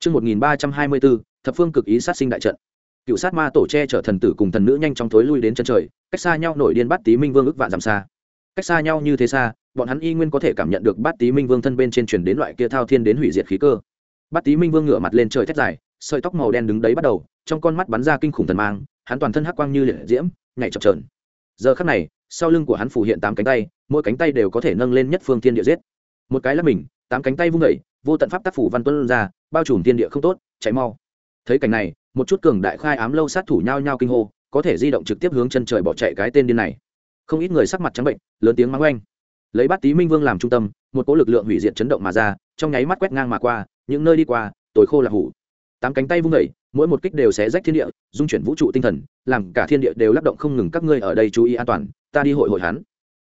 Trước 1324, thập phương cực ý sát sinh đại trận. Cựu sát ma tổ che chở thần tử cùng thần nữ nhanh chóng thối lui đến chân trời, cách xa nhau nổi điên bắt tí minh vương ức vạn dặm xa. Cách xa nhau như thế xa, bọn hắn y nguyên có thể cảm nhận được bát tí minh vương thân bên trên truyền đến loại kia thao thiên đến hủy diệt khí cơ bát tí minh vương ngửa mặt lên trời thét dài sợi tóc màu đen đứng đấy bắt đầu trong con mắt bắn ra kinh khủng thần mang hắn toàn thân hắc quang như liệt diễm nhảy chập chờn. giờ khắc này sau lưng của hắn phủ hiện tám cánh tay mỗi cánh tay đều có thể nâng lên nhất phương thiên địa giết một cái là mình tám cánh tay vung dậy, vô tận pháp tác phủ văn tuân ra, bao trùm thiên địa không tốt cháy mau. Thấy cảnh này, một chút cường đại khai ám lâu sát thủ nhao nhao kinh hô, có thể di động trực tiếp hướng chân trời bỏ chạy cái tên điên này. Không ít người sắc mặt trắng bệnh, lớn tiếng mắng oanh. Lấy bát tý minh vương làm trung tâm, một cỗ lực lượng hủy diệt chấn động mà ra, trong nháy mắt quét ngang mà qua, những nơi đi qua tối khô là hủ. Tám cánh tay vung vẩy mỗi một kích đều sẽ rách thiên địa, dung chuyển vũ trụ tinh thần, làm cả thiên địa đều lắc động không ngừng các ngươi ở đây chú ý an toàn, ta đi hội hội hắn.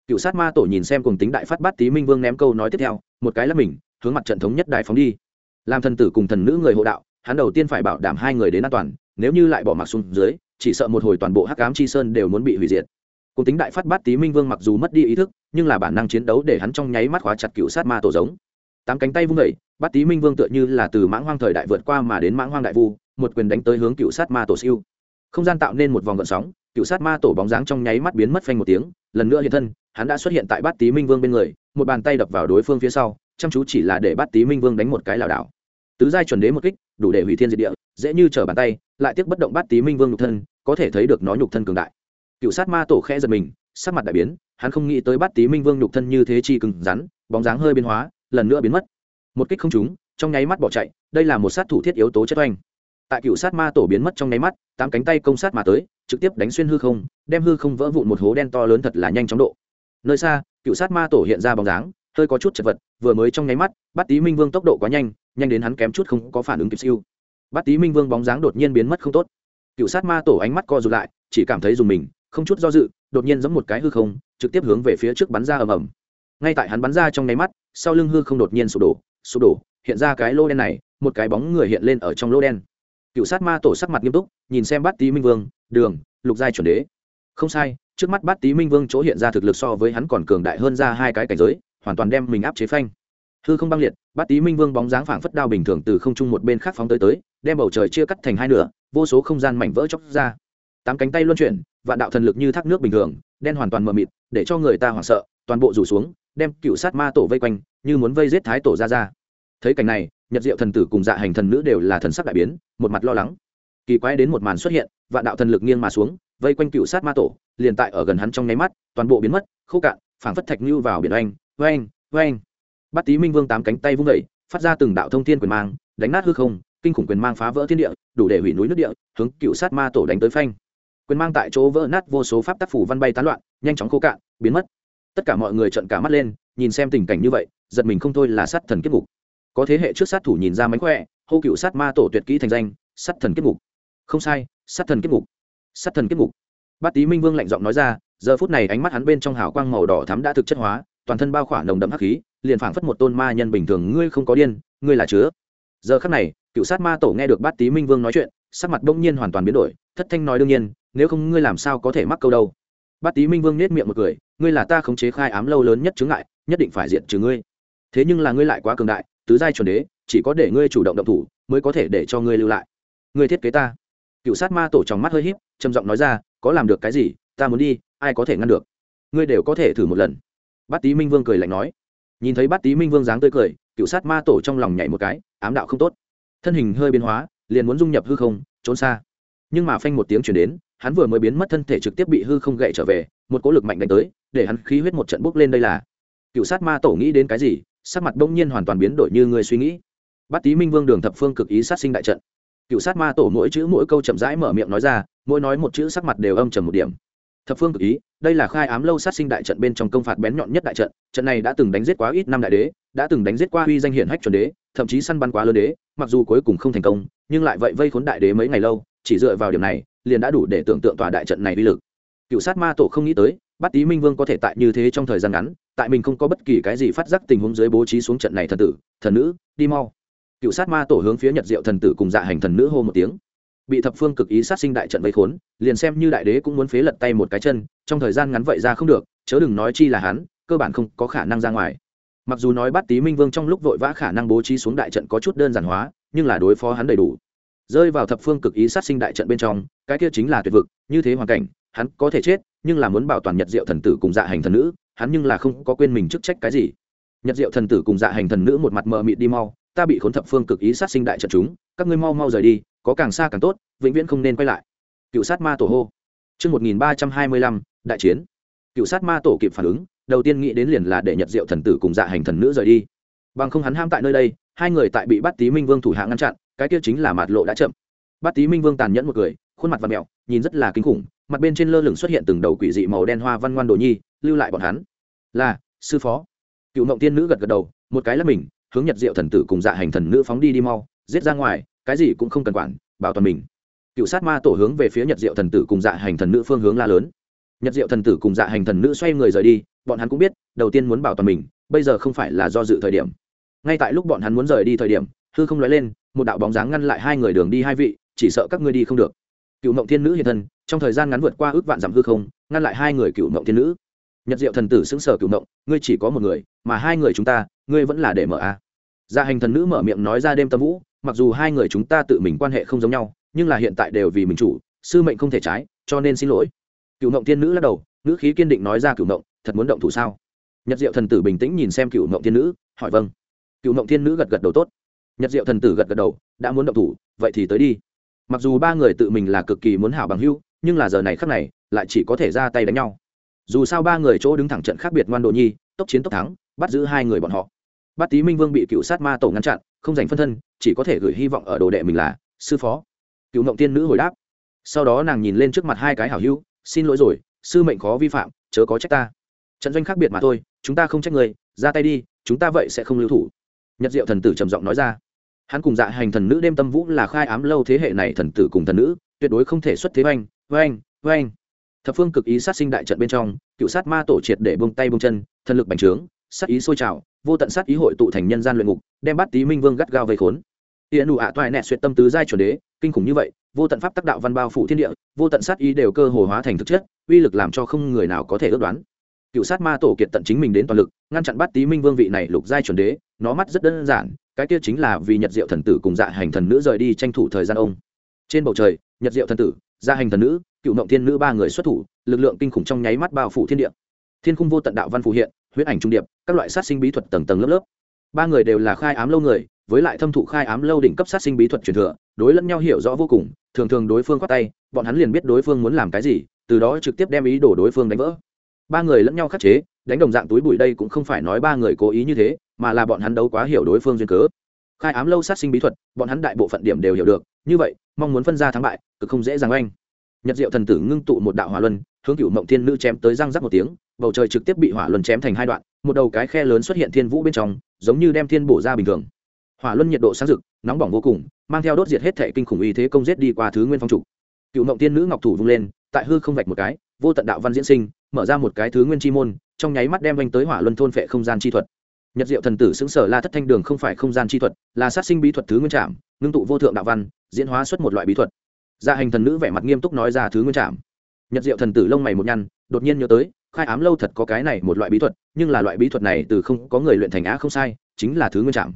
Cựu sát ma tổ nhìn xem cùng tính đại phát bát tý minh vương ném câu nói tiếp theo, một cái là mình hướng mặt trận thống nhất đại phóng đi. Làm thần tử cùng thần nữ người hộ đạo, hắn đầu tiên phải bảo đảm hai người đến an toàn, nếu như lại bỏ mặc xuống dưới, chỉ sợ một hồi toàn bộ hắc ám chi sơn đều muốn bị hủy diệt. Cùng tính đại phát bát tý minh vương mặc dù mất đi ý thức, nhưng là bản năng chiến đấu để hắn trong nháy mắt khóa chặt cựu sát ma tổ giống. Tám cánh tay vung vẩy bát tý minh vương tựa như là từ mãng hoang thời đại vượt qua mà đến mãng hoang đại vu, một quyền đánh tới hướng cựu sát ma tổ siêu. Không gian tạo nên một vòng gợn sóng, cựu sát ma tổ bóng dáng trong nháy mắt biến mất phanh một tiếng, lần nữa hiện thân, hắn đã xuất hiện tại bát tý minh vương bên người, một bàn tay đập vào đối phương phía sau chăm chú chỉ là để bắt tý minh vương đánh một cái lảo đảo. Tứ giai chuẩn đế một kích, đủ để hủy thiên diệt địa, dễ như trở bàn tay, lại tiếc bất động bắt tý minh vương nhục thân, có thể thấy được nó nhục thân cường đại. Cựu sát ma tổ khẽ giật mình, sắc mặt đại biến, hắn không nghĩ tới bắt tý minh vương nhục thân như thế chi cứng rắn, bóng dáng hơi biến hóa, lần nữa biến mất. Một kích không trúng, trong nháy mắt bỏ chạy, đây là một sát thủ thiết yếu tố chất oanh. Tại cựu sát ma tổ biến mất trong nháy mắt, tám cánh tay công sát mà tới, trực tiếp đánh xuyên hư không, đem hư không vỡ vụn một hố đen to lớn thật là nhanh chóng độ. Nơi xa, cựu sát ma tổ hiện ra bóng dáng hơi có chút chật vật, vừa mới trong nháy mắt, bát tý minh vương tốc độ quá nhanh nhanh đến hắn kém chút không có phản ứng kịp siêu. Bát tý minh vương bóng dáng đột nhiên biến mất không tốt. Cựu sát ma tổ ánh mắt co rụt lại, chỉ cảm thấy dùng mình, không chút do dự, đột nhiên giống một cái hư không, trực tiếp hướng về phía trước bắn ra ầm ầm. Ngay tại hắn bắn ra trong nháy mắt, sau lưng hư không đột nhiên sụp đổ sụp đổ, hiện ra cái lô đen này, một cái bóng người hiện lên ở trong lô đen. Cựu sát ma tổ sắc mặt nghiêm túc, nhìn xem bát tý minh vương, đường, lục giai chuẩn đế. Không sai, trước mắt bát tý minh vương chỗ hiện ra thực lực so với hắn còn cường đại hơn ra hai cái cảnh giới hoàn toàn đem mình áp chế phanh. Hư không băng liệt, bát tý minh vương bóng dáng phảng phất đao bình thường từ không trung một bên khác phóng tới tới, đem bầu trời chia cắt thành hai nửa, vô số không gian mảnh vỡ chóc ra. Tám cánh tay luân chuyển, vạn đạo thần lực như thác nước bình thường, đen hoàn toàn mờ mịt, để cho người ta hoảng sợ, toàn bộ rủ xuống, đem cựu sát ma tổ vây quanh, như muốn vây giết thái tổ ra ra. Thấy cảnh này, nhật diệu thần tử cùng dạ hành thần nữ đều là thần sắc đại biến, một mặt lo lắng. Kỳ quái đến một màn xuất hiện, vạn đạo thần lực nghiêng mà xuống, vây quanh cựu sát ma tổ, liền tại ở gần hắn trong nháy mắt, toàn bộ biến mất, khô cạn, phảng phất thạch như vào biển oanh oanh oanh bắt tý minh vương tám cánh tay vung vẩy phát ra từng đạo thông thiên quyền mang, đánh nát hư không, kinh khủng quyền mang phá vỡ thiên địa, đủ để hủy núi nước địa, hướng cựu sát ma tổ đánh tới phanh. Quyền mang tại chỗ vỡ nát vô số pháp tác phủ văn bay tán loạn, nhanh chóng khô cạn, biến mất. Tất cả mọi người trợn cả mắt lên, nhìn xem tình cảnh như vậy, giật mình không thôi là sát thần kiếp mục có thế hệ trước sát thủ nhìn ra mánh khỏe, hô cựu sát ma tổ tuyệt kỹ thành danh, sát thần kiếp mục không sai, sát thần kiếp mục sát thần kiếp mục bát tý minh vương lạnh giọng nói ra, giờ phút này ánh mắt hắn bên trong hào quang màu đỏ thắm đã thực chất hóa toàn thân bao khỏa nồng đậm hắc khí, liền phảng phất một tôn ma nhân bình thường, ngươi không có điên, ngươi là chứa. Giờ khắc này, cựu sát ma tổ nghe được bát tý minh vương nói chuyện, sắc mặt bỗng nhiên hoàn toàn biến đổi, thất thanh nói đương nhiên, nếu không ngươi làm sao có thể mắc câu đâu? Bát tý minh vương nết miệng một cười, ngươi là ta khống chế khai ám lâu lớn nhất chướng ngại, nhất định phải diện trừ ngươi. Thế nhưng là ngươi lại quá cường đại, tứ giai chuẩn đế, chỉ có để ngươi chủ động động thủ, mới có thể để cho ngươi lưu lại. Ngươi thiết kế ta. Cựu sát ma tổ trong mắt hơi híp, trầm giọng nói ra, có làm được cái gì, ta muốn đi, ai có thể ngăn được? Ngươi đều có thể thử một lần bát tý minh vương cười lạnh nói. Nhìn thấy bát tý minh vương dáng tươi cười, cựu sát ma tổ trong lòng nhảy một cái, ám đạo không tốt. Thân hình hơi biến hóa, liền muốn dung nhập hư không, trốn xa. Nhưng mà phanh một tiếng chuyển đến, hắn vừa mới biến mất thân thể trực tiếp bị hư không gậy trở về, một cỗ lực mạnh đánh tới, để hắn khí huyết một trận bốc lên đây là. Cựu sát ma tổ nghĩ đến cái gì, sắc mặt đông nhiên hoàn toàn biến đổi như người suy nghĩ. Bát tý minh vương đường thập phương cực ý sát sinh đại trận. Cựu sát ma tổ mỗi chữ mỗi câu chậm rãi mở miệng nói ra, mỗi nói một chữ sắc mặt đều âm trầm một điểm thập phương cực ý, đây là khai ám lâu sát sinh đại trận bên trong công phạt bén nhọn nhất đại trận trận này đã từng đánh giết quá ít năm đại đế, đã từng đánh giết qua huy danh hiển hách chuẩn đế, thậm chí săn bắn quá lớn đế, mặc dù cuối cùng không thành công, nhưng lại vậy vây khốn đại đế mấy ngày lâu, chỉ dựa vào điểm này, liền đã đủ để tưởng tượng tòa đại trận này uy lực. Cựu sát ma tổ không nghĩ tới bắt tý minh vương có thể tại như thế trong thời gian ngắn, tại mình không có bất kỳ cái gì phát giác tình huống dưới bố trí xuống trận này thần tử, thần nữ, đi mau. Cựu sát ma tổ hướng phía nhật diệu thần tử cùng dạ hành thần nữ hô một tiếng bị thập phương cực ý sát sinh đại trận vây khốn, liền xem như đại đế cũng muốn phế lật tay một cái chân, trong thời gian ngắn vậy ra không được, chớ đừng nói chi là hắn, cơ bản không có khả năng ra ngoài. Mặc dù nói bắt tý minh vương trong lúc vội vã khả năng bố trí xuống đại trận có chút đơn giản hóa, nhưng là đối phó hắn đầy đủ. Rơi vào thập phương cực ý sát sinh đại trận bên trong, cái kia chính là tuyệt vực, như thế hoàn cảnh, hắn có thể chết, nhưng là muốn bảo toàn nhật diệu thần tử cùng dạ hành thần nữ, hắn nhưng là không có quên mình chức trách cái gì. Nhật diệu thần tử cùng dạ hành thần nữ một mặt mờ mịt đi mau, ta bị khốn thập phương cực ý sát sinh đại trận chúng, các ngươi mau mau rời đi có càng xa càng tốt vĩnh viễn không nên quay lại cựu sát ma tổ hô Trước 1325, đại chiến. Cựu sát ma tổ kịp phản ứng, đầu tiên nghĩ đến liền là để Nhật Diệu thần tử cùng Dạ Hành thần nữ rời đi. Bằng không hắn ham tại nơi đây, hai người tại bị Bát Tý Minh Vương thủ hạ ngăn chặn, cái kia chính là mạt lộ đã chậm. Bát Tý Minh Vương tàn nhẫn một người, khuôn mặt vặn mèo, nhìn rất là kinh khủng, mặt bên trên lơ lửng xuất hiện từng đầu quỷ dị màu đen hoa văn ngoan đồ nhi, lưu lại bọn hắn. Là, sư phó. Cựu Mộng Tiên nữ gật gật đầu, một cái là mình, hướng Nhật Diệu thần tử cùng Dạ Hành thần nữ phóng đi đi mau, giết ra ngoài, cái gì cũng không cần quản, bảo toàn mình. Cựu sát ma tổ hướng về phía nhật diệu thần tử cùng dạ hành thần nữ phương hướng la lớn. Nhật diệu thần tử cùng dạ hành thần nữ xoay người rời đi bọn hắn cũng biết đầu tiên muốn bảo toàn mình bây giờ không phải là do dự thời điểm. Ngay tại lúc bọn hắn muốn rời đi thời điểm hư không nói lên một đạo bóng dáng ngăn lại hai người đường đi hai vị chỉ sợ các ngươi đi không được. Cựu mộng thiên nữ hiện thân trong thời gian ngắn vượt qua ước vạn dặm hư không ngăn lại hai người cựu mộng thiên nữ. Nhật diệu thần tử xứng sở cựu mộng ngươi chỉ có một người mà hai người chúng ta ngươi vẫn là để mở a. À. gia hành thần nữ mở miệng nói ra đêm tâm vũ mặc dù hai người chúng ta tự mình quan hệ không giống nhau, nhưng là hiện tại đều vì mình chủ, sư mệnh không thể trái, cho nên xin lỗi. Cựu Ngộng tiên nữ lắc đầu nữ khí kiên định nói ra cựu ngộng, thật muốn động thủ sao? Nhật diệu thần tử bình tĩnh nhìn xem cựu ngộng tiên nữ, hỏi vâng. Cựu ngộng tiên nữ gật gật đầu tốt. Nhật diệu thần tử gật gật đầu, đã muốn động thủ, vậy thì tới đi. Mặc dù ba người tự mình là cực kỳ muốn hảo bằng hưu nhưng là giờ này khắc này, lại chỉ có thể ra tay đánh nhau. Dù sao ba người chỗ đứng thẳng trận khác biệt ngoan độ nhi, tốc chiến tốc thắng, bắt giữ hai người bọn họ. Bát tý minh vương bị cựu sát ma tổ ngăn chặn không dành phân thân, chỉ có thể gửi hy vọng ở đồ đệ mình là sư phó. Cựu mộng tiên nữ hồi đáp. Sau đó nàng nhìn lên trước mặt hai cái hảo hữu, xin lỗi rồi, sư mệnh khó vi phạm, chớ có trách ta. Trận doanh khác biệt mà thôi, chúng ta không trách người ra tay đi, chúng ta vậy sẽ không lưu thủ. Nhật diệu thần tử trầm giọng nói ra. Hắn cùng dạ hành thần nữ đêm tâm vũ là khai ám lâu thế hệ này thần tử cùng thần nữ, tuyệt đối không thể xuất thế oanh oanh oanh. Thập phương cực ý sát sinh đại trận bên trong, cựu sát ma tổ triệt để bông tay bông chân, thần lực bành trướng, sát ý sôi trào vô tận sát ý hội tụ thành nhân gian luyện ngục, đem bắt tý minh vương gắt gao vây khốn. Hiện đủ ạ toại nẹt xuyệt tâm tứ giai chuẩn đế, kinh khủng như vậy, vô tận pháp tác đạo văn bao phủ thiên địa, vô tận sát ý đều cơ hồ hóa thành thực chất, uy lực làm cho không người nào có thể ước đoán. Cựu sát ma tổ kiệt tận chính mình đến toàn lực, ngăn chặn bắt tý minh vương vị này lục giai chuẩn đế, nó mắt rất đơn giản, cái kia chính là vì nhật diệu thần tử cùng dạ hành thần nữ rời đi tranh thủ thời gian ông. Trên bầu trời, nhật diệu thần tử dạ hành thần nữ, cựu mộng thiên nữ ba người xuất thủ, lực lượng kinh khủng trong nháy mắt bao phủ thiên địa. Thiên khung vô tận đạo văn phù hiện huyết ảnh trung điệp, các loại sát sinh bí thuật tầng tầng lớp lớp. Ba người đều là khai ám lâu người, với lại thâm thụ khai ám lâu đỉnh cấp sát sinh bí thuật truyền thừa, đối lẫn nhau hiểu rõ vô cùng, thường thường đối phương khoát tay, bọn hắn liền biết đối phương muốn làm cái gì, từ đó trực tiếp đem ý đồ đối phương đánh vỡ. Ba người lẫn nhau khắc chế, đánh đồng dạng túi bụi đây cũng không phải nói ba người cố ý như thế, mà là bọn hắn đấu quá hiểu đối phương duyên cớ. Khai ám lâu sát sinh bí thuật, bọn hắn đại bộ phận điểm đều hiểu được, như vậy, mong muốn phân ra thắng bại, cực không dễ dàng oanh. Nhật diệu thần tử ngưng tụ một đạo hỏa luân, hướng cựu mộng thiên nữ chém tới răng rắc một tiếng bầu trời trực tiếp bị hỏa luân chém thành hai đoạn, một đầu cái khe lớn xuất hiện thiên vũ bên trong, giống như đem thiên bổ ra bình thường. Hỏa luân nhiệt độ sáng rực, nóng bỏng vô cùng, mang theo đốt diệt hết thể kinh khủng uy thế công giết đi qua thứ nguyên phong trục. Cựu mộng tiên nữ ngọc thủ vung lên, tại hư không vạch một cái, vô tận đạo văn diễn sinh, mở ra một cái thứ nguyên chi môn, trong nháy mắt đem vanh tới hỏa luân thôn phệ không gian chi thuật. Nhật diệu thần tử xứng sở la thất thanh đường không phải không gian chi thuật, là sát sinh bí thuật thứ nguyên trạm ngưng tụ vô thượng đạo văn, diễn hóa xuất một loại bí thuật. Gia hành thần nữ vẻ mặt nghiêm túc nói ra thứ nguyên trạm nhật diệu thần tử lông mày một nhăn, đột nhiên nhớ tới khai ám lâu thật có cái này một loại bí thuật, nhưng là loại bí thuật này từ không có người luyện thành á không sai, chính là thứ nguyên trạm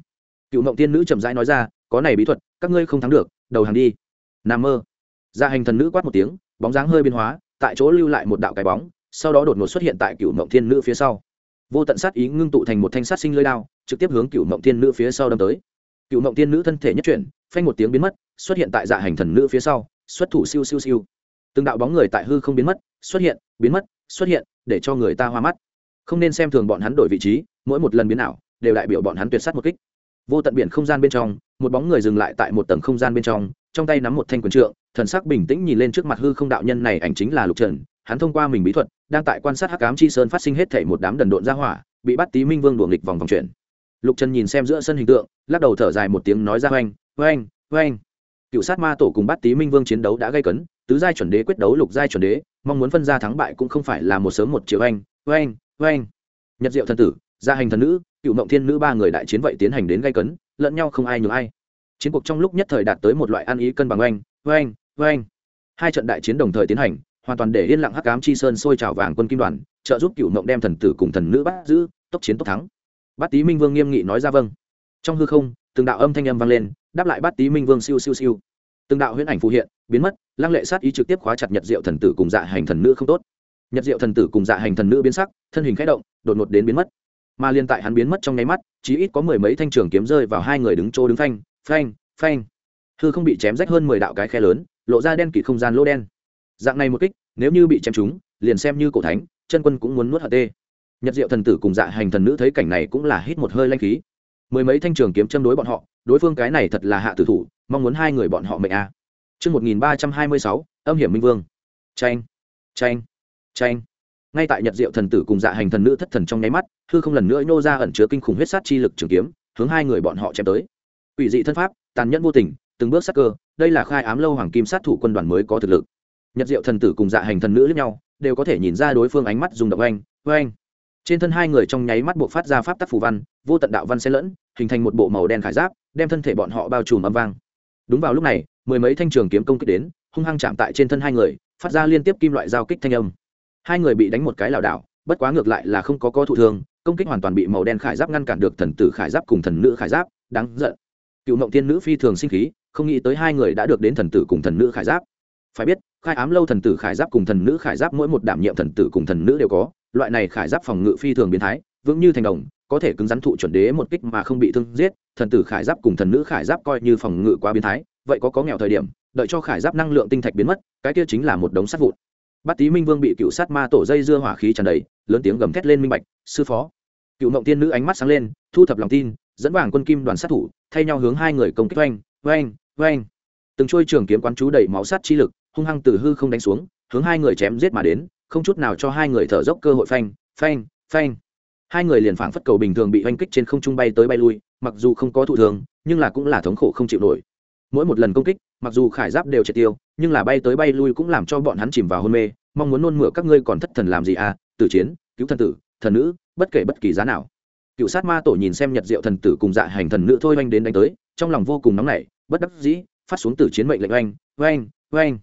cựu mộng tiên nữ chậm rãi nói ra, có này bí thuật, các ngươi không thắng được, đầu hàng đi. Nam mơ. Gia hành thần nữ quát một tiếng, bóng dáng hơi biến hóa, tại chỗ lưu lại một đạo cái bóng, sau đó đột ngột xuất hiện tại cựu mộng thiên nữ phía sau. Vô tận sát ý ngưng tụ thành một thanh sát sinh lơi đao, trực tiếp hướng cựu mộng thiên nữ phía sau đâm tới. Cựu mộng thiên nữ thân thể nhất chuyển, phanh một tiếng biến mất, xuất hiện tại dạ hành thần nữ phía sau, xuất thủ siêu siêu siêu. Từng đạo bóng người tại hư không biến mất, xuất hiện, biến mất xuất hiện, để cho người ta hoa mắt. Không nên xem thường bọn hắn đổi vị trí, mỗi một lần biến ảo, đều đại biểu bọn hắn tuyệt s á t một kích. Vô tận biển không gian bên trong, một bóng người dừng lại tại một tầng không gian bên trong trong tay nắm một thanh quần trượng, thần sắc bình tĩnh nhìn lên trước mặt hư không đạo nhân này ảnh chính là lục trần. Hắn thông qua mình bí thuật, đang tại quan sát hắc cám chi sơn phát sinh hết thể một đám đần độn ra hỏa, bị bắt tý minh vương đuồng lịch vòng vòng chuyển lục trần nhìn xem giữa sân hình tượng, lắc đầu thở dài một tiếng nói ra, oanh oanh oanh. Cựu sát ma tổ cùng bắt tý minh vương chiến đấu đã gây cấn, tứ giai chuẩn đế quyết đấu lục giai chuẩn đế mong muốn phân ra thắng bại cũng không phải là một sớm một chiều anh, oanh oanh nhật diệu thần tử gia hành thần nữ cựu mộng thiên nữ ba người đại chiến vậy tiến hành đến gây cấn lẫn nhau không ai nhường ai. Chiến cuộc trong lúc nhất thời đạt tới một loại ăn ý cân bằng oanh oanh oanh hai trận đại chiến đồng thời tiến hành hoàn toàn để yên lặng hắc cám chi sơn sôi trào vàng quân kim đoàn trợ giúp cựu mộng đem thần tử cùng thần nữ bắt giữ tốc chiến tốc thắng. Bát tý minh vương nghiêm nghị nói ra vâng. Trong hư không từng đạo âm thanh âm vang lên đáp lại bát tý minh vương siêu siêu siêu từng đạo huyễn ảnh phù hiện biến mất lăng lệ sát ý trực tiếp khóa chặt nhật diệu thần tử cùng dạ hành thần nữ không tốt. Nhật diệu thần tử cùng dạ hành thần nữ biến sắc thân hình khẽ động đột ngột đến biến mất. Mà liên tại hắn biến mất trong nháy mắt chỉ ít có mười mấy thanh trường kiếm rơi vào hai người đứng chỗ đứng phanh phanh phanh. Hư không bị chém rách hơn mười đạo cái khe lớn lộ ra đen kịt không gian lỗ đen. Dạng này một kích nếu như bị chém chúng, liền xem như cổ thánh chân quân cũng muốn nuốt hạt tê. Nhật diệu thần tử cùng dạ hành thần nữ thấy cảnh này cũng là hít một hơi lanh khí. Mười mấy thanh trường kiếm châm đối bọn họ đối phương cái này thật là hạ tử thủ mong muốn hai người bọn họ mệnh a à. Trước 1326, âm hiểm minh vương. Chanh, chanh, chanh. Ngay tại Nhật Diệu thần tử cùng Dạ Hành thần nữ thất thần trong nháy mắt, hư không lần nữa nô ra ẩn chứa kinh khủng huyết sát chi lực trường kiếm, hướng hai người bọn họ chém tới. Quỷ dị thân pháp, tàn nhẫn vô tình, từng bước sát cơ, đây là khai ám lâu hoàng kim sát thủ quân đoàn mới có thực lực. Nhật Diệu thần tử cùng Dạ Hành thần nữ liếc nhau, đều có thể nhìn ra đối phương ánh mắt dùng động anh, oanh. Trên thân hai người trong nháy mắt buộc phát ra pháp tắc phù văn, vô tận đạo văn xen lẫn, hình thành một bộ màu đen khải giáp, đem thân thể bọn họ bao trùm âm vang đúng vào lúc này, mười mấy thanh trường kiếm công kích đến, hung hăng chạm tại trên thân hai người, phát ra liên tiếp kim loại giao kích thanh âm. Hai người bị đánh một cái lảo đảo, bất quá ngược lại là không có có thụ thương, công kích hoàn toàn bị màu đen khải giáp ngăn cản được thần tử khải giáp cùng thần nữ khải giáp, đáng giận. Cựu mộng tiên nữ phi thường sinh khí, không nghĩ tới hai người đã được đến thần tử cùng thần nữ khải giáp. Phải biết, khai ám lâu thần tử khải giáp cùng thần nữ khải giáp mỗi một đảm nhiệm thần tử cùng thần nữ đều có, loại này khải giáp phòng ngự phi thường biến thái, vững như thành đồng có thể cứng rắn thụ chuẩn đế một kích mà không bị thương giết, thần tử khải giáp cùng thần nữ khải giáp coi như phòng ngự quá biến thái, vậy có có nghèo thời điểm, đợi cho khải giáp năng lượng tinh thạch biến mất, cái kia chính là một đống sắt vụn. Bát tý minh vương bị cựu sát ma tổ dây dưa hỏa khí tràn đầy, lớn tiếng gầm thét lên minh bạch, sư phó. Cựu mộng tiên nữ ánh mắt sáng lên, thu thập lòng tin, dẫn vàng quân kim đoàn sát thủ, thay nhau hướng hai người công kích oanh oanh oanh. Từng trôi trường kiếm quán chú đầy máu sát chi lực, hung hăng từ hư không đánh xuống, hướng hai người chém giết mà đến, không chút nào cho hai người thở dốc cơ hội phanh phanh phanh hai người liền phảng phất cầu bình thường bị oanh kích trên không trung bay tới bay lui, mặc dù không có thụ thường nhưng là cũng là thống khổ không chịu nổi. Mỗi một lần công kích, mặc dù khải giáp đều triệt tiêu, nhưng là bay tới bay lui cũng làm cho bọn hắn chìm vào hôn mê, mong muốn nôn mửa các ngươi còn thất thần làm gì à? Tử chiến, cứu thần tử, thần nữ, bất kể bất kỳ giá nào. Cựu sát ma tổ nhìn xem nhật diệu thần tử cùng dạ hành thần nữ thôi oanh đến đánh tới, trong lòng vô cùng nóng nảy, bất đắc dĩ, phát xuống tử chiến mệnh lệnh oanh oanh oanh.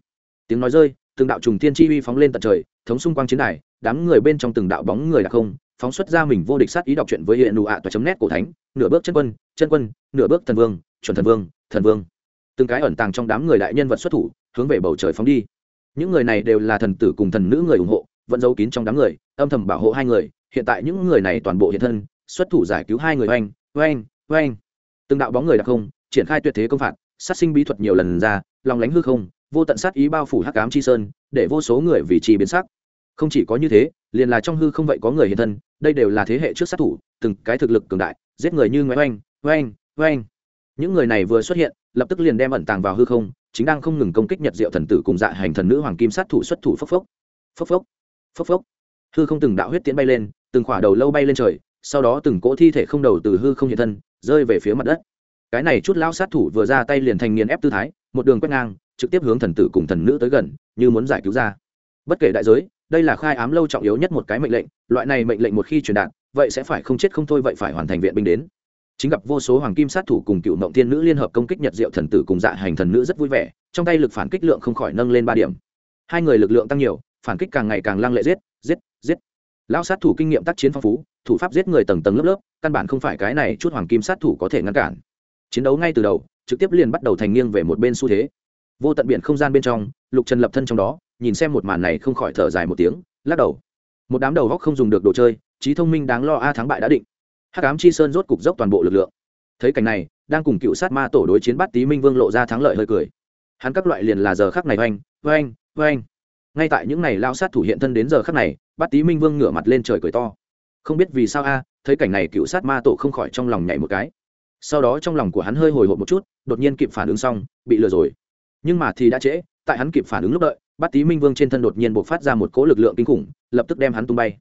Tiếng nói rơi, từng đạo trùng thiên chi uy phóng lên tận trời, thống xung quanh chiến đài, đám người bên trong từng đạo bóng người đặc không phóng xuất ra mình vô địch sát ý đọc truyện với hiện nụ ạ toa chấm nét cổ thánh, nửa bước chân quân chân quân, nửa bước thần vương, chuẩn thần vương thần vương. Từng cái ẩn tàng trong đám người đại nhân vật xuất thủ, hướng về bầu trời phóng đi. Những người này đều là thần tử cùng thần nữ người ủng hộ, vẫn giấu kín trong đám người, âm thầm bảo hộ hai người. Hiện tại những người này toàn bộ hiện thân, xuất thủ giải cứu hai người oanh oanh oanh. Từng đạo bóng người đặc không, triển khai tuyệt thế công phạt, sát sinh bí thuật nhiều lần ra, lòng lánh hư không, vô tận sát ý bao phủ hắc ám chi sơn, để vô số người vì trì biến sắc. Không chỉ có như thế liền là trong hư không vậy có người hiện thân, đây đều là thế hệ trước sát thủ, từng cái thực lực cường đại, giết người như ngoại oanh oanh oanh. Những người này vừa xuất hiện, lập tức liền đem ẩn tàng vào hư không, chính đang không ngừng công kích nhật diệu thần tử cùng dạ hành thần nữ hoàng kim sát thủ xuất thủ phốc phốc. Phốc phốc phốc phốc. Hư không từng đạo huyết tiễn bay lên, từng khỏa đầu lâu bay lên trời, sau đó từng cỗ thi thể không đầu từ hư không hiện thân, rơi về phía mặt đất. Cái này chút lao sát thủ vừa ra tay liền thành nghiền ép tư thái, một đường quét ngang, trực tiếp hướng thần tử cùng thần nữ tới gần, như muốn giải cứu ra. Bất kể đại giới đây là khai ám lâu trọng yếu nhất một cái mệnh lệnh, loại này mệnh lệnh một khi truyền đạt, vậy sẽ phải không chết không thôi vậy phải hoàn thành viện binh đến. Chính gặp vô số hoàng kim sát thủ cùng cựu mộng thiên nữ liên hợp công kích nhật diệu thần tử cùng dạ hành thần nữ rất vui vẻ, trong tay lực phản kích lượng không khỏi nâng lên ba điểm. Hai người lực lượng tăng nhiều, phản kích càng ngày càng lăng lệ giết giết giết. Lão sát thủ kinh nghiệm tác chiến phong phú, thủ pháp giết người tầng tầng lớp lớp, căn bản không phải cái này chút hoàng kim sát thủ có thể ngăn cản. Chiến đấu ngay từ đầu, trực tiếp liền bắt đầu thành nghiêng về một bên xu thế. Vô tận biển không gian bên trong lục trần lập thân trong đó, nhìn xem một màn này không khỏi thở dài một tiếng, lắc đầu. Một đám đầu góc không dùng được đồ chơi, trí thông minh đáng lo a thắng bại đã định. Hắc ám chi sơn rốt cục dốc toàn bộ lực lượng. Thấy cảnh này, đang cùng cựu sát ma tổ đối chiến bắt tý minh vương lộ ra thắng lợi hơi cười. Hắn các loại liền là giờ khắc này oanh oanh oanh. Ngay tại những ngày lao sát thủ hiện thân đến giờ khắc này, bắt tý minh vương ngửa mặt lên trời cười to. Không biết vì sao a, thấy cảnh này cựu sát ma tổ không khỏi trong lòng nhảy một cái. Sau đó trong lòng của hắn hơi hồi hộp một chút, đột nhiên kịp phản ứng xong, bị lừa rồi. Nhưng mà thì đã trễ tại hắn kịp phản ứng lúc đợi, bát tý minh vương trên thân đột nhiên b ộ c phát ra một cỗ lực lượng kinh khủng, lập tức đem hắn tung bay.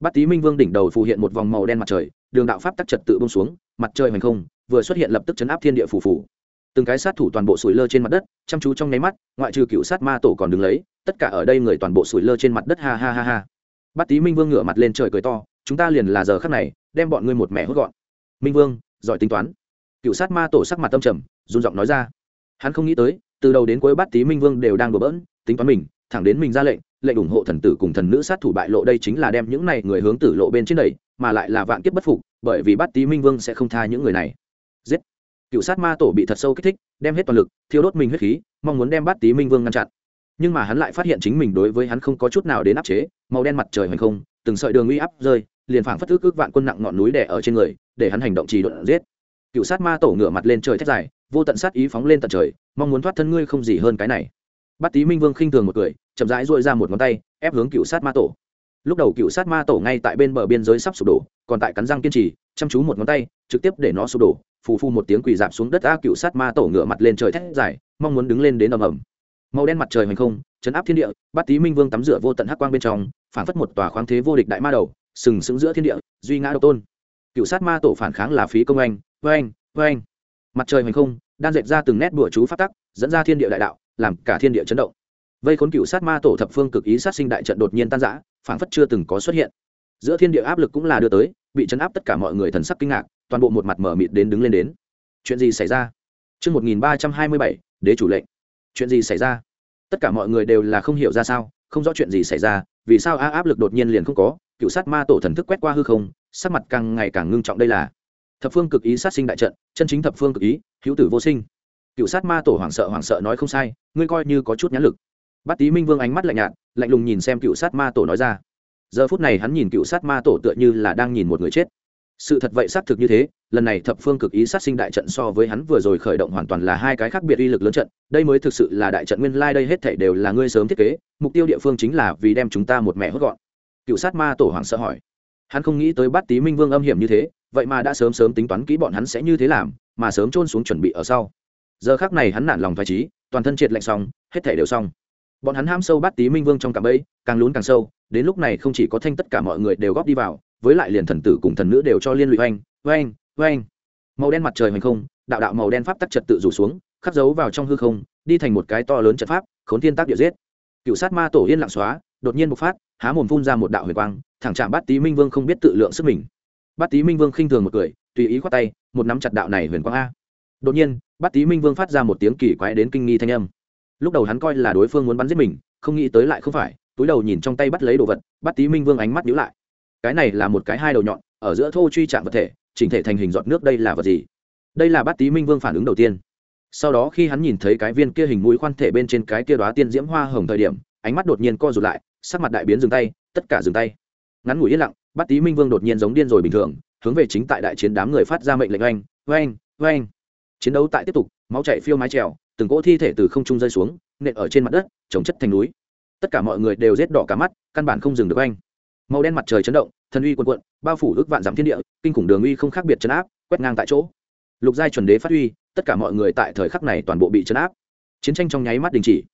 Bát tý minh vương đỉnh đầu phù hiện một vòng màu đen mặt trời, đường đạo pháp tắc trật tự bông xuống, mặt trời hành không, vừa xuất hiện lập tức chấn áp thiên địa phù phù. Từng cái sát thủ toàn bộ sủi lơ trên mặt đất, chăm chú trong nháy mắt, ngoại trừ cựu sát ma tổ còn đứng lấy, tất cả ở đây người toàn bộ sủi lơ trên mặt đất ha ha ha ha. Bát tý minh vương ngửa mặt lên trời cười to, chúng ta liền là giờ khắc này, đem bọn ngươi một mẹ hốt gọn. Minh vương, giỏi tính toán. Cựu sát ma tổ sắc mặt tâm trầm, run giọng nói ra. Hắn không nghĩ tới từ đầu đến cuối bát tý minh vương đều đang đổ bỡn, tính toán mình, thẳng đến mình ra lệnh lệnh ủng hộ thần tử cùng thần nữ sát thủ bại lộ đây chính là đem những này người hướng tử lộ bên trên đầy mà lại là vạn kiếp bất phục, bởi vì bát tý minh vương sẽ không tha những người này. Giết! Cựu sát ma tổ bị thật sâu kích thích, đem hết toàn lực, thiêu đốt mình huyết khí, mong muốn đem bát tý minh vương ngăn chặn. Nhưng mà hắn lại phát hiện chính mình đối với hắn không có chút nào đến áp chế, màu đen mặt trời hoành không, từng sợi đường uy áp rơi, liền phảng phất ước ước vạn quân nặng ngọn núi đè ở trên người, để hắn hành động trì độn giết. Cựu sát ma tổ ngửa mặt lên trời thét dài vô tận sát ý phóng lên tận trời, mong muốn thoát thân ngươi không gì hơn cái này. Bát tý minh vương khinh thường một cười, chậm rãi dội ra một ngón tay, ép hướng cựu sát ma tổ. Lúc đầu cựu sát ma tổ ngay tại bên bờ biên giới sắp sụp đổ, còn tại cắn răng kiên trì, chăm chú một ngón tay, trực tiếp để nó sụp đổ, phù phu một tiếng quỳ dạp xuống đất a cựu sát ma tổ ngửa mặt lên trời thét dài, mong muốn đứng lên đến ầm ầm. Màu đen mặt trời hành không, chấn áp thiên địa, bát tý minh vương tắm rửa vô tận hắc quang bên trong, phản phất một tòa khoáng thế vô địch đại ma đầu, sừng sững giữa thiên địa, duy ngã độc tôn. Cựu sát ma tổ phản kháng là phí công anh vê anh mặt trời hoành không đan dệt ra từng nét bùa chú phát tắc dẫn ra thiên địa đại đạo làm cả thiên địa chấn động. Vây khốn cựu sát ma tổ thập phương cực ý sát sinh đại trận đột nhiên tan giã phảng phất chưa từng có xuất hiện. Giữa thiên địa áp lực cũng là đưa tới bị chấn áp tất cả mọi người thần sắc kinh ngạc toàn bộ một mặt mở mịt đến đứng lên đến. Chuyện gì xảy ra? Trước 1327, đế chủ lệnh. Chuyện gì xảy ra? Tất cả mọi người đều là không hiểu ra sao, không rõ chuyện gì xảy ra, vì sao áp lực đột nhiên liền không có, cựu sát ma tổ thần thức quét qua hư không, sắc mặt càng ngày càng ngưng trọng đây là thập phương cực ý sát sinh đại trận, chân chính thập phương cực ý, hữu tử vô sinh. Cựu sát ma tổ hoảng sợ hoảng sợ nói không sai, ngươi coi như có chút nhãn lực. Bát Tý Minh Vương ánh mắt lạnh nhạt, lạnh lùng nhìn xem cựu sát ma tổ nói ra. Giờ phút này hắn nhìn cựu sát ma tổ tựa như là đang nhìn một người chết sự thật vậy xác thực như thế lần này thập phương cực ý sát sinh đại trận so với hắn vừa rồi khởi động hoàn toàn là hai cái khác biệt uy lực lớn trận đây mới thực sự là đại trận nguyên lai、like、đây hết thể đều là ngươi sớm thiết kế mục tiêu địa phương chính là vì đem chúng ta một mẹ hốt gọn cựu sát ma tổ hoàng sợ hỏi hắn không nghĩ tới bắt tý minh vương âm hiểm như thế vậy mà đã sớm sớm tính toán kỹ bọn hắn sẽ như thế làm, mà sớm trôn xuống chuẩn bị ở sau. Giờ khác này hắn nản lòng thoải trí toàn thân triệt lạnh xong, hết thể đều xong. Bọn hắn ham sâu bắt tý minh vương trong cạm bẫy, càng lún càng sâu, đến lúc này không chỉ có thanh tất cả mọi người đều góp đi vào, với lại liền thần tử cùng thần nữ đều cho liên lụy oanh oanh oanh. Màu đen mặt trời hoành không, đạo đạo màu đen pháp tắc trật tự rủ xuống khắc dấu vào trong hư không, đi thành một cái to lớn trận pháp, khốn thiên tác địa giết. Cựu sát ma tổ yên lặng xóa, đột nhiên bộc phát, há mồm phun ra một đạo huyền quang, thẳng chạm bắt tý minh vương không biết tự lượng sức mình bát tý minh vương khinh thường một cười, tùy ý khoát tay, một nắm chặt đạo này huyền quang a. Đột nhiên, bát tý minh vương phát ra một tiếng kỳ quái đến kinh nghi thanh âm. Lúc đầu hắn coi là đối phương muốn bắn giết mình, không nghĩ tới lại không phải, túi đầu nhìn trong tay bắt lấy đồ vật, bát tý minh vương ánh mắt nhíu lại. Cái này là một cái hai đầu nhọn, ở giữa thô truy chạm vật thể, chỉnh thể thành hình giọt nước đây là vật gì? Đây là bát tý minh vương phản ứng đầu tiên. Sau đó khi hắn nhìn thấy cái viên kia hình mũi khoan thể bên trên cái kia đoá tiên diễm hoa hồng thời điểm, ánh mắt đột nhiên co rụt lại, sắc mặt đại biến dừng tay, tất cả dừng tay. Ngắn ngủi yên lặng bát tý minh vương đột nhiên giống điên rồi bình thường, hướng về chính tại đại chiến đám người phát ra mệnh lệnh oanh oanh oanh. Chiến đấu tại tiếp tục, máu chạy phiêu mái trèo, từng cỗ thi thể từ không trung rơi xuống, nện ở trên mặt đất, trồng chất thành núi. Tất cả mọi người đều rết đỏ cả mắt, căn bản không dừng được oanh. Màu đen mặt trời chấn động, thần uy quần quận bao phủ ước vạn dặm thiên địa, kinh khủng đường uy không khác biệt chấn áp, quét ngang tại chỗ. Lục giai chuẩn đế phát uy tất cả mọi người tại thời khắc này toàn bộ bị chấn áp. Chiến tranh trong nháy mắt đình chỉ.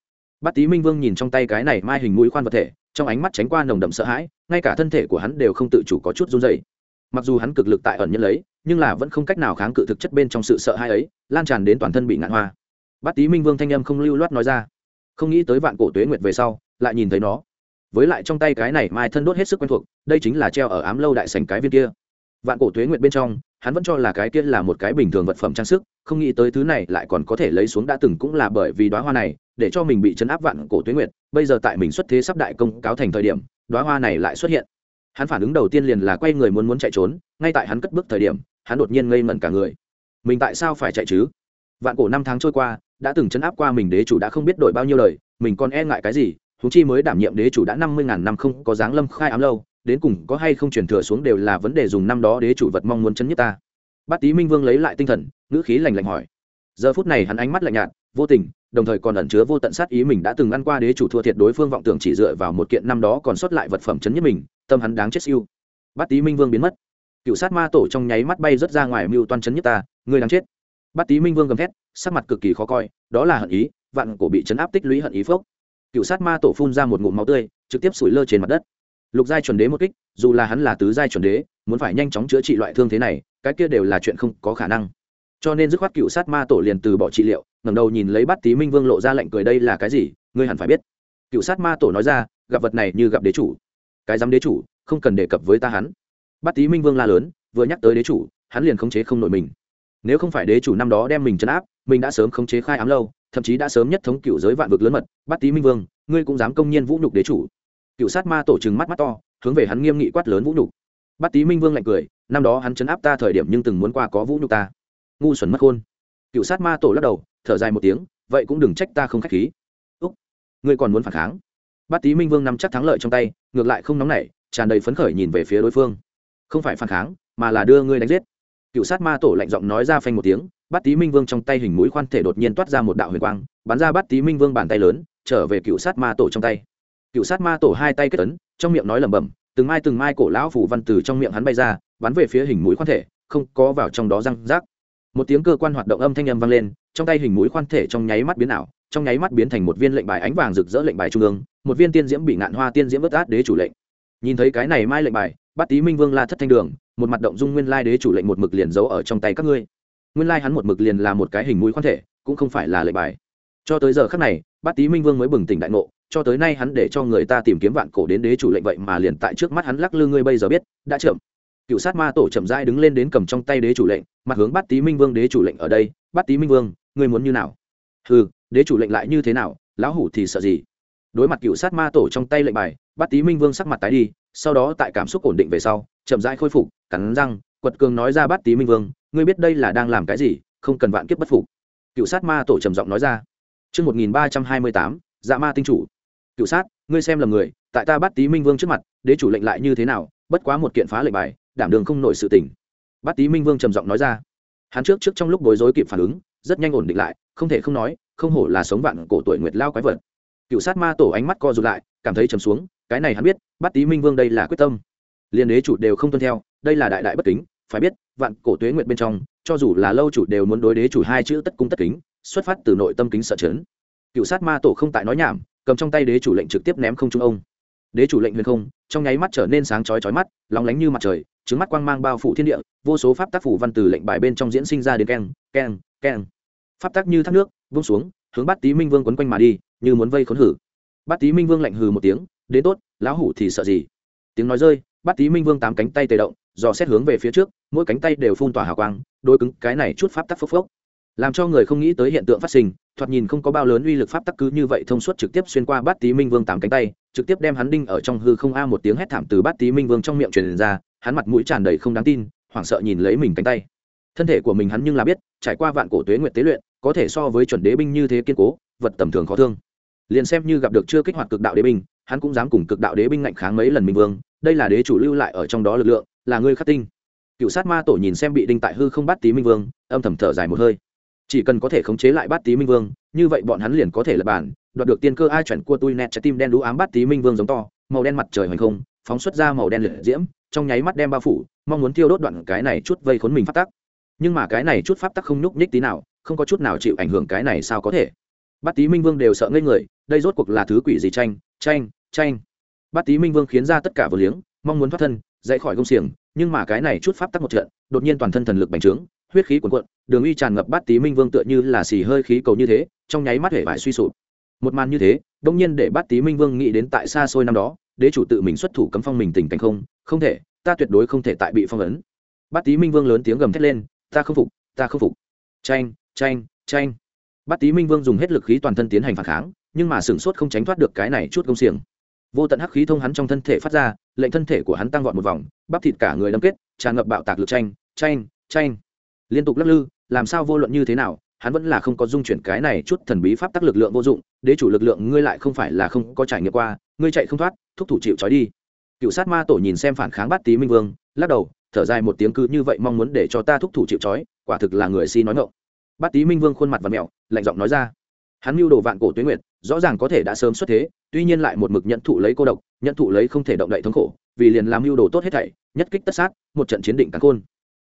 Bát tý minh vương nhìn trong tay cái này mai hình mũi khoan vật thể trong ánh mắt tránh qua nồng đậm sợ hãi, ngay cả thân thể của hắn đều không tự chủ có chút run dày mặc dù hắn cực lực tại ẩn nhân lấy, nhưng là vẫn không cách nào kháng cự thực chất bên trong sự sợ hãi ấy, lan tràn đến toàn thân bị ngạn hoa. Bát tý minh vương thanh âm không lưu loát nói ra. Không nghĩ tới vạn cổ tuế nguyệt về sau, lại nhìn thấy nó. Với lại trong tay cái này mai thân đốt hết sức quen thuộc, đây chính là treo ở ám lâu đại sành cái viên kia vạn cổ tuế nguyệt bên trong, hắn vẫn cho là cái kia là một cái bình thường vật phẩm trang sức, không nghĩ tới thứ này lại còn có thể lấy xuống đã từng cũng là bởi vì đoá hoa này, để cho mình bị chấn áp vạn cổ tuế nguyệt. Bây giờ tại mình xuất thế sắp đại công cáo thành thời điểm đoá hoa này lại xuất hiện. Hắn phản ứng đầu tiên liền là quay người muốn muốn chạy trốn, ngay tại hắn cất bước thời điểm, hắn đột nhiên ngây mẩn cả người. Mình tại sao phải chạy chứ? Vạn cổ năm tháng trôi qua, đã từng chấn áp qua mình đế chủ đã không biết đổi bao nhiêu lời, mình còn e ngại cái gì thú chi mới đảm nhiệm đế chủ đã năm mươi ngàn năm không có dáng lâm khai ám lâu đến cùng có hay không truyền thừa xuống đều là vấn đề dùng năm đó đế chủ vật mong muốn chấn nhất ta. Bát tý minh vương lấy lại tinh thần, ngữ khí lành lạnh hỏi. Giờ phút này hắn ánh mắt lạnh nhạt, vô tình, đồng thời còn ẩn chứa vô tận sát ý mình đã từng ăn qua đế chủ thua thiệt đối phương vọng tưởng chỉ dựa vào một kiện năm đó còn sót lại vật phẩm chấn nhất mình, tâm hắn đáng chết siêu. Bát tý minh vương biến mất. Cựu sát ma tổ trong nháy mắt bay rớt ra ngoài mưu toan chấn nhất ta người đáng chết. Bát tý minh vương gầm thét, sắc mặt cực kỳ khó coi, đó là hận ý, vạn cổ bị chấn áp tích lũy hận ý phốc. Cựu sát ma tổ phun ra một ngụm máu tươi, trực tiếp sủi lơ trên mặt đất lục giai chuẩn đế một kích, dù là hắn là tứ giai chuẩn đế, muốn phải nhanh chóng chữa trị loại thương thế này, cái kia đều là chuyện không có khả năng. Cho nên dứt khoát cựu sát ma tổ liền từ bỏ trị liệu, ngẩng đầu nhìn lấy bắt tý minh vương lộ ra lệnh cười, đây là cái gì? Ngươi hẳn phải biết. Cựu sát ma tổ nói ra, gặp vật này như gặp đế chủ. Cái dám đế chủ, không cần đề cập với ta hắn. Bắt tý minh vương la lớn, vừa nhắc tới đế chủ, hắn liền khống chế không nổi mình. Nếu không phải đế chủ năm đó đem mình chấn áp, mình đã sớm khống chế khai ám lâu, thậm chí đã sớm nhất thống cựu giới vạn vực lớn mật. Bắt tý minh vương, ngươi cũng dám công nhiên vũ nhục đế chủ cựu sát ma tổ trừng mắt mắt to, hướng về hắn nghiêm nghị quát lớn vũ nhục. Bắt tý minh vương lạnh cười, năm đó hắn chấn áp ta thời điểm nhưng từng muốn qua có vũ nhục ta. Ngu xuẩn mất khôn cựu sát ma tổ lắc đầu, thở dài một tiếng, vậy cũng đừng trách ta không k h á c h khí. Úc, ngươi còn muốn phản kháng? Bát tý minh vương nắm chắc thắng lợi trong tay, ngược lại không nóng nảy, tràn đầy phấn khởi nhìn về phía đối phương. Không phải phản kháng, mà là đưa ngươi đánh giết. Cựu sát ma tổ lạnh giọng nói ra phanh một tiếng, bát tý minh vương trong tay hình mũi khoan thể đột nhiên toát ra một đạo huyền quang, bắn ra bát tý minh vương bàn tay lớn, trở về cựu sát ma tổ trong tay cựu sát ma tổ hai tay kết ấn, trong miệng nói lẩm bẩm từng mai từng mai cổ lão phủ văn từ trong miệng hắn bay ra bắn về phía hình mũi khoan thể không có vào trong đó răng rác. Một tiếng cơ quan hoạt động âm thanh âm vang lên trong tay hình mũi khoan thể trong nháy mắt biến ảo trong nháy mắt biến thành một viên lệnh bài ánh vàng rực rỡ lệnh bài trung ương một viên tiên diễm bị ngạn hoa tiên diễm bất át đế chủ lệnh. Nhìn thấy cái này mai lệnh bài bát tý minh vương la thất thanh đường một mặt động dung nguyên lai đế chủ lệnh một mực liền giấu ở trong tay các ngươi. Nguyên lai hắn một mực liền là một cái hình mũi khoan thể cũng không phải là lệnh bài. Cho tới giờ khắc này bát tý minh vương mới bừng tỉnh đại ngộ cho tới nay hắn để cho người ta tìm kiếm vạn cổ đến đế chủ lệnh vậy mà liền tại trước mắt hắn lắc lư ngươi bây giờ biết đã chậm. Cựu sát ma tổ chậm rãi đứng lên đến cầm trong tay đế chủ lệnh mặt hướng bát tý minh vương đế chủ lệnh ở đây bát tý minh vương ngươi muốn như nào? Ừ đế chủ lệnh lại như thế nào lão hủ thì sợ gì? Đối mặt cựu sát ma tổ trong tay lệnh bài bát tý minh vương sắc mặt tái đi sau đó tại cảm xúc ổn định về sau chậm rãi khôi phục cắn răng quật cường nói ra bát tý minh vương ngươi biết đây là đang làm cái gì không cần vạn kiếp bất phục. Cựu sát ma tổ trầm giọng nói ra Trước 1328, dạ ma tinh chủ. Cựu sát, ngươi xem lầm người, tại ta bắt tý minh vương trước mặt, đế chủ lệnh lại như thế nào, bất quá một kiện phá lệnh bài, đảm đường không nổi sự tình. Bát tý minh vương trầm giọng nói ra. Hắn trước trước trong lúc bối rối kịp phản ứng, rất nhanh ổn định lại, không thể không nói, không hổ là sống vạn cổ tuổi nguyệt lao quái vật. Cựu sát ma tổ ánh mắt co rụt lại, cảm thấy trầm xuống, cái này hắn biết, Bát tý minh vương đây là quyết tâm. Liên đế chủ đều không tuân theo, đây là đại đại bất kính, phải biết, vạn cổ tuế nguyệt bên trong, cho dù là lâu chủ đều muốn đối đế chủ hai chữ tất cung tất kính, xuất phát từ nội tâm kính sợ chấn cựu sát ma tổ không tại nói nhảm cầm trong tay đế chủ lệnh trực tiếp ném không trung ông. Đế chủ lệnh huyền không, trong nháy mắt trở nên sáng chói chói mắt, lóng lánh như mặt trời trứng mắt quang mang bao phủ thiên địa, vô số pháp tác phủ văn từ lệnh bài bên trong diễn sinh ra đến keng keng keng. Pháp tác như thác nước, vung xuống, hướng bát tý minh vương quấn quanh mà đi, như muốn vây khốn hử. Bát tý minh vương lạnh hừ một tiếng, đến tốt, lão hủ thì sợ gì? Tiếng nói rơi, bát tý minh vương tám cánh tay tề động, dò xét hướng về phía trước, mỗi cánh tay đều phun tỏa hào quang đôi cứng cái này chút pháp tắc phốc phốc làm cho người không nghĩ tới hiện tượng phát sinh, thoạt nhìn không có bao lớn uy lực pháp tắc cứ như vậy thông suốt trực tiếp xuyên qua bát tý minh vương tám cánh tay, trực tiếp đem hắn đinh ở trong hư không a một tiếng hét thảm từ bát tý minh vương trong miệng truyền ra, hắn mặt mũi tràn đầy không đáng tin, hoảng sợ nhìn lấy mình cánh tay. Thân thể của mình hắn nhưng là biết, trải qua vạn cổ tuế nguyệt tế luyện, có thể so với chuẩn đế binh như thế kiên cố, vật tầm thường khó thương. Liền xem như gặp được chưa kích hoạt cực đạo đế binh, hắn cũng dám cùng cực đạo đế binh ngạnh kháng mấy lần minh vương, đây là đế chủ lưu lại ở trong đó lực lượng, là ngươi khắc tinh. Cựu sát ma tổ nhìn xem bị đinh tại hư không bắt tý minh vương, âm thầm thở dài một hơi chỉ cần có thể khống chế lại bát tý minh vương, như vậy bọn hắn liền có thể lập bản, đoạt được tiên cơ ai chuẩn cua tui nẹt trái tim đen đũ ám bát tý minh vương giống to, màu đen mặt trời hoành không, phóng xuất ra màu đen liệt diễm, trong nháy mắt đem bao phủ, mong muốn thiêu đốt đoạn cái này chút vây khốn mình phát tắc. Nhưng mà cái này chút pháp tắc không nhúc nhích tí nào, không có chút nào chịu ảnh hưởng cái này sao có thể. Bát tý minh vương đều sợ ngây người, đây rốt cuộc là thứ quỷ gì tranh tranh tranh. Bát tý minh vương khiến ra tất cả vừa liếng, mong muốn thoát thân, dậy khỏi công xiềng, nhưng mà cái này chút pháp tắc một trận, đột nhiên toàn thân thần lực bành trướng huyết khí cuồn cuộn, đường uy tràn ngập bát tý minh vương tựa như là xì hơi khí cầu như thế, trong nháy mắt hệ vải suy sụp. Một màn như thế, đông nhiên để bát tý minh vương nghĩ đến tại xa xôi năm đó, đế chủ tự mình xuất thủ cấm phong mình tình cảnh không? Không thể, ta tuyệt đối không thể tại bị phong ấn. Bát tý minh vương lớn tiếng gầm thét lên, ta không phục, ta không phục. Tranh tranh tranh bát tý minh vương dùng hết lực khí toàn thân tiến hành phản kháng, nhưng mà sửng sốt không tránh thoát được cái này chút công xiềng. Vô tận hắc khí thông hắn trong thân thể phát ra, lệnh thân thể của hắn tăng vọt một vòng, bắp thịt cả người đâm kết, tràn ngập bạo tạc lực tranh tranh tranh liên tục lắc lư, làm sao vô luận như thế nào, hắn vẫn là không có dung chuyển cái này chút thần bí pháp tắc lực lượng vô dụng, đế chủ lực lượng ngươi lại không phải là không có trải nghiệm qua, ngươi chạy không thoát, thúc thủ chịu trói đi. Cựu sát ma tổ nhìn xem phản kháng bát tý minh vương, lắc đầu, thở dài một tiếng cứ như vậy mong muốn để cho ta thúc thủ chịu trói, quả thực là người si nói ngộng bát tý minh vương khuôn mặt và mẹo, lạnh giọng nói ra. Hắn mưu đồ vạn cổ tuyến nguyệt, rõ ràng có thể đã sớm xuất thế, tuy nhiên lại một mực nhận thụ lấy cô độc, nhận thụ lấy không thể động đậy thống khổ, vì liền làm mưu đồ tốt hết thảy, nhất kích tất sát, một trận chiến định cắn khôn.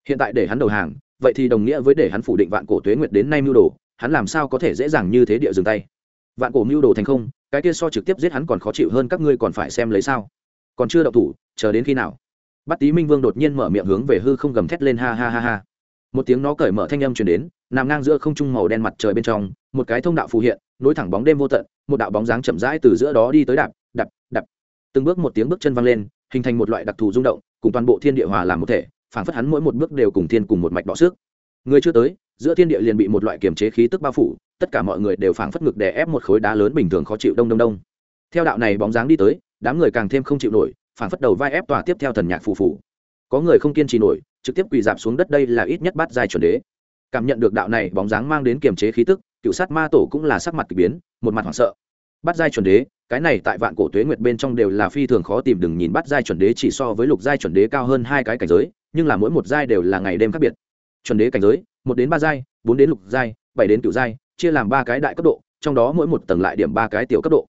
Hiện tại để hắn đầu hàng vậy thì đồng nghĩa với để hắn phủ định vạn cổ tuế nguyệt đến nay mưu đồ, hắn làm sao có thể dễ dàng như thế địa dừng tay? Vạn cổ mưu đồ thành không, cái kia so trực tiếp giết hắn còn khó chịu hơn các ngươi còn phải xem lấy sao? Còn chưa đậu thủ, chờ đến khi nào? Bắt tý minh vương đột nhiên mở miệng hướng về hư không gầm thét lên ha ha ha ha. Một tiếng nó cởi mở thanh âm truyền đến, nằm ngang giữa không trung màu đen mặt trời bên trong, một cái thông đạo phù hiện, nối thẳng bóng đêm vô tận, một đạo bóng dáng chậm rãi từ giữa đó đi tới đạp đạp đạp. Từng bước một tiếng bước chân văng lên, hình thành một loại đặc thù rung động, cùng toàn bộ thiên địa hòa làm một thể phảng phất hắn mỗi một bước đều cùng thiên cùng một mạch đọ xước người chưa tới, giữa thiên địa liền bị một loại kiềm chế khí tức bao phủ, tất cả mọi người đều phảng phất ngực đè ép một khối đá lớn bình thường khó chịu đông đông đông. Theo đạo này bóng dáng đi tới, đám người càng thêm không chịu nổi, phảng phất đầu vai ép tòa tiếp theo thần nhạc phù phù. Có người không kiên trì nổi, trực tiếp quỳ dạp xuống đất đây là ít nhất bát giai chuẩn đế. Cảm nhận được đạo này bóng dáng mang đến kiềm chế khí tức, cựu sát ma tổ cũng là sắc mặt kỳ biến, một mặt hoảng sợ. Bắt giai chuẩn đế, cái này tại vạn cổ tuế nguyệt bên trong đều là phi thường khó tìm, đừng nhìn bắt giai chuẩn đế chỉ so với lục giai chuẩn đế cao hơn hai cái cảnh giới nhưng là mỗi một giai đều là ngày đêm khác biệt. Chuẩn đế cảnh giới, một đến ba giai, bốn đến lục giai, bảy đến cựu giai, chia làm ba cái đại cấp độ, trong đó mỗi một tầng lại điểm ba cái tiểu cấp độ.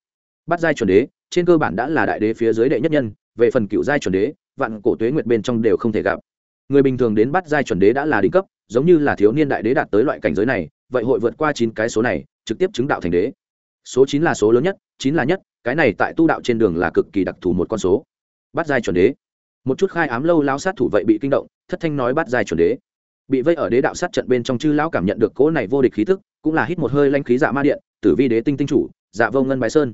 Bắt giai chuẩn đế, trên cơ bản đã là đại đế phía dưới đệ nhất nhân, về phần cựu giai chuẩn đế, vạn cổ tuế nguyệt bên trong đều không thể gặp. Người bình thường đến bắt giai chuẩn đế đã là đỉnh cấp, giống như là thiếu niên đại đế đạt tới loại cảnh giới này, vậy hội vượt qua chín cái số này, trực tiếp chứng đạo thành đế. Số chín là số lớn nhất, chín là nhất, cái này tại tu đạo trên đường là cực kỳ đặc thù một con số. Bắt giai chuẩn đế một chút khai ám lâu lao sát thủ vậy bị kinh động, thất thanh nói bắt giai chuẩn đế. Bị vây ở đế đạo sát trận bên trong chư lão cảm nhận được cỗ này vô địch khí thức cũng là hít một hơi lanh khí dạ ma điện, tử vi đế tinh tinh chủ dạ vô ngân bái sơn.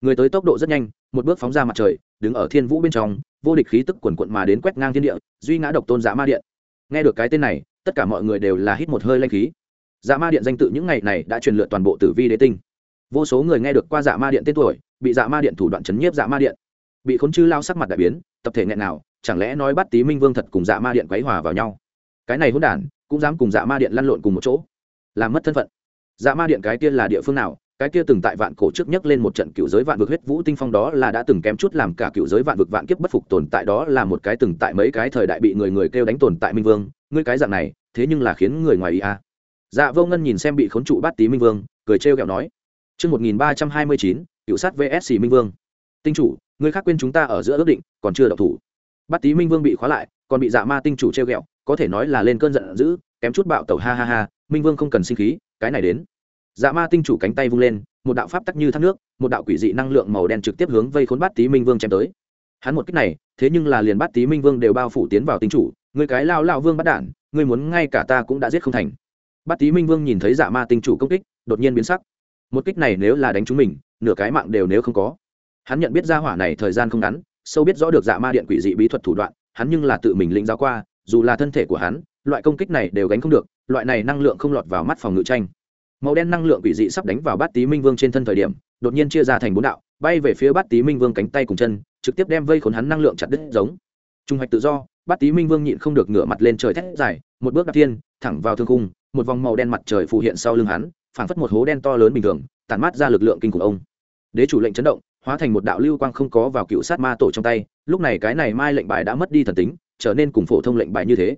Người tới tốc độ rất nhanh, một bước phóng ra mặt trời, đứng ở thiên vũ bên trong, vô địch khí tức quần quận mà đến quét ngang thiên địa, duy ngã độc tôn dạ ma điện. Nghe được cái tên này, tất cả mọi người đều là hít một hơi lanh khí. Dạ ma điện danh tự những ngày này đã truyền lượt toàn bộ tử vi đế tinh. Vô số người nghe được qua dạ ma điện tên tuổi, bị dạ ma điện thủ đoạn chấn nhiếp dạ ma điện. Bị khốn chư lao sắc mặt đại biến, tập thể nghẹn nào chẳng lẽ nói bắt tý minh vương thật cùng dạ ma điện quấy hòa vào nhau? Cái này hôn đản, cũng dám cùng dạ ma điện lăn lộn cùng một chỗ. Làm mất thân phận. Dạ ma điện cái kia là địa phương nào? Cái kia từng tại vạn cổ trước nhất lên một trận cựu giới vạn vực huyết vũ tinh phong đó là đã từng kém chút làm cả cựu giới vạn vực vạn kiếp bất phục tồn tại đó là một cái từng tại mấy cái thời đại bị người người kêu đánh tồn tại minh vương. Ngươi cái dạng này, thế nhưng là khiến người ngoài ý a à. dạ vô ngân nhìn xem bị khốn trụ bát tý minh vương, cười trêu ghẹo nói, chương một nghìn ba trăm hai mươi chín, cựu sát vsc minh vương. Tinh chủ, ngươi khác quên chúng ta ở giữa ước định, còn chưa độc thủ bát tý minh vương bị khóa lại, còn bị dạ ma tinh chủ treo ghẹo, có thể nói là lên cơn giận dữ, kém chút bạo tẩu, ha ha ha, minh vương không cần sinh khí, cái này đến. Dạ ma tinh chủ cánh tay vung lên, một đạo pháp tắc như thác nước, một đạo quỷ dị năng lượng màu đen trực tiếp hướng vây khốn bát tý minh vương chém tới. Hắn một cách này, thế nhưng là liền bát tý minh vương đều bao phủ tiến vào tinh chủ người cái lao lao vương bắt đản người muốn ngay cả ta cũng đã giết không thành. Bát tý minh vương nhìn thấy dạ ma tinh chủ công kích, đột nhiên biến sắc. Một kích này nếu là đánh chúng mình, nửa cái mạng đều nếu không có. Hắn nhận biết ra hỏa này thời gian không ngắn sâu biết rõ được dạ ma điện quỷ dị bí thuật thủ đoạn, hắn nhưng là tự mình lĩnh giáo qua, dù là thân thể của hắn, loại công kích này đều gánh không được, loại này năng lượng không lọt vào mắt phòng ngự tranh. Màu đen năng lượng quỷ dị sắp đánh vào bát tý minh vương trên thân thời điểm, đột nhiên chia ra thành bốn đạo, bay về phía bát tý minh vương cánh tay cùng chân, trực tiếp đem vây khốn hắn năng lượng chặt đứt giống. Trung hoạch tự do, bát tý minh vương nhịn không được ngửa mặt lên trời thét dài, một bước đạp thiên, thẳng vào thương cung một vòng màu đen mặt trời phù hiện sau lưng hắn, phảng phất một hố đen to lớn bình thường tàn mát ra lực lượng kinh khủng ông. Đế chủ lệnh chấn động hóa thành một đạo lưu quang không có vào cựu sát ma tổ trong tay, lúc này cái này mai lệnh bài đã mất đi thần tính, trở nên cùng phổ thông lệnh bài như thế.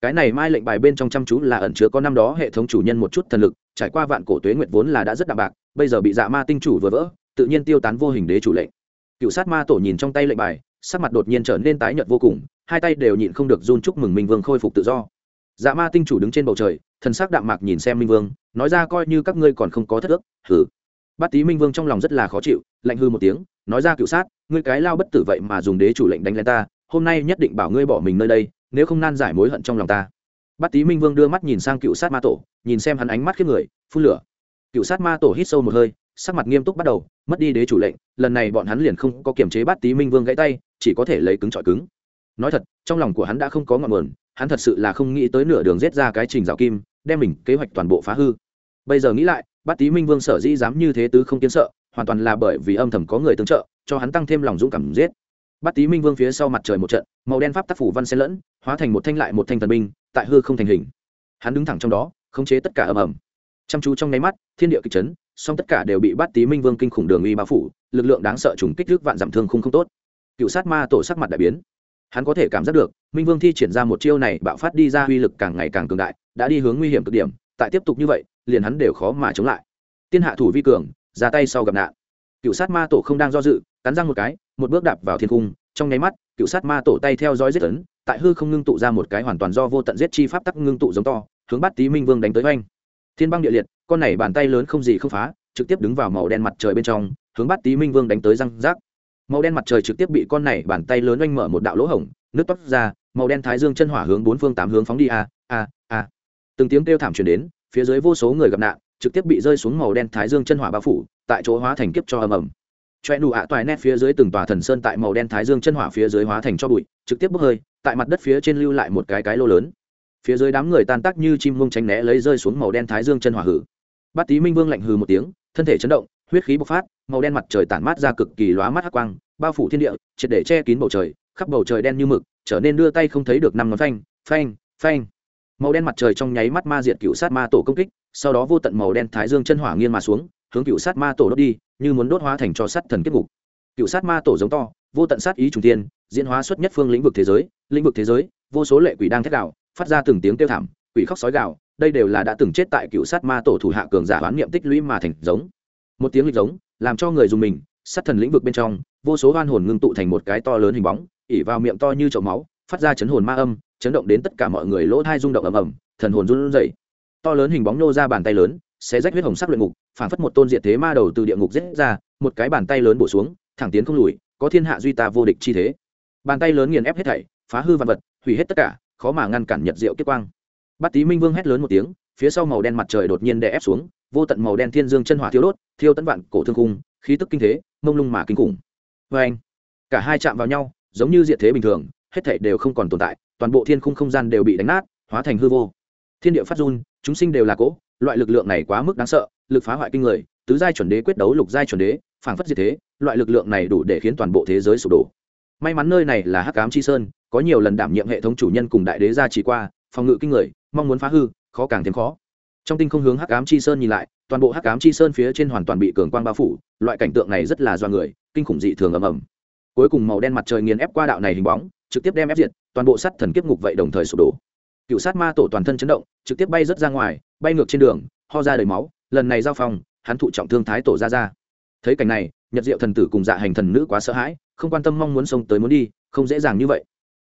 Cái này mai lệnh bài bên trong chăm chú là ẩn chứa có năm đó hệ thống chủ nhân một chút thần lực, trải qua vạn cổ tuế nguyệt vốn là đã rất đạm bạc, bây giờ bị dạ ma tinh chủ vừa vỡ, tự nhiên tiêu tán vô hình đế chủ lệnh. Cựu sát ma tổ nhìn trong tay lệnh bài, sắc mặt đột nhiên trở nên tái nhợt vô cùng, hai tay đều nhịn không được run chúc mừng minh vương khôi phục tự do. Dạ ma tinh chủ đứng trên bầu trời, thần sắc đạm mạc nhìn xem minh vương, nói ra coi như các ngươi còn không có thất ước hử bát tý minh vương trong lòng rất là khó chịu, lạnh hư một tiếng, nói ra cựu sát, ngươi cái lao bất tử vậy mà dùng đế chủ lệnh đánh lên ta, hôm nay nhất định bảo ngươi bỏ mình nơi đây, nếu không nan giải mối hận trong lòng ta. Bát tý minh vương đưa mắt nhìn sang cựu sát ma tổ, nhìn xem hắn ánh mắt khiếp người, phun lửa. Cựu sát ma tổ hít sâu một hơi, sắc mặt nghiêm túc bắt đầu, mất đi đế chủ lệnh, lần này bọn hắn liền không có kiềm chế bát tý minh vương gãy tay, chỉ có thể lấy cứng trọi cứng. Nói thật, trong lòng của hắn đã không có ngọn nguồn, hắn thật sự là không nghĩ tới nửa đường rết ra cái trình rào kim, đem mình kế hoạch toàn bộ phá hư. Bây giờ nghĩ lại bát tý minh vương sở dĩ dám như thế tứ không kiến sợ, hoàn toàn là bởi vì âm thầm có người tương trợ, cho hắn tăng thêm lòng dũng cảm giết. Bát tý minh vương phía sau mặt trời một trận, màu đen pháp tác phủ văn xen lẫn, hóa thành một thanh lại một thanh thần binh, tại hư không thành hình. Hắn đứng thẳng trong đó, khống chế tất cả ầm ầm. Chăm chú trong nháy mắt, thiên địa kịch chấn, song tất cả đều bị bát tý minh vương kinh khủng đường uy bao phủ, lực lượng đáng sợ trùng kích thước vạn giảm thương không không tốt. Cựu sát ma tổ sắc mặt đại biến. Hắn có thể cảm giác được, minh vương thi triển ra một chiêu này bạo phát đi ra uy lực càng ngày càng cường đại, đã đi hướng nguy hiểm cực điểm, tại tiếp tục như vậy liền hắn đều khó mà chống lại. Tiên hạ thủ vi cường, ra tay sau gặp nạn. Cựu sát ma tổ không đang do dự, cắn răng một cái, một bước đạp vào thiên cung, trong nháy mắt, cựu sát ma tổ tay theo dõi giết tấn tại hư không ngưng tụ ra một cái hoàn toàn do vô tận giết chi pháp tắc ngưng tụ giống to, hướng bắt tý minh vương đánh tới oanh. Thiên băng địa liệt, con này bàn tay lớn không gì không phá, trực tiếp đứng vào màu đen mặt trời bên trong, hướng bắt tý minh vương đánh tới răng rác. Màu đen mặt trời trực tiếp bị con này bàn tay lớn oanh mở một đạo lỗ hổng, nước toát ra, màu đen thái dương chân hỏa hướng bốn phương tám hướng phóng đi a a a. Từng tiếng kêu thảm truyền đến phía dưới vô số người gặp nạn, trực tiếp bị rơi xuống màu đen thái dương chân hỏa bao phủ, tại chỗ hóa thành kiếp cho ầm ầm. Choe nụ ạ toài nét phía dưới từng tòa thần sơn tại màu đen thái dương chân hỏa phía dưới hóa thành cho bụi, trực tiếp bốc hơi, tại mặt đất phía trên lưu lại một cái cái lô lớn. Phía dưới đám người tan tác như chim mông tránh né lấy rơi xuống màu đen thái dương chân hỏa hử. Bát tý minh vương lạnh hừ một tiếng, thân thể chấn động, huyết khí bộc phát, màu đen mặt trời tản mát ra cực kỳ lóa mắt hắc quang, bao phủ thiên địa, triệt để che kín bầu trời, khắp bầu trời đen như mực, trở nên đưa tay không thấy được năm ngón phanh phanh phanh màu đen mặt trời trong nháy mắt ma diệt cựu sát ma tổ công kích, sau đó vô tận màu đen thái dương chân hỏa nghiên mà xuống, hướng cựu sát ma tổ đốt đi, như muốn đốt hóa thành cho sát thần kết ngục. Cựu sát ma tổ giống to, vô tận sát ý trùng tiên diễn hóa xuất nhất phương lĩnh vực thế giới, lĩnh vực thế giới, vô số lệ quỷ đang thét gạo phát ra từng tiếng kêu thảm, quỷ khóc sói gạo đây đều là đã từng chết tại cựu sát ma tổ thủ hạ cường giả hoán niệm tích lũy mà thành giống. Một tiếng lịch giống, làm cho người dùng mình, sát thần lĩnh vực bên trong, vô số oan hồn ngưng tụ thành một cái to lớn hình bóng, ỉ vào miệng to như chậu máu, phát ra chấn hồn ma âm chấn động đến tất cả mọi người lỗ thai rung động ầm ầm, thần hồn run rẩy. To lớn hình bóng nô ra bàn tay lớn sẽ rách huyết hồng sắc luyện ngục phản phất một tôn diệt thế ma đầu từ địa ngục rết ra, một cái bàn tay lớn bổ xuống, thẳng tiến không lùi, có thiên hạ duy ta vô địch chi thế. Bàn tay lớn nghiền ép hết thảy, phá hư vạn vật, hủy hết tất cả, khó mà ngăn cản nhật diệu kết quang. Bát tý minh vương hét lớn một tiếng, phía sau màu đen mặt trời đột nhiên đè ép xuống, vô tận màu đen thiên dương chân hỏa thiêu đốt, thiêu tấn vạn cổ thương khung, khí tức kinh thế, mông lung mà kinh khủng. Vê anh cả hai chạm vào nhau, giống như diệt thế bình thường, hết thảy đều không còn tồn tại toàn bộ thiên khung không gian đều bị đánh nát, hóa thành hư vô. Thiên địa phát run, chúng sinh đều là cỗ, loại lực lượng này quá mức đáng sợ, lực phá hoại kinh người, tứ giai chuẩn đế quyết đấu lục giai chuẩn đế phảng phất diệt thế, loại lực lượng này đủ để khiến toàn bộ thế giới sụp đổ. May mắn nơi này là hắc cám chi sơn, có nhiều lần đảm nhiệm hệ thống chủ nhân cùng đại đế gia trì qua, phòng ngự kinh người, mong muốn phá hư, khó càng thêm khó. Trong tinh không hướng hắc cám chi sơn nhìn lại, toàn bộ hắc cám chi sơn phía trên hoàn toàn bị cường quang bao phủ, loại cảnh tượng này rất là do người, kinh khủng dị thường ầm ầm. Cuối cùng màu đen mặt trời nghiền ép qua đạo này hình bóng trực tiếp đem ép diệt toàn bộ sắt thần kiếp ngục vậy đồng thời sụp đổ. Cựu sát ma tổ toàn thân chấn động trực tiếp bay rớt ra ngoài bay ngược trên đường ho ra đầy máu lần này giao phòng hắn thụ trọng thương thái tổ ra ra. Thấy cảnh này nhật diệu thần tử cùng dạ hành thần nữ quá sợ hãi không quan tâm mong muốn xông tới muốn đi không dễ dàng như vậy.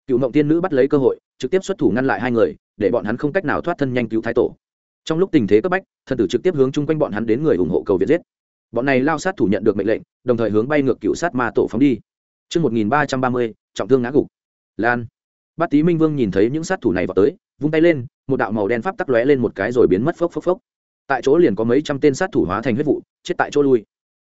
Cựu mộng tiên nữ bắt lấy cơ hội trực tiếp xuất thủ ngăn lại hai người để bọn hắn không cách nào thoát thân nhanh cứu thái tổ. Trong lúc tình thế cấp bách thần tử trực tiếp hướng chung quanh bọn hắn đến người ủng hộ cầu viện giết. Bọn này lao sát thủ nhận được mệnh lệnh đồng thời hướng bay ngược cựu sát ma tổ phóng đi. Trước 1330, trọng thương ngã gục. Lan. Bát Tý Minh Vương nhìn thấy những sát thủ này vào tới, vung tay lên, một đạo màu đen pháp tắc lóe lên một cái rồi biến mất phốc phốc phốc. Tại chỗ liền có mấy trăm tên sát thủ hóa thành huyết vụ, chết tại chỗ lui.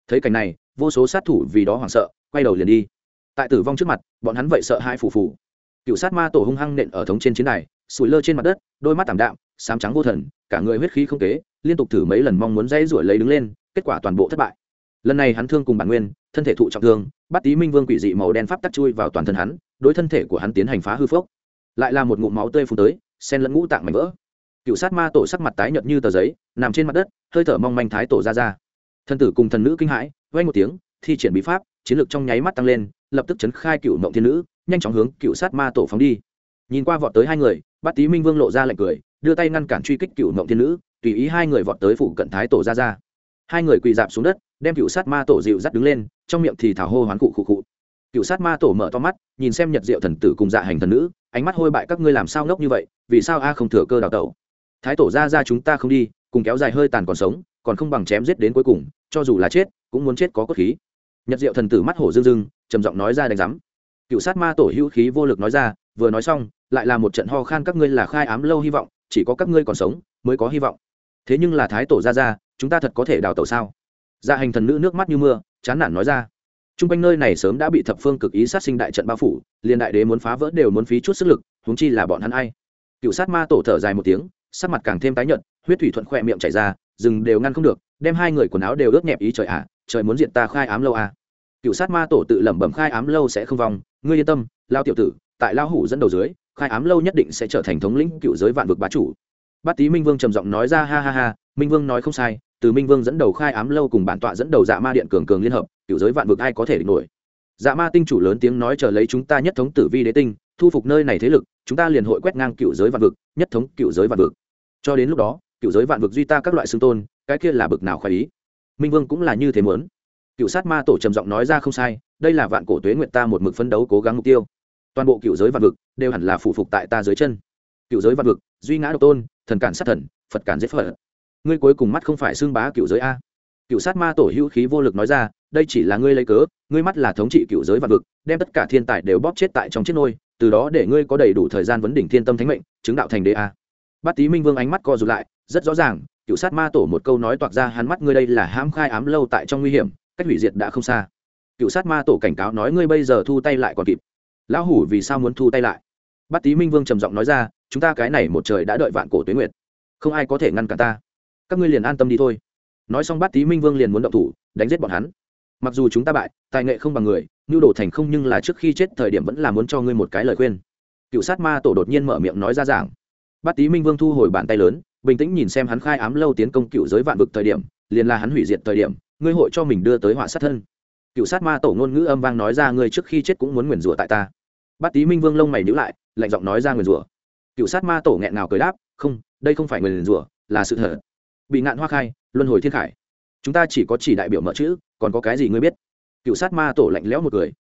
Thấy cảnh này, vô số sát thủ vì đó hoảng sợ, quay đầu liền đi. Tại tử vong trước mặt, bọn hắn vậy sợ hai phù phù. Cựu sát ma tổ hung hăng nện ở thống trên chiến đài, sủi lơ trên mặt đất, đôi mắt tảm đạm, sám trắng vô thần, cả người huyết khí không kế, liên tục thử mấy lần mong muốn dây rủi lấy đứng lên, kết quả toàn bộ thất bại. Lần này hắn thương cùng bản nguyên, thân thể thụ trọng thương, bắt tí minh vương quỷ dị màu đen pháp tắc chui vào toàn thân hắn, đối thân thể của hắn tiến hành phá hư phốc. Lại là một ngụm máu tươi phun tới, xen lẫn ngũ tạng mảnh vỡ. Cựu sát ma tổ sắc mặt tái nhợt như tờ giấy, nằm trên mặt đất, hơi thở mong manh thái tổ ra ra. Thân tử cùng thần nữ kinh hãi, vay một tiếng, thi triển bí pháp, chiến lược trong nháy mắt tăng lên, lập tức chấn khai cựu mộng thiên nữ, nhanh chóng hướng cựu sát ma tổ phóng đi. Nhìn qua vọt tới hai người, Bát Tý Minh Vương lộ ra lạnh cười, đưa tay ngăn cản truy kích cựu mộng thiên nữ, tùy ý hai người vọt tới phụ cận thái tổ ra ra. Hai người quỳ dạp xuống đất, đem cựu sát ma tổ dịu dắt đứng lên, trong miệng thì thảo hô hoán cụ khụ khụ Cựu sát ma tổ mở to mắt, nhìn xem Nhật Diệu thần tử cùng dạ hành thần nữ, ánh mắt hôi bại các ngươi làm sao ngốc như vậy, vì sao a không thừa cơ đào tẩu? Thái tổ ra ra chúng ta không đi, cùng kéo dài hơi tàn còn sống, còn không bằng chém giết đến cuối cùng, cho dù là chết, cũng muốn chết có cốt khí. Nhật Diệu thần tử mắt hổ rưng dưng trầm giọng nói ra đánh rắm. Cựu sát ma tổ hữu khí vô lực nói ra, vừa nói xong, lại là một trận ho khan các ngươi là khai ám lâu hy vọng, chỉ có các ngươi còn sống mới có hy vọng. Thế nhưng là thái tổ ra ra, chúng ta thật có thể đào tẩu sao? Dạ hành thần nữ nước mắt như mưa, chán nản nói ra. Trung quanh nơi này sớm đã bị thập phương cực ý sát sinh đại trận bao phủ, liên đại đế muốn phá vỡ đều muốn phí chút sức lực, huống chi là bọn hắn ai? Cựu sát ma tổ thở dài một tiếng, sắc mặt càng thêm tái nhợt, huyết thủy thuận khỏe miệng chảy ra, rừng đều ngăn không được, đem hai người quần áo đều ướt nhẹp ý trời ạ, à, trời muốn diện ta khai ám lâu à cựu sát ma tổ tự lẩm bẩm khai ám lâu sẽ không vong ngươi yên tâm lao tiểu tử tại lao hủ dẫn đầu dưới khai ám lâu nhất định sẽ trở thành thống lĩnh cựu giới vạn vực bá chủ bát tý minh vương trầm giọng nói ra ha ha ha minh vương nói không sai từ minh vương dẫn đầu khai ám lâu cùng bản tọa dẫn đầu dạ ma điện cường cường liên hợp cựu giới vạn vực ai có thể địch nổi? Dạ ma tinh chủ lớn tiếng nói chờ lấy chúng ta nhất thống tử vi đế tinh, thu phục nơi này thế lực, chúng ta liền hội quét ngang cựu giới vạn vực, nhất thống cựu giới vạn vực. Cho đến lúc đó cựu giới vạn vực duy ta các loại xương tôn, cái kia là bực nào khoái ý? Minh vương cũng là như thế muốn. Cựu sát ma tổ trầm giọng nói ra không sai, đây là vạn cổ tuế nguyện ta một mực phấn đấu cố gắng mục tiêu. Toàn bộ cựu giới vạn vực đều hẳn là phụ phục tại ta dưới chân. Cựu giới vạn vực, duy ngã độc tôn, thần cản sát thần, phật cản giết phật ngươi cuối cùng mắt không phải xương bá cựu giới a. Cựu sát ma tổ hữu khí vô lực nói ra, đây chỉ là ngươi lấy cớ, ngươi mắt là thống trị cựu giới và vực, đem tất cả thiên tài đều bóp chết tại trong chiếc nôi, từ đó để ngươi có đầy đủ thời gian vấn đỉnh thiên tâm thánh mệnh, chứng đạo thành đế a. Bát tý minh vương ánh mắt co rụt lại, rất rõ ràng, cựu sát ma tổ một câu nói toạc ra hắn mắt ngươi đây là hãm khai ám lâu tại trong nguy hiểm, cách hủy diệt đã không xa. Cựu sát ma tổ cảnh cáo nói ngươi bây giờ thu tay lại còn kịp. Lão hủ vì sao muốn thu tay lại? Bát tý minh vương trầm giọng nói ra, chúng ta cái này một trời đã đợi vạn cổ tuyến nguyệt. Không ai có thể ngăn cản ta các ngươi liền an tâm đi thôi. Nói xong bát tý minh vương liền muốn động thủ, đánh giết bọn hắn. Mặc dù chúng ta bại, tài nghệ không bằng người nhu đồ thành không nhưng là trước khi chết thời điểm vẫn là muốn cho ngươi một cái lời khuyên. Cựu sát ma tổ đột nhiên mở miệng nói ra giảng. Bát tý minh vương thu hồi bàn tay lớn, bình tĩnh nhìn xem hắn khai ám lâu tiến công cựu giới vạn vực thời điểm, liền là hắn hủy diệt thời điểm, ngươi hội cho mình đưa tới họa sát thân. Cựu sát ma tổ ngôn ngữ âm vang nói ra ngươi trước khi chết cũng muốn nguyền rủa tại ta. Bát tý minh vương lông mày nhữ lại, lạnh giọng nói ra nguyền rủa. Cựu sát ma tổ nghẹn nào cười đáp, không, đây không phải nguyền rủa, là sự thật bị ngạn hoa khai, luân hồi thiên khải. Chúng ta chỉ có chỉ đại biểu mở chữ, còn có cái gì ngươi biết? Cựu sát ma tổ lạnh lẽo một người.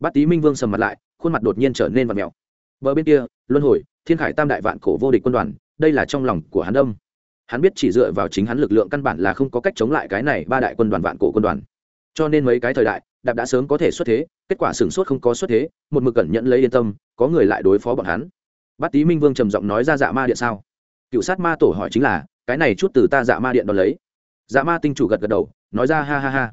bát tý minh vương sầm mặt lại, khuôn mặt đột nhiên trở nên vật mèo. Bờ bên kia, luân hồi, thiên khải tam đại vạn cổ vô địch quân đoàn, đây là trong lòng của hắn đông hắn biết chỉ dựa vào chính hắn lực lượng căn bản là không có cách chống lại cái này ba đại quân đoàn vạn cổ quân đoàn. Cho nên mấy cái thời đại, đạp đã sớm có thể xuất thế, kết quả sửng sốt không có xuất thế, một mực cẩn nhận lấy yên tâm, có người lại đối phó bọn hắn. Bát tý minh vương trầm giọng nói ra dạ ma điện sao? Cựu sát ma tổ hỏi chính là cái này chút từ ta dạ ma điện đ ó lấy. Dạ ma tinh chủ gật gật đầu, nói ra ha ha ha.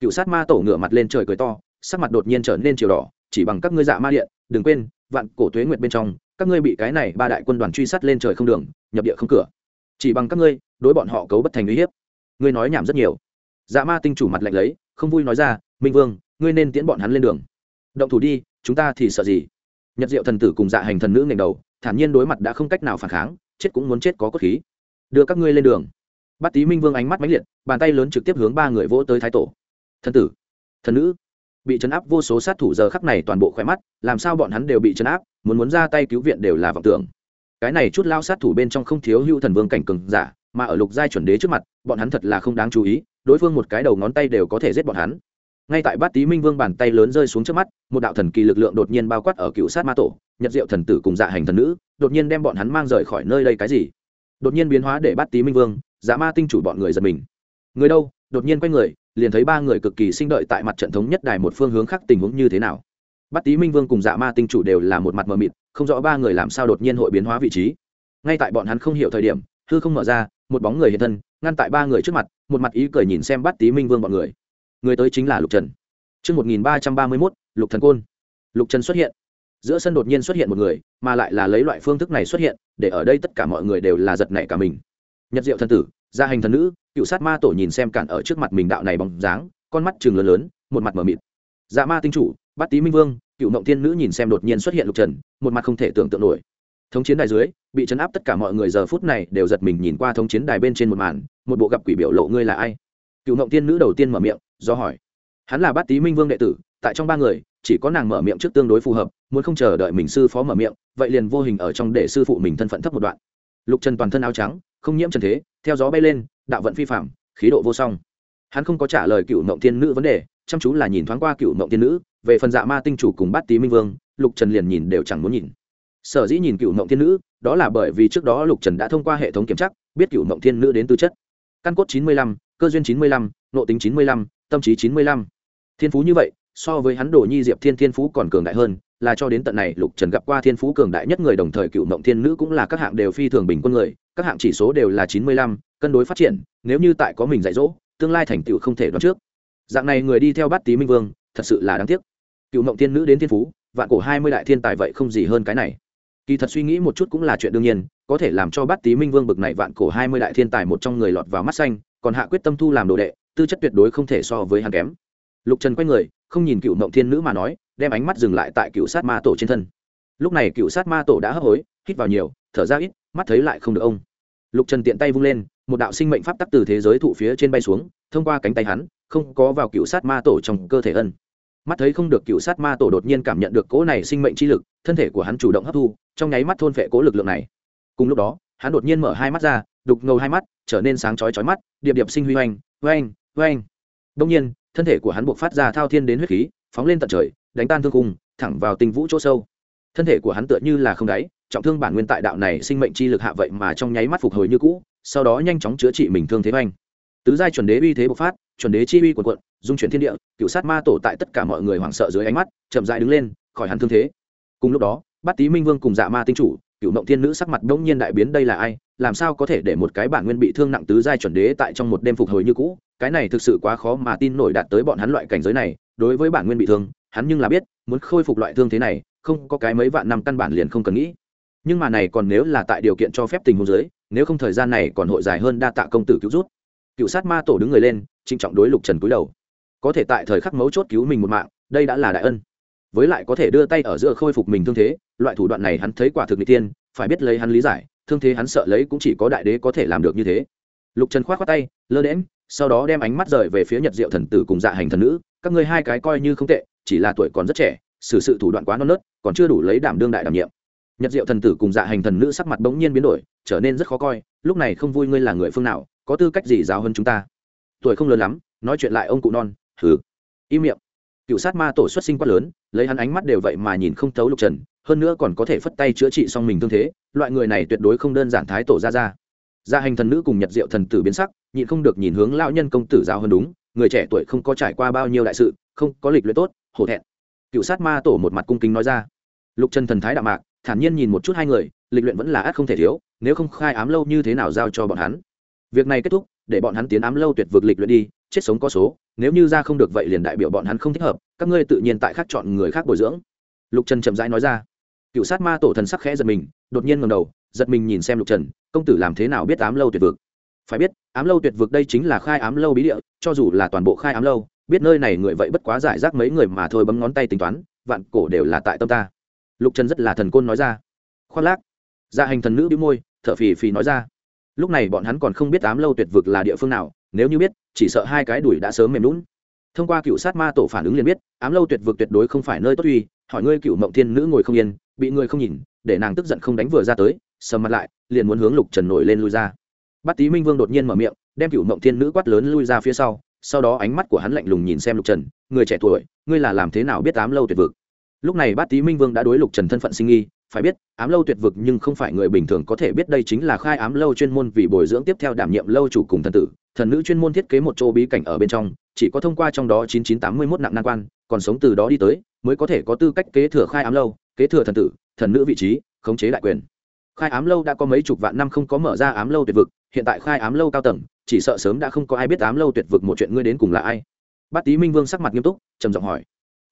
Cựu sát ma tổ ngửa mặt lên trời cười to, sắc mặt đột nhiên trở nên chiều đỏ, chỉ bằng các ngươi dạ ma điện, đừng quên, vạn cổ tuế nguyệt bên trong, các ngươi bị cái này ba đại quân đoàn truy sát lên trời không đường, nhập địa không cửa. Chỉ bằng các ngươi, đối bọn họ cấu bất thành uy hiếp. Ngươi nói nhảm rất nhiều. Dạ ma tinh chủ mặt lạnh lấy, không vui nói ra, minh vương, ngươi nên tiễn bọn hắn lên đường. Động thủ đi, chúng ta thì sợ gì? Nhật diệu thần tử cùng dạ hành thần nữ ngành đầu, thản nhiên đối mặt đã không cách nào phản kháng, chết cũng muốn chết có cốt khí đưa các ngươi lên đường. Bát tý minh vương ánh mắt mãnh liệt, bàn tay lớn trực tiếp hướng ba người vỗ tới thái tổ. Thần tử, thần nữ, bị chấn áp vô số sát thủ giờ khắc này toàn bộ khỏe mắt, làm sao bọn hắn đều bị chấn áp, muốn muốn ra tay cứu viện đều là vọng tưởng. Cái này chút lao sát thủ bên trong không thiếu Hưu thần vương cảnh cường giả, mà ở lục giai chuẩn đế trước mặt, bọn hắn thật là không đáng chú ý, đối phương một cái đầu ngón tay đều có thể giết bọn hắn. Ngay tại bát tý minh vương bàn tay lớn rơi xuống trước mắt, một đạo thần kỳ lực lượng đột nhiên bao quát ở cựu sát ma tổ, nhật diệu thần tử cùng dạ hành thần nữ, đột nhiên đem bọn hắn mang rời khỏi nơi đây cái gì? Đột nhiên biến hóa để bắt tý minh vương dạ ma tinh chủ bọn người giật mình. Người đâu? Đột nhiên quay người liền thấy ba người cực kỳ sinh đợi tại mặt trận thống nhất đài một phương hướng khác tình huống như thế nào. Bắt tý minh vương cùng dạ ma tinh chủ đều là một mặt mờ mịt không rõ ba người làm sao đột nhiên hội biến hóa vị trí. Ngay tại bọn hắn không hiểu thời điểm hư không mở ra một bóng người hiện thân ngăn tại ba người trước mặt một mặt ý cười nhìn xem bát tý minh vương bọn người. Người tới chính là lục trần. Trước 1331, lục thần côn. Lục trần xuất hiện. Giữa sân đột nhiên xuất hiện một người, mà lại là lấy loại phương thức này xuất hiện, để ở đây tất cả mọi người đều là giật nảy cả mình. Nhật Diệu thần tử, gia hành thần nữ, cựu sát ma tổ nhìn xem cản ở trước mặt mình đạo này bóng dáng, con mắt trừng lớn lớn, một mặt mở mịt. Dạ ma tinh chủ, Bát Tý Minh Vương, cựu Mộng Thiên nữ nhìn xem đột nhiên xuất hiện Lục Trần, một mặt không thể tưởng tượng nổi. Thống chiến đài dưới, bị chấn áp tất cả mọi người giờ phút này đều giật mình nhìn qua thống chiến đài bên trên một màn, một bộ gặp quỷ biểu lộ ngươi là ai? Cựu Mộng Thiên nữ đầu tiên mở miệng, do hỏi. Hắn là Bát Tý Minh Vương đệ tử, tại trong ba người, chỉ có nàng mở miệng trước tương đối phù hợp, muốn không chờ đợi mình sư phó mở miệng, vậy liền vô hình ở trong để sư phụ mình thân phận thấp một đoạn. Lục Trần toàn thân áo trắng, không nhiễm trần thế, theo gió bay lên, đạo vận phi phàm, khí độ vô song. Hắn không có trả lời Cựu Mộng Thiên nữ vấn đề, chăm chú là nhìn thoáng qua Cựu Mộng Thiên nữ, về phần dạ ma tinh chủ cùng bát tý minh vương lục trần liền nhìn đều chẳng muốn nhìn sở dĩ nhìn cựu mộng thiên nữ đó là bởi vì trước đó lục trần đã thông qua hệ thống kiểm tra biết cựu mộng thiên nữ đến tư chất căn cốt chín mươi lăm cơ duyên chín mươi lăm nộ tính chín mươi lăm tâm trí chín mươi lăm thiên phú như vậy so với hắn đồ nhi diệp thiên thiên phú còn cường đại hơn là cho đến tận này, lục trần gặp qua thiên phú cường đại nhất người đồng thời cựu mộng thiên nữ cũng là các hạng đều phi thường bình quân người, các hạng chỉ số đều là chín mươi lăm, cân đối phát triển, nếu như tại có mình dạy dỗ, tương lai thành tựu không thể đoán trước. Dạng này người đi theo bát tý minh vương, thật sự là đáng tiếc. Cựu mộng thiên nữ đến thiên phú, vạn cổ hai mươi đại thiên tài vậy không gì hơn cái này. Kỳ thật suy nghĩ một chút cũng là chuyện đương nhiên, có thể làm cho bát tý minh vương bực này vạn cổ hai mươi đại thiên tài một trong người lọt vào mắt xanh, còn hạ quyết tâm thu làm đồ đệ, tư chất tuyệt đối không thể so với hắn kém. Lục trần quay người, không nhìn cựu mộng thiên nữ mà nói đem ánh mắt dừng lại tại cựu sát ma tổ trên thân. Lúc này cựu sát ma tổ đã hấp hối, hít vào nhiều, thở ra ít, mắt thấy lại không được ông. Lục trần tiện tay vung lên, một đạo sinh mệnh pháp tắc từ thế giới thụ phía trên bay xuống, thông qua cánh tay hắn, không có vào cựu sát ma tổ trong cơ thể ân. Mắt thấy không được cựu sát ma tổ đột nhiên cảm nhận được cỗ này sinh mệnh chi lực, thân thể của hắn chủ động hấp thu, trong nháy mắt thôn phệ cỗ lực lượng này. Cùng lúc đó, hắn đột nhiên mở hai mắt ra, đục ngầu hai mắt, trở nên sáng chói chói mắt, điệp điệp sinh huy oanh oanh oanh. Đông nhiên, thân thể của hắn buộc phát ra thao thiên đến huyết khí, phóng lên tận trời đánh tan thương khung, thẳng vào tinh vũ chỗ sâu. Thân thể của hắn tựa như là không đáy trọng thương bản nguyên tại đạo này sinh mệnh chi lực hạ vậy mà trong nháy mắt phục hồi như cũ sau đó nhanh chóng chữa trị mình thương thế oanh. Tứ giai chuẩn đế uy thế bộc phát chuẩn đế chi uy quần quận dung chuyển thiên địa cựu sát ma tổ tại tất cả mọi người hoảng sợ dưới ánh mắt chậm dại đứng lên khỏi hắn thương thế. Cùng lúc đó bát tý minh vương cùng dạ ma tinh chủ cựu mộng thiên nữ sắc mặt đông nhiên đại biến đây là ai? Làm sao có thể để một cái bản nguyên bị thương nặng tứ giai chuẩn đế tại trong một đêm phục hồi như cũ? Cái này thực sự quá khó mà tin nổi đạt tới bọn hắn loại cảnh giới này đối với bản nguyên bị thương hắn nhưng là biết, muốn khôi phục loại thương thế này, không có cái mấy vạn năm căn bản liền không cần nghĩ. Nhưng mà này còn nếu là tại điều kiện cho phép tình huống giới nếu không thời gian này còn hội dài hơn đa tạ công tử cứu rút cựu sát ma tổ đứng người lên, trịnh trọng đối lục trần cúi đầu. Có thể tại thời khắc mấu chốt cứu mình một mạng, đây đã là đại ân. Với lại có thể đưa tay ở giữa khôi phục mình thương thế, loại thủ đoạn này hắn thấy quả thực n tiên phải biết lấy hắn lý giải, thương thế hắn sợ lấy cũng chỉ có đại đế có thể làm được như thế. Lục trần k h o á t tay, lơ đễm sau đó đem ánh mắt rời về phía nhật diệu thần tử cùng dạ hành thần nữ, các ngươi hai cái coi như không tệ chỉ là tuổi còn rất trẻ, xử sự thủ đoạn quá non nớt, còn chưa đủ lấy đảm đương đại đảm nhiệm. Nhật diệu thần tử cùng dạ hành thần nữ sắc mặt bỗng nhiên biến đổi, trở nên rất khó coi, lúc này không vui ngươi là người phương nào, có tư cách gì giáo hơn chúng ta? Tuổi không lớn lắm, nói chuyện lại ông cụ non thử im miệng. Cựu sát ma tổ xuất sinh quát lớn, lấy hắn ánh mắt đều vậy mà nhìn không thấu lục trần, hơn nữa còn có thể phất tay chữa trị xong mình thương thế, loại người này tuyệt đối không đơn giản thái tổ ra ra. Gia hành thần nữ cùng nhật diệu thần tử biến sắc, nhịn không được nhìn hướng lão nhân công tử giáo hơn đúng, người trẻ tuổi không có trải qua bao nhiêu đại sự, không có lịch luyện tốt hổ thẹn. Cựu sát ma tổ một mặt cung kính nói ra. Lục trần thần thái đạo mạc, thản nhiên nhìn một chút hai người, lịch luyện vẫn là át không thể thiếu, nếu không khai ám lâu như thế nào giao cho bọn hắn. Việc này kết thúc, để bọn hắn tiến ám lâu tuyệt vực lịch luyện đi, chết sống có số, nếu như ra không được vậy liền đại biểu bọn hắn không thích hợp, các ngươi tự nhiên tại khác chọn người khác bồi dưỡng. Lục trần chậm rãi nói ra. Cựu sát ma tổ thần sắc khẽ giật mình, đột nhiên ngầm đầu, giật mình nhìn xem lục trần, công tử làm thế nào biết ám lâu tuyệt vực? Phải biết, ám lâu tuyệt vực đây chính là khai ám lâu bí địa, cho dù là toàn bộ khai ám lâu biết nơi này người vậy bất quá giải rác mấy người mà thôi bấm ngón tay tính toán, vạn cổ đều là tại tâm ta. Lục trần rất là thần côn nói ra. Khoác lác. Gia dạ hành thần nữ đĩu môi, thở phì phì nói ra. Lúc này bọn hắn còn không biết ám lâu tuyệt vực là địa phương nào, nếu như biết, chỉ sợ hai cái đùi đã sớm mềm lún thông qua cựu sát ma tổ phản ứng liền biết, ám lâu tuyệt vực tuyệt đối không phải nơi tốt uy, hỏi ngươi cựu mộng thiên nữ ngồi không yên, bị người không nhìn, để nàng tức giận không đánh vừa ra tới, sầm mặt lại, liền muốn hướng lục trần nổi lên lui ra. Bát tý minh vương đột nhiên mở miệng, đem cựu mộng thiên nữ quát lớn lui ra phía sau sau đó ánh mắt của hắn lạnh lùng nhìn xem lục trần, người trẻ tuổi, ngươi là làm thế nào biết ám lâu tuyệt vực? Lúc này bát tý minh vương đã đối lục trần thân phận sinh nghi, phải biết, ám lâu tuyệt vực nhưng không phải người bình thường có thể biết, đây chính là khai ám lâu chuyên môn vì bồi dưỡng tiếp theo đảm nhiệm lâu chủ cùng thần tử, thần nữ chuyên môn thiết kế một chỗ bí cảnh ở bên trong, chỉ có thông qua trong đó chín chín tám mươi mốt nặng nan quan, còn sống từ đó đi tới, mới có thể có tư cách kế thừa khai ám lâu, kế thừa thần tử, thần nữ vị trí, khống chế đại quyền. Khai ám lâu đã có mấy chục vạn năm không có mở ra ám lâu tuyệt vực, hiện tại khai ám lâu cao tầng chỉ sợ sớm đã không có ai biết ám lâu tuyệt vực một chuyện ngươi đến cùng là ai bát tý minh vương sắc mặt nghiêm túc trầm giọng hỏi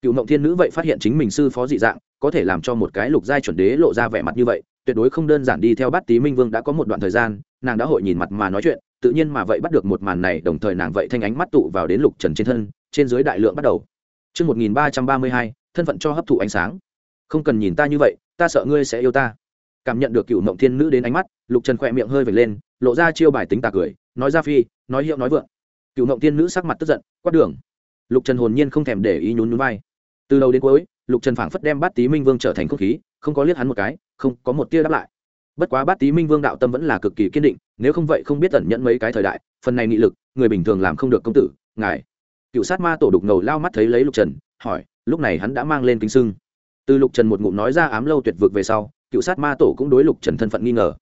cựu mộng thiên nữ vậy phát hiện chính mình sư phó dị dạng có thể làm cho một cái lục giai chuẩn đế lộ ra vẻ mặt như vậy tuyệt đối không đơn giản đi theo bát tý minh vương đã có một đoạn thời gian nàng đã hội nhìn mặt mà nói chuyện tự nhiên mà vậy bắt được một màn này đồng thời nàng vậy thanh ánh mắt tụ vào đến lục trần trên thân trên dưới đại lượng bắt đầu Trước 1332, thân phận cho hấp thụ ánh sáng. Không cần nhìn ta như vậy, ta sợ ngươi sẽ yêu ta. Cảm nhận được cựu mộng thiên nữ đến ánh mắt, lục trần khỏe miệng hơi vểnh lên, lộ ra chiêu bài tính tà cười, nói ra phi, nói hiệu nói vượng. Cựu ngộng tiên nữ sắc mặt tức giận, quát đường. Lục trần hồn nhiên không thèm để ý nhún nhún vai. Từ đầu đến cuối, lục trần phảng phất đem bát tý minh vương trở thành không khí, không có liếc hắn một cái, không có một tia đáp lại bất quá bát tý minh vương đạo tâm vẫn là cực kỳ kiên định nếu không vậy không biết tẩn nhẫn mấy cái thời đại phần này nghị lực người bình thường làm không được công tử ngài cựu sát ma tổ đục ngầu lao mắt thấy lấy lục trần hỏi lúc này hắn đã mang lên kính sưng từ lục trần một ngụm nói ra ám lâu tuyệt vực về sau cựu sát ma tổ cũng đối lục trần thân phận nghi ngờ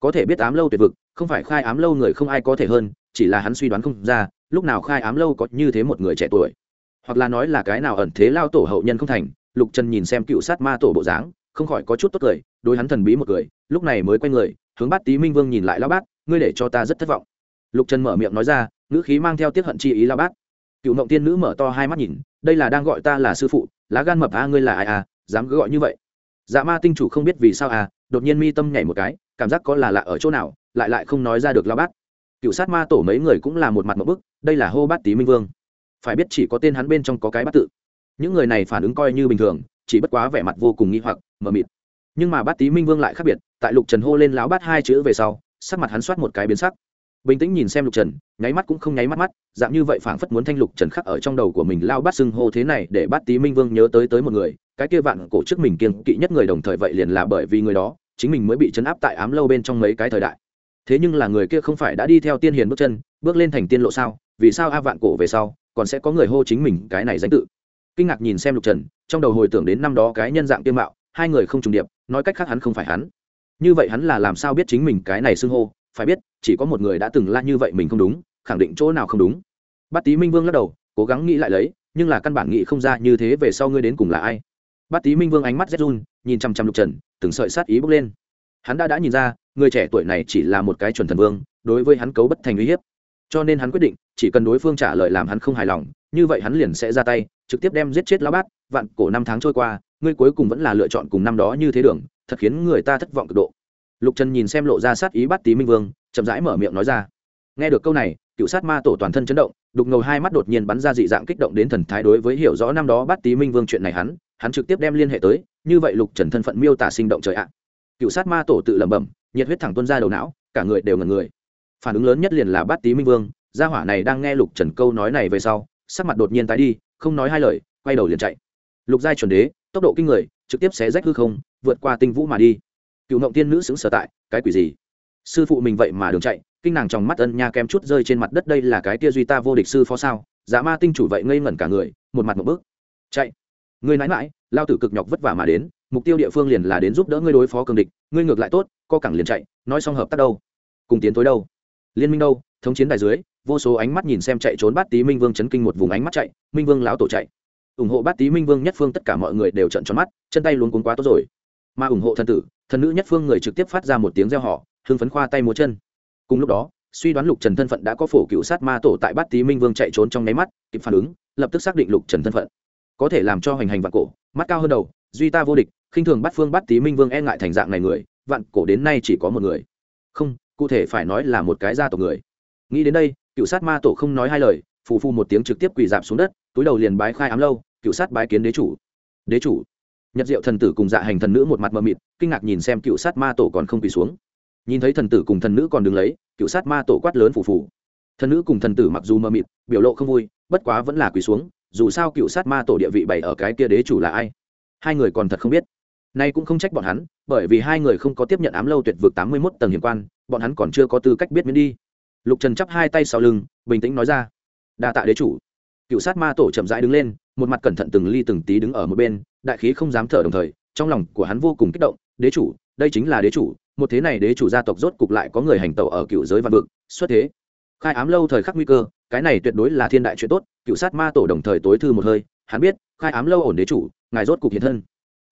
có thể biết ám lâu tuyệt vực, không phải khai ám lâu người không ai có thể hơn, chỉ là hắn suy đoán không ra, lúc nào khai ám lâu có như thế một người trẻ tuổi. Hoặc là nói là cái nào ẩn thế lao tổ hậu nhân không thành, lục trần nhìn xem cựu sát ma tổ bộ dáng, không khỏi có chút tốt cười, đối hắn thần bí một cười, lúc này mới quay người, hướng bát tý minh vương nhìn lại lao bát, ngươi để cho ta rất thất vọng. Lục trần mở miệng nói ra, ngữ khí mang theo tiết hận chi ý lao bát. Cựu mộng tiên nữ mở to hai mắt nhìn, đây là đang gọi ta là sư phụ, lá gan mập a, ngươi là ai à dám cứ gọi như vậy. Dạ ma tinh chủ không biết vì sao à đột nhiên mi tâm nhảy một cái cảm giác có là lạ ở chỗ nào, lại lại không nói ra được lao bát. Cựu sát ma tổ mấy người cũng là một mặt một bức, đây là hô bát tý minh vương. Phải biết chỉ có tên hắn bên trong có cái bát tự. Những người này phản ứng coi như bình thường, chỉ bất quá vẻ mặt vô cùng nghi hoặc, mờ mịt. Nhưng mà bát tý minh vương lại khác biệt, tại lục trần hô lên láo bát hai chữ về sau, sắc mặt hắn soát một cái biến sắc. Bình tĩnh nhìn xem lục trần, nháy mắt cũng không nháy mắt mắt, dạng như vậy phảng phất muốn thanh lục trần khắc ở trong đầu của mình lao bát xưng hô thế này để bát tý minh vương nhớ tới tới một người, cái kia vạn cổ trước mình kiên kỵ nhất người đồng thời vậy liền là bởi vì người đó chính mình mới bị chấn áp tại ám lâu bên trong mấy cái thời đại. Thế nhưng là người kia không phải đã đi theo tiên hiền bước chân, bước lên thành tiên lộ sao? Vì sao a vạn cổ về sau, còn sẽ có người hô chính mình cái này danh tự? Kinh ngạc nhìn xem lục trần, trong đầu hồi tưởng đến năm đó cái nhân dạng tiên mạo, hai người không trùng điệp, nói cách khác hắn không phải hắn. Như vậy hắn là làm sao biết chính mình cái này xưng hô? Phải biết, chỉ có một người đã từng la như vậy mình không đúng, khẳng định chỗ nào không đúng. Bát tý minh vương lắc đầu, cố gắng nghĩ lại lấy, nhưng là căn bản nghĩ không ra như thế về sau ngươi đến cùng là ai. Bát tý minh vương ánh mắt rét run, nhìn chăm chăm lục trần từng sợi sát ý bốc lên. Hắn đã đã nhìn ra, người trẻ tuổi này chỉ là một cái chuẩn thần vương, đối với hắn cấu bất thành uy hiếp. Cho nên hắn quyết định, chỉ cần đối phương trả lời làm hắn không hài lòng, như vậy hắn liền sẽ ra tay, trực tiếp đem giết chết lão bát, vạn cổ năm tháng trôi qua, ngươi cuối cùng vẫn là lựa chọn cùng năm đó như thế đường, thật khiến người ta thất vọng cực độ. Lục trần nhìn xem lộ ra sát ý bắt tý minh vương, chậm rãi mở miệng nói ra. Nghe được câu này, cựu sát ma tổ toàn thân chấn động đục ngầu hai mắt đột nhiên bắn ra dị dạng kích động đến thần thái đối với hiểu rõ năm đó bắt tý minh vương chuyện này hắn hắn trực tiếp đem liên hệ tới, như vậy lục trần thân phận miêu tả sinh động trời ạ. Cựu sát ma tổ tự lẩm bẩm, nhiệt huyết thẳng tuân ra đầu não, cả người đều ngần người. Phản ứng lớn nhất liền là bắt tý minh vương, gia hỏa này đang nghe lục trần câu nói này về sau, sắc mặt đột nhiên tái đi, không nói hai lời, quay đầu liền chạy. Lục giai chuẩn đế, tốc độ kinh người, trực tiếp xé rách hư không, vượt qua tinh vũ mà đi. Cựu ngộng tiên nữ xứng sở tại, cái quỷ gì? Sư phụ mình vậy mà đường chạy kinh nàng trong mắt ân nha kem chút rơi trên mặt đất, đây là cái tia duy ta vô địch sư phó sao? Giả ma tinh chủ vậy ngây ngẩn cả người, một mặt một bước. Chạy. Ngươi nãi mãi lao tử cực nhọc vất vả mà đến, mục tiêu địa phương liền là đến giúp đỡ ngươi đối phó cường địch, ngươi ngược lại tốt, co cẳng liền chạy, nói xong hợp tác đâu? Cùng tiến tối đâu? Liên minh đâu? Thống chiến đài dưới, vô số ánh mắt nhìn xem chạy trốn bát tý minh vương chấn kinh một vùng ánh mắt chạy, minh vương lão tổ chạy. Ủng hộ bát tý minh vương nhất phương tất cả mọi người đều trận tròn mắt, chân tay luôn cuốn quá tốt rồi. Mà ủng hộ thần tử, thần nữ nhất phương người trực tiếp phát ra một tiếng reo họ hưng phấn khoa tay múa chân cùng lúc đó, suy đoán lục trần thân phận đã có phổ cựu sát ma tổ tại bát tý minh vương chạy trốn trong nháy mắt, kịp phản ứng, lập tức xác định lục trần thân phận. Có thể làm cho hoành hành vạn cổ, mắt cao hơn đầu, duy ta vô địch, khinh thường bắt phương bắt tý minh vương e ngại thành dạng này người, vạn cổ đến nay chỉ có một người. Không, cụ thể phải nói là một cái gia tộc người. Nghĩ đến đây cựu sát ma tổ không nói hai lời, phù phu một tiếng trực tiếp quỳ dạp xuống đất, túi đầu liền bái khai ám lâu cựu sát bái kiến đế chủ. Đế chủ. Nhật diệu thần tử cùng dạ hành thần nữ một mặt mờ mịt, kinh ngạc nhìn xem cựu sát ma tổ còn không quỳ xuống nhìn thấy thần tử cùng thần nữ còn đứng lấy, cựu sát ma tổ quát lớn phù phù. Thần nữ cùng thần tử mặc dù mờ mịt, biểu lộ không vui, bất quá vẫn là quỳ xuống, dù sao cựu sát ma tổ địa vị bày ở cái kia đế chủ là ai? Hai người còn thật không biết. Nay cũng không trách bọn hắn, bởi vì hai người không có tiếp nhận ám lâu tuyệt vực tám mươi mốt tầng hiểm quan, bọn hắn còn chưa có tư cách biết miễn đi. Lục trần chắp hai tay sau lưng, bình tĩnh nói ra, đa tạ đế chủ. Cựu sát ma tổ chậm rãi đứng lên, một mặt cẩn thận từng ly từng tí đứng ở một bên, đại khí không dám thở đồng thời, trong lòng của hắn vô cùng kích động, đế chủ đây chính là đế chủ, một thế này đế chủ gia tộc rốt cục lại có người hành tẩu ở cựu giới văn vực, xuất thế. Khai ám lâu thời khắc nguy cơ, cái này tuyệt đối là thiên đại chuyện tốt, cựu sát ma tổ đồng thời tối thư một hơi, hắn biết, khai ám lâu ổn đế chủ, ngài rốt cục hiện thân.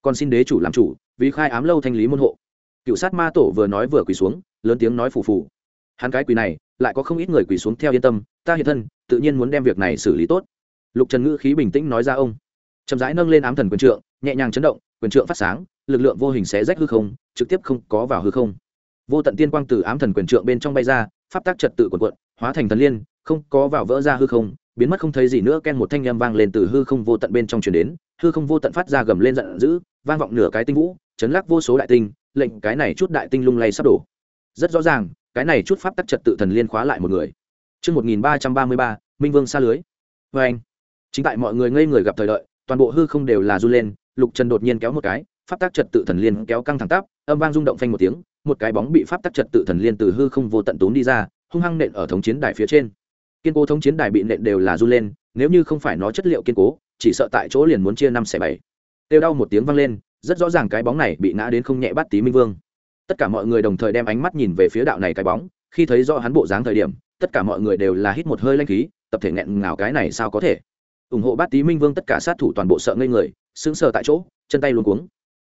Còn xin đế chủ làm chủ, vì khai ám lâu thanh lý môn hộ. Cựu sát ma tổ vừa nói vừa quỳ xuống, lớn tiếng nói phù phù. Hắn cái quỳ này, lại có không ít người quỳ xuống theo yên tâm, ta hiện thân, tự nhiên muốn đem việc này xử lý tốt. Lục trần ngữ khí bình tĩnh nói ra ông. Chậm rãi nâng lên ám thần quyền trượng, nhẹ nhàng chấn động, quyền trượng phát sáng, lực lượng vô hình xé rách hư không trực tiếp không có vào hư không. Vô tận tiên quang từ ám thần quyền trượng bên trong bay ra pháp tác trật tự quần quận hóa thành thần liên không có vào vỡ ra hư không biến mất không thấy gì nữa ken một thanh â vang lên từ hư không vô tận bên trong chuyển đến hư không vô tận phát ra gầm lên giận dữ vang vọng nửa cái tinh vũ chấn lắc vô số đại tinh lệnh cái này chút đại tinh lung lay sắp đổ. Rất rõ ràng cái này chút pháp tắc trật tự thần liên khóa lại một người. Trước 1333, Minh Vương xa lưới. Và anh, chính tại mọi người ngây người gặp thời đợi, toàn bộ hư không đều là run lên, Lục Trần đột nhiên kéo một cái, pháp tác trật tự thần liên kéo căng thẳng tắp, âm vang rung động phanh một tiếng, một cái bóng bị pháp tác trật tự thần liên từ hư không vô tận tốn đi ra, hung hăng nện ở thống chiến đài phía trên. Kiên cố thống chiến đài bị nện đều là run lên, nếu như không phải nó chất liệu kiên cố, chỉ sợ tại chỗ liền muốn chia năm xẻ bảy. Tiêu đau một tiếng vang lên, rất rõ ràng cái bóng này bị ngã đến không nhẹ bắt tí minh vương tất cả mọi người đồng thời đem ánh mắt nhìn về phía đạo này cái bóng khi thấy rõ hắn bộ dáng thời điểm tất cả mọi người đều là hít một hơi lanh khí tập thể nghẹn ngào cái này sao có thể ủng hộ bát tý minh vương tất cả sát thủ toàn bộ sợ ngây người sững sờ tại chỗ chân tay luôn cuống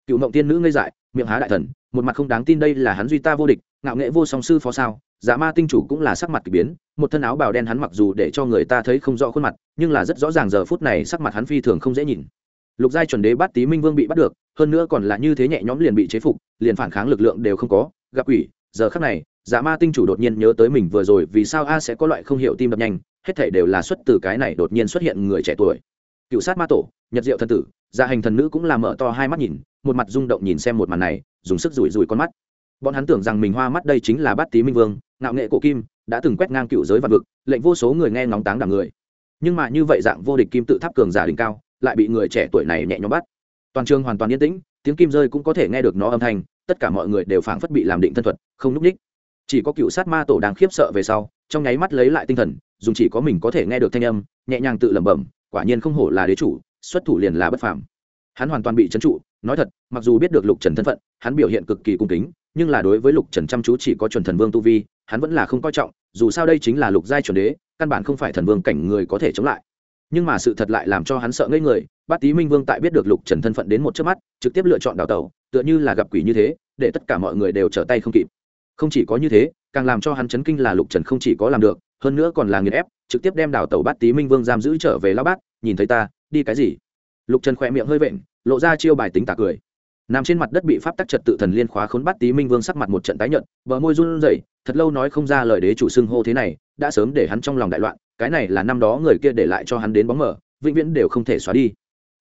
cựu mộng tiên nữ ngây dại, miệng há đại thần, một mặt không đáng tin đây là hắn duy ta vô địch, ngạo nghệ vô song sư phó sao, giả ma tinh chủ cũng là sắc mặt k ỳ biến, một thân áo bào đen hắn mặc dù để cho người ta thấy không rõ khuôn mặt, nhưng là rất rõ ràng giờ phút này sắc mặt hắn phi thường không dễ nhìn. Lục giai chuẩn đế bắt tý minh vương bị bắt được, hơn nữa còn là như thế nhẹ nhõm liền bị chế phục, liền phản kháng lực lượng đều không có, gặp quỷ, giờ khắc này, giả ma tinh chủ đột nhiên nhớ tới mình vừa rồi vì sao a sẽ có loại không hiểu tim đập nhanh, hết thể đều là xuất từ cái này đột nhiên xuất hiện người trẻ tuổi cựu sát ma tổ, nhật diệu thần tử, gia hành thần nữ cũng là mở to hai mắt nhìn, một mặt rung động nhìn xem một màn này, dùng sức rủi rủi con mắt. Bọn hắn tưởng rằng mình hoa mắt đây chính là bát tý minh vương, ngạo nghệ cổ kim, đã từng quét ngang cựu giới vạn vực, lệnh vô số người nghe ngóng táng đảng người. Nhưng mà như vậy dạng vô địch kim tự tháp cường giả đỉnh cao, lại bị người trẻ tuổi này nhẹ nhõm bắt. Toàn trường hoàn toàn yên tĩnh, tiếng kim rơi cũng có thể nghe được nó âm thanh, tất cả mọi người đều phảng phất bị làm định thân thuật, không núp ních. Chỉ có cựu sát ma tổ đang khiếp sợ về sau, trong nháy mắt lấy lại tinh thần, dùng chỉ có mình có thể nghe được thanh âm, nhẹ nhàng tự lẩm bẩm quả nhiên không hổ là đế chủ, xuất thủ liền là bất phàm. Hắn hoàn toàn bị trấn trụ, nói thật, mặc dù biết được lục trần thân phận, hắn biểu hiện cực kỳ cung kính, nhưng là đối với lục trần chăm chú chỉ có chuẩn thần vương tu vi, hắn vẫn là không coi trọng, dù sao đây chính là lục giai chuẩn đế, căn bản không phải thần vương cảnh người có thể chống lại. Nhưng mà sự thật lại làm cho hắn sợ ngây người, bát tý minh vương tại biết được lục trần thân phận đến một chớp mắt, trực tiếp lựa chọn đào tẩu, tựa như là gặp quỷ như thế, để tất cả mọi người đều trở tay không kịp. Không chỉ có như thế, càng làm cho hắn chấn kinh là lục trần không chỉ có làm được, hơn nữa còn là nghiền ép trực tiếp đem đào tẩu bát tý minh vương giam giữ trở về lao bát, nhìn thấy ta, đi cái gì? Lục trần khỏe miệng hơi vện, lộ ra chiêu bài tính tạc cười. Nằm trên mặt đất bị pháp tắc trật tự thần liên khóa khốn bắt tý minh vương sắc mặt một trận tái nhợt, bờ môi run rẩy, thật lâu nói không ra lời đế chủ xưng hô thế này, đã sớm để hắn trong lòng đại loạn, cái này là năm đó người kia để lại cho hắn đến bóng mở vĩnh viễn đều không thể xóa đi.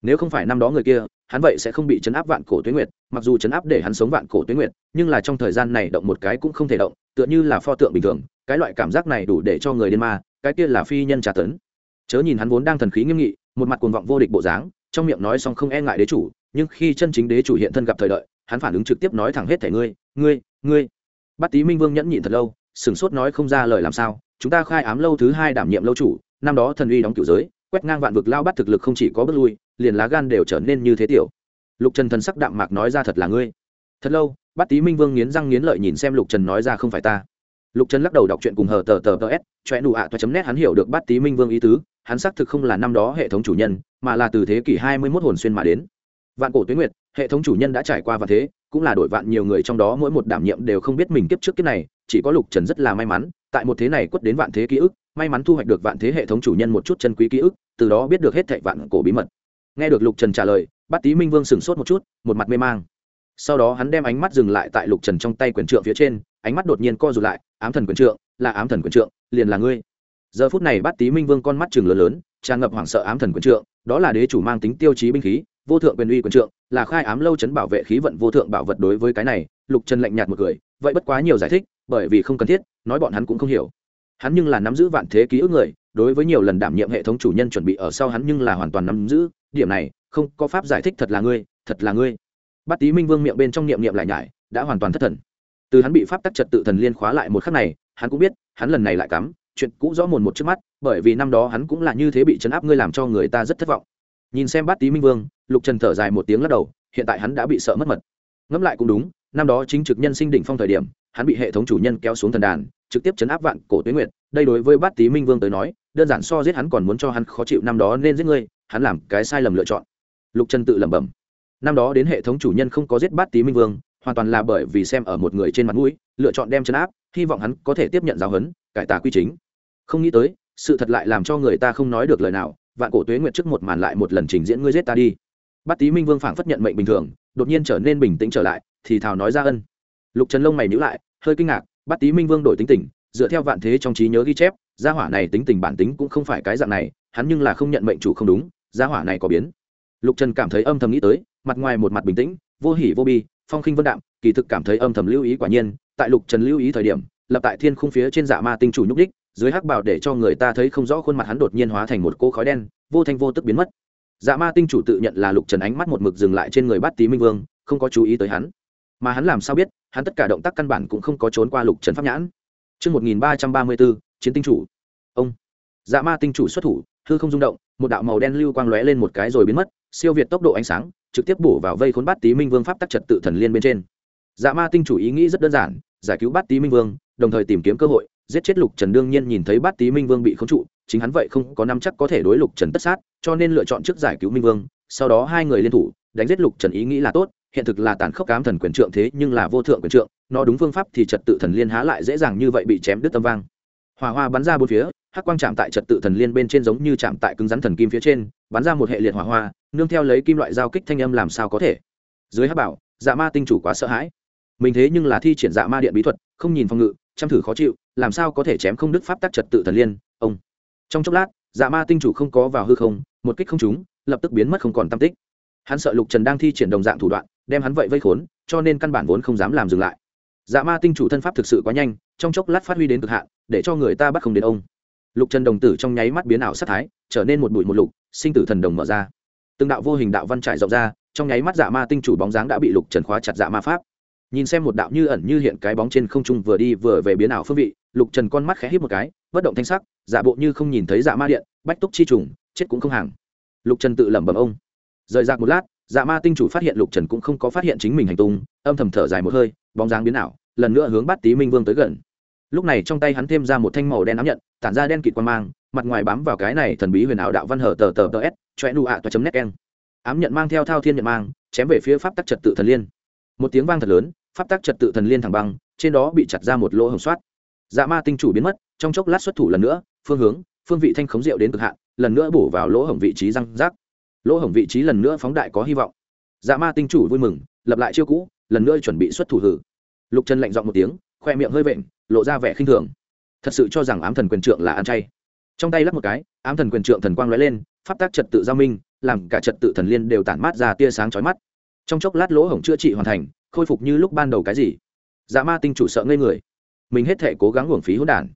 Nếu không phải năm đó người kia, hắn vậy sẽ không bị chấn áp vạn cổ tuyến nguyệt, mặc dù chấn áp để hắn sống vạn cổ tuyến nguyệt, nhưng là trong thời gian này động một cái cũng không thể động, tựa như là pho tượng bình thường, cái loại cảm giác này đủ để cho người điên ma cái kia là phi nhân trà tấn. Chớ nhìn hắn vốn đang thần khí nghiêm nghị, một mặt cuồng vọng vô địch bộ dáng, trong miệng nói xong không e ngại đế chủ, nhưng khi chân chính đế chủ hiện thân gặp thời đợi, hắn phản ứng trực tiếp nói thẳng hết thể ngươi ngươi ngươi. Bát tý minh vương nhẫn nhịn thật lâu, sửng sốt nói không ra lời làm sao, chúng ta khai ám lâu thứ hai đảm nhiệm lâu chủ, năm đó thần uy đóng cửu giới, quét ngang vạn vực lao bắt thực lực không chỉ có bước lui, liền lá gan đều trở nên như thế tiểu. Lục trần thần sắc đạm mạc nói ra thật là ngươi. Thật lâu, bát tý minh vương nghiến răng nghiến lợi nhìn xem lục trần nói ra không phải ta. Lục trần lắc đầu đọc chuyện cùng hờ tờ tờ tờ s choe nụ ạ toa chấm nét hắn hiểu được bát tý minh vương ý tứ, hắn xác thực không là năm đó hệ thống chủ nhân, mà là từ thế kỷ hai mươi 21 hồn xuyên mà đến. Vạn cổ tuyến nguyệt, hệ thống chủ nhân đã trải qua và thế, cũng là đổi vạn nhiều người trong đó mỗi một đảm nhiệm đều không biết mình kiếp trước kiếp này, chỉ có lục trần rất là may mắn, tại một thế này quất đến vạn thế ký ức, may mắn thu hoạch được vạn thế hệ thống chủ nhân một chút chân quý ký ức, từ đó biết được hết thệ vạn cổ bí mật. Nghe được lục trần trả lời, bát tý minh vương sửng sốt một chút, một mặt mê mang. Sau đó hắn đem ánh mắt dừng lại tại lục trần trong tay quyền trượng phía trên, ánh mắt đột nhiên co rụt lại, ám thần quyền trượng, là ám thần quyền trượng liền là ngươi. Giờ phút này bát tý minh vương con mắt chừng lớn lớn, tràn ngập hoảng sợ ám thần quyền trượng, đó là đế chủ mang tính tiêu chí binh khí, vô thượng quyền uy quyền trượng, là khai ám lâu chấn bảo vệ khí vận vô thượng bảo vật đối với cái này, lục trần lạnh nhạt một cười, vậy bất quá nhiều giải thích, bởi vì không cần thiết, nói bọn hắn cũng không hiểu. Hắn nhưng là nắm giữ vạn thế ký ức người, đối với nhiều lần đảm nhiệm hệ thống chủ nhân chuẩn bị ở sau hắn nhưng là hoàn toàn nắm giữ, điểm này, không có pháp giải thích thật là ngươi, thật là ngươi. Bát tý minh vương miệng bên trong niệm niệm lại nhải, đã hoàn toàn thất thần. Từ hắn bị pháp tắc trật tự thần liên khóa lại một khắc này hắn cũng biết, hắn lần này lại cắm, chuyện cũ rõ mồn một trước mắt, bởi vì năm đó hắn cũng là như thế bị chấn áp ngươi làm cho người ta rất thất vọng. Nhìn xem bát tý minh vương, lục trần thở dài một tiếng lắc đầu, hiện tại hắn đã bị sợ mất mật. Ngẫm lại cũng đúng, năm đó chính trực nhân sinh đỉnh phong thời điểm, hắn bị hệ thống chủ nhân kéo xuống thần đàn, trực tiếp chấn áp vạn cổ tuyến nguyệt. Đây đối với bát tý minh vương tới nói, đơn giản so giết hắn còn muốn cho hắn khó chịu, năm đó nên giết ngươi, hắn làm cái sai lầm lựa chọn. Lục trần tự lẩm bẩm. Năm đó đến hệ thống chủ nhân không có giết bát tý minh vương hoàn toàn là bởi vì xem ở một người trên mặt mũi, lựa chọn đem chấn áp, hy vọng hắn có thể tiếp nhận giáo huấn, cải tà quy chính. Không nghĩ tới, sự thật lại làm cho người ta không nói được lời nào, vạn cổ tuế nguyệt trước một màn lại một lần trình diễn ngươi giết ta đi. Bát tý minh vương phảng phất nhận mệnh bình thường, đột nhiên trở nên bình tĩnh trở lại, thì thào nói ra ân. Lục trần lông mày nhữ lại, hơi kinh ngạc, bát tý minh vương đổi tính tình, dựa theo vạn thế trong trí nhớ ghi chép, gia hỏa này tính tình bản tính cũng không phải cái dạng này, hắn nhưng là không nhận mệnh chủ không đúng, gia hỏa này có biến. Lục trần cảm thấy âm thầm nghĩ tới, mặt ngoài một mặt bình tĩnh, vô hỉ vô bi phong khinh vân đạm kỳ thực cảm thấy âm thầm lưu ý quả nhiên tại lục trần lưu ý thời điểm lập tại thiên khung phía trên dạ ma tinh chủ nhúc đích dưới hắc bảo để cho người ta thấy không rõ khuôn mặt hắn đột nhiên hóa thành một cô khói đen vô thanh vô tức biến mất dạ ma tinh chủ tự nhận là lục trần ánh mắt một mực dừng lại trên người bát tý minh vương không có chú ý tới hắn mà hắn làm sao biết hắn tất cả động tác căn bản cũng không có trốn qua lục trần pháp nhãn Trước 1334, chiến tinh chủ. Ông. Dạ ma tinh chủ xuất thủ, hư không rung động, một đạo màu đen lưu quang lóe lên một cái rồi biến mất, siêu việt tốc độ ánh sáng, trực tiếp bổ vào vây khốn bát tý minh vương pháp tắc trật tự thần liên bên trên. Dạ ma tinh chủ ý nghĩ rất đơn giản, giải cứu bát tý minh vương, đồng thời tìm kiếm cơ hội, giết chết lục trần đương nhiên nhìn thấy bát tý minh vương bị khống trụ, chính hắn vậy không có năm chắc có thể đối lục trần tất sát, cho nên lựa chọn trước giải cứu minh vương, sau đó hai người liên thủ, đánh giết lục trần ý nghĩ là tốt, hiện thực là tàn khốc cám thần quyền trượng thế nhưng là vô thượng quyền trượng nó đúng phương pháp thì trật tự thần liên há lại dễ dàng như vậy bị chém đứt tâm vang hỏa hoa bắn ra bốn phía hắc quang chạm tại trật tự thần liên bên trên giống như chạm tại cứng rắn thần kim phía trên bắn ra một hệ liệt hỏa hoa nương theo lấy kim loại giao kích thanh âm làm sao có thể? Dưới hắc bảo dạ ma tinh chủ quá sợ hãi. Mình thế nhưng là thi triển dạ ma điện bí thuật, không nhìn phòng ngự, chăm thử khó chịu, làm sao có thể chém không đức pháp tác trật tự thần liên, ông. Trong chốc lát dạ ma tinh chủ không có vào hư không, một kích không trúng, lập tức biến mất không còn tam tích. Hắn sợ lục trần đang thi triển đồng dạng thủ đoạn, đem hắn vậy vây khốn, cho nên căn bản vốn không dám làm dừng lại. Dạ ma tinh chủ thân pháp thực sự quá nhanh, trong chốc lát phát huy đến cực hạn, để cho người ta bắt không đến ông. Lục trần đồng tử trong nháy mắt biến ảo sát thái, trở nên một bụi một lục, sinh tử thần đồng mở ra từng đạo vô hình đạo văn trải rộng ra, trong nháy mắt dạ ma tinh chủ bóng dáng đã bị lục trần khóa chặt dạ ma pháp. Nhìn xem một đạo như ẩn như hiện cái bóng trên không trung vừa đi vừa về biến ảo phương vị, lục trần con mắt khẽ hít một cái, bất động thanh sắc, giả bộ như không nhìn thấy dạ ma điện, bách túc chi trùng, chết cũng không hàng. Lục trần tự lẩm bẩm ông. Rời rạc một lát dạ ma tinh chủ phát hiện lục trần cũng không có phát hiện chính mình hành tung, âm thầm thở dài một hơi, bóng dáng biến ảo, lần nữa hướng bắt tý minh vương tới gần. Lúc này trong tay hắn thêm ra một thanh màu đen ám nhận, tản ra đen kịt quan mang mặt ngoài bám vào cái này thần bí huyền ảo đạo văn hở tờ tờ tờ s choe nu ạ toa chấm nét keng. Ám nhận mang theo thao thiên nhận mang, chém về phía pháp tắc trật tự thần liên. Một tiếng vang thật lớn, pháp tắc trật tự thần liên thẳng băng, trên đó bị chặt ra một lỗ hồng soát. Dạ ma tinh chủ biến mất, trong chốc lát xuất thủ lần nữa, phương hướng, phương vị thanh khống rượu đến cực hạn, lần nữa bổ vào lỗ hồng vị trí răng rác. Lỗ hổng vị trí lần nữa phóng đại có hy vọng. Dạ ma tinh chủ vui mừng, lập lại chiêu cũ, lần nữa chuẩn bị xuất thủ hử. Lục trần lạnh dọn một tiếng, khoe miệng hơi vện, lộ ra vẻ khinh thường. Thật sự cho rằng ám thần quyền trượng là ăn chay trong tay lắp một cái, ám thần quyền trượng thần quang lóe lên, pháp tác trật tự giao minh, làm cả trật tự thần liên đều tản mát ra tia sáng chói mắt. Trong chốc lát lỗ hổng chữa trị hoàn thành, khôi phục như lúc ban đầu cái gì? Dạ ma tinh chủ sợ ngây người. Mình hết thể cố gắng uổng phí hỗn đản.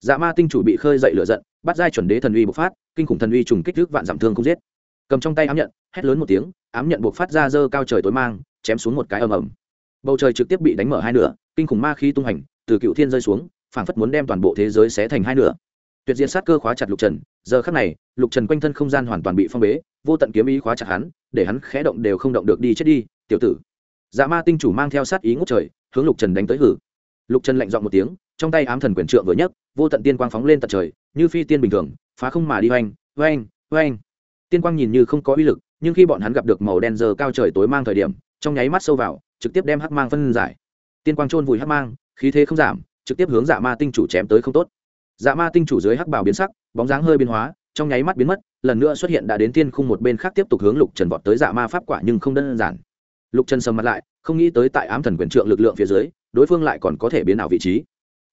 Dạ ma tinh chủ bị khơi dậy lửa giận, bắt giai chuẩn đế thần uy bộc phát, kinh khủng thần uy trùng kích thước vạn giảm thương không giết. Cầm trong tay ám nhận, hét lớn một tiếng, ám nhận buộc phát ra dơ cao trời tối mang, chém xuống một cái ầm ầm. Bầu trời trực tiếp bị đánh mở hai nửa, kinh khủng ma khí tung hành, từ cựu thiên rơi xuống, phảng phất muốn đem toàn bộ thế giới xé thành hai nửa tuyệt diện sát cơ khóa chặt lục trần, giờ khắc này, lục trần quanh thân không gian hoàn toàn bị phong bế, vô tận kiếm ý khóa chặt hắn, để hắn khẽ động đều không động được đi chết đi, tiểu tử. Dạ ma tinh chủ mang theo sát ý ngút trời, hướng lục trần đánh tới hử. Lục trần lạnh dọn một tiếng, trong tay ám thần quyền trượng vừa nhấc, vô tận tiên quang phóng lên tận trời, như phi tiên bình thường, phá không mà đi oanh oanh oanh. Tiên quang nhìn như không có uy lực, nhưng khi bọn hắn gặp được màu đen giờ cao trời tối mang thời điểm, trong nháy mắt sâu vào, trực tiếp đem hắc mang phân giải. Tiên quang trôn vùi hắc mang, khí thế không giảm, trực tiếp hướng dạ ma tinh chủ chém tới không tốt dạ ma tinh chủ dưới hắc bào biến sắc, bóng dáng hơi biến hóa, trong nháy mắt biến mất, lần nữa xuất hiện đã đến tiên khung một bên khác tiếp tục hướng lục trần vọt tới dạ ma pháp quả nhưng không đơn giản. Lục trần sầm mặt lại, không nghĩ tới tại ám thần quyền trượng lực lượng phía dưới, đối phương lại còn có thể biến ảo vị trí.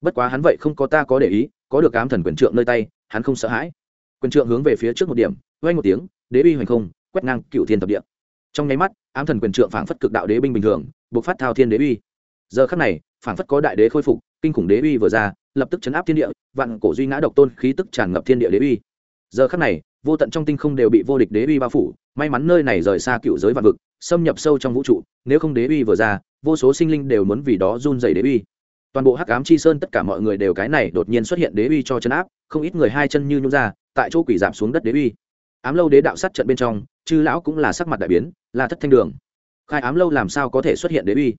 Bất quá hắn vậy không có ta có để ý, có được ám thần quyền trượng nơi tay, hắn không sợ hãi. Quyền trượng hướng về phía trước một điểm oanh một tiếng, đế uy hoành không, quét ngang cựu thiên tập địa. Trong nháy mắt, ám thần quyền trượng phảng phất cực đạo đế binh bình thường buộc phát thao thiên đế uy. Giờ khắc này, phảng phất có đại đế khôi phục, kinh khủng đế uy vừa ra lập tức chấn áp thiên địa, vạn cổ duy ngã độc tôn khí tức tràn ngập thiên địa đế uy. Giờ khắc này, vô tận trong tinh không đều bị vô địch đế uy bao phủ, may mắn nơi này rời xa cựu giới vạn vực, xâm nhập sâu trong vũ trụ, nếu không đế uy vừa ra, vô số sinh linh đều muốn vì đó run dày đế uy. Toàn bộ hắc ám chi sơn tất cả mọi người đều cái này đột nhiên xuất hiện đế uy cho chấn áp, không ít người hai chân như nhung ra, tại chỗ quỷ giảm xuống đất đế uy. Ám lâu đế đạo sát trận bên trong, chư lão cũng là sắc mặt đại biến, là thất thanh đường. Khai ám lâu làm sao có thể xuất hiện đế uy?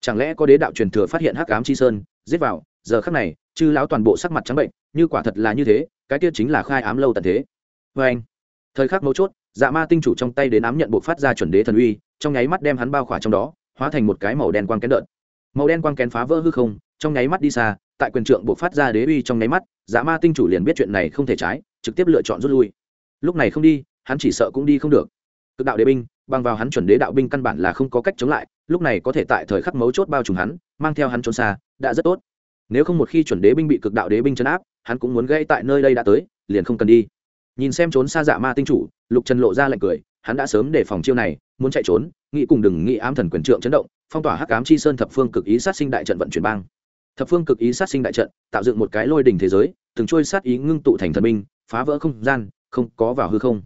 Chẳng lẽ có đế đạo truyền thừa phát hiện hắc ám chi sơn, giết vào, giờ khắc này chư lão toàn bộ sắc mặt trắng bệnh, như quả thật là như thế, cái kia chính là khai ám lâu tận thế. Vê anh, thời khắc mấu chốt dạ ma tinh chủ trong tay đến ám nhận bộ phát ra chuẩn đế thần uy, trong nháy mắt đem hắn bao khỏa trong đó, hóa thành một cái màu đen quang kén đợt. Màu đen quang kén phá vỡ hư không, trong nháy mắt đi xa, tại quyền trượng bộ phát ra đế uy trong nháy mắt dạ ma tinh chủ liền biết chuyện này không thể trái, trực tiếp lựa chọn rút lui. Lúc này không đi, hắn chỉ sợ cũng đi không được. Cực đạo đế binh, bằng vào hắn chuẩn đế đạo binh căn bản là không có cách chống lại, lúc này có thể tại thời khắc mấu chốt bao trùm hắn, mang theo hắn trốn xa, đã rất tốt nếu không một khi chuẩn đế binh bị cực đạo đế binh chấn áp, hắn cũng muốn gây tại nơi đây đã tới, liền không cần đi. Nhìn xem trốn xa dạ ma tinh chủ, lục trần lộ ra lạnh cười, hắn đã sớm để phòng chiêu này, muốn chạy trốn, nghĩ cùng đừng nghĩ ám thần quyền trượng chấn động, phong tỏa hắc ám chi sơn thập phương cực ý sát sinh đại trận vận chuyển bang. Thập phương cực ý sát sinh đại trận, tạo dựng một cái lôi đỉnh thế giới, từng trôi sát ý ngưng tụ thành thần binh phá vỡ không gian, không có vào hư không.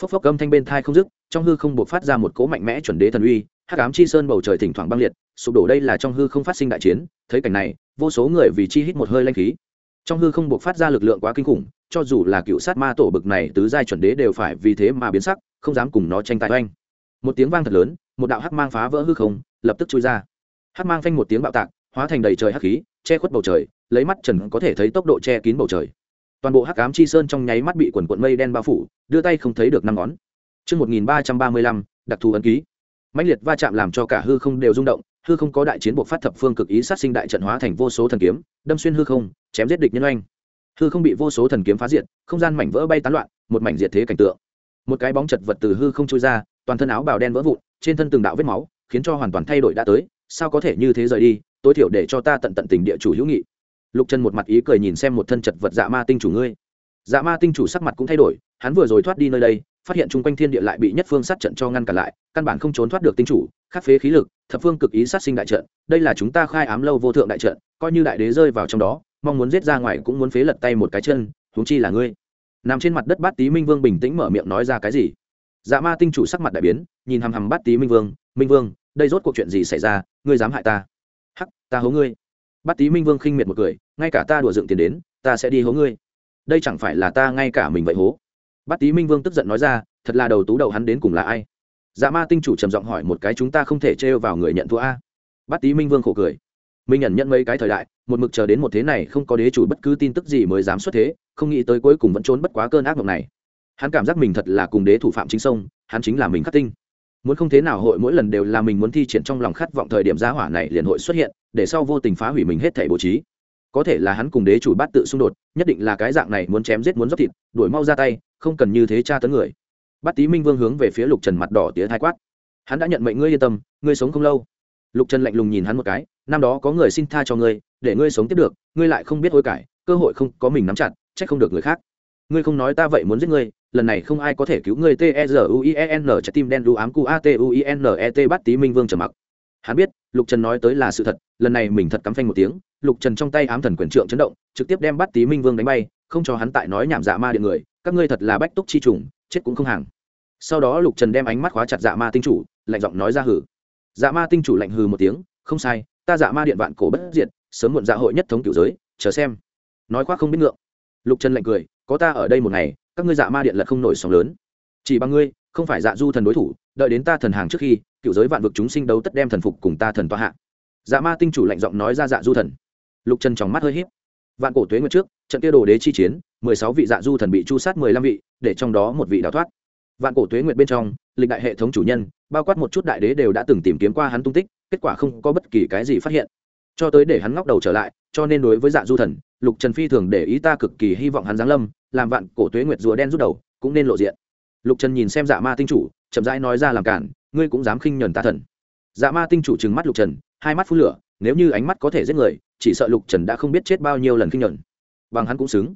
Phốc phốc âm thanh bên thai không dứt, trong hư không buộc phát ra một cỗ mạnh mẽ chuẩn đế thần uy, hắc ám chi sơn bầu trời thỉnh thoảng băng liệt, sụp đổ đây là trong hư không phát sinh đại chiến, thấy cảnh này vô số người vì chi hít một hơi lanh khí. Trong hư không buộc phát ra lực lượng quá kinh khủng cho dù là cựu sát ma tổ bực này tứ giai chuẩn đế đều phải vì thế mà biến sắc không dám cùng nó tranh tài oanh. Một tiếng vang thật lớn một đạo hắc mang phá vỡ hư không lập tức chui ra. Hắc mang phanh một tiếng bạo tạc hóa thành đầy trời hắc khí che khuất bầu trời lấy mắt trần có thể thấy tốc độ che kín bầu trời. Toàn bộ hắc ám chi sơn trong nháy mắt bị quần quận mây đen bao phủ đưa tay không thấy được năm ngón. Trước 1335, đặc thù ấn ký. mãnh liệt va chạm làm cho cả hư không đều rung động hư không có đại chiến buộc phát thập phương cực ý sát sinh đại trận hóa thành vô số thần kiếm, đâm xuyên hư không, chém giết địch nhân oanh. Hư không bị vô số thần kiếm phá diệt, không gian mảnh vỡ bay tán loạn, một mảnh diệt thế cảnh tượng. Một cái bóng chật vật từ hư không trôi ra, toàn thân áo bào đen vỡ vụn, trên thân từng đạo vết máu, khiến cho hoàn toàn thay đổi đã tới, sao có thể như thế rời đi, tối thiểu để cho ta tận tận tình địa chủ hữu nghị. Lục chân một mặt ý cười nhìn xem một thân chật vật dạ ma tinh chủ ngươi. Dạ ma tinh chủ sắc mặt cũng thay đổi, hắn vừa rồi thoát đi nơi đây phát hiện chung quanh thiên địa lại bị nhất phương sát trận cho ngăn cản lại, căn bản không trốn thoát được tinh chủ, khắc phế khí lực, thập phương cực ý sát sinh đại trận. Đây là chúng ta khai ám lâu vô thượng đại trận, coi như đại đế rơi vào trong đó, mong muốn giết ra ngoài cũng muốn phế lật tay một cái chân, huống chi là ngươi. Nằm trên mặt đất bát tý minh vương bình tĩnh mở miệng nói ra cái gì? Dạ ma tinh chủ sắc mặt đại biến, nhìn hằm hằm bát tý minh vương minh vương, đây rốt cuộc chuyện gì xảy ra? Ngươi dám hại ta? Hắc, ta hố ngươi. Bát tý minh vương khinh miệt một cười, ngay cả ta đùa dựng tiền đến, ta sẽ đi hố ngươi. Đây chẳng phải là ta ngay cả mình vậy hố? Bát tý minh vương tức giận nói ra, thật là đầu tú đầu hắn đến cùng là ai? Dạ ma tinh chủ trầm giọng hỏi một cái, chúng ta không thể trêu vào người nhận thua a? Bát tý minh vương khổ cười, minh nhận nhận mấy cái thời đại, một mực chờ đến một thế này, không có đế chủ bất cứ tin tức gì mới dám xuất thế, không nghĩ tới cuối cùng vẫn trốn bất quá cơn ác mộng này. Hắn cảm giác mình thật là cùng đế thủ phạm chính sông, hắn chính là mình khắc tinh. Muốn không thế nào, hội mỗi lần đều là mình muốn thi triển trong lòng khát vọng thời điểm giá hỏa này liền hội xuất hiện, để sau vô tình phá hủy mình hết thể bố trí. Có thể là hắn cùng đế chủ bát tự xung đột, nhất định là cái dạng này muốn chém giết muốn dốc thịt, đuổi mau ra tay không cần như thế tra tấn người. Bát tý minh vương hướng về phía lục trần mặt đỏ tía thái quát. Hắn đã nhận mệnh ngươi yên tâm, ngươi sống không lâu. Lục trần lạnh lùng nhìn hắn một cái, năm đó có người xin tha cho ngươi, để ngươi sống tiếp được, ngươi lại không biết hối cải, cơ hội không có mình nắm chặt, trách không được người khác. Ngươi không nói ta vậy muốn giết ngươi, lần này không ai có thể cứu ngươi. T e r u i e n, trái tim đen đu ám cu a t u i n e t bắt Tý minh vương trầm mặc. Hắn biết, lục trần nói tới là sự thật, lần này mình thật cắm phanh một tiếng, lục trần trong tay ám thần quyền trượng chấn động, trực tiếp đem bắt Tý minh vương đánh bay, không cho hắn tại nói nhảm dạ ma điện người các ngươi thật là bách túc chi trùng, chết cũng không hàng. Sau đó lục trần đem ánh mắt khóa chặt dạ ma tinh chủ, lạnh giọng nói ra hử. Dạ ma tinh chủ lạnh hừ một tiếng, không sai, ta dạ ma điện vạn cổ bất diệt, sớm muộn dạ hội nhất thống cửu giới, chờ xem. Nói khoác không biết ngượng. Lục trần lạnh cười, có ta ở đây một ngày, các ngươi dạ ma điện lật không nổi sóng lớn. Chỉ bằng ngươi, không phải dạ du thần đối thủ, đợi đến ta thần hàng trước khi cựu giới vạn vực chúng sinh đấu tất đem thần phục cùng ta thần toa hạ. Dạ ma tinh chủ lạnh giọng nói ra dạ du thần. Lục trần tròng mắt hơi h í p vạn cổ tuế nguyệt trước, trận kia đồ đế chi chiến mười sáu vị dạ du thần bị chu sát mười lăm vị, để trong đó một vị đào thoát. Vạn cổ tuế nguyệt bên trong, lịch đại hệ thống chủ nhân, bao quát một chút đại đế đều đã từng tìm kiếm qua hắn tung tích, kết quả không có bất kỳ cái gì phát hiện. Cho tới để hắn ngóc đầu trở lại, cho nên đối với dạ du thần, lục trần phi thường để ý ta cực kỳ hy vọng hắn giáng lâm, làm vạn cổ tuế nguyệt rùa đen rút đầu, cũng nên lộ diện. Lục trần nhìn xem dạ ma tinh chủ, chậm rãi nói ra làm cản, ngươi cũng dám khinh nhuần ta thần. Dạ ma tinh chủ trừng mắt lục trần, hai mắt phun lửa, nếu như ánh mắt có thể giết người, chỉ sợ lục trần đã không biết chết bao nhiêu lần khinh nhuần bằng hắn cũng xứng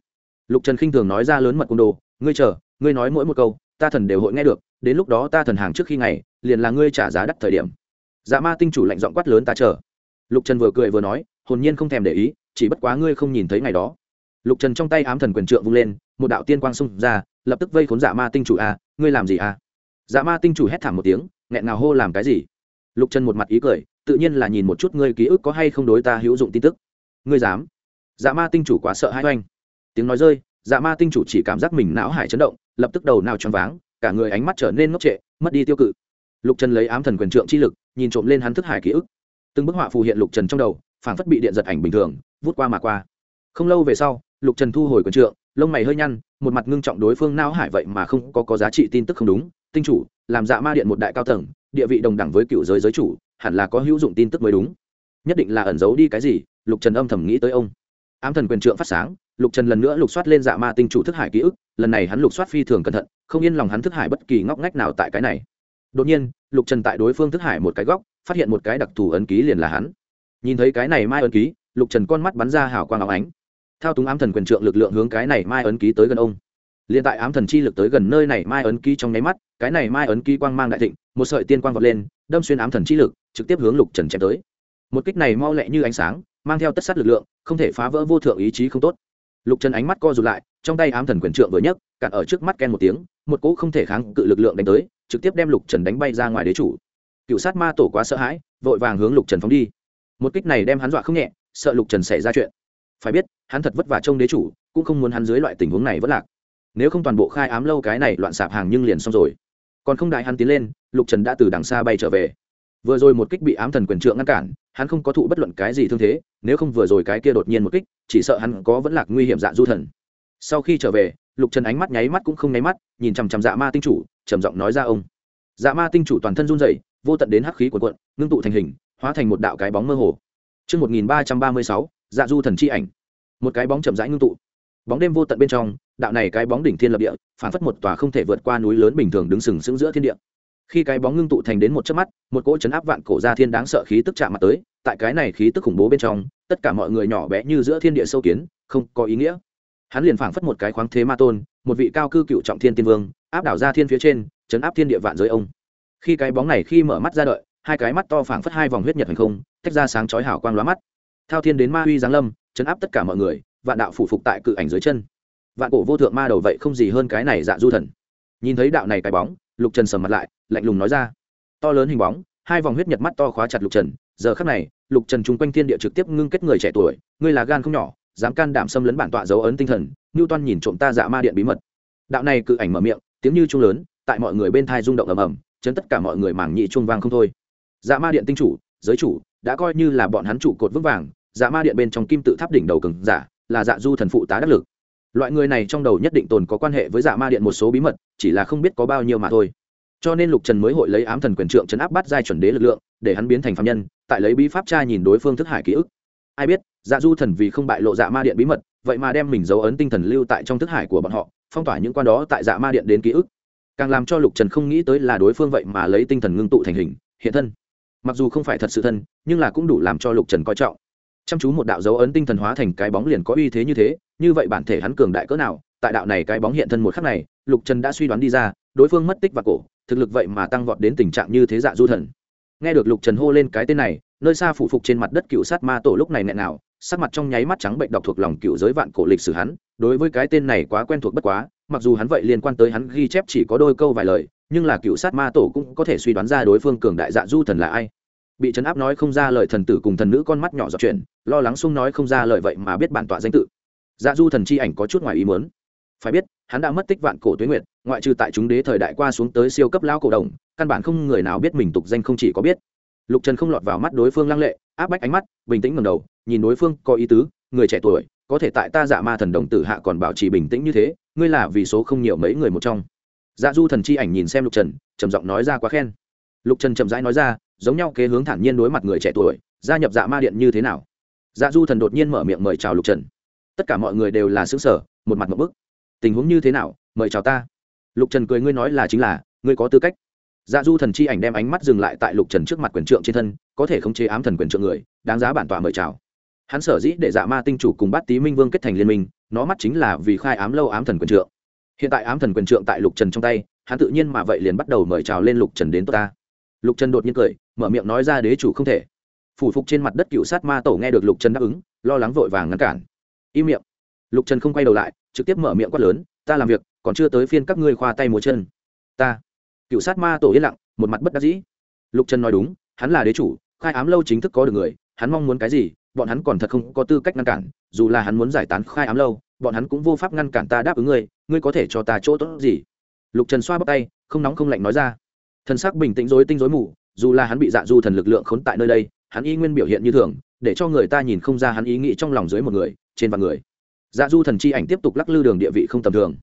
lục trần khinh thường nói ra lớn mật côn đồ, ngươi chờ, ngươi nói mỗi một câu, ta thần đều hội nghe được, đến lúc đó ta thần hàng trước khi ngày, liền là ngươi trả giá đắt thời điểm. Dạ ma tinh chủ lạnh giọng quát lớn, ta chờ. Lục trần vừa cười vừa nói, hồn nhiên không thèm để ý, chỉ bất quá ngươi không nhìn thấy ngày đó. Lục trần trong tay ám thần quyền trượng vung lên, một đạo tiên quang xung ra, lập tức vây khốn dạ ma tinh chủ a ngươi làm gì a dạ ma tinh chủ hét thảm một tiếng, nghẹn ngào hô, làm cái gì? Lục trần một mặt ý cười, tự nhiên là nhìn một chút ngươi ký ức có hay không đối ta hữu dụng tin tức. Ngươi dám? Dạ ma tinh chủ quá sợ hãi oanh tiếng nói rơi dạ ma tinh chủ chỉ cảm giác mình não hải chấn động, lập tức đầu nào choáng váng, cả người ánh mắt trở nên ngốc trệ, mất đi tiêu cự. Lục trần lấy ám thần quyền trượng chi lực, nhìn trộm lên hắn thức hải ký ức. Từng bức họa phù hiện lục trần trong đầu, phảng phất bị điện giật ảnh bình thường, vút qua mà qua. Không lâu về sau, lục trần thu hồi quyền trượng, lông mày hơi nhăn, một mặt ngưng trọng đối phương não hải vậy mà không có có giá trị tin tức không đúng. Tinh chủ, làm dạ ma điện một đại cao tầng, địa vị đồng đẳng với cựu giới giới chủ, hẳn là có hữu dụng tin tức mới đúng. Nhất định là ẩn giấu đi cái gì, lục trần âm thầm nghĩ tới ông. Ám thần quyền trượng phát sáng lục trần lần nữa lục soát lên dạ ma tinh chủ thức hải ký ức, lần này hắn lục soát phi thường cẩn thận, không yên lòng hắn thức hải bất kỳ ngóc ngách nào tại cái này. Đột nhiên, lục trần tại đối phương thức hải một cái góc, phát hiện một cái đặc thù ấn ký liền là hắn. Nhìn thấy cái này mai ấn ký, lục trần con mắt bắn ra hào quang áo ánh. Thao túng ám thần quyền trượng lực lượng hướng cái này mai ấn ký tới gần ông. Liền tại ám thần chi lực tới gần nơi này mai ấn ký trong nháy mắt, cái này mai ấn ký quang mang đại thịnh, một sợi tiên quang vọt lên, đâm xuyên ám thần chi lực, trực tiếp hướng lục trần chém tới. Một kích này mau lẹ như ánh sáng, mang theo tất sát lực lượng, không thể phá vỡ vô thượng ý chí không tốt lục trần ánh mắt co rụt lại, trong tay ám thần quyền trượng vừa nhấc cạn ở trước mắt ken một tiếng, một cỗ không thể kháng cự lực lượng đánh tới, trực tiếp đem lục trần đánh bay ra ngoài đế chủ. Cựu sát ma tổ quá sợ hãi, vội vàng hướng lục trần phóng đi. Một kích này đem hắn dọa không nhẹ, sợ lục trần xảy ra chuyện. Phải biết, hắn thật vất vả trông đế chủ, cũng không muốn hắn dưới loại tình huống này vất lạc. Nếu không toàn bộ khai ám lâu cái này loạn sạp hàng nhưng liền xong rồi. Còn không đại hắn tiến lên, lục trần đã từ đằng xa bay trở về. Vừa rồi một kích bị ám thần quyền trượng ngăn cản hắn không có thụ bất luận cái gì thương thế nếu không vừa rồi cái kia đột nhiên một kích chỉ sợ hắn có vẫn lạc nguy hiểm dạ du thần sau khi trở về lục trần ánh mắt nháy mắt cũng không nháy mắt nhìn chằm chằm dạ ma tinh chủ trầm giọng nói ra ông dạ ma tinh chủ toàn thân run dậy vô tận đến hắc khí của quận ngưng tụ thành hình hóa thành một đạo cái bóng mơ hồ Trước 1336, dạ du thần chi ảnh. Một cái bóng chậm rãi ngưng tụ. Bóng đêm vô tận bên trong, đạo này cái bóng đỉnh thiên lập địa, phản phất một tòa không thể vượt qua núi lớn bình thường đứng sừng sững giữa thiên địa. Khi cái bóng ngưng tụ thành đến một chớp mắt, một cỗ chấn áp vạn cổ gia thiên đáng sợ khí tức chạm mặt tới, tại cái này khí tức khủng bố bên trong, tất cả mọi người nhỏ bé như giữa thiên địa sâu kiến, không có ý nghĩa. Hắn liền phảng phất một cái khoáng thế ma tôn, một vị cao cư cựu trọng thiên tiên vương, áp đảo ra thiên phía trên, chấn áp thiên địa vạn giới ông. Khi cái bóng này khi mở mắt ra đợi, hai cái mắt to phảng phất hai vòng huyết nhật hành không tách ra sáng chói hào quang lóa mắt thao thiên đến ma uy giáng lâm chấn áp tất cả mọi người vạn đạo phủ phục tại cự ảnh dưới chân vạn cổ vô thượng ma đầu vậy không gì hơn cái này dạ du thần nhìn thấy đạo này cái bóng lục trần sầm mặt lại lạnh lùng nói ra. To lớn hình bóng, hai vòng huyết nhật mắt to khóa chặt lục trần. Giờ khắc này, lục trần chung quanh thiên địa trực tiếp ngưng kết người trẻ tuổi, ngươi là gan không nhỏ, dám can đảm xâm lấn bản tọa dấu ấn tinh thần ngưu toan nhìn trộm ta dạ ma điện bí mật. Đạo này cự ảnh mở miệng, tiếng như trung lớn, tại mọi người bên thai rung động ầm ầm, chấn tất cả mọi người mảng nhị chung vang không thôi. Dạ ma điện tinh chủ, giới chủ, đã coi như là bọn hắn trụ cột vững vàng dạ ma điện bên trong kim tự tháp đỉnh đầu cường giả, là dạ du thần phụ tá đắc lực. Loại người này trong đầu nhất định tồn có quan hệ với dạ ma điện một số bí mật, chỉ là không biết có bao nhiêu mà thôi cho nên lục trần mới hội lấy ám thần quyền trượng chấn áp bắt giai chuẩn đế lực lượng, để hắn biến thành phạm nhân, tại lấy bí pháp tra nhìn đối phương thức hải ký ức. Ai biết dạ du thần vì không bại lộ dạ ma điện bí mật, vậy mà đem mình dấu ấn tinh thần lưu tại trong thức hải của bọn họ, phong tỏa những quan đó tại dạ ma điện đến ký ức. Càng làm cho lục trần không nghĩ tới là đối phương vậy mà lấy tinh thần ngưng tụ thành hình, hiện thân. Mặc dù không phải thật sự thân, nhưng là cũng đủ làm cho lục trần coi trọng. Chăm chú một đạo dấu ấn tinh thần hóa thành cái bóng liền có uy thế như thế, như vậy bản thể hắn cường đại cỡ nào, tại đạo này cái bóng hiện thân một khắc này, lục trần đã suy đoán đi ra, đối phương mất tích và cổ thực lực vậy mà tăng vọt đến tình trạng như thế dạ du thần. Nghe được lục trần hô lên cái tên này, nơi xa phủ phục trên mặt đất cựu sát ma tổ lúc này nghẹn nào sắc mặt trong nháy mắt trắng bệnh đọc thuộc lòng cựu giới vạn cổ lịch sử hắn, đối với cái tên này quá quen thuộc bất quá, mặc dù hắn vậy liên quan tới hắn ghi chép chỉ có đôi câu vài lời, nhưng là cựu sát ma tổ cũng có thể suy đoán ra đối phương cường đại dạ du thần là ai. Bị trấn áp nói không ra lời thần tử cùng thần nữ con mắt nhỏ dọc chuyện lo lắng sung nói không ra lời vậy mà biết bản tọa danh tự. Dạ du thần chi ảnh có chút ngoài ý muốn. Phải biết hắn đã mất tích vạn cổ tuế nguyệt, ngoại trừ tại chúng đế thời đại qua xuống tới siêu cấp lao cổ đồng, căn bản không người nào biết mình tục danh không chỉ có biết. Lục trần không lọt vào mắt đối phương lăng lệ, áp bách ánh mắt, bình tĩnh ngầm đầu, nhìn đối phương, có ý tứ, người trẻ tuổi, có thể tại ta dạ ma thần đồng tử hạ còn bảo trì bình tĩnh như thế, ngươi là vì số không nhiều mấy người một trong. Dạ du thần chi ảnh nhìn xem lục trần, trầm giọng nói ra quá khen. Lục trần chậm rãi nói ra, giống nhau kế hướng thản nhiên đối mặt người trẻ tuổi, gia nhập dạ ma điện như thế nào? Dạ du thần đột nhiên mở miệng mời chào lục trần. Tất cả mọi người đều là xứ sở một mặt một bức tình huống như thế nào, mời chào ta. Lục trần cười, ngươi nói là chính là, ngươi có tư cách. Dạ du thần chi ảnh đem ánh mắt dừng lại tại lục trần trước mặt quyền trượng trên thân, có thể khống chế ám thần quyền trượng người, đáng giá bản tọa mời chào. Hắn sở dĩ để dạ ma tinh chủ cùng bát tý minh vương kết thành liên minh, nó mắt chính là vì khai ám lâu ám thần quyền trượng. Hiện tại ám thần quyền trượng tại lục trần trong tay, hắn tự nhiên mà vậy liền bắt đầu mời chào lên lục trần đến tốt ta. Lục trần đột nhiên cười, mở miệng nói ra đế chủ không thể. Phủ phục trên mặt đất cựu sát ma tổ nghe được lục trần đáp ứng, lo lắng vội vàng ngăn cản. Im miệng. Lục trần không quay đầu lại trực tiếp mở miệng quát lớn, ta làm việc, còn chưa tới phiên các ngươi khoa tay múa chân. Ta. Cựu sát ma tổ yên lặng, một mặt bất đắc dĩ. Lục trần nói đúng, hắn là đế chủ, khai ám lâu chính thức có được người, hắn mong muốn cái gì, bọn hắn còn thật không có tư cách ngăn cản, dù là hắn muốn giải tán khai ám lâu, bọn hắn cũng vô pháp ngăn cản ta đáp ứng ngươi ngươi có thể cho ta chỗ tốt gì? Lục trần xoa bóc tay, không nóng không lạnh nói ra. Thân xác bình tĩnh dối tinh dối mù, dù là hắn bị dạ du thần lực lượng khốn tại nơi đây, hắn y nguyên biểu hiện như thường, để cho người ta nhìn không ra hắn ý nghĩ trong lòng dưới một người, trên vạn người dạ du thần chi ảnh tiếp tục lắc lư đường địa vị không tầm thường.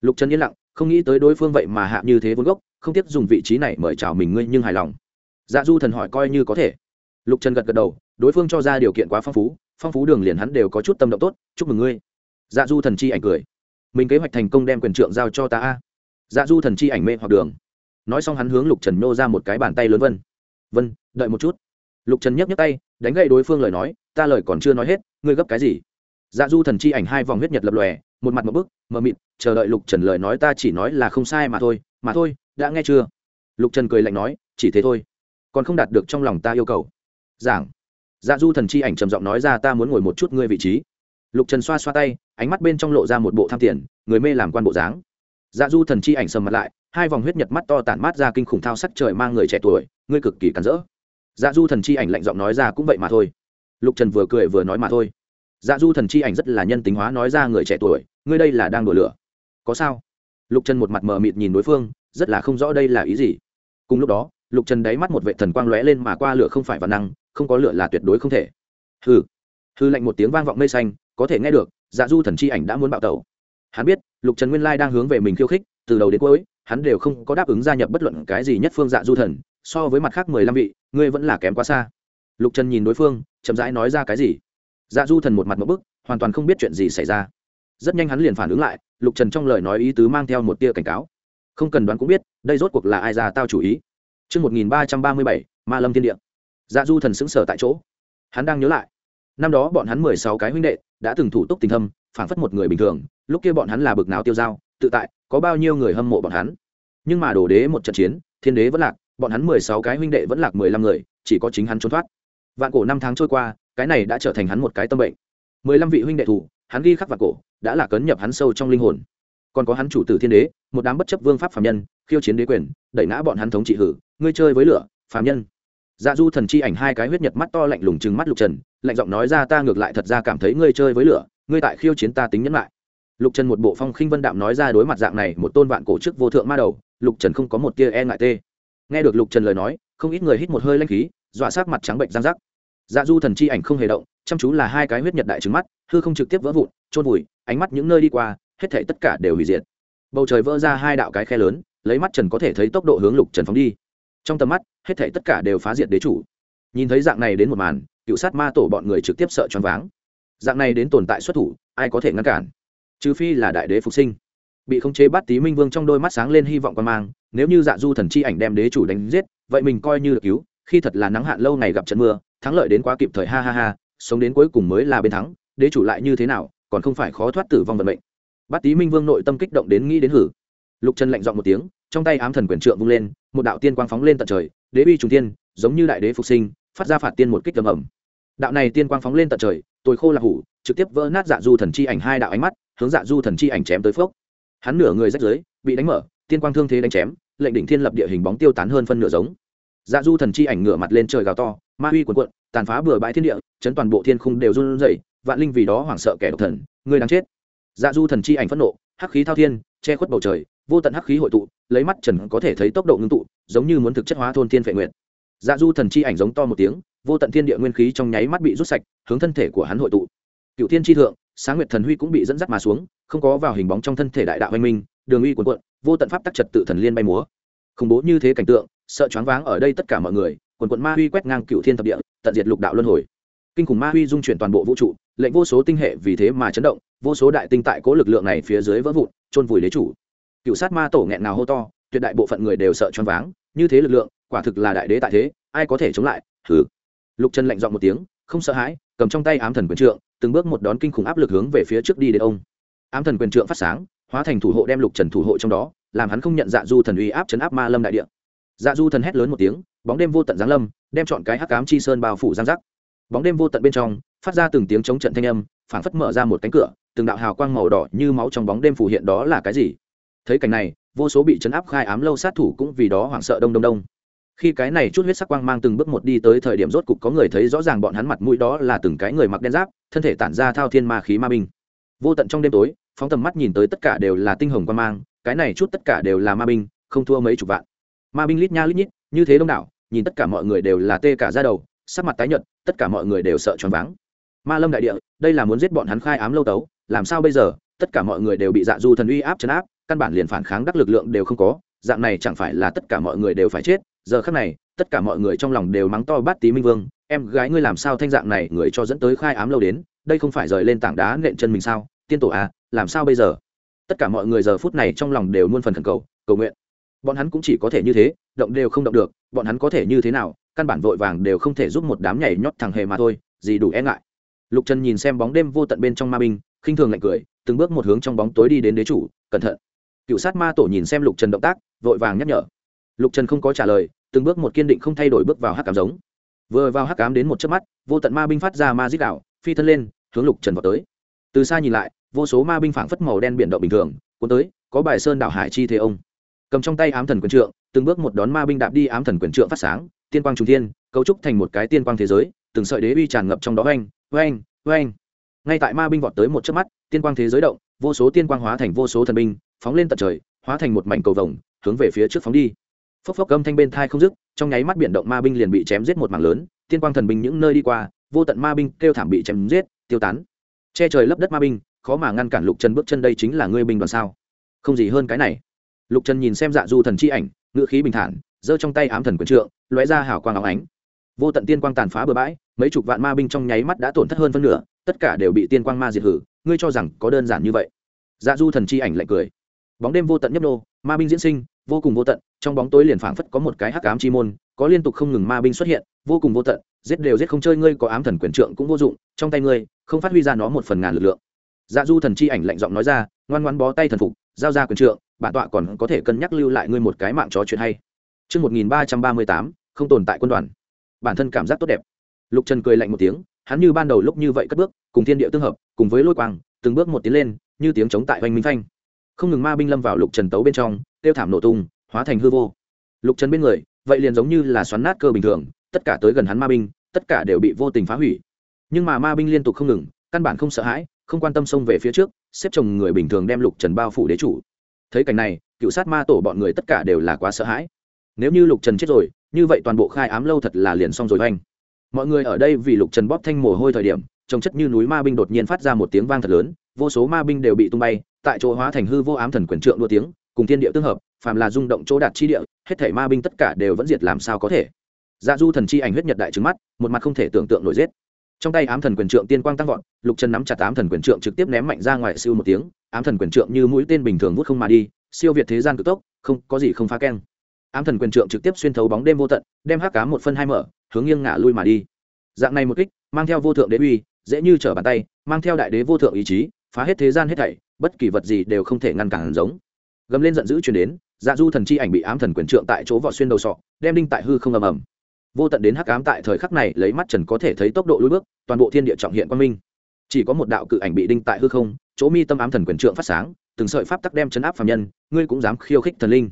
Lục trần yên lặng, không nghĩ tới đối phương vậy mà hạ như thế vốn gốc, không tiếp dùng vị trí này mời chào mình ngươi nhưng hài lòng. Dạ du thần hỏi coi như có thể. Lục trần gật gật đầu, đối phương cho ra điều kiện quá phong phú phong phú đường liền hắn đều có chút tâm động tốt, chúc mừng ngươi. Dạ du thần chi ảnh cười. Mình kế hoạch thành công đem quyền trượng giao cho ta a. Dạ du thần chi ảnh mê hoặc đường. Nói xong hắn hướng lục trần nô ra một cái bàn tay lớn vân. Vân, đợi một chút. Lục trần nhấc nhấc tay, đánh gậy đối phương lời nói, ta lời còn chưa nói hết, ngươi gấp cái gì? Dạ du thần chi ảnh hai vòng huyết nhật lập lòe, một mặt một bức mờ mịt, chờ đợi lục trần lời nói ta chỉ nói là không sai mà thôi mà thôi, đã nghe chưa? Lục trần cười lạnh nói, chỉ thế thôi. Còn không đạt được trong lòng ta yêu cầu. Giảng. Dạ du thần chi ảnh trầm giọng nói ra ta muốn ngồi một chút ngươi vị trí. Lục trần xoa xoa tay, ánh mắt bên trong lộ ra một bộ tham tiền, người mê làm quan bộ dáng. Dạ du thần chi ảnh sầm mặt lại, hai vòng huyết nhật mắt to tản mát ra kinh khủng thao sắc trời mang người trẻ tuổi, ngươi cực kỳ cắn rỡ. Dạ du thần chi ảnh lạnh giọng nói ra cũng vậy mà thôi. Lục trần vừa cười vừa nói mà thôi dạ du thần chi ảnh rất là nhân tính hóa nói ra người trẻ tuổi, ngươi đây là đang đùa lửa. Có sao? Lục trần một mặt mờ mịt nhìn đối phương, rất là không rõ đây là ý gì. Cùng lúc đó, lục trần đáy mắt một vệ thần quang lóe lên mà qua lửa không phải văn năng, không có lửa là tuyệt đối không thể. Hư hư lạnh một tiếng vang vọng mây xanh, có thể nghe được dạ du thần chi ảnh đã muốn bạo tẩu. Hắn biết, lục trần nguyên lai đang hướng về mình khiêu khích, từ đầu đến cuối, hắn đều không có đáp ứng gia nhập bất luận cái gì nhất phương dạ du thần, so với mặt khác mười lăm vị, ngươi vẫn là kém quá xa. Lục trần nhìn đối phương, chậm rãi nói ra cái gì? Dạ du thần một mặt một bức hoàn toàn không biết chuyện gì xảy ra rất nhanh hắn liền phản ứng lại lục trần trong lời nói ý tứ mang theo một tia cảnh cáo không cần đoán cũng biết đây rốt cuộc là ai ra tao chủ ý Trước 1337, Ma Lâm Thiên Địa. Dạ Du thần sững sờ tại chỗ. Hắn đang nhớ lại. Năm đó bọn hắn mười sáu cái huynh đệ, đã từng thủ túc tình thâm, phản phất một người bình thường, lúc kia bọn hắn là bực nào tiêu dao, tự tại, có bao nhiêu người hâm mộ bọn hắn. Nhưng mà đổ đế một trận chiến, thiên đế vẫn lạc, bọn hắn mười sáu cái huynh đệ vẫn lạc mười lăm người, chỉ có chính hắn trốn thoát. Vạn cổ năm tháng trôi qua, cái này đã trở thành hắn một cái tâm bệnh. Mười lăm vị huynh đệ thủ, hắn ghi khắc vào cổ, đã là cấn nhập hắn sâu trong linh hồn. Còn có hắn chủ tử thiên đế, một đám bất chấp vương pháp phàm nhân, khiêu chiến đế quyền, đẩy ngã bọn hắn thống trị hử, ngươi chơi với lửa, phàm nhân. Dạ Du thần chi ảnh hai cái huyết nhật mắt to lạnh lùng trừng mắt Lục Trần, lạnh giọng nói ra ta ngược lại thật ra cảm thấy ngươi chơi với lửa, ngươi tại khiêu chiến ta tính nhẫn lại. Lục Trần một bộ phong khinh vân đạm nói ra đối mặt dạng này một tôn vạn cổ trước vô thượng ma đầu, Lục Trần không có một tia e ngại tê. Nghe được Lục Trần lời nói, không ít người hít một hơi lãnh khí, dọa sắc mặt trắng bệnh răng rắc. Dạ Du thần chi ảnh không hề động, chăm chú là hai cái huyết nhật đại trứng mắt, hư không trực tiếp vỡ vụn, trôn vùi, ánh mắt những nơi đi qua, hết thảy tất cả đều hủy diệt. Bầu trời vỡ ra hai đạo cái khe lớn, lấy mắt Trần có thể thấy tốc độ hướng Lục Trần phóng đi. Trong tầm mắt, hết thảy tất cả đều phá diệt đế chủ. Nhìn thấy dạng này đến một màn, cựu sát ma tổ bọn người trực tiếp sợ choáng váng. Dạng này đến tồn tại xuất thủ, ai có thể ngăn cản? Trừ phi là đại đế phục sinh. Bị khống chế bắt tí minh vương trong đôi mắt sáng lên hy vọng quan mang, nếu như Dạ Du thần chi ảnh đem đế chủ đánh giết, vậy mình coi như được cứu, khi thật là nắng hạn lâu ngày gặp trận mưa, thắng lợi đến quá kịp thời ha ha ha, sống đến cuối cùng mới là bên thắng, đế chủ lại như thế nào, còn không phải khó thoát tử vong vận mệnh. Bát Tý Minh Vương nội tâm kích động đến nghĩ đến hử. lục trần lạnh dọn một tiếng trong tay ám thần quyền trượng vung lên một đạo tiên quang phóng lên tận trời đế bi trùng tiên giống như đại đế phục sinh phát ra phạt tiên một kích ầm ầm đạo này tiên quang phóng lên tận trời tôi khô là hủ trực tiếp vỡ nát dạ du thần chi ảnh hai đạo ánh mắt hướng dạ du thần chi ảnh chém tới phước hắn nửa người rách dưới bị đánh mở tiên quang thương thế đánh chém lệnh đỉnh thiên lập địa hình bóng tiêu tán hơn phân nửa giống dạ du thần chi ảnh ngửa mặt lên trời gào to, ma uy quần quận tàn phá bừa bãi thiên địa, chấn toàn bộ thiên khung đều run rẩy, vạn linh vì đó hoảng sợ kẻ độc thần, người đang chết. Dạ du thần chi ảnh phẫn nộ, hắc khí thao thiên, che khuất bầu trời, vô tận hắc khí hội tụ, lấy mắt trần có thể thấy tốc độ ngưng tụ, giống như muốn thực chất hóa thôn thiên phệ nguyện dạ du thần chi ảnh giống to một tiếng, vô tận thiên địa nguyên khí trong nháy mắt bị rút sạch, hướng thân thể của hắn hội tụ. Cựu thiên tri thượng, sáng nguyệt thần huy cũng bị dẫn dắt mà xuống, không có vào hình bóng trong thân thể đại đạo anh minh, đường uy quần quận vô tận pháp tắc trật tự thần liên bay múa. Khủng bố như thế cảnh tượng sợ choáng váng ở đây tất cả mọi người, quần quận ma huy quét ngang cựu thiên thập địa, tận diệt lục đạo luân hồi. Kinh khủng ma huy dung chuyển toàn bộ vũ trụ, lệnh vô số tinh hệ vì thế mà chấn động, vô số đại tinh tại cố lực lượng này phía dưới vỡ vụn trôn vùi đế chủ. Cựu sát ma tổ nghẹn nào hô to, tuyệt đại bộ phận người đều sợ choáng váng, như thế lực lượng, quả thực là đại đế tại thế, ai có thể chống lại thử lục trần lạnh dọn một tiếng, không sợ hãi, cầm trong tay ám thần quyền trượng, từng bước một đón kinh khủng áp lực hướng về phía trước đi đến ông. Ám thần quyền trượng phát sáng, hóa thành thủ hộ đem lục trần thủ hộ trong đó, làm hắn không nhận dạ du thần uy áp chấn áp ma lâm đại địa dạ du thần hét lớn một tiếng, bóng đêm vô tận giáng lâm, đem chọn cái hắc cám chi sơn bao phủ giang giác. Bóng đêm vô tận bên trong, phát ra từng tiếng chống trận thanh âm, phảng phất mở ra một cánh cửa, từng đạo hào quang màu đỏ như máu trong bóng đêm phủ hiện đó là cái gì? Thấy cảnh này, vô số bị chấn áp khai ám lâu sát thủ cũng vì đó hoảng sợ đông đông đông. Khi cái này chút huyết sắc quang mang từng bước một đi tới thời điểm rốt cục có người thấy rõ ràng bọn hắn mặt mũi đó là từng cái người mặc đen giáp, thân thể tản ra thao thiên ma khí ma binh. Vô tận trong đêm tối, phóng tầm mắt nhìn tới tất cả đều là tinh hồng quang mang, cái này chút tất cả đều là ma binh, không thua mấy chục vạn ma binh lít nha lít nhít, như thế đông đảo, nhìn tất cả mọi người đều là tê cả ra đầu, sắc mặt tái nhợt, tất cả mọi người đều sợ choáng váng. Ma lâm đại địa, đây là muốn giết bọn hắn khai ám lâu tấu, làm sao bây giờ? Tất cả mọi người đều bị dạ du thần uy áp chấn áp, căn bản liền phản kháng đắc lực lượng đều không có, dạng này chẳng phải là tất cả mọi người đều phải chết? Giờ khắc này, tất cả mọi người trong lòng đều mắng to bát tí minh vương, em gái ngươi làm sao thanh dạng này, người cho dẫn tới khai ám lâu đến, đây không phải rời lên tảng đá nện chân mình sao? Tiên tổ à làm sao bây giờ? Tất cả mọi người giờ phút này trong lòng đều muôn phần thần cầu cầu nguyện bọn hắn cũng chỉ có thể như thế, động đều không động được, bọn hắn có thể như thế nào, căn bản vội vàng đều không thể giúp một đám nhảy nhót thằng hề mà thôi, gì đủ e ngại. Lục trần nhìn xem bóng đêm vô tận bên trong ma binh, khinh thường lạnh cười, từng bước một hướng trong bóng tối đi đến đế chủ, cẩn thận. Cựu sát ma tổ nhìn xem lục trần động tác, vội vàng nhắc nhở. Lục trần không có trả lời, từng bước một kiên định không thay đổi bước vào hắc cám giống. Vừa vào hắc cám đến một chớp mắt, vô tận ma binh phát ra ma dít đạo, phi thân lên, hướng lục trần vào tới. Từ xa nhìn lại, vô số ma binh phảng phất màu đen biển động bình thường, cuốn tới, có bài sơn đảo hải chi thế ông cầm trong tay ám thần quyền trượng, từng bước một đón ma binh đạp đi ám thần quyền trượng phát sáng, tiên quang trung thiên, cấu trúc thành một cái tiên quang thế giới, từng sợi đế uy tràn ngập trong đó oanh oanh oanh. Ngay tại ma binh vọt tới một chớp mắt, tiên quang thế giới động, vô số tiên quang hóa thành vô số thần binh, phóng lên tận trời, hóa thành một mảnh cầu vồng, hướng về phía trước phóng đi. Phốc phốc âm thanh bên thai không dứt, trong nháy mắt biển động ma binh liền bị chém giết một mảng lớn, tiên quang thần binh những nơi đi qua, vô tận ma binh kêu thảm bị chém giết, tiêu tán. Che trời lấp đất ma binh, khó mà ngăn cản lục trần bước chân đây chính là ngươi binh đoàn sao? Không gì hơn cái này lục trần nhìn xem dạ du thần chi ảnh, ngữ khí bình thản, giơ trong tay ám thần quần trượng, lóe ra hào quang áo ánh. Vô tận tiên quang tàn phá bừa bãi, mấy chục vạn ma binh trong nháy mắt đã tổn thất hơn phân nửa, tất cả đều bị tiên quang ma diệt hử, ngươi cho rằng có đơn giản như vậy? Dạ du thần chi ảnh lạnh cười. Bóng đêm vô tận nhấp nô, ma binh diễn sinh, vô cùng vô tận, trong bóng tối liền phảng phất có một cái hắc ám chi môn, có liên tục không ngừng ma binh xuất hiện, vô cùng vô tận, giết đều giết không chơi, ngươi có ám thần quyền trượng cũng vô dụng, trong tay ngươi, không phát huy ra nó một phần ngàn lực lượng. Dạ du thần chi ảnh lạnh giọng nói ra, ngoan ngoan bó tay thần phục, giao ra quyền trượng bản tọa còn có thể cân nhắc lưu lại ngươi một cái mạng chó chuyện hay Trước 1338, không tồn tại quân đoàn. Bản thân cảm giác tốt đẹp. Lục Trần cười lạnh một tiếng, hắn như ban đầu lúc như vậy cất bước, cùng thiên địa tương hợp, cùng với lôi quang, từng bước một tiến lên, như tiếng chống tại hoành minh phanh Không ngừng ma binh lâm vào Lục Trần tấu bên trong, tiêu thảm nổ tung, hóa thành hư vô. Lục Trần bên người, vậy liền giống như là xoắn nát cơ bình thường, tất cả tới gần hắn ma binh, tất cả đều bị vô tình phá hủy. Nhưng mà ma binh liên tục không ngừng, căn bản không sợ hãi, không quan tâm xông về phía trước, xếp chồng người bình thường đem Lục Trần bao phủ đế chủ. Thấy cảnh này, cựu sát ma tổ bọn người tất cả đều là quá sợ hãi. Nếu như lục trần chết rồi như vậy toàn bộ khai ám lâu thật là liền xong rồi oanh mọi người ở đây vì lục trần bóp thanh mồ hôi thời điểm trồng chất như núi ma binh đột nhiên phát ra một tiếng vang thật lớn vô số ma binh đều bị tung bay tại chỗ hóa thành hư vô ám thần quyền trượng đua tiếng cùng thiên địa tương hợp phàm là rung động chỗ đạt chi địa hết thể ma binh tất cả đều vẫn diệt làm sao có thể. Dạ du thần chi ảnh huyết nhật đại trứng mắt một mặt không thể tưởng tượng nổi giết. Trong tay ám thần quyền trượng tiên quang tăng vọt lục trần nắm chặt ám thần quyền trượng trực tiếp ném mạnh ra ngoài siêu một tiếng ám thần quyền trượng như mũi tên bình thường vút không mà đi, siêu việt thế gian cực tốc, không có gì không phá keng. Ám thần quyền trượng trực tiếp xuyên thấu bóng đêm vô tận, đem hắc cá một phân hai mở, hướng nghiêng ngả lui mà đi. Dạng này một kích, mang theo vô thượng đế uy, dễ như trở bàn tay, mang theo đại đế vô thượng ý chí, phá hết thế gian hết thảy, bất kỳ vật gì đều không thể ngăn cản giống. Gầm lên giận dữ chuyển đến dạ du thần chi ảnh bị ám thần quyền trượng tại chỗ vọt xuyên đầu sọ, đem đinh tại hư không ầm ầm. Vô tận đến hắc ám tại thời khắc này lấy mắt trần có thể thấy tốc độ lối bước, toàn bộ thiên địa trọng hiện quan minh. Chỉ có một đạo cự ảnh bị đinh tại hư không chỗ mi tâm ám thần quyền trượng phát sáng, từng sợi pháp tắc đem chấn áp phàm nhân, ngươi cũng dám khiêu khích thần linh.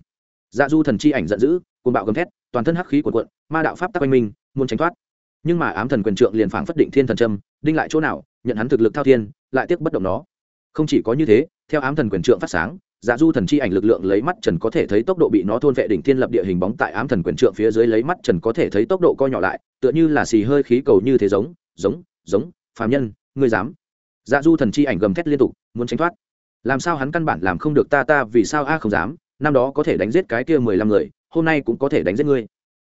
Dạ du thần chi ảnh giận dữ, cuồng bạo gầm thét, toàn thân hắc khí cuộn cuộn, ma đạo pháp tắc quanh minh, muốn tránh thoát. Nhưng mà ám thần quyền trượng liền phảng phất định thiên thần trâm đinh lại chỗ nào, nhận hắn thực lực thao thiên, lại tiếc bất động nó. Không chỉ có như thế, theo ám thần quyền trượng phát sáng dạ du thần chi ảnh lực lượng lấy mắt trần có thể thấy tốc độ bị nó thôn vệ đỉnh thiên lập địa hình bóng tại ám thần quyền trượng phía dưới lấy mắt trần có thể thấy tốc độ co nhỏ lại, tựa như là xì hơi khí cầu như thế giống giống giống, phàm nhân, ngươi dám dạ du thần chi ảnh gầm thét liên tục, muốn tránh thoát. Làm sao hắn căn bản làm không được ta ta vì sao a không dám, năm đó có thể đánh giết cái kia mười lăm người, hôm nay cũng có thể đánh giết ngươi.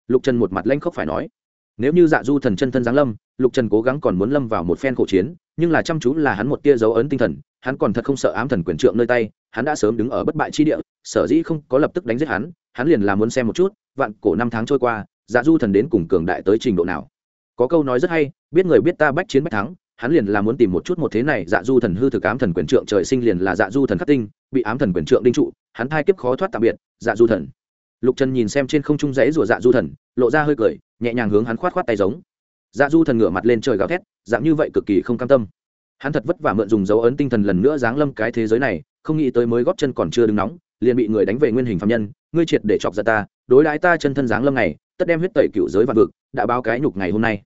Lục trần một mặt lanh khóc phải nói. Nếu như dạ du thần chân thân giáng lâm, lục trần cố gắng còn muốn lâm vào một phen khổ chiến, nhưng là chăm chú là hắn một tia dấu ấn tinh thần, hắn còn thật không sợ ám thần quyền trượng nơi tay, hắn đã sớm đứng ở bất bại chi địa, sở dĩ không có lập tức đánh giết hắn hắn liền là muốn xem một chút, vạn cổ năm tháng trôi qua dạ du thần đến cùng cường đại tới trình độ nào. Có câu nói rất hay, biết người biết ta bách chiến bách thắng hắn liền là muốn tìm một chút một thế này dạ du thần hư thực ám thần quyền trượng trời sinh liền là dạ du thần khắc tinh, bị ám thần quyền trượng đinh trụ, hắn thai kiếp khó thoát tạm biệt dạ du thần. Lục trần nhìn xem trên không trung rẫy rủa dạ du thần, lộ ra hơi cười, nhẹ nhàng hướng hắn khoát khoát tay giống. Dạ du thần ngửa mặt lên trời gào thét, dạng như vậy cực kỳ không cam tâm. Hắn thật vất vả mượn dùng dấu ấn tinh thần lần nữa giáng lâm cái thế giới này, không nghĩ tới mới góp chân còn chưa đứng nóng, liền bị người đánh về nguyên hình phạm nhân, ngươi triệt để chọc ra ta, đối đãi ta chân thân giáng lâm này, tất đem huyết tẩy cựu giới vạn vực, đã báo cái nhục ngày hôm nay.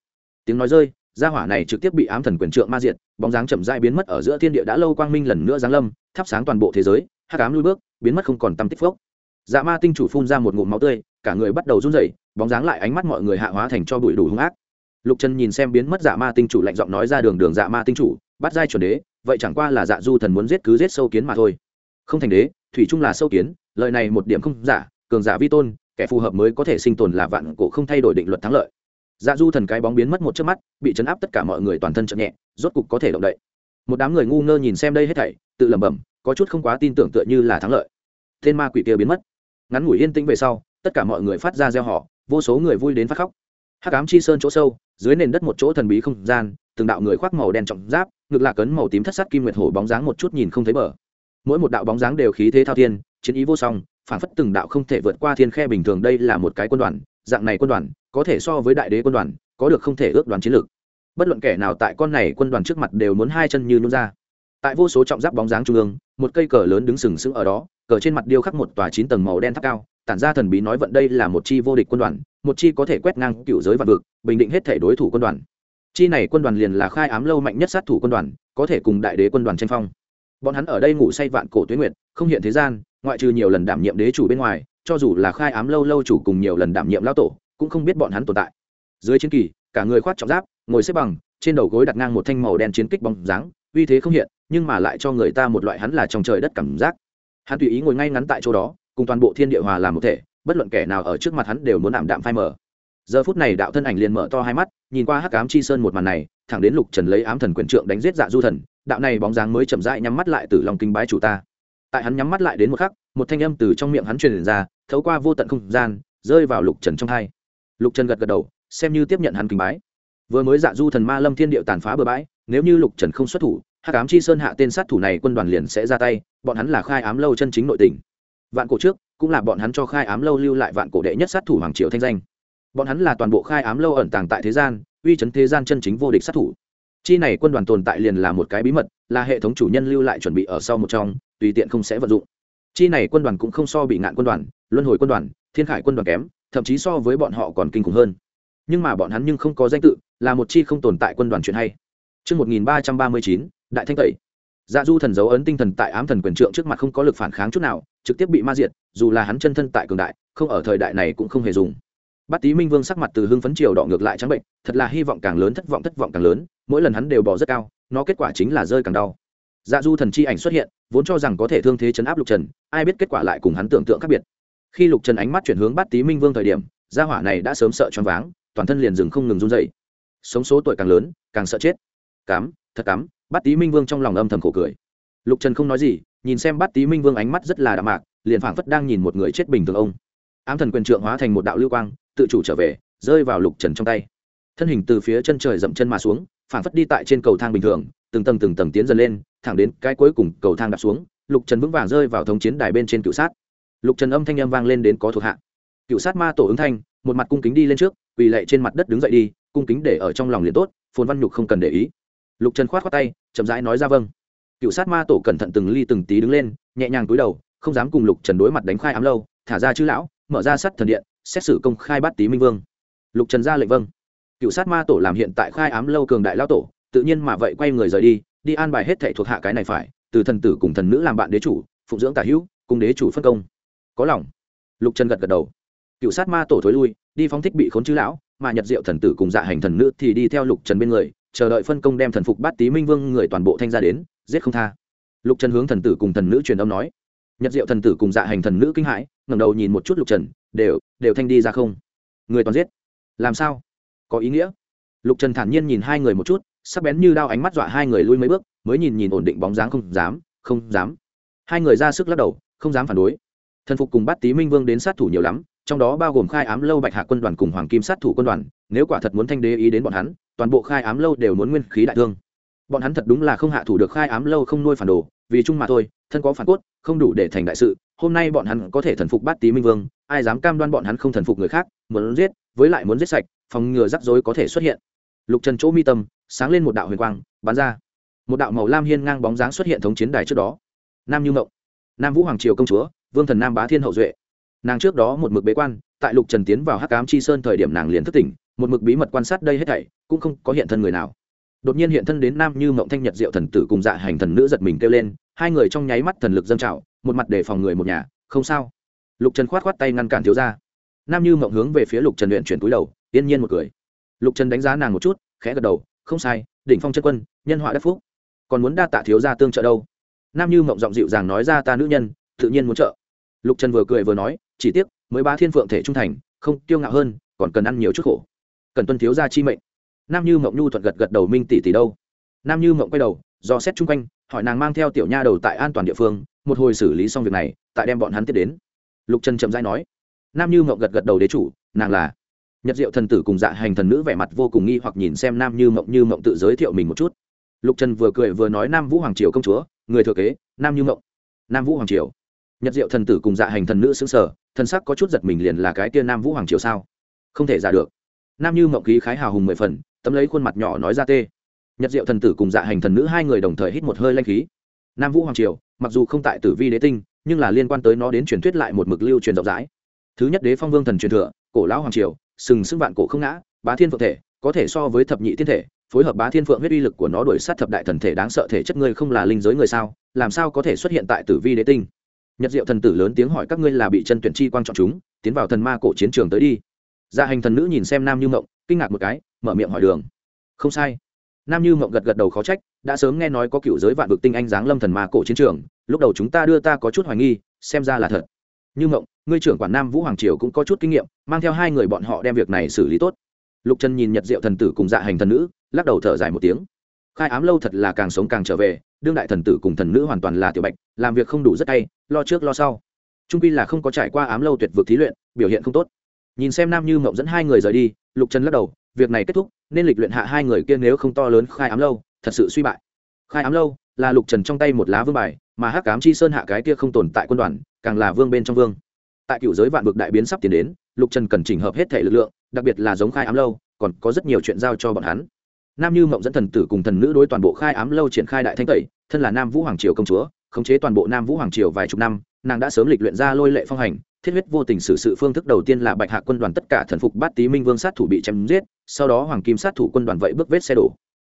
Tiếng nói rơi gia hỏa này trực tiếp bị ám thần quyền trượng ma diệt, bóng dáng chậm dại biến mất ở giữa thiên địa đã lâu quang minh lần nữa giáng lâm, thắp sáng toàn bộ thế giới, hắc ám lui bước, biến mất không còn tâm tích phốc. Dạ ma tinh chủ phun ra một ngụm máu tươi, cả người bắt đầu run rẩy, bóng dáng lại ánh mắt mọi người hạ hóa thành cho bụi đủ hung ác. Lục trần nhìn xem biến mất dạ ma tinh chủ lạnh giọng nói ra đường đường dạ ma tinh chủ, bắt giai chuẩn đế, vậy chẳng qua là dạ du thần muốn giết cứ giết sâu kiến mà thôi. Không thành đế, thủy chung là sâu kiến lời này một điểm không giả, cường giả vi tôn, kẻ phù hợp mới có thể sinh tồn là vạn cổ không thay đổi định luật thắng lợi dạ du thần cái bóng biến mất một chớp mắt, bị chấn áp tất cả mọi người toàn thân chậm nhẹ, rốt cục có thể động đậy. Một đám người ngu ngơ nhìn xem đây hết thảy, tự lẩm bẩm, có chút không quá tin tưởng tựa như là thắng lợi. Tên ma quỷ kia biến mất. Ngắn ngủi yên tĩnh về sau, tất cả mọi người phát ra gieo họ vô số người vui đến phát khóc. Hắc ám chi sơn chỗ sâu, dưới nền đất một chỗ thần bí không gian, từng đạo người khoác màu đen trọng giáp, ngực lạc cấn màu tím thất sắc kim nguyệt hổ bóng dáng một chút nhìn không thấy bờ. Mỗi một đạo bóng dáng đều khí thế thao thiên, chiến ý vô song, phản phất từng đạo không thể vượt qua thiên khe bình thường, đây là một cái quân đoàn dạng này quân đoàn, có thể so với đại đế quân đoàn, có được không thể ước đoàn chiến lược. Bất luận kẻ nào tại con này quân đoàn trước mặt đều muốn hai chân như nhún ra. Tại vô số trọng giáp bóng dáng trung ương, một cây cờ lớn đứng sừng sững ở đó, cờ trên mặt điêu khắc một tòa chín tầng màu đen tháp cao, tản ra thần bí nói vận đây là một chi vô địch quân đoàn, một chi có thể quét ngang cựu giới vạn vực, bình định hết thể đối thủ quân đoàn. Chi này quân đoàn liền là khai ám lâu mạnh nhất sát thủ quân đoàn, có thể cùng đại đế quân đoàn tranh phong. Bọn hắn ở đây ngủ say vạn cổ tuyến nguyệt, không hiện thế gian, ngoại trừ nhiều lần đảm nhiệm đế chủ bên ngoài cho dù là khai ám lâu lâu chủ cùng nhiều lần đảm nhiệm lao tổ, cũng không biết bọn hắn tồn tại. Dưới chiến kỳ, cả người khoát trọng giáp, ngồi xếp bằng, trên đầu gối đặt ngang một thanh màu đen chiến kích bóng dáng, uy thế không hiện, nhưng mà lại cho người ta một loại hắn là trong trời đất cảm giác. Hắn tùy ý ngồi ngay ngắn tại chỗ đó, cùng toàn bộ thiên địa hòa làm một thể, bất luận kẻ nào ở trước mặt hắn đều muốn ảm đạm phai mờ. Giờ phút này đạo thân ảnh liền mở to hai mắt, nhìn qua hắc ám chi sơn một màn này, thẳng đến lục trần lấy ám thần quyền trượng đánh giết dạ du thần, đạo này bóng dáng mới chậm rãi nhắm mắt lại từ lòng kinh bái chủ ta tại hắn nhắm mắt lại đến một khắc, một thanh âm từ trong miệng hắn truyền ra, thấu qua vô tận không gian, rơi vào lục trần trong hai. Lục trần gật gật đầu, xem như tiếp nhận hắn kính bái. Vừa mới dạ du thần ma lâm thiên điệu tàn phá bừa bãi, nếu như lục trần không xuất thủ, hắc ám chi sơn hạ tên sát thủ này quân đoàn liền sẽ ra tay, bọn hắn là khai ám lâu chân chính nội tình. Vạn cổ trước, cũng là bọn hắn cho khai ám lâu lưu lại vạn cổ đệ nhất sát thủ hoàng triều thanh danh. Bọn hắn là toàn bộ khai ám lâu ẩn tàng tại thế gian, uy chấn thế gian chân chính vô địch sát thủ chi này quân đoàn tồn tại liền là một cái bí mật là hệ thống chủ nhân lưu lại chuẩn bị ở sau một trong tùy tiện không sẽ vận dụng chi này quân đoàn cũng không so bị ngạn quân đoàn luân hồi quân đoàn thiên khải quân đoàn kém thậm chí so với bọn họ còn kinh khủng hơn nhưng mà bọn hắn nhưng không có danh tự là một chi không tồn tại quân đoàn chuyện hay Trước 1339, Đại Thanh Tẩy. Dạ Du thần dấu ấn tinh thần tại ám thần quyền trượng trước mặt không có lực phản kháng chút nào, trực tiếp bị ma diệt, dù là hắn chân thân tại cường đại, không ở thời đại này cũng không hề dùng. Bát Tý Minh Vương sắc mặt từ hưng phấn chiều đỏ ngược lại trắng bệnh, thật là hy vọng càng lớn thất vọng thất vọng càng lớn, mỗi lần hắn đều bỏ rất cao, nó kết quả chính là rơi càng đau. Dạ Du thần chi ảnh xuất hiện, vốn cho rằng có thể thương thế chấn áp Lục Trần, ai biết kết quả lại cùng hắn tưởng tượng khác biệt. Khi Lục Trần ánh mắt chuyển hướng Bát Tý Minh Vương thời điểm, gia hỏa này đã sớm sợ choáng váng, toàn thân liền dừng không ngừng run rẩy. Sống số tuổi càng lớn, càng sợ chết. Cám, thật cám, Bát Tý Minh Vương trong lòng âm thầm khổ cười. Lục Trần không nói gì, nhìn xem Bát Tý Minh Vương ánh mắt rất là đạm mạc, liền phảng phất đang nhìn một người chết bình thường ông. Ám thần quyền trượng hóa thành một đạo lưu quang, tự chủ trở về, rơi vào lục trần trong tay. Thân hình từ phía chân trời dậm chân mà xuống phản phất đi tại trên cầu thang bình thường, từng tầng từng tầng tiến dần lên, thẳng đến cái cuối cùng cầu thang đạp xuống, lục trần vững vàng rơi vào thống chiến đài bên trên cựu sát. Lục trần âm thanh âm vang lên đến có thuộc hạ. Cựu sát ma tổ ứng thanh, một mặt cung kính đi lên trước, quỳ lệ trên mặt đất đứng dậy đi, cung kính để ở trong lòng liền tốt, phồn văn nhục không cần để ý. Lục trần khoát khoát tay, chậm rãi nói ra vâng. Cựu sát ma tổ cẩn thận từng ly từng tí đứng lên, nhẹ nhàng cúi đầu, không dám cùng lục trần đối mặt đánh khai ám lâu, thả ra chữ lão, mở ra sắt thần điện xét xử công khai bắt tý minh vương. Lục trần ra lệnh vâng. Cựu sát ma tổ làm hiện tại khai ám lâu cường đại lao tổ, tự nhiên mà vậy quay người rời đi đi an bài hết thệ thuộc hạ cái này phải, từ thần tử cùng thần nữ làm bạn đế chủ, phụng dưỡng tả hữu, cùng đế chủ phân công. Có lòng. Lục trần gật gật đầu. Cựu sát ma tổ thối lui, đi phóng thích bị khốn chữ lão, mà nhật diệu thần tử cùng dạ hành thần nữ thì đi theo lục trần bên người, chờ đợi phân công đem thần phục bát tý minh vương người toàn bộ thanh ra đến, giết không tha. Lục trần hướng thần tử cùng thần nữ truyền âm nói. Nhật diệu thần tử cùng dạ hành thần nữ kinh hãi, ngẩng đầu nhìn một chút lục trần đều đều thanh đi ra không? Người toàn giết. Làm sao? Có ý nghĩa. Lục trần thản nhiên nhìn hai người một chút, sắc bén như đao ánh mắt dọa hai người lui mấy bước, mới nhìn nhìn ổn định bóng dáng không dám không dám. Hai người ra sức lắc đầu, không dám phản đối. Thần phục cùng bát tý minh vương đến sát thủ nhiều lắm, trong đó bao gồm khai ám lâu bạch hạ quân đoàn cùng hoàng kim sát thủ quân đoàn, nếu quả thật muốn thanh đế ý đến bọn hắn, toàn bộ khai ám lâu đều muốn nguyên khí đại thương. Bọn hắn thật đúng là không hạ thủ được khai ám lâu không nuôi phản đồ, vì chung mà thôi, thân có phản cốt, không đủ để thành đại sự hôm nay bọn hắn có thể thần phục bát tý minh vương, ai dám cam đoan bọn hắn không thần phục người khác, muốn giết, với lại muốn giết sạch, phòng ngừa rắc rối có thể xuất hiện. Lục trần chỗ mi tâm, sáng lên một đạo huyền quang, bắn ra. Một đạo màu lam hiên ngang bóng dáng xuất hiện thống chiến đài trước đó. Nam như mộng nam vũ hoàng triều công chúa, vương thần nam bá thiên hậu duệ. Nàng trước đó một mực bế quan, tại lục trần tiến vào hắc cám chi sơn thời điểm nàng liền thất tỉnh, một mực bí mật quan sát đây hết thảy, cũng không có hiện thân người nào. Đột nhiên hiện thân đến nam như mộng thanh nhật diệu thần tử cùng dạ hành thần nữ giật mình kêu lên, hai người trong nháy mắt thần lực dâng trào một mặt để phòng người một nhà, không sao. Lục trần khoát khoát tay ngăn cản thiếu ra nam như mộng hướng về phía lục trần luyện chuyển túi đầu, yên nhiên một cười. Lục trần đánh giá nàng một chút, khẽ gật đầu, không sai, đỉnh phong chân quân, nhân họa đất phúc. Còn muốn đa tạ thiếu ra tương trợ đâu? Nam như mộng giọng dịu dàng nói ra ta nữ nhân, tự nhiên muốn trợ. Lục trần vừa cười vừa nói, chỉ tiếc, mới ba thiên phượng thể trung thành, không kiêu ngạo hơn, còn cần ăn nhiều chút khổ. Cần tuân thiếu ra chi mệnh. Nam như mộng nhu thuận gật gật đầu minh tỷ tỷ đâu? Nam như mộng quay đầu do xét chung quanh, hỏi nàng mang theo tiểu nha đầu tại an toàn địa phương một hồi xử lý xong việc này, tại đem bọn hắn tiếp đến. Lục trần chậm dãi nói, nam như mộng gật gật đầu đế chủ, nàng là. Nhật diệu thần tử cùng dạ hành thần nữ vẻ mặt vô cùng nghi hoặc nhìn xem nam như mộng như mộng tự giới thiệu mình một chút. Lục trần vừa cười vừa nói nam vũ hoàng triều công chúa, người thừa kế, nam như mộng. Nam vũ hoàng triều. Nhật diệu thần tử cùng dạ hành thần nữ xứng sở thần sắc có chút giật mình liền là cái tia nam vũ hoàng triều sao? Không thể giả được. Nam như mộng khí khái hào hùng mười phần, tấm lấy khuôn mặt nhỏ nói ra tê. Nhật diệu thần tử cùng dạ hành thần nữ hai người đồng thời hít một hơi lanh khí nam vũ hoàng triều, mặc dù không tại tử vi đế tinh, nhưng là liên quan tới nó đến truyền thuyết lại một mực lưu truyền rộng rãi. Thứ nhất đế phong vương thần truyền thừa, cổ lão hoàng triều, sừng sững vạn cổ không ngã, bá thiên phượng thể, có thể so với thập nhị thiên thể, phối hợp bá thiên phượng huyết uy lực của nó đuổi sát thập đại thần thể đáng sợ thể chất ngươi không là linh giới người sao, làm sao có thể xuất hiện tại tử vi đế tinh? Nhật diệu thần tử lớn tiếng hỏi các ngươi là bị chân tuyển chi quan trọng chúng, tiến vào thần ma cổ chiến trường tới đi. Gia hành thần nữ nhìn xem nam như mộng, kinh ngạc một cái, mở miệng hỏi đường. Không sai. Nam như mộng gật gật đầu khó trách đã sớm nghe nói có cựu giới vạn vực tinh anh giáng lâm thần ma cổ chiến trường, lúc đầu chúng ta đưa ta có chút hoài nghi, xem ra là thật. Như mộng, ngươi trưởng quản nam vũ hoàng triều cũng có chút kinh nghiệm, mang theo hai người bọn họ đem việc này xử lý tốt. Lục trần nhìn nhật diệu thần tử cùng dạ hành thần nữ, lắc đầu thở dài một tiếng. Khai ám lâu thật là càng sống càng trở về, đương đại thần tử cùng thần nữ hoàn toàn là tiểu bạch, làm việc không đủ rất hay, lo trước lo sau. Trung pi là không có trải qua ám lâu tuyệt vực thí luyện, biểu hiện không tốt. Nhìn xem nam như mộng dẫn hai người rời đi, lục trần lắc đầu, việc này kết thúc, nên lịch luyện hạ hai người kia nếu không to lớn khai ám lâu thật sự suy bại. Khai ám lâu, là lục trần trong tay một lá vương bài, mà hắc cám chi sơn hạ cái kia không tồn tại quân đoàn, càng là vương bên trong vương. Tại cựu giới vạn vực đại biến sắp tiến đến, lục trần cần chỉnh hợp hết thể lực lượng, đặc biệt là giống khai ám lâu, còn có rất nhiều chuyện giao cho bọn hắn. Nam như mộng dẫn thần tử cùng thần nữ đối toàn bộ khai ám lâu triển khai đại thanh tẩy, thân là nam vũ hoàng triều công chúa, khống chế toàn bộ nam vũ hoàng triều vài chục năm, nàng đã sớm lịch luyện ra lôi lệ phong hành, thiết huyết vô tình xử sự phương thức đầu tiên là bạch hạ quân đoàn tất cả thần phục bát tý minh vương sát thủ bị chém giết, sau đó hoàng kim sát thủ quân đoàn vậy bước vết xe đổ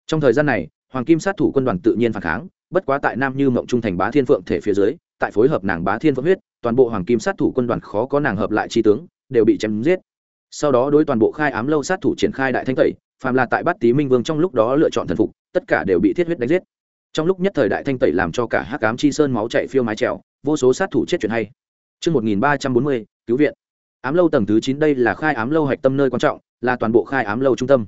trong thời gian này hoàng kim sát thủ quân đoàn tự nhiên phản kháng bất quá tại nam như mộng trung thành bá thiên phượng thể phía dưới tại phối hợp nàng bá thiên phượng huyết toàn bộ hoàng kim sát thủ quân đoàn khó có nàng hợp lại chi tướng đều bị chém giết sau đó đối toàn bộ khai ám lâu sát thủ triển khai đại thanh tẩy phàm là tại bát tý minh vương trong lúc đó lựa chọn thần phục tất cả đều bị thiết huyết đánh giết trong lúc nhất thời đại thanh tẩy làm cho cả hắc ám chi sơn máu chạy phiêu mái trèo vô số sát thủ chết chuyện hay Trước 1340, cứu viện. Ám lâu tầng thứ 9 đây là khai ám lâu hạch tâm nơi quan trọng, là toàn bộ khai ám lâu trung tâm.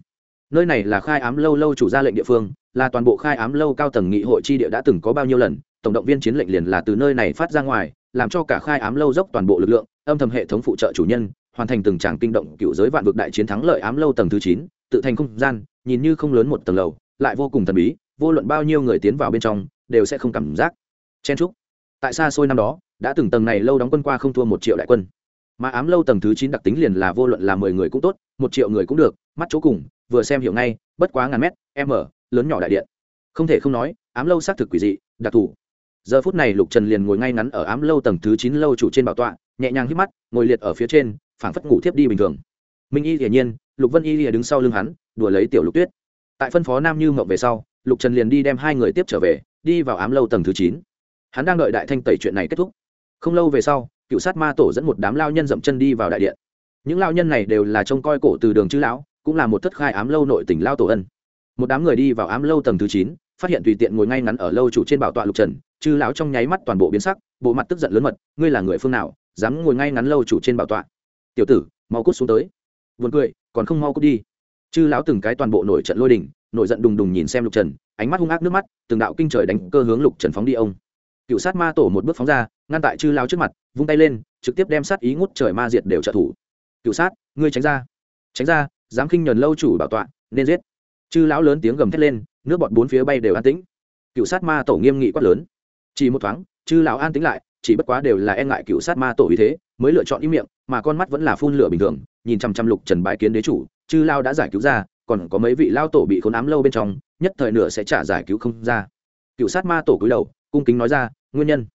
Nơi này là khai ám lâu lâu chủ ra lệnh địa phương, là toàn bộ khai ám lâu cao tầng nghị hội chi địa đã từng có bao nhiêu lần, tổng động viên chiến lệnh liền là từ nơi này phát ra ngoài, làm cho cả khai ám lâu dốc toàn bộ lực lượng, âm thầm hệ thống phụ trợ chủ nhân, hoàn thành từng tràng kinh động cựu giới vạn vực đại chiến thắng lợi ám lâu tầng thứ chín tự thành không gian, nhìn như không lớn một tầng lầu, lại vô cùng thần bí, vô luận bao nhiêu người tiến vào bên trong, đều sẽ không cảm giác. Chen trúc tại xa xôi năm đó đã từng tầng này lâu đóng quân qua không thua một triệu đại quân mà ám lâu tầng thứ chín đặc tính liền là vô luận là mười người cũng tốt một triệu người cũng được mắt chỗ cùng vừa xem hiểu ngay, bất quá ngàn mét m lớn nhỏ đại điện. Không thể không nói, ám lâu xác thực quỷ dị, đặc thù. Giờ phút này lục trần liền ngồi ngay ngắn ở ám lâu tầng thứ chín lâu chủ trên bảo tọa, nhẹ nhàng hít mắt, ngồi liệt ở phía trên, phảng phất ngủ thiếp đi bình thường. Minh y hiển nhiên, lục vân y lìa đứng sau lưng hắn, đùa lấy tiểu lục tuyết. Tại phân phó nam như mộng về sau, lục trần liền đi đem hai người tiếp trở về, đi vào ám lâu tầng thứ chín. Hắn đang đợi đại thanh tẩy chuyện này kết thúc. Không lâu về sau, cựu sát ma tổ dẫn một đám lao nhân dậm chân đi vào đại điện. Những lao nhân này đều là trông coi cổ từ đường chữ lão cũng là một thất khai ám lâu nội tỉnh lao tổ ân. Một đám người đi vào ám lâu tầng thứ chín, phát hiện tùy tiện ngồi ngay ngắn ở lâu chủ trên bảo tọa lục trần, chư lão trong nháy mắt toàn bộ biến sắc, bộ mặt tức giận lớn mật, ngươi là người phương nào, dám ngồi ngay ngắn lâu chủ trên bảo tọa? Tiểu tử, mau cút xuống tới. Vườn cười, còn không mau cút đi. Chư lão từng cái toàn bộ nổi trận lôi đình, nổi giận đùng đùng nhìn xem lục trần, ánh mắt hung ác nước mắt, từng đạo kinh trời đánh cơ hướng lục trần phóng đi ông. Cựu sát ma tổ một bước phóng ra, ngăn tại chư lão trước mặt, vung tay lên, trực tiếp đem sát ý ngút trời ma diệt đều trợ thủ. Cựu sát, ngươi tránh ra tránh ra dám khinh nhờn lâu chủ bảo tọa, nên giết. Chư lão lớn tiếng gầm thét lên, nước bọt bốn phía bay đều an tĩnh. Cựu sát ma tổ nghiêm nghị quát lớn. Chỉ một thoáng, chư lão an tĩnh lại, chỉ bất quá đều là e ngại cựu sát ma tổ uy thế, mới lựa chọn im miệng, mà con mắt vẫn là phun lửa bình thường, nhìn chăm chăm lục trần bái kiến đế chủ, chư lao đã giải cứu ra, còn có mấy vị lao tổ bị khốn ám lâu bên trong, nhất thời nửa sẽ trả giải cứu không ra. Cựu sát ma tổ cúi đầu, cung kính nói ra, nguyên nhân?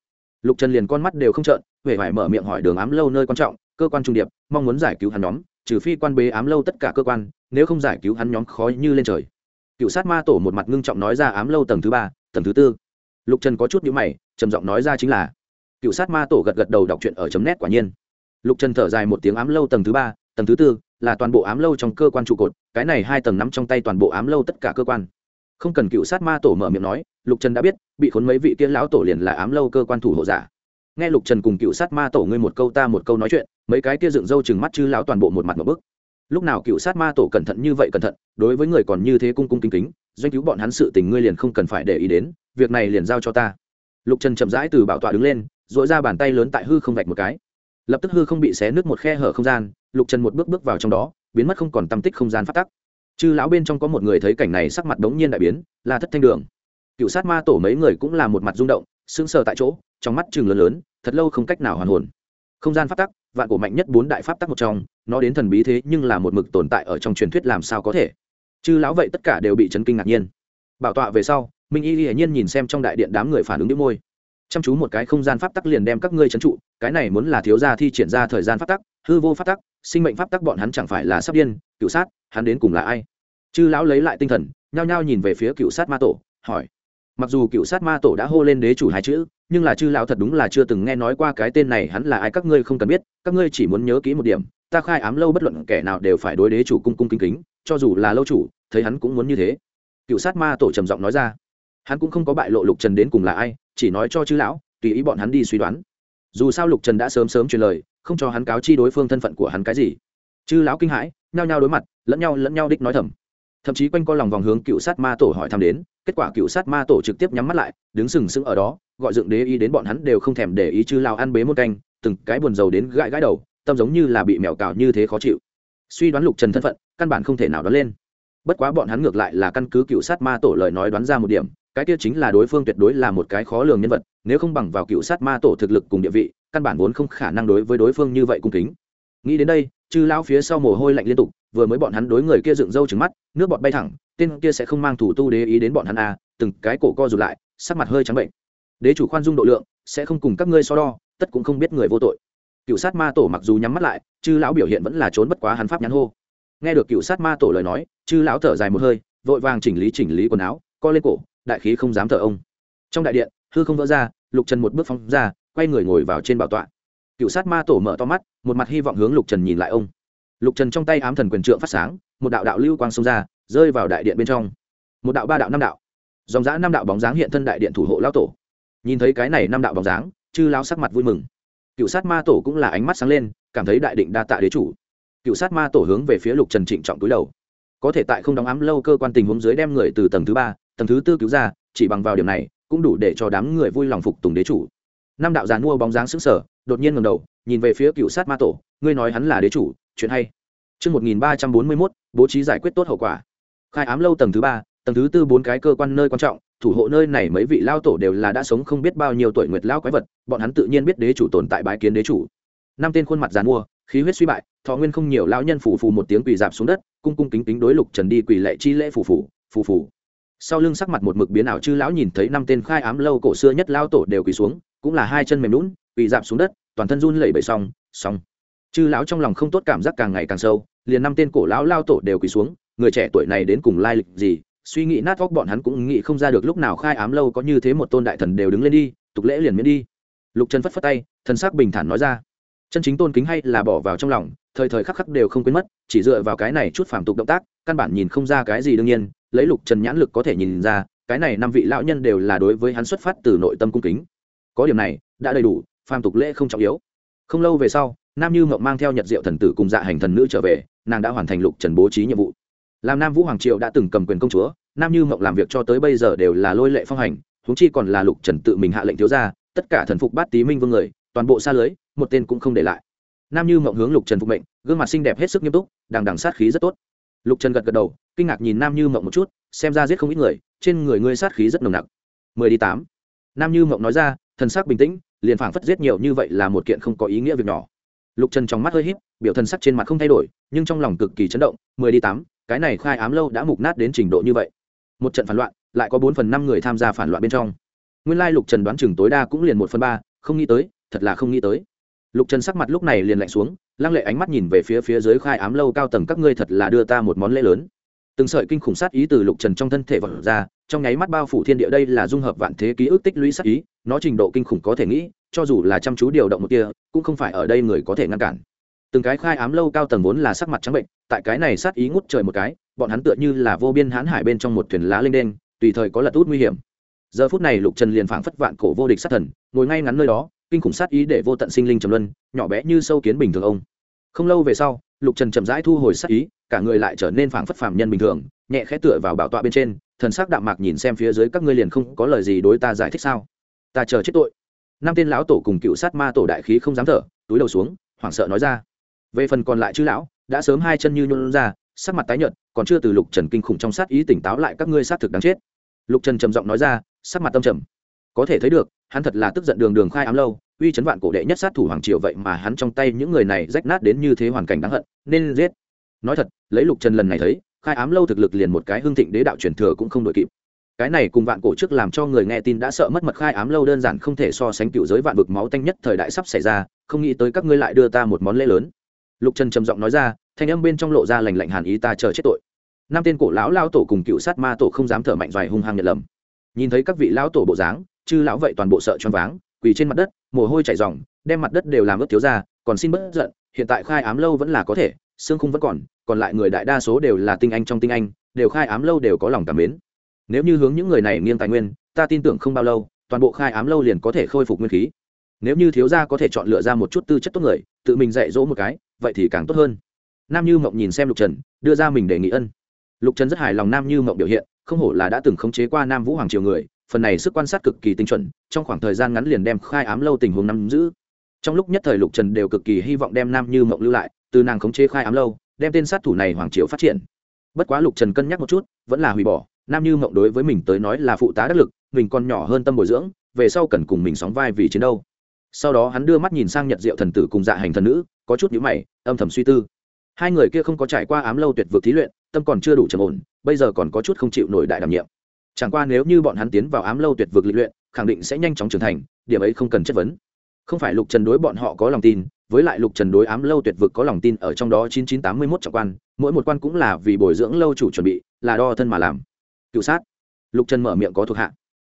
Lục trần liền con mắt đều không trợn huệ phải mở miệng hỏi đường ám lâu nơi quan trọng, cơ quan trung điệp, mong muốn giải cứu hắn nhóm trừ phi quan bế ám lâu tất cả cơ quan, nếu không giải cứu hắn nhóm khói như lên trời. Cựu sát ma tổ một mặt ngưng trọng nói ra ám lâu tầng thứ ba, tầng thứ tư. Lục trần có chút nhữ mày, trầm giọng nói ra chính là, cựu sát ma tổ gật gật đầu đọc chuyện ở chấm nét quả nhiên. Lục trần thở dài một tiếng ám lâu tầng thứ ba, tầng thứ tư là toàn bộ ám lâu trong cơ quan trụ cột, cái này hai tầng nắm trong tay toàn bộ ám lâu tất cả cơ quan. Không cần cựu sát ma tổ mở miệng nói, lục trần đã biết, bị khốn mấy vị tiên lão tổ liền là ám lâu cơ quan thủ hộ giả nghe lục trần cùng cựu sát ma tổ ngươi một câu ta một câu nói chuyện, mấy cái kia dựng râu chừng mắt chư lão toàn bộ một mặt một bức. Lúc nào cựu sát ma tổ cẩn thận như vậy cẩn thận, đối với người còn như thế cung cung kính kính, doanh cứu bọn hắn sự tình ngươi liền không cần phải để ý đến, việc này liền giao cho ta. Lục trần chậm rãi từ bảo tọa đứng lên dội ra bàn tay lớn tại hư không vạch một cái. Lập tức hư không bị xé nước một khe hở không gian, lục trần một bước bước vào trong đó, biến mất không còn tâm tích không gian phát tắc. Chư lão bên trong có một người thấy cảnh này sắc mặt đống nhiên đại biến, là thất thanh đường. Cựu sát ma tổ mấy người cũng là một mặt rung động, sững sờ tại chỗ trong mắt chừng lớn lớn, thật lâu không cách nào hoàn hồn. Không gian pháp tắc, vạn cổ mạnh nhất bốn đại pháp tắc một trong, nó đến thần bí thế nhưng là một mực tồn tại ở trong truyền thuyết làm sao có thể? Chư lão vậy tất cả đều bị chấn kinh ngạc nhiên. Bảo tọa về sau, minh y hiển nhiên nhìn xem trong đại điện đám người phản ứng đĩu môi. Chăm chú một cái không gian pháp tắc liền đem các ngươi trấn trụ, cái này muốn là thiếu gia thi triển ra thời gian pháp tắc, hư vô pháp tắc, sinh mệnh pháp tắc bọn hắn chẳng phải là sắp điên, cựu sát, hắn đến cùng là ai? Chư lão lấy lại tinh thần, nhao nhao nhìn về phía cựu sát ma tổ, hỏi mặc dù cựu sát ma tổ đã hô lên đế chủ hai chữ, nhưng là chư lão thật đúng là chưa từng nghe nói qua cái tên này, hắn là ai các ngươi không cần biết, các ngươi chỉ muốn nhớ kỹ một điểm, ta khai ám lâu bất luận kẻ nào đều phải đối đế chủ cung cung kính kính, cho dù là lâu chủ, thấy hắn cũng muốn như thế. Cựu sát ma tổ trầm giọng nói ra. Hắn cũng không có bại lộ lục trần đến cùng là ai, chỉ nói cho chư lão, tùy ý bọn hắn đi suy đoán. Dù sao lục trần đã sớm sớm truyền lời, không cho hắn cáo chi đối phương thân phận của hắn cái gì. Chư lão kinh hãi, nhao nhao đối mặt, lẫn nhau lẫn nhau đích nói thầm thậm chí quanh co lòng vòng hướng cựu sát ma tổ hỏi thăm đến, kết quả cựu sát ma tổ trực tiếp nhắm mắt lại, đứng sừng sững ở đó, gọi dựng đế ý đến bọn hắn đều không thèm để ý chư lao ăn bế một canh, từng cái buồn rầu đến gãi gãi đầu, tâm giống như là bị mèo cào như thế khó chịu. Suy đoán lục trần thân phận, căn bản không thể nào đoán lên. Bất quá bọn hắn ngược lại là căn cứ cựu sát ma tổ lời nói đoán ra một điểm, cái kia chính là đối phương tuyệt đối là một cái khó lường nhân vật, nếu không bằng vào cựu sát ma tổ thực lực cùng địa vị, căn bản vốn không khả năng đối với đối phương như vậy cung kính. Nghĩ đến đây chư lão phía sau mồ hôi lạnh liên tục, vừa mới bọn hắn đối người kia dựng râu trứng mắt, nước bọt bay thẳng, tên kia sẽ không mang thủ tu đế ý đến bọn hắn à từng cái cổ co rụt lại, sắc mặt hơi trắng bệnh. Đế chủ khoan dung độ lượng, sẽ không cùng các ngươi so đo, tất cũng không biết người vô tội. Cựu sát ma tổ mặc dù nhắm mắt lại, chư lão biểu hiện vẫn là trốn bất quá hắn pháp nhắn hô. Nghe được cựu sát ma tổ lời nói, chư lão thở dài một hơi, vội vàng chỉnh lý chỉnh lý quần áo, co lên cổ, đại khí không dám thở ông. Trong đại điện, hư không vỡ ra, lục trần một bước phóng ra, quay người ngồi vào trên bảo tọa cựu sát ma tổ mở to mắt, một mặt hy vọng hướng lục trần nhìn lại ông. Lục trần trong tay ám thần quyền trượng phát sáng, một đạo đạo lưu quang xông ra, rơi vào đại điện bên trong. Một đạo ba đạo năm đạo. Dòng giã năm đạo bóng dáng hiện thân đại điện thủ hộ lao tổ. Nhìn thấy cái này năm đạo bóng dáng, chư lao sắc mặt vui mừng. Cựu sát ma tổ cũng là ánh mắt sáng lên, cảm thấy đại định đa tạ đế chủ. Cựu sát ma tổ hướng về phía lục trần trịnh trọng túi đầu. Có thể tại không đóng ám lâu cơ quan tình huống dưới đem người từ tầng thứ ba, tầng thứ tư cứu ra, chỉ bằng vào điểm này, cũng đủ để cho đám người vui lòng phục tùng đế chủ năm đạo giàn mua bóng dáng sững sờ, đột nhiên ngầm đầu nhìn về phía cựu sát ma tổ ngươi nói hắn là đế chủ chuyện hay. Trước 1341, bố trí giải quyết tốt hậu quả. Khai ám lâu tầng thứ ba, tầng thứ tư bốn cái cơ quan nơi quan trọng, thủ hộ nơi này mấy vị lao tổ đều là đã sống không biết bao nhiêu tuổi nguyệt lao quái vật bọn hắn tự nhiên biết đế chủ tồn tại bái kiến đế chủ. Năm tên khuôn mặt giàn mua khí huyết suy bại thọ nguyên không nhiều lao nhân phủ phù một tiếng quỳ dạp xuống đất cung cung kính kính đối lục trần đi quỳ lệ chi lễ phủ phủ phù phù. Sau lưng sắc mặt một mực biến ảo chư lão nhìn thấy năm tên khai ám lâu cổ xưa nhất lao tổ đều quỳ xuống cũng là hai chân mềm lún bị dạp xuống đất, toàn thân run lẩy bẩy xong xong. Chư lão trong lòng không tốt cảm giác càng ngày càng sâu, liền năm tên cổ lão lao tổ đều quỳ xuống, người trẻ tuổi này đến cùng lai lịch gì, suy nghĩ nát vóc bọn hắn cũng nghĩ không ra được lúc nào khai ám lâu có như thế một tôn đại thần đều đứng lên đi, tục lễ liền miễn đi. Lục trần phất phất tay, thần sắc bình thản nói ra. Chân chính tôn kính hay là bỏ vào trong lòng, thời thời khắc khắc đều không quên mất, chỉ dựa vào cái này chút phản tục động tác, căn bản nhìn không ra cái gì đương nhiên, lấy lục trần nhãn lực có thể nhìn ra, cái này năm vị lão nhân đều là đối với hắn xuất phát từ nội tâm cung kính có điểm này, đã đầy đủ, phàm tục lễ không trọng yếu. Không lâu về sau, nam như mộng mang theo nhật diệu thần tử cùng dạ hành thần nữ trở về, nàng đã hoàn thành lục trần bố trí nhiệm vụ. Làm nam vũ hoàng triệu đã từng cầm quyền công chúa, nam như mộng làm việc cho tới bây giờ đều là lôi lệ phong hành húng chi còn là lục trần tự mình hạ lệnh thiếu ra tất cả thần phục bát tý minh vương người, toàn bộ xa lưới, một tên cũng không để lại. Nam như mộng hướng lục trần phục mệnh, gương mặt xinh đẹp hết sức nghiêm túc, đằng đằng sát khí rất tốt. Lục trần gật gật đầu, kinh ngạc nhìn nam như mộng một chút, xem ra giết không ít người, trên người ngươi sát khí rất nồng nặc. Mười đi tám. Nam như mộng nói ra thần sắc bình tĩnh, liền phảng phất giết nhiều như vậy là một kiện không có ý nghĩa việc nhỏ. Lục trần trong mắt hơi híp, biểu thần sắc trên mặt không thay đổi, nhưng trong lòng cực kỳ chấn động, mười đi tám, cái này khai ám lâu đã mục nát đến trình độ như vậy. Một trận phản loạn, lại có bốn phần năm người tham gia phản loạn bên trong. Nguyên lai lục trần đoán chừng tối đa cũng liền một phần ba, không nghĩ tới, thật là không nghĩ tới. Lục trần sắc mặt lúc này liền lạnh xuống, lăng lệ ánh mắt nhìn về phía phía dưới khai ám lâu cao tầng, các ngươi thật là đưa ta một món lễ lớn từng sợi kinh khủng sát ý từ lục trần trong thân thể vật ra, trong nháy mắt bao phủ thiên địa đây là dung hợp vạn thế ký ức tích lũy sát ý, nó trình độ kinh khủng có thể nghĩ, cho dù là chăm chú điều động một kia, cũng không phải ở đây người có thể ngăn cản. Từng cái khai ám lâu cao tầng vốn là sắc mặt trắng bệnh, tại cái này sát ý ngút trời một cái, bọn hắn tựa như là vô biên hãn hải bên trong một thuyền lá lên đen tùy thời có lật út nguy hiểm. Giờ phút này lục trần liền phảng phất vạn cổ vô địch sát thần, ngồi ngay ngắn nơi đó, kinh khủng sát ý để vô tận sinh linh trầm luân, nhỏ bé như sâu kiến bình thường ông. Không lâu về sau, lục trần chậm rãi thu hồi sát ý cả người lại trở nên phảng phất phàm nhân bình thường, nhẹ khẽ tựa vào bảo tọa bên trên, thần sắc đạm mạc nhìn xem phía dưới các ngươi liền không có lời gì đối ta giải thích sao? Ta chờ chết tội. Năm tên lão tổ cùng cựu sát ma tổ đại khí không dám thở, túi đầu xuống, hoảng sợ nói ra. Về phần còn lại chư lão, đã sớm hai chân như nhún ra, sắc mặt tái nhợt, còn chưa từ lục trần kinh khủng trong sát ý tỉnh táo lại các ngươi sát thực đáng chết. Lục trần trầm giọng nói ra, sắc mặt tâm trầm. Có thể thấy được, hắn thật là tức giận đường đường khai ám lâu, uy chấn vạn cổ đệ nhất sát thủ hoàng triều vậy mà hắn trong tay những người này rách nát đến như thế hoàn cảnh đáng hận, nên giết nói thật, lấy lục trần lần này thấy, khai ám lâu thực lực liền một cái hương thịnh đế đạo truyền thừa cũng không đội kịp. Cái này cùng vạn cổ trước làm cho người nghe tin đã sợ mất mật khai ám lâu đơn giản không thể so sánh cựu giới vạn vực máu tanh nhất thời đại sắp xảy ra, không nghĩ tới các ngươi lại đưa ta một món lễ lớn. Lục trần trầm giọng nói ra, thanh âm bên trong lộ ra lành lạnh hàn ý ta chờ chết tội. Năm tên cổ lão lao tổ cùng cựu sát ma tổ không dám thở mạnh doài hung hăng nhận lầm. Nhìn thấy các vị lão tổ bộ dáng, chư lão vậy toàn bộ sợ choáng váng, quỳ trên mặt đất, mồ hôi chảy ròng, đem mặt đất đều làm ướt thiếu ra, còn xin bất giận, hiện tại khai ám lâu vẫn là có thể, xương khung vẫn còn còn lại người đại đa số đều là tinh anh trong tinh anh, đều khai ám lâu đều có lòng cảm mến. Nếu như hướng những người này nghiêng tài nguyên, ta tin tưởng không bao lâu, toàn bộ khai ám lâu liền có thể khôi phục nguyên khí. Nếu như thiếu gia có thể chọn lựa ra một chút tư chất tốt người, tự mình dạy dỗ một cái, vậy thì càng tốt hơn. Nam như mộng nhìn xem lục trần, đưa ra mình đề nghị ân. Lục trần rất hài lòng nam như mộng biểu hiện, không hổ là đã từng khống chế qua nam vũ hoàng triều người, phần này sức quan sát cực kỳ tinh chuẩn, trong khoảng thời gian ngắn liền đem khai ám lâu tình huống nắm giữ. Trong lúc nhất thời lục trần đều cực kỳ hy vọng đem nam như mộng lưu lại, từ nàng khống chế khai ám lâu đem tên sát thủ này hoàng triều phát triển. Bất quá lục trần cân nhắc một chút, vẫn là hủy bỏ, nam như mộng đối với mình tới nói là phụ tá đắc lực, mình còn nhỏ hơn tâm bồi dưỡng, về sau cần cùng mình sóng vai vì chiến đâu sau đó hắn đưa mắt nhìn sang nhật diệu thần tử cùng dạ hành thần nữ, có chút nhữ mày, âm thầm suy tư. Hai người kia không có trải qua ám lâu tuyệt vực thí luyện, tâm còn chưa đủ trầm ổn, bây giờ còn có chút không chịu nổi đại đảm nhiệm. Chẳng qua nếu như bọn hắn tiến vào ám lâu tuyệt vực luyện, khẳng định sẽ nhanh chóng trưởng thành, điểm ấy không cần chất vấn. Không phải lục trần đối bọn họ có lòng tin với lại lục trần đối ám lâu tuyệt vực có lòng tin ở trong đó chín chín tám mươi mốt trọng quan, mỗi một quan cũng là vì bồi dưỡng lâu chủ chuẩn bị, là đo thân mà làm. Cựu sát. Lục trần mở miệng có thuộc hạ.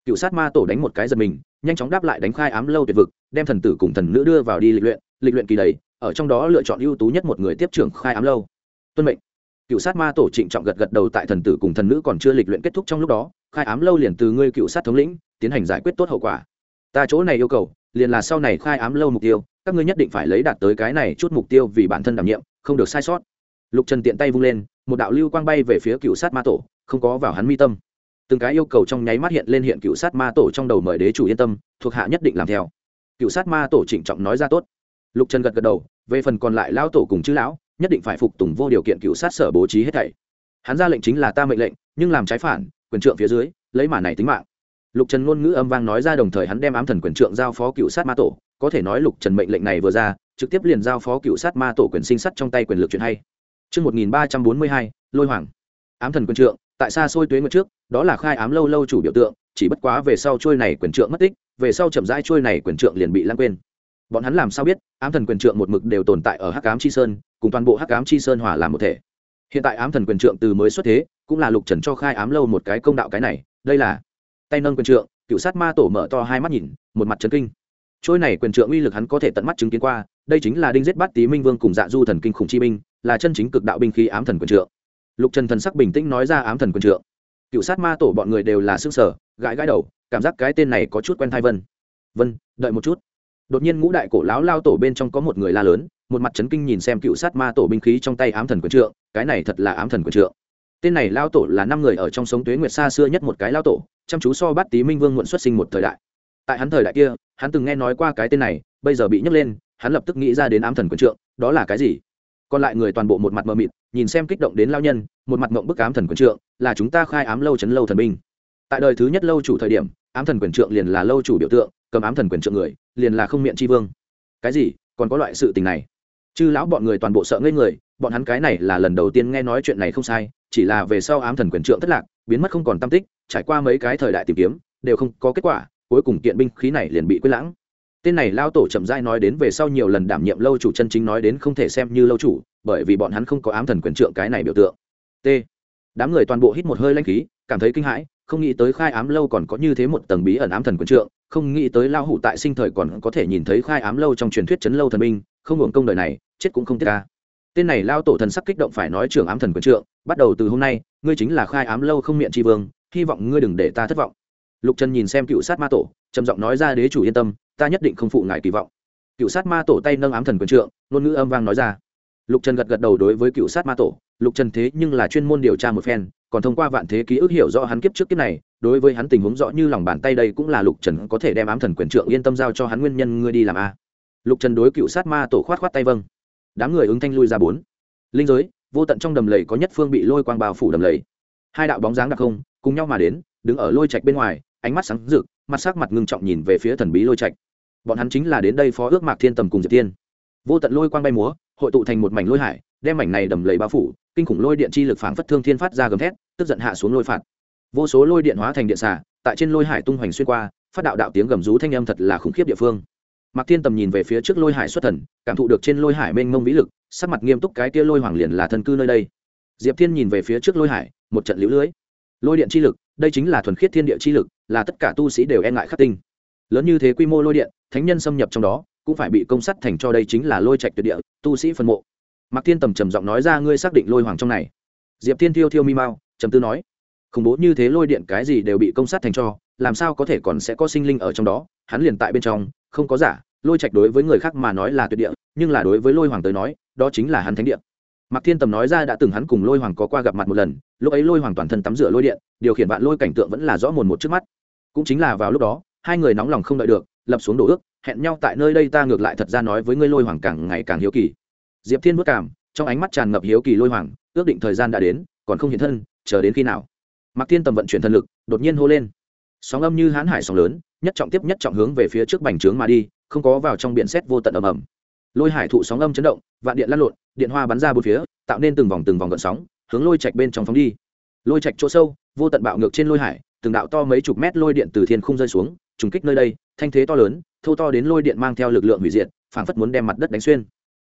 Cựu sát ma tổ đánh một cái giật mình, nhanh chóng đáp lại đánh khai ám lâu tuyệt vực, đem thần tử cùng thần nữ đưa vào đi lịch luyện lịch luyện kỳ đầy, ở trong đó lựa chọn ưu tú nhất một người tiếp trưởng khai ám lâu. Tuân mệnh. Cựu sát ma tổ trịnh trọng gật gật đầu tại thần tử cùng thần nữ còn chưa lịch luyện kết thúc trong lúc đó, khai ám lâu liền từ ngươi cựu sát thống lĩnh, tiến hành giải quyết tốt hậu quả. Ta chỗ này yêu cầu, liền là sau này khai ám lâu mục tiêu các ngươi nhất định phải lấy đạt tới cái này chút mục tiêu vì bản thân đảm nhiệm, không được sai sót. Lục trần tiện tay vung lên, một đạo lưu quang bay về phía cựu sát ma tổ, không có vào hắn mi tâm. Từng cái yêu cầu trong nháy mắt hiện lên hiện cựu sát ma tổ trong đầu mời đế chủ yên tâm, thuộc hạ nhất định làm theo. Cựu sát ma tổ trịnh trọng nói ra tốt. Lục trần gật gật đầu, về phần còn lại lão tổ cùng chữ lão, nhất định phải phục tùng vô điều kiện cựu sát sở bố trí hết thảy. Hắn ra lệnh chính là ta mệnh lệnh, nhưng làm trái phản, quyền trượng phía dưới, lấy mà này tính mạng. Lục trần ngôn ngữ âm vang nói ra đồng thời hắn đem ám thần quyền trượng giao phó cựu sát ma tổ có thể nói lục trần mệnh lệnh này vừa ra trực tiếp liền giao phó cựu sát ma tổ quyền sinh sắt trong tay quyền lực chuyện hay Trước 1342, lôi hoàng. Ám thần quyền trượng, tại xa xôi tuế nguyệt trước, đó là khai ám lâu lâu chủ biểu tượng, chỉ bất quá về sau trôi này quyền trượng mất tích, về sau chậm rãi trôi này quyền trượng liền bị lãng quên. Bọn hắn làm sao biết, ám thần quyền trượng một mực đều tồn tại ở Hắc Ám Chi Sơn, cùng toàn bộ Hắc Ám Chi Sơn hòa làm một thể. Hiện tại ám thần quyền trượng từ mới xuất thế, cũng là Lục Trần cho khai ám lâu một cái công đạo cái này, đây là tay nâng quyền trượng, cựu sát ma tổ mở to hai mắt nhìn, một mặt chấn kinh. Trôi này quyền trượng uy lực hắn có thể tận mắt chứng kiến qua, đây chính là đinh giết bát tý minh vương cùng dạ du thần kinh khủng chi binh, là chân chính cực đạo binh khí ám thần quyền trượng. Lục trần thần sắc bình tĩnh nói ra ám thần quyền trượng. Cựu sát ma tổ bọn người đều là xương sở gãi gãi đầu cảm giác cái tên này có chút quen thai vân. Vân đợi một chút. Đột nhiên ngũ đại cổ lão lao tổ bên trong có một người la lớn một mặt trấn kinh nhìn xem cựu sát ma tổ binh khí trong tay ám thần quyền trượng cái này thật là ám thần quyền trượng. Tên này lao tổ là năm người ở trong sống tuế nguyệt xa xưa nhất một cái lao tổ chăm chú so bát tý minh vương muộn xuất sinh một thời đại tại hắn thời đại kia, hắn từng nghe nói qua cái tên này, bây giờ bị nhấc lên, hắn lập tức nghĩ ra đến ám thần quyền trượng, đó là cái gì? Còn lại người toàn bộ một mặt mờ mịt, nhìn xem kích động đến lao nhân, một mặt mộng bức ám thần quyền trượng, là chúng ta khai ám lâu chấn lâu thần binh. Tại đời thứ nhất lâu chủ thời điểm, ám thần quyền trượng liền là lâu chủ biểu tượng, cầm ám thần quyền trượng người, liền là không miệng tri vương. Cái gì? Còn có loại sự tình này? Chư lão bọn người toàn bộ sợ ngây người, bọn hắn cái này là lần đầu tiên nghe nói chuyện này không sai, chỉ là về sau ám thần quyền trượng thất lạc, biến mất không còn tam tích, trải qua mấy cái thời đại tìm kiếm, đều không có kết quả cuối cùng kiện binh khí này liền bị quyết lãng. Tên này lao tổ chậm rãi nói đến về sau nhiều lần đảm nhiệm lâu chủ chân chính nói đến không thể xem như lâu chủ, bởi vì bọn hắn không có ám thần quyền trượng cái này biểu tượng. T. Đám người toàn bộ hít một hơi lanh khí, cảm thấy kinh hãi, không nghĩ tới khai ám lâu còn có như thế một tầng bí ẩn ám thần quyền trượng, không nghĩ tới lao hủ tại sinh thời còn có thể nhìn thấy khai ám lâu trong truyền thuyết chấn lâu thần minh không hưởng công đời này, chết cũng không tiếc ca tên này lao tổ thần sắc kích động phải nói trưởng ám thần quyền trượng, bắt đầu từ hôm nay, ngươi chính là khai ám lâu không miệng tri vương, hy vọng ngươi đừng để ta thất vọng lục trần nhìn xem cựu sát ma tổ, trầm giọng nói ra, đế chủ yên tâm, ta nhất định không phụ ngài kỳ vọng. Cựu sát ma tổ tay nâng ám thần quyền trượng, ngôn ngữ âm vang nói ra. Lục trần gật gật đầu đối với cựu sát ma tổ, lục trần thế nhưng là chuyên môn điều tra một phen, còn thông qua vạn thế ký ức hiểu rõ hắn kiếp trước kiếp này, đối với hắn tình huống rõ như lòng bàn tay đây cũng là lục trần có thể đem ám thần quyền trượng yên tâm giao cho hắn nguyên nhân ngươi đi làm a. Lục trần đối cựu sát ma tổ khoát khoát tay vâng. Đám người ứng thanh lui ra bốn. Linh giới, vô tận trong đầm lầy có nhất phương bị lôi quang bao phủ đầm lầy. Hai đạo bóng dáng đặc không, cùng nhau mà đến, đứng ở lôi trạch bên ngoài ánh mắt sáng rực, mặt sắc mặt ngưng trọng nhìn về phía thần bí lôi trạch. Bọn hắn chính là đến đây phó ước mạc thiên tầm cùng diệp tiên. Vô tận lôi quang bay múa, hội tụ thành một mảnh lôi hải, đem mảnh này đầm lầy bao phủ, kinh khủng lôi điện chi lực phảng phất thương thiên phát ra gầm thét, tức giận hạ xuống lôi phạt. Vô số lôi điện hóa thành điện xả tại trên lôi hải tung hoành xuyên qua, phát đạo đạo tiếng gầm rú thanh âm thật là khủng khiếp địa phương. Mạc thiên tầm nhìn về phía trước lôi hải xuất thần, cảm thụ được trên lôi hải mênh mông vĩ lực, sắc mặt nghiêm túc cái kia lôi hoàng liền là thân cư nơi đây. Diệp thiên nhìn về phía trước lôi hải, một trận lũ lưới lôi điện chi lực đây chính là thuần khiết thiên địa chi lực là tất cả tu sĩ đều e ngại khắc tinh. Lớn như thế quy mô lôi điện thánh nhân xâm nhập trong đó cũng phải bị công sắt thành cho đây chính là lôi trạch tuyệt địa tu sĩ phân mộ. Mạc thiên tầm trầm giọng nói ra ngươi xác định lôi hoàng trong này? Diệp thiên thiêu thiêu mi mao, trầm tư nói khủng bố như thế lôi điện cái gì đều bị công sát thành cho làm sao có thể còn sẽ có sinh linh ở trong đó? Hắn liền tại bên trong không có giả. Lôi trạch đối với người khác mà nói là tuyệt địa nhưng là đối với lôi hoàng tới nói đó chính là hắn thánh địa mạc thiên tầm nói ra đã từng hắn cùng lôi hoàng có qua gặp mặt một lần, lúc ấy lôi hoàng toàn thân tắm rửa lôi điện, điều khiển vạn lôi cảnh tượng vẫn là rõ mồn một trước mắt. Cũng chính là vào lúc đó, hai người nóng lòng không đợi được, lập xuống đổ ước, hẹn nhau tại nơi đây ta ngược lại thật ra nói với ngươi lôi hoàng càng ngày càng hiếu kỳ. Diệp thiên vất cảm, trong ánh mắt tràn ngập hiếu kỳ lôi hoàng, ước định thời gian đã đến, còn không hiện thân, chờ đến khi nào? Mạc thiên tầm vận chuyển thần lực, đột nhiên hô lên. Sóng âm như hãn hải sóng lớn, nhất trọng tiếp nhất trọng hướng về phía trước bành trướng mà đi, không có vào trong biển xét vô tận ầm ầm lôi hải thụ sóng âm chấn động, vạn điện lăn lộn, điện hoa bắn ra bốn phía, tạo nên từng vòng từng vòng gợn sóng, hướng lôi trạch bên trong phóng đi. Lôi trạch chỗ sâu, vô tận bạo ngược trên lôi hải, từng đạo to mấy chục mét lôi điện từ thiên không rơi xuống, trùng kích nơi đây, thanh thế to lớn thâu to đến lôi điện mang theo lực lượng hủy diệt, phảng phất muốn đem mặt đất đánh xuyên.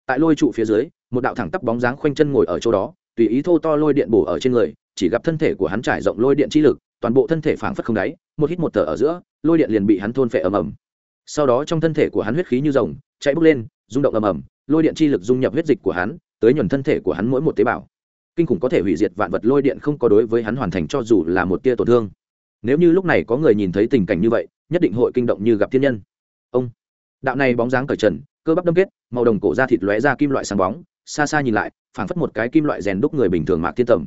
Tại lôi trụ phía dưới, một đạo thẳng tắp bóng dáng khoanh chân ngồi ở chỗ đó, tùy ý thô to lôi điện bổ ở trên người, chỉ gặp thân thể của hắn trải rộng lôi điện chi lực, toàn bộ thân thể phảng phất không đáy, một hít một thở ở giữa, lôi điện liền bị hắn thôn phệ ầm ầm. Sau đó trong thân thể của hắn huyết khí như rồng, chạy bốc lên rung động ầm ầm, lôi điện chi lực dung nhập huyết dịch của hắn, tới nhuần thân thể của hắn mỗi một tế bào. Kinh khủng có thể hủy diệt vạn vật lôi điện không có đối với hắn hoàn thành cho dù là một tia tổn thương. Nếu như lúc này có người nhìn thấy tình cảnh như vậy, nhất định hội kinh động như gặp thiên nhân. Ông, đạo này bóng dáng cởi trần, cơ bắp đâm kết, màu đồng cổ da thịt lóe ra kim loại sáng bóng, xa xa nhìn lại, phảng phất một cái kim loại rèn đúc người bình thường mạc thiên tầm.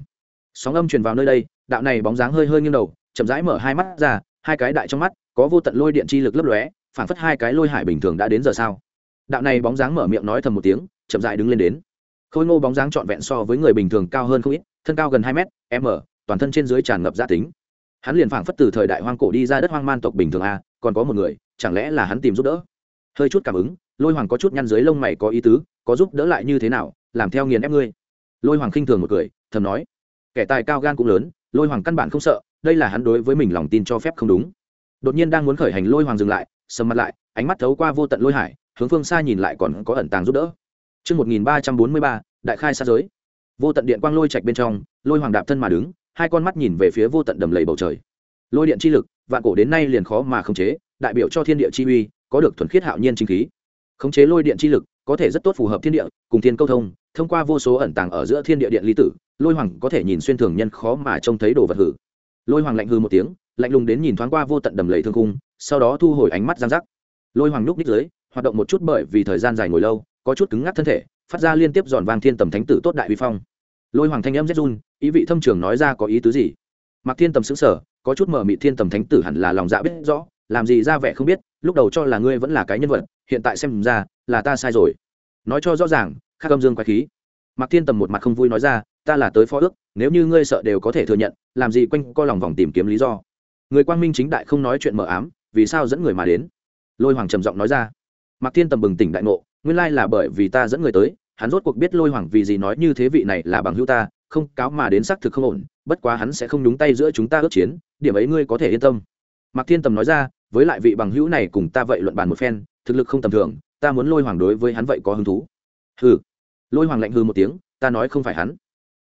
Sóng âm truyền vào nơi đây, đạo này bóng dáng hơi hơi nghiêng đầu, chậm rãi mở hai mắt ra, hai cái đại trong mắt, có vô tận lôi điện chi lực lấp lóe, phảng phất hai cái lôi hải bình thường đã đến giờ sao đạo này bóng dáng mở miệng nói thầm một tiếng, chậm rãi đứng lên đến. Khôi ngô bóng dáng trọn vẹn so với người bình thường cao hơn không ít, thân cao gần hai mét, m, toàn thân trên dưới tràn ngập gia tính. Hắn liền phảng phất từ thời đại hoang cổ đi ra đất hoang man tộc bình thường a, còn có một người, chẳng lẽ là hắn tìm giúp đỡ? Hơi chút cảm ứng, lôi hoàng có chút nhăn dưới lông mày có ý tứ, có giúp đỡ lại như thế nào, làm theo nghiền ép ngươi. Lôi hoàng khinh thường một cười, thầm nói, kẻ tài cao gan cũng lớn, lôi hoàng căn bản không sợ, đây là hắn đối với mình lòng tin cho phép không đúng. Đột nhiên đang muốn khởi hành, lôi hoàng dừng lại, sầm mặt lại, ánh mắt thấu qua vô tận lôi hải hướng phương xa nhìn lại còn có ẩn tàng giúp đỡ Trước 1343, đại khai sát giới. Vô tận điện quang lôi trạch bên trong, lôi hoàng đạp thân mà đứng, hai con mắt nhìn về phía vô tận đầm lầy bầu trời. Lôi điện chi lực, vạn cổ đến nay liền khó mà khống chế, đại biểu cho thiên địa chi uy, có được thuần khiết hạo nhiên chính khí. Khống chế lôi điện chi lực, có thể rất tốt phù hợp thiên địa, cùng thiên câu thông, thông qua vô số ẩn tàng ở giữa thiên địa điện lý tử, lôi hoàng có thể nhìn xuyên thường nhân khó mà trông thấy đồ vật hử. Lôi hoàng lạnh hư một tiếng, lạnh lùng đến nhìn thoáng qua vô tận đầm lầy thương khung, sau đó thu hồi ánh mắt giang giác. Lôi hoàng lúc ních dưới, hoạt động một chút bởi vì thời gian dài ngồi lâu, có chút cứng ngắc thân thể, phát ra liên tiếp giòn vang thiên tầm thánh tử tốt đại uy phong. Lôi hoàng thanh âm rét run, ý vị thâm trường nói ra có ý tứ gì? Mặc Thiên tầm sững sờ, có chút mở mị thiên tầm thánh tử hẳn là lòng dạ biết rõ, làm gì ra vẻ không biết, lúc đầu cho là ngươi vẫn là cái nhân vật, hiện tại xem ra là ta sai rồi. Nói cho rõ ràng, khắc âm dương quái khí. Mặc Thiên tầm một mặt không vui nói ra, ta là tới phó ước, nếu như ngươi sợ đều có thể thừa nhận, làm gì quanh co lòng vòng tìm kiếm lý do. Người quang minh chính đại không nói chuyện mờ ám, vì sao dẫn người mà đến? Lôi Hoàng trầm giọng nói ra. Mạc Thiên tầm bừng tỉnh đại ngộ, nguyên lai là bởi vì ta dẫn người tới, hắn rốt cuộc biết Lôi Hoàng vì gì nói như thế vị này là bằng hữu ta, không cáo mà đến xác thực không ổn, bất quá hắn sẽ không nhúng tay giữa chúng ta ước chiến, điểm ấy ngươi có thể yên tâm. Mạc Thiên tầm nói ra, với lại vị bằng hữu này cùng ta vậy luận bàn một phen, thực lực không tầm thường, ta muốn Lôi Hoàng đối với hắn vậy có hứng thú. Hừ. Lôi Hoàng lạnh hừ một tiếng, ta nói không phải hắn.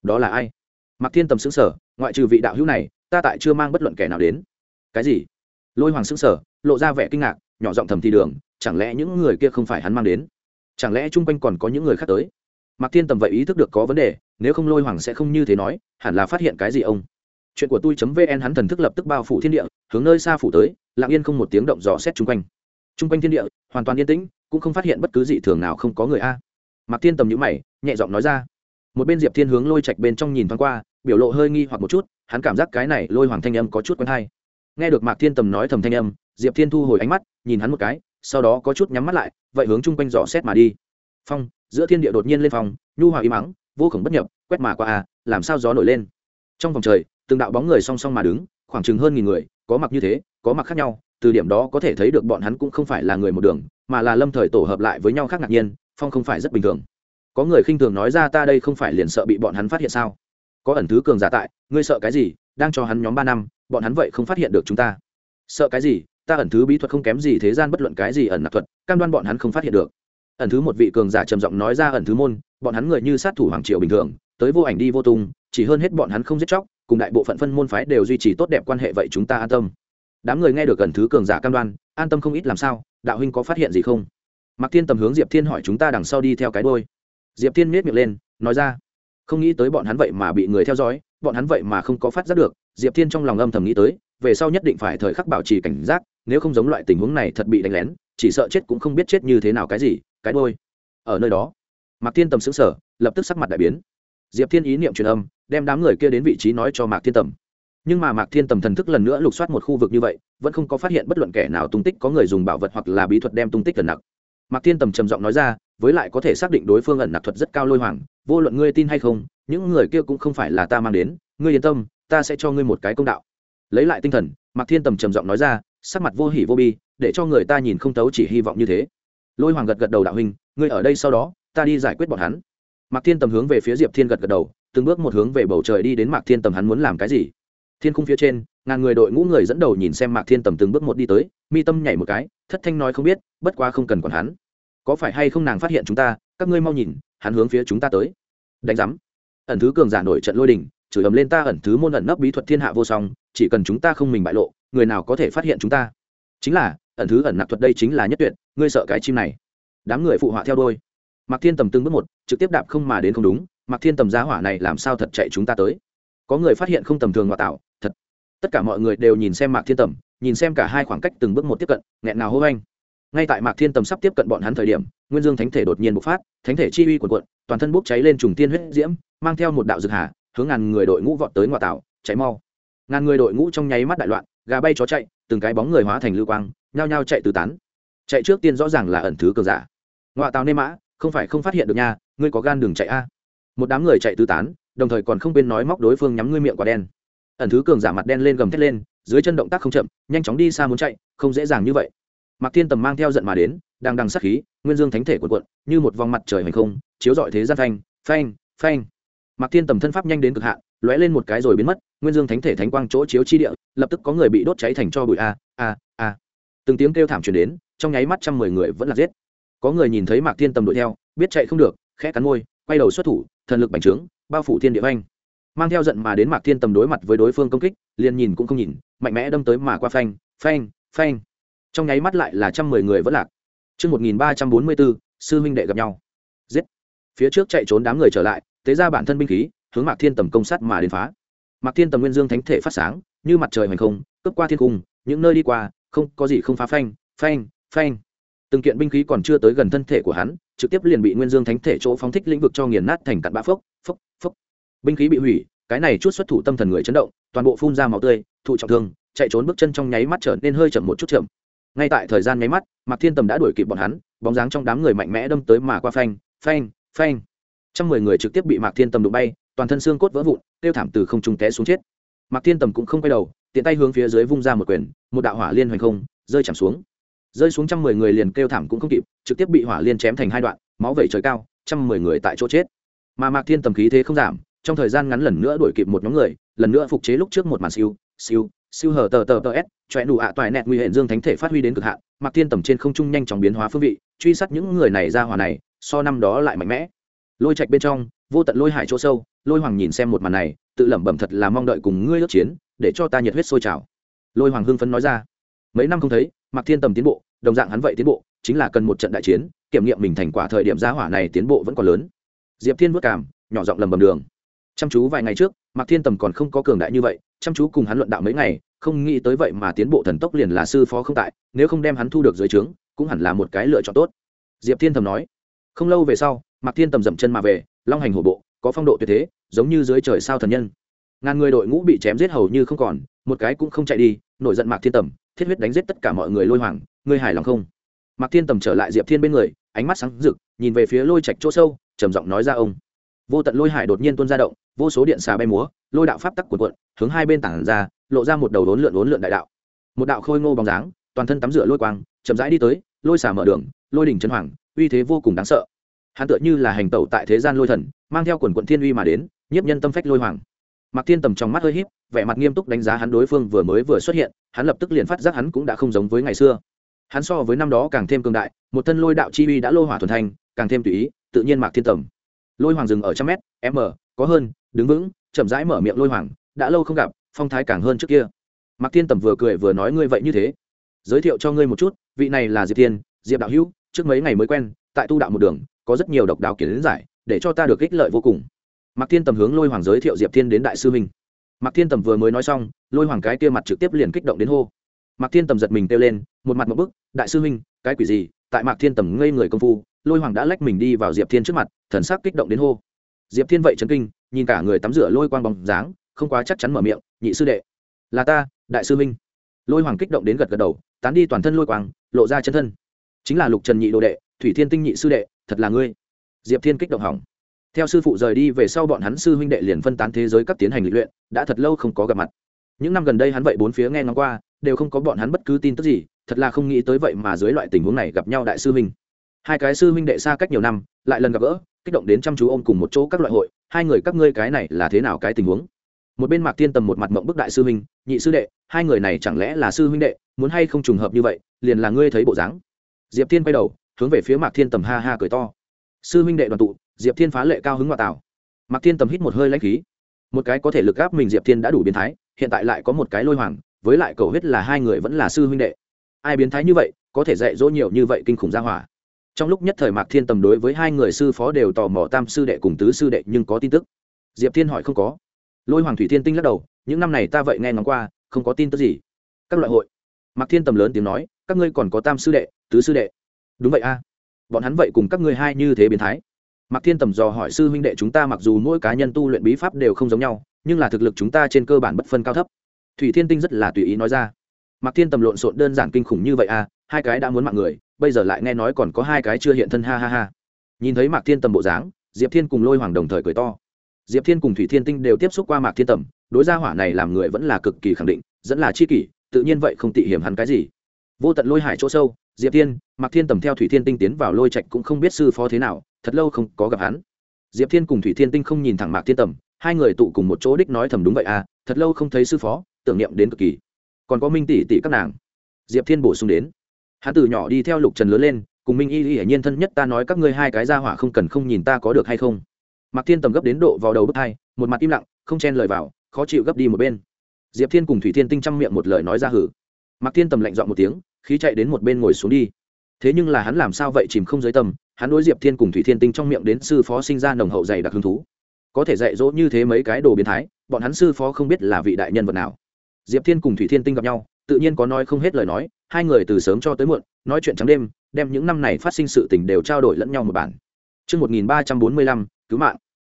Đó là ai? Mạc Thiên tầm sững sờ, ngoại trừ vị đạo hữu này, ta tại chưa mang bất luận kẻ nào đến. Cái gì? Lôi Hoàng sững sờ, lộ ra vẻ kinh ngạc, nhỏ giọng thầm thì đường, chẳng lẽ những người kia không phải hắn mang đến? Chẳng lẽ chung quanh còn có những người khác tới? Mạc thiên tầm vậy ý thức được có vấn đề, nếu không lôi hoàng sẽ không như thế nói, hẳn là phát hiện cái gì ông? Chuyện của tôi vn hắn thần thức lập tức bao phủ thiên địa, hướng nơi xa phủ tới, lặng yên không một tiếng động dò xét chung quanh. Chung quanh thiên địa, hoàn toàn yên tĩnh, cũng không phát hiện bất cứ gì thường nào không có người a. Mạc thiên tầm nhữ mày, nhẹ giọng nói ra. Một bên diệp thiên hướng lôi trạch bên trong nhìn thoáng qua, biểu lộ hơi nghi hoặc một chút, hắn cảm giác cái này lôi hoàng thanh âm có chút quen hay. Nghe được mạc thiên tầm nói thầm thanh âm diệp thiên thu hồi ánh mắt, nhìn hắn một cái, sau đó có chút nhắm mắt lại, vậy hướng chung quanh dò xét mà đi. Phong, giữa thiên địa đột nhiên lên phòng nhu hòa im mắng vô khổng bất nhập, quét mà qua à làm sao gió nổi lên? Trong vòng trời, từng đạo bóng người song song mà đứng, khoảng chừng hơn nghìn người, có mặc như thế, có mặc khác nhau, từ điểm đó có thể thấy được bọn hắn cũng không phải là người một đường, mà là lâm thời tổ hợp lại với nhau khác ngạc nhiên, phong không phải rất bình thường. Có người khinh thường nói ra ta đây không phải liền sợ bị bọn hắn phát hiện sao? Có ẩn thứ cường giả tại, ngươi sợ cái gì, đang cho hắn nhóm ba năm, bọn hắn vậy không phát hiện được chúng ta. Sợ cái gì ta ẩn thứ bí thuật không kém gì thế gian bất luận cái gì ẩn nạp thuật, cam đoan bọn hắn không phát hiện được. Ẩn thứ một vị cường giả trầm giọng nói ra ẩn thứ môn, bọn hắn người như sát thủ hoàng triệu bình thường, tới vô ảnh đi vô tung, chỉ hơn hết bọn hắn không giết chóc, cùng đại bộ phận phân môn phái đều duy trì tốt đẹp quan hệ vậy chúng ta an tâm. Đám người nghe được ẩn thứ cường giả cam đoan, an tâm không ít làm sao, đạo huynh có phát hiện gì không? Mạc thiên tầm hướng diệp thiên hỏi chúng ta đằng sau đi theo cái đôi diệp thiên miết miệng lên, nói ra, không nghĩ tới bọn hắn vậy mà bị người theo dõi, bọn hắn vậy mà không có phát giác được. Diệp thiên trong lòng âm thầm nghĩ tới về sau nhất định phải thời khắc bảo trì cảnh giác, nếu không giống loại tình huống này thật bị đánh lén, chỉ sợ chết cũng không biết chết như thế nào cái gì, cái đôi ở nơi đó, mạc thiên tầm xứng sở lập tức sắc mặt đại biến. Diệp thiên ý niệm truyền âm, đem đám người kia đến vị trí nói cho mạc thiên tầm. Nhưng mà mạc thiên tầm thần thức lần nữa lục soát một khu vực như vậy, vẫn không có phát hiện bất luận kẻ nào tung tích có người dùng bảo vật hoặc là bí thuật đem tung tích gần nặc. Mạc thiên tầm trầm giọng nói ra, với lại có thể xác định đối phương ẩn nặc thuật rất cao lôi hoàng, vô luận ngươi tin hay không, những người kia cũng không phải là ta mang đến, ngươi yên tâm, ta sẽ cho ngươi một cái công đạo lấy lại tinh thần, mạc thiên tầm trầm giọng nói ra, sắc mặt vô hỉ vô bi, để cho người ta nhìn không tấu chỉ hy vọng như thế. Lôi hoàng gật gật đầu đạo huynh, ngươi ở đây sau đó, ta đi giải quyết bọn hắn. Mạc thiên tầm hướng về phía diệp thiên gật gật đầu, từng bước một hướng về bầu trời đi đến mạc thiên tầm hắn muốn làm cái gì. Thiên khung phía trên, ngàn người đội ngũ người dẫn đầu nhìn xem mạc thiên tầm từng bước một đi tới, mi tâm nhảy một cái, thất thanh nói không biết, bất quá không cần còn hắn. Có phải hay không nàng phát hiện chúng ta, các ngươi mau nhìn, hắn hướng phía chúng ta tới. Đánh giám. Ẩn thứ cường giả nổi trận lôi đình chửi ầm lên ta ẩn thứ môn ẩn nấp bí thuật thiên hạ vô song, chỉ cần chúng ta không mình bại lộ, người nào có thể phát hiện chúng ta? Chính là, ẩn thứ ẩn nạp thuật đây chính là nhất tuyệt, ngươi sợ cái chim này. Đám người phụ họa theo đôi mạc thiên tầm từng bước một, trực tiếp đạp không mà đến không đúng, mạc thiên tầm giá hỏa này làm sao thật chạy chúng ta tới? Có người phát hiện không tầm thường ngoại tạo, thật. Tất cả mọi người đều nhìn xem mạc thiên tầm, nhìn xem cả hai khoảng cách từng bước một tiếp cận, nghẹn nào hô anh ngay tại mạc thiên tầm sắp tiếp cận bọn hắn thời điểm, nguyên dương thánh thể đột nhiên bộc phát, thánh thể chi uy quần quận toàn thân bốc cháy lên trùng tiên huyết diễm, mang theo một đạo dược hà hướng ngàn người đội ngũ vọt tới ngoại tảo cháy mau. Ngàn người đội ngũ trong nháy mắt đại loạn, gà bay chó chạy, từng cái bóng người hóa thành lưu quang, nhao nhao chạy tứ tán. Chạy trước tiên rõ ràng là ẩn thứ cường giả. Ngoại tàu nê mã, không phải không phát hiện được nha, ngươi có gan đường chạy a. Một đám người chạy tứ tán, đồng thời còn không bên nói móc đối phương nhắm ngươi miệng quả đen. Ẩn thứ cường giả mặt đen lên gầm thét lên, dưới chân động tác không chậm, nhanh chóng đi xa muốn chạy, không dễ dàng như vậy. Mạc thiên tầm mang theo giận mà đến, đang đằng sát khí, nguyên dương thánh thể cuộn cuộn, như một vòng mặt trời hành không, chiếu rọi thế gian phanh phanh phanh mạc thiên tầm thân pháp nhanh đến cực hạn lóe lên một cái rồi biến mất nguyên dương thánh thể thánh quang chỗ chiếu chi địa lập tức có người bị đốt cháy thành cho bụi. A a a. Từng tiếng kêu thảm truyền đến trong nháy mắt trăm mười người vẫn là giết. Có người nhìn thấy mạc thiên tầm đuổi theo biết chạy không được khẽ cắn môi quay đầu xuất thủ thần lực bành trướng bao phủ thiên địa anh mang theo giận mà đến mạc thiên tầm đối mặt với đối phương công kích liền nhìn cũng không nhìn mạnh mẽ đâm tới mà qua phanh phanh phanh. Trong nháy mắt lại là trăm mười người vẫn lạc. Chương 1344, sư huynh đệ gặp nhau. Giết. Phía trước chạy trốn đám người trở lại, tế ra bản thân binh khí, hướng Mạc Thiên Tầm công sát mà đến phá. Mạc Thiên Tầm Nguyên Dương Thánh thể phát sáng, như mặt trời hoành không, cướp qua thiên cung, những nơi đi qua, không có gì không phá phanh, phanh, phanh. Từng kiện binh khí còn chưa tới gần thân thể của hắn, trực tiếp liền bị Nguyên Dương Thánh thể chỗ phóng thích lĩnh vực cho nghiền nát thành cặn bã phốc, phốc, phốc. Binh khí bị hủy, cái này chút xuất thủ tâm thần người chấn động, toàn bộ phun ra máu tươi, thụ trọng thương, chạy trốn bước chân trong nháy mắt trở nên hơi chậm một chút chậm, ngay tại thời gian nháy mắt mạc thiên tầm đã đuổi kịp bọn hắn bóng dáng trong đám người mạnh mẽ đâm tới mà qua phanh phanh phanh trăm mười người trực tiếp bị mạc thiên tầm đụng bay, toàn thân xương cốt vỡ vụn, tiêu thảm từ không trung té xuống chết. Mạc thiên tầm cũng không quay đầu, tiện tay hướng phía dưới vung ra một quyền, một đạo hỏa liên hoành không, rơi chạm xuống. Rơi xuống trăm mười người liền kêu thảm cũng không kịp, trực tiếp bị hỏa liên chém thành hai đoạn, máu vẩy trời cao, trăm mười người tại chỗ chết. Mà mạc thiên tầm khí thế không giảm, trong thời gian ngắn lần nữa đuổi kịp một nhóm người, lần nữa phục chế lúc trước một màn siêu siêu siêu hở tờ tờ tờ s chọe đủ ạ toại nẹt nguy hiểm dương thánh thể phát huy đến cực hạn. Mặc thiên tầm trên không trung nhanh chóng biến hóa phương vị, truy sát những người này ra hỏa này, so năm đó lại mạnh mẽ lôi trạch bên trong, vô tận lôi hải chỗ sâu, lôi hoàng nhìn xem một màn này, tự lẩm bẩm thật là mong đợi cùng ngươi ước chiến, để cho ta nhiệt huyết sôi trào. Lôi hoàng hưng phấn nói ra. Mấy năm không thấy mặc thiên tầm tiến bộ, đồng dạng hắn vậy tiến bộ, chính là cần một trận đại chiến, kiểm nghiệm mình thành quả thời điểm giá hỏa này tiến bộ vẫn còn lớn. Diệp thiên vất cảm nhỏ giọng lầm bầm đường. Chăm chú vài ngày trước, mạc thiên tầm còn không có cường đại như vậy, chăm chú cùng hắn luận đạo mấy ngày, không nghĩ tới vậy mà tiến bộ thần tốc liền là sư phó không tại, nếu không đem hắn thu được dưới trướng, cũng hẳn là một cái lựa chọn tốt. Diệp thiên tầm nói. Không lâu về sau mạc thiên tầm dậm chân mà về, long hành hổ bộ, có phong độ tuyệt thế, giống như dưới trời sao thần nhân. Ngàn người đội ngũ bị chém giết hầu như không còn, một cái cũng không chạy đi, nổi giận mạc thiên tầm, thiết huyết đánh giết tất cả mọi người lôi hoàng, ngươi hài lòng không? Mạc thiên tầm trở lại diệp thiên bên người, ánh mắt sáng rực, nhìn về phía lôi trạch chỗ sâu, trầm giọng nói ra ông. Vô tận lôi hải đột nhiên tuôn ra động, vô số điện xà bay múa, lôi đạo pháp tắc cuộn cuộn, hướng hai bên tảng ra, lộ ra một đầu đốn lượn đốn lượn đại đạo. Một đạo khôi ngô bóng dáng, toàn thân tắm rửa lôi quang, chậm rãi đi tới, lôi xà mở đường, lôi đỉnh chân hoàng, uy thế vô cùng đáng sợ hắn tựa như là hành tẩu tại thế gian lôi thần, mang theo quần quận thiên uy mà đến, nhiếp nhân tâm phách lôi hoàng. Mặc thiên tầm trong mắt hơi híp, vẻ mặt nghiêm túc đánh giá hắn đối phương vừa mới vừa xuất hiện, hắn lập tức liền phát giác hắn cũng đã không giống với ngày xưa. Hắn so với năm đó càng thêm cường đại, một thân lôi đạo chi uy đã lô hỏa thuần thành, càng thêm tùy ý, tự nhiên mạc thiên tầm. Lôi hoàng dừng ở trăm mét m có hơn, đứng vững, chậm rãi mở miệng lôi hoàng, đã lâu không gặp, phong thái càng hơn trước kia. Mạc thiên tầm vừa cười vừa nói ngươi vậy như thế. Giới thiệu cho ngươi một chút, vị này là diệp thiên, diệp đạo hữu, trước mấy ngày mới quen, tại tu đạo một đường có rất nhiều độc đáo kiến giải, để cho ta được ích lợi vô cùng. Mạc thiên tầm hướng lôi hoàng giới thiệu diệp thiên đến đại sư minh mạc thiên tầm vừa mới nói xong, lôi hoàng cái kia mặt trực tiếp liền kích động đến hô. Mạc thiên tầm giật mình kêu lên, một mặt một bức, đại sư minh cái quỷ gì? Tại mạc thiên tầm ngây người công phu, lôi hoàng đã lách mình đi vào diệp thiên trước mặt, thần sắc kích động đến hô. Diệp thiên vậy chấn kinh, nhìn cả người tắm rửa lôi quang bóng dáng, không quá chắc chắn mở miệng, nhị sư đệ. Là ta, đại sư minh lôi hoàng kích động đến gật gật đầu, tán đi toàn thân lôi quang, lộ ra chân thân. Chính là lục trần nhị đồ đệ, thủy thiên tinh nhị sư đệ thật là ngươi. Diệp thiên kích động hỏng. Theo sư phụ rời đi về sau bọn hắn sư huynh đệ liền phân tán thế giới các tiến hành lịch luyện, đã thật lâu không có gặp mặt. Những năm gần đây hắn vậy bốn phía nghe ngóng qua, đều không có bọn hắn bất cứ tin tức gì, thật là không nghĩ tới vậy mà dưới loại tình huống này gặp nhau đại sư huynh. Hai cái sư huynh đệ xa cách nhiều năm, lại lần gặp gỡ, kích động đến chăm chú ôm cùng một chỗ các loại hội, hai người các ngươi cái này là thế nào cái tình huống? Một bên mạc thiên tầm một mặt mộng bức đại sư huynh, nhị sư đệ, hai người này chẳng lẽ là sư huynh đệ, muốn hay không trùng hợp như vậy, liền là ngươi thấy bộ dáng? Diệp thiên quay đầu hướng về phía mạc thiên tầm ha ha cười to. Sư huynh đệ đoàn tụ, diệp thiên phá lệ cao hứng ngoại tảo mạc thiên tầm hít một hơi lãnh khí. Một cái có thể lực gáp mình diệp thiên đã đủ biến thái, hiện tại lại có một cái lôi hoàng, với lại cầu huyết là hai người vẫn là sư huynh đệ. Ai biến thái như vậy, có thể dạy dỗ nhiều như vậy kinh khủng ra hỏa. Trong lúc nhất thời mạc thiên tầm đối với hai người sư phó đều tò mò tam sư đệ cùng tứ sư đệ nhưng có tin tức. Diệp thiên hỏi không có. Lôi hoàng thủy thiên tinh lắc đầu, những năm này ta vậy nghe ngóng qua, không có tin tức gì. Các loại hội. Mạc thiên tầm lớn tiếng nói, các ngươi còn có tam sư đệ, tứ sư đệ đúng vậy a. Bọn hắn vậy cùng các ngươi hai như thế biến thái. Mạc thiên tầm dò hỏi sư huynh đệ chúng ta mặc dù mỗi cá nhân tu luyện bí pháp đều không giống nhau, nhưng là thực lực chúng ta trên cơ bản bất phân cao thấp. Thủy thiên tinh rất là tùy ý nói ra. Mạc thiên tầm lộn xộn đơn giản kinh khủng như vậy a, hai cái đã muốn mạng người, bây giờ lại nghe nói còn có hai cái chưa hiện thân ha ha ha. Nhìn thấy mạc thiên tầm bộ dáng, diệp thiên cùng lôi hoàng đồng thời cười to. Diệp thiên cùng thủy thiên tinh đều tiếp xúc qua mạc thiên tầm, đối gia hỏa này làm người vẫn là cực kỳ khẳng định, dẫn là chi kỷ, tự nhiên vậy không tị hiểm hắn cái gì. Vô tận lôi hải chỗ sâu diệp thiên, mạc thiên tầm theo thủy thiên tinh tiến vào lôi trạch cũng không biết sư phó thế nào, thật lâu không có gặp hắn. Diệp thiên cùng thủy thiên tinh không nhìn thẳng mạc thiên tầm, hai người tụ cùng một chỗ đích nói thầm đúng vậy à thật lâu không thấy sư phó, tưởng niệm đến cực kỳ. Còn có minh tỷ tỷ các nàng. Diệp thiên bổ sung đến. Hắn từ nhỏ đi theo lục trần lớn lên, cùng minh y y hiển nhiên thân nhất, ta nói các ngươi hai cái ra hỏa không cần không nhìn ta có được hay không? Mạc thiên tầm gấp đến độ vào đầu bước hai, một mặt im lặng, không chen lời vào, khó chịu gấp đi một bên. Diệp thiên cùng thủy thiên tinh chăm miệng một lời nói ra hử. Mạc thiên tầm lạnh dọn một tiếng khí chạy đến một bên ngồi xuống đi thế nhưng là hắn làm sao vậy chìm không dưới tâm hắn đối diệp thiên cùng thủy thiên tinh trong miệng đến sư phó sinh ra nồng hậu dày đặc hứng thú có thể dạy dỗ như thế mấy cái đồ biến thái bọn hắn sư phó không biết là vị đại nhân vật nào diệp thiên cùng thủy thiên tinh gặp nhau tự nhiên có nói không hết lời nói hai người từ sớm cho tới muộn nói chuyện trắng đêm đem những năm này phát sinh sự tình đều trao đổi lẫn nhau một bản Trước 1345, cứu mạng.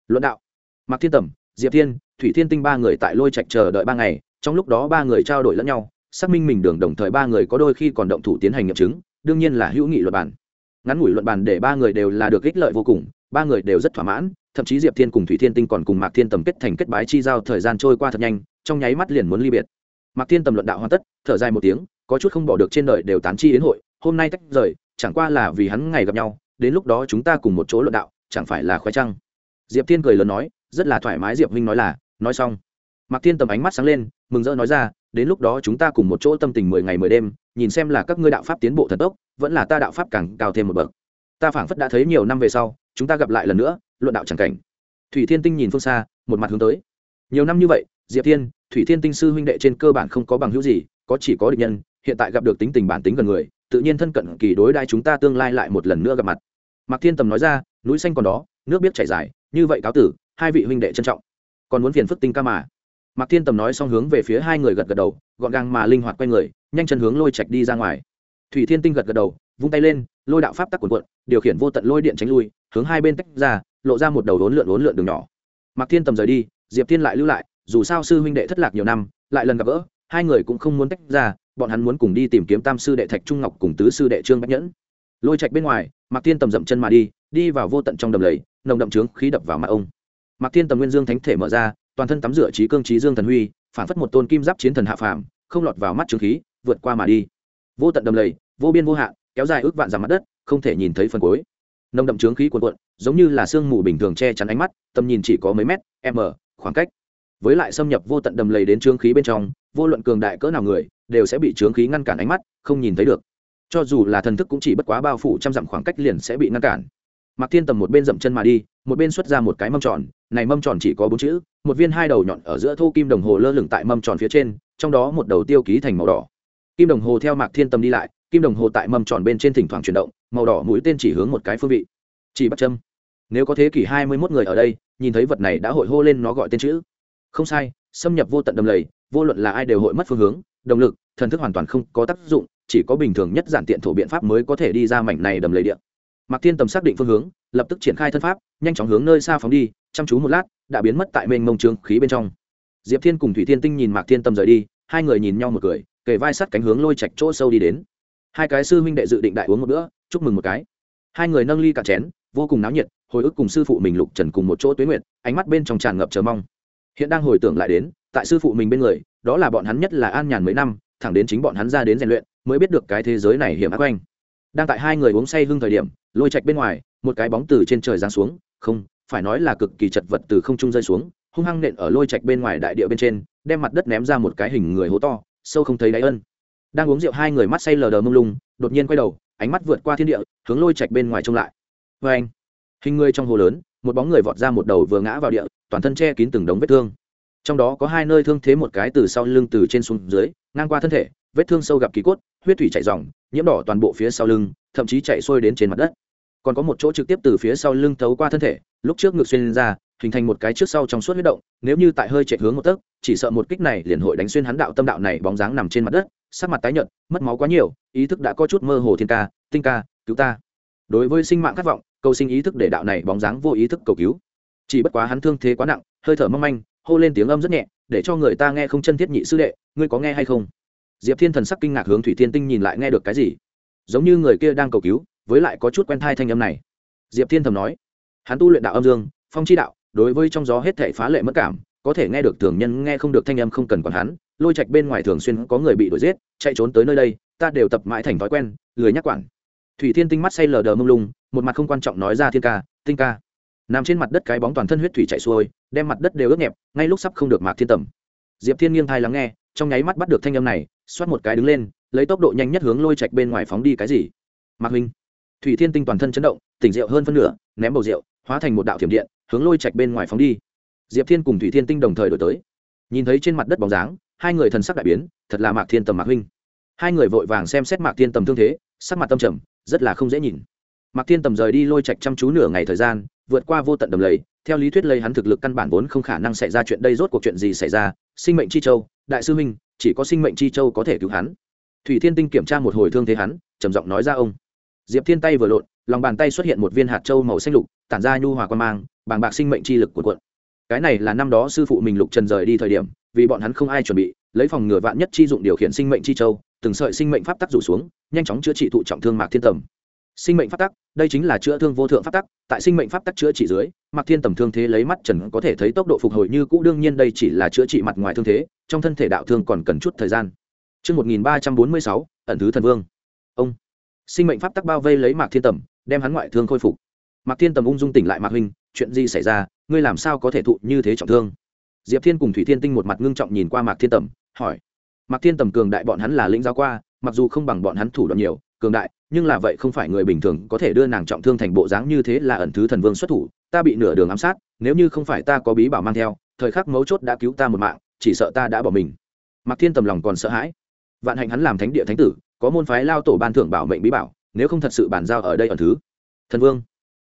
Luận đạo. Mạc Thiên Tầm, Diệp Thiên, Thủy Thiên Tinh ba người tại lôi trạch chờ đợi ba ngày, trong lúc đó ba người trao đổi lẫn nhau, xác minh mình đường đồng thời ba người có đôi khi còn động thủ tiến hành nghiệm chứng, đương nhiên là hữu nghị luận bản. Ngắn ngủi luận bàn để ba người đều là được ích lợi vô cùng, ba người đều rất thỏa mãn, thậm chí Diệp Thiên cùng Thủy Thiên Tinh còn cùng Mạc Thiên Tầm kết thành kết bái chi giao, thời gian trôi qua thật nhanh, trong nháy mắt liền muốn ly biệt. Mạc Thiên Tầm luận đạo hoàn tất, thở dài một tiếng, có chút không bỏ được trên đời đều tán chi đến hội, hôm nay tách rời, chẳng qua là vì hắn ngày gặp nhau, đến lúc đó chúng ta cùng một chỗ luận đạo, chẳng phải là khoái trăng. Diệp Thiên cười lớn nói, rất là thoải mái Diệp huynh nói là, nói xong. Mạc Thiên Tầm ánh mắt sáng lên, mừng rỡ nói ra, đến lúc đó chúng ta cùng một chỗ tâm tình mười ngày mười đêm, nhìn xem là các ngươi đạo pháp tiến bộ thần tốc, vẫn là ta đạo pháp càng cao thêm một bậc. Ta phảng phất đã thấy nhiều năm về sau, chúng ta gặp lại lần nữa, luận đạo chẳng cảnh. Thủy Thiên Tinh nhìn phương xa, một mặt hướng tới. Nhiều năm như vậy, Diệp Thiên, Thủy Thiên Tinh sư huynh đệ trên cơ bản không có bằng hữu gì, có chỉ có địch nhân, hiện tại gặp được tính tình bản tính gần người, tự nhiên thân cận kỳ đối đai chúng ta tương lai lại một lần nữa gặp mặt. Mạc Thiên Tầm nói ra, núi xanh còn đó, nước biết chảy dài, như vậy cáo tử, hai vị huynh đệ trân trọng. Còn muốn phiền phức tinh ca mà. Mạc Thiên Tầm nói xong hướng về phía hai người gật gật đầu, gọn gàng mà linh hoạt quay người, nhanh chân hướng lôi trạch đi ra ngoài. Thủy Thiên Tinh gật gật đầu, vung tay lên, lôi đạo pháp tắc cuộn cuộn, điều khiển vô tận lôi điện tránh lui, hướng hai bên tách ra, lộ ra một đầu đốn lượn đốn lượn đường nhỏ. Mạc Thiên Tầm rời đi, Diệp Thiên lại lưu lại, dù sao sư huynh đệ thất lạc nhiều năm, lại lần gặp gỡ, hai người cũng không muốn tách ra, bọn hắn muốn cùng đi tìm kiếm tam sư đệ Thạch Trung Ngọc cùng tứ sư đệ Trương Bách Nhẫn. Lôi trạch bên ngoài, Mạc Thiên Tầm dậm chân mà đi, đi vào vô tận trong đầm lầy, nồng đậm trướng khí đập vào mặt ông. Mạc Thiên Tầm Nguyên Dương Thánh thể mở ra, toàn thân tắm rửa trí cương trí dương thần huy, phản phất một tôn kim giáp chiến thần hạ phàm, không lọt vào mắt trường khí, vượt qua mà đi. Vô tận đầm lầy, vô biên vô hạn, kéo dài ước vạn dặm mặt đất, không thể nhìn thấy phần cuối. Nồng đậm trướng khí cuồn cuộn, giống như là sương mù bình thường che chắn ánh mắt, tầm nhìn chỉ có mấy mét, m, khoảng cách. Với lại xâm nhập vô tận đầm lầy đến trướng khí bên trong, vô luận cường đại cỡ nào người, đều sẽ bị trướng khí ngăn cản ánh mắt, không nhìn thấy được. Cho dù là thần thức cũng chỉ bất quá bao phủ trăm dặm khoảng cách liền sẽ bị ngăn cản. Mạc Thiên Tầm một bên dậm chân mà đi, một bên xuất ra một cái mâm tròn, này mâm tròn chỉ có bốn chữ, một viên hai đầu nhọn ở giữa thô kim đồng hồ lơ lửng tại mâm tròn phía trên, trong đó một đầu tiêu ký thành màu đỏ. Kim đồng hồ theo Mạc Thiên Tâm đi lại, kim đồng hồ tại mâm tròn bên trên thỉnh thoảng chuyển động, màu đỏ mũi tên chỉ hướng một cái phương vị. Chỉ bắt châm. Nếu có thế kỷ hai mươi mốt người ở đây, nhìn thấy vật này đã hội hô lên nó gọi tên chữ. Không sai, xâm nhập vô tận đầm lầy, vô luận là ai đều hội mất phương hướng, động lực, thần thức hoàn toàn không có tác dụng, chỉ có bình thường nhất giản tiện thổ biện pháp mới có thể đi ra mảnh này đầm lầy địa. Mạc Thiên Tầm xác định phương hướng, lập tức triển khai thân pháp, nhanh chóng hướng nơi xa phóng đi, chăm chú một lát, đã biến mất tại mênh mông trướng khí bên trong. Diệp Thiên cùng Thủy Thiên Tinh nhìn Mạc Thiên Tâm rời đi, hai người nhìn nhau một cười, kề vai sát cánh hướng lôi trạch chỗ sâu đi đến. Hai cái sư huynh đệ dự định đại uống một bữa, chúc mừng một cái. Hai người nâng ly cả chén, vô cùng náo nhiệt, hồi ức cùng sư phụ mình Lục Trần cùng một chỗ tuế nguyện, ánh mắt bên trong tràn ngập chờ mong. Hiện đang hồi tưởng lại đến, tại sư phụ mình bên người, đó là bọn hắn nhất là an nhàn mấy năm, thẳng đến chính bọn hắn ra đến rèn luyện, mới biết được cái thế giới này hiểm ác quanh. Đang tại hai người uống say hưng thời điểm, lôi trạch bên ngoài, một cái bóng từ trên trời giáng xuống không phải nói là cực kỳ chật vật từ không trung rơi xuống, hung hăng nện ở lôi trạch bên ngoài đại địa bên trên, đem mặt đất ném ra một cái hình người hố to, sâu không thấy đáy ân. Đang uống rượu hai người mắt say lờ đờ mông lung, đột nhiên quay đầu, ánh mắt vượt qua thiên địa, hướng lôi trạch bên ngoài trông lại. Vê anh, hình người trong hồ lớn, một bóng người vọt ra một đầu vừa ngã vào địa, toàn thân che kín từng đống vết thương. Trong đó có hai nơi thương thế một cái từ sau lưng từ trên xuống dưới, ngang qua thân thể, vết thương sâu gặp kỳ cốt, huyết thủy chảy dòng nhiễm đỏ toàn bộ phía sau lưng, thậm chí chạy xuôi đến trên mặt đất còn có một chỗ trực tiếp từ phía sau lưng thấu qua thân thể, lúc trước ngực xuyên ra, hình thành một cái trước sau trong suốt huyết động, nếu như tại hơi chạy hướng một tấc, chỉ sợ một kích này liền hội đánh xuyên hắn đạo tâm đạo này bóng dáng nằm trên mặt đất, sắc mặt tái nhợt, mất máu quá nhiều, ý thức đã có chút mơ hồ thiên ca, tinh ca, cứu ta. Đối với sinh mạng khát vọng, cầu sinh ý thức để đạo này bóng dáng vô ý thức cầu cứu. Chỉ bất quá hắn thương thế quá nặng, hơi thở mong manh, hô lên tiếng âm rất nhẹ, để cho người ta nghe không chân thiết nhị sư đệ, ngươi có nghe hay không? Diệp thiên thần sắc kinh ngạc hướng thủy thiên tinh nhìn lại nghe được cái gì. Giống như người kia đang cầu cứu với lại có chút quen thai thanh âm này. Diệp thiên thầm nói, hắn tu luyện đạo âm dương, phong chi đạo, đối với trong gió hết thể phá lệ mất cảm, có thể nghe được thường nhân nghe không được thanh âm không cần còn hắn, lôi trạch bên ngoài thường xuyên có người bị đuổi giết, chạy trốn tới nơi đây, ta đều tập mãi thành thói quen, lười nhắc quản. Thủy thiên tinh mắt say lờ đờ mông lung, một mặt không quan trọng nói ra thiên ca, tinh ca. Nằm trên mặt đất cái bóng toàn thân huyết thủy chạy xuôi, đem mặt đất đều ướt nhẹp, ngay lúc sắp không được mạc thiên tầm diệp thiên nghiêng thai lắng nghe, trong nháy mắt bắt được thanh âm này, xoát một cái đứng lên, lấy tốc độ nhanh nhất hướng lôi trạch bên ngoài phóng đi cái gì? Mạc huynh thủy thiên tinh toàn thân chấn động, tỉnh rượu hơn phân nửa, ném bầu rượu, hóa thành một đạo thiểm điện, hướng lôi trạch bên ngoài phóng đi. Diệp thiên cùng thủy thiên tinh đồng thời đổi tới. Nhìn thấy trên mặt đất bóng dáng, hai người thần sắc đại biến, thật là mạc thiên tầm mạc huynh. Hai người vội vàng xem xét mạc thiên tầm thương thế, sắc mặt tâm trầm, rất là không dễ nhìn. Mạc thiên tầm rời đi lôi trạch chăm chú nửa ngày thời gian, vượt qua vô tận đầm lầy, theo lý thuyết lây hắn thực lực căn bản vốn không khả năng xảy ra chuyện đây rốt cuộc chuyện gì xảy ra, sinh mệnh chi châu, đại sư huynh, chỉ có sinh mệnh chi châu có thể cứu hắn. Thủy thiên tinh kiểm tra một hồi thương thế hắn, trầm giọng nói ra ông diệp thiên tay vừa lộn lòng bàn tay xuất hiện một viên hạt châu màu xanh lục tản ra nhu hòa quan mang bàng bạc sinh mệnh chi lực của quận cái này là năm đó sư phụ mình lục trần rời đi thời điểm vì bọn hắn không ai chuẩn bị lấy phòng ngừa vạn nhất chi dụng điều khiển sinh mệnh chi châu từng sợi sinh mệnh pháp tắc rủ xuống nhanh chóng chữa trị thụ trọng thương mạc thiên tầm sinh mệnh pháp tắc đây chính là chữa thương vô thượng pháp tắc tại sinh mệnh pháp tắc chữa trị dưới mạc thiên tầm thương thế lấy mắt trần có thể thấy tốc độ phục hồi như cũ đương nhiên đây chỉ là chữa trị mặt ngoài thương thế trong thân thể đạo thương còn cần chút thời gian Trước 1346, ẩn thứ thần vương. Ông. Sinh mệnh pháp tắc bao vây lấy Mạc Thiên Tầm, đem hắn ngoại thương khôi phục. Mạc Thiên Tầm ung dung tỉnh lại Mạc huynh, chuyện gì xảy ra, ngươi làm sao có thể thụ như thế trọng thương? Diệp Thiên cùng Thủy Thiên Tinh một mặt ngưng trọng nhìn qua Mạc Thiên Tầm, hỏi. Mạc Thiên Tầm cường đại bọn hắn là lĩnh giáo qua, mặc dù không bằng bọn hắn thủ đoạn nhiều, cường đại, nhưng là vậy không phải người bình thường có thể đưa nàng trọng thương thành bộ dáng như thế là ẩn thứ thần vương xuất thủ, ta bị nửa đường ám sát, nếu như không phải ta có bí bảo mang theo, thời khắc mấu chốt đã cứu ta một mạng, chỉ sợ ta đã bỏ mình. Mạc Thiên Tầm lòng còn sợ hãi. Vạn hạnh hắn làm thánh địa thánh tử, có môn phái lao tổ ban thưởng bảo mệnh bí bảo, nếu không thật sự bàn giao ở đây ẩn thứ. Thần vương.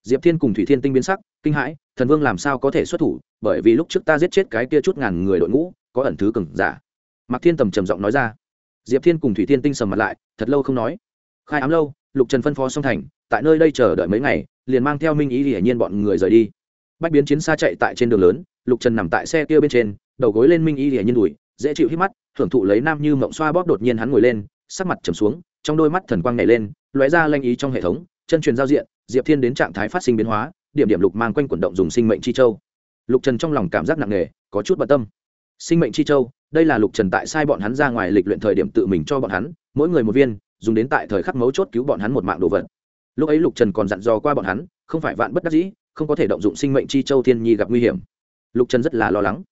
Diệp Thiên cùng Thủy Thiên Tinh biến sắc, kinh hãi, thần vương làm sao có thể xuất thủ, bởi vì lúc trước ta giết chết cái kia chút ngàn người đội ngũ, có ẩn thứ cừng giả. Mạc Thiên Tầm trầm giọng nói ra. Diệp Thiên cùng Thủy Thiên Tinh sầm mặt lại, thật lâu không nói. Khai ám lâu, Lục Trần phân phó xong thành, tại nơi đây chờ đợi mấy ngày, liền mang theo Minh Ý hiển nhiên bọn người rời đi. Bách biến chiến xa chạy tại trên đường lớn, Lục Trần nằm tại xe kia bên trên, đầu gối lên Minh Ý hiển nhiên đùi, dễ chịu hít mắt, thưởng thụ lấy nam như mộng xoa bóp đột nhiên hắn ngồi lên, sắc mặt trầm xuống, trong đôi mắt thần quang nhảy lên, lóe ra lanh ý trong hệ thống, chân truyền giao diện, Diệp Thiên đến trạng thái phát sinh biến hóa, điểm điểm lục mang quanh quần động dùng sinh mệnh chi châu. Lục Trần trong lòng cảm giác nặng nề, có chút bận tâm. Sinh mệnh chi châu, đây là Lục Trần tại sai bọn hắn ra ngoài lịch luyện thời điểm tự mình cho bọn hắn, mỗi người một viên, dùng đến tại thời khắc mấu chốt cứu bọn hắn một mạng đồ vật. Lúc ấy Lục Trần còn dặn dò qua bọn hắn, không phải vạn bất đắc dĩ, không có thể động dụng sinh mệnh chi châu thiên nhi gặp nguy hiểm. Lục Trần rất là lo lắng.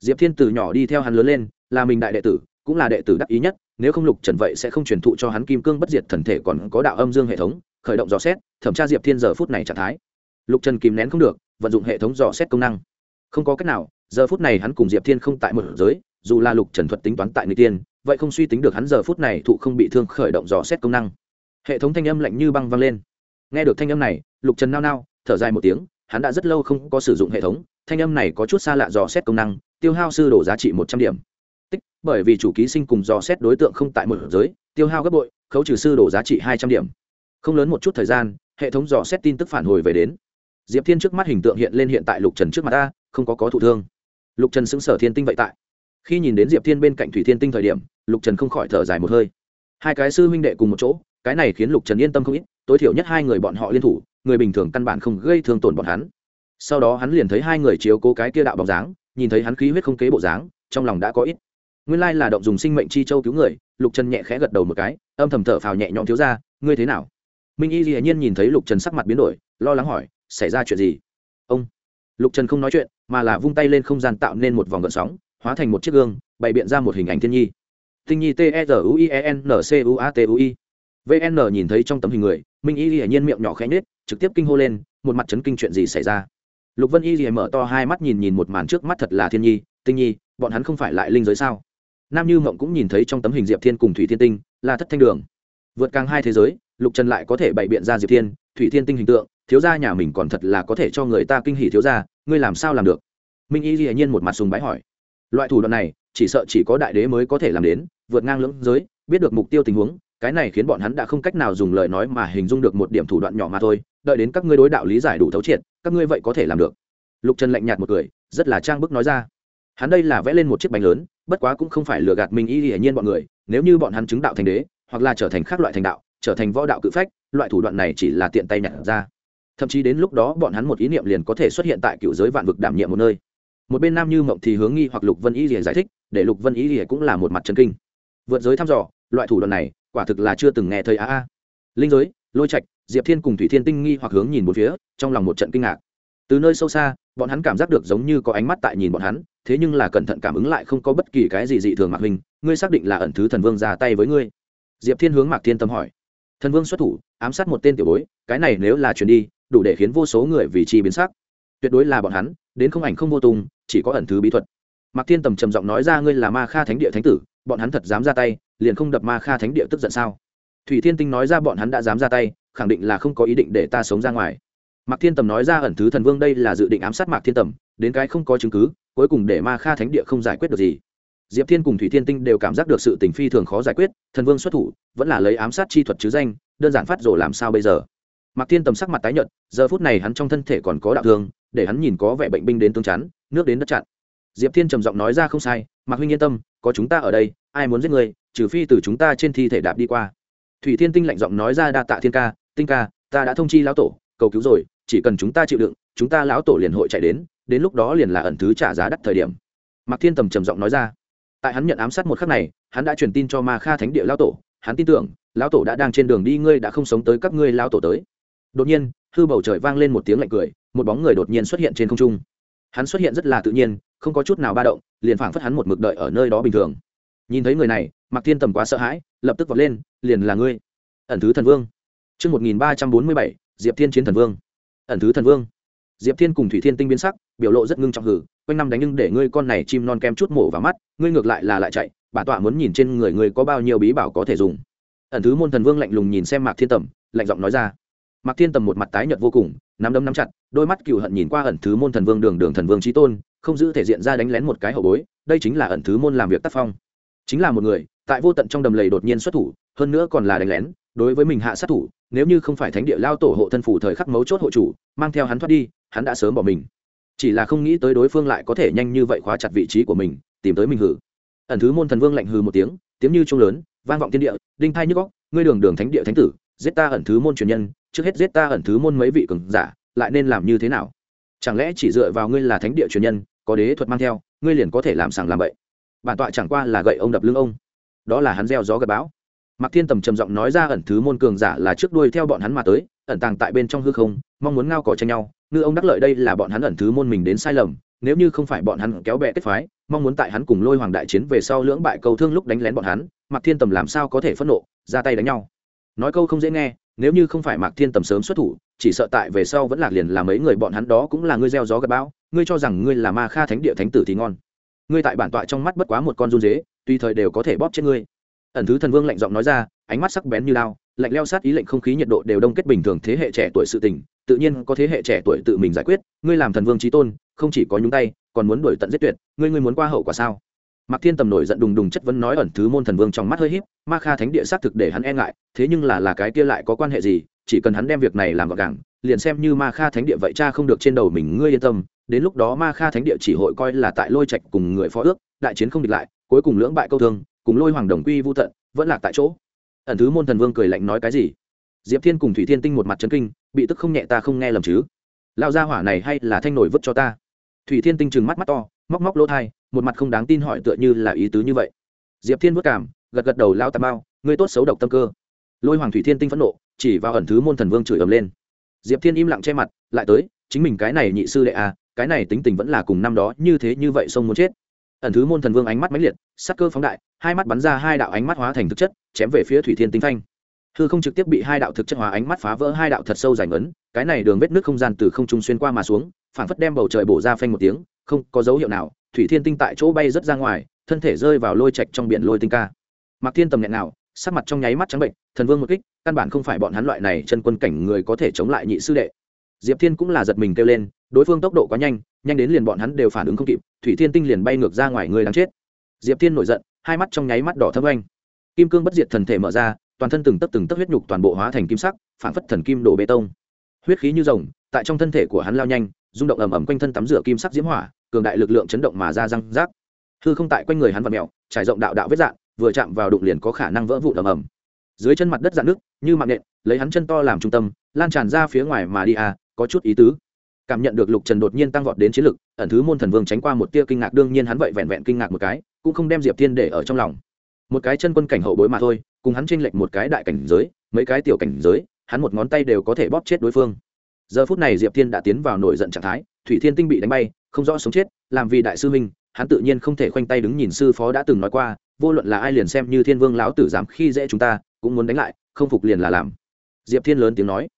Diệp Thiên từ nhỏ đi theo hắn lớn lên, là mình đại đệ tử, cũng là đệ tử đắc ý nhất, nếu không Lục Trần vậy sẽ không truyền thụ cho hắn kim cương bất diệt thần thể còn có đạo âm dương hệ thống, khởi động dò xét, thẩm tra Diệp Thiên giờ phút này trạng thái. Lục Trần kìm nén không được, vận dụng hệ thống dò xét công năng. Không có cách nào, giờ phút này hắn cùng Diệp Thiên không tại một giới, dù là Lục Trần thuật tính toán tại người tiên, vậy không suy tính được hắn giờ phút này thụ không bị thương khởi động dò xét công năng. Hệ thống thanh âm lạnh như băng vang lên. Nghe được thanh âm này, Lục Trần nao nao, thở dài một tiếng, hắn đã rất lâu không có sử dụng hệ thống, thanh âm này có chút xa lạ dò xét công năng, tiêu hao sư đổ giá trị một trăm điểm bởi vì chủ ký sinh cùng dò xét đối tượng không tại một giới, tiêu hao gấp bội, khấu trừ sư đổ giá trị hai trăm điểm. Không lớn một chút thời gian, hệ thống dò xét tin tức phản hồi về đến. Diệp thiên trước mắt hình tượng hiện lên hiện tại lục trần trước mặt ta không có có thụ thương. Lục trần xứng sở thiên tinh vậy tại. Khi nhìn đến diệp thiên bên cạnh thủy thiên tinh thời điểm, lục trần không khỏi thở dài một hơi. Hai cái sư huynh đệ cùng một chỗ, cái này khiến lục trần yên tâm không ít, tối thiểu nhất hai người bọn họ liên thủ, người bình thường căn bản không gây thương tổn bọn hắn. Sau đó hắn liền thấy hai người chiếu cố cái kia đạo bóng dáng, nhìn thấy hắn khí huyết không kế bộ dáng, trong lòng đã có ít nguyên lai là động dùng sinh mệnh chi châu cứu người, lục trần nhẹ khẽ gật đầu một cái, âm thầm thở phào nhẹ nhõm thiếu ra, ngươi thế nào? Minh y dĩ nhiên nhìn thấy lục trần sắc mặt biến đổi, lo lắng hỏi, xảy ra chuyện gì? Ông. Lục trần không nói chuyện, mà là vung tay lên không gian tạo nên một vòng gợn sóng, hóa thành một chiếc gương, bày biện ra một hình ảnh thiên nhi. Tinh nhi t e r u i e n n c u a t u i. Vn nhìn thấy trong tấm hình người, minh y dĩ nhiên miệng nhỏ khẽ nhết trực tiếp kinh hô lên, một mặt chấn kinh chuyện gì xảy ra? Lục vân y dĩ mở to hai mắt nhìn nhìn một màn trước mắt thật là thiên nhi, tinh nhi, bọn hắn không phải lại linh giới sao? Nam như mộng cũng nhìn thấy trong tấm hình diệp thiên cùng thủy thiên tinh là thất thanh đường. Vượt càng hai thế giới, lục trần lại có thể bày biện ra diệp thiên, thủy thiên tinh hình tượng, thiếu gia nhà mình còn thật là có thể cho người ta kinh hỉ thiếu gia, ngươi làm sao làm được? Minh y dĩ nhiên một mặt sùng bái hỏi. Loại thủ đoạn này, chỉ sợ chỉ có đại đế mới có thể làm đến, vượt ngang lưỡng giới, biết được mục tiêu tình huống, cái này khiến bọn hắn đã không cách nào dùng lời nói mà hình dung được một điểm thủ đoạn nhỏ mà thôi, đợi đến các ngươi đối đạo lý giải đủ thấu triệt, các ngươi vậy có thể làm được. Lục trần lạnh nhạt một cười, rất là trang bức nói ra. Hắn đây là vẽ lên một chiếc bánh lớn bất quá cũng không phải lừa gạt mình y hiển nhiên bọn người, nếu như bọn hắn chứng đạo thành đế, hoặc là trở thành khác loại thành đạo, trở thành võ đạo cự phách, loại thủ đoạn này chỉ là tiện tay nhặt ra. Thậm chí đến lúc đó bọn hắn một ý niệm liền có thể xuất hiện tại cựu giới vạn vực đảm nhiệm một nơi. Một bên nam như mộng thì hướng nghi hoặc lục vân ý rỉa giải thích, để lục vân ý rỉa cũng là một mặt chân kinh. Vượt giới thăm dò, loại thủ đoạn này, quả thực là chưa từng nghe thấy a a linh giới, lôi trạch, diệp thiên cùng thủy thiên tinh nghi hoặc hướng nhìn một phía, trong lòng một trận kinh ngạc. Từ nơi sâu xa bọn hắn cảm giác được giống như có ánh mắt tại nhìn bọn hắn, thế nhưng là cẩn thận cảm ứng lại không có bất kỳ cái gì dị thường mạc hình, ngươi xác định là ẩn thứ thần vương ra tay với ngươi? Diệp thiên hướng mạc thiên tâm hỏi. Thần vương xuất thủ, ám sát một tên tiểu bối, cái này nếu là chuyển đi, đủ để khiến vô số người vì chi biến sắc. Tuyệt đối là bọn hắn, đến không ảnh không vô tung, chỉ có ẩn thứ bí thuật. Mạc thiên tầm trầm giọng nói ra, ngươi là ma kha thánh địa thánh tử, bọn hắn thật dám ra tay, liền không đập ma kha thánh địa tức giận sao? Thủy thiên tinh nói ra, bọn hắn đã dám ra tay, khẳng định là không có ý định để ta sống ra ngoài mạc thiên tầm nói ra ẩn thứ thần vương đây là dự định ám sát mạc thiên tầm, đến cái không có chứng cứ, cuối cùng để ma kha thánh địa không giải quyết được gì. Diệp thiên cùng thủy thiên tinh đều cảm giác được sự tình phi thường khó giải quyết, thần vương xuất thủ, vẫn là lấy ám sát chi thuật chứ danh, đơn giản phát rồ làm sao bây giờ. Mạc thiên tầm sắc mặt tái nhợt, giờ phút này hắn trong thân thể còn có đạo thương, để hắn nhìn có vẻ bệnh binh đến tương chắn, nước đến đất chặn. Diệp thiên trầm giọng nói ra không sai, mạc huynh yên tâm, có chúng ta ở đây, ai muốn giết người, trừ phi từ chúng ta trên thi thể đạp đi qua. Thủy thiên tinh lạnh giọng nói ra đa tạ thiên ca, tinh ca, ta đã thông chi lão tổ, cầu cứu rồi chỉ cần chúng ta chịu đựng chúng ta lão tổ liền hội chạy đến đến lúc đó liền là ẩn thứ trả giá đắt thời điểm. Mạc thiên tầm trầm giọng nói ra. Tại hắn nhận ám sát một khắc này hắn đã truyền tin cho ma kha thánh địa lão tổ hắn tin tưởng lão tổ đã đang trên đường đi ngươi đã không sống tới các ngươi lão tổ tới. Đột nhiên hư bầu trời vang lên một tiếng lạnh cười một bóng người đột nhiên xuất hiện trên không trung. Hắn xuất hiện rất là tự nhiên không có chút nào ba động liền phảng phất hắn một mực đợi ở nơi đó bình thường. Nhìn thấy người này mạc thiên tầm quá sợ hãi lập tức vọt lên liền là ngươi ẩn thứ thần vương. Trước 1347, Diệp Thiên chiến thần vương. Ẩn thứ thần vương. Diệp Thiên cùng Thủy Thiên tinh biến sắc, biểu lộ rất ngưng trọng hử, quanh năm đánh nhưng để ngươi con này chim non kem chút mổ vào mắt, ngươi ngược lại là lại chạy, bản tọa muốn nhìn trên người ngươi có bao nhiêu bí bảo có thể dùng. Ẩn thứ môn thần vương lạnh lùng nhìn xem Mạc Thiên Tầm, lạnh giọng nói ra. Mạc Thiên Tầm một mặt tái nhợt vô cùng, nắm đấm nắm chặt, đôi mắt cựu hận nhìn qua ẩn thứ môn thần vương đường đường thần vương trí tôn, không giữ thể diện ra đánh lén một cái hậu bối, đây chính là ẩn thứ môn làm việc tác phong. Chính là một người, tại vô tận trong đầm lầy đột nhiên xuất thủ, hơn nữa còn là đánh lén, đối với mình hạ sát thủ nếu như không phải thánh địa lao tổ hộ thân phủ thời khắc mấu chốt hộ chủ, mang theo hắn thoát đi, hắn đã sớm bỏ mình. Chỉ là không nghĩ tới đối phương lại có thể nhanh như vậy khóa chặt vị trí của mình, tìm tới mình hử. Ẩn thứ môn thần vương lạnh hừ một tiếng tiếng như trung lớn, vang vọng thiên địa, đinh thai nhức góc ngươi đường đường thánh địa thánh tử, giết ta ẩn thứ môn truyền nhân, trước hết giết ta ẩn thứ môn mấy vị cường giả, lại nên làm như thế nào? Chẳng lẽ chỉ dựa vào ngươi là thánh địa truyền nhân, có đế thuật mang theo, ngươi liền có thể làm sàng làm bậy? Bản tọa chẳng qua là gậy ông đập lưng ông. Đó là hắn gieo gió gật bão mạc thiên tầm trầm giọng nói ra ẩn thứ môn cường giả là trước đuôi theo bọn hắn mà tới, ẩn tàng tại bên trong hư không, mong muốn ngao cỏ tranh nhau. Ngư ông đắc lợi đây là bọn hắn ẩn thứ môn mình đến sai lầm, nếu như không phải bọn hắn kéo bè kết phái, mong muốn tại hắn cùng lôi hoàng đại chiến về sau lưỡng bại cầu thương lúc đánh lén bọn hắn, mạc thiên tầm làm sao có thể phẫn nộ, ra tay đánh nhau. Nói câu không dễ nghe, nếu như không phải mạc thiên tầm sớm xuất thủ, chỉ sợ tại về sau vẫn lạc liền là mấy người bọn hắn đó cũng là ngươi gieo gió gặp bão, ngươi cho rằng ngươi là ma kha thánh địa thánh tử thì ngon. Ngươi tại bản tọa trong mắt bất quá một con run dế tùy thời đều có thể bóp chết ngươi ẩn thứ thần vương lạnh giọng nói ra, ánh mắt sắc bén như lao lạnh leo sát ý lệnh không khí nhiệt độ đều đông kết bình thường thế hệ trẻ tuổi sự tình, tự nhiên có thế hệ trẻ tuổi tự mình giải quyết, ngươi làm thần vương trí tôn, không chỉ có nhúng tay, còn muốn đuổi tận giết tuyệt, ngươi ngươi muốn qua hậu quả sao? Mạc thiên tầm nổi giận đùng đùng chất vấn nói ẩn thứ môn thần vương trong mắt hơi híp, ma kha thánh địa xác thực để hắn e ngại, thế nhưng là là cái kia lại có quan hệ gì, chỉ cần hắn đem việc này làm gọn gàng, liền xem như ma kha thánh địa vậy cha không được trên đầu mình ngươi yên tâm, đến lúc đó ma kha thánh địa chỉ hội coi là tại lôi trạch cùng người phó ước, đại chiến không địch lại, cuối cùng lưỡng bại câu thương cùng lôi hoàng đồng quy vô tận, vẫn lạc tại chỗ. Ẩn thứ môn thần vương cười lạnh nói cái gì? Diệp thiên cùng thủy thiên tinh một mặt chấn kinh, bị tức không nhẹ ta không nghe lầm chứ? Lao ra hỏa này hay là thanh nổi vứt cho ta. Thủy thiên tinh trừng mắt mắt to, móc móc lỗ thai, một mặt không đáng tin hỏi tựa như là ý tứ như vậy. Diệp thiên vất cảm gật gật đầu lao tà bao ngươi tốt xấu độc tâm cơ. Lôi hoàng thủy thiên tinh phẫn nộ, chỉ vào ẩn thứ môn thần vương chửi ầm lên. Diệp thiên im lặng che mặt, lại tới, chính mình cái này nhị sư đệ à cái này tính tình vẫn là cùng năm đó như thế như vậy sông muốn chết. Ẩn thứ môn thần vương ánh mắt mãnh liệt sắc cơ phóng đại, hai mắt bắn ra hai đạo ánh mắt hóa thành thực chất, chém về phía thủy thiên tinh thanh hư không trực tiếp bị hai đạo thực chất hóa ánh mắt phá vỡ hai đạo thật sâu dài ấn cái này đường vết nước không gian từ không trung xuyên qua mà xuống, phảng phất đem bầu trời bổ ra phanh một tiếng, không có dấu hiệu nào, thủy thiên tinh tại chỗ bay rất ra ngoài, thân thể rơi vào lôi trạch trong biển lôi tinh ca. Mặc thiên tầm nhẹ nào, sắc mặt trong nháy mắt trắng bệnh, thần vương một kích, căn bản không phải bọn hắn loại này chân quân cảnh người có thể chống lại nhị sư đệ. Diệp thiên cũng là giật mình kêu lên, đối phương tốc độ quá nhanh nhanh đến liền bọn hắn đều phản ứng không kịp, thủy thiên tinh liền bay ngược ra ngoài người đáng chết diệp thiên nổi giận, hai mắt trong nháy mắt đỏ thâm anh kim cương bất diệt thần thể mở ra, toàn thân từng tấc từng tấc huyết nhục toàn bộ hóa thành kim sắc, phản phất thần kim đổ bê tông. Huyết khí như rồng, tại trong thân thể của hắn lao nhanh, rung động ầm ầm quanh thân tắm rửa kim sắc diễm hỏa, cường đại lực lượng chấn động mà ra răng rác. Hư không tại quanh người hắn vặn mèo, trải rộng đạo đạo vết dạn vừa chạm vào đụng liền có khả năng vỡ vụn ầm ầm. Dưới chân mặt đất dạn nước như mạng nện, lấy hắn chân to làm trung tâm, lan tràn ra phía ngoài mà đi à có chút ý tứ. Cảm nhận được lục trần đột nhiên tăng vọt đến chiến lực, ẩn thứ môn thần vương tránh qua một tia kinh ngạc, đương nhiên hắn vậy vẹn vẹn kinh ngạc một cái cũng không đem diệp thiên để ở trong lòng. Một cái chân quân cảnh hậu bối mà thôi, cùng hắn chênh lệch một cái đại cảnh giới, mấy cái tiểu cảnh giới, hắn một ngón tay đều có thể bóp chết đối phương. Giờ phút này diệp thiên đã tiến vào nổi giận trạng thái, thủy thiên tinh bị đánh bay, không rõ sống chết, làm vì đại sư huynh, hắn tự nhiên không thể khoanh tay đứng nhìn sư phó đã từng nói qua, vô luận là ai liền xem như thiên vương lão tử dám khi dễ chúng ta, cũng muốn đánh lại, không phục liền là làm. Diệp thiên lớn tiếng nói.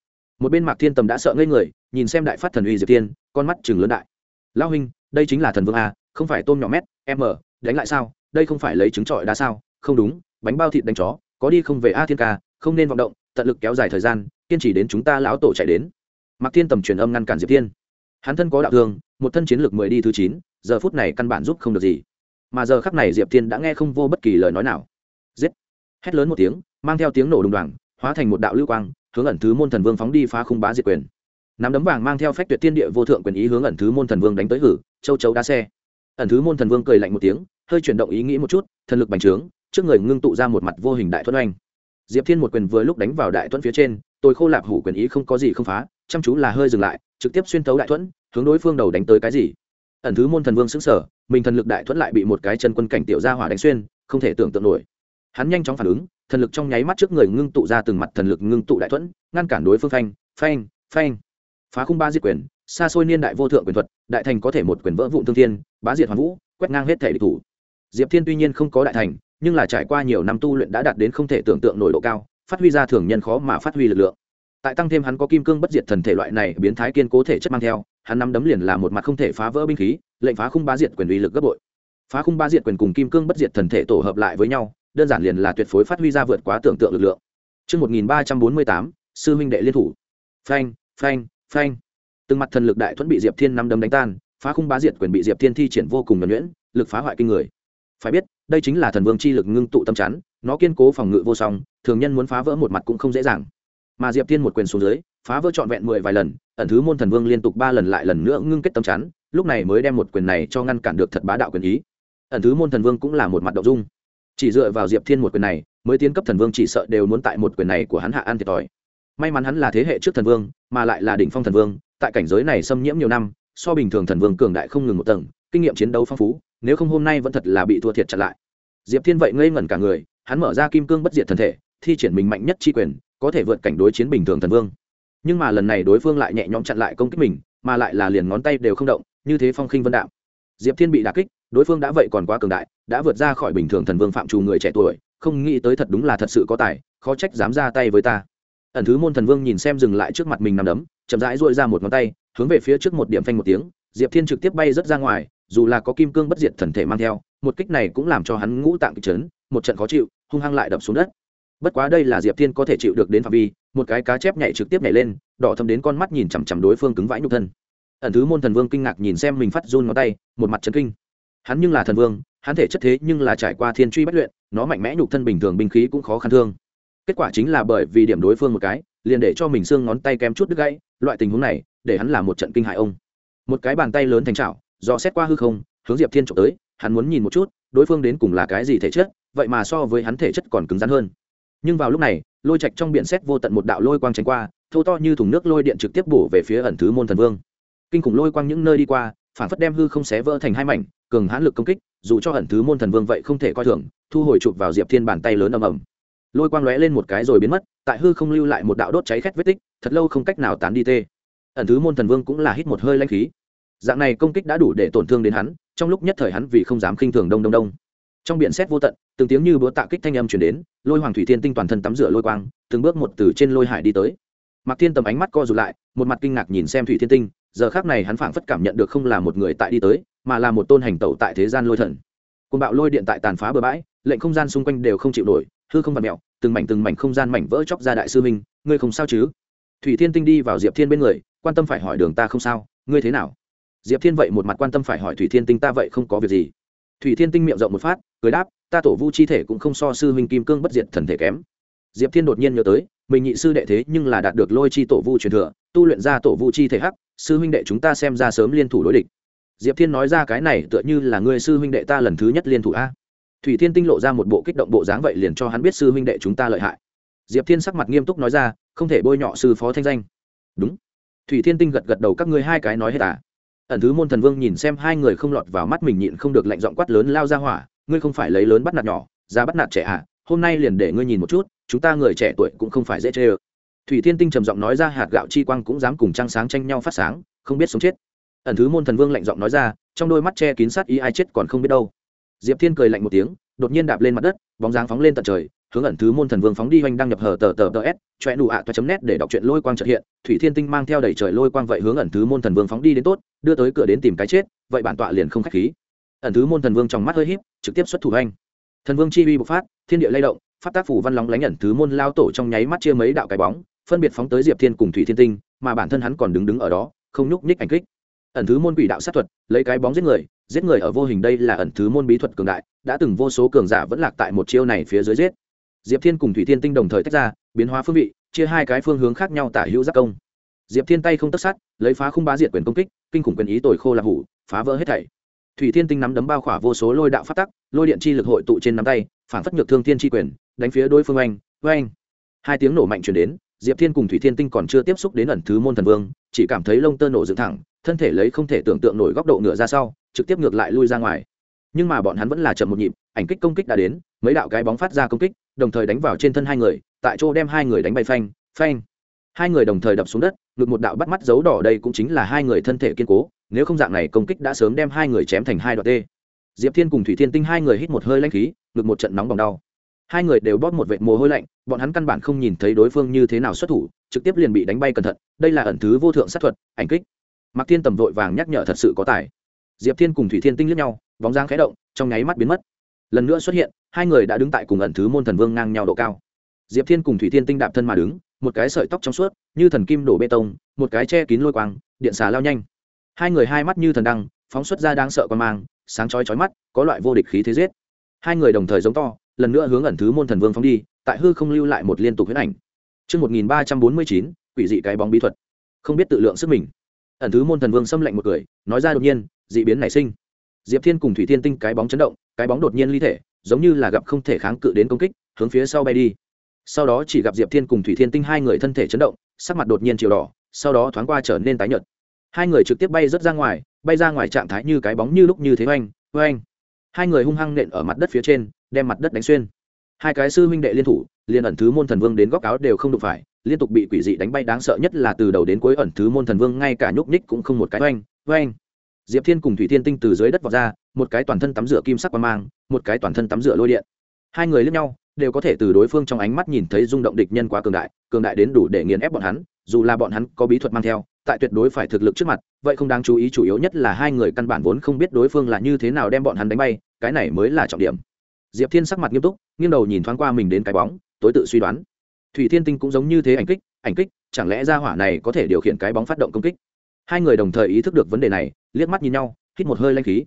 Một bên mạc thiên tầm đã sợ ngây người, nhìn xem đại phát thần uy diệp thiên, con mắt chừng lớn đại. Lao huynh, đây chính là thần vương a, không phải tôm nhỏ mét m đánh lại sao? Đây không phải lấy trứng trọi đá sao? Không đúng, bánh bao thịt đánh chó, có đi không về a thiên ca, không nên vọng động, tận lực kéo dài thời gian, kiên trì đến chúng ta lão tổ chạy đến. Mạc thiên tầm truyền âm ngăn cản diệp thiên. Hắn thân có đạo thương, một thân chiến lược mười đi thứ chín, giờ phút này căn bản giúp không được gì. Mà giờ khắc này diệp thiên đã nghe không vô bất kỳ lời nói nào. Giết! Hét lớn một tiếng, mang theo tiếng nổ đùng đoàng, hóa thành một đạo lưu quang, hướng ẩn thứ môn thần vương phóng đi phá khung bá diệt quyền. Nắm đấm vàng mang theo phách tuyệt tiên địa vô thượng quyền ý hướng ẩn thứ môn thần vương đánh tới hử, châu chấu đá xe. Ẩn thứ môn thần vương cười lạnh một tiếng hơi chuyển động ý nghĩ một chút, thần lực bành trướng, trước người ngưng tụ ra một mặt vô hình đại thuẫn oanh. Diệp thiên một quyền vừa lúc đánh vào đại thuẫn phía trên, tôi khô lạp hủ quyền ý không có gì không phá, chăm chú là hơi dừng lại, trực tiếp xuyên thấu đại thuẫn, hướng đối phương đầu đánh tới cái gì. Ẩn thứ môn thần vương xứng sở mình thần lực đại thuẫn lại bị một cái chân quân cảnh tiểu gia hỏa đánh xuyên, không thể tưởng tượng nổi. Hắn nhanh chóng phản ứng, thần lực trong nháy mắt trước người ngưng tụ ra từng mặt thần lực ngưng tụ đại thuẫn, ngăn cản đối phương phanh phanh phanh. Phá khung ba diệt quyền, xa xôi niên đại vô thượng quyền thuật, đại thành có thể một quyền vỡ vụn thương thiên, bá diệt hoàn vũ, quét ngang hết thể địch thủ diệp thiên tuy nhiên không có đại thành nhưng là trải qua nhiều năm tu luyện đã đạt đến không thể tưởng tượng nổi độ cao phát huy ra thường nhân khó mà phát huy lực lượng tại tăng thêm hắn có kim cương bất diệt thần thể loại này biến thái kiên cố thể chất mang theo hắn nắm đấm liền là một mặt không thể phá vỡ binh khí lệnh phá khung bá diệt quyền uy lực gấp bội phá khung bá diệt quyền cùng kim cương bất diệt thần thể tổ hợp lại với nhau đơn giản liền là tuyệt phối phát huy ra vượt quá tưởng tượng lực lượng Trước 1348, sư huynh đệ liên thủ. Phanh, phanh, phanh. Từng mặt thần lực đại thuẫn bị Diệp Thiên năm đấm đánh tan, phá khung bá diệt quyền bị Diệp Thiên thi triển vô cùng nhuần nhuyễn, lực phá hoại kinh người. Phải biết, đây chính là thần vương chi lực ngưng tụ tâm chắn, nó kiên cố phòng ngự vô song, thường nhân muốn phá vỡ một mặt cũng không dễ dàng. Mà Diệp Thiên một quyền xuống dưới, phá vỡ trọn vẹn mười vài lần, ẩn thứ môn thần vương liên tục ba lần lại lần nữa ngưng kết tâm chắn, lúc này mới đem một quyền này cho ngăn cản được thật bá đạo quyền ý. Ẩn thứ môn thần vương cũng là một mặt đậu dung chỉ dựa vào diệp thiên một quyền này mới tiến cấp thần vương chỉ sợ đều muốn tại một quyền này của hắn hạ an thiệt thòi may mắn hắn là thế hệ trước thần vương mà lại là đỉnh phong thần vương tại cảnh giới này xâm nhiễm nhiều năm so bình thường thần vương cường đại không ngừng một tầng kinh nghiệm chiến đấu phong phú nếu không hôm nay vẫn thật là bị thua thiệt chặn lại. Diệp thiên vậy ngây ngẩn cả người, hắn mở ra kim cương bất diệt thần thể, thi triển mình mạnh nhất chi quyền, có thể vượt cảnh đối chiến bình thường thần vương. Nhưng mà lần này đối phương lại nhẹ nhõm chặn lại công kích mình, mà lại là liền ngón tay đều không động, như thế phong khinh vân đạo diệp thiên bị đà kích, đối phương đã vậy còn quá cường đại, đã vượt ra khỏi bình thường thần vương phạm trù người trẻ tuổi, không nghĩ tới thật đúng là thật sự có tài, khó trách dám ra tay với ta. Ẩn thứ môn thần vương nhìn xem dừng lại trước mặt mình nằm đấm, chậm rãi dội ra một ngón tay, hướng về phía trước một điểm phanh một tiếng, diệp thiên trực tiếp bay rớt ra ngoài dù là có kim cương bất diệt thần thể mang theo, một kích này cũng làm cho hắn ngũ tạng kịch chấn, một trận khó chịu, hung hăng lại đập xuống đất. Bất quá đây là diệp thiên có thể chịu được đến phạm vi, một cái cá chép nhảy trực tiếp nhảy lên, đỏ thâm đến con mắt nhìn chằm chằm đối phương cứng vãi nhục thân. Ẩn thứ môn thần vương kinh ngạc nhìn xem mình phát run ngón tay, một mặt chấn kinh. Hắn nhưng là thần vương, hắn thể chất thế nhưng là trải qua thiên truy bất luyện, nó mạnh mẽ nhục thân bình thường binh khí cũng khó khăn thương. Kết quả chính là bởi vì điểm đối phương một cái, liền để cho mình xương ngón tay kém chút đứt gãy, loại tình huống này, để hắn làm một trận kinh hại ông. Một cái bàn tay lớn thành trào do xét qua hư không, hướng diệp thiên trộm tới, hắn muốn nhìn một chút, đối phương đến cùng là cái gì thể chất, vậy mà so với hắn thể chất còn cứng rắn hơn. Nhưng vào lúc này, lôi trạch trong biển xét vô tận một đạo lôi quang tránh qua thâu to như thùng nước lôi điện trực tiếp bổ về phía ẩn thứ môn thần vương. Kinh khủng lôi quang những nơi đi qua, phản phất đem hư không xé vỡ thành hai mảnh, cường hãn lực công kích, dù cho ẩn thứ môn thần vương vậy không thể coi thường, thu hồi chụp vào diệp thiên bàn tay lớn ầm ầm. Lôi quang lóe lên một cái rồi biến mất, tại hư không lưu lại một đạo đốt cháy khét vết tích, thật lâu không cách nào tán đi tê. Ẩn thứ môn thần vương cũng là hít một hơi lanh khí dạng này công kích đã đủ để tổn thương đến hắn, trong lúc nhất thời hắn vì không dám khinh thường đông đông đông. Trong biển xét vô tận, từng tiếng như búa tạ kích thanh âm chuyển đến, lôi hoàng thủy thiên tinh toàn thân tắm rửa lôi quang, từng bước một từ trên lôi hải đi tới. Mặc thiên tầm ánh mắt co rụt lại, một mặt kinh ngạc nhìn xem thủy thiên tinh, giờ khác này hắn phảng phất cảm nhận được không là một người tại đi tới, mà là một tôn hành tẩu tại thế gian lôi thần. Côn bạo lôi điện tại tàn phá bờ bãi, lệnh không gian xung quanh đều không chịu nổi, hư không vặt mẹo từng mảnh từng mảnh không gian mảnh vỡ chóc ra đại sư minh ngươi không sao chứ? Thủy thiên tinh đi vào diệp thiên bên người, quan tâm phải hỏi đường ta không sao, ngươi thế nào? Diệp thiên vậy một mặt quan tâm phải hỏi thủy thiên tinh ta vậy không có việc gì. Thủy thiên tinh miệng rộng một phát, cười đáp, ta tổ vu chi thể cũng không so sư huynh kim cương bất diệt thần thể kém. Diệp thiên đột nhiên nhớ tới, mình nhị sư đệ thế nhưng là đạt được lôi chi tổ vu truyền thừa, tu luyện ra tổ vu chi thể hắc, sư huynh đệ chúng ta xem ra sớm liên thủ đối địch. Diệp thiên nói ra cái này tựa như là người sư huynh đệ ta lần thứ nhất liên thủ a. Thủy thiên tinh lộ ra một bộ kích động bộ dáng vậy liền cho hắn biết sư huynh đệ chúng ta lợi hại. Diệp thiên sắc mặt nghiêm túc nói ra, không thể bôi nhọ sư phó thanh danh. Đúng. Thủy thiên tinh gật gật đầu, các ngươi hai cái nói hết à? Ẩn thứ môn thần vương nhìn xem hai người không lọt vào mắt mình nhịn không được lạnh giọng quát lớn lao ra hỏa, ngươi không phải lấy lớn bắt nạt nhỏ, ra bắt nạt trẻ à hôm nay liền để ngươi nhìn một chút, chúng ta người trẻ tuổi cũng không phải dễ chê ơ thủy thiên tinh trầm giọng nói ra, hạt gạo chi quang cũng dám cùng trăng sáng tranh nhau phát sáng, không biết sống chết. Ẩn thứ môn thần vương lạnh giọng nói ra, trong đôi mắt che kín sát ý ai chết còn không biết đâu. Diệp thiên cười lạnh một tiếng, đột nhiên đạp lên mặt đất, bóng dáng phóng lên tận trời hướng ẩn thứ môn thần vương phóng đi hoành đăng nhập hờ tờ tờ tờ s choe nụ ạ toa chấm nét để đọc truyện lôi quang trợ hiện, thủy thiên tinh mang theo đầy trời lôi quang vậy hướng ẩn thứ môn thần vương phóng đi đến tốt, đưa tới cửa đến tìm cái chết, vậy bản tọa liền không khách khí. Ẩn thứ môn thần vương trong mắt hơi híp, trực tiếp xuất thủ hoành. Thần vương chi uy bộc phát, thiên địa lay động phát tác phủ văn lóng lánh ẩn thứ môn lao tổ trong nháy mắt chia mấy đạo cái bóng, phân biệt phóng tới diệp thiên cùng thủy thiên tinh, mà bản thân hắn còn đứng đứng ở đó, không nhúc nhích ảnh kích. Ẩn thứ môn quỷ đạo sát thuật, lấy cái bóng giết người giết người ở vô hình đây là ẩn thứ môn bí thuật cường đại, đã từng vô số cường giả vẫn lạc tại một chiêu này phía dưới giết diệp thiên cùng thủy thiên tinh đồng thời tách ra, biến hóa phương vị, chia hai cái phương hướng khác nhau tả hữu giác công. Diệp thiên tay không tất sát, lấy phá khung bá diệt quyền công kích, kinh khủng quyền ý tồi khô là hủ, phá vỡ hết thảy. Thủy thiên tinh nắm đấm bao khỏa vô số lôi đạo phát tắc, lôi điện chi lực hội tụ trên nắm tay, phản phất nhược thương thiên chi quyền, đánh phía đối phương oanh oanh. Hai tiếng nổ mạnh chuyển đến, diệp thiên cùng thủy thiên tinh còn chưa tiếp xúc đến ẩn thứ môn thần vương, chỉ cảm thấy lông tơ nổ dựng thẳng, thân thể lấy không thể tưởng tượng nổi góc độ ngựa ra sau, trực tiếp ngược lại lui ra ngoài. Nhưng mà bọn hắn vẫn là chậm một nhịp, ảnh kích công kích đã đến, mấy đạo cái bóng phát ra công kích đồng thời đánh vào trên thân hai người, tại chỗ đem hai người đánh bay phanh phanh. Hai người đồng thời đập xuống đất, ngực một đạo bắt mắt dấu đỏ đây cũng chính là hai người thân thể kiên cố, nếu không dạng này công kích đã sớm đem hai người chém thành hai đoạn tê. Diệp thiên cùng thủy thiên tinh hai người hít một hơi lanh khí, ngực một trận nóng bỏng đau. Hai người đều bóp một vệt mồ hôi lạnh, bọn hắn căn bản không nhìn thấy đối phương như thế nào xuất thủ, trực tiếp liền bị đánh bay cẩn thận, đây là ẩn thứ vô thượng sát thuật, ảnh kích. Mạc thiên tầm vội vàng nhắc nhở thật sự có tài. Diệp thiên cùng thủy thiên tinh lướt nhau, bóng dáng khẽ động, trong nháy mắt biến mất lần nữa xuất hiện hai người đã đứng tại cùng ẩn thứ môn thần vương ngang nhau độ cao diệp thiên cùng thủy thiên tinh đạp thân mà đứng một cái sợi tóc trong suốt như thần kim đổ bê tông một cái che kín lôi quang điện xà lao nhanh hai người hai mắt như thần đăng phóng xuất ra đang sợ quan mang sáng chói chói mắt có loại vô địch khí thế giết hai người đồng thời giống to lần nữa hướng ẩn thứ môn thần vương phóng đi tại hư không lưu lại một liên tục huyết ảnh Trước 1349, quỷ dị cái bóng bí thuật. Không biết tự lượng sức mình. Ẩn thứ môn thần vương xâm lạnh một cười, nói ra đột nhiên, dị biến nảy sinh. Diệp Thiên cùng Thủy Thiên Tinh cái bóng chấn động, cái bóng đột nhiên ly thể, giống như là gặp không thể kháng cự đến công kích, hướng phía sau bay đi. Sau đó chỉ gặp Diệp Thiên cùng Thủy Thiên Tinh hai người thân thể chấn động, sắc mặt đột nhiên chiều đỏ, sau đó thoáng qua trở nên tái nhợt. Hai người trực tiếp bay rất ra ngoài, bay ra ngoài trạng thái như cái bóng như lúc như thế oanh, oanh. Hai người hung hăng nện ở mặt đất phía trên, đem mặt đất đánh xuyên hai cái sư huynh đệ liên thủ liên ẩn thứ môn thần vương đến góc áo đều không đụng phải liên tục bị quỷ dị đánh bay đáng sợ nhất là từ đầu đến cuối ẩn thứ môn thần vương ngay cả nhúc ních cũng không một cái oanh oanh diệp thiên cùng thủy thiên tinh từ dưới đất vọt ra, một cái toàn thân tắm rửa kim sắc qua mang, một cái toàn thân tắm rửa lôi điện. Hai người lướt nhau, đều có thể từ đối phương trong ánh mắt nhìn thấy rung động địch nhân quá cường đại cường đại đến đủ để nghiền ép bọn hắn, dù là bọn hắn có bí thuật mang theo, tại tuyệt đối phải thực lực trước mặt, vậy không đáng chú ý chủ yếu nhất là hai người căn bản vốn không biết đối phương là như thế nào đem bọn hắn đánh bay, cái này mới là trọng điểm. Diệp thiên sắc mặt nghiêm túc, nghiêng đầu nhìn thoáng qua mình đến cái bóng, tối tự suy đoán. Thủy thiên tinh cũng giống như thế ảnh kích ảnh kích, chẳng lẽ ra hỏa này có thể điều khiển cái bóng phát động công kích? Hai người đồng thời ý thức được vấn đề này, liếc mắt nhìn nhau, hít một hơi lanh khí.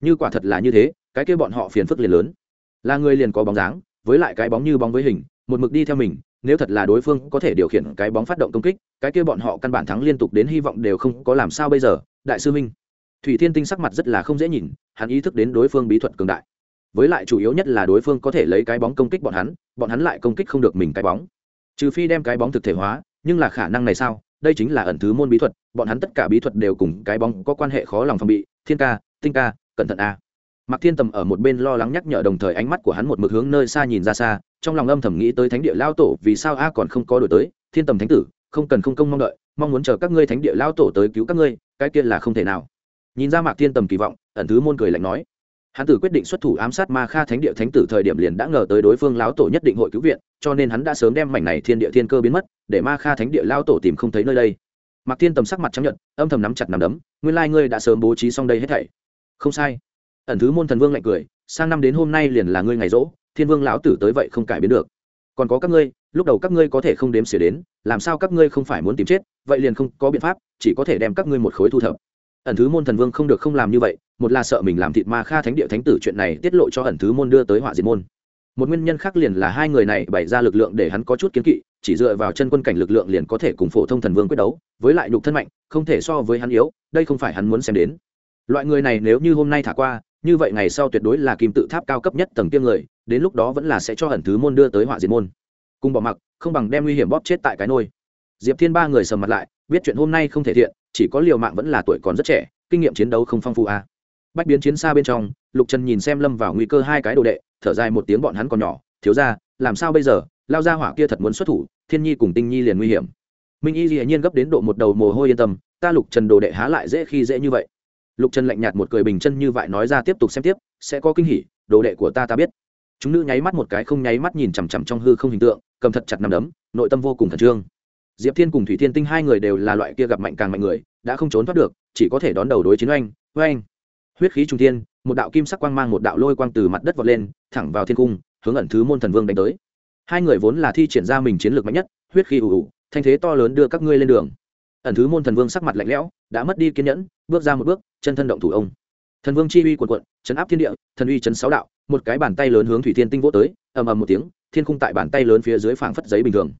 Như quả thật là như thế, cái kia bọn họ phiền phức liền lớn. Là người liền có bóng dáng, với lại cái bóng như bóng với hình, một mực đi theo mình, nếu thật là đối phương có thể điều khiển cái bóng phát động công kích, cái kia bọn họ căn bản thắng liên tục đến hy vọng đều không có làm sao bây giờ, đại sư minh thủy thiên tinh sắc mặt rất là không dễ nhìn, hắn ý thức đến đối phương bí thuật cường đại. Với lại chủ yếu nhất là đối phương có thể lấy cái bóng công kích bọn hắn bọn hắn lại công kích không được mình cái bóng. Trừ phi đem cái bóng thực thể hóa, nhưng là khả năng này sao? Đây chính là ẩn thứ môn bí thuật bọn hắn tất cả bí thuật đều cùng cái bóng có quan hệ khó lòng phòng bị thiên ca tinh ca cẩn thận a Mạc Thiên Tầm ở một bên lo lắng nhắc nhở đồng thời ánh mắt của hắn một mực hướng nơi xa nhìn ra xa, trong lòng âm thầm nghĩ tới Thánh địa lao tổ, vì sao a còn không có đổi tới? Thiên Tầm Thánh tử, không cần không công mong đợi, mong muốn chờ các ngươi Thánh địa lao tổ tới cứu các ngươi, cái kia là không thể nào. Nhìn ra Mạc Thiên Tầm kỳ vọng, ẩn thứ môn cười lạnh nói: hắn tử quyết định xuất thủ ám sát ma kha thánh địa thánh tử thời điểm liền đã ngờ tới đối phương lão tổ nhất định hội cứu viện, cho nên hắn đã sớm đem mảnh này thiên địa thiên cơ biến mất, để ma kha thánh địa lao tổ tìm không thấy nơi đây. Mạc thiên tầm sắc mặt chấp nhận âm thầm nắm chặt nằm đấm, nguyên lai ngươi đã sớm bố trí xong đây hết thảy. Không sai. Ẩn thứ môn thần vương lạnh cười, sang năm đến hôm nay liền là ngươi ngày rỗ, thiên vương lão tử tới vậy không cải biến được. Còn có các ngươi, lúc đầu các ngươi có thể không đếm xỉa đến, làm sao các ngươi không phải muốn tìm chết, vậy liền không có biện pháp, chỉ có thể đem các ngươi một khối thu thập ẩn thứ môn thần vương không được không làm như vậy, một là sợ mình làm thịt ma kha thánh địa thánh tử chuyện này tiết lộ cho ẩn thứ môn đưa tới họa diệt môn. Một nguyên nhân khác liền là hai người này bày ra lực lượng để hắn có chút kiến kỵ, chỉ dựa vào chân quân cảnh lực lượng liền có thể cùng phổ thông thần vương quyết đấu, với lại nhục thân mạnh, không thể so với hắn yếu, đây không phải hắn muốn xem đến. Loại người này nếu như hôm nay thả qua, như vậy ngày sau tuyệt đối là kim tự tháp cao cấp nhất tầng tiêm người, đến lúc đó vẫn là sẽ cho ẩn thứ môn đưa tới họa diệt môn. Cùng bỏ mặc, không bằng đem nguy hiểm bóp chết tại cái nôi diệp thiên ba người sầm mặt lại, biết chuyện hôm nay không thể thiện, chỉ có liều mạng vẫn là tuổi còn rất trẻ, kinh nghiệm chiến đấu không phong phú à. bách biến chiến xa bên trong, lục trần nhìn xem lâm vào nguy cơ hai cái đồ đệ, thở dài một tiếng bọn hắn còn nhỏ, thiếu ra làm sao bây giờ, lao ra hỏa kia thật muốn xuất thủ, thiên nhi cùng tinh nhi liền nguy hiểm. Minh y dĩ nhiên gấp đến độ một đầu mồ hôi yên tâm, ta lục trần đồ đệ há lại dễ khi dễ như vậy. Lục trần lạnh nhạt một cười bình chân như vậy nói ra tiếp tục xem tiếp, sẽ có kinh hỉ, đồ đệ của ta ta biết. Chúng nữ nháy mắt một cái không nháy mắt nhìn chằm chằm trong hư không hình tượng, cầm thật chặt nằm đấm, nội tâm vô cùng khẩn trương diệp thiên cùng thủy thiên tinh hai người đều là loại kia gặp mạnh càng mạnh người, đã không trốn thoát được, chỉ có thể đón đầu đối chiến oanh oanh. Huyết khí trung thiên, một đạo kim sắc quang mang, một đạo lôi quang từ mặt đất vọt lên, thẳng vào thiên cung, hướng ẩn thứ môn thần vương đánh tới. Hai người vốn là thi triển ra mình chiến lược mạnh nhất, huyết khí ủ ủ, thanh thế to lớn đưa các ngươi lên đường. Ẩn thứ môn thần vương sắc mặt lạnh lẽo, đã mất đi kiên nhẫn, bước ra một bước, chân thân động thủ ông. Thần vương chi uy quần quận chấn áp thiên địa, thần uy chấn sáu đạo, một cái bàn tay lớn hướng thủy thiên tinh vỗ tới, ầm ầm một tiếng, thiên khung tại bàn tay lớn phía dưới phảng phất giấy bình thường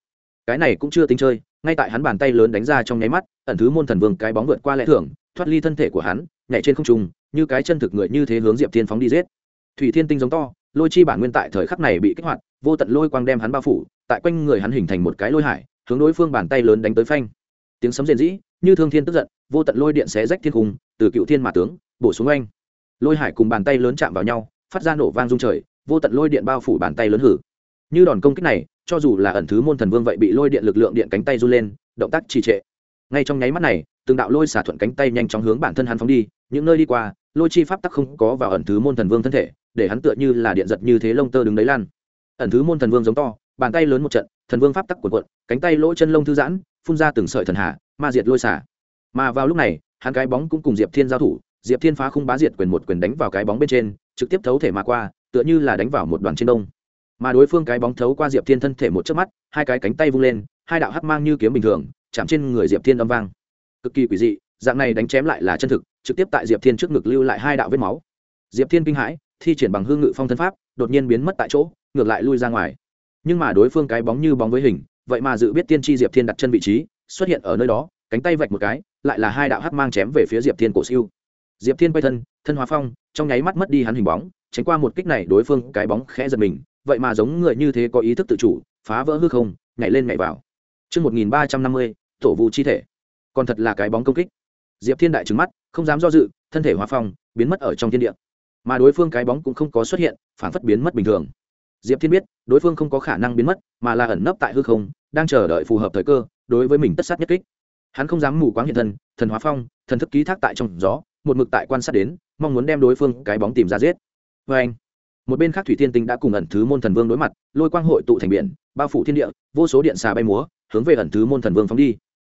cái này cũng chưa tính chơi, ngay tại hắn bàn tay lớn đánh ra trong nháy mắt, ẩn thứ môn thần vương cái bóng vượt qua lẽ thưởng thoát ly thân thể của hắn, nhảy trên không trung, như cái chân thực người như thế hướng diệp thiên phóng đi giết. Thủy thiên tinh giống to, lôi chi bản nguyên tại thời khắc này bị kích hoạt, vô tận lôi quang đem hắn bao phủ, tại quanh người hắn hình thành một cái lôi hải, hướng đối phương bàn tay lớn đánh tới phanh. Tiếng sấm rền rĩ, như thương thiên tức giận, vô tận lôi điện xé rách thiên cung từ cựu thiên mà tướng, bổ xuống anh lôi hải cùng bàn tay lớn chạm vào nhau, phát ra nổ vang rung trời, vô tận lôi điện bao phủ bàn tay lớn hử. Như đòn công kích này cho dù là ẩn thứ môn thần vương vậy bị lôi điện lực lượng điện cánh tay run lên, động tác trì trệ. Ngay trong nháy mắt này, từng đạo lôi xả thuận cánh tay nhanh chóng hướng bản thân hắn phóng đi, những nơi đi qua, lôi chi pháp tắc không có vào ẩn thứ môn thần vương thân thể, để hắn tựa như là điện giật như thế lông tơ đứng đấy lan. Ẩn thứ môn thần vương giống to, bàn tay lớn một trận, thần vương pháp tắc cuộn cuộn, cánh tay lỗ chân lông thư giãn, phun ra từng sợi thần hạ ma diệt lôi xả. Mà vào lúc này, hắn cái bóng cũng cùng diệp thiên giao thủ, diệp thiên phá khung bá diệt quyền một quyền đánh vào cái bóng bên trên, trực tiếp thấu thể mà qua, tựa như là đánh vào một đoàn trên đông mà đối phương cái bóng thấu qua diệp thiên thân thể một chớp mắt, hai cái cánh tay vung lên, hai đạo hắc mang như kiếm bình thường, chạm trên người diệp thiên âm vang. Cực kỳ quỷ dị, dạng này đánh chém lại là chân thực, trực tiếp tại diệp thiên trước ngực lưu lại hai đạo vết máu. Diệp thiên kinh hãi, thi triển bằng hương ngự phong thân pháp, đột nhiên biến mất tại chỗ, ngược lại lui ra ngoài. Nhưng mà đối phương cái bóng như bóng với hình, vậy mà dự biết tiên tri diệp thiên đặt chân vị trí, xuất hiện ở nơi đó, cánh tay vạch một cái, lại là hai đạo hắc mang chém về phía diệp thiên cổ siêu. Diệp thiên quay thân thân hóa phong, trong nháy mắt mất đi hắn hình bóng, tránh qua một kích này đối phương cái bóng khẽ giật mình vậy mà giống người như thế có ý thức tự chủ phá vỡ hư không nhảy lên nhảy vào Trước 1350, tổ vụ chi thể. Còn thật là cái bóng công kích. Diệp Thiên đại trừng mắt, không dám do dự, thân thể hóa phong, biến mất ở trong thiên địa. Mà đối phương cái bóng cũng không có xuất hiện, phản phất biến mất bình thường. Diệp Thiên biết, đối phương không có khả năng biến mất, mà là ẩn nấp tại hư không, đang chờ đợi phù hợp thời cơ, đối với mình tất sát nhất kích. Hắn không dám mù quáng hiện thân, thần hóa phong, thần thức ký thác tại trong gió, một mực tại quan sát đến, mong muốn đem đối phương cái bóng tìm ra giết. vê anh, một bên khác thủy thiên tinh đã cùng ẩn thứ môn thần vương đối mặt, lôi quang hội tụ thành biển, bao phủ thiên địa, vô số điện xà bay múa, hướng về ẩn thứ môn thần vương phóng đi.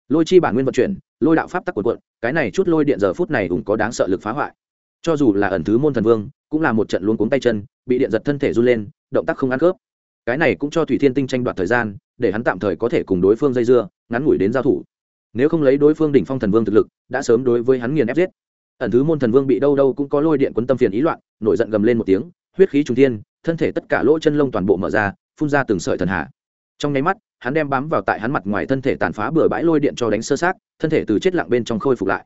Lôi chi bản nguyên vận chuyển, lôi đạo pháp tắc quần quận cái này chút lôi điện giờ phút này cũng có đáng sợ lực phá hoại. Cho dù là ẩn thứ môn thần vương, cũng là một trận luôn cuống tay chân, bị điện giật thân thể run lên, động tác không ăn khớp. Cái này cũng cho thủy thiên tinh tranh đoạt thời gian, để hắn tạm thời có thể cùng đối phương dây dưa, ngắn ngủi đến giao thủ. Nếu không lấy đối phương đỉnh phong thần vương thực lực, đã sớm đối với hắn nghiền ép giết. Ẩn thứ môn thần vương bị đâu đâu cũng có lôi điện quấn tâm phiền ý loạn, nổi giận gầm lên một tiếng huyết khí trung thiên, thân thể tất cả lỗ chân lông toàn bộ mở ra, phun ra từng sợi thần hạ trong nháy mắt, hắn đem bám vào tại hắn mặt ngoài thân thể tàn phá bừa bãi lôi điện cho đánh sơ sát thân thể từ chết lặng bên trong khôi phục lại.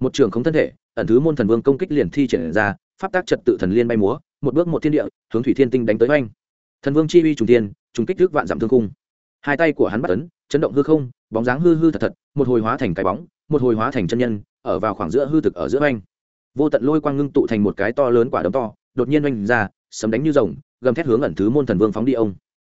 Một trường không thân thể, ẩn thứ môn thần vương công kích liền thi triển ra, pháp tác trật tự thần liên bay múa, một bước một thiên địa, hướng thủy thiên tinh đánh tới oanh. Thần vương chi uy trùng tiên trùng kích thước vạn giảm thương cung hai tay của hắn bắt ấn, chấn động hư không, bóng dáng hư hư thật thật, một hồi hóa thành cái bóng, một hồi hóa thành chân nhân, ở vào khoảng giữa hư thực ở giữa oanh. Vô tận lôi quang ngưng tụ thành một cái to lớn quả đấm to đột nhiên oanh ra sấm đánh như rồng gầm thét hướng ẩn thứ môn thần vương phóng đi ông.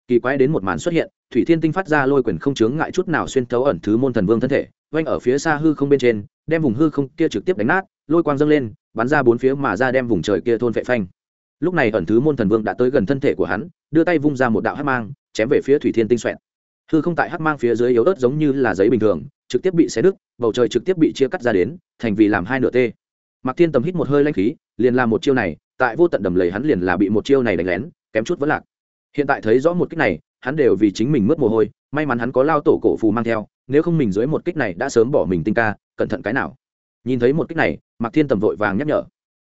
Kỳ quái đến một màn xuất hiện thủy thiên tinh phát ra lôi quyền không chướng ngại chút nào xuyên thấu ẩn thứ môn thần vương thân thể oanh ở phía xa hư không bên trên đem vùng hư không kia trực tiếp đánh nát lôi quang dâng lên bắn ra bốn phía mà ra đem vùng trời kia thôn vệ phanh. Lúc này ẩn thứ môn thần vương đã tới gần thân thể của hắn đưa tay vung ra một đạo hát mang chém về phía thủy thiên tinh xoẹn hư không tại hát mang phía dưới yếu ớt giống như là giấy bình thường trực tiếp bị xé đứt bầu trời trực tiếp bị chia cắt ra đến thành vì làm hai nửa tê. Mặc Thiên Tầm hít một hơi lãnh khí, liền làm một chiêu này, tại vô tận đầm lầy hắn liền là bị một chiêu này đánh lén, kém chút vẫn lạc. Hiện tại thấy rõ một kích này, hắn đều vì chính mình mất mồ hôi, may mắn hắn có lao tổ cổ phù mang theo, nếu không mình dưới một kích này đã sớm bỏ mình tinh ca, cẩn thận cái nào. Nhìn thấy một kích này, Mạc Thiên Tầm vội vàng nhắc nhở.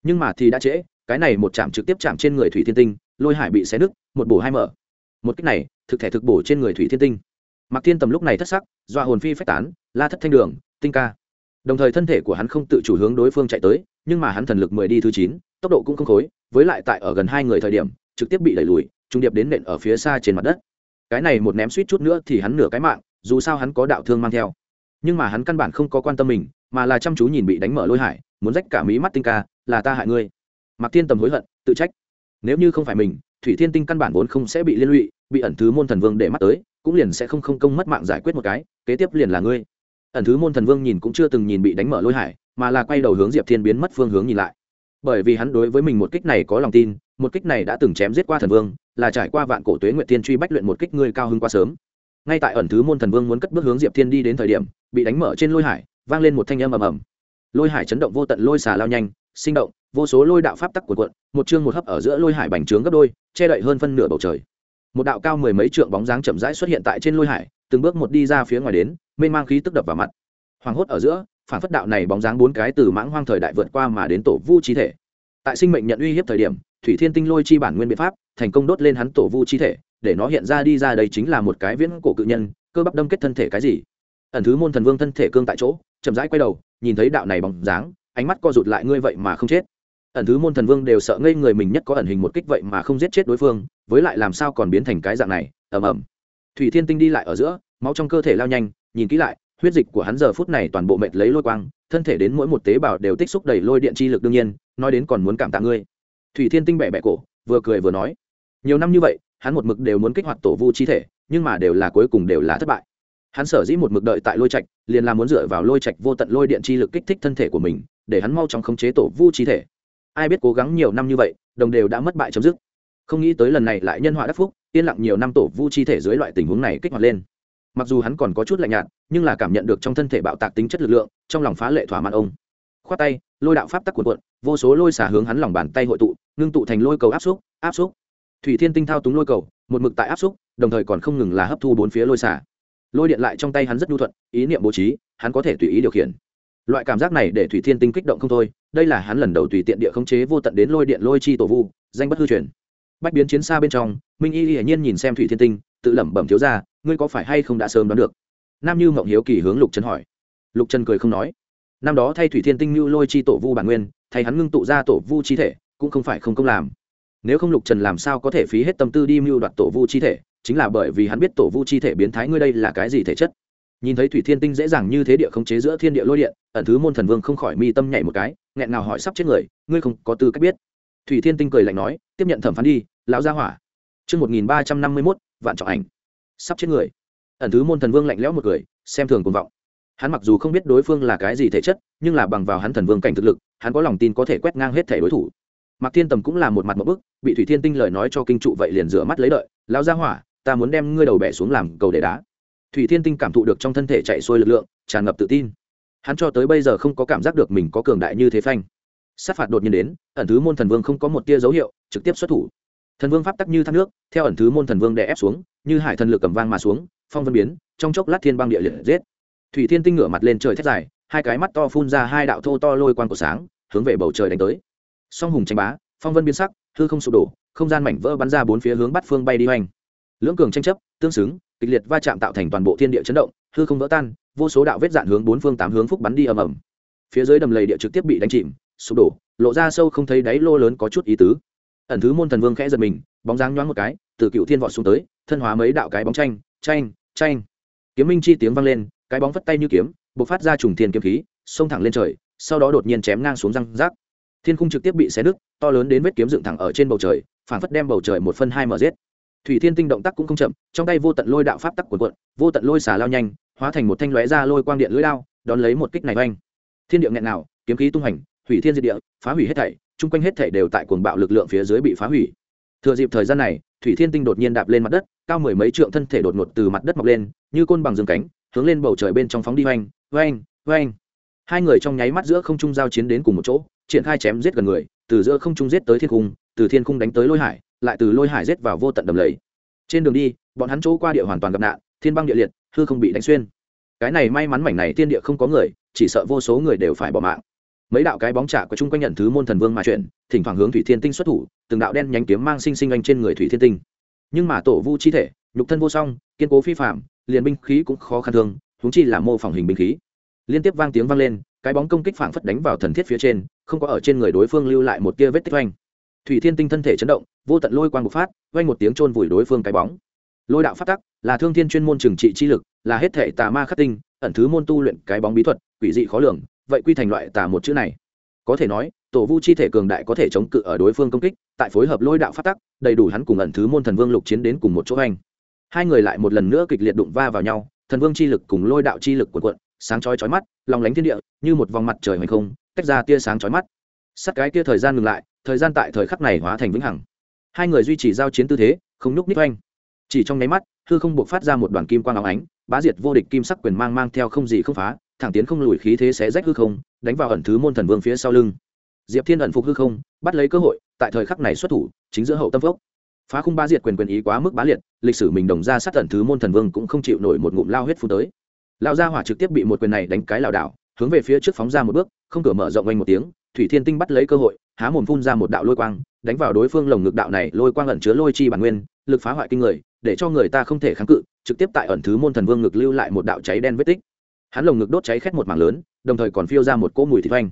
Nhưng mà thì đã trễ, cái này một chạm trực tiếp chạm trên người Thủy Thiên Tinh, lôi hải bị xé nứt, một bổ hai mở. Một kích này, thực thể thực bổ trên người Thủy Thiên Tinh. Mạc Thiên Tầm lúc này thất sắc, doa hồn phi phách tán, la thất thanh đường, tinh ca đồng thời thân thể của hắn không tự chủ hướng đối phương chạy tới nhưng mà hắn thần lực mười đi thứ chín, tốc độ cũng không khối, với lại tại ở gần hai người thời điểm, trực tiếp bị đẩy lùi, trung điệp đến nện ở phía xa trên mặt đất. Cái này một ném suýt chút nữa thì hắn nửa cái mạng, dù sao hắn có đạo thương mang theo. Nhưng mà hắn căn bản không có quan tâm mình, mà là chăm chú nhìn bị đánh mở lôi hải, muốn rách cả mí mắt tinh ca, là ta hại ngươi. Mặc thiên tầm hối hận, tự trách. Nếu như không phải mình, thủy thiên tinh căn bản vốn không sẽ bị liên lụy, bị ẩn thứ môn thần vương để mắt tới, cũng liền sẽ không không công mất mạng giải quyết một cái, kế tiếp liền là ngươi. Ẩn thứ môn thần vương nhìn cũng chưa từng nhìn bị đánh mở lôi hải mà là quay đầu hướng diệp thiên biến mất phương hướng nhìn lại. Bởi vì hắn đối với mình một kích này có lòng tin, một kích này đã từng chém giết qua thần vương, là trải qua vạn cổ tuế nguyện tiên truy bách luyện một kích ngươi cao hơn quá sớm. Ngay tại ẩn thứ môn thần vương muốn cất bước hướng diệp thiên đi đến thời điểm, bị đánh mở trên lôi hải, vang lên một thanh âm ầm ầm. Lôi hải chấn động vô tận, lôi xà lao nhanh, sinh động, vô số lôi đạo pháp tắc cuộn cuộn, một chương một hấp ở giữa lôi hải bành trướng gấp đôi, che đậy hơn phân nửa bầu trời. Một đạo cao mười mấy trượng bóng dáng chậm rãi xuất hiện tại trên lôi hải, từng bước một đi ra phía ngoài đến, mênh mang khí tức đập vào mặt. Hoàng hốt ở giữa phản phất đạo này bóng dáng bốn cái từ mãng hoang thời đại vượt qua mà đến tổ vu chi thể. Tại sinh mệnh nhận uy hiếp thời điểm, thủy thiên tinh lôi chi bản nguyên biện pháp, thành công đốt lên hắn tổ vu chi thể, để nó hiện ra đi ra đây chính là một cái viễn cổ cự nhân, cơ bắp đâm kết thân thể cái gì. Ẩn thứ môn thần vương thân thể cương tại chỗ, chậm rãi quay đầu, nhìn thấy đạo này bóng dáng, ánh mắt co rụt lại ngươi vậy mà không chết. Ẩn thứ môn thần vương đều sợ ngây người mình nhất có ẩn hình một kích vậy mà không giết chết đối phương, với lại làm sao còn biến thành cái dạng này, ầm ầm. Thủy thiên tinh đi lại ở giữa, máu trong cơ thể lao nhanh, nhìn kỹ lại huyết dịch của hắn giờ phút này toàn bộ mệt lấy lôi quang, thân thể đến mỗi một tế bào đều tích xúc đầy lôi điện chi lực đương nhiên, nói đến còn muốn cảm tạ ngươi. Thủy thiên tinh bẻ bẻ cổ, vừa cười vừa nói. Nhiều năm như vậy, hắn một mực đều muốn kích hoạt tổ vu chi thể, nhưng mà đều là cuối cùng đều là thất bại. Hắn sở dĩ một mực đợi tại lôi trạch, liền là muốn dựa vào lôi trạch vô tận lôi điện chi lực kích thích thân thể của mình, để hắn mau chóng khống chế tổ vu chi thể. Ai biết cố gắng nhiều năm như vậy, đồng đều đã mất bại chấm dứt. Không nghĩ tới lần này lại nhân họa đắc phúc, yên lặng nhiều năm tổ vu chi thể dưới loại tình huống này kích hoạt lên mặc dù hắn còn có chút lạnh nhạt, nhưng là cảm nhận được trong thân thể bạo tạc tính chất lực lượng, trong lòng phá lệ thỏa mãn ông. Khoát tay, lôi đạo pháp tắc cuộn cuộn, vô số lôi xả hướng hắn lòng bàn tay hội tụ, ngưng tụ thành lôi cầu áp xúc áp xúc. Thủy thiên tinh thao túng lôi cầu, một mực tại áp xúc, đồng thời còn không ngừng là hấp thu bốn phía lôi xả. Lôi điện lại trong tay hắn rất nhu thuận, ý niệm bố trí, hắn có thể tùy ý điều khiển. Loại cảm giác này để thủy thiên tinh kích động không thôi, đây là hắn lần đầu tùy tiện địa khống chế vô tận đến lôi điện lôi chi tổ vu, danh bất hư truyền. Bách biến chiến xa bên trong, minh y hiển nhiên nhìn xem thủy thiên tinh, tự lẩm bẩm thiếu ra ngươi có phải hay không đã sớm đoán được? Nam như mộng hiếu kỳ hướng lục trần hỏi. Lục trần cười không nói. Năm đó thay thủy thiên tinh mưu lôi chi tổ vu bản nguyên, thay hắn ngưng tụ ra tổ vu chi thể, cũng không phải không công làm. Nếu không lục trần làm sao có thể phí hết tâm tư đi mưu đoạt tổ vu chi thể, chính là bởi vì hắn biết tổ vu chi thể biến thái ngươi đây là cái gì thể chất. Nhìn thấy thủy thiên tinh dễ dàng như thế địa khống chế giữa thiên địa lôi điện, ẩn thứ môn thần vương không khỏi mi tâm nhảy một cái, nghẹn nào hỏi sắp chết người, ngươi không có tư cách biết. Thủy thiên tinh cười lạnh nói, tiếp nhận thẩm phán đi, lão gia hỏa. Chương một nghìn ba trăm năm mươi mốt, vạn trọng ảnh sắp chết người. Ẩn thứ môn thần vương lạnh lẽo một người, xem thường cuồng vọng. Hắn mặc dù không biết đối phương là cái gì thể chất, nhưng là bằng vào hắn thần vương cảnh thực lực, hắn có lòng tin có thể quét ngang hết thể đối thủ. Mạc thiên tầm cũng là một mặt một bức, bị thủy thiên tinh lời nói cho kinh trụ vậy liền rửa mắt lấy đợi, lão gia hỏa, ta muốn đem ngươi đầu bẻ xuống làm cầu để đá. Thủy thiên tinh cảm thụ được trong thân thể chạy xuôi lực lượng, tràn ngập tự tin. Hắn cho tới bây giờ không có cảm giác được mình có cường đại như thế phanh. Sát phạt đột nhiên đến, ẩn thứ môn thần vương không có một tia dấu hiệu, trực tiếp xuất thủ thần vương pháp tắc như thác nước, theo ẩn thứ môn thần vương đè ép xuống, như hải thần lực cầm vang mà xuống, phong vân biến, trong chốc lát thiên băng địa liệt giết. Thủy thiên tinh ngửa mặt lên trời thét dài, hai cái mắt to phun ra hai đạo thô to lôi quan của sáng, hướng về bầu trời đánh tới. Song hùng tranh bá, phong vân biến sắc, hư không sụp đổ, không gian mảnh vỡ bắn ra bốn phía hướng bắt phương bay đi hoành. Lưỡng cường tranh chấp, tương xứng, kịch liệt va chạm tạo thành toàn bộ thiên địa chấn động, hư không vỡ tan, vô số đạo vết dạn hướng bốn phương tám hướng phúc bắn đi ầm ầm. Phía dưới đầm lầy địa trực tiếp bị đánh chìm, sụp đổ, lộ ra sâu không thấy đáy lô lớn có chút ý tứ ẩn thứ môn thần vương khẽ giật mình, bóng dáng nhoáng một cái, từ cựu thiên vọt xuống tới, thân hóa mấy đạo cái bóng tranh tranh tranh. Kiếm minh chi tiếng vang lên, cái bóng vất tay như kiếm, bộc phát ra trùng thiên kiếm khí, xông thẳng lên trời, sau đó đột nhiên chém ngang xuống răng rác. Thiên khung trực tiếp bị xé nứt, to lớn đến vết kiếm dựng thẳng ở trên bầu trời phản phất đem bầu trời một phân hai mở giết. Thủy thiên tinh động tác cũng không chậm, trong tay vô tận lôi đạo pháp tắc quần quận vô tận lôi xả lao nhanh, hóa thành một thanh lóe ra lôi quang điện lưỡi lao đón lấy một kích này oanh. Thiên địa nghẹn nào kiếm khí tung hành hủy thiên diệt địa, phá hủy hết thảy chung quanh hết thảy đều tại cuồng bạo lực lượng phía dưới bị phá hủy. Thừa dịp thời gian này, thủy thiên tinh đột nhiên đạp lên mặt đất, cao mười mấy trượng thân thể đột ngột từ mặt đất mọc lên, như côn bằng dương cánh, hướng lên bầu trời bên trong phóng đi oanh oanh oanh. Hai người trong nháy mắt giữa không trung giao chiến đến cùng một chỗ, triển khai chém giết gần người, từ giữa không trung giết tới thiên cung, từ thiên cung đánh tới lôi hải, lại từ lôi hải giết vào vô tận đầm lầy. Trên đường đi, bọn hắn chỗ qua địa hoàn toàn gặp nạn, thiên băng địa liệt, hư không bị đánh xuyên. Cái này may mắn mảnh này thiên địa không có người, chỉ sợ vô số người đều phải bỏ mạng mấy đạo cái bóng trả của chung quanh nhận thứ môn thần vương mà chuyển, thỉnh thoảng hướng thủy thiên tinh xuất thủ, từng đạo đen nhánh kiếm mang sinh sinh anh trên người thủy thiên tinh. Nhưng mà tổ vu chi thể, nhục thân vô song, kiên cố phi phạm liền binh khí cũng khó khăn thương húng chi là mô phỏng hình binh khí. Liên tiếp vang tiếng vang lên, cái bóng công kích phảng phất đánh vào thần thiết phía trên, không có ở trên người đối phương lưu lại một tia vết tích oanh. Thủy thiên tinh thân thể chấn động, vô tận lôi quang bộc phát, oanh một tiếng chôn vùi đối phương cái bóng. Lôi đạo phát tắc, là thương thiên chuyên môn trừng trị chi lực, là hết thể tà ma khắc tinh, ẩn thứ môn tu luyện cái bóng bí thuật, quỷ dị khó lường vậy quy thành loại tà một chữ này. Có thể nói, tổ vu chi thể cường đại có thể chống cự ở đối phương công kích, tại phối hợp lôi đạo phát tắc, đầy đủ hắn cùng ẩn thứ môn thần vương lục chiến đến cùng một chỗ anh hai người lại một lần nữa kịch liệt đụng va vào nhau, thần vương chi lực cùng lôi đạo chi lực của quận sáng chói chói mắt lòng lánh thiên địa, như một vòng mặt trời hoành không, tách ra tia sáng chói mắt. Sắt cái kia thời gian ngừng lại, thời gian tại thời khắc này hóa thành vĩnh hằng. Hai người duy trì giao chiến tư thế, không nhúc ních oanh chỉ trong nháy mắt, hư không buộc phát ra một đoàn kim quang áo ánh, bá diệt vô địch kim sắc quyền mang mang theo không gì không phá thẳng tiến không lùi khí thế sẽ rách hư không, đánh vào ẩn thứ môn thần vương phía sau lưng. Diệp thiên ẩn phục hư không, bắt lấy cơ hội, tại thời khắc này xuất thủ, chính giữa hậu tâm phốc phá khung bá diệt quyền quyền ý quá mức bá liệt, lịch sử mình đồng ra sát ẩn thứ môn thần vương cũng không chịu nổi một ngụm lao huyết phun tới. Lao gia hỏa trực tiếp bị một quyền này đánh cái lảo đảo, hướng về phía trước phóng ra một bước, không cửa mở rộng oanh một tiếng, thủy thiên tinh bắt lấy cơ hội, há mồm phun ra một đạo lôi quang, đánh vào đối phương lồng ngực đạo này lôi quang ẩn chứa lôi chi bản nguyên, lực phá hoại kinh người, để cho người ta không thể kháng cự, trực tiếp tại ẩn thứ môn thần vương ngực lưu lại một đạo cháy đen vết tích hắn lồng ngực đốt cháy khét một mảng lớn, đồng thời còn phiêu ra một cỗ mùi thịt oanh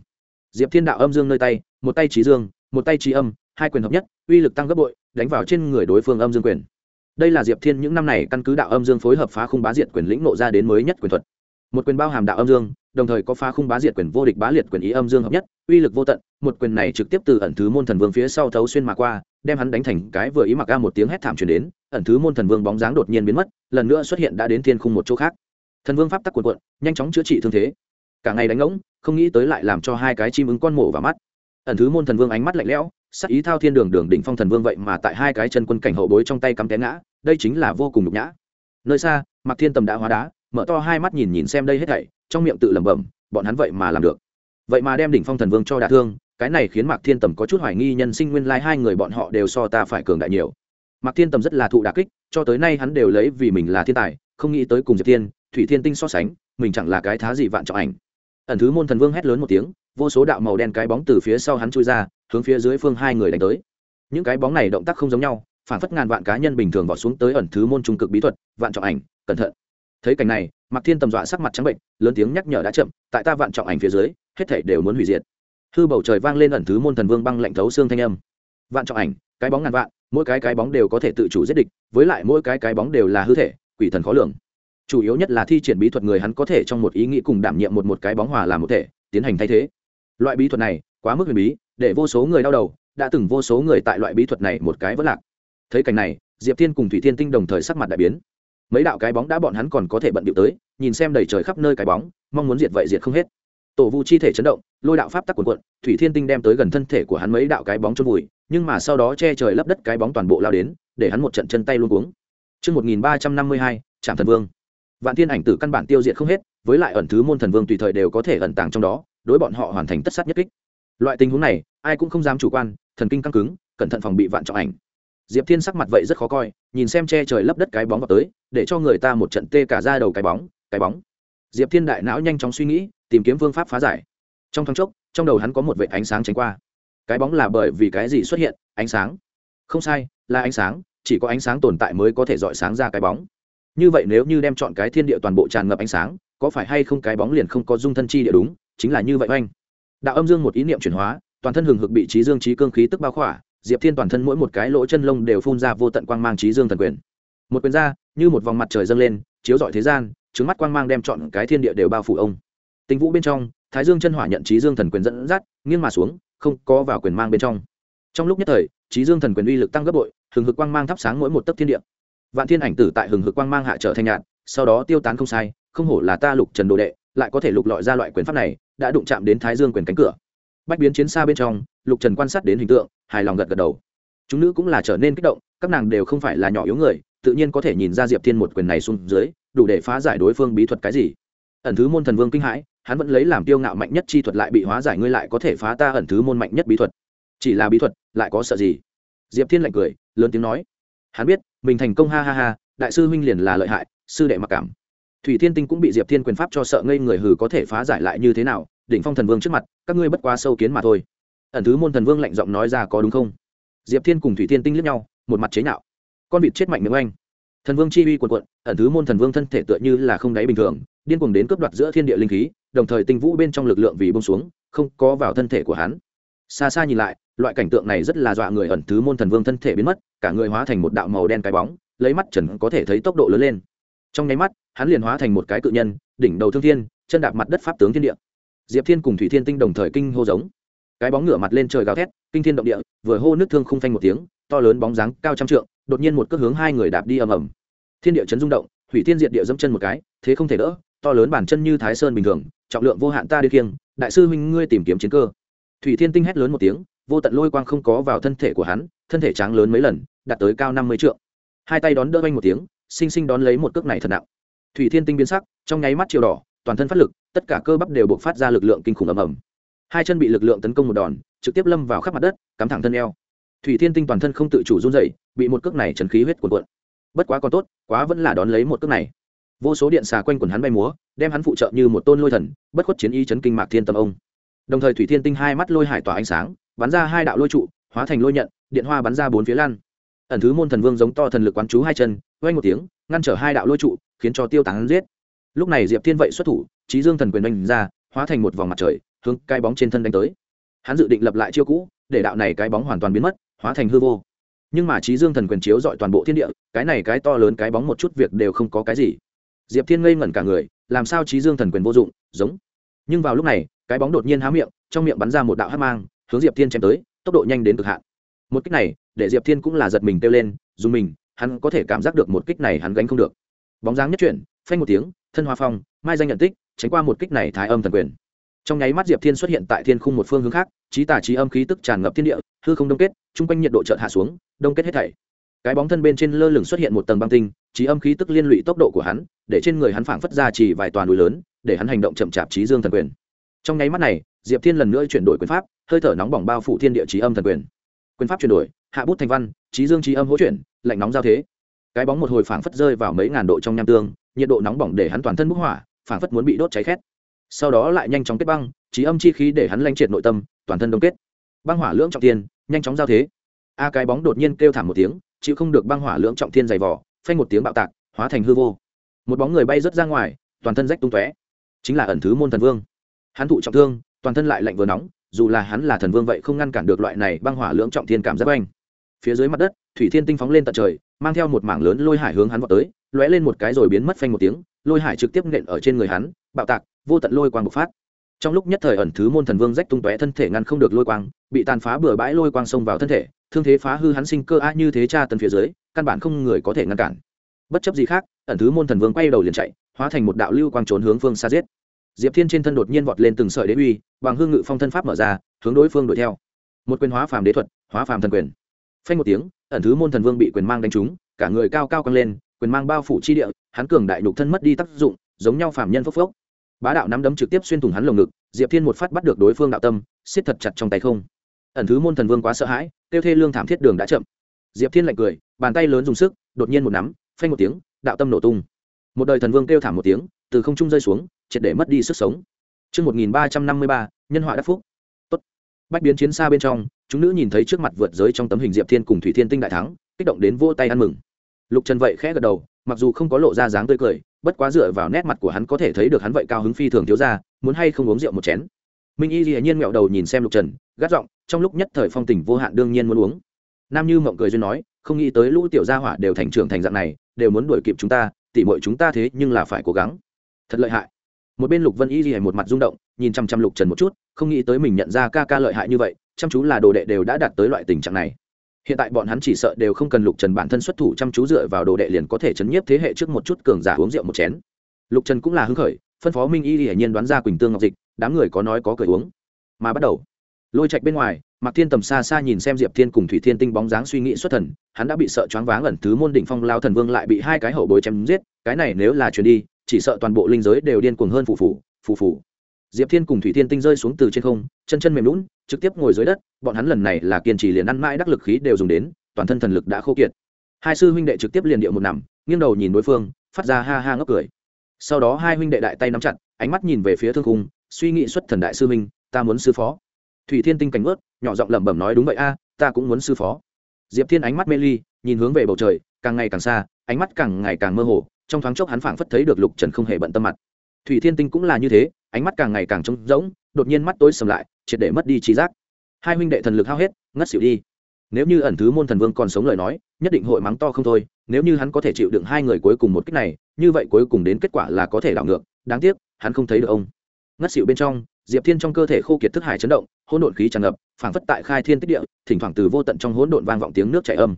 diệp thiên đạo âm dương nơi tay, một tay trí dương, một tay trí âm, hai quyền hợp nhất, uy lực tăng gấp bội, đánh vào trên người đối phương âm dương quyền. Đây là diệp thiên những năm này căn cứ đạo âm dương phối hợp phá khung bá diệt quyền lĩnh nộ ra đến mới nhất quyền thuật. Một quyền bao hàm đạo âm dương, đồng thời có phá khung bá diệt quyền vô địch bá liệt quyền ý âm dương hợp nhất, uy lực vô tận, một quyền này trực tiếp từ ẩn thứ môn thần vương phía sau thấu xuyên mà qua, đem hắn đánh thành cái vừa ý mặc ca một tiếng hét thảm truyền đến, ẩn thứ môn thần vương bóng dáng đột nhiên biến mất, lần nữa xuất hiện đã đến thiên khung một chỗ khác thần vương pháp tắc cuộn cuộn, nhanh chóng chữa trị thương thế. Cả ngày đánh ngỗng không nghĩ tới lại làm cho hai cái chim ứng con mổ vào mắt. Ẩn thứ môn thần vương ánh mắt lạnh lẽo sắc ý thao thiên đường đường đỉnh phong thần vương vậy mà tại hai cái chân quân cảnh hậu bối trong tay cắm té ngã đây chính là vô cùng nhục nhã. Nơi xa mặc thiên tầm đã hóa đá mở to hai mắt nhìn nhìn xem đây hết thảy trong miệng tự lẩm bẩm bọn hắn vậy mà làm được. Vậy mà đem đỉnh phong thần vương cho đả thương cái này khiến mạc thiên tầm có chút hoài nghi nhân sinh nguyên lai hai người bọn họ đều so ta phải cường đại nhiều. Mạc thiên tầm rất là thụ đà kích cho tới nay hắn đều lấy vì mình là thiên tài không nghĩ tới cùng diệp thiên thủy thiên tinh so sánh, mình chẳng là cái thá gì vạn trọng ảnh. Ẩn thứ môn thần vương hét lớn một tiếng, vô số đạo màu đen cái bóng từ phía sau hắn chui ra, hướng phía dưới phương hai người đánh tới. Những cái bóng này động tác không giống nhau, phản phất ngàn vạn cá nhân bình thường vọt xuống tới ẩn thứ môn trung cực bí thuật, vạn trọng ảnh, cẩn thận. Thấy cảnh này, mạc thiên tầm dọa sắc mặt trắng bệnh, lớn tiếng nhắc nhở đã chậm, tại ta vạn trọng ảnh phía dưới, hết thảy đều muốn hủy diệt. Hư bầu trời vang lên ẩn thứ môn thần vương băng lạnh thấu xương thanh âm. Vạn trọng ảnh, cái bóng ngàn vạn, mỗi cái cái bóng đều có thể tự chủ giết địch, với lại mỗi cái cái bóng đều là hư thể, quỷ thần khó lường chủ yếu nhất là thi triển bí thuật người hắn có thể trong một ý nghĩ cùng đảm nhiệm một một cái bóng hòa làm một thể tiến hành thay thế. Loại bí thuật này quá mức huyền bí để vô số người đau đầu đã từng vô số người tại loại bí thuật này một cái vất lạc. Thấy cảnh này diệp thiên cùng thủy thiên tinh đồng thời sắc mặt đại biến. Mấy đạo cái bóng đã bọn hắn còn có thể bận điệu tới nhìn xem đầy trời khắp nơi cái bóng mong muốn diệt vậy diệt không hết. Tổ vu chi thể chấn động lôi đạo pháp tắc quần quận thủy thiên tinh đem tới gần thân thể của hắn mấy đạo cái bóng trôn vùi nhưng mà sau đó che trời lấp đất cái bóng toàn bộ lao đến để hắn một trận chân tay luôn cuống. Trước 1352, Trạm Thần Vương. Vạn Thiên ảnh tử căn bản tiêu diệt không hết, với lại ẩn thứ môn thần vương tùy thời đều có thể ẩn tàng trong đó, đối bọn họ hoàn thành tất sát nhất kích. Loại tình huống này, ai cũng không dám chủ quan, thần kinh căng cứng, cẩn thận phòng bị vạn trọng ảnh. Diệp Thiên sắc mặt vậy rất khó coi, nhìn xem che trời lấp đất cái bóng vào tới, để cho người ta một trận tê cả da đầu cái bóng, cái bóng. Diệp Thiên đại não nhanh chóng suy nghĩ, tìm kiếm phương pháp phá giải trong thoáng chốc trong đầu hắn có một vệt ánh sáng tránh qua cái bóng là bởi vì cái gì xuất hiện ánh sáng không sai là ánh sáng chỉ có ánh sáng tồn tại mới có thể dọi sáng ra cái bóng như vậy nếu như đem chọn cái thiên địa toàn bộ tràn ngập ánh sáng, có phải hay không cái bóng liền không có dung thân chi địa đúng, chính là như vậy oanh. Đạo âm dương một ý niệm chuyển hóa, toàn thân hừng hực bị trí dương trí cương khí tức bao khỏa, diệp thiên toàn thân mỗi một cái lỗ chân lông đều phun ra vô tận quang mang trí dương thần quyền. Một quyền ra, như một vòng mặt trời dâng lên, chiếu rọi thế gian trứng mắt quang mang đem chọn cái thiên địa đều bao phủ ông. Tinh vũ bên trong, thái dương chân hỏa nhận trí dương thần quyền dẫn dắt, nghiêng mà xuống, không có vào quyền mang bên trong. Trong lúc nhất thời, trí dương thần quyền uy lực tăng gấp bội, hừng hực quang mang thắp sáng mỗi một tấc thiên địa vạn thiên ảnh tử tại hừng hực quang mang hạ trở thành nhạt, sau đó tiêu tán không sai, không hổ là ta lục trần đồ đệ, lại có thể lục lọi ra loại quyền pháp này, đã đụng chạm đến thái dương quyền cánh cửa. Bách biến chiến xa bên trong, lục trần quan sát đến hình tượng, hài lòng gật gật đầu. Chúng nữ cũng là trở nên kích động, các nàng đều không phải là nhỏ yếu người, tự nhiên có thể nhìn ra diệp thiên một quyền này xuống dưới, đủ để phá giải đối phương bí thuật cái gì. Ẩn thứ môn thần vương kinh hãi, hắn vẫn lấy làm tiêu ngạo mạnh nhất chi thuật lại bị hóa giải, ngươi lại có thể phá ta ẩn thứ môn mạnh nhất bí thuật. Chỉ là bí thuật, lại có sợ gì? Diệp thiên lạnh cười, lớn tiếng nói hắn biết, mình thành công ha ha ha, đại sư huynh liền là lợi hại, sư đệ mặc cảm. Thủy thiên tinh cũng bị diệp thiên quyền pháp cho sợ ngây người hừ có thể phá giải lại như thế nào, đỉnh phong thần vương trước mặt, các ngươi bất quá sâu kiến mà thôi. Ẩn thứ môn thần vương lạnh giọng nói ra có đúng không? Diệp thiên cùng thủy thiên tinh liếc nhau, một mặt chế nhạo. Con vịt chết mạnh miệng anh thần vương chi uy quần quận ẩn thứ môn thần vương thân thể tựa như là không đáy bình thường, điên cuồng đến cướp đoạt giữa thiên địa linh khí, đồng thời tinh vũ bên trong lực lượng vì bông xuống, không có vào thân thể của hắn. Xa xa nhìn lại loại cảnh tượng này rất là dọa người ẩn thứ môn thần vương thân thể biến mất, cả người hóa thành một đạo màu đen cái bóng, lấy mắt trần có thể thấy tốc độ lớn lên. Trong nháy mắt, hắn liền hóa thành một cái cự nhân, đỉnh đầu thương thiên, chân đạp mặt đất pháp tướng thiên địa. Diệp thiên cùng thủy thiên tinh đồng thời kinh hô giống. Cái bóng ngửa mặt lên trời gào thét, kinh thiên động địa, vừa hô nước thương không phanh một tiếng, to lớn bóng dáng cao trăm trượng, đột nhiên một cước hướng hai người đạp đi ầm ầm. Thiên địa chấn rung động hủy thiên diệt địa dẫm chân một cái, thế không thể đỡ, to lớn bản chân như thái sơn bình thường, trọng lượng vô hạn ta đi kiêng, đại sư huynh ngươi tìm kiếm chiến cơ. Thủy thiên tinh hét lớn một tiếng vô tận lôi quang không có vào thân thể của hắn, thân thể tráng lớn mấy lần, đạt tới cao năm mươi trượng. Hai tay đón đỡ oanh một tiếng, sinh sinh đón lấy một cước này thật nặng. Thủy thiên tinh biến sắc, trong nháy mắt chiều đỏ, toàn thân phát lực, tất cả cơ bắp đều buộc phát ra lực lượng kinh khủng ầm ầm. Hai chân bị lực lượng tấn công một đòn, trực tiếp lâm vào khắp mặt đất, cắm thẳng thân eo. Thủy thiên tinh toàn thân không tự chủ run dậy bị một cước này trần khí huyết cuồn cuộn. Bất quá còn tốt, quá vẫn là đón lấy một cước này. Vô số điện xà quanh quần hắn bay múa, đem hắn phụ trợ như một tôn lôi thần, bất khuất chiến y chấn kinh mạc thiên tâm ông. Đồng thời thủy thiên tinh hai mắt lôi hải tỏa ánh sáng bắn ra hai đạo lôi trụ, hóa thành lôi nhận, điện hoa bắn ra bốn phía lan. Ẩn thứ môn thần vương giống to thần lực quán chú hai chân oanh một tiếng, ngăn trở hai đạo lôi trụ, khiến cho tiêu tán giết. Lúc này diệp thiên vậy xuất thủ, trí dương thần quyền đánh ra, hóa thành một vòng mặt trời, hướng cái bóng trên thân đánh tới. Hắn dự định lập lại chiêu cũ, để đạo này cái bóng hoàn toàn biến mất, hóa thành hư vô. Nhưng mà trí dương thần quyền chiếu dọi toàn bộ thiên địa, cái này cái to lớn cái bóng một chút việc đều không có cái gì. Diệp thiên ngây ngẩn cả người, làm sao trí dương thần quyền vô dụng, giống. Nhưng vào lúc này, cái bóng đột nhiên há miệng, trong miệng bắn ra một đạo hát mang hướng diệp thiên chém tới, tốc độ nhanh đến cực hạn. Một kích này, để diệp thiên cũng là giật mình kêu lên, Dù mình, hắn có thể cảm giác được một kích này hắn gánh không được. Bóng dáng nhất chuyển, phanh một tiếng, thân hoa phong, mai danh nhận tích, tránh qua một kích này thái âm thần quyền. Trong nháy mắt diệp thiên xuất hiện tại thiên khung một phương hướng khác trí tả trí âm khí tức tràn ngập thiên địa, hư không đông kết, chung quanh nhiệt độ chợt hạ xuống, đông kết hết thảy. Cái bóng thân bên trên lơ lửng xuất hiện một tầng băng tinh trí âm khí tức liên lụy tốc độ của hắn, để trên người hắn phảng phất ra chỉ vài toàn núi lớn, để hắn hành động chậm chạp trí dương thần quyền. Trong nháy mắt này diệp thiên lần nữa chuyển đổi quyền pháp, hơi thở nóng bỏng bao phủ thiên địa trí âm thần quyền. Quyền pháp chuyển đổi, hạ bút thành văn, trí dương trí âm hỗ chuyển, lạnh nóng giao thế. Cái bóng một hồi phảng phất rơi vào mấy ngàn độ trong nham tương, nhiệt độ nóng bỏng để hắn toàn thân bốc hỏa, phảng phất muốn bị đốt cháy khét. Sau đó lại nhanh chóng kết băng, trí âm chi khí để hắn lanh triệt nội tâm, toàn thân đông kết. Băng hỏa lưỡng trọng tiên nhanh chóng giao thế. A cái bóng đột nhiên kêu thảm một tiếng, chịu không được băng hỏa lưỡng trọng thiên dày vỏ phanh một tiếng bạo tạc, hóa thành hư vô. Một bóng người bay rớt ra ngoài, toàn thân rách tung tóe. Chính là ẩn thứ môn thần vương. Hắn thụ trọng thương toàn thân lại lạnh vừa nóng, dù là hắn là thần vương vậy không ngăn cản được loại này băng hỏa lưỡng trọng thiên cảm giác oanh. Phía dưới mặt đất, thủy thiên tinh phóng lên tận trời, mang theo một mảng lớn lôi hải hướng hắn vào tới, lóe lên một cái rồi biến mất phanh một tiếng, lôi hải trực tiếp nện ở trên người hắn, bạo tạc, vô tận lôi quang bộc phát. Trong lúc nhất thời ẩn thứ môn thần vương rách tung tóe thân thể ngăn không được lôi quang, bị tàn phá bừa bãi lôi quang xông vào thân thể, thương thế phá hư hắn sinh cơ a như thế cha tần phía dưới, căn bản không người có thể ngăn cản. Bất chấp gì khác, ẩn thứ môn thần vương quay đầu liền chạy, hóa thành một đạo lưu quang trốn hướng phương xa giết diệp thiên trên thân đột nhiên vọt lên từng sợi đế uy, bằng hương ngự phong thân pháp mở ra, hướng đối phương đuổi theo. Một quyền hóa phàm đế thuật, hóa phàm thần quyền. Phanh một tiếng, ẩn thứ môn thần vương bị quyền mang đánh trúng, cả người cao cao căng lên, quyền mang bao phủ chi địa, hắn cường đại nhục thân mất đi tác dụng, giống nhau phàm nhân phốc phốc. Bá đạo nắm đấm trực tiếp xuyên thủng hắn lồng ngực, diệp thiên một phát bắt được đối phương đạo tâm, siết thật chặt trong tay không. Ẩn thứ môn thần vương quá sợ hãi, tiêu thê lương thảm thiết đường đã chậm. Diệp thiên lạnh cười, bàn tay lớn dùng sức, đột nhiên một nắm, phanh một tiếng, đạo tâm nổ tung. Một đời thần vương kêu thảm một tiếng, từ không trung rơi xuống triệt để mất đi sức sống Trước 1353, nhân họa đắc phúc. Tốt. Bách biến chiến xa bên trong, chúng nữ nhìn thấy trước mặt vượt giới trong tấm hình Diệp Thiên cùng Thủy Thiên Tinh đại thắng, kích động đến vỗ tay ăn mừng. Lục Trần vậy khẽ gật đầu, mặc dù không có lộ ra dáng tươi cười, bất quá dựa vào nét mặt của hắn có thể thấy được hắn vậy cao hứng phi thường thiếu ra, muốn hay không uống rượu một chén. Minh Y Lệ nhiên ngẹo đầu nhìn xem Lục Trần, gắt giọng, trong lúc nhất thời phong tình vô hạn đương nhiên muốn uống. Nam Như mộng cười duyên nói, không nghĩ tới lũ tiểu gia hỏa đều thành trưởng thành dạng này, đều muốn đuổi kịp chúng ta, tỷ muội chúng ta thế nhưng là phải cố gắng. Thật lợi hại một bên lục vân y lìa một mặt rung động, nhìn chăm chăm lục trần một chút, không nghĩ tới mình nhận ra ca ca lợi hại như vậy, chăm chú là đồ đệ đều đã đạt tới loại tình trạng này. Hiện tại bọn hắn chỉ sợ đều không cần lục trần bản thân xuất thủ chăm chú dựa vào đồ đệ liền có thể chấn nhiếp thế hệ trước một chút cường giả uống rượu một chén. Lục trần cũng là hứng khởi, phân phó minh y hiển nhiên đoán ra quỳnh tương ngọc dịch, đám người có nói có cười uống. Mà bắt đầu, lôi trạch bên ngoài, mạc thiên tầm xa xa nhìn xem diệp thiên cùng thủy thiên tinh bóng dáng suy nghĩ xuất thần, hắn đã bị sợ choáng váng ẩn thứ môn đỉnh phong lao thần vương lại bị hai cái hậu bối chém giết, cái này nếu là chuyền đi chỉ sợ toàn bộ linh giới đều điên cuồng hơn phù phù phù phù. Diệp thiên cùng thủy thiên tinh rơi xuống từ trên không, chân chân mềm lún trực tiếp ngồi dưới đất, bọn hắn lần này là kiên trì liền ăn mãi đắc lực khí đều dùng đến, toàn thân thần lực đã khô kiệt. Hai sư huynh đệ trực tiếp liền điệu một nằm, nghiêng đầu nhìn đối phương, phát ra ha ha ngốc cười. Sau đó hai huynh đệ đại tay nắm chặt, ánh mắt nhìn về phía thương khung, suy nghĩ xuất thần đại sư huynh, ta muốn sư phó. Thủy thiên tinh cảnh ướt nhỏ giọng lẩm bẩm nói đúng vậy a, ta cũng muốn sư phó. Diệp thiên ánh mắt mê ly, nhìn hướng về bầu trời, càng ngày càng xa, ánh mắt càng ngày càng mơ hồ trong thoáng chốc hắn phảng phất thấy được lục trần không hề bận tâm mặt. Thủy thiên tinh cũng là như thế, ánh mắt càng ngày càng trống rỗng, đột nhiên mắt tối sầm lại, triệt để mất đi trí giác. Hai huynh đệ thần lực hao hết, ngất xỉu đi. Nếu như ẩn thứ môn thần vương còn sống lời nói, nhất định hội mắng to không thôi, nếu như hắn có thể chịu đựng hai người cuối cùng một cách này, như vậy cuối cùng đến kết quả là có thể đảo ngược, đáng tiếc, hắn không thấy được ông. Ngất xỉu bên trong, diệp thiên trong cơ thể khô kiệt thức hải chấn động, hỗn độn khí tràn ngập, phảng phất tại khai thiên tích địa, thỉnh thoảng từ vô tận trong hỗn độn vang vọng tiếng nước chảy âm.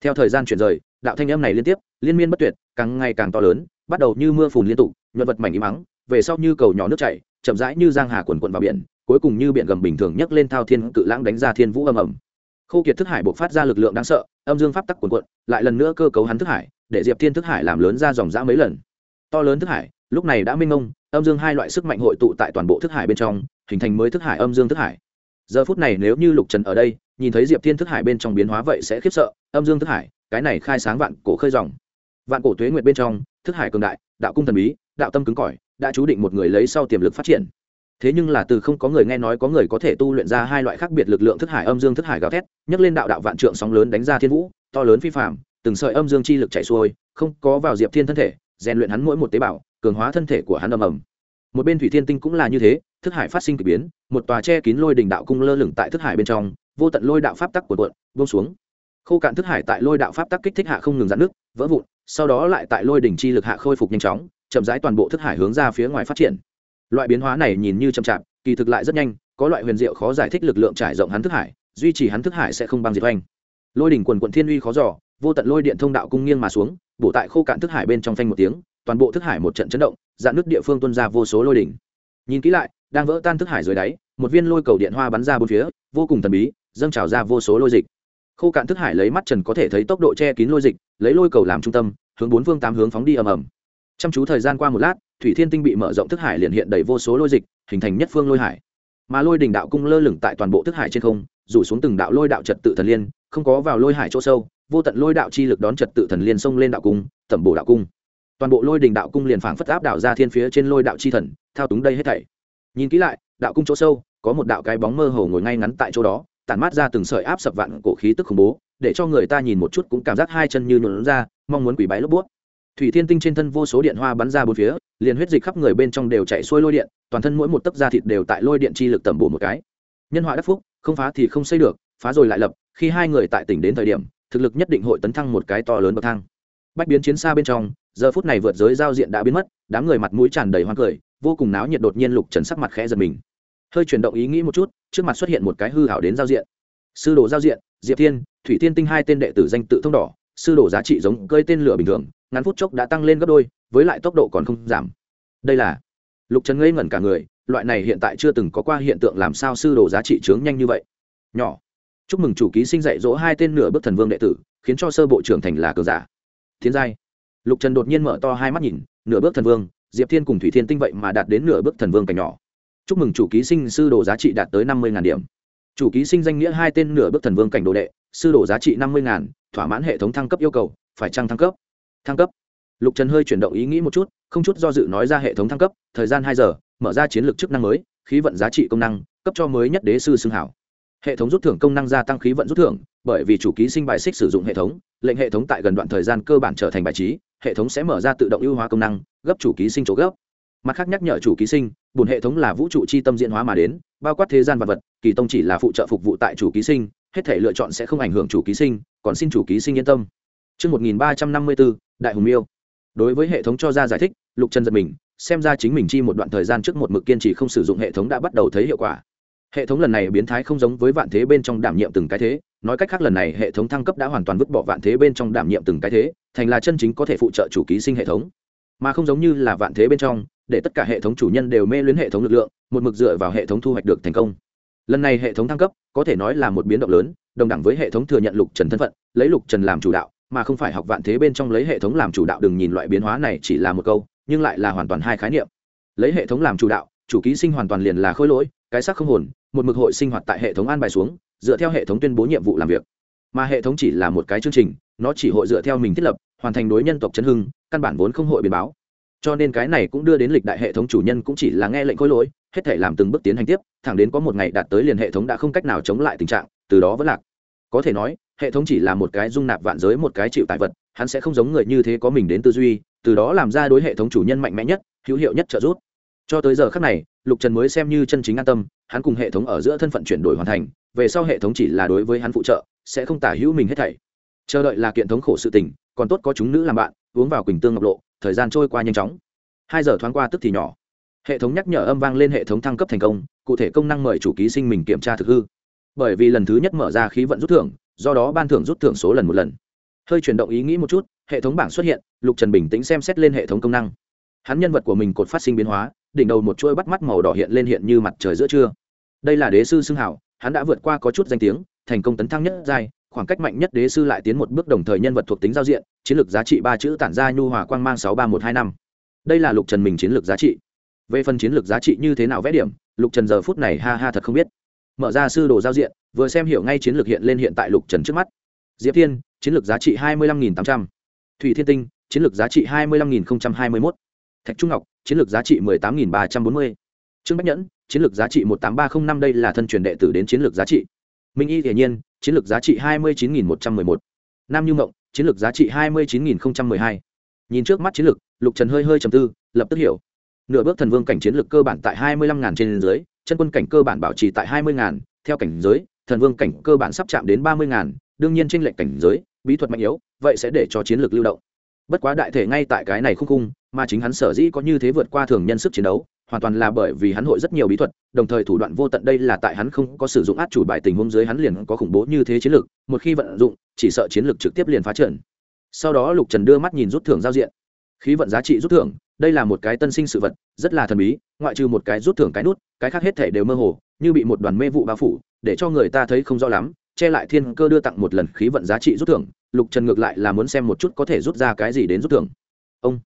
Theo thời gian chuyển rời đạo thanh âm này liên tiếp, liên miên bất tuyệt, càng ngày càng to lớn, bắt đầu như mưa phùn liên tục, nhuận vật mảnh im mắng về sau như cầu nhỏ nước chảy, chậm rãi như giang hà quần quận vào biển, cuối cùng như biển gầm bình thường nhấc lên thao thiên cự lãng đánh ra thiên vũ âm ầm. Khâu kiệt thức hải buộc phát ra lực lượng đáng sợ, âm dương pháp tắc quần quận lại lần nữa cơ cấu hắn thức hải, để diệp thiên thức hải làm lớn ra dòng dã mấy lần. To lớn thức hải, lúc này đã minh ngông, âm dương hai loại sức mạnh hội tụ tại toàn bộ thức hải bên trong, hình thành mới thức hải âm dương thức hải. Giờ phút này nếu như lục trần ở đây, nhìn thấy diệp thiên thức hải bên trong biến hóa vậy sẽ khiếp sợ, âm dương thức hải cái này khai sáng vạn cổ khơi dòng. Vạn cổ tuế nguyệt bên trong, thức hải cường đại, đạo cung thần bí, đạo tâm cứng cỏi, đã chú định một người lấy sau tiềm lực phát triển. Thế nhưng là từ không có người nghe nói có người có thể tu luyện ra hai loại khác biệt lực lượng thức hải âm dương thức hải gào thét, nhấc lên đạo đạo vạn trượng sóng lớn đánh ra thiên vũ, to lớn phi phạm từng sợi âm dương chi lực chạy xuôi, không có vào diệp thiên thân thể, rèn luyện hắn mỗi một tế bào, cường hóa thân thể của hắn ầm ầm. Một bên thủy thiên tinh cũng là như thế, thức hải phát sinh k ỳ biến, một tòa che kín lôi đình đạo cung lơ lửng tại thức hải bên trong, vô tận lôi đạo pháp tắc của quận vông xuống khô cạn thức hải tại lôi đạo pháp tắc kích thích hạ không ngừng giãn nước, vỡ vụn, sau đó lại tại lôi đỉnh chi lực hạ khôi phục nhanh chóng, chậm rãi toàn bộ thức hải hướng ra phía ngoài phát triển. Loại biến hóa này nhìn như chậm chạp, kỳ thực lại rất nhanh, có loại huyền diệu khó giải thích lực lượng trải rộng hắn thức hải, duy trì hắn thức hải sẽ không băng diệt oanh. Lôi đỉnh quần quận thiên uy khó giỏ vô tận lôi điện thông đạo cung nghiêng mà xuống, bổ tại khô cạn thức hải bên trong phanh một tiếng, toàn bộ thức hải một trận chấn động, dạn nước địa phương tuân ra vô số lôi đỉnh. Nhìn kỹ lại, đang vỡ tan thức hải dưới đáy, một viên lôi cầu điện hoa bắn ra bốn phía, vô cùng thần bí, dâng trào ra vô số lôi dịch khô cạn thức hải lấy mắt trần có thể thấy tốc độ che kín lôi dịch, lấy lôi cầu làm trung tâm, hướng bốn phương tám hướng phóng đi ầm ầm. Chăm chú thời gian qua một lát, thủy thiên tinh bị mở rộng thức hải liền hiện đầy vô số lôi dịch, hình thành nhất phương lôi hải. Mà lôi đình đạo cung lơ lửng tại toàn bộ thức hải trên không, rủ xuống từng đạo lôi đạo trật tự thần liên, không có vào lôi hải chỗ sâu, vô tận lôi đạo chi lực đón trật tự thần liên xông lên đạo cung, tẩm bổ đạo cung. Toàn bộ lôi đình đạo cung liền phảng phất áp đảo ra thiên phía trên lôi đạo chi thần, thao túng đây hết thảy. Nhìn kỹ lại, đạo cung chỗ sâu, có một đạo cái bóng mơ hồ ngồi ngay ngắn tại chỗ đó tản mát ra từng sợi áp sập vạn cổ khí tức khủng bố, để cho người ta nhìn một chút cũng cảm giác hai chân như nhuộn ra, mong muốn quỷ bái lốp bút thủy thiên tinh trên thân vô số điện hoa bắn ra bốn phía, liền huyết dịch khắp người bên trong đều chạy xuôi lôi điện, toàn thân mỗi một tấc da thịt đều tại lôi điện chi lực tẩm bổ một cái. Nhân họa đắc phúc, không phá thì không xây được, phá rồi lại lập, khi hai người tại tỉnh đến thời điểm, thực lực nhất định hội tấn thăng một cái to lớn bậc thang. Bách biến chiến xa bên trong, giờ phút này vượt giới giao diện đã biến mất, đám người mặt mũi tràn đầy hoang cười, vô cùng náo nhiệt đột nhiên lục trần sắc mặt khẽ giật mình hơi chuyển động ý nghĩ một chút, trước mặt xuất hiện một cái hư hảo đến giao diện. Sư đồ giao diện, diệp thiên, thủy thiên tinh hai tên đệ tử danh tự thông đỏ, sư đồ giá trị giống cơi tên lửa bình thường, ngắn phút chốc đã tăng lên gấp đôi, với lại tốc độ còn không giảm. Đây là lục trần ngây ngẩn cả người, loại này hiện tại chưa từng có qua hiện tượng làm sao sư đồ giá trị trướng nhanh như vậy. Nhỏ. Chúc mừng chủ ký sinh dạy dỗ hai tên nửa bước thần vương đệ tử, khiến cho sơ bộ trưởng thành là cờ giả. Thiên giai. Lục trần đột nhiên mở to hai mắt nhìn, nửa bước thần vương, diệp thiên cùng thủy thiên tinh vậy mà đạt đến nửa bước thần vương cảnh nhỏ chúc mừng chủ ký sinh sư đồ giá trị đạt tới năm mươi điểm. Chủ ký sinh danh nghĩa hai tên nửa bước thần vương cảnh đồ đệ, sư đồ giá trị năm mươi thỏa mãn hệ thống thăng cấp yêu cầu, phải trăng thăng cấp? Thăng cấp. Lục trần hơi chuyển động ý nghĩ một chút, không chút do dự nói ra hệ thống thăng cấp, thời gian hai giờ, mở ra chiến lược chức năng mới, khí vận giá trị công năng, cấp cho mới nhất đế sư xưng hảo. Hệ thống rút thưởng công năng gia tăng khí vận rút thưởng, bởi vì chủ ký sinh bài xích sử dụng hệ thống, lệnh hệ thống tại gần đoạn thời gian cơ bản trở thành bài trí, hệ thống sẽ mở ra tự động ưu hóa công năng, gấp chủ ký sinh chỗ gấp. Mặt khác nhắc nhở chủ ký sinh bổn hệ thống là vũ trụ chi tâm diễn hóa mà đến bao quát thế gian vật vật kỳ tông chỉ là phụ trợ phục vụ tại chủ ký sinh hết thể lựa chọn sẽ không ảnh hưởng chủ ký sinh còn xin chủ ký sinh yên tâm Trước 1354, Đại Hùng Miêu. Đối với hệ thống cho ra giải thích, Lục Trần giật mình, xem ra chính mình chi một đoạn thời gian trước một mực kiên trì không sử dụng hệ thống đã bắt đầu thấy hiệu quả. Hệ thống lần này biến thái không giống với vạn thế bên trong đảm nhiệm từng cái thế, nói cách khác lần này hệ thống thăng cấp đã hoàn toàn vứt bỏ vạn thế bên trong đảm nhiệm từng cái thế, thành là chân chính có thể phụ trợ chủ ký sinh hệ thống. Mà không giống như là vạn thế bên trong, để tất cả hệ thống chủ nhân đều mê luyến hệ thống lực lượng, một mực dựa vào hệ thống thu hoạch được thành công. Lần này hệ thống thăng cấp, có thể nói là một biến động lớn, đồng đẳng với hệ thống thừa nhận Lục Trần thân phận, lấy Lục Trần làm chủ đạo, mà không phải học vạn thế bên trong lấy hệ thống làm chủ đạo đừng nhìn loại biến hóa này chỉ là một câu nhưng lại là hoàn toàn hai khái niệm lấy hệ thống làm chủ đạo chủ ký sinh hoàn toàn liền là khối lỗi cái xác không hồn một mực hội sinh hoạt tại hệ thống an bài xuống dựa theo hệ thống tuyên bố nhiệm vụ làm việc mà hệ thống chỉ là một cái chương trình nó chỉ hội dựa theo mình thiết lập hoàn thành đối nhân tộc chấn hưng căn bản vốn không hội biến báo cho nên cái này cũng đưa đến lịch đại hệ thống chủ nhân cũng chỉ là nghe lệnh khôi lỗi, hết thể làm từng bước tiến hành tiếp, thẳng đến có một ngày đạt tới liền hệ thống đã không cách nào chống lại tình trạng, từ đó vẫn lạc. Có thể nói, hệ thống chỉ là một cái dung nạp vạn giới một cái chịu tài vật, hắn sẽ không giống người như thế có mình đến tư duy, từ đó làm ra đối hệ thống chủ nhân mạnh mẽ nhất, hữu hiệu nhất trợ giúp. Cho tới giờ khác này, lục trần mới xem như chân chính an tâm, hắn cùng hệ thống ở giữa thân phận chuyển đổi hoàn thành, về sau hệ thống chỉ là đối với hắn phụ trợ, sẽ không tả hữu mình hết thảy. Chờ đợi là kiện thống khổ sự tình, còn tốt có chúng nữ làm bạn, uống vào quỳnh tương ngọc lộ thời gian trôi qua nhanh chóng. Hai giờ thoáng qua tức thì nhỏ. Hệ thống nhắc nhở âm vang lên hệ thống thăng cấp thành công, cụ thể công năng mời chủ ký sinh mình kiểm tra thực hư. Bởi vì lần thứ nhất mở ra khí vận rút thưởng, do đó ban thưởng rút thưởng số lần một lần. Hơi chuyển động ý nghĩ một chút, hệ thống bảng xuất hiện, lục trần bình tĩnh xem xét lên hệ thống công năng. Hắn nhân vật của mình cột phát sinh biến hóa, đỉnh đầu một chuỗi bắt mắt màu đỏ hiện lên hiện như mặt trời giữa trưa. Đây là đế sư xưng hảo, hắn đã vượt qua có chút danh tiếng, thành công tấn thăng nhất giai khoảng cách mạnh nhất đế sư lại tiến một bước đồng thời nhân vật thuộc tính giao diện, chiến lược giá trị ba chữ tản ra nhu hòa quang mang sáu ba một hai năm. Đây là lục trần mình chiến lược giá trị. Về phần chiến lược giá trị như thế nào vẽ điểm, lục trần giờ phút này ha ha thật không biết. Mở ra sư đồ giao diện, vừa xem hiểu ngay chiến lược hiện lên hiện tại lục trần trước mắt. Diệp thiên, chiến lược giá trị hai mươi năm tám trăm. Thủy thiên tinh, chiến lược giá trị hai mươi năm hai mươi một thạch trung ngọc, chiến lược giá trị một mươi tám ba trăm bốn mươi. Trương bách nhẫn, chiến lược giá trị một tám ba t r ă n h năm, đây là thân truyền đệ tử đến chiến lược giá trị. Minh y hiển nhiên chiến lược giá trị hai mươi chín một trăm m ư ơ i một. Nam như mộng, chiến lược giá trị hai mươi chín một trăm m ư ơ i hai. Nhìn trước mắt chiến lược, lục trần hơi hơi trầm tư, lập tức hiểu. Nửa bước thần vương cảnh chiến lược cơ bản tại hai mươi lăm trên dưới, chân quân cảnh cơ bản bảo trì tại hai mươi theo cảnh giới, thần vương cảnh cơ bản sắp chạm đến ba mươi đương nhiên trên lệnh cảnh giới, bí thuật mạnh yếu, vậy sẽ để cho chiến lược lưu động. Bất quá đại thể ngay tại cái này khung khung, mà chính hắn sở dĩ có như thế vượt qua thường nhân sức chiến đấu hoàn toàn là bởi vì hắn hội rất nhiều bí thuật, đồng thời thủ đoạn vô tận đây là tại hắn không có sử dụng át chủ bài tình huống dưới hắn liền có khủng bố như thế chiến lược, một khi vận dụng, chỉ sợ chiến lược trực tiếp liền phá trận. Sau đó lục trần đưa mắt nhìn rút thưởng giao diện. Khí vận giá trị rút thưởng, đây là một cái tân sinh sự vật, rất là thần bí, ngoại trừ một cái rút thưởng cái nút, cái khác hết thể đều mơ hồ, như bị một đoàn mê vụ bao phủ, để cho người ta thấy không rõ lắm, che lại thiên cơ đưa tặng một lần khí vận giá trị rút thưởng, lục trần ngược lại là muốn xem một chút có thể rút ra cái gì đến rút thưởng. Ông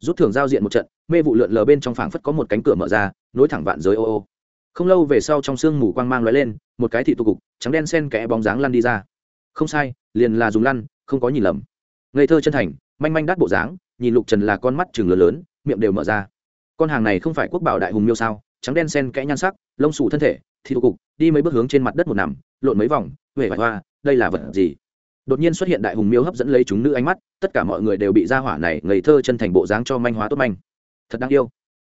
rút thưởng giao diện một trận, mê vụ lượn lờ bên trong phảng phất có một cánh cửa mở ra, nối thẳng vạn giới ô ô. Không lâu về sau trong sương mù quang mang lóe lên, một cái thị tụ cục, trắng đen sen kẽ bóng dáng lăn đi ra. Không sai, liền là dùng lăn, không có nhìn lầm. Ngây thơ chân thành, manh manh đắt bộ dáng, nhìn lục trần là con mắt chừng lớn lớn, miệng đều mở ra. Con hàng này không phải quốc bảo đại hùng miêu sao, trắng đen sen kẽ nhan sắc, lông xù thân thể, thị tụ cục, đi mấy bước hướng trên mặt đất một nằm, lộn mấy vòng, huệ vải hoa, đây là vật gì? Đột nhiên xuất hiện đại hùng miêu hấp dẫn lấy chúng nữ ánh mắt tất cả mọi người đều bị gia hỏa này ngây thơ chân thành bộ dáng cho manh hóa tốt manh. Thật đáng yêu.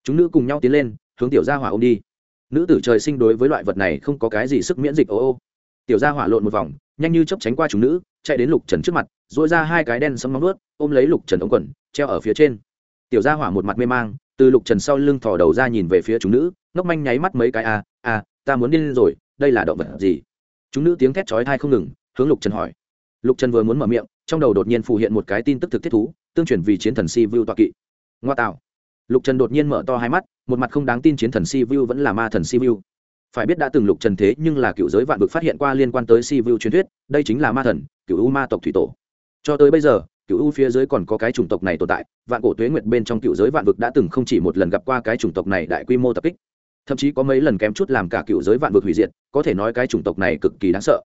Chúng nữ cùng nhau tiến lên hướng tiểu gia hỏa ôm đi. Nữ tử trời sinh đối với loại vật này không có cái gì sức miễn dịch ô ô. Tiểu gia hỏa lộn một vòng nhanh như chấp tránh qua chúng nữ chạy đến lục trần trước mặt dội ra hai cái đen sấm móng ướt ôm lấy lục trần ống quần treo ở phía trên. Tiểu gia hỏa một mặt mê mang từ lục trần sau lưng thò đầu ra nhìn về phía chúng nữ ngốc manh nháy mắt mấy cái a à, a à, ta muốn điên rồi đây là động vật gì? Chúng nữ tiếng thét chói thai không ngừng hướng lục trần hỏi lục trần vừa muốn mở miệng, trong đầu đột nhiên phủ hiện một cái tin tức thực thiết thú, tương truyền vì chiến thần si vu toa kỵ. Ngoa tạo. Lục trần đột nhiên mở to hai mắt, một mặt không đáng tin chiến thần si vu vẫn là ma thần si vu phải biết đã từng lục trần thế nhưng là cựu giới vạn vực phát hiện qua liên quan tới si vu truyền thuyết, đây chính là ma thần, cựu u ma tộc thủy tổ. Cho tới bây giờ, cựu u phía dưới còn có cái chủng tộc này tồn tại, vạn cổ tuế nguyệt bên trong cựu giới vạn vực đã từng không chỉ một lần gặp qua cái chủng tộc này đại quy mô tập kích. Thậm chí có mấy lần kém chút làm cả cựu giới vạn vực hủy diệt, có thể nói cái chủng tộc này cực kỳ đáng sợ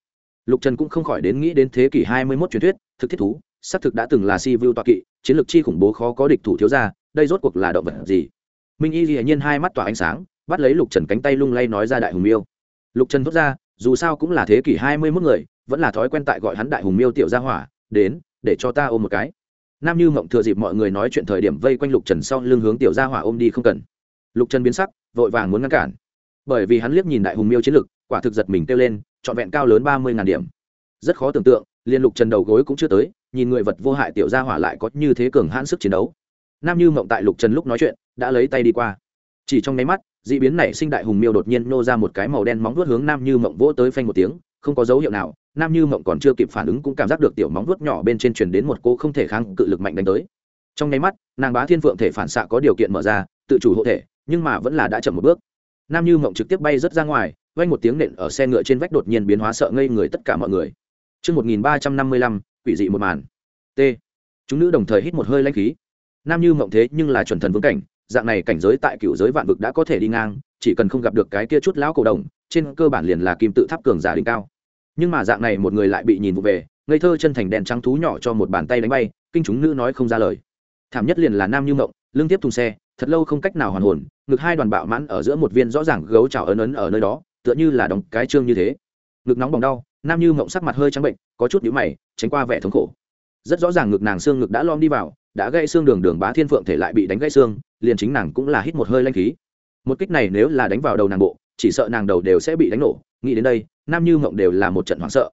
lục trần cũng không khỏi đến nghĩ đến thế kỷ hai mươi mốt truyền thuyết, thực thiết thú, xác thực đã từng là si vu toa kỵ, chiến lược chi khủng bố khó có địch thủ thiếu ra, đây rốt cuộc là động vật gì? Minh y dĩ nhiên hai mắt tỏa ánh sáng, bắt lấy lục trần cánh tay lung lay nói ra đại hùng miêu. Lục trần thốt ra, dù sao cũng là thế kỷ hai mươi mốt người, vẫn là thói quen tại gọi hắn đại hùng miêu tiểu gia hỏa, đến, để cho ta ôm một cái. Nam như mộng thừa dịp mọi người nói chuyện thời điểm vây quanh lục trần sau lưng hướng tiểu gia hỏa ôm đi không cần. Lục trần biến sắc, vội vàng muốn ngăn cản. Bởi vì hắn liếc nhìn đại hùng miêu chiến lực quả thực giật mình kêu lên trọn vẹn cao lớn ba mươi ngàn điểm. Rất khó tưởng tượng, liên lục trần đầu gối cũng chưa tới, nhìn người vật vô hại tiểu gia hỏa lại có như thế cường hãn sức chiến đấu. Nam như mộng tại lục trần lúc nói chuyện, đã lấy tay đi qua. Chỉ trong nháy mắt, d ị biến này sinh đại hùng miêu đột nhiên nô ra một cái màu đen móng vuốt hướng nam như mộng vỗ tới phanh một tiếng, không có dấu hiệu nào, nam như mộng còn chưa kịp phản ứng cũng cảm giác được tiểu móng vuốt nhỏ bên trên truyền đến một cô không thể kháng cự lực mạnh đánh tới. Trong nháy mắt, nàng bá thiên phượng thể phản xạ có điều kiện mở ra, tự chủ hộ thể, nhưng mà vẫn là đã chậm một bước. Nam như mộng trực tiếp bay rớt ra ngoài vang một tiếng nện ở xe ngựa trên vách đột nhiên biến hóa sợ ngây người tất cả mọi người Trước 1355, quỷ dị một màn. T. Chúng nữ đồng thời hít một hơi lãnh khí. Nam như mộng thế nhưng là chuẩn thần vương cảnh, dạng này cảnh giới tại cựu giới vạn vực đã có thể đi ngang, chỉ cần không gặp được cái kia chút lão cổ đồng, trên cơ bản liền là kim tự tháp cường giả đỉnh cao. Nhưng mà dạng này một người lại bị nhìn vụ về, ngây thơ chân thành đèn trắng thú nhỏ cho một bàn tay đánh bay, kinh chúng nữ nói không ra lời. Thảm nhất liền là Nam Như Mộng, lưng tiếp thùng xe, thật lâu không cách nào hoàn hồn, ngực hai đoàn bạo mãn ở giữa một viên rõ ràng gấu trào ấn ấn ở nơi đó, tựa như là đóng cái trương như thế. Ngực nóng bỏng đau, nam như mộng sắc mặt hơi trắng bệnh, có chút nhũ mày, tránh qua vẻ thống khổ. Rất rõ ràng ngực nàng xương ngực đã lom đi vào, đã gây xương đường đường bá thiên phượng thể lại bị đánh gãy xương, liền chính nàng cũng là hít một hơi lanh khí. Một kích này nếu là đánh vào đầu nàng bộ, chỉ sợ nàng đầu đều sẽ bị đánh nổ. Nghĩ đến đây, nam như mộng đều là một trận hoảng sợ.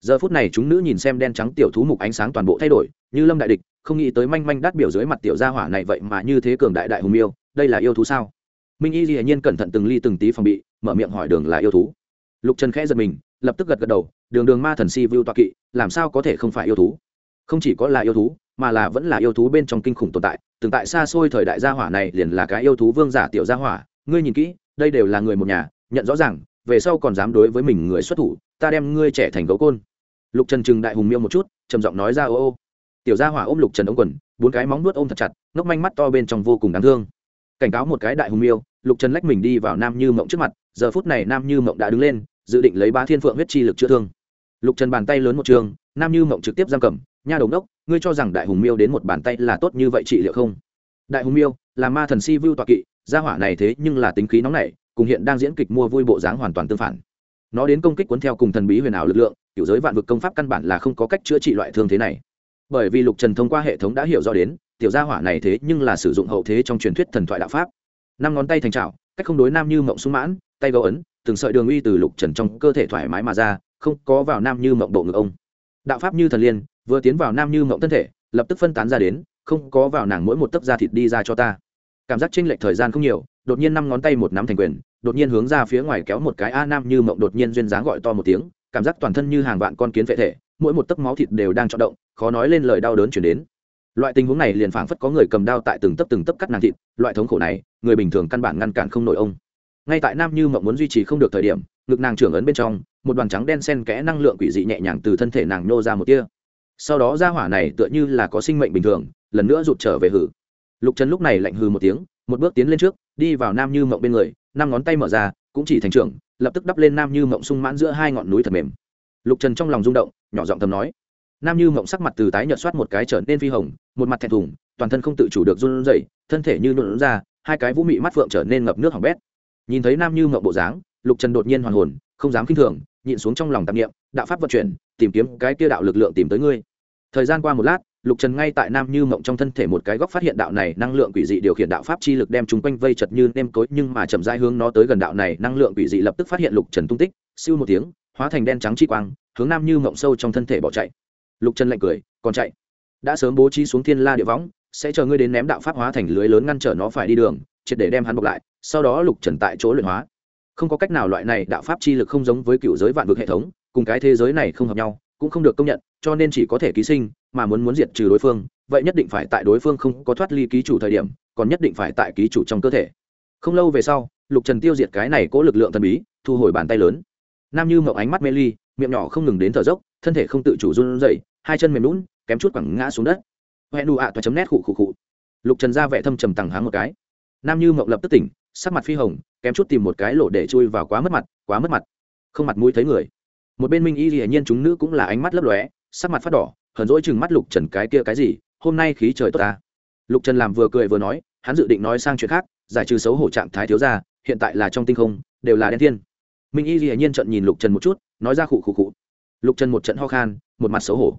Giờ phút này chúng nữ nhìn xem đen trắng tiểu thú mục ánh sáng toàn bộ thay đổi, như lâm đại địch, không nghĩ tới manh manh đắt biểu dưới mặt tiểu gia hỏa này vậy mà như thế cường đại đại hùng miêu, đây là yêu thú sao? Minh y dĩ nhiên cẩn thận từng ly từng tí phòng bị, mở miệng hỏi đường là yêu thú. Lục trần khẽ giật mình, lập tức gật gật đầu, đường đường ma thần si vu toa kỵ, làm sao có thể không phải yêu thú? Không chỉ có là yêu thú, mà là vẫn là yêu thú bên trong kinh khủng tồn tại, từng tại xa xôi thời đại gia hỏa này liền là cái yêu thú vương giả tiểu gia hỏa, ngươi nhìn kỹ, đây đều là người một nhà, nhận rõ ràng, về sau còn dám đối với mình người xuất thủ, ta đem ngươi trẻ thành gấu côn. Lục trần trừng đại hùng miêu một chút, trầm giọng nói ra, ô ô. Tiểu gia hỏa ôm lục trần ống quần, bốn cái móng nuốt ôm thật chặt, ngốc manh mắt to bên trong vô cùng đáng thương cảnh cáo một cái đại hùng miêu, lục trần lách mình đi vào nam như mộng trước mặt, giờ phút này nam như mộng đã đứng lên, dự định lấy ba thiên phượng huyết chi lực chữa thương. Lục trần bàn tay lớn một trường, nam như mộng trực tiếp giam cầm, nha đồng đốc ngươi cho rằng đại hùng miêu đến một bàn tay là tốt như vậy trị liệu không? Đại hùng miêu, là ma thần si vu tọa kỵ, gia hỏa này thế nhưng là tính khí nóng nảy, cùng hiện đang diễn kịch mua vui bộ dáng hoàn toàn tương phản. Nó đến công kích cuốn theo cùng thần bí huyền ảo lực lượng kiểu giới vạn vực công pháp căn bản là không có cách chữa trị loại thương thế này. Bởi vì lục trần thông qua hệ thống đã hiểu rõ đến tiểu gia hỏa này thế nhưng là sử dụng hậu thế trong truyền thuyết thần thoại đạo pháp. Năm ngón tay thành trào cách không đối nam như mộng sung mãn, tay gấu ấn, từng sợi đường uy từ lục trần trong cơ thể thoải mái mà ra, không có vào nam như mộng bộ ngực ông. Đạo pháp như thần liên, vừa tiến vào nam như mộng thân thể, lập tức phân tán ra đến, không có vào nàng mỗi một tấc da thịt đi ra cho ta. Cảm giác chênh lệch thời gian không nhiều, đột nhiên năm ngón tay một nắm thành quyền, đột nhiên hướng ra phía ngoài kéo một cái a nam như mộng đột nhiên duyên dáng gọi to một tiếng, cảm giác toàn thân như hàng vạn con kiến vệ thể, mỗi một tấc máu thịt đều đang trọn động, khó nói lên lời đau đớn chuyển đến loại tình huống này liền phảng phất có người cầm đao tại từng tấp từng tấp cắt nàng thịt, loại thống khổ này, người bình thường căn bản ngăn cản không nổi ông. Ngay tại nam như mộng muốn duy trì không được thời điểm, ngực nàng trưởng ấn bên trong, một đoàn trắng đen sen kẽ năng lượng quỷ dị nhẹ nhàng từ thân thể nàng nô ra một tia. Sau đó ra hỏa này tựa như là có sinh mệnh bình thường, lần nữa rụt trở về hử. Lục trần lúc này lạnh hư một tiếng, một bước tiến lên trước, đi vào nam như mộng bên người, năm ngón tay mở ra, cũng chỉ thành trưởng, lập tức đắp lên nam như mộng sung mãn giữa hai ngọn núi thật mềm. Lục trần trong lòng rung động, nhỏ giọng thầm nói nam như mộng sắc mặt từ tái nhợt soát một cái trở nên phi hồng một mặt thẹn thùng toàn thân không tự chủ được run rẩy thân thể như nhuộn ra hai cái vũ mị mắt phượng trở nên ngập nước hỏng bét. Nhìn thấy nam như mộng bộ dáng lục trần đột nhiên hoàn hồn không dám khinh thường nhịn xuống trong lòng tạp niệm, đạo pháp vận chuyển tìm kiếm cái kia đạo lực lượng tìm tới ngươi. Thời gian qua một lát lục trần ngay tại nam như mộng trong thân thể một cái góc phát hiện đạo này năng lượng quỷ dị điều khiển đạo pháp chi lực đem chúng quanh vây chật như nêm cối nhưng mà chậm rãi hướng nó tới gần đạo này năng lượng quỷ dị lập tức phát hiện lục trần tung tích siêu một tiếng hóa thành đen trắng chi quang hướng nam như mộng sâu trong thân thể bỏ chạy lục trần lạnh cười, còn chạy. Đã sớm bố trí xuống thiên la địa võng, sẽ chờ ngươi đến ném đạo pháp hóa thành lưới lớn ngăn trở nó phải đi đường, triệt để đem hắn bọc lại, sau đó lục trần tại chỗ luyện hóa. Không có cách nào loại này đạo pháp chi lực không giống với cựu giới vạn vực hệ thống, cùng cái thế giới này không hợp nhau, cũng không được công nhận, cho nên chỉ có thể ký sinh, mà muốn muốn diệt trừ đối phương, vậy nhất định phải tại đối phương không có thoát ly ký chủ thời điểm, còn nhất định phải tại ký chủ trong cơ thể. Không lâu về sau, lục trần tiêu diệt cái này cố lực lượng thần bí, thu hồi bàn tay lớn. Nam như mậu ánh mắt mê ly, miệng nhỏ không ngừng đến thở dốc thân thể không tự chủ run rẩy, hai chân mềm lún kém chút quẳng ngã xuống đất. Huệ nụ ạ toa chấm nét khụ khụ khụ. Lục trần ra vẻ thâm trầm tằng háng một cái. Nam như mộng lập tức tỉnh, sắc mặt phi hồng, kém chút tìm một cái lỗ để chui vào quá mất mặt, quá mất mặt. Không mặt mũi thấy người. Một bên minh y hiển nhiên chúng nữ cũng là ánh mắt lấp lóe, sắc mặt phát đỏ, hờn dỗi chừng mắt lục trần cái kia cái gì, hôm nay khí trời tốt ta. Lục trần làm vừa cười vừa nói, hắn dự định nói sang chuyện khác, giải trừ xấu hổ trạng thái thiếu ra hiện tại là trong tinh không, đều là đen thiên. Minh y hiển nhiên trận nhìn lục trần một chút, nói ra khụ khụ khụ lục trần một trận ho khan, một mặt xấu hổ.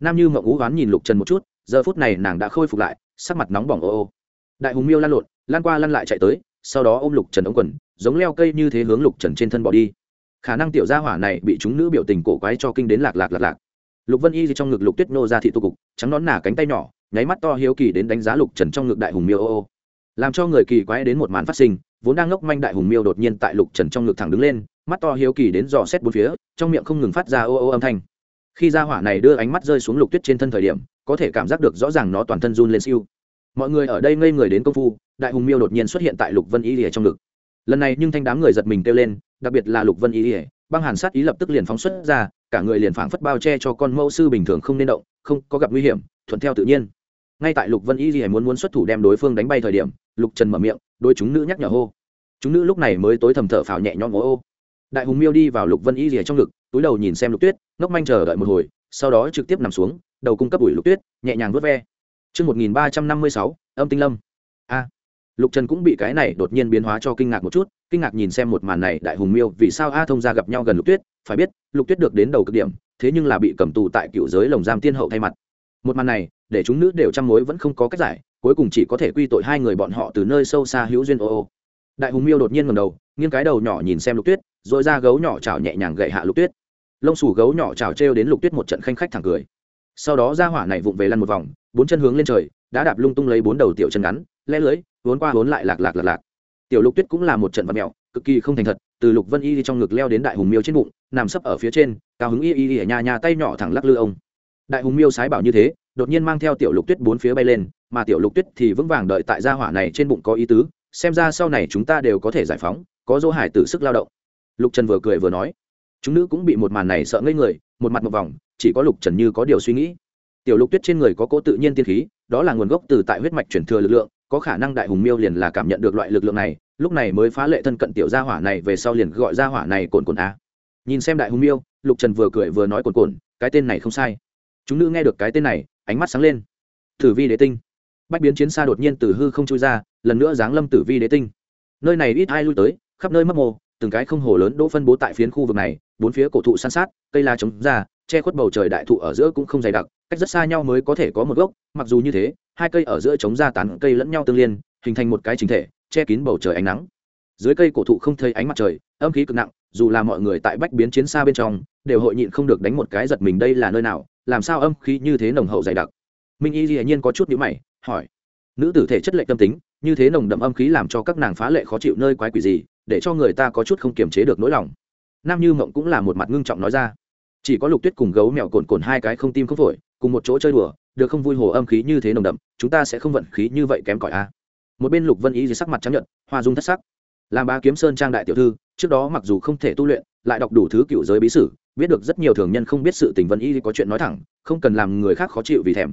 Nam như mậu ngũ oán nhìn lục trần một chút, giờ phút này nàng đã khôi phục lại, sắc mặt nóng bỏng ô ô. Đại hùng miêu lan lộn lan qua lăn lại chạy tới, sau đó ôm lục trần ống quần, giống leo cây như thế hướng lục trần trên thân bỏ đi. Khả năng tiểu gia hỏa này bị chúng nữ biểu tình cổ quái cho kinh đến lạc lạc lạc lạc. Lục vân y gì trong ngực lục tuyết nô ra thị tu cục, trắng nón nả cánh tay nhỏ, nháy mắt to hiếu kỳ đến đánh giá lục trần trong ngực đại hùng miêu ô ô. Làm cho người kỳ quái đến một màn phát sinh, vốn đang ngốc manh đại hùng miêu đột nhiên tại lục trần trong ngực thẳng đứng lên mắt to hiếu kỳ đến dò xét bốn phía, trong miệng không ngừng phát ra ô ô âm thanh. Khi gia hỏa này đưa ánh mắt rơi xuống lục tuyết trên thân thời điểm, có thể cảm giác được rõ ràng nó toàn thân run lên siêu. Mọi người ở đây ngây người đến công phu, đại hùng miêu đột nhiên xuất hiện tại lục vân y lìa trong ngực. Lần này nhưng thanh đám người giật mình kêu lên, đặc biệt là lục vân y lìa, băng hàn sát ý lập tức liền phóng xuất ra, cả người liền phảng phất bao che cho con mẫu sư bình thường không nên động, không có gặp nguy hiểm, thuận theo tự nhiên. Ngay tại lục vân y lìa muốn muốn xuất thủ đem đối phương đánh bay thời điểm, lục trần mở miệng đôi chúng nữ nhắc nhở hô. Chúng nữ lúc này mới tối thầm thở phào nhẹ nhõm ô ô đại hùng miêu đi vào lục vân y rìa trong ngực túi đầu nhìn xem lục tuyết ngốc manh chờ đợi một hồi sau đó trực tiếp nằm xuống đầu cung cấp ủi lục tuyết nhẹ nhàng vớt ve Trước 1356, âm tinh lâm. A. Lục Trần cũng bị cái này đột nhiên biến hóa cho kinh ngạc một chút, kinh ngạc nhìn xem một màn này đại hùng miêu vì sao A thông gia gặp nhau gần Lục Tuyết, phải biết, Lục Tuyết được đến đầu cực điểm, thế nhưng là bị cầm tù tại cựu giới lồng giam tiên hậu thay mặt. Một màn này, để chúng nữ đều chăm mối vẫn không có cách giải, cuối cùng chỉ có thể quy tội hai người bọn họ từ nơi sâu xa hữu duyên ô ô. Đại hùng miêu đột nhiên ngẩng đầu, nghiêng cái đầu nhỏ nhìn xem Lục Tuyết, rồi ra gấu nhỏ chảo nhẹ nhàng gậy hạ Lục Tuyết. Lông xù gấu nhỏ chảo trêu đến Lục Tuyết một trận khanh khách thẳng cười. Sau đó ra hỏa này vụng về lăn một vòng, bốn chân hướng lên trời, đã đạp lung tung lấy bốn đầu tiểu chân ngắn lẽ lưới vốn qua vốn lại lạc lạc lạc lạc. Tiểu lục tuyết cũng là một trận vật mẹo, cực kỳ không thành thật, từ lục vân y trong ngực leo đến đại hùng miêu trên bụng, nằm sấp ở phía trên, cao hứng y y ở nhà nhà tay nhỏ thẳng lắc lư ông. Đại hùng miêu sái bảo như thế, đột nhiên mang theo tiểu lục tuyết bốn phía bay lên, mà tiểu lục tuyết thì vững vàng đợi tại gia hỏa này trên bụng có ý tứ, xem ra sau này chúng ta đều có thể giải phóng, có dỗ hải tử sức lao động lục trần vừa cười vừa nói, chúng nữ cũng bị một màn này sợ ngây người, một mặt một vòng, chỉ có lục trần như có điều suy nghĩ. Tiểu lục tuyết trên người có cỗ tự nhiên tiên khí, đó là nguồn gốc từ tại huyết mạch chuyển thừa lực lượng, có khả năng đại hùng miêu liền là cảm nhận được loại lực lượng này, lúc này mới phá lệ thân cận tiểu gia hỏa này về sau liền gọi gia hỏa này cồn cồn a. Nhìn xem đại hùng miêu, lục trần vừa cười vừa nói cồn cồn cái tên này không sai. Chúng nữ nghe được cái tên này, ánh mắt sáng lên. Tử vi đế tinh. Bách biến chiến xa đột nhiên từ hư không chui ra, lần nữa giáng lâm tử vi đế tinh. Nơi này ít ai lui tới, khắp nơi mấp mô từng cái không hồ lớn đỗ phân bố tại phiến khu vực này, bốn phía cổ thụ san sát, cây la trống ra, che khuất bầu trời đại thụ ở giữa cũng không dày đặc, cách rất xa nhau mới có thể có một gốc, mặc dù như thế, hai cây ở giữa chống ra tán cây lẫn nhau tương liên, hình thành một cái chính thể, che kín bầu trời ánh nắng. Dưới cây cổ thụ không thấy ánh mặt trời, âm khí cực nặng, dù là mọi người tại bách biến chiến xa bên trong, đều hội nhịn không được đánh một cái giật mình đây là nơi nào, làm sao âm khí như thế nồng hậu dày đặc. Minh y dĩ nhiên có chút nhữ mày, hỏi. Nữ tử thể chất lệ tâm tính, như thế nồng đậm âm khí làm cho các nàng phá lệ khó chịu nơi quái quỷ gì để cho người ta có chút không kiềm chế được nỗi lòng. Nam như mộng cũng là một mặt ngưng trọng nói ra. Chỉ có lục tuyết cùng gấu mèo cồn cồn hai cái không tim không phổi, cùng một chỗ chơi đùa, được không vui hồ âm khí như thế nồng đậm, chúng ta sẽ không vận khí như vậy kém cỏi a. Một bên lục vân ý dưới sắc mặt chấp nhận hoa dung thất sắc. Làm ba kiếm sơn trang đại tiểu thư, trước đó mặc dù không thể tu luyện, lại đọc đủ thứ cựu giới bí sử, biết được rất nhiều thường nhân không biết sự tình vân y có chuyện nói thẳng, không cần làm người khác khó chịu vì thèm.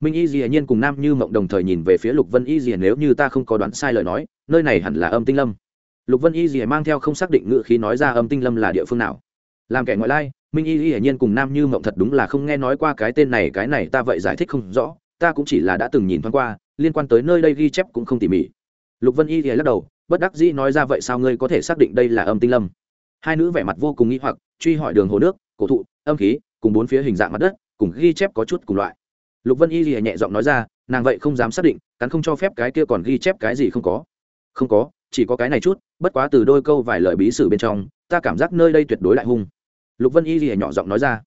Minh y dĩ nhiên cùng nam như mộng đồng thời nhìn về phía lục vân y dĩ nếu như ta không có đoán sai lời nói, nơi này hẳn là âm tinh lâm lục vân y dĩ mang theo không xác định ngự khí nói ra âm tinh lâm là địa phương nào. Làm kẻ ngoại lai, minh y dĩ nhiên cùng nam như mộng thật đúng là không nghe nói qua cái tên này, cái này ta vậy giải thích không rõ, ta cũng chỉ là đã từng nhìn thoáng qua, liên quan tới nơi đây ghi chép cũng không tỉ mỉ. Lục vân y thì lắc đầu, bất đắc dĩ nói ra vậy sao ngươi có thể xác định đây là âm tinh lâm? Hai nữ vẻ mặt vô cùng nghĩ hoặc, truy hỏi đường hồ nước, cổ thụ, âm khí, cùng bốn phía hình dạng mặt đất, cùng ghi chép có chút cùng loại. Lục vân y thì nhẹ giọng nói ra, nàng vậy không dám xác định, cắn không cho phép cái kia còn ghi chép cái gì không có. Không có chỉ có cái này chút, bất quá từ đôi câu vài lời bí sử bên trong, ta cảm giác nơi đây tuyệt đối lại hung. Lục vân y thì nhỏ giọng nói ra.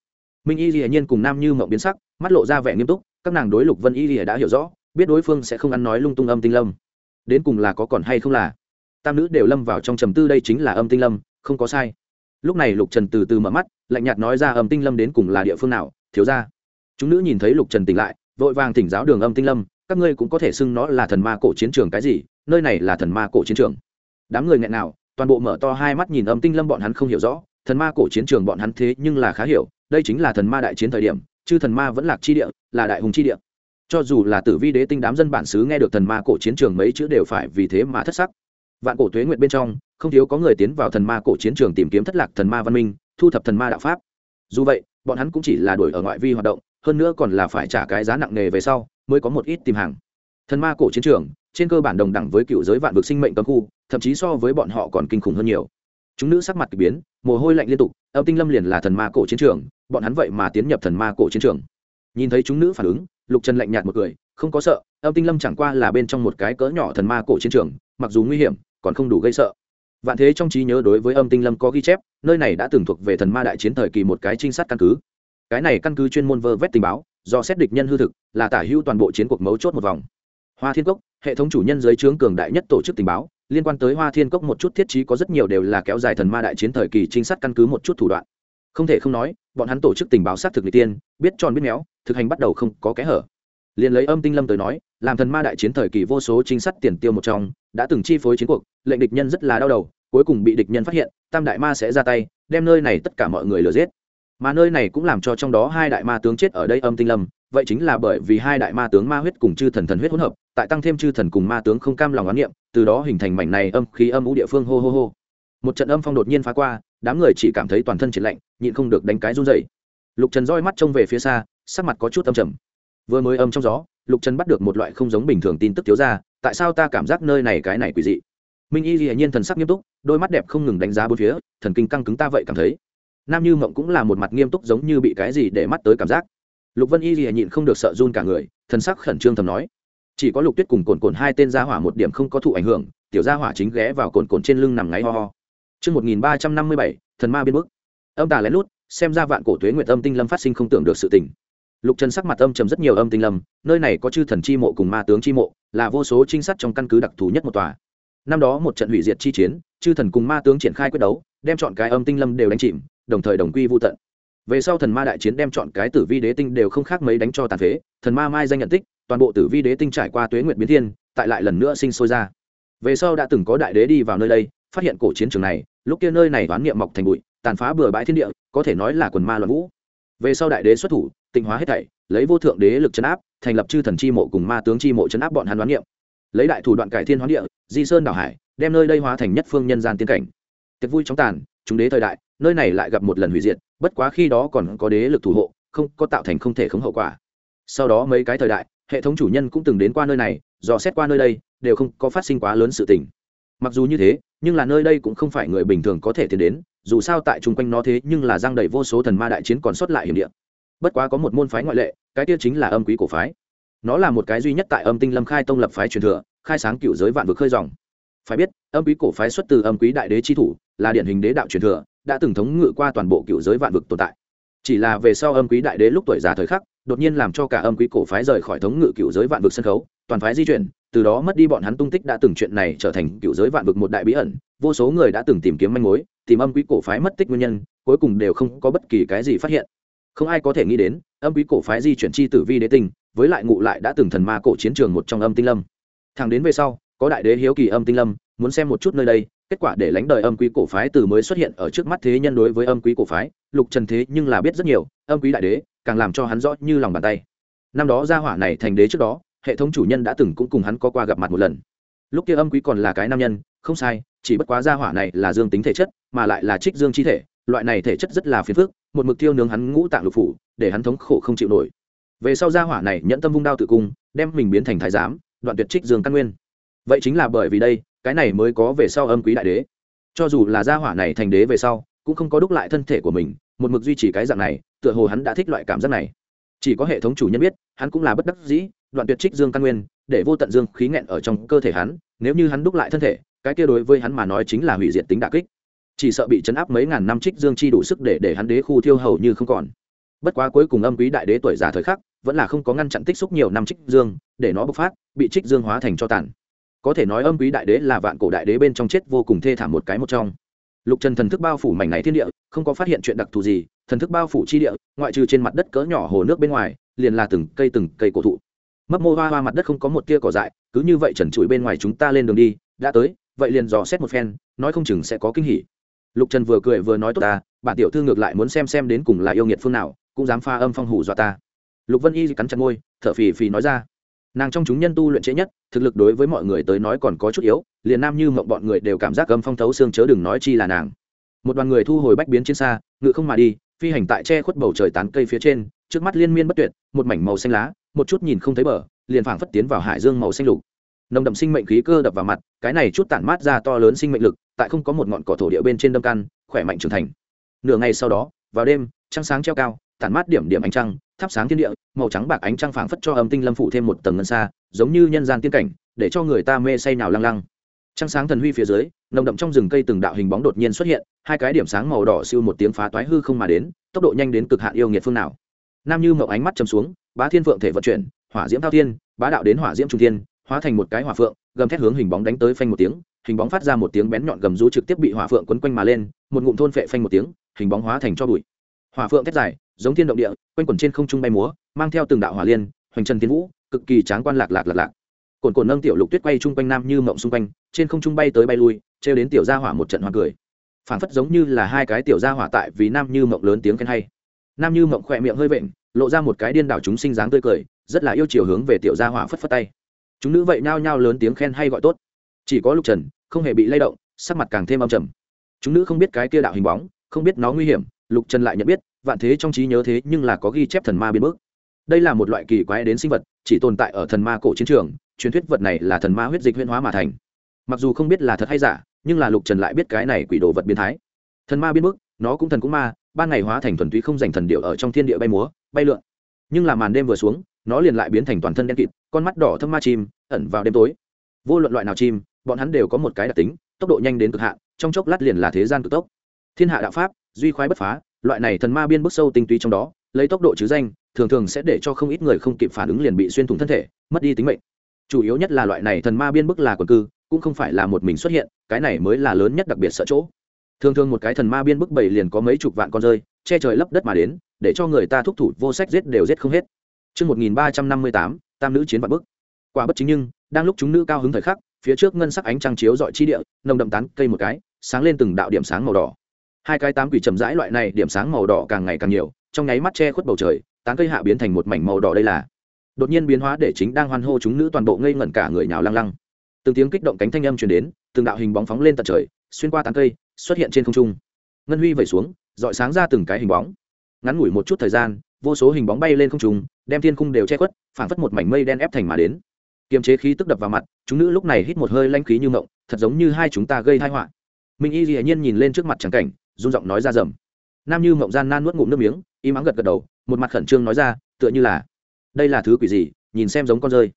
Minh y thì nhiên cùng nam như mộng biến sắc, mắt lộ ra vẻ nghiêm túc, các nàng đối lục vân y thì đã hiểu rõ, biết đối phương sẽ không ăn nói lung tung âm tinh lâm. Đến cùng là có còn hay không là? Tam nữ đều lâm vào trong trầm tư đây chính là âm tinh lâm, không có sai. Lúc này lục trần từ từ mở mắt, lạnh nhạt nói ra âm tinh lâm đến cùng là địa phương nào, thiếu ra. Chúng nữ nhìn thấy lục trần tỉnh lại, vội vàng thỉnh giáo đường âm tinh lâm các ngươi cũng có thể xưng nó là thần ma cổ chiến trường cái gì, nơi này là thần ma cổ chiến trường. Đám người nghẹn nào, toàn bộ mở to hai mắt nhìn âm tinh lâm bọn hắn không hiểu rõ, thần ma cổ chiến trường bọn hắn thế nhưng là khá hiểu, đây chính là thần ma đại chiến thời điểm, chứ thần ma vẫn lạc chi địa, là đại hùng chi địa. Cho dù là tử vi đế tinh đám dân bản xứ nghe được thần ma cổ chiến trường mấy chữ đều phải vì thế mà thất sắc. Vạn cổ tuế nguyện bên trong, không thiếu có người tiến vào thần ma cổ chiến trường tìm kiếm thất lạc thần ma văn minh, thu thập thần ma đạo pháp. Dù vậy, bọn hắn cũng chỉ là đuổi ở ngoại vi hoạt động, hơn nữa còn là phải trả cái giá nặng nề về sau mới có một ít tìm hàng. Thần ma cổ chiến trường, trên cơ bản đồng đẳng với cựu giới vạn vực sinh mệnh cấm khu, thậm chí so với bọn họ còn kinh khủng hơn nhiều. Chúng nữ sắc mặt k ỳ biến, mồ hôi lạnh liên tục, âm tinh lâm liền là thần ma cổ chiến trường, bọn hắn vậy mà tiến nhập thần ma cổ chiến trường. Nhìn thấy chúng nữ phản ứng, lục trần lạnh nhạt một cười, không có sợ, âm tinh lâm chẳng qua là bên trong một cái cỡ nhỏ thần ma cổ chiến trường, mặc dù nguy hiểm, còn không đủ gây sợ. Vạn thế trong trí nhớ đối với âm tinh lâm có ghi chép, nơi này đã từng thuộc về thần ma đại chiến thời kỳ một cái trinh sát căn cứ. Cái này căn cứ chuyên môn vơ vét tình báo do xét địch nhân hư thực, là tả hữu toàn bộ chiến cuộc mấu chốt một vòng. Hoa thiên cốc, hệ thống chủ nhân giới trướng cường đại nhất tổ chức tình báo, liên quan tới hoa thiên cốc một chút thiết trí có rất nhiều đều là kéo dài thần ma đại chiến thời kỳ trinh sát căn cứ một chút thủ đoạn. Không thể không nói, bọn hắn tổ chức tình báo xác thực n tiên, biết tròn biết méo, thực hành bắt đầu không có kẽ hở. Liền lấy âm tinh lâm tới nói, làm thần ma đại chiến thời kỳ vô số trinh sát tiền tiêu một trong, đã từng chi phối chiến cuộc, lệnh địch nhân rất là đau đầu, cuối cùng bị địch nhân phát hiện, tam đại ma sẽ ra tay, đem nơi này tất cả mọi người lừa giết mà nơi này cũng làm cho trong đó hai đại ma tướng chết ở đây âm tinh lâm, vậy chính là bởi vì hai đại ma tướng ma huyết cùng chư thần thần huyết hỗn hợp, tại tăng thêm chư thần cùng ma tướng không cam lòng oán niệm, từ đó hình thành mảnh này âm khí âm ú địa phương hô hô hô. Một trận âm phong đột nhiên phá qua, đám người chỉ cảm thấy toàn thân triệt lạnh, nhịn không được đánh cái run dày lục trần roi mắt trông về phía xa, sắc mặt có chút âm trầm. Vừa mới âm trong gió, lục trần bắt được một loại không giống bình thường tin tức thiếu ra, tại sao ta cảm giác nơi này cái này quỷ dị? Minh y dĩ nhiên thần sắc nghiêm túc, đôi mắt đẹp không ngừng đánh giá bốn phía, thần kinh căng cứng ta vậy cảm thấy nam như mộng cũng là một mặt nghiêm túc giống như bị cái gì để mắt tới cảm giác lục vân y lìa nhịn không được sợ run cả người thần sắc khẩn trương thầm nói chỉ có lục tuyết cùng cồn cồn hai tên gia hỏa một điểm không có thụ ảnh hưởng tiểu gia hỏa chính ghé vào cồn cồn trên lưng nằm ngáy ho ho Trước 1357, thần ma biên bức. Âm tà lén lút, xem ra vạn cổ tuế nguyệt âm tinh lâm phát sinh không tưởng được sự tình. lục trần sắc mặt âm trầm rất nhiều âm tinh lâm nơi này có chư thần chi mộ cùng ma tướng chi mộ là vô số trinh sát trong căn cứ đặc thù nhất một tòa năm đó một trận hủy diệt chi chiến chư thần cùng ma tướng triển khai quyết đấu đem chọn cái âm tinh lâm đều đánh chìm đồng thời đồng quy vô tận. Về sau thần ma đại chiến đem chọn cái tử vi đế tinh đều không khác mấy đánh cho tàn phế, thần ma mai danh nhận tích, toàn bộ tử vi đế tinh trải qua tuế nguyệt biến thiên, tại lại lần nữa sinh sôi ra. Về sau đã từng có đại đế đi vào nơi đây, phát hiện cổ chiến trường này, lúc kia nơi này đoán niệm mọc thành bụi, tàn phá bừa bãi thiên địa, có thể nói là quần ma loạn vũ. Về sau đại đế xuất thủ, tịnh hóa hết thảy, lấy vô thượng đế lực chấn áp, thành lập chư thần chi mộ cùng ma tướng chi mộ chấn áp bọn hắn đoán niệm. Lấy đại thủ đoạn cải thiên hoán địa, di sơn đảo hải, đem nơi đây hóa thành nhất phương nhân gian tiên cảnh. Tiệc vui chóng tàn, chúng đế thời đại nơi này lại gặp một lần hủy diệt, bất quá khi đó còn có đế lực thủ hộ, không có tạo thành không thể khống hậu quả. Sau đó mấy cái thời đại, hệ thống chủ nhân cũng từng đến qua nơi này, dò xét qua nơi đây, đều không có phát sinh quá lớn sự tình. Mặc dù như thế, nhưng là nơi đây cũng không phải người bình thường có thể tiến đến, dù sao tại chung quanh nó thế nhưng là giang đầy vô số thần ma đại chiến còn sót lại hiểm địa. Bất quá có một môn phái ngoại lệ, cái kia chính là âm quý cổ phái. Nó là một cái duy nhất tại âm tinh lâm khai tông lập phái truyền thừa, khai sáng cựu giới vạn vực khơi dòng. Phải biết, âm quý cổ phái xuất từ âm quý đại đế chi thủ, là điển hình đế đạo truyền thừa đã từng thống ngự qua toàn bộ cựu giới vạn vực tồn tại. Chỉ là về sau âm quý đại đế lúc tuổi già thời khắc, đột nhiên làm cho cả âm quý cổ phái rời khỏi thống ngự cựu giới vạn vực sân khấu, toàn phái di chuyển, từ đó mất đi bọn hắn tung tích đã từng chuyện này trở thành cựu giới vạn vực một đại bí ẩn. Vô số người đã từng tìm kiếm manh mối, tìm âm quý cổ phái mất tích nguyên nhân, cuối cùng đều không có bất kỳ cái gì phát hiện. Không ai có thể nghĩ đến, âm quý cổ phái di chuyển chi tử vi đế tinh với lại ngụ lại đã từng thần ma cổ chiến trường một trong âm tinh lâm. Thẳng đến về sau, có đại đế hiếu kỳ âm tinh lâm, muốn xem một chút nơi đây kết quả để lánh đời âm quý cổ phái từ mới xuất hiện ở trước mắt thế nhân đối với âm quý cổ phái, lục trần thế nhưng là biết rất nhiều, âm quý đại đế càng làm cho hắn rõ như lòng bàn tay. Năm đó gia hỏa này thành đế trước đó, hệ thống chủ nhân đã từng cũng cùng hắn có qua gặp mặt một lần. Lúc kia âm quý còn là cái nam nhân, không sai, chỉ bất quá gia hỏa này là dương tính thể chất, mà lại là trích dương chi thể, loại này thể chất rất là phiền phức, một mực tiêu nướng hắn ngũ tạng lục phủ, để hắn thống khổ không chịu nổi. Về sau gia hỏa này nhẫn tâm vung đao tự cung, đem mình biến thành thái giám, đoạn tuyệt trích dương căn nguyên. Vậy chính là bởi vì đây cái này mới có về sau âm quý đại đế. Cho dù là gia hỏa này thành đế về sau, cũng không có đúc lại thân thể của mình, một mực duy trì cái dạng này, tựa hồ hắn đã thích loại cảm giác này. Chỉ có hệ thống chủ nhân biết, hắn cũng là bất đắc dĩ, đoạn tuyệt trích dương căn nguyên, để vô tận dương khí nghẹn ở trong cơ thể hắn, nếu như hắn đúc lại thân thể, cái kia đối với hắn mà nói chính là hủy diệt tính đà kích. Chỉ sợ bị chấn áp mấy ngàn năm trích dương chi đủ sức để để hắn đế khu thiêu hầu như không còn. Bất quá cuối cùng âm quý đại đế tuổi già thời khắc, vẫn là không có ngăn chặn tích xúc nhiều năm trích dương, để nó bộc phát, bị trích dương hóa thành cho tàn có thể nói âm quý đại đế là vạn cổ đại đế bên trong chết vô cùng thê thảm một cái một trong. Lục trần thần thức bao phủ mảnh này thiên địa, không có phát hiện chuyện đặc thù gì, thần thức bao phủ chi địa, ngoại trừ trên mặt đất cỡ nhỏ hồ nước bên ngoài, liền là từng cây từng cây cổ thụ. Mấp mô hoa hoa mặt đất không có một tia cỏ dại, cứ như vậy trần trụi bên ngoài chúng ta lên đường đi, đã tới, vậy liền dò xét một phen, nói không chừng sẽ có kinh hỉ. Lục trần vừa cười vừa nói tốt ta, bản tiểu thư ngược lại muốn xem xem đến cùng là yêu nghiệt phương nào, cũng dám pha âm phong hủ dọa ta. Lục vân y cắn chặt môi, thở phì phì nói ra nàng trong chúng nhân tu luyện trễ nhất, thực lực đối với mọi người tới nói còn có chút yếu, liền nam như mộng bọn người đều cảm giác gầm phong thấu xương chớ đừng nói chi là nàng. Một đoàn người thu hồi bách biến trên xa, ngự không mà đi, phi hành tại che khuất bầu trời tán cây phía trên, trước mắt liên miên bất tuyệt, một mảnh màu xanh lá, một chút nhìn không thấy bờ, liền phảng phất tiến vào hải dương màu xanh lục. Nồng đậm sinh mệnh khí cơ đập vào mặt, cái này chút tản mát ra to lớn sinh mệnh lực, tại không có một ngọn cỏ thổ địa bên trên đâm căn khỏe mạnh trưởng thành. Nửa ngày sau đó, vào đêm, trăng sáng treo cao tản mát điểm điểm ánh trăng, thắp sáng thiên địa, màu trắng bạc ánh trăng phảng phất cho âm tinh lâm phủ thêm một tầng ngân xa, giống như nhân gian tiên cảnh, để cho người ta mê say nào lăng lăng. Trăng sáng thần huy phía dưới, nồng đậm trong rừng cây từng đạo hình bóng đột nhiên xuất hiện, hai cái điểm sáng màu đỏ siêu một tiếng phá toái hư không mà đến, tốc độ nhanh đến cực hạn yêu nghiệt phương nào. Nam như mậu ánh mắt chầm xuống, bá thiên phượng thể vận chuyển, hỏa diễm thao thiên, bá đạo đến hỏa diễm trung thiên, hóa thành một cái hỏa phượng, gầm thét hướng hình bóng đánh tới phanh một tiếng, hình bóng phát ra một tiếng bén nhọn gầm rú trực tiếp bị hỏa phượng quấn quanh mà lên, một ngụm thôn phệ phanh một tiếng, hình bóng hóa thành cho bụi. Hỏa phượng thét dài giống thiên động địa, quanh quẩn trên không trung bay múa, mang theo từng đạo hỏa liên, hoành trần tiến vũ, cực kỳ tráng quan lạc lạc lạc lạc. Cồn cồn nâng tiểu lục tuyết quay chung quanh nam như mộng xung quanh, trên không trung bay tới bay lui, trêu đến tiểu gia hỏa một trận hoa cười. Phảng phất giống như là hai cái tiểu gia hỏa tại vì nam như mộng lớn tiếng khen hay. Nam như mộng khỏe miệng hơi vện, lộ ra một cái điên đảo chúng sinh dáng tươi cười, rất là yêu chiều hướng về tiểu gia hỏa phất phất tay. Chúng nữ vậy nao nhao lớn tiếng khen hay gọi tốt. Chỉ có lục trần, không hề bị lay động, sắc mặt càng thêm âm trầm. Chúng nữ không biết cái kia đạo hình bóng, không biết nó nguy hiểm, lục trần lại nhận biết vạn thế trong trí nhớ thế nhưng là có ghi chép thần ma biến bước. Đây là một loại kỳ quái đến sinh vật, chỉ tồn tại ở thần ma cổ chiến trường, truyền thuyết vật này là thần ma huyết dịch huyễn hóa mà thành. Mặc dù không biết là thật hay giả, nhưng là lục trần lại biết cái này quỷ đồ vật biến thái. Thần ma biến bức nó cũng thần cũng ma, ban ngày hóa thành thuần túy không dành thần điệu ở trong thiên địa bay múa, bay lượn. Nhưng là màn đêm vừa xuống, nó liền lại biến thành toàn thân đen kịt, con mắt đỏ thâm ma chim, ẩn vào đêm tối. Vô luận loại nào chim, bọn hắn đều có một cái đặc tính, tốc độ nhanh đến cực hạn, trong chốc lát liền là thế gian cực tốc. Thiên hạ đạo pháp, duy khoái bất phá loại này thần ma biên bước sâu tinh túy trong đó lấy tốc độ chứ danh thường thường sẽ để cho không ít người không kịp phản ứng liền bị xuyên thủng thân thể mất đi tính mệnh chủ yếu nhất là loại này thần ma biên bức là quần cư cũng không phải là một mình xuất hiện cái này mới là lớn nhất đặc biệt sợ chỗ thường thường một cái thần ma biên bức bảy liền có mấy chục vạn con rơi che trời lấp đất mà đến để cho người ta thúc thủ vô sách giết đều giết không hết Trước 1358, tam nữ chiến vạn bức. Quả bất chính nhưng, đang lúc chúng nữ cao hứng thời khắc, phía trước ngân sắc ánh trăng chiếu dọi chi địa, nồng đậm tán cây một cái, sáng lên từng đạo điểm sáng màu đỏ. Hai cái tám quỷ chậm rãi loại này điểm sáng màu đỏ càng ngày càng nhiều, trong nháy mắt che khuất bầu trời, tán cây hạ biến thành một mảnh màu đỏ đây là. Đột nhiên biến hóa để chính đang hoan hô chúng nữ toàn bộ ngây ngẩn cả người nhào lăng lăng. Từng tiếng kích động cánh thanh âm truyền đến, từng đạo hình bóng phóng lên tận trời, xuyên qua tán cây, xuất hiện trên không trung. Ngân huy vẩy xuống, dọi sáng ra từng cái hình bóng. Ngắn ngủi một chút thời gian, vô số hình bóng bay lên không trung đem thiên khung đều che khuất phảng phất một mảnh mây đen ép thành mà đến kiềm chế khí tức đập vào mặt chúng nữ lúc này hít một hơi lanh khí như mộng thật giống như hai chúng ta gây tai họa minh y dĩ nhiên nhìn lên trước mặt trắng cảnh run giọng nói ra rầm nam như mộng gian nan nuốt ngụm nước miếng, im mắng gật gật đầu, một mặt khẩn trương nói ra, tựa như là, đây là thứ quỷ gì, nhìn xem giống con rơi.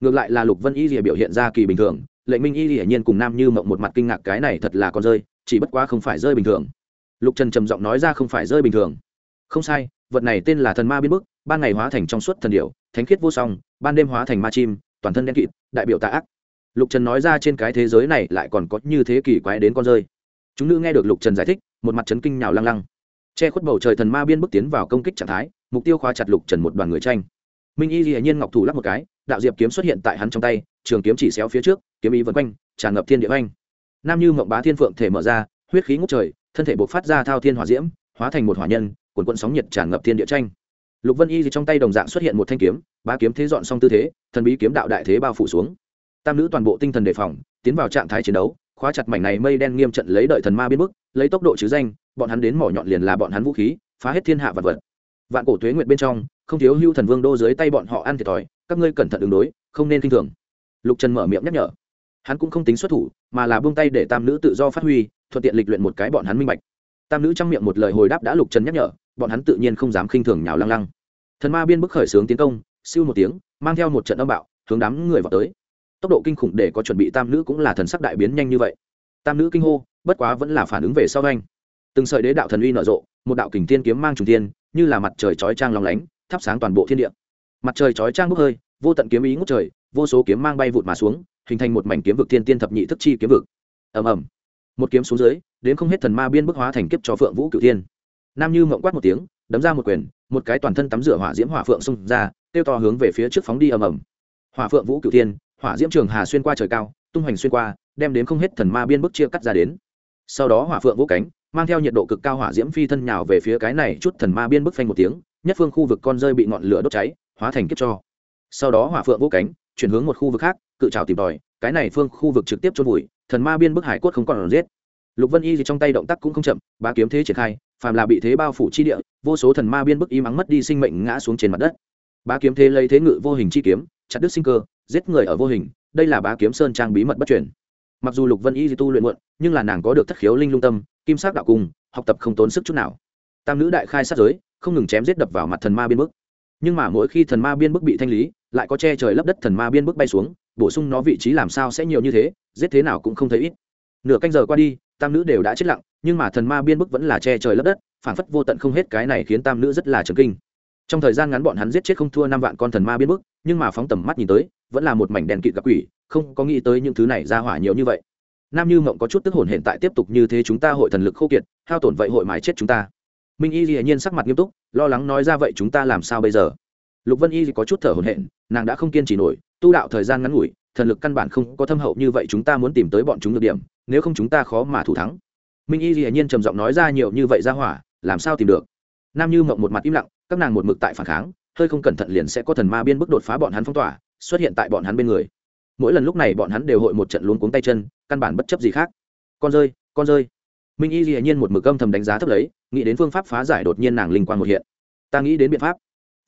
Ngược lại là lục vân y dì biểu hiện ra kỳ bình thường lệnh minh y dĩ nhiên cùng nam như mộng một mặt kinh ngạc cái này thật là con rơi, chỉ bất quá không phải rơi bình thường. Lục trần trầm giọng nói ra không phải rơi bình thường. Không sai, vật này tên là thần ma biến bức, ban ngày hóa thành trong suốt thần điệu thánh khiết vô song, ban đêm hóa thành ma chim, toàn thân đen kịt, đại biểu tạ ác. Lục trần nói ra trên cái thế giới này lại còn có như thế kỷ quái đến con rơi. Chúng nữ nghe được lục trần giải thích một mặt chấn kinh nhào lăng lăng. Che khuất bầu trời thần ma biên bước tiến vào công kích trạng thái, mục tiêu khóa chặt lục trần một đoàn người tranh. Minh y hiển nhiên ngọc thủ lắp một cái, đạo diệp kiếm xuất hiện tại hắn trong tay, trường kiếm chỉ xéo phía trước, kiếm ý vân quanh, tràn ngập thiên địa oanh. Nam như mộng bá thiên phượng thể mở ra, huyết khí ngút trời, thân thể buộc phát ra thao thiên hỏa diễm, hóa thành một hỏa nhân quần quận sóng nhiệt tràn ngập thiên địa tranh. Lục vân y thì trong tay đồng dạng xuất hiện một thanh kiếm, ba kiếm thế dọn xong tư thế, thần bí kiếm đạo đại thế bao phủ xuống. Tam nữ toàn bộ tinh thần đề phòng, tiến vào trạng thái chiến đấu, khóa chặt mảnh này mây đen nghiêm trận lấy đợi thần ma biến bức lấy tốc độ chứ danh, bọn hắn đến mỏ nhọn liền là bọn hắn vũ khí, phá hết thiên hạ vật vật. Vạn cổ tuế nguyệt bên trong, không thiếu hưu thần vương đô dưới tay bọn họ ăn thiệt thòi, các ngươi cẩn thận ứng đối, không nên kinh thường. Lục trần mở miệng nhắc nhở. Hắn cũng không tính xuất thủ, mà là buông tay để tam nữ tự do phát huy, thuận tiện lịch luyện một cái bọn hắn minh bạch. Tam nữ trong miệng một lời hồi đáp đã lục trần nhắc nhở, bọn hắn tự nhiên không dám khinh thường nhào lăng lăng. Thần ma biên bức khởi xướng tiến công, siêu một tiếng, mang theo một trận âm bạo, hướng đám người vào tới. Tốc độ kinh khủng để có chuẩn bị tam nữ cũng là thần sắc đại biến nhanh như vậy. Tam nữ kinh hô bất quá vẫn là phản ứng về sau anh. Từng sợi đế đạo thần uy nở rộ, một đạo kình tiên kiếm mang trùng tiên như là mặt trời chói trang long lánh, thắp sáng toàn bộ thiên địa. Mặt trời chói trang bốc hơi, vô tận kiếm ý ngút trời, vô số kiếm mang bay vụt mà xuống, hình thành một mảnh kiếm vực thiên tiên thập nhị thức chi kiếm vực. Ầm ầm. Một kiếm xuống dưới, đến không hết thần ma biên bức hóa thành kiếp cho phượng vũ cửu thiên. Nam như mộng quát một tiếng, đấm ra một quyền, một cái toàn thân tắm rửa hỏa diễm hỏa phượng xung ra tiêu to hướng về phía trước phóng đi ầm ầm. Hỏa phượng vũ cửu thiên, hỏa diễm trường hà xuyên qua trời cao, tung hoành xuyên qua, đem đến không hết thần ma biên bức chia cắt ra đến sau đó hỏa phượng vũ cánh, mang theo nhiệt độ cực cao hỏa diễm phi thân nhào về phía cái này chút thần ma biên bức phanh một tiếng, nhất phương khu vực con rơi bị ngọn lửa đốt cháy, hóa thành kiếp cho. Sau đó hỏa phượng vũ cánh, chuyển hướng một khu vực khác, cự trào tìm tòi, cái này phương khu vực trực tiếp chôn vùi, thần ma biên bức hải cốt không còn giết. Lục vân y thì trong tay động tác cũng không chậm, ba kiếm thế triển khai, phàm là bị thế bao phủ chi địa, vô số thần ma biên bức y mắng mất đi sinh mệnh ngã xuống trên mặt đất. Ba kiếm thế lấy thế ngự vô hình chi kiếm, chặt đứt sinh cơ, giết người ở vô hình, đây là bá kiếm sơn trang bí mật bất truyền mặc dù lục vân y di tu luyện muộn, nhưng là nàng có được thất khiếu linh lung tâm, kim sắc đạo cung, học tập không tốn sức chút nào. Tam nữ đại khai sát giới, không ngừng chém giết đập vào mặt thần ma biên bức. Nhưng mà mỗi khi thần ma biên bức bị thanh lý, lại có che trời lấp đất thần ma biên bức bay xuống, bổ sung nó vị trí làm sao sẽ nhiều như thế, giết thế nào cũng không thấy ít. Nửa canh giờ qua đi, tam nữ đều đã chết lặng, nhưng mà thần ma biên bức vẫn là che trời lấp đất phản phất vô tận không hết cái này khiến tam nữ rất là chấn kinh. Trong thời gian ngắn bọn hắn giết chết không thua năm vạn con thần ma biên bức, nhưng mà phóng tầm mắt nhìn tới, vẫn là một mảnh đèn kịt gặp quỷ không có nghĩ tới những thứ này ra hỏa nhiều như vậy. Nam như mộng có chút tức hồn hiện tại tiếp tục như thế chúng ta hội thần lực khô kiệt, hao tổn vậy hội mài chết chúng ta. Minh y dĩ nhiên sắc mặt nghiêm túc, lo lắng nói ra vậy chúng ta làm sao bây giờ? Lục vân y có chút thở hồn hển, nàng đã không kiên trì nổi, tu đạo thời gian ngắn ngủi, thần lực căn bản không có thâm hậu như vậy chúng ta muốn tìm tới bọn chúng được điểm, nếu không chúng ta khó mà thủ thắng. Minh y dĩ nhiên trầm giọng nói ra nhiều như vậy ra hỏa, làm sao tìm được? Nam như mộng một mặt im lặng, các nàng một mực tại phản kháng, hơi không cẩn thận liền sẽ có thần ma biên bức đột phá bọn hắn phong tỏa, xuất hiện tại bọn hắn bên người mỗi lần lúc này bọn hắn đều hội một trận luống cuống tay chân, căn bản bất chấp gì khác. Con rơi con rơi. Minh y dĩ nhiên một mực âm thầm đánh giá thấp lấy, nghĩ đến phương pháp phá giải đột nhiên nàng linh quan một hiện. Ta nghĩ đến biện pháp.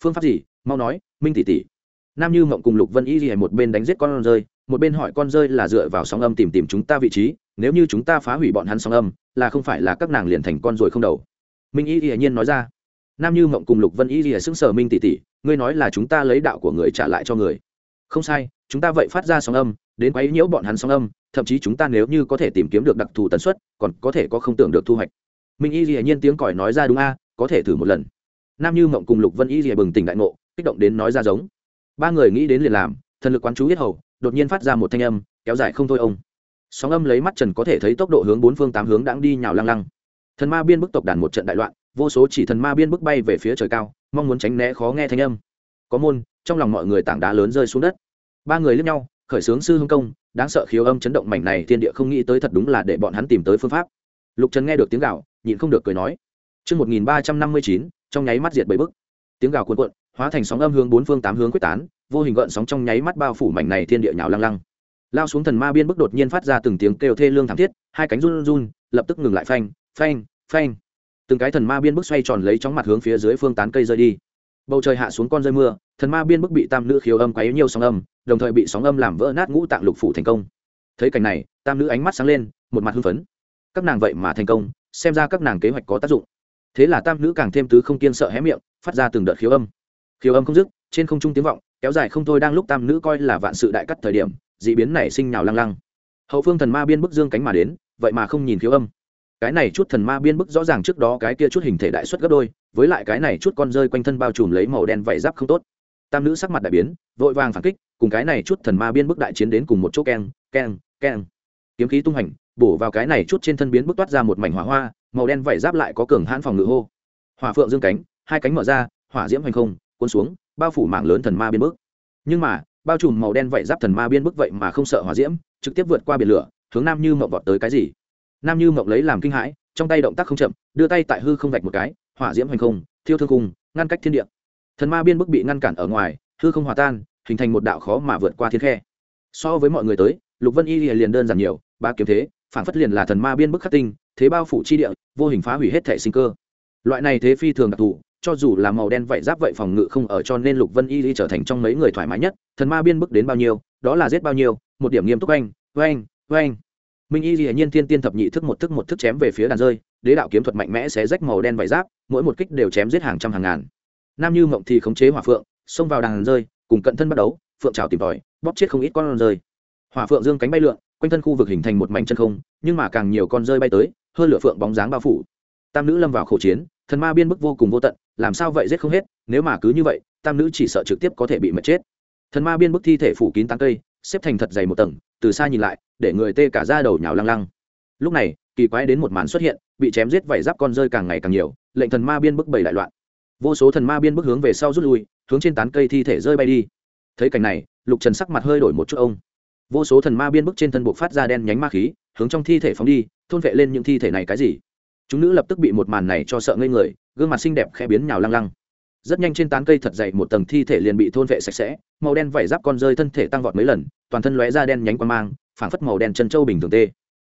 Phương pháp gì? Mau nói, minh tỷ tỷ. Nam như mộng cùng lục vân y dĩ một bên đánh giết con rơi, một bên hỏi con rơi là dựa vào sóng âm tìm tìm chúng ta vị trí, nếu như chúng ta phá hủy bọn hắn sóng âm, là không phải là các nàng liền thành con rồi không đầu. Minh y hiển nhiên nói ra. Nam như mộng cùng lục vân y lìa xứng sở minh tỷ tỷ, ngươi nói là chúng ta lấy đạo của người trả lại cho người không sai, chúng ta vậy phát ra sóng âm, đến quấy nhiễu bọn hắn sóng âm, thậm chí chúng ta nếu như có thể tìm kiếm được đặc thù tần suất, còn có thể có không tưởng được thu hoạch. Minh y hiển nhiên tiếng còi nói ra đúng a, có thể thử một lần. Nam như mộng cùng lục vân y rìa bừng tỉnh đại ngộ, kích động đến nói ra giống. Ba người nghĩ đến liền làm, thần lực quán chú yết hầu, đột nhiên phát ra một thanh âm, kéo dài không thôi ông. Sóng âm lấy mắt trần có thể thấy tốc độ hướng bốn phương tám hướng đang đi nhào lăng lăng. Thần ma biên bức tộc đàn một trận đại loạn, vô số chỉ thần ma biên bức bay về phía trời cao, mong muốn tránh né khó nghe thanh âm. Có môn trong lòng mọi người tảng đá lớn rơi xuống đất ba người lướt nhau khởi xướng sư hưng công đáng sợ khiếu âm chấn động mảnh này thiên địa không nghĩ tới thật đúng là để bọn hắn tìm tới phương pháp lục trần nghe được tiếng gạo nhịn không được cười nói Trước 1359, trong nháy mắt diệt bảy bức. Tiếng gào cuộn cuộn, hóa thành sóng âm hướng bốn phương tám hướng quyết tán, vô hình gợn sóng trong nháy mắt bao phủ mảnh này thiên địa nhào lăng lăng. Lao xuống thần ma biên bức đột nhiên phát ra từng tiếng kêu thê lương thảm thiết, hai cánh run run, lập tức ngừng lại phanh, phanh, phanh. Từng cái thần ma biên bức xoay tròn lấy chóng mặt hướng phía dưới phương tán cây rơi đi. Bầu trời hạ xuống con rơi mưa, thần ma biên bức bị tam nữ khiếu âm quấy nhiều sóng âm, đồng thời bị sóng âm làm vỡ nát ngũ tạng lục phủ thành công. Thấy cảnh này, tam nữ ánh mắt sáng lên, một mặt hưng phấn. Các nàng vậy mà thành công, xem ra các nàng kế hoạch có tác dụng thế là tam nữ càng thêm tứ không kiên sợ hé miệng phát ra từng đợt khiếu âm khiếu âm không dứt trên không trung tiếng vọng kéo dài không thôi đang lúc tam nữ coi là vạn sự đại cắt thời điểm d ị biến nảy sinh nhào lăng lăng hậu phương thần ma biên bức dương cánh mà đến vậy mà không nhìn khiếu âm cái này chút thần ma biên bức rõ ràng trước đó cái kia chút hình thể đại xuất gấp đôi, với lại cái này chút con rơi quanh thân bao trùm lấy màu đen vảy giáp không tốt. Tam nữ sắc mặt đại biến, vội vàng phản kích, cùng cái này chút thần ma biên bức đại chiến đến cùng một chỗ keng keng keng. Kiếm khí tung hành, bổ vào cái này chút trên thân biến bức toát ra một mảnh hỏa hoa, màu đen vảy giáp lại có cường hãn phòng ngự hô. Hỏa phượng dương cánh, hai cánh mở ra, hỏa diễm hành không, cuốn xuống, bao phủ mảng lớn thần ma biên bức. Nhưng mà, bao trùm màu đen vảy giáp thần ma biên bức vậy mà không sợ hỏa diễm, trực tiếp vượt qua biển lửa, hướng nam như mộng vọt tới cái gì? Nam như mộng lấy làm kinh hãi, trong tay động tác không chậm, đưa tay tại hư không vạch một cái, hỏa diễm hành không, thiêu thương cung ngăn cách thiên địa. Thần ma biên bức bị ngăn cản ở ngoài, hư không hòa tan, hình thành một đạo khó mà vượt qua thiên khe. So với mọi người tới, lục vân y liền đơn giản nhiều, ba kiếm thế, phản phất liền là thần ma biên bức khắc tinh, thế bao phủ chi địa, vô hình phá hủy hết thể sinh cơ. Loại này thế phi thường đặc thù, cho dù là màu đen vậy giáp vậy phòng ngự không ở cho nên lục vân y y trở thành trong mấy người thoải mái nhất, thần ma biên bức đến bao nhiêu, đó là giết bao nhiêu, một điểm nghiêm túc oanh oanh oanh minh y dĩ nhiên thiên tiên thập nhị thức một thức một thức chém về phía đàn rơi, đế đạo kiếm thuật mạnh mẽ sẽ rách màu đen vải giáp, mỗi một kích đều chém giết hàng trăm hàng ngàn. Nam như mộng thì khống chế hỏa phượng, xông vào đàn rơi, cùng cận thân bắt đấu phượng trào tìm tòi, bóp chết không ít con rơi. Hỏa phượng dương cánh bay lượn, quanh thân khu vực hình thành một mảnh chân không, nhưng mà càng nhiều con rơi bay tới, hơn lửa phượng bóng dáng bao phủ. Tam nữ lâm vào khẩu chiến, thần ma biên bức vô cùng vô tận, làm sao vậy giết không hết, nếu mà cứ như vậy, tam nữ chỉ sợ trực tiếp có thể bị mệt chết. Thần ma biên bức thi thể phủ kín tán cây, xếp thành thật dày một tầng từ xa nhìn lại, để người tê cả ra đầu nhào lăng lăng. Lúc này, kỳ quái đến một màn xuất hiện, bị chém giết vảy giáp con rơi càng ngày càng nhiều, lệnh thần ma biên bức bảy đại loạn. Vô số thần ma biên bức hướng về sau rút lui, hướng trên tán cây thi thể rơi bay đi. Thấy cảnh này, lục trần sắc mặt hơi đổi một chút ông. Vô số thần ma biên bức trên thân buộc phát ra đen nhánh ma khí, hướng trong thi thể phóng đi, thôn vệ lên những thi thể này cái gì? Chúng nữ lập tức bị một màn này cho sợ ngây người, gương mặt xinh đẹp khẽ biến nhào lăng lăng rất nhanh trên tán cây thật dày một tầng thi thể liền bị thôn vệ sạch sẽ, màu đen vảy giáp con rơi thân thể tăng vọt mấy lần, toàn thân lóe ra đen nhánh quan mang, phảng phất màu đen chân trâu bình thường tê.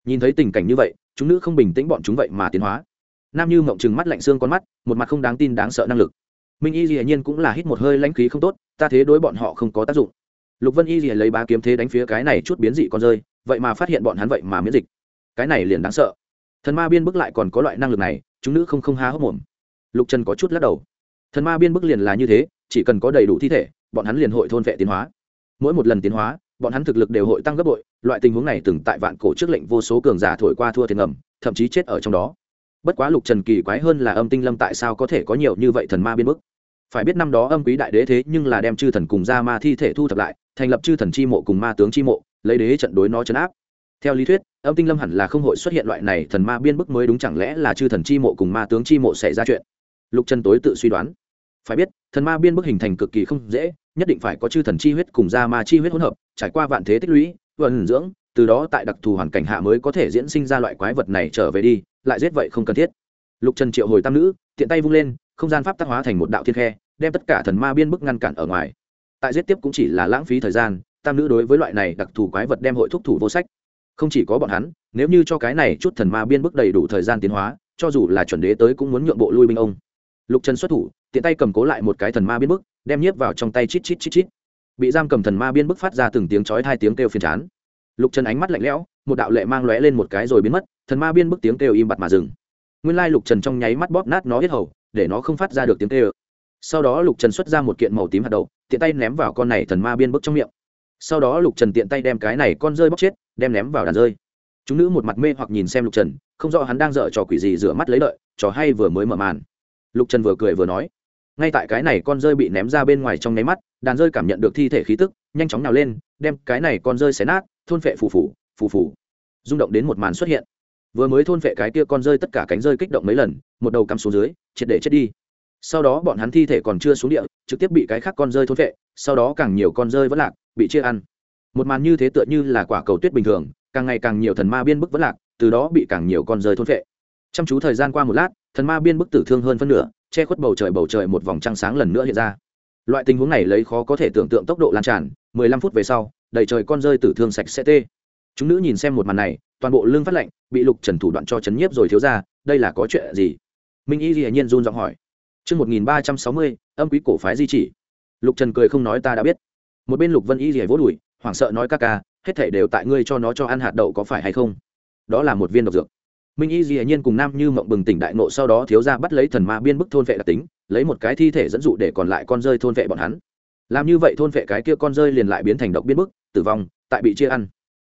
Nhìn thấy tình cảnh như vậy, chúng nữ không bình tĩnh bọn chúng vậy mà tiến hóa. Nam như mộng trừng mắt lạnh xương con mắt, một mặt không đáng tin đáng sợ năng lực. Minh y dĩ nhiên cũng là hít một hơi lãnh khí không tốt, ta thế đối bọn họ không có tác dụng. Lục vân y dĩ lấy ba kiếm thế đánh phía cái này chút biến dị con rơi, vậy mà phát hiện bọn hắn vậy mà miễn dịch. Cái này liền đáng sợ. Thần ma biên bức lại còn có loại năng lực này, chúng nữ không không há hốc mồm. Lục trần có chút lắc đầu thần ma biên bức liền là như thế, chỉ cần có đầy đủ thi thể, bọn hắn liền hội thôn vệ tiến hóa. Mỗi một lần tiến hóa, bọn hắn thực lực đều hội tăng gấp bội, loại tình huống này từng tại vạn cổ trước lệnh vô số cường giả thổi qua thua tiền ngầm, thậm chí chết ở trong đó. Bất quá lục trần kỳ quái hơn là âm tinh lâm tại sao có thể có nhiều như vậy thần ma biên bức? Phải biết năm đó âm quý đại đế thế nhưng là đem chư thần cùng ra ma thi thể thu thập lại, thành lập chư thần chi mộ cùng ma tướng chi mộ, lấy đế trận đối nó chấn áp. Theo lý thuyết, âm tinh lâm hẳn là không hội xuất hiện loại này thần ma biên bức mới đúng chẳng lẽ là chư thần chi mộ cùng ma tướng chi mộ xảy ra chuyện? Lục trần tối tự suy đoán. Phải biết, thần ma biên bức hình thành cực kỳ không dễ, nhất định phải có chư thần chi huyết cùng gia ma chi huyết hỗn hợp, trải qua vạn thế tích lũy vận dưỡng, từ đó tại đặc thù hoàn cảnh hạ mới có thể diễn sinh ra loại quái vật này trở về đi, lại giết vậy không cần thiết. Lục trần triệu hồi tam nữ, tiện tay vung lên, không gian pháp tác hóa thành một đạo thiên khe, đem tất cả thần ma biên bức ngăn cản ở ngoài. Tại giết tiếp cũng chỉ là lãng phí thời gian, tam nữ đối với loại này đặc thù quái vật đem hội thúc thủ vô sách. Không chỉ có bọn hắn, nếu như cho cái này chút thần ma biên bức đầy đủ thời gian tiến hóa, cho dù là chuẩn đế tới cũng muốn nhượng bộ lui binh ông lục trần xuất thủ, tiện tay cầm cố lại một cái thần ma biên bức, đem nhiếp vào trong tay chít chít chít chít. Bị giam cầm thần ma biên bức phát ra từng tiếng chói hai tiếng kêu phiền chán. Lục trần ánh mắt lạnh lẽo, một đạo lệ mang lóe lên một cái rồi biến mất, thần ma biên bức tiếng kêu im bặt mà dừng. Nguyên lai lục trần trong nháy mắt bóp nát nó hết hầu, để nó không phát ra được tiếng kêu. Sau đó lục trần xuất ra một kiện màu tím hạt đậu, tiện tay ném vào con này thần ma biên bức trong miệng. Sau đó lục trần tiện tay đem cái này con rơi bóc chết, đem ném vào đàn rơi. Chúng nữ một mặt mê hoặc nhìn xem lục trần, không rõ hắn đang dở trò quỷ gì rửa mắt lấy lợi, trò hay vừa mới mở màn lục trần vừa cười vừa nói, ngay tại cái này con rơi bị ném ra bên ngoài trong nháy mắt, đàn rơi cảm nhận được thi thể khí tức, nhanh chóng nào lên, đem cái này con rơi xé nát, thôn phệ phù phù phù phù. Rung động đến một màn xuất hiện. Vừa mới thôn phệ cái kia con rơi tất cả cánh rơi kích động mấy lần, một đầu cắm xuống dưới, triệt để chết đi. Sau đó bọn hắn thi thể còn chưa xuống địa, trực tiếp bị cái khác con rơi thôn phệ, sau đó càng nhiều con rơi vẫn lạc, bị chia ăn. Một màn như thế tựa như là quả cầu tuyết bình thường, càng ngày càng nhiều thần ma biên bức vẫn lạc, từ đó bị càng nhiều con rơi thôn phệ. Chăm chú thời gian qua một lát thần ma biên bức tử thương hơn phân nửa che khuất bầu trời bầu trời một vòng trăng sáng lần nữa hiện ra loại tình huống này lấy khó có thể tưởng tượng tốc độ lan tràn mười lăm phút về sau đầy trời con rơi tử thương sạch sẽ tê chúng nữ nhìn xem một màn này toàn bộ lương phát lệnh bị lục trần thủ đoạn cho chấn nhiếp rồi thiếu ra đây là có chuyện gì minh y dĩ nhiên run giọng hỏi Trước 1360, âm quý cổ phái di chỉ. Lục Trần cười không nói ta đã biết. Một bên Lục Vân Y rỉa vỗ đùi, hoảng sợ nói ca ca, hết thảy đều tại ngươi cho nó cho ăn hạt đậu có phải hay không? Đó là một viên độc dược. Minh Y dĩ nhiên cùng Nam Như mộng bừng tỉnh đại nộ sau đó thiếu gia bắt lấy thần ma biên bức thôn vệ đặc tính, lấy một cái thi thể dẫn dụ để còn lại con rơi thôn vệ bọn hắn. Làm như vậy thôn vệ cái kia con rơi liền lại biến thành độc biên bức, tử vong, tại bị chia ăn.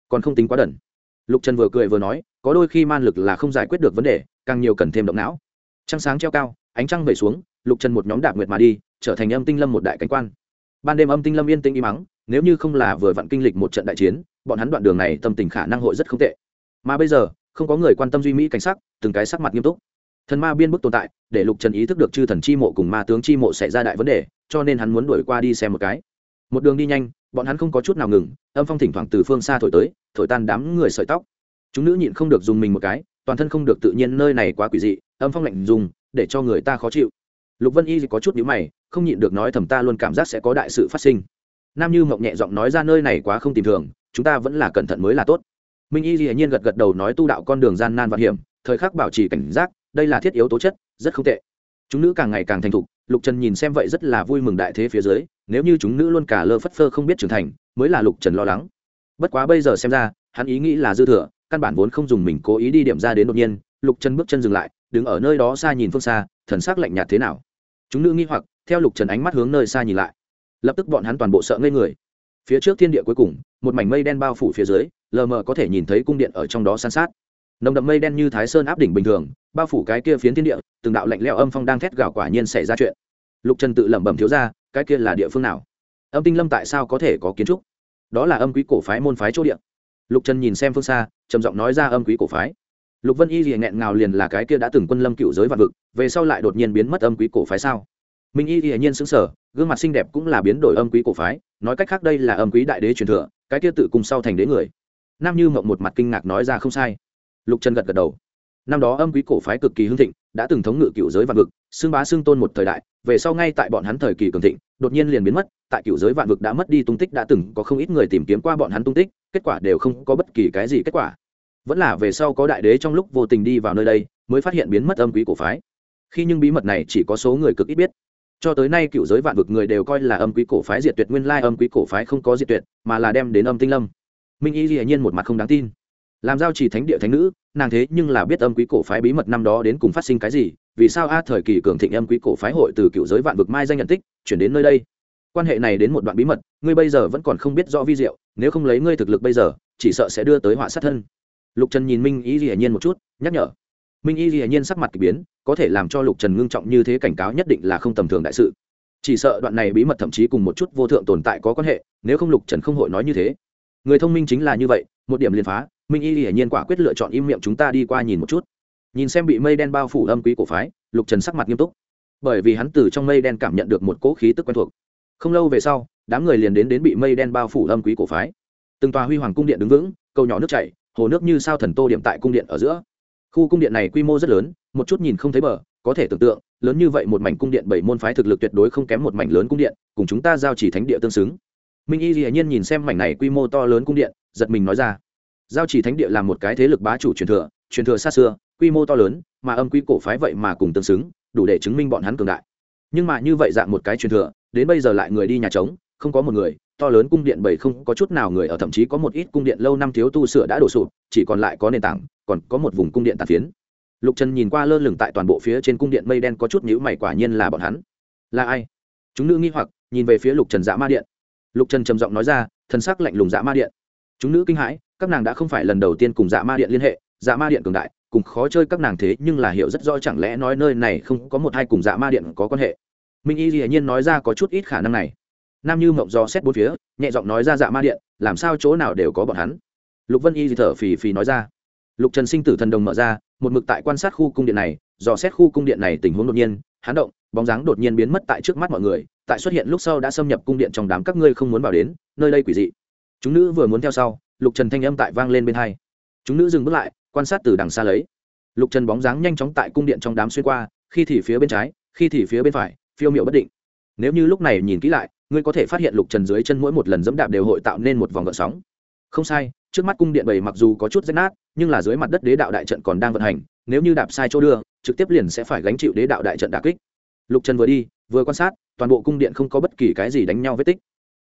Còn không tính quá đần. Lục Trần vừa cười vừa nói, có đôi khi man lực là không giải quyết được vấn đề, càng nhiều cần thêm động não. Trăng sáng treo cao, ánh trăng vẩy xuống lục trần một nhóm đạp nguyệt mà đi trở thành âm tinh lâm một đại cánh quan ban đêm âm tinh lâm yên tĩnh im mắng nếu như không là vừa vặn kinh lịch một trận đại chiến bọn hắn đoạn đường này tâm tình khả năng hội rất không tệ mà bây giờ không có người quan tâm duy mỹ cảnh sắc, từng cái sắc mặt nghiêm túc. Thần ma biên bức tồn tại, để lục trần ý thức được chư thần chi mộ cùng ma tướng chi mộ xảy ra đại vấn đề, cho nên hắn muốn đuổi qua đi xem một cái. Một đường đi nhanh, bọn hắn không có chút nào ngừng, âm phong thỉnh thoảng từ phương xa thổi tới, thổi tan đám người sợi tóc. Chúng nữ nhịn không được dùng mình một cái, toàn thân không được tự nhiên nơi này quá quỷ dị, âm phong lạnh dùng, để cho người ta khó chịu. Lục vân y có chút nhữ mày, không nhịn được nói thầm ta luôn cảm giác sẽ có đại sự phát sinh. Nam như mộng nhẹ giọng nói ra, nơi này quá không tìm thường, chúng ta vẫn là cẩn thận mới là tốt minh y hiển nhiên gật gật đầu nói tu đạo con đường gian nan và hiểm, thời khắc bảo trì cảnh giác, đây là thiết yếu tố chất, rất không tệ. Chúng nữ càng ngày càng thành thục, lục trần nhìn xem vậy rất là vui mừng đại thế phía dưới, nếu như chúng nữ luôn cả lơ phất phơ không biết trưởng thành, mới là lục trần lo lắng. Bất quá bây giờ xem ra, hắn ý nghĩ là dư thừa, căn bản vốn không dùng mình cố ý đi điểm ra đến đột nhiên, lục trần bước chân dừng lại, đứng ở nơi đó xa nhìn phương xa, thần sắc lạnh nhạt thế nào. Chúng nữ nghi hoặc, theo lục trần ánh mắt hướng nơi xa nhìn lại. Lập tức bọn hắn toàn bộ sợ ngây người. Phía trước thiên địa cuối cùng, một mảnh mây đen bao phủ phía dưới lờ mờ có thể nhìn thấy cung điện ở trong đó san sát. Nồng đậm mây đen như thái sơn áp đỉnh bình thường, bao phủ cái kia phiến thiên địa, từng đạo lạnh leo âm phong đang thét gào quả nhiên xảy ra chuyện. Lục trần tự lẩm bẩm thiếu ra, cái kia là địa phương nào? Âm tinh lâm tại sao có thể có kiến trúc? Đó là âm quý cổ phái môn phái chỗ địa. Lục trần nhìn xem phương xa, trầm giọng nói ra âm quý cổ phái. Lục vân y gì nghẹn ngào liền là cái kia đã từng quân lâm cựu giới vạn vực, về sau lại đột nhiên biến mất âm quý cổ phái sao? Minh y hiển nhiên xứng sở gương mặt xinh đẹp cũng là biến đổi âm quý cổ phái, nói cách khác đây là âm quý đại đế truyền thừa, cái kia tự cùng sau thành đế người nam như mộng một mặt kinh ngạc nói ra không sai. Lục trần gật gật đầu. Năm đó âm quý cổ phái cực kỳ hưng thịnh, đã từng thống ngự cựu giới vạn vực, xưng bá xưng tôn một thời đại, về sau ngay tại bọn hắn thời kỳ cường thịnh, đột nhiên liền biến mất, tại cựu giới vạn vực đã mất đi tung tích đã từng có không ít người tìm kiếm qua bọn hắn tung tích, kết quả đều không có bất kỳ cái gì kết quả. Vẫn là về sau có đại đế trong lúc vô tình đi vào nơi đây, mới phát hiện biến mất âm quý cổ phái. Khi nhưng bí mật này chỉ có số người cực ít biết, cho tới nay cựu giới vạn vực người đều coi là âm quý cổ phái diệt tuyệt, nguyên lai âm quý cổ phái không có diệt tuyệt, mà là đem đến âm tinh lâm minh y hiển nhiên một mặt không đáng tin. Làm giao chỉ thánh địa thánh nữ, nàng thế nhưng là biết âm quý cổ phái bí mật năm đó đến cùng phát sinh cái gì, vì sao a thời kỳ cường thịnh âm quý cổ phái hội từ cựu giới vạn vực mai danh nhận tích, chuyển đến nơi đây? Quan hệ này đến một đoạn bí mật, ngươi bây giờ vẫn còn không biết rõ vi diệu, nếu không lấy ngươi thực lực bây giờ, chỉ sợ sẽ đưa tới họa sát thân. Lục trần nhìn minh y hiển nhiên một chút, nhắc nhở. Minh y hiển nhiên sắc mặt k ỳ biến, có thể làm cho lục trần ngưng trọng như thế cảnh cáo nhất định là không tầm thường đại sự. Chỉ sợ đoạn này bí mật thậm chí cùng một chút vô thượng tồn tại có quan hệ, nếu không lục trần không hội nói như thế người thông minh chính là như vậy, một điểm liền phá, minh y hiển nhiên quả quyết lựa chọn im miệng chúng ta đi qua nhìn một chút. Nhìn xem bị mây đen bao phủ âm quý cổ phái, lục trần sắc mặt nghiêm túc. Bởi vì hắn từ trong mây đen cảm nhận được một cỗ khí tức quen thuộc. Không lâu về sau, đám người liền đến đến bị mây đen bao phủ âm quý cổ phái. Từng tòa huy hoàng cung điện đứng vững, cầu nhỏ nước chảy, hồ nước như sao thần tô điểm tại cung điện ở giữa. Khu cung điện này quy mô rất lớn, một chút nhìn không thấy bờ, có thể tưởng tượng, lớn như vậy một mảnh cung điện bảy môn phái thực lực tuyệt đối không kém một mảnh lớn cung điện, cùng chúng ta giao chỉ thánh địa tương xứng minh y dĩ nhiên nhìn xem mảnh này quy mô to lớn cung điện, giật mình nói ra. Giao chỉ thánh địa là một cái thế lực bá chủ truyền thừa truyền thừa xa xưa, quy mô to lớn, mà âm quy cổ phái vậy mà cùng tương xứng, đủ để chứng minh bọn hắn cường đại. Nhưng mà như vậy dạng một cái truyền thừa, đến bây giờ lại người đi nhà trống, không có một người, to lớn cung điện bảy không có chút nào người ở, thậm chí có một ít cung điện lâu năm thiếu tu sửa đã đổ sụp, chỉ còn lại có nền tảng, còn có một vùng cung điện tàn phiến. Lục trần nhìn qua lơ lửng tại toàn bộ phía trên cung điện mây đen có chút nhữ mày quả nhiên là bọn hắn. Là ai? Chúng nữ nghi hoặc, nhìn về phía lục trần dạ ma điện lục trần trầm giọng nói ra thân sắc lạnh lùng dạ ma điện. Chúng nữ kinh hãi, các nàng đã không phải lần đầu tiên cùng dạ ma điện liên hệ dạ ma điện cường đại, cùng khó chơi các nàng thế nhưng là hiểu rất rõ chẳng lẽ nói nơi này không có một hai cùng dạ ma điện có quan hệ. Minh y dĩ nhiên nói ra có chút ít khả năng này. Nam như mộng do xét bốn phía, nhẹ giọng nói ra dạ ma điện, làm sao chỗ nào đều có bọn hắn. Lục vân y thì thở phì phì nói ra. Lục trần sinh tử thần đồng mở ra, một mực tại quan sát khu cung điện này, dò xét khu cung điện này tình huống đột nhiên hán động, bóng dáng đột nhiên biến mất tại trước mắt mọi người tại xuất hiện lúc sau đã xâm nhập cung điện trong đám các ngươi không muốn vào đến, nơi đây quỷ dị. Chúng nữ vừa muốn theo sau, lục trần thanh âm tại vang lên bên hai. Chúng nữ dừng bước lại, quan sát từ đằng xa lấy. Lục trần bóng dáng nhanh chóng tại cung điện trong đám xuyên qua, khi thì phía bên trái, khi thì phía bên phải, phiêu miệu bất định. Nếu như lúc này nhìn kỹ lại, ngươi có thể phát hiện lục trần dưới chân mỗi một lần dẫm đạp đều hội tạo nên một vòng gợn sóng. Không sai, trước mắt cung điện bảy mặc dù có chút rách nát, nhưng là dưới mặt đất đế đạo đại trận còn đang vận hành, nếu như đạp sai chỗ đưa, trực tiếp liền sẽ phải gánh chịu đế đạo đại trận đà kích. Lục trần vừa đi, vừa quan sát toàn bộ cung điện không có bất kỳ cái gì đánh nhau vết tích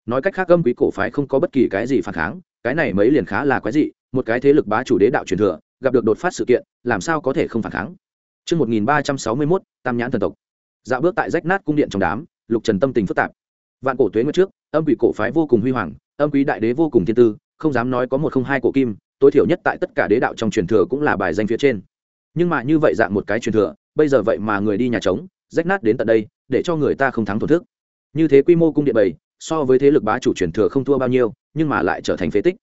nói cách khác âm quý cổ phái không có bất kỳ cái gì phản kháng cái này mấy liền khá là quái dị một cái thế lực bá chủ đế đạo truyền thừa gặp được đột phát sự kiện làm sao có thể không phản kháng Trước 1361, Tam nhãn thần tộc. Dạo bước tại rách nát cung điện trong đám, Lục Trần tâm tình phức tạp. Vạn cổ tuế nguyệt trước, âm quỷ cổ phái vô cùng huy hoàng, âm quý đại đế vô cùng thiên tư, không dám nói có một không hai cổ kim, tối thiểu nhất tại tất cả đế đạo trong truyền thừa cũng là bài danh phía trên. Nhưng mà như vậy dạng một cái truyền thừa, bây giờ vậy mà người đi nhà trống, rách nát đến tận đây, để cho người ta không thắng thổn thức. Như thế quy mô cung điện bầy, so với thế lực bá chủ truyền thừa không thua bao nhiêu, nhưng mà lại trở thành phế tích.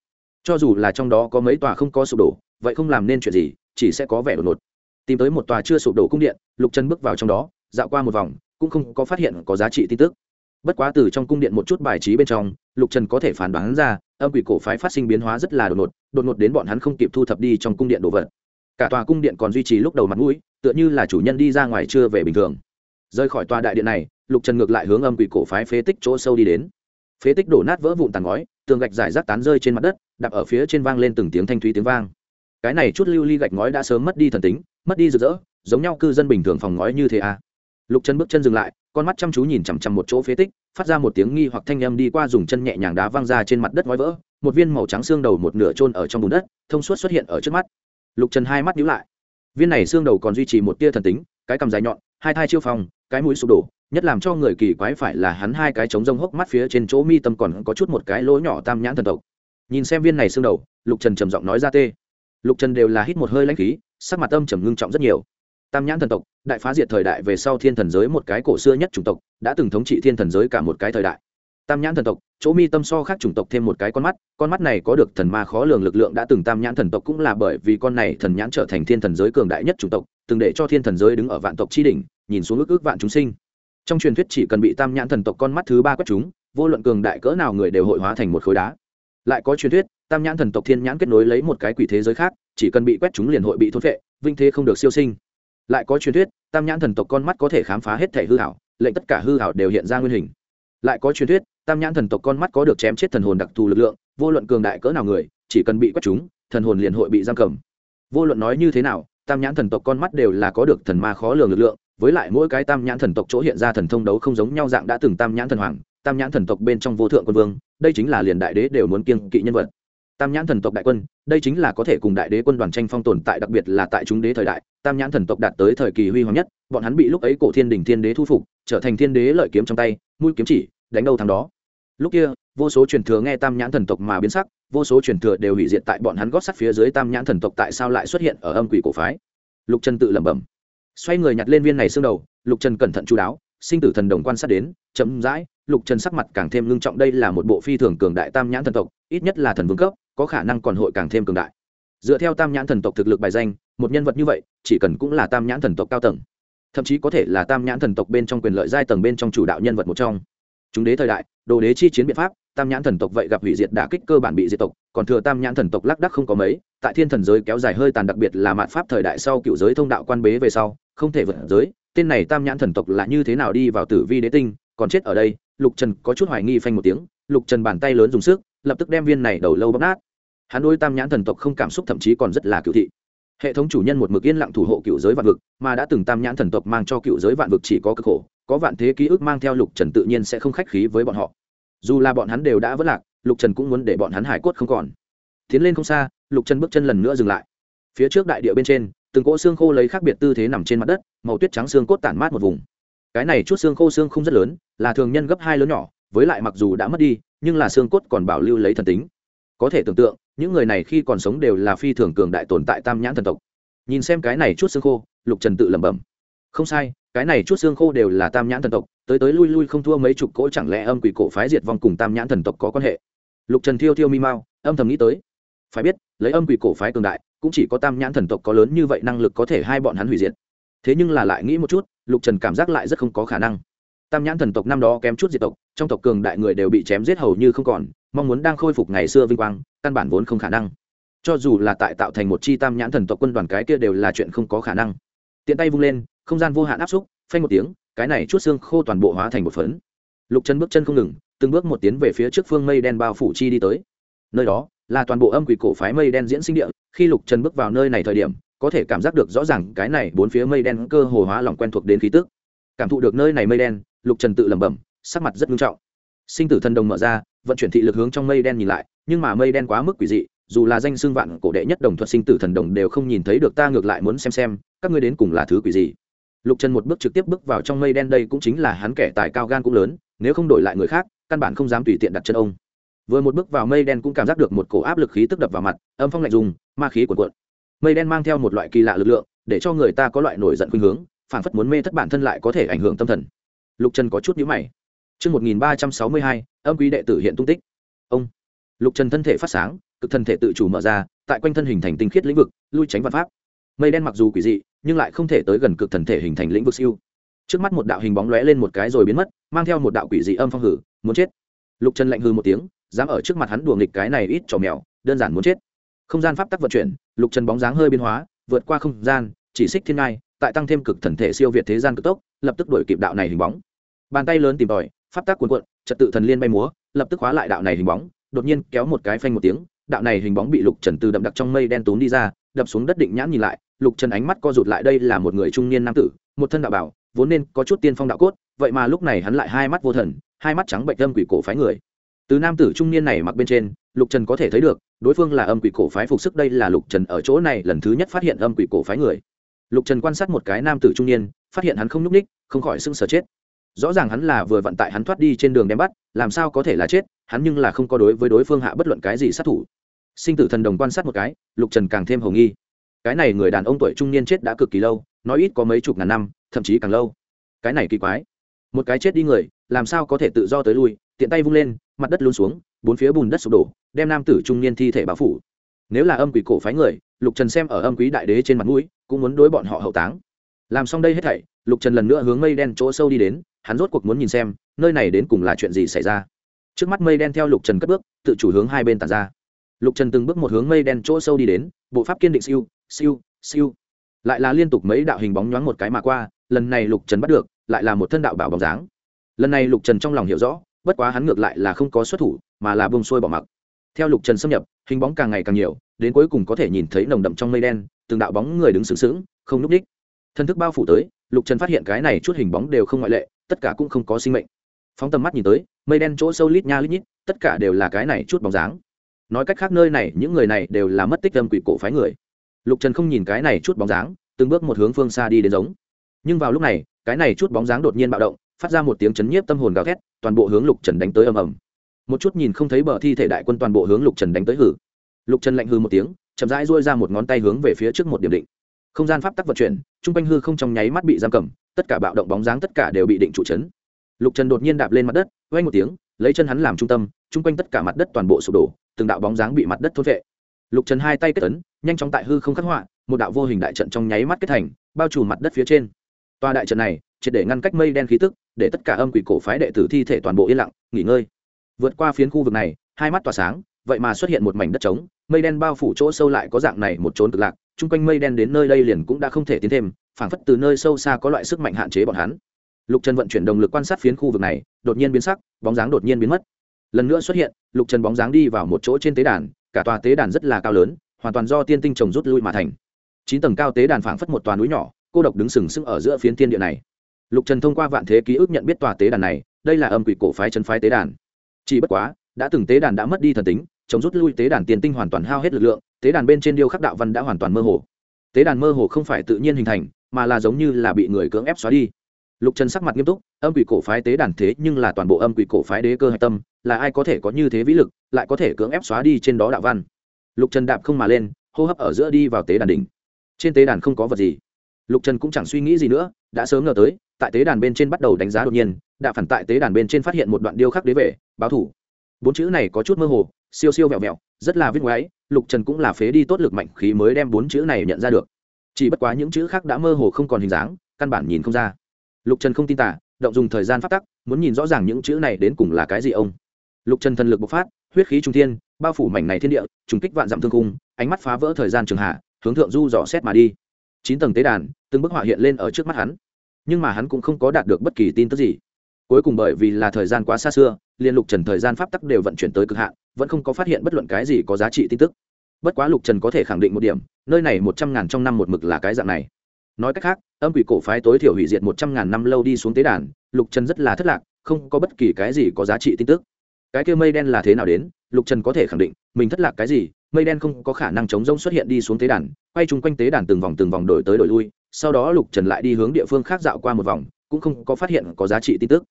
Cho dù là trong đó có mấy tòa không có sụp đổ, vậy không làm nên chuyện gì, chỉ sẽ có vẻ đột ngột. Tìm tới một tòa chưa sụp đổ cung điện, Lục Chân bước vào trong đó, dạo qua một vòng, cũng không có phát hiện có giá trị tin tức bất quá từ trong cung điện một chút bài trí bên trong lục trần có thể phản đoán ra âm quỷ cổ phái phát sinh biến hóa rất là đột ngột đột ngột đến bọn hắn không kịp thu thập đi trong cung điện đồ vật cả tòa cung điện còn duy trì lúc đầu mặt mũi tựa như là chủ nhân đi ra ngoài chưa về bình thường rời khỏi tòa đại điện này, lục trần ngược lại hướng âm quỷ cổ phái phế tích chỗ sâu đi đến. Phế tích đổ nát vỡ vụn tàn ngói, tường gạch giải rác tán rơi trên mặt đất, đạp ở phía trên vang lên từng tiếng thanh thúy tiếng vang. Cái này chút lưu ly gạch ngói đã sớm mất đi thần tính, mất đi rực rỡ, giống nhau cư dân bình thường phòng ngói như thế à. Lục trần bước chân dừng lại, con mắt chăm chú nhìn chằm chằm một chỗ phế tích, phát ra một tiếng nghi hoặc thanh âm đi qua dùng chân nhẹ nhàng đá văng ra trên mặt đất ngói vỡ, một viên màu trắng xương đầu một nửa trôn ở trong bùn đất, thông suốt xuất hiện ở trước mắt. Lục trần hai mắt nhíu lại. Viên này xương đầu còn duy trì một tia thần tính, cái cầm dài nhọn hai thai chiêu phòng cái mũi sụp đổ, nhất làm cho người kỳ quái phải là hắn hai cái trống rông hốc mắt phía trên chỗ mi tâm còn có chút một cái lỗ nhỏ tam nhãn thần tộc. Nhìn xem viên này xương đầu, lục trần trầm giọng nói ra tê. Lục trần đều là hít một hơi lãnh khí, sắc mặt âm trầm ngưng trọng rất nhiều. Tam nhãn thần tộc, đại phá diệt thời đại về sau thiên thần giới một cái cổ xưa nhất chủng tộc, đã từng thống trị thiên thần giới cả một cái thời đại. Tam nhãn thần tộc, chỗ mi tâm so khác chủng tộc thêm một cái con mắt con mắt này có được thần ma khó lường lực lượng đã từng tam nhãn thần tộc cũng là bởi vì con này thần nhãn trở thành thiên thần giới cường đại nhất chủng tộc, từng để cho thiên thần giới đứng ở vạn tộc tri đỉnh nhìn xuống ước ước vạn chúng sinh. Trong truyền thuyết chỉ cần bị tam nhãn thần tộc con mắt thứ ba quét chúng, vô luận cường đại cỡ nào người đều hội hóa thành một khối đá. Lại có truyền thuyết, tam nhãn thần tộc thiên nhãn kết nối lấy một cái quỷ thế giới khác, chỉ cần bị quét chúng liền hội bị thốt vệ vinh thế không được siêu sinh. Lại có truyền thuyết, tam nhãn thần tộc con mắt có thể khám phá hết thể hư hảo, lệnh tất cả hư hảo đều hiện ra nguyên hình. Lại có truyền thuyết, tam nhãn thần tộc con mắt có được chém chết thần hồn đặc thù lực lượng, vô luận cường đại cỡ nào người, chỉ cần bị quét chúng, thần hồn liền hội bị giam cầm. Vô luận nói như thế nào, tam nhãn thần tộc con mắt đều là có được thần ma khó lường lực lượng với lại mỗi cái tam nhãn thần tộc chỗ hiện ra thần thông đấu không giống nhau dạng đã từng tam nhãn thần hoàng, tam nhãn thần tộc bên trong vô thượng quân vương, đây chính là liền đại đế đều muốn kiêng kỵ nhân vật. Tam nhãn thần tộc đại quân, đây chính là có thể cùng đại đế quân đoàn tranh phong tồn tại đặc biệt là tại chúng đế thời đại, tam nhãn thần tộc đạt tới thời kỳ huy hoàng nhất, bọn hắn bị lúc ấy cổ thiên đình thiên đế thu phục, trở thành thiên đế lợi kiếm trong tay, mũi kiếm chỉ, đánh đâu thằng đó. Lúc kia, vô số truyền thừa nghe tam nhãn thần tộc mà biến sắc, vô số truyền thừa đều hủy diệt tại bọn hắn gót sắt phía dưới tam nhãn thần tộc tại sao lại xuất hiện ở âm quỷ cổ phái? Lục trần tự lẩm bẩm xoay người nhặt lên viên này xương đầu lục trần cẩn thận chú đáo sinh tử thần đồng quan sát đến chậm rãi, lục trần sắc mặt càng thêm ngưng trọng đây là một bộ phi thường cường đại tam nhãn thần tộc ít nhất là thần vương cấp có khả năng còn hội càng thêm cường đại. Dựa theo tam nhãn thần tộc thực lực bài danh một nhân vật như vậy chỉ cần cũng là tam nhãn thần tộc cao tầng. Thậm chí có thể là tam nhãn thần tộc bên trong quyền lợi giai tầng bên trong chủ đạo nhân vật một trong. Chúng đế thời đại đồ đế chi chiến biện pháp tam nhãn thần tộc vậy gặp hủy diệt đả kích cơ bản bị diệt tộc còn thừa tam nhãn thần tộc lác đắc không có mấy tại thiên thần giới kéo dài hơi tàn đặc biệt là mạn pháp thời đại sau cựu giới thông đạo quan bế về sau không thể vượt giới, tên này tam nhãn thần tộc là như thế nào đi vào tử vi đế tinh, còn chết ở đây, lục trần có chút hoài nghi phanh một tiếng, lục trần bàn tay lớn dùng sức, lập tức đem viên này đầu lâu bóp nát. Hắn đôi tam nhãn thần tộc không cảm xúc thậm chí còn rất là cựu thị. Hệ thống chủ nhân một mực yên lặng thủ hộ cựu giới vạn vực, mà đã từng tam nhãn thần tộc mang cho cựu giới vạn vực chỉ có cực khổ, có vạn thế ký ức mang theo lục trần tự nhiên sẽ không khách khí với bọn họ. Dù là bọn hắn đều đã vất lạc, lục trần cũng muốn để bọn hắn hải cốt không còn. Tiến lên không xa, lục trần bước chân lần nữa dừng lại. Phía trước đại địa bên trên từng cỗ xương khô lấy khác biệt tư thế nằm trên mặt đất màu tuyết trắng xương cốt tản mát một vùng. Cái này chút xương khô xương không rất lớn là thường nhân gấp hai lớn nhỏ với lại mặc dù đã mất đi nhưng là xương cốt còn bảo lưu lấy thần tính. Có thể tưởng tượng những người này khi còn sống đều là phi thường cường đại tồn tại tam nhãn thần tộc. Nhìn xem cái này chút xương khô lục trần tự lẩm bẩm. Không sai cái này chút xương khô đều là tam nhãn thần tộc tới tới lui lui không thua mấy chục cỗ chẳng lẽ âm quỷ cổ phái diệt vong cùng tam nhãn thần tộc có quan hệ? Lục trần thiêu thiêu mi mao, âm thầm nghĩ tới. Phải biết lấy âm quỷ cổ phái cường đại cũng chỉ có tam nhãn thần tộc có lớn như vậy năng lực có thể hai bọn hắn hủy diệt. Thế nhưng là lại nghĩ một chút, lục trần cảm giác lại rất không có khả năng. Tam nhãn thần tộc năm đó kém chút diệt tộc, trong tộc cường đại người đều bị chém giết hầu như không còn, mong muốn đang khôi phục ngày xưa vinh quang, căn bản vốn không khả năng. Cho dù là tại tạo thành một chi tam nhãn thần tộc quân đoàn cái kia đều là chuyện không có khả năng. Tiện tay vung lên, không gian vô hạn áp xúc, phanh một tiếng, cái này chút xương khô toàn bộ hóa thành một phấn. Lục chân bước chân không ngừng, từng bước một tiến về phía trước phương mây đen bao phủ chi đi tới. Nơi đó, là toàn bộ âm quỷ cổ phái mây đen diễn sinh địa khi lục trần bước vào nơi này thời điểm, có thể cảm giác được rõ ràng cái này bốn phía mây đen cơ hồ hóa lỏng quen thuộc đến khí tức. Cảm thụ được nơi này mây đen, lục trần tự lẩm bẩm, sắc mặt rất nghiêm trọng. Sinh tử thần đồng mở ra, vận chuyển thị lực hướng trong mây đen nhìn lại, nhưng mà mây đen quá mức quỷ dị, dù là danh xương vạn cổ đệ nhất đồng thuật sinh tử thần đồng đều không nhìn thấy được ta ngược lại muốn xem xem, các ngươi đến cùng là thứ quỷ gì. Lục trần một bước trực tiếp bước vào trong mây đen đây cũng chính là hắn kẻ tài cao gan cũng lớn, nếu không đổi lại người khác, căn bản không dám tùy tiện đặt chân ông vừa một bước vào mây đen cũng cảm giác được một cổ áp lực khí tức đập vào mặt âm phong lạnh dùng ma khí cuộn cuộn mây đen mang theo một loại kỳ lạ lực lượng để cho người ta có loại nổi giận khuynh hướng phản phất muốn mê thất bản thân lại có thể ảnh hưởng tâm thần lục trần có chút nhữ mày Trước 1362, âm quý đệ tử hiện tung tích. Ông. Lục Trần thân thể phát sáng, cực thân thể tự chủ mở ra, tại quanh thân hình thành tinh khiết lĩnh vực, lui tránh vạn pháp. Mây đen mặc dù quỷ dị, nhưng lại không thể tới gần cực thần thể hình thành lĩnh vực siêu. Trước mắt một đạo hình bóng lóe lên một cái rồi biến mất, mang theo một đạo quỷ dị âm phong hử, muốn chết. Lục Trần lạnh hừ một tiếng, dám ở trước mặt hắn đùa nghịch cái này ít trò mèo, đơn giản muốn chết. Không gian pháp tắc vận chuyển, Lục Trần bóng dáng hơi biến hóa, vượt qua không gian, chỉ xích thiên ngai, tại tăng thêm cực thần thể siêu việt thế gian cực tốc, lập tức đuổi kịp đạo này hình bóng. Bàn tay lớn tìm tòi, pháp tác cuồn cuộn trật tự thần liên bay múa lập tức hóa lại đạo này hình bóng đột nhiên kéo một cái phanh một tiếng đạo này hình bóng bị lục trần từ đậm đặc trong mây đen tốn đi ra đập xuống đất định nhãn nhìn lại lục trần ánh mắt co rụt lại đây là một người trung niên nam tử một thân đạo bảo vốn nên có chút tiên phong đạo cốt vậy mà lúc này hắn lại hai mắt vô thần hai mắt trắng bệnh âm quỷ cổ phái người từ nam tử trung niên này mặc bên trên, lục trần có thể thấy được, đối phương là âm quỷ cổ phái phục sức, đây là lục trần ở chỗ này lần thứ nhất phát hiện âm quỷ cổ phái người. Lục trần quan sát một cái nam tử trung niên, phát hiện hắn không n ú c ních không khỏi sưng sờ chết. Rõ ràng hắn là vừa vận tải hắn thoát đi trên đường đem bắt, làm sao có thể là chết, hắn nhưng là không có đối với đối phương hạ bất luận cái gì sát thủ. Sinh tử thần đồng quan sát một cái, lục trần càng thêm hầu nghi. Cái này người đàn ông tuổi trung niên chết đã cực kỳ lâu, nói ít có mấy chục ngàn năm, thậm chí càng lâu. Cái này kỳ quái. Một cái chết đi người làm sao có thể tự do tới lui, tiện tay vung lên, mặt đất luôn xuống, bốn phía bùn đất sụp đổ, đem nam tử trung niên thi thể báo phủ. Nếu là âm quỷ cổ phái người, lục trần xem ở âm quý đại đế trên mặt mũi, cũng muốn đối bọn họ hậu táng. Làm xong đây hết thảy, lục trần lần nữa hướng mây đen chỗ sâu đi đến, hắn rốt cuộc muốn nhìn xem, nơi này đến cùng là chuyện gì xảy ra. Trước mắt mây đen theo lục trần cất bước, tự chủ hướng hai bên tàn ra. Lục trần từng bước một hướng mây đen chỗ sâu đi đến, bộ pháp kiên định siêu siêu siêu. Lại là liên tục mấy đạo hình bóng nhoáng một cái mà qua, lần này lục trần bắt được, lại là một thân đạo bảo bóng dáng lần này lục trần trong lòng hiểu rõ, bất quá hắn ngược lại là không có xuất thủ, mà là bông sôi bỏ mặc. Theo lục trần xâm nhập, hình bóng càng ngày càng nhiều, đến cuối cùng có thể nhìn thấy nồng đậm trong mây đen, từng đạo bóng người đứng sướng sướng không núp đích thân thức bao phủ tới, lục trần phát hiện cái này chút hình bóng đều không ngoại lệ, tất cả cũng không có sinh mệnh. Phóng tầm mắt nhìn tới, mây đen chỗ sâu lít nha lít nhít, tất cả đều là cái này chút bóng dáng. Nói cách khác nơi này, những người này đều là mất tích âm quỷ cổ phái người. Lục trần không nhìn cái này chút bóng dáng, từng bước một hướng phương xa đi đến giống. Nhưng vào lúc này, cái này chút bóng dáng đột nhiên bạo động phát ra một tiếng chấn nhiếp tâm hồn gào thét, toàn bộ hướng lục trần đánh tới ầm ầm. Một chút nhìn không thấy bờ thi thể đại quân toàn bộ hướng lục trần đánh tới hử. Lục trần lạnh hư một tiếng, chậm rãi duỗi ra một ngón tay hướng về phía trước một điểm định. Không gian pháp tắc vận chuyển, trung quanh hư không trong nháy mắt bị giam cầm, tất cả bạo động bóng dáng tất cả đều bị định trụ chấn. Lục trần đột nhiên đạp lên mặt đất vang một tiếng, lấy chân hắn làm trung tâm, trung quanh tất cả mặt đất toàn bộ sụp đổ, từng đạo bóng dáng bị mặt đất thốt vệ lục trần hai tay kết tấn nhanh chóng tại hư không khắc họa, một đạo vô hình đại trận trong nháy mắt kết thành, bao trùm mặt đất phía trên. Toa đại trận này triệt để ngăn cách mây đen khí tức, để tất cả âm quỷ cổ phái đệ tử thi thể toàn bộ yên lặng, nghỉ ngơi. Vượt qua phiến khu vực này, hai mắt tỏa sáng, vậy mà xuất hiện một mảnh đất trống, mây đen bao phủ chỗ sâu lại có dạng này một trốn cực lạc, chung quanh mây đen đến nơi đây liền cũng đã không thể tiến thêm, phảng phất từ nơi sâu xa có loại sức mạnh hạn chế bọn hắn. Lục trần vận chuyển động lực quan sát phiến khu vực này, đột nhiên biến sắc, bóng dáng đột nhiên biến mất. Lần nữa xuất hiện, lục trần bóng dáng đi vào một chỗ trên tế đàn, cả tòa tế đàn rất là cao lớn, hoàn toàn do tiên tinh trồng rút lui mà thành. Chín tầng cao tế đàn phảng phất một tòa núi nhỏ, cô độc đứng sừng sững ở giữa phiến tiên địa này lục trần thông qua vạn thế ký ức nhận biết tòa tế đàn này, đây là âm quỷ cổ phái chân phái tế đàn. Chỉ bất quá, đã từng tế đàn đã mất đi thần tính, chống rút lui tế đàn tiền tinh hoàn toàn hao hết lực lượng, tế đàn bên trên điêu khắc đạo văn đã hoàn toàn mơ hồ. Tế đàn mơ hồ không phải tự nhiên hình thành, mà là giống như là bị người cưỡng ép xóa đi. Lục trần sắc mặt nghiêm túc, âm quỷ cổ phái tế đàn thế nhưng là toàn bộ âm quỷ cổ phái đế cơ hạch tâm, là ai có thể có như thế vĩ lực, lại có thể cưỡng ép xóa đi trên đó đạo văn? Lục trần đạp không mà lên, hô hấp ở giữa đi vào tế đàn đỉnh. Trên tế đàn không có vật gì. Lục trần cũng chẳng suy nghĩ gì nữa, đã sớm ngờ tới tại tế đàn bên trên bắt đầu đánh giá đột nhiên, đạ phản tại tế đàn bên trên phát hiện một đoạn điêu khắc đế vệ, báo thủ. Bốn chữ này có chút mơ hồ, siêu siêu vẹo vẹo, rất là viết ngoáy, lục trần cũng là phế đi tốt lực mạnh khí mới đem bốn chữ này nhận ra được. Chỉ bất quá những chữ khác đã mơ hồ không còn hình dáng, căn bản nhìn không ra. Lục trần không tin tả động dùng thời gian phát tắc, muốn nhìn rõ ràng những chữ này đến cùng là cái gì ông. Lục trần thần lực bộc phát, huyết khí trung thiên, bao phủ mảnh này thiên địa, trùng kích vạn dặm thương cung ánh mắt phá vỡ thời gian trường hạ, hướng thượng du dò xét mà đi. Chín tầng tế đàn, từng bức họa hiện lên ở trước mắt hắn nhưng mà hắn cũng không có đạt được bất kỳ tin tức gì. Cuối cùng bởi vì là thời gian quá xa xưa, liên lục trần thời gian pháp tắc đều vận chuyển tới cực hạn, vẫn không có phát hiện bất luận cái gì có giá trị tin tức. Bất quá lục trần có thể khẳng định một điểm, nơi này một trăm ngàn trong năm một mực là cái dạng này. Nói cách khác, âm quỷ cổ phái tối thiểu hủy diệt một trăm ngàn năm lâu đi xuống tế đàn, lục trần rất là thất lạc, không có bất kỳ cái gì có giá trị tin tức. Cái kia mây đen là thế nào đến, lục trần có thể khẳng định, mình thất lạc cái gì mây đen không có khả năng chống rông xuất hiện đi xuống tế đàn, quay chung quanh tế đàn từng vòng từng vòng đổi tới đổi lui, sau đó lục trần lại đi hướng địa phương khác dạo qua một vòng, cũng không có phát hiện có giá trị tin tức.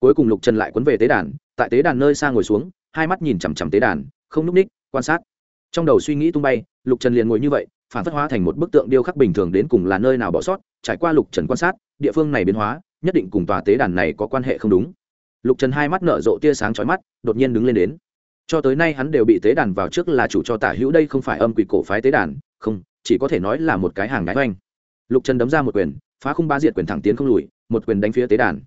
Cuối cùng lục trần lại quấn về tế đàn, tại tế đàn nơi xa ngồi xuống, hai mắt nhìn chằm chằm tế đàn, không núp ních, quan sát. Trong đầu suy nghĩ tung bay, lục trần liền ngồi như vậy, phản phất hóa thành một bức tượng điêu khắc bình thường đến cùng là nơi nào bỏ sót, trải qua lục trần quan sát, địa phương này biến hóa, nhất định cùng tòa tế đàn này có quan hệ không đúng. Lục trần hai mắt nở rộ tia sáng trói mắt, đột nhiên đứng lên đến cho tới nay hắn đều bị tế đàn vào trước là chủ cho tả hữu đây không phải âm quỷ cổ phái tế đàn, không, chỉ có thể nói là một cái hàng đáy oanh. Lục trần đấm ra một quyền, phá khung ba diệt quyền thẳng tiến không lùi, một quyền đánh phía tế đàn.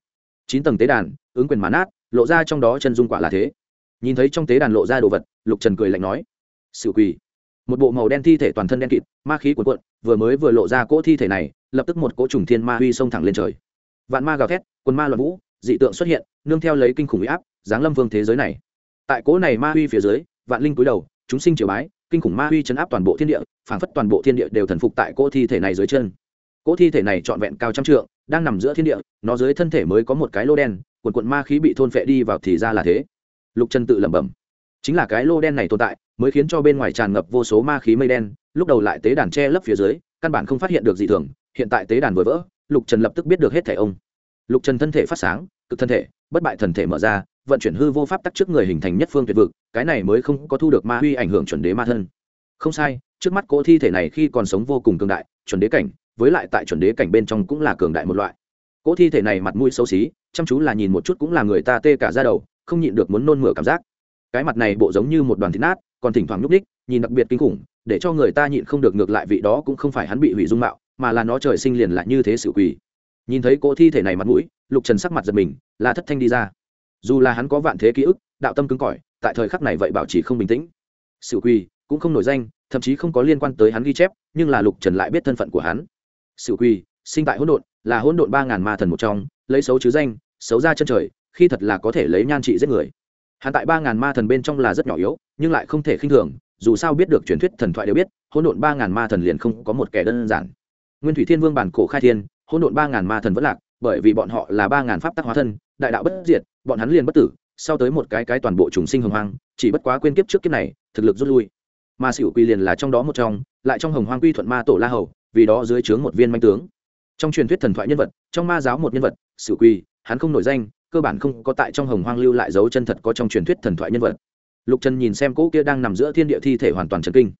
Chín tầng tế đàn, ứng quyền mán át lộ ra trong đó chân dung quả là thế. Nhìn thấy trong tế đàn lộ ra đồ vật, lục trần cười lạnh nói sự quỳ một bộ màu đen thi thể toàn thân đen kịt, ma khí cuộn cuộn, vừa mới vừa lộ ra cỗ thi thể này, lập tức một cỗ trùng thiên ma huy xông thẳng lên trời. Vạn ma gào thét, quần ma loạn vũ, dị tượng xuất hiện, nương theo lấy kinh khủng huy áp, giáng lâm vương thế giới này tại cỗ này ma huy phía dưới, vạn linh cúi đầu, chúng sinh triều bái, kinh khủng ma huy chấn áp toàn bộ thiên địa, phảng phất toàn bộ thiên địa đều thần phục tại cỗ thi thể này dưới chân. Cỗ thi thể này trọn vẹn cao trăm trượng, đang nằm giữa thiên địa, nó dưới thân thể mới có một cái lô đen quần quận ma khí bị thôn phệ đi vào thì ra là thế. Lục chân tự lẩm bẩm. Chính là cái lô đen này tồn tại, mới khiến cho bên ngoài tràn ngập vô số ma khí mây đen, lúc đầu lại tế đàn che lấp phía dưới, căn bản không phát hiện được gì thường, hiện tại tế đàn vừa vỡ, lục trần lập tức biết được hết thẻ ông. Lục trần thân thể phát sáng, cực thân thể, bất bại thần thể mở ra vận chuyển hư vô pháp tắc trước người hình thành nhất phương tuyệt vực, cái này mới không có thu được ma huy ảnh hưởng chuẩn đế ma thân. Không sai, trước mắt cỗ thi thể này khi còn sống vô cùng cường đại, chuẩn đế cảnh, với lại tại chuẩn đế cảnh bên trong cũng là cường đại một loại. Cỗ thi thể này mặt mũi xấu xí, chăm chú là nhìn một chút cũng là người ta tê cả ra đầu, không nhịn được muốn nôn mửa cảm giác. Cái mặt này bộ giống như một đoàn thịt nát, còn thỉnh thoảng nhúc ních nhìn đặc biệt kinh khủng, để cho người ta nhịn không được ngược lại vị đó cũng không phải hắn bị hủy dung mạo, mà là nó trời sinh liền lại như thế sự quỷ. nhìn thấy cỗ thi thể này mặt mũi, lục trần sắc mặt giật mình là thất thanh đi ra dù là hắn có vạn thế ký ức, đạo tâm cứng cỏi, tại thời khắc này vậy bảo chỉ không bình tĩnh. Sự quỳ cũng không nổi danh, thậm chí không có liên quan tới hắn ghi chép, nhưng là lục trần lại biết thân phận của hắn. Sự quỳ, sinh tại hỗn độn, là hỗn độn ba ngàn ma thần một trong, lấy xấu chứ danh, xấu ra chân trời, khi thật là có thể lấy nhan trị giết người. Hắn tại ba ngàn ma thần bên trong là rất nhỏ yếu, nhưng lại không thể khinh thường, dù sao biết được truyền thuyết thần thoại đều biết, hỗn độn ba ngàn ma thần liền không có một kẻ đơn giản. Nguyên thủy thiên vương bản cổ khai thiên, hỗn độn ba ngàn ma thần vẫn lạc bởi vì bọn họ là ba ngàn pháp tắc hóa thân, đại đạo bất diệt, bọn hắn liền bất tử, sau tới một cái cái toàn bộ trùng sinh hồng hoang, chỉ bất quá quên kiếp trước kiếp này, thực lực rút lui. Ma xỉu quy liền là trong đó một trong, lại trong hồng hoang quy thuận ma tổ la hầu, vì đó dưới trướng một viên manh tướng. Trong truyền thuyết thần thoại nhân vật, trong ma giáo một nhân vật xỉu quy hắn không nổi danh, cơ bản không có tại trong hồng hoang lưu lại dấu chân thật có trong truyền thuyết thần thoại nhân vật. Lục trần nhìn xem cỗ kia đang nằm giữa thiên địa thi thể hoàn toàn trần kinh.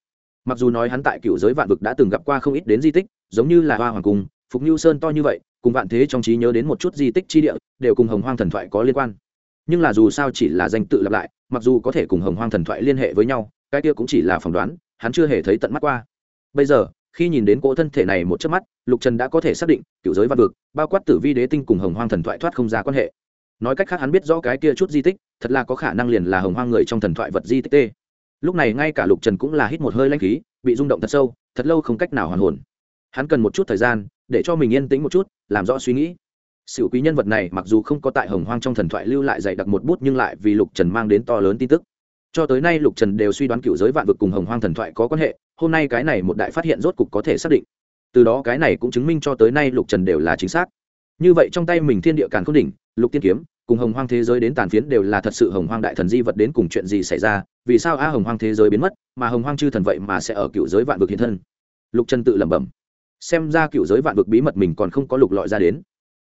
Mặc dù nói hắn tại cựu giới vạn vực đã từng gặp qua không ít đến di tích, giống như là hoa hoàng cung, phục như sơn to như vậy cùng vạn thế trong trí nhớ đến một chút di tích chi địa, đều cùng hồng hoang thần thoại có liên quan. Nhưng là dù sao chỉ là danh tự lặp lại, mặc dù có thể cùng hồng hoang thần thoại liên hệ với nhau, cái kia cũng chỉ là phỏng đoán, hắn chưa hề thấy tận mắt qua. Bây giờ, khi nhìn đến cỗ thân thể này một chớp mắt, lục trần đã có thể xác định, cựu giới văn vực, bao quát tử vi đế tinh cùng hồng hoang thần thoại thoát không ra quan hệ. Nói cách khác hắn biết rõ cái kia chút di tích, thật là có khả năng liền là hồng hoang người trong thần thoại vật di tích t lúc này ngay cả lục trần cũng là hít một hơi lanh khí, bị rung động thật sâu, thật lâu không cách nào hoàn hồn. Hắn cần một chút thời gian để cho mình yên tĩnh một chút, làm rõ suy nghĩ. Sự quý nhân vật này mặc dù không có tại hồng hoang trong thần thoại lưu lại dạy đặc một bút nhưng lại vì lục trần mang đến to lớn tin tức. Cho tới nay lục trần đều suy đoán cựu giới vạn vực cùng hồng hoang thần thoại có quan hệ, hôm nay cái này một đại phát hiện rốt cục có thể xác định. Từ đó cái này cũng chứng minh cho tới nay lục trần đều là chính xác. Như vậy trong tay mình thiên địa càn k h ô n đỉnh, lục tiên kiếm, cùng hồng hoang thế giới đến tàn phiến đều là thật sự hồng hoang đại thần di vật đến cùng chuyện gì xảy ra, vì sao a hồng hoang thế giới biến mất, mà hồng hoang chư thần vậy mà sẽ ở cựu giới vạn vực hiện thân? Lục trần tự lẩm bẩm xem ra cựu giới vạn vực bí mật mình còn không có lục lọi ra đến.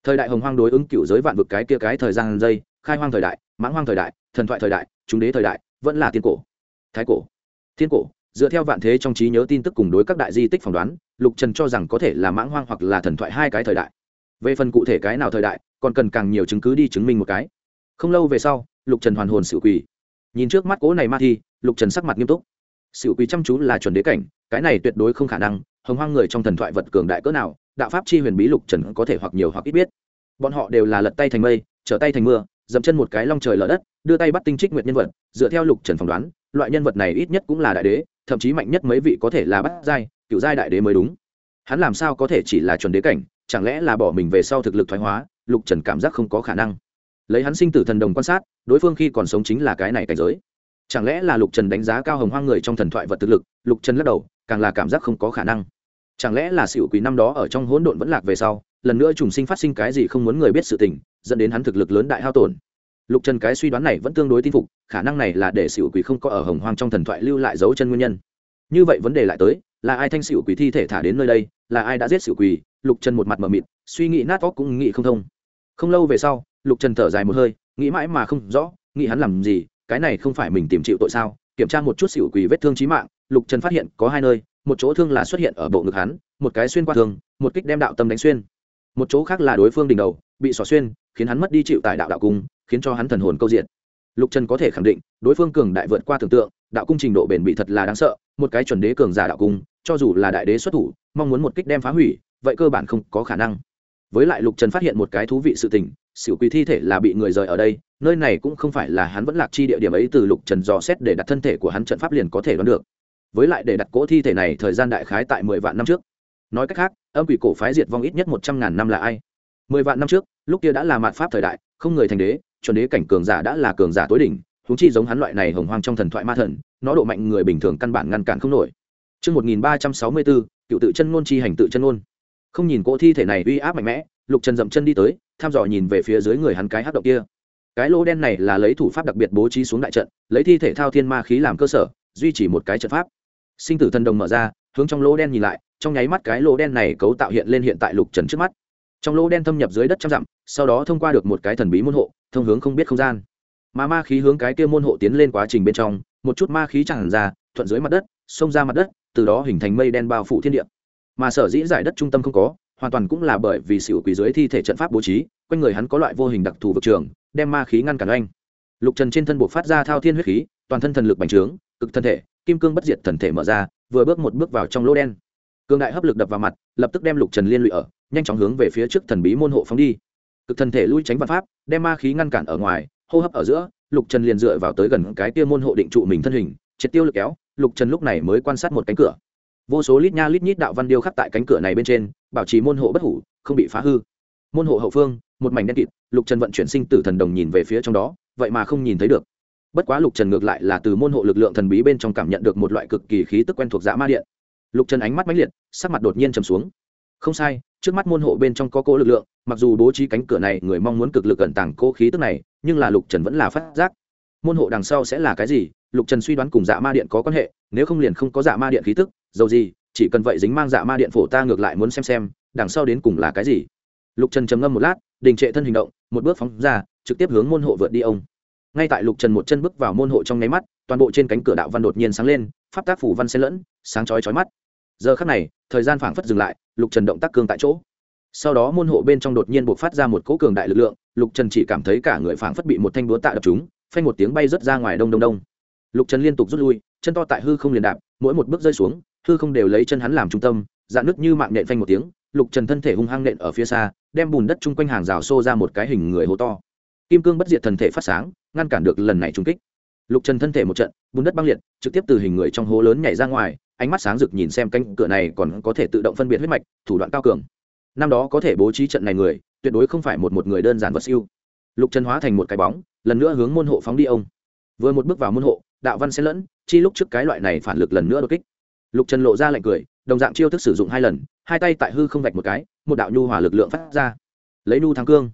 Thời đại hồng hoang đối ứng cựu giới vạn vực cái kia cái thời gian dây, khai hoang thời đại, mãng hoang thời đại, thần thoại thời đại, chúng đế thời đại, vẫn là tiên cổ. Thái cổ. Thiên cổ, dựa theo vạn thế trong trí nhớ tin tức cùng đối các đại di tích phỏng đoán, lục trần cho rằng có thể là mãng hoang hoặc là thần thoại hai cái thời đại. Về phần cụ thể cái nào thời đại, còn cần càng nhiều chứng cứ đi chứng minh một cái. Không lâu về sau, lục trần hoàn hồn sự quỳ. Nhìn trước mắt cố này ma thi, lục trần sắc mặt nghiêm túc. Sự quỳ chăm chú là chuẩn đế cảnh, cái này tuyệt đối không khả năng hồng hoang người trong thần thoại vật cường đại cỡ nào, đạo pháp chi huyền bí lục trần có thể hoặc nhiều hoặc ít biết. Bọn họ đều là lật tay thành mây, trở tay thành mưa, dậm chân một cái long trời lở đất, đưa tay bắt tinh trích nguyệt nhân vật, dựa theo lục trần phỏng đoán, loại nhân vật này ít nhất cũng là đại đế, thậm chí mạnh nhất mấy vị có thể là bắt giai, cựu giai đại đế mới đúng. Hắn làm sao có thể chỉ là chuẩn đế cảnh, chẳng lẽ là bỏ mình về sau thực lực thoái hóa, lục trần cảm giác không có khả năng. Lấy hắn sinh tử thần đồng quan sát, đối phương khi còn sống chính là cái này cảnh giới. Chẳng lẽ là lục trần đánh giá cao hồng hoang người trong thần thoại vật thực lực, lục trần lắc đầu, càng là cảm giác không có khả năng chẳng lẽ là xỉu quỷ năm đó ở trong hỗn độn vẫn lạc về sau, lần nữa trùng sinh phát sinh cái gì không muốn người biết sự tình, dẫn đến hắn thực lực lớn đại hao tổn? Lục trần cái suy đoán này vẫn tương đối tin phục, khả năng này là để xỉu quỷ không có ở hồng hoang trong thần thoại lưu lại dấu chân nguyên nhân. Như vậy vấn đề lại tới, là ai thanh xỉu quỷ thi thể thả đến nơi đây, là ai đã giết xỉu quỷ? Lục trần một mặt mờ mịt, suy nghĩ nát óc cũng nghĩ không thông. Không lâu về sau, lục trần thở dài một hơi, nghĩ mãi mà không rõ, nghĩ hắn làm gì, cái này không phải mình tìm chịu tội sao? Kiểm tra một chút xỉu quỷ vết thương trí mạng, lục trần phát hiện có hai nơi một chỗ thương là xuất hiện ở bộ ngực hắn, một cái xuyên qua thương, một kích đem đạo tâm đánh xuyên. Một chỗ khác là đối phương đỉnh đầu, bị xỏ xuyên, khiến hắn mất đi chịu tại đạo đạo cung, khiến cho hắn thần hồn câu diện lục trần có thể khẳng định, đối phương cường đại vượt qua tưởng tượng, đạo cung trình độ bền bị thật là đáng sợ, một cái chuẩn đế cường giả đạo cung, cho dù là đại đế xuất thủ, mong muốn một kích đem phá hủy, vậy cơ bản không có khả năng. Với lại lục trần phát hiện một cái thú vị sự tình, xỉu quỳ thi thể là bị người rời ở đây, nơi này cũng không phải là hắn vẫn lạc chi địa điểm ấy từ lục trần dò xét để đặt thân thể của hắn trận pháp liền có thể đoán được với lại để đặt cỗ thi thể này thời gian đại khái tại mười vạn năm trước nói cách khác âm quỷ cổ phái diệt vong ít nhất một trăm ngàn năm là ai mười vạn năm trước lúc kia đã là mạn pháp thời đại không người thành đế chuẩn đế cảnh cường giả đã là cường giả tối đỉnh húng chi giống hắn loại này hồng hoang trong thần thoại ma thần nó độ mạnh người bình thường căn bản ngăn cản không nổi Trước 1364, cựu tự chân ngôn chi hành tự chân ngôn. Không nhìn cỗ thi thể này uy áp mạnh mẽ, Lục Trần dậm chân đi tới, tham dò nhìn về phía dưới người hắn cái hắc động kia. Cái lỗ đen này là lấy thủ pháp đặc biệt bố trí xuống đại trận, lấy thi thể thao thiên ma khí làm cơ sở, duy trì một cái trận pháp. Sinh tử thần đồng mở ra, hướng trong lỗ đen nhìn lại, trong nháy mắt cái lỗ đen này cấu tạo hiện lên hiện tại Lục Trần trước mắt. Trong lỗ đen thâm nhập dưới đất trăm dặm, sau đó thông qua được một cái thần bí môn hộ, thông hướng không biết không gian. Mà ma khí hướng cái kia môn hộ tiến lên quá trình bên trong một chút ma khí tràn ra thuận dưới mặt đất xông ra mặt đất từ đó hình thành mây đen bao phủ thiên địa. Mà sở dĩ giải đất trung tâm không có hoàn toàn cũng là bởi vì sự quỷ dưới thi thể trận pháp bố trí quanh người hắn có loại vô hình đặc thù vực trường đem ma khí ngăn cản anh lục trần trên thân buộc phát ra thao thiên huyết khí toàn thân thần lực bành trướng cực thân thể kim cương bất diệt thần thể mở ra, vừa bước một bước vào trong lỗ đen. Cương đại hấp lực đập vào mặt, lập tức đem lục trần liên lụy ở, nhanh chóng hướng về phía trước thần bí môn hộ phóng đi. Cực thần thể lui tránh văn pháp, đem ma khí ngăn cản ở ngoài, hô hấp ở giữa, lục trần liền dựa vào tới gần cái kia môn hộ định trụ mình thân hình, triệt tiêu lực kéo, lục trần lúc này mới quan sát một cánh cửa. Vô số lít nha lít nhít đạo văn điêu khắc tại cánh cửa này bên trên, bảo trì môn hộ bất hủ, không bị phá hư. Môn hộ hậu phương, một mảnh đen kịt, lục trần vận chuyển sinh tử thần đồng nhìn về phía trong đó, vậy mà không nhìn thấy được bất quá lục trần ngược lại là từ môn hộ lực lượng thần bí bên trong cảm nhận được một loại cực kỳ khí tức quen thuộc dã ma điện. Lục trần ánh mắt mãnh liệt, sắc mặt đột nhiên trầm xuống. Không sai, trước mắt môn hộ bên trong có cỗ lực lượng, mặc dù bố trí cánh cửa này người mong muốn cực lực cẩn tàng cỗ khí tức này, nhưng là lục trần vẫn là phát giác. Môn hộ đằng sau sẽ là cái gì? Lục trần suy đoán cùng dạ ma điện có quan hệ, nếu không liền không có dạ ma điện khí tức, dầu gì, chỉ cần vậy dính mang dạ ma điện phổ ta ngược lại muốn xem xem, đằng sau đến cùng là cái gì. Lục trần trầm ngâm một lát, đình trệ thân hình động, một bước phóng ra, trực tiếp hướng môn hộ vượt đi ông ngay tại lục trần một chân bước vào môn hộ trong nháy mắt, toàn bộ trên cánh cửa đạo văn đột nhiên sáng lên, pháp tác phủ văn xen lẫn, sáng chói chói mắt. Giờ khắc này, thời gian phảng phất dừng lại, lục trần động tác cương tại chỗ. Sau đó môn hộ bên trong đột nhiên buộc phát ra một cỗ cường đại lực lượng, lục trần chỉ cảm thấy cả người phảng phất bị một thanh búa tạ đập chúng phanh một tiếng bay rớt ra ngoài đông đông đông. Lục trần liên tục rút lui, chân to tại hư không liền đạp, mỗi một bước rơi xuống, hư không đều lấy chân hắn làm trung tâm dạn nứt như mạng nện phanh một tiếng, lục trần thân thể hung hăng nện ở phía xa, đem bùn đất chung quanh hàng rào xô ra một cái hình người hố to kim cương bất diệt thần thể phát sáng, ngăn cản được lần này trung kích. Lục trần thân thể một trận, bùn đất băng liệt, trực tiếp từ hình người trong hố lớn nhảy ra ngoài, ánh mắt sáng rực nhìn xem cánh cửa này còn có thể tự động phân biệt huyết mạch, thủ đoạn cao cường. Năm đó có thể bố trí trận này người, tuyệt đối không phải một một người đơn giản vật siêu. Lục trần hóa thành một cái bóng, lần nữa hướng môn hộ phóng đi ông. Vừa một bước vào môn hộ, đạo văn xen lẫn, chi lúc trước cái loại này phản lực lần nữa đột kích. Lục trần lộ ra lạnh cười, đồng dạng chiêu thức sử dụng hai lần, hai tay tại hư không vạch một cái, một đạo nhu hỏa lực lượng phát ra. Lấy nhu thắng cương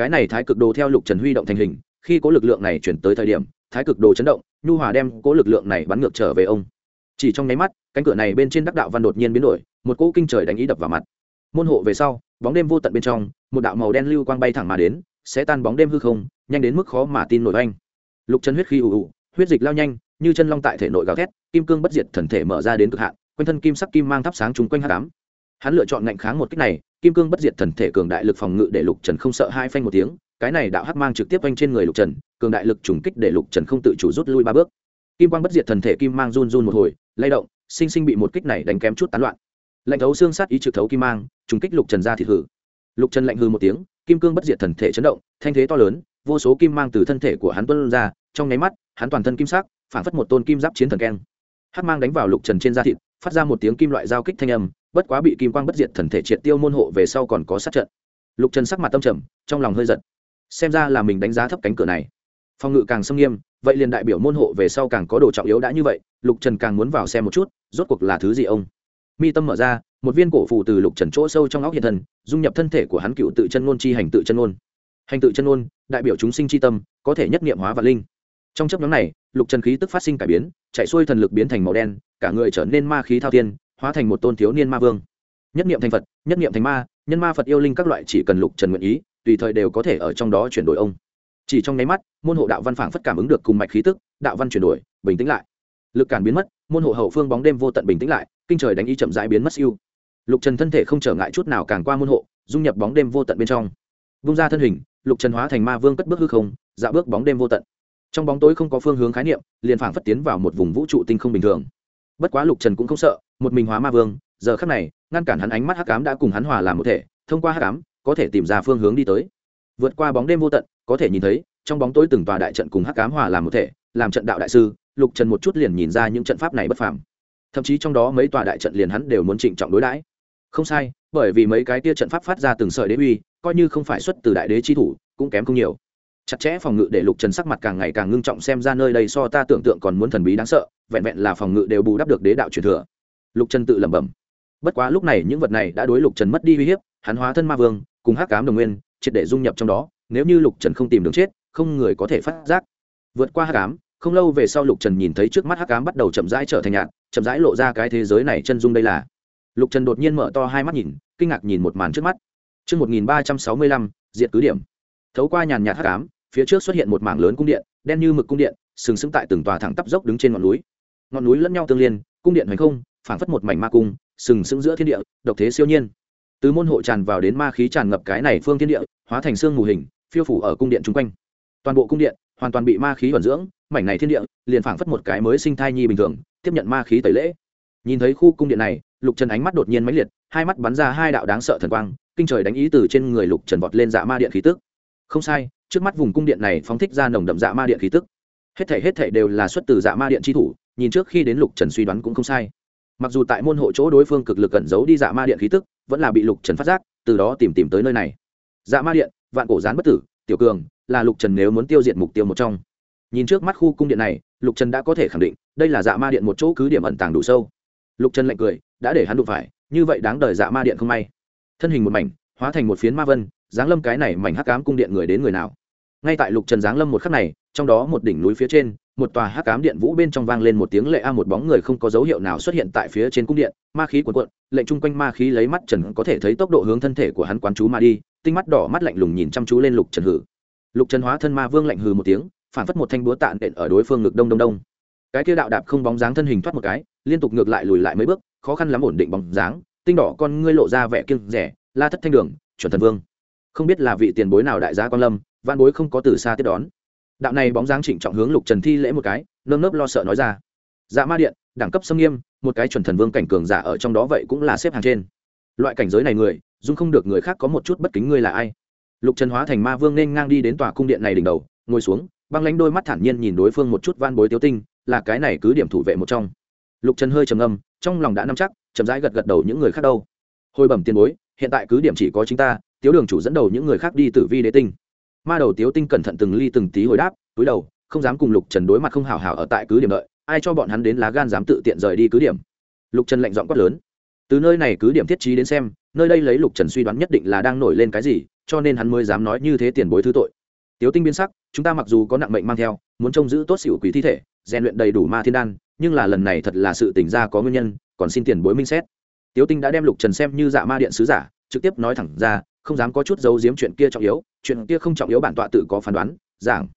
cái này thái cực đồ theo lục trần huy động thành hình, khi có lực lượng này chuyển tới thời điểm, thái cực đồ chấn động, nhu hòa đem cố lực lượng này bắn ngược trở về ông. Chỉ trong nháy mắt, cánh cửa này bên trên đắc đạo văn đột nhiên biến đổi, một cỗ kinh trời đánh ý đập vào mặt. Môn hộ về sau, bóng đêm vô tận bên trong, một đạo màu đen lưu quang bay thẳng mà đến, sẽ tan bóng đêm hư không, nhanh đến mức khó mà tin nổi oanh. Lục chân huyết khi ù ù, huyết dịch lao nhanh, như chân long tại thể nội gào thét, kim cương bất diệt thần thể mở ra đến cực hạn, quanh thân kim sắc kim mang thắp sáng chung quanh hát cám hắn lựa chọn ngạnh kháng một cách này kim cương bất diệt thần thể cường đại lực phòng ngự để lục trần không sợ hai phanh một tiếng, cái này đạo hắc mang trực tiếp quanh trên người lục trần, cường đại lực trùng kích để lục trần không tự chủ rút lui ba bước. Kim quang bất diệt thần thể kim mang run run một hồi, lay động, sinh sinh bị một kích này đánh kém chút tán loạn. Lạnh thấu xương sát ý trực thấu kim mang, trùng kích lục trần ra thịt hử lục trần lạnh hư một tiếng, kim cương bất diệt thần thể chấn động, thanh thế to lớn, vô số kim mang từ thân thể của hắn tuân ra, trong nháy mắt, hắn toàn thân kim sắc, phản phất một tôn kim giáp chiến thần keng. Hắc mang đánh vào lục trần trên da thịt, phát ra một tiếng kim loại giao kích thanh âm bất quá bị kim quang bất diệt thần thể triệt tiêu môn hộ về sau còn có sát trận. Lục trần sắc mặt tâm trầm, trong lòng hơi giật xem ra là mình đánh giá thấp cánh cửa này. Phòng ngự càng xâm nghiêm, vậy liền đại biểu môn hộ về sau càng có đồ trọng yếu đã như vậy, lục trần càng muốn vào xem một chút, rốt cuộc là thứ gì ông? Mi tâm mở ra, một viên cổ phù từ lục trần chỗ sâu trong óc hiện thần dung nhập thân thể của hắn cựu tự chân ngôn chi hành tự chân ngôn. Hành tự chân ngôn, đại biểu chúng sinh chi tâm, có thể nhất niệm hóa và linh. Trong chấp nhóm này, lục trần khí tức phát sinh cải biến, chạy xuôi thần lực biến thành màu đen, cả người trở nên ma khí thao tiên hóa thành một tôn thiếu niên ma vương. Nhất niệm thành phật, nhất niệm thành ma, nhân ma phật yêu linh các loại chỉ cần lục trần nguyện ý, tùy thời đều có thể ở trong đó chuyển đổi ông. Chỉ trong nháy mắt, môn hộ đạo văn phảng phất cảm ứng được cùng mạch khí tức, đạo văn chuyển đổi, bình tĩnh lại. Lực cản biến mất, môn hộ hậu phương bóng đêm vô tận bình tĩnh lại, kinh trời đánh y chậm rãi biến mất siêu. Lục trần thân thể không trở ngại chút nào càng qua môn hộ, dung nhập bóng đêm vô tận bên trong. Vung ra thân hình, lục trần hóa thành ma vương cất bước hư không dạ bước bóng đêm vô tận. Trong bóng tối không có phương hướng khái niệm, liền phảng phất tiến vào một vùng vũ trụ tinh không bình thường bất quá lục trần cũng không sợ, một mình hóa ma vương, giờ khắc này, ngăn cản hắn ánh mắt hắc ám đã cùng hắn hòa làm một thể, thông qua hắc ám, có thể tìm ra phương hướng đi tới. Vượt qua bóng đêm vô tận, có thể nhìn thấy, trong bóng tối từng tòa đại trận cùng hắc ám hòa làm một thể, làm trận đạo đại sư, lục trần một chút liền nhìn ra những trận pháp này bất phàm. Thậm chí trong đó mấy tòa đại trận liền hắn đều muốn trịnh trọng đối đãi. Không sai, bởi vì mấy cái tia trận pháp phát ra từng sợi đế uy, coi như không phải xuất từ đại đế chi thủ, cũng kém không nhiều chặt chẽ phòng ngự để lục trần sắc mặt càng ngày càng ngưng trọng xem ra nơi đây so ta tưởng tượng còn muốn thần bí đáng sợ vẹn vẹn là phòng ngự đều bù đắp được đế đạo truyền thừa. Lục trần tự lẩm bẩm. Bất quá lúc này những vật này đã đối lục trần mất đi uy hiếp hắn hóa thân ma vương cùng hắc cám đồng nguyên triệt để dung nhập trong đó nếu như lục trần không tìm đường chết không người có thể phát giác. Vượt qua hắc ám không lâu về sau lục trần nhìn thấy trước mắt hắc ám bắt đầu chậm rãi trở thành nhạt chậm rãi lộ ra cái thế giới này chân dung đây là. Lục trần đột nhiên mở to hai mắt nhìn kinh ngạc nhìn một màn trước mắt. Trước 1365, diệt cứ điểm. Thấu qua nhàn nhạt hắc ám, phía trước xuất hiện một mảng lớn cung điện, đen như mực cung điện, sừng sững tại từng tòa thẳng tắp dốc đứng trên ngọn núi. Ngọn núi lẫn nhau tương liên, cung điện hoành không, phảng phất một mảnh ma cung, sừng sững giữa thiên địa, độc thế siêu nhiên. Từ môn hộ tràn vào đến ma khí tràn ngập cái này phương thiên địa, hóa thành xương mù hình, phiêu phủ ở cung điện chung quanh. Toàn bộ cung điện hoàn toàn bị ma khí vận dưỡng, mảnh này thiên địa liền phảng phất một cái mới sinh thai nhi bình thường, tiếp nhận ma khí tẩy lễ. Nhìn thấy khu cung điện này, Lục Trần ánh mắt đột nhiên mãnh liệt, hai mắt bắn ra hai đạo đáng sợ thần quang, kinh trời đánh ý từ trên người Lục Trần vọt lên dạ ma điện khí tức. Không sai, trước mắt vùng cung điện này phóng thích ra nồng đậm dạ ma điện khí tức. Hết thảy hết thảy đều là xuất từ dạ ma điện chi thủ, nhìn trước khi đến Lục Trần suy đoán cũng không sai. Mặc dù tại môn hộ chỗ đối phương cực lực cẩn giấu đi dạ ma điện khí tức, vẫn là bị Lục Trần phát giác, từ đó tìm tìm tới nơi này. Dạ ma điện, vạn cổ gián bất tử, tiểu cường, là Lục Trần nếu muốn tiêu diệt mục tiêu một trong. Nhìn trước mắt khu cung điện này, Lục Trần đã có thể khẳng định, đây là dạ ma điện một chỗ cứ điểm ẩn tàng đủ sâu. Lục Trần lạnh cười, đã để hắn đụng phải như vậy đáng đời dạ ma điện không may thân hình một mảnh hóa thành một phiến ma vân, giáng lâm cái này mảnh hắc cám cung điện người đến người nào. Ngay tại lục trần giáng lâm một khắc này, trong đó một đỉnh núi phía trên, một tòa hắc cám điện vũ bên trong vang lên một tiếng lệ a, một bóng người không có dấu hiệu nào xuất hiện tại phía trên cung điện, ma khí cuộn cuộn, lệnh chung quanh ma khí lấy mắt trần có thể thấy tốc độ hướng thân thể của hắn quán chú mà đi, tinh mắt đỏ mắt lạnh lùng nhìn chăm chú lên lục trần hử. Lục trần hóa thân ma vương lạnh hừ một tiếng, phản phất một thanh búa tạng đện ở đối phương ngực đông đông đông. Cái kia đạo đạp không bóng dáng thân hình thoát một cái, liên tục ngược lại lùi lại mấy bước, khó khăn lắm ổn định bóng dáng, tinh đỏ con ngươi lộ ra vẻ kiêng rẻ la thất thanh đường chuẩn thần vương. Không biết là vị tiền bối nào đại gia quan lâm văn bối không có từ xa tiếp đón. Đạo này bóng dáng trịnh trọng hướng lục trần thi lễ một cái nơm nớp lo sợ nói ra. Dạ ma điện đẳng cấp xâm nghiêm một cái chuẩn thần vương cảnh cường giả ở trong đó vậy cũng là xếp hàng trên. Loại cảnh giới này người dung không được người khác có một chút bất kính ngươi là ai. Lục trần hóa thành ma vương nên ngang đi đến tòa cung điện này đỉnh đầu ngồi xuống băng lánh đôi mắt thản nhiên nhìn đối phương một chút van bối tiếu tinh là cái này cứ điểm thủ vệ một trong. Lục trần hơi trầm âm, trong lòng đã nắm chắc chậm rãi gật gật đầu những người khác đâu. Hồi bẩm tiền bối hiện tại cứ điểm chỉ có chính ta, tiếu đường chủ dẫn đầu những người khác đi tử vi đế tinh. Ma đầu tiếu tinh cẩn thận từng ly từng tí hồi đáp, túi đầu, không dám cùng lục trần đối mặt không hào hào ở tại cứ điểm đợi, ai cho bọn hắn đến lá gan dám tự tiện rời đi cứ điểm. Lục trần lệnh giọng quát lớn. Từ nơi này cứ điểm thiết trí đến xem, nơi đây lấy lục trần suy đoán nhất định là đang nổi lên cái gì, cho nên hắn mới dám nói như thế tiền bối thứ tội. Tiếu tinh biến sắc, chúng ta mặc dù có nặng mệnh mang theo, muốn trông giữ tốt xỉu quý thi thể, rèn luyện đầy đủ ma thiên đan, nhưng là lần này thật là sự tỉnh ra có nguyên nhân, còn xin tiền bối minh xét tiếu tinh đã đem lục trần xem như dạ ma điện sứ giả, trực tiếp nói thẳng ra, không dám có chút giấu giếm chuyện kia trọng yếu, chuyện kia không trọng yếu bản tọa tự có phán đoán, giảng.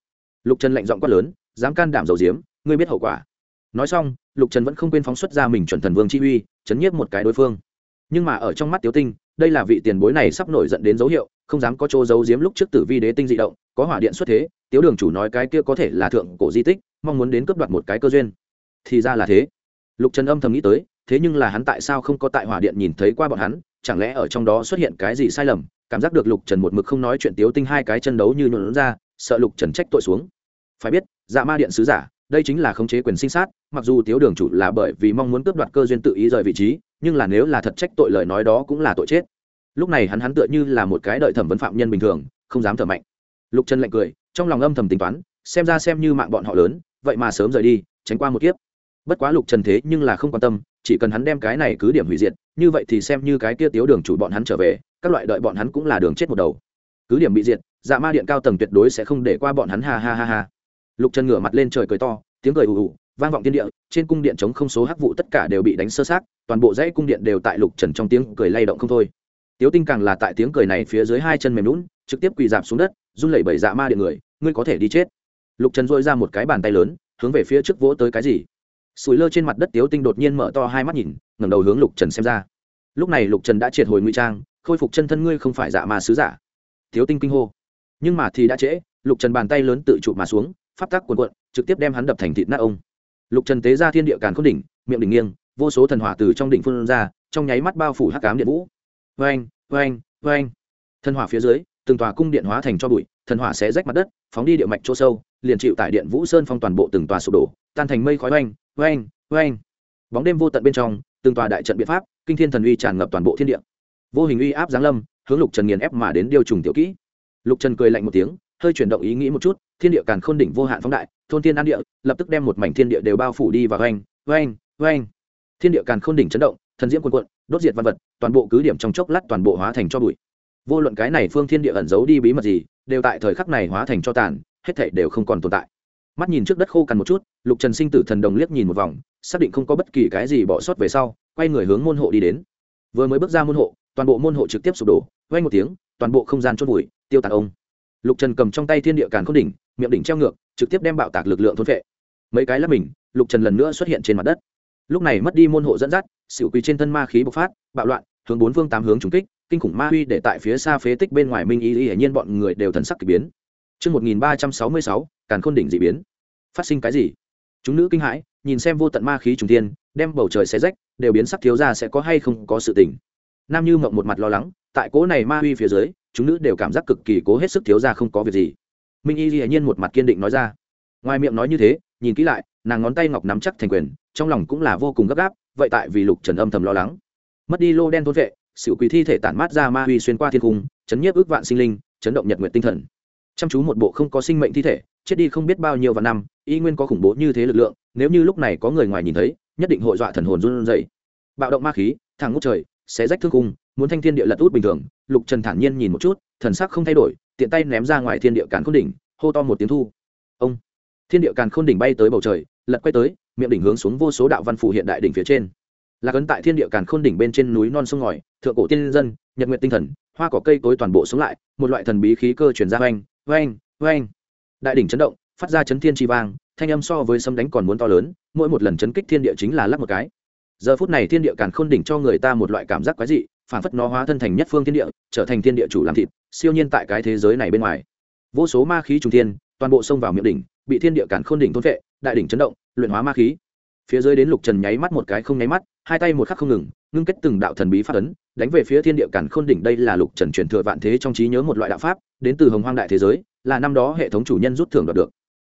Lục trần lệnh giọng quát lớn, dám can đảm giấu giếm, ngươi biết hậu quả. Nói xong, lục trần vẫn không quên phóng xuất ra mình chuẩn thần vương chi uy, chấn nhiếp một cái đối phương. Nhưng mà ở trong mắt tiếu tinh, đây là vị tiền bối này sắp nổi giận đến dấu hiệu, không dám có chỗ giấu giếm lúc trước tử vi đế tinh dị động, có hỏa điện xuất thế, tiếu đường chủ nói cái kia có thể là thượng cổ di tích, mong muốn đến cướp đoạt một cái cơ duyên. Thì ra là thế. Lục trần âm thầm nghĩ tới thế nhưng là hắn tại sao không có tại hỏa điện nhìn thấy qua bọn hắn? Chẳng lẽ ở trong đó xuất hiện cái gì sai lầm? Cảm giác được lục trần một mực không nói chuyện tiếu tinh hai cái chân đấu như nhuộn ra, sợ lục trần trách tội xuống. Phải biết dạ ma điện sứ giả, đây chính là khống chế quyền sinh sát, mặc dù tiếu đường chủ là bởi vì mong muốn cướp đoạt cơ duyên tự ý rời vị trí, nhưng là nếu là thật trách tội lời nói đó cũng là tội chết. Lúc này hắn hắn tựa như là một cái đợi thẩm vấn phạm nhân bình thường, không dám thở mạnh. Lục trần lạnh cười, trong lòng âm thầm tính toán, xem ra xem như mạng bọn họ lớn, vậy mà sớm rời đi, tránh qua một kiếp. Bất quá lục trần thế nhưng là không quan tâm chỉ cần hắn đem cái này cứ điểm hủy diệt, như vậy thì xem như cái kia tiếu đường chủ bọn hắn trở về, các loại đợi bọn hắn cũng là đường chết một đầu. Cứ điểm bị diệt dạ ma điện cao tầng tuyệt đối sẽ không để qua bọn hắn, ha ha ha ha. Lục trần ngửa mặt lên trời cười to, tiếng cười ù ù, vang vọng tiên địa, trên cung điện chống không số hắc vụ tất cả đều bị đánh sơ sát toàn bộ dãy cung điện đều tại lục trần trong tiếng cười lay động không thôi. Tiếu tinh càng là tại tiếng cười này phía dưới hai chân mềm lún trực tiếp quỳ dạp xuống đất, run lẩy bẩy dạ ma điện người, ngươi có thể đi chết. Lục trần dội ra một cái bàn tay lớn, hướng về phía trước vỗ tới cái gì? Sủi lơ trên mặt đất tiếu tinh đột nhiên mở to hai mắt nhìn, ngẩng đầu hướng lục trần xem ra. Lúc này lục trần đã triệt hồi nguy trang, khôi phục chân thân ngươi không phải dạ mà sứ giả. Tiếu tinh kinh hô. Nhưng mà thì đã trễ, lục trần bàn tay lớn tự chụp mà xuống, pháp tắc cuồn cuộn, trực tiếp đem hắn đập thành thịt nát ông. Lục trần tế ra thiên địa càn khôn đỉnh, miệng đỉnh nghiêng, vô số thần hỏa từ trong đỉnh phun ra, trong nháy mắt bao phủ hắc cám điện vũ. Vê anh vê anh vê anh thần hỏa phía dưới, từng tòa cung điện hóa thành cho bụi, thần hỏa sẽ rách mặt đất, phóng đi địa mạch chỗ sâu, liền chịu tại điện vũ sơn phong toàn bộ từng tòa sụp đổ, tan thành mây khói oanh oanh oanh. Bóng đêm vô tận bên trong, từng tòa đại trận biện pháp, kinh thiên thần uy tràn ngập toàn bộ thiên địa. Vô hình uy áp giáng lâm, hướng lục trần nghiền ép mà đến điều trùng tiểu kỹ. Lục trần cười lạnh một tiếng, hơi chuyển động ý nghĩ một chút, thiên địa càn khôn đỉnh vô hạn phóng đại, thôn thiên an địa, lập tức đem một mảnh thiên địa đều bao phủ đi và oanh oanh oanh. Thiên địa càn khôn đỉnh chấn động, thần diễm quần quận đốt diệt văn vật, toàn bộ cứ điểm trong chốc lát toàn bộ hóa thành cho bụi. Vô luận cái này phương thiên địa ẩn giấu đi bí mật gì, đều tại thời khắc này hóa thành cho tàn, hết thảy đều không còn tồn tại mắt nhìn trước đất khô cằn một chút lục trần sinh tử thần đồng liếc nhìn một vòng xác định không có bất kỳ cái gì bỏ sót về sau quay người hướng môn hộ đi đến. Vừa mới bước ra môn hộ toàn bộ môn hộ trực tiếp sụp đổ vay một tiếng toàn bộ không gian chôn vùi tiêu tàn ông. Lục trần cầm trong tay thiên địa càn khôn đỉnh miệng đỉnh treo ngược trực tiếp đem bạo tạc lực lượng thôn vệ mấy cái lắp mình lục trần lần nữa xuất hiện trên mặt đất. Lúc này mất đi môn hộ dẫn dắt xỉu quý trên thân ma khí bộc phát bạo loạn hướng bốn phương tám hướng trúng kích kinh khủng ma huy để tại phía xa phế tích bên ngoài minh y y hiển nhiên bọn người đều thần sắc kỳ biến. Trước 1366, càn khôn đỉnh dị biến. Phát sinh cái gì? Chúng nữ kinh hãi, nhìn xem vô tận ma khí trùng thiên, đem bầu trời xé rách, đều biến sắc thiếu ra sẽ có hay không có sự tình. Nam Như Mộng một mặt lo lắng, tại cố này ma huy phía dưới, chúng nữ đều cảm giác cực kỳ cố hết sức thiếu ra không có việc gì. Minh Y hiển nhiên một mặt kiên định nói ra. Ngoài miệng nói như thế, nhìn kỹ lại, nàng ngón tay ngọc nắm chắc thành quyền, trong lòng cũng là vô cùng gấp gáp, vậy tại vì Lục Trần âm thầm lo lắng. Mất đi lô đen thôn vệ, sự quỷ thi thể tản mát ra ma huy xuyên qua thiên cung, chấn nhiếp ước vạn sinh linh, chấn động nhật nguyện tinh thần chăm chú một bộ không có sinh mệnh thi thể chết đi không biết bao nhiêu vạn năm, y nguyên có khủng bố như thế lực lượng, nếu như lúc này có người ngoài nhìn thấy, nhất định hội dọa thần hồn run rẩy. Bạo động ma khí, thẳng ngút trời sẽ rách thương cung, muốn thanh thiên địa lật út bình thường, lục trần thản nhiên nhìn một chút, thần sắc không thay đổi, tiện tay ném ra ngoài thiên địa càn khôn đỉnh, hô to một tiếng thu. Ông! Thiên địa càn khôn đỉnh bay tới bầu trời, lật quay tới, miệng đỉnh hướng xuống vô số đạo văn phủ hiện đại đỉnh phía trên. Là cấn tại thiên địa càn khôn đỉnh bên trên núi non sông ngòi, thượng cổ tiên dân, nhật nguyện tinh thần, hoa cỏ cây cối toàn bộ sống lại, một loại thần bí khí cơ chuyển ra oanh oanh oanh đại đỉnh chấn động, phát ra chấn thiên chi vang, thanh âm so với sấm đánh còn muốn to lớn, mỗi một lần chấn kích thiên địa chính là lắc một cái. Giờ phút này thiên địa càn khôn đỉnh cho người ta một loại cảm giác quái dị phản phất nó hóa thân thành nhất phương thiên địa, trở thành thiên địa chủ làm thịt, siêu nhiên tại cái thế giới này bên ngoài. Vô số ma khí trùng thiên, toàn bộ xông vào miệng đỉnh, bị thiên địa càn khôn đỉnh thôn vệ, đại đỉnh chấn động, luyện hóa ma khí. Phía dưới đến lục trần nháy mắt một cái không nháy mắt, hai tay một khắc không ngừng, ngưng kết từng đạo thần bí phát ấn, đánh về phía thiên địa cản khôn đỉnh. Đây là lục trần truyền thừa vạn thế trong trí nhớ một loại đạo pháp, đến từ hồng hoang đại thế giới là năm đó hệ thống chủ nhân rút thưởng đoạt được.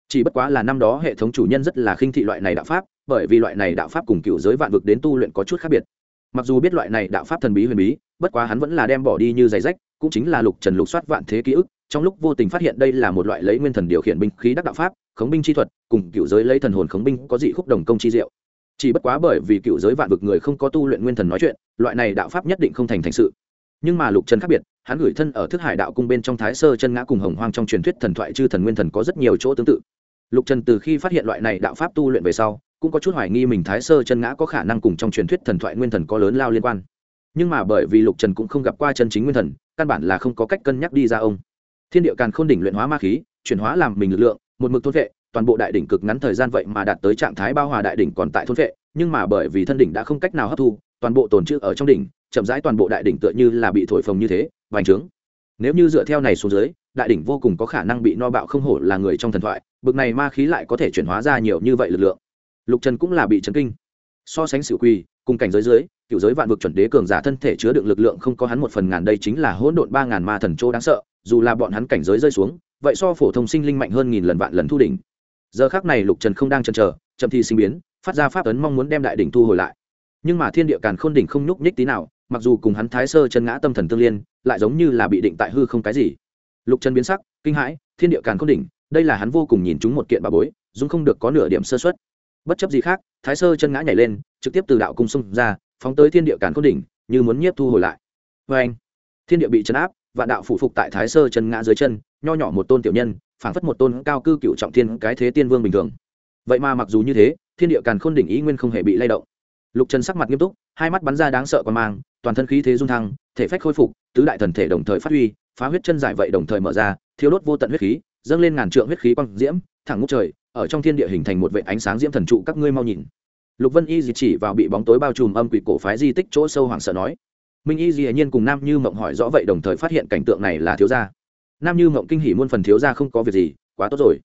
Chỉ bất quá là năm đó hệ thống chủ nhân rất là khinh thị loại này đạo pháp, bởi vì loại này đạo pháp cùng cựu giới vạn vực đến tu luyện có chút khác biệt. Mặc dù biết loại này đạo pháp thần bí huyền bí, bất quá hắn vẫn là đem bỏ đi như giày rách, cũng chính là lục trần lục soát vạn thế ký ức, trong lúc vô tình phát hiện đây là một loại lấy nguyên thần điều khiển binh khí đắc đạo pháp, khống binh chi thuật, cùng cựu giới lấy thần hồn khống binh có dị khúc đồng công chi diệu. Chỉ bất quá bởi vì cựu giới vạn vực người không có tu luyện nguyên thần nói chuyện, loại này đạo pháp nhất định không thành thành sự nhưng mà lục trần khác biệt, hắn gửi thân ở thức hải đạo cung bên trong thái sơ chân ngã cùng hồng hoang trong truyền thuyết thần thoại chư thần nguyên thần có rất nhiều chỗ tương tự. Lục trần từ khi phát hiện loại này đạo pháp tu luyện về sau, cũng có chút hoài nghi mình thái sơ chân ngã có khả năng cùng trong truyền thuyết thần thoại nguyên thần có lớn lao liên quan. Nhưng mà bởi vì lục trần cũng không gặp qua chân chính nguyên thần, căn bản là không có cách cân nhắc đi ra ông. Thiên địa càn k h ô n đỉnh luyện hóa ma khí, chuyển hóa làm mình lực lượng, một mực thôn vệ, toàn bộ đại đỉnh cực ngắn thời gian vậy mà đạt tới trạng thái bao hòa đại đỉnh còn tại thôn vệ, nhưng mà bởi vì thân đỉnh đã không cách nào hấp thu, toàn bộ tồn trữ ở trong đỉnh chậm rãi toàn bộ đại đỉnh tựa như là bị thổi phồng như thế vành trướng. Nếu như dựa theo này xuống dưới đại đỉnh vô cùng có khả năng bị no bạo không hổ là người trong thần thoại bực này ma khí lại có thể chuyển hóa ra nhiều như vậy lực lượng. Lục trần cũng là bị chấn kinh. So sánh sự quỳ, cùng cảnh giới dưới cựu giới vạn vực chuẩn đế cường giả thân thể chứa đựng lực lượng không có hắn một phần ngàn đây chính là hỗn độn ba ngàn ma thần chỗ đáng sợ dù là bọn hắn cảnh giới rơi xuống vậy so phổ thông sinh linh mạnh hơn nghìn lần vạn lần thu đỉnh. Giờ khác này lục trần không đang chần chờ chậm thi sinh biến phát ra pháp ấn mong muốn đem đại đỉnh thu hồi lại. Nhưng mà thiên địa càn khôn đỉnh không nhúc nhích tí nào mặc dù cùng hắn thái sơ chân ngã tâm thần tương liên, lại giống như là bị định tại hư không cái gì. Lục chân biến sắc, kinh hãi, thiên địa càn khôn đỉnh, đây là hắn vô cùng nhìn chúng một kiện bà bối dũng không được có nửa điểm sơ xuất bất chấp gì khác, thái sơ chân ngã nhảy lên, trực tiếp từ đạo cung xung ra, phóng tới thiên địa càn khôn đỉnh, như muốn nhiếp thu hồi lại. Vê anh, thiên địa bị chấn áp và đạo phủ phục tại thái sơ chân ngã dưới chân, nho nhỏ một tôn tiểu nhân, phảng phất một tôn cao cư cựu trọng thiên cái thế tiên vương bình thường. Vậy mà mặc dù như thế, thiên địa càn khôn đỉnh ý nguyên không hề bị lay động. Lục trần sắc mặt nghiêm túc, hai mắt bắn ra đáng sợ còn mang toàn thân khí thế dung thăng, thể phách khôi phục, tứ đại thần thể đồng thời phát huy, phá huyết chân giải vậy đồng thời mở ra thiếu đốt vô tận huyết khí, dâng lên ngàn trượng huyết khí quang diễm, thẳng ngút trời, ở trong thiên địa hình thành một vệ ánh sáng diễm thần trụ, các ngươi mau nhìn. Lục vân y di chỉ vào bị bóng tối bao trùm âm quỷ cổ phái di tích chỗ sâu hoảng sợ nói. Minh y di nhiên cùng nam như mộng hỏi rõ vậy đồng thời phát hiện cảnh tượng này là thiếu gia. Nam như mộng kinh hỉ muôn phần thiếu gia không có việc gì, quá tốt rồi.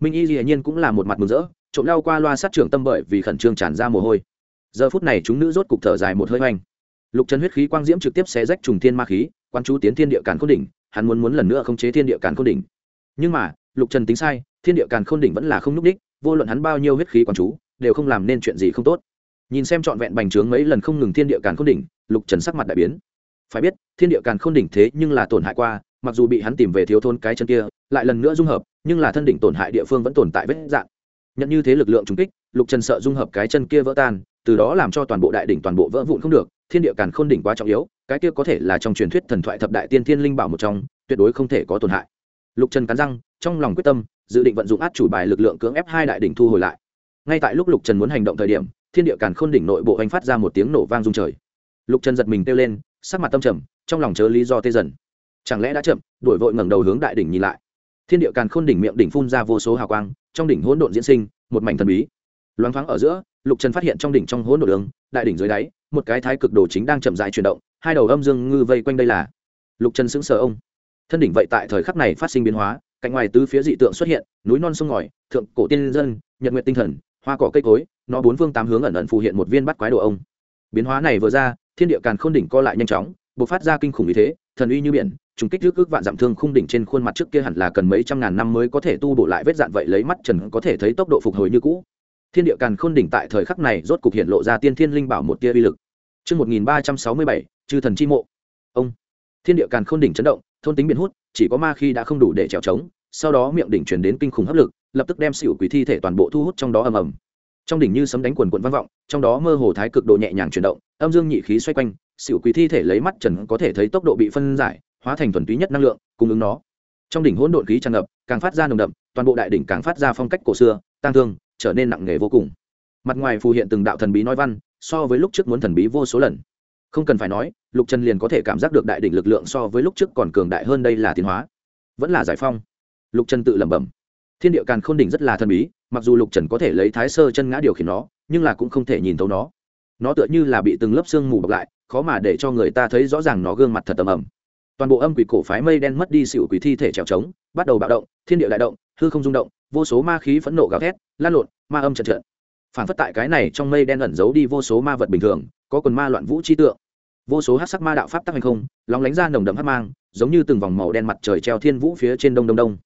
Minh y di nhiên cũng là một mặt mừng rỡ, trộm lao qua loa sát trưởng tâm bởi vì khẩn trương tràn ra mồ hôi. Giờ phút này chúng nữ rốt cục thở dài một hơi hoành lục trần huyết khí quang diễm trực tiếp xé rách trùng thiên ma khí quan chú tiến thiên địa càn khôn đỉnh, hắn muốn muốn lần nữa không chế thiên địa càn khôn đỉnh. Nhưng mà, lục trần tính sai, thiên địa càn khôn đỉnh vẫn là không núp đích, vô luận hắn bao nhiêu huyết khí quan chú, đều không làm nên chuyện gì không tốt. Nhìn xem trọn vẹn bành trướng mấy lần không ngừng thiên địa càn khôn đỉnh, lục trần sắc mặt đại biến. Phải biết, thiên địa càn khôn đỉnh thế nhưng là tổn hại qua, mặc dù bị hắn tìm về thiếu thôn cái chân kia, lại lần nữa dung hợp, nhưng là thân đỉnh tổn hại địa phương vẫn tồn tại vết dạng. Nhận như thế lực lượng trùng kích, lục trần sợ dung hợp cái chân kia vỡ tan từ đó làm cho toàn bộ đại đỉnh toàn bộ vỡ vụn không được, thiên địa càn khôn đỉnh quá trọng yếu, cái kia có thể là trong truyền thuyết thần thoại thập đại tiên thiên linh bảo một trong, tuyệt đối không thể có tổn hại. Lục trần cắn răng, trong lòng quyết tâm, dự định vận dụng át chủ bài lực lượng cưỡng ép hai đại đỉnh thu hồi lại. Ngay tại lúc lục trần muốn hành động thời điểm, thiên địa càn khôn đỉnh nội bộ anh phát ra một tiếng nổ vang rung trời. Lục trần giật mình kêu lên, sắc mặt tâm trầm, trong lòng chớ lý do tê dần. Chẳng lẽ đã chậm đổi vội ngẩng đầu hướng đại đỉnh nhìn lại. Thiên địa càn khôn đỉnh miệng đỉnh phun ra vô số hào quang, trong đỉnh hỗn độn diễn sinh, một mảnh thần bí loáng thoáng ở giữa, lục trần phát hiện trong đỉnh trong hỗn nổ đường, đại đỉnh dưới đáy, một cái thái cực đồ chính đang chậm dài chuyển động, hai đầu âm dương ngư vây quanh đây là. Lục trần sững sờ ông. Thân đỉnh vậy tại thời khắc này phát sinh biến hóa, cạnh ngoài tứ phía dị tượng xuất hiện, núi non sông ngòi, thượng cổ tiên dân, nhật nguyện tinh thần, hoa cỏ cây cối, nó bốn phương tám hướng ẩn ẩn phù hiện một viên bắt quái đồ ông. Biến hóa này vừa ra, thiên địa càn khôn đỉnh co lại nhanh chóng, bộc phát ra kinh khủng như thế, thần uy như biển, trùng kích trước ước vạn giảm thương khung đỉnh trên khuôn mặt trước kia hẳn là cần mấy trăm ngàn năm mới có thể tu bổ lại vết dạn vậy lấy mắt trần có thể thấy tốc độ phục hồi như cũ thiên địa càn khôn đỉnh tại thời khắc này rốt cục hiện lộ ra tiên thiên linh bảo một tia uy lực Trước 1367, chư thần chi mộ. Ông. Thiên địa càn khôn đỉnh chấn động, thôn tính biến hút, chỉ có ma khi đã không đủ để trèo trống, sau đó miệng đỉnh truyền đến kinh khủng hấp lực, lập tức đem xỉu quỷ thi thể toàn bộ thu hút trong đó ầm ầm. Trong đỉnh như sấm đánh quần quần vang vọng, trong đó mơ hồ thái cực độ nhẹ nhàng chuyển động, âm dương nhị khí xoay quanh, xỉu quỷ thi thể lấy mắt trần có thể thấy tốc độ bị phân giải, hóa thành thuần túy nhất năng lượng, cung ứng nó. Trong đỉnh hỗn độn khí tràn ngập, càng phát ra nồng đậm, toàn bộ đại đỉnh càng phát ra phong cách cổ xưa, tang thương, trở nên nặng nề vô cùng. Mặt ngoài phù hiện từng đạo thần bí nói văn, so với lúc trước muốn thần bí vô số lần. Không cần phải nói, lục trần liền có thể cảm giác được đại đỉnh lực lượng so với lúc trước còn cường đại hơn đây là tiến hóa. Vẫn là giải phong. Lục trần tự lẩm bẩm. Thiên địa càn k h ô n đỉnh rất là thần bí, mặc dù lục trần có thể lấy thái sơ chân ngã điều khiển nó, nhưng là cũng không thể nhìn thấu nó. Nó tựa như là bị từng lớp sương mù bọc lại, khó mà để cho người ta thấy rõ ràng nó gương mặt thật tầm ẩm toàn bộ âm quỷ cổ phái mây đen mất đi sự quỷ thi thể trèo trống, bắt đầu bạo động, thiên địa đại động, hư không rung động vô số ma khí phẫn nộ gào thét, lan lộn, ma âm trận trận. Phản phất tại cái này trong mây đen ẩn giấu đi vô số ma vật bình thường, có quần ma loạn vũ chi tượng. Vô số hát sắc ma đạo pháp tắc hành không, lóng lánh ra nồng đậm hát mang, giống như từng vòng màu đen mặt trời treo thiên vũ phía trên đông đông đông.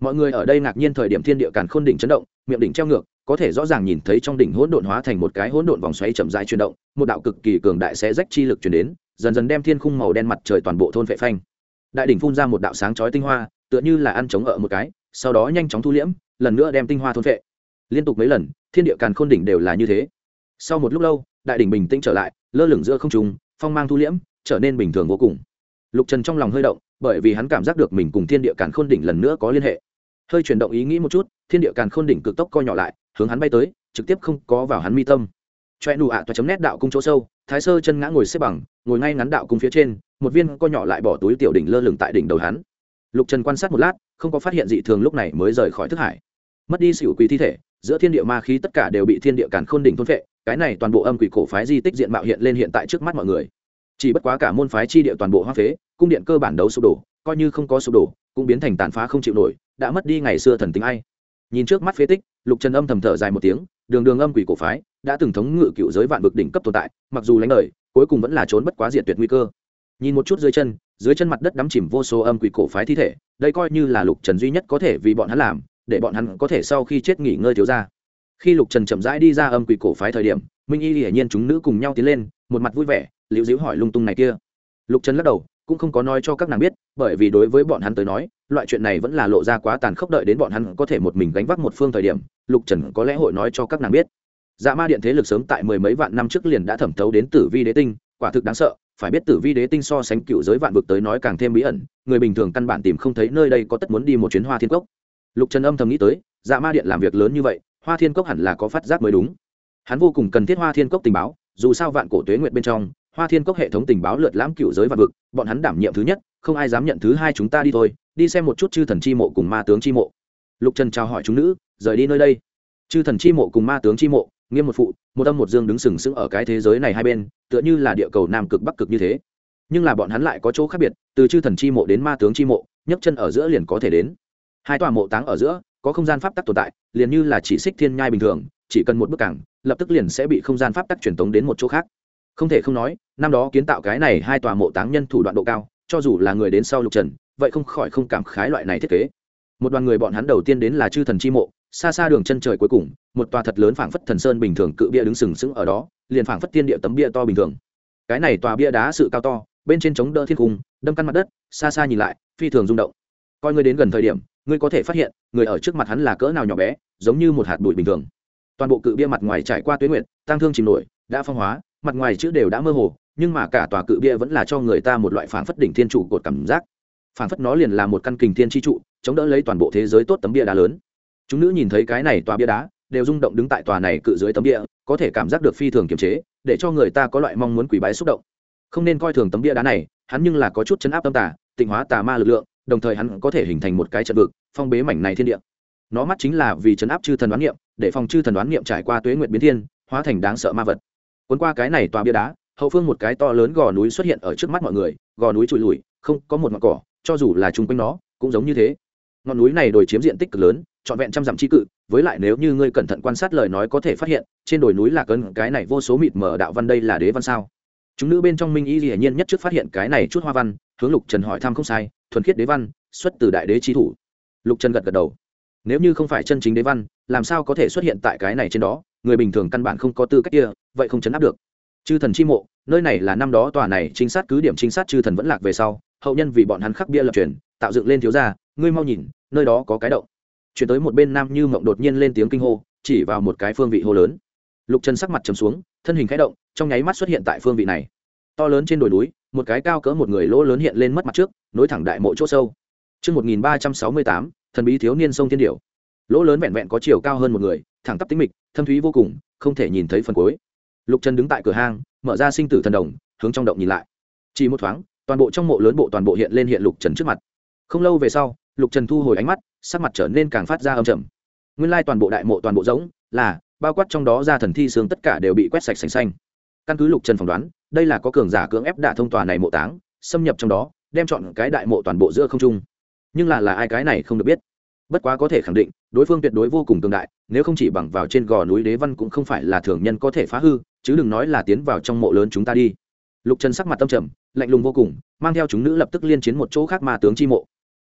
Mọi người ở đây ngạc nhiên thời điểm thiên địa càn khôn đỉnh chấn động, miệng đỉnh treo ngược, có thể rõ ràng nhìn thấy trong đỉnh hỗn độn hóa thành một cái hỗn độn vòng xoáy chậm dài chuyển động, một đạo cực kỳ cường đại sẽ rách chi lực chuyển đến, dần dần đem thiên khung màu đen mặt trời toàn bộ thôn vệ phanh. Đại đỉnh phun ra một đạo sáng chói tinh hoa, tựa như là ăn chống ở một cái, sau đó nhanh chóng thu liễm lần nữa đem tinh hoa thôn phệ, liên tục mấy lần thiên địa càn khôn đỉnh đều là như thế. Sau một lúc lâu đại đỉnh bình tĩnh trở lại lơ lửng giữa không trùng phong mang thu liễm trở nên bình thường vô cùng. Lục trần trong lòng hơi động bởi vì hắn cảm giác được mình cùng thiên địa càn khôn đỉnh lần nữa có liên hệ. Hơi chuyển động ý nghĩ một chút thiên địa càn khôn đỉnh cực tốc co nhỏ lại hướng hắn bay tới trực tiếp không có vào hắn mi tâm. Choe nụ ạ toa chấm nét đạo cung chỗ sâu thái sơ chân ngã ngồi xếp bằng ngồi ngay ngắn đạo cung phía trên một viên co nhỏ lại bỏ túi tiểu đỉnh lơ lửng tại đỉnh đầu hắn lục trần quan sát một lát, không có phát hiện dị thường lúc này mới rời khỏi thức hải. Mất đi xỉu quỷ thi thể, giữa thiên địa ma khí tất cả đều bị thiên địa càn khôn đỉnh thôn phệ, cái này toàn bộ âm quỷ cổ phái di tích diện mạo hiện lên hiện tại trước mắt mọi người. Chỉ bất quá cả môn phái chi địa toàn bộ hoa phế, cung điện cơ bản đấu sụp đổ, coi như không có sụp đổ, cũng biến thành tàn phá không chịu nổi, đã mất đi ngày xưa thần tính ai. Nhìn trước mắt phế tích, lục trần âm thầm thở dài một tiếng, đường đường âm quỷ cổ phái, đã từng thống ngự cựu giới vạn vực đỉnh cấp tồn tại, mặc dù lánh đời, cuối cùng vẫn là trốn bất quá diện tuyệt nguy cơ nhìn một chút dưới chân dưới chân mặt đất đắm chìm vô số âm quỷ cổ phái thi thể, đây coi như là lục trần duy nhất có thể vì bọn hắn làm, để bọn hắn có thể sau khi chết nghỉ ngơi thiếu ra khi lục trần chậm rãi đi ra âm quỷ cổ phái thời điểm, minh y hiển nhiên chúng nữ cùng nhau tiến lên, một mặt vui vẻ, liễu diễu hỏi lung tung này kia. Lục trần lắc đầu, cũng không có nói cho các nàng biết, bởi vì đối với bọn hắn tới nói, loại chuyện này vẫn là lộ ra quá tàn khốc đợi đến bọn hắn có thể một mình gánh vác một phương thời điểm, lục trần có lẽ hội nói cho các nàng biết. Dạ ma điện thế lực sớm tại mười mấy vạn năm trước liền đã thẩm thấu đến tử vi đế tinh, quả thực đáng sợ phải biết tử vi đế tinh so sánh cựu giới vạn vực tới nói càng thêm bí ẩn, người bình thường căn bản tìm không thấy nơi đây có tất muốn đi một chuyến hoa thiên cốc. Lục trần âm thầm nghĩ tới dạ ma điện làm việc lớn như vậy, hoa thiên cốc hẳn là có phát giác mới đúng. Hắn vô cùng cần thiết hoa thiên cốc tình báo, dù sao vạn cổ tuế nguyện bên trong, hoa thiên cốc hệ thống tình báo lượt lãm cựu giới vạn vực, bọn hắn đảm nhiệm thứ nhất, không ai dám nhận thứ hai chúng ta đi thôi, đi xem một chút chư thần chi mộ cùng ma tướng chi mộ. Lục trần chào hỏi chúng nữ, rời đi nơi đây. Chư thần chi mộ cùng ma tướng chi mộ nghiêm một phụ, một âm một dương đứng sừng sững ở cái thế giới này hai bên, tựa như là địa cầu nam cực bắc cực như thế. Nhưng là bọn hắn lại có chỗ khác biệt, từ chư thần chi mộ đến ma tướng chi mộ, nhấc chân ở giữa liền có thể đến. Hai tòa mộ táng ở giữa, có không gian pháp tắc tồn tại, liền như là chỉ xích thiên nhai bình thường, chỉ cần một bước cảng lập tức liền sẽ bị không gian pháp tắc truyền tống đến một chỗ khác. Không thể không nói, năm đó kiến tạo cái này hai tòa mộ táng nhân thủ đoạn độ cao, cho dù là người đến sau lục trần, vậy không khỏi không cảm khái loại này thiết kế. Một đoàn người bọn hắn đầu tiên đến là chư thần chi mộ xa xa đường chân trời cuối cùng, một tòa thật lớn phảng phất thần sơn bình thường cự bia đứng sừng sững ở đó, liền phảng phất thiên địa tấm bia to bình thường. Cái này tòa bia đá sự cao to, bên trên chống đỡ thiên cung, đâm căn mặt đất, xa xa nhìn lại, phi thường rung động. Coi ngươi đến gần thời điểm, ngươi có thể phát hiện, người ở trước mặt hắn là cỡ nào nhỏ bé, giống như một hạt bụi bình thường. Toàn bộ cự bia mặt ngoài trải qua tuyến nguyện tăng thương chìm nổi, đã phong hóa, mặt ngoài chữ đều đã mơ hồ, nhưng mà cả tòa cự bia vẫn là cho người ta một loại phảng phất đỉnh thiên trụ cột cảm giác. Phảng phất nó liền là một căn kình thiên chi trụ, chống đỡ lấy toàn bộ thế giới tốt tấm bia đá lớn chúng nữ nhìn thấy cái này tòa bia đá, đều rung động đứng tại tòa này cự dưới tấm bia, có thể cảm giác được phi thường kiềm chế, để cho người ta có loại mong muốn quỷ bái xúc động. Không nên coi thường tấm bia đá này, hắn nhưng là có chút chấn áp tâm tà, tịnh hóa tà ma lực lượng, đồng thời hắn có thể hình thành một cái trận vực, phong bế mảnh này thiên địa. Nó mắt chính là vì chấn áp chư thần đoán niệm, để phòng chư thần đoán niệm trải qua tuế nguyện biến thiên, hóa thành đáng sợ ma vật. Cuốn qua cái này tòa bia đá, hậu phương một cái to lớn gò núi xuất hiện ở trước mắt mọi người, gò núi trụi lùi, không có một ngọn cỏ, cho dù là chung quanh nó, cũng giống như thế. Ngọn núi này đồi chiếm diện tích cực lớn trọn vẹn trăm dặm chi cự, với lại nếu như ngươi cẩn thận quan sát lời nói có thể phát hiện, trên đồi núi là cơn cái này vô số mịt mở đạo văn đây là đế văn sao? Chúng nữ bên trong minh y hiển nhiên nhất trước phát hiện cái này chút hoa văn, hướng lục trần hỏi thăm không sai, thuần khiết đế văn, xuất từ đại đế trí thủ. Lục trần gật gật đầu. Nếu như không phải chân chính đế văn, làm sao có thể xuất hiện tại cái này trên đó? Người bình thường căn bản không có tư cách kia, vậy không chấn áp được. Chư thần chi mộ, nơi này là năm đó tòa này trinh sát cứ điểm trinh sát chư thần vẫn lạc về sau, hậu nhân vì bọn hắn khắc bia lập truyền, tạo dựng lên thiếu gia, ngươi mau nhìn, nơi đó có cái động chuyển tới một bên nam như mộng đột nhiên lên tiếng kinh hô chỉ vào một cái phương vị hô lớn lục trần sắc mặt trầm xuống thân hình khẽ động trong nháy mắt xuất hiện tại phương vị này to lớn trên đồi núi một cái cao cỡ một người lỗ lớn hiện lên mất mặt trước nối thẳng đại mộ chỗ sâu Trước 1368, thần bí thiếu niên sông thiên điểu. Lỗ lớn vẹn vẹn có chiều cao hơn một người, thẳng tắp tính mịch, thâm thúy vô cùng, không thể nhìn thấy phần cuối. Lục Trần đứng tại cửa hang, mở ra sinh tử thần đồng, hướng trong động nhìn lại. Chỉ một thoáng, toàn bộ trong mộ lớn bộ toàn bộ hiện lên hiện Lục Trần trước mặt. Không lâu về sau, Lục Trần thu hồi ánh mắt, sắc mặt trở nên càng phát ra âm trầm. Nguyên lai toàn bộ đại mộ toàn bộ giống, là bao quát trong đó ra thần thi xương tất cả đều bị quét sạch sành xanh. Căn cứ Lục Trần phỏng đoán, đây là có cường giả cưỡng ép đả thông tòa này mộ táng, xâm nhập trong đó, đem chọn cái đại mộ toàn bộ giữa không trung nhưng là là ai cái này không được biết bất quá có thể khẳng định đối phương tuyệt đối vô cùng cường đại nếu không chỉ bằng vào trên gò núi đế văn cũng không phải là thường nhân có thể phá hư chứ đừng nói là tiến vào trong mộ lớn chúng ta đi lục trần sắc mặt tâm trầm lạnh lùng vô cùng mang theo chúng nữ lập tức liên chiến một chỗ khác ma tướng chi mộ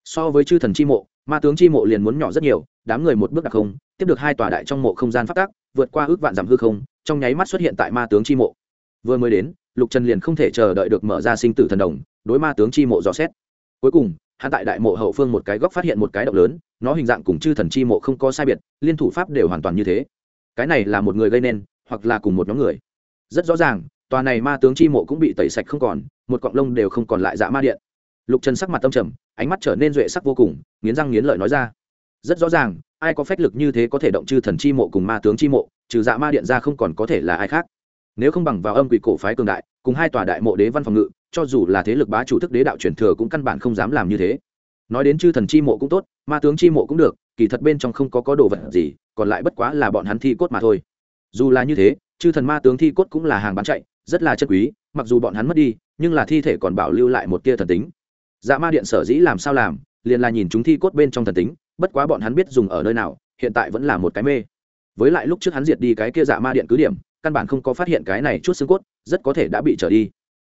so với chư thần chi mộ ma tướng chi mộ liền muốn nhỏ rất nhiều, đám người một bước đặc không, tiếp được hai tòa đại trong mộ không gian phát tác vượt qua ước vạn dặm hư không, trong nháy mắt xuất hiện tại ma tướng chi mộ. Vừa mới đến, lục trần liền không thể chờ đợi được mở ra sinh tử thần đồng, đối ma tướng chi mộ dò xét. Cuối cùng, hắn tại đại mộ hậu phương một cái góc phát hiện một cái động lớn, nó hình dạng cùng chư thần chi mộ không có sai biệt, liên thủ pháp đều hoàn toàn như thế. Cái này là một người gây nên, hoặc là cùng một nhóm người. Rất rõ ràng, tòa này ma tướng chi mộ cũng bị tẩy sạch không còn, một cọng lông đều không còn lại dạ ma điện lục trần sắc mặt tâm trầm, ánh mắt trở nên duệ sắc vô cùng, nghiến răng nghiến lợi nói ra. Rất rõ ràng, ai có phách lực như thế có thể động chư thần chi mộ cùng ma tướng chi mộ, trừ dạ ma điện ra không còn có thể là ai khác. Nếu không bằng vào âm quỷ cổ phái cường đại, cùng hai tòa đại mộ đế văn phòng ngự, cho dù là thế lực bá chủ thức đế đạo truyền thừa cũng căn bản không dám làm như thế. Nói đến chư thần chi mộ cũng tốt, ma tướng chi mộ cũng được, kỳ thật bên trong không có có đồ vật gì, còn lại bất quá là bọn hắn thi cốt mà thôi. Dù là như thế, chư thần ma tướng thi cốt cũng là hàng bán chạy, rất là chất quý, mặc dù bọn hắn mất đi, nhưng là thi thể còn bảo lưu lại một tia thần tính dạ ma điện sở dĩ làm sao làm, liền là nhìn chúng thi cốt bên trong thần tính, bất quá bọn hắn biết dùng ở nơi nào, hiện tại vẫn là một cái mê. Với lại lúc trước hắn diệt đi cái kia dạ ma điện cứ điểm, căn bản không có phát hiện cái này chút xương cốt, rất có thể đã bị trở đi.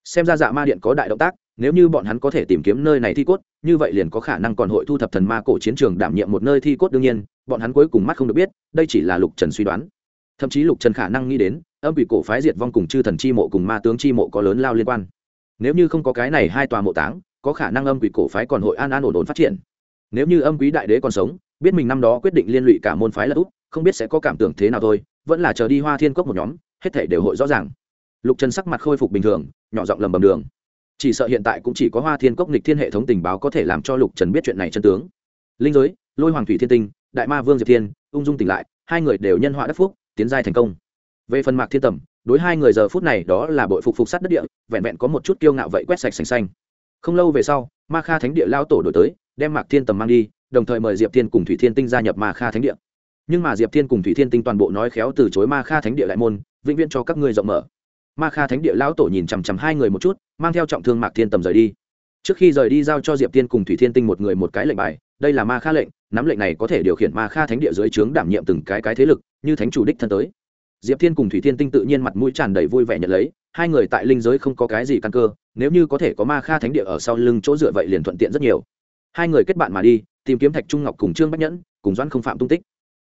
Xem ra dạ ma điện có đại động tác, nếu như bọn hắn có thể tìm kiếm nơi này thi cốt, như vậy liền có khả năng còn hội thu thập thần ma cổ chiến trường đảm nhiệm một nơi thi cốt đương nhiên, bọn hắn cuối cùng mắt không được biết, đây chỉ là lục trần suy đoán. Thậm chí lục trần khả năng nghĩ đến, âm bị cổ phái diệt vong cùng chư thần chi mộ cùng ma tướng chi mộ có lớn lao liên quan. Nếu như không có cái này hai tòa mộ táng có khả năng âm quỷ cổ phái còn hội an an ổn ổn phát triển. Nếu như âm quý đại đế còn sống, biết mình năm đó quyết định liên lụy cả môn phái là út, không biết sẽ có cảm tưởng thế nào thôi, vẫn là chờ đi hoa thiên cốc một nhóm, hết thể đều hội rõ ràng. Lục trần sắc mặt khôi phục bình thường, nhỏ giọng lầm bầm đường. Chỉ sợ hiện tại cũng chỉ có hoa thiên cốc nghịch thiên hệ thống tình báo có thể làm cho lục trần biết chuyện này chân tướng. Linh giới, lôi hoàng thủy thiên tinh, đại ma vương diệp thiên, ung dung tỉnh lại, hai người đều nhân họa đắc phúc, tiến giai thành công. Về phần mạc thiên tầm, đối hai người giờ phút này đó là bội phục phục sát đất địa, vẹn vẹn có một chút kiêu ngạo vậy quét sạch sành xanh không lâu về sau, ma kha thánh địa lao tổ đổi tới, đem mạc thiên tầm mang đi, đồng thời mời diệp thiên cùng thủy thiên tinh gia nhập ma kha thánh địa. Nhưng mà diệp thiên cùng thủy thiên tinh toàn bộ nói khéo từ chối ma kha thánh địa lại môn, vĩnh viễn cho các ngươi rộng mở. Ma kha thánh địa lão tổ nhìn chằm chằm hai người một chút, mang theo trọng thương mạc thiên tầm rời đi. Trước khi rời đi giao cho diệp thiên cùng thủy thiên tinh một người một cái lệnh bài, đây là ma kha lệnh, nắm lệnh này có thể điều khiển ma kha thánh địa dưới trướng đảm nhiệm từng cái cái thế lực, như thánh chủ đích thân tới. Diệp thiên cùng thủy thiên tinh tự nhiên mặt mũi tràn đầy vui vẻ nhận lấy hai người tại linh giới không có cái gì căn cơ, nếu như có thể có ma kha thánh địa ở sau lưng chỗ dựa vậy liền thuận tiện rất nhiều. Hai người kết bạn mà đi, tìm kiếm thạch trung ngọc cùng trương bách nhẫn, cùng doãn không phạm tung tích.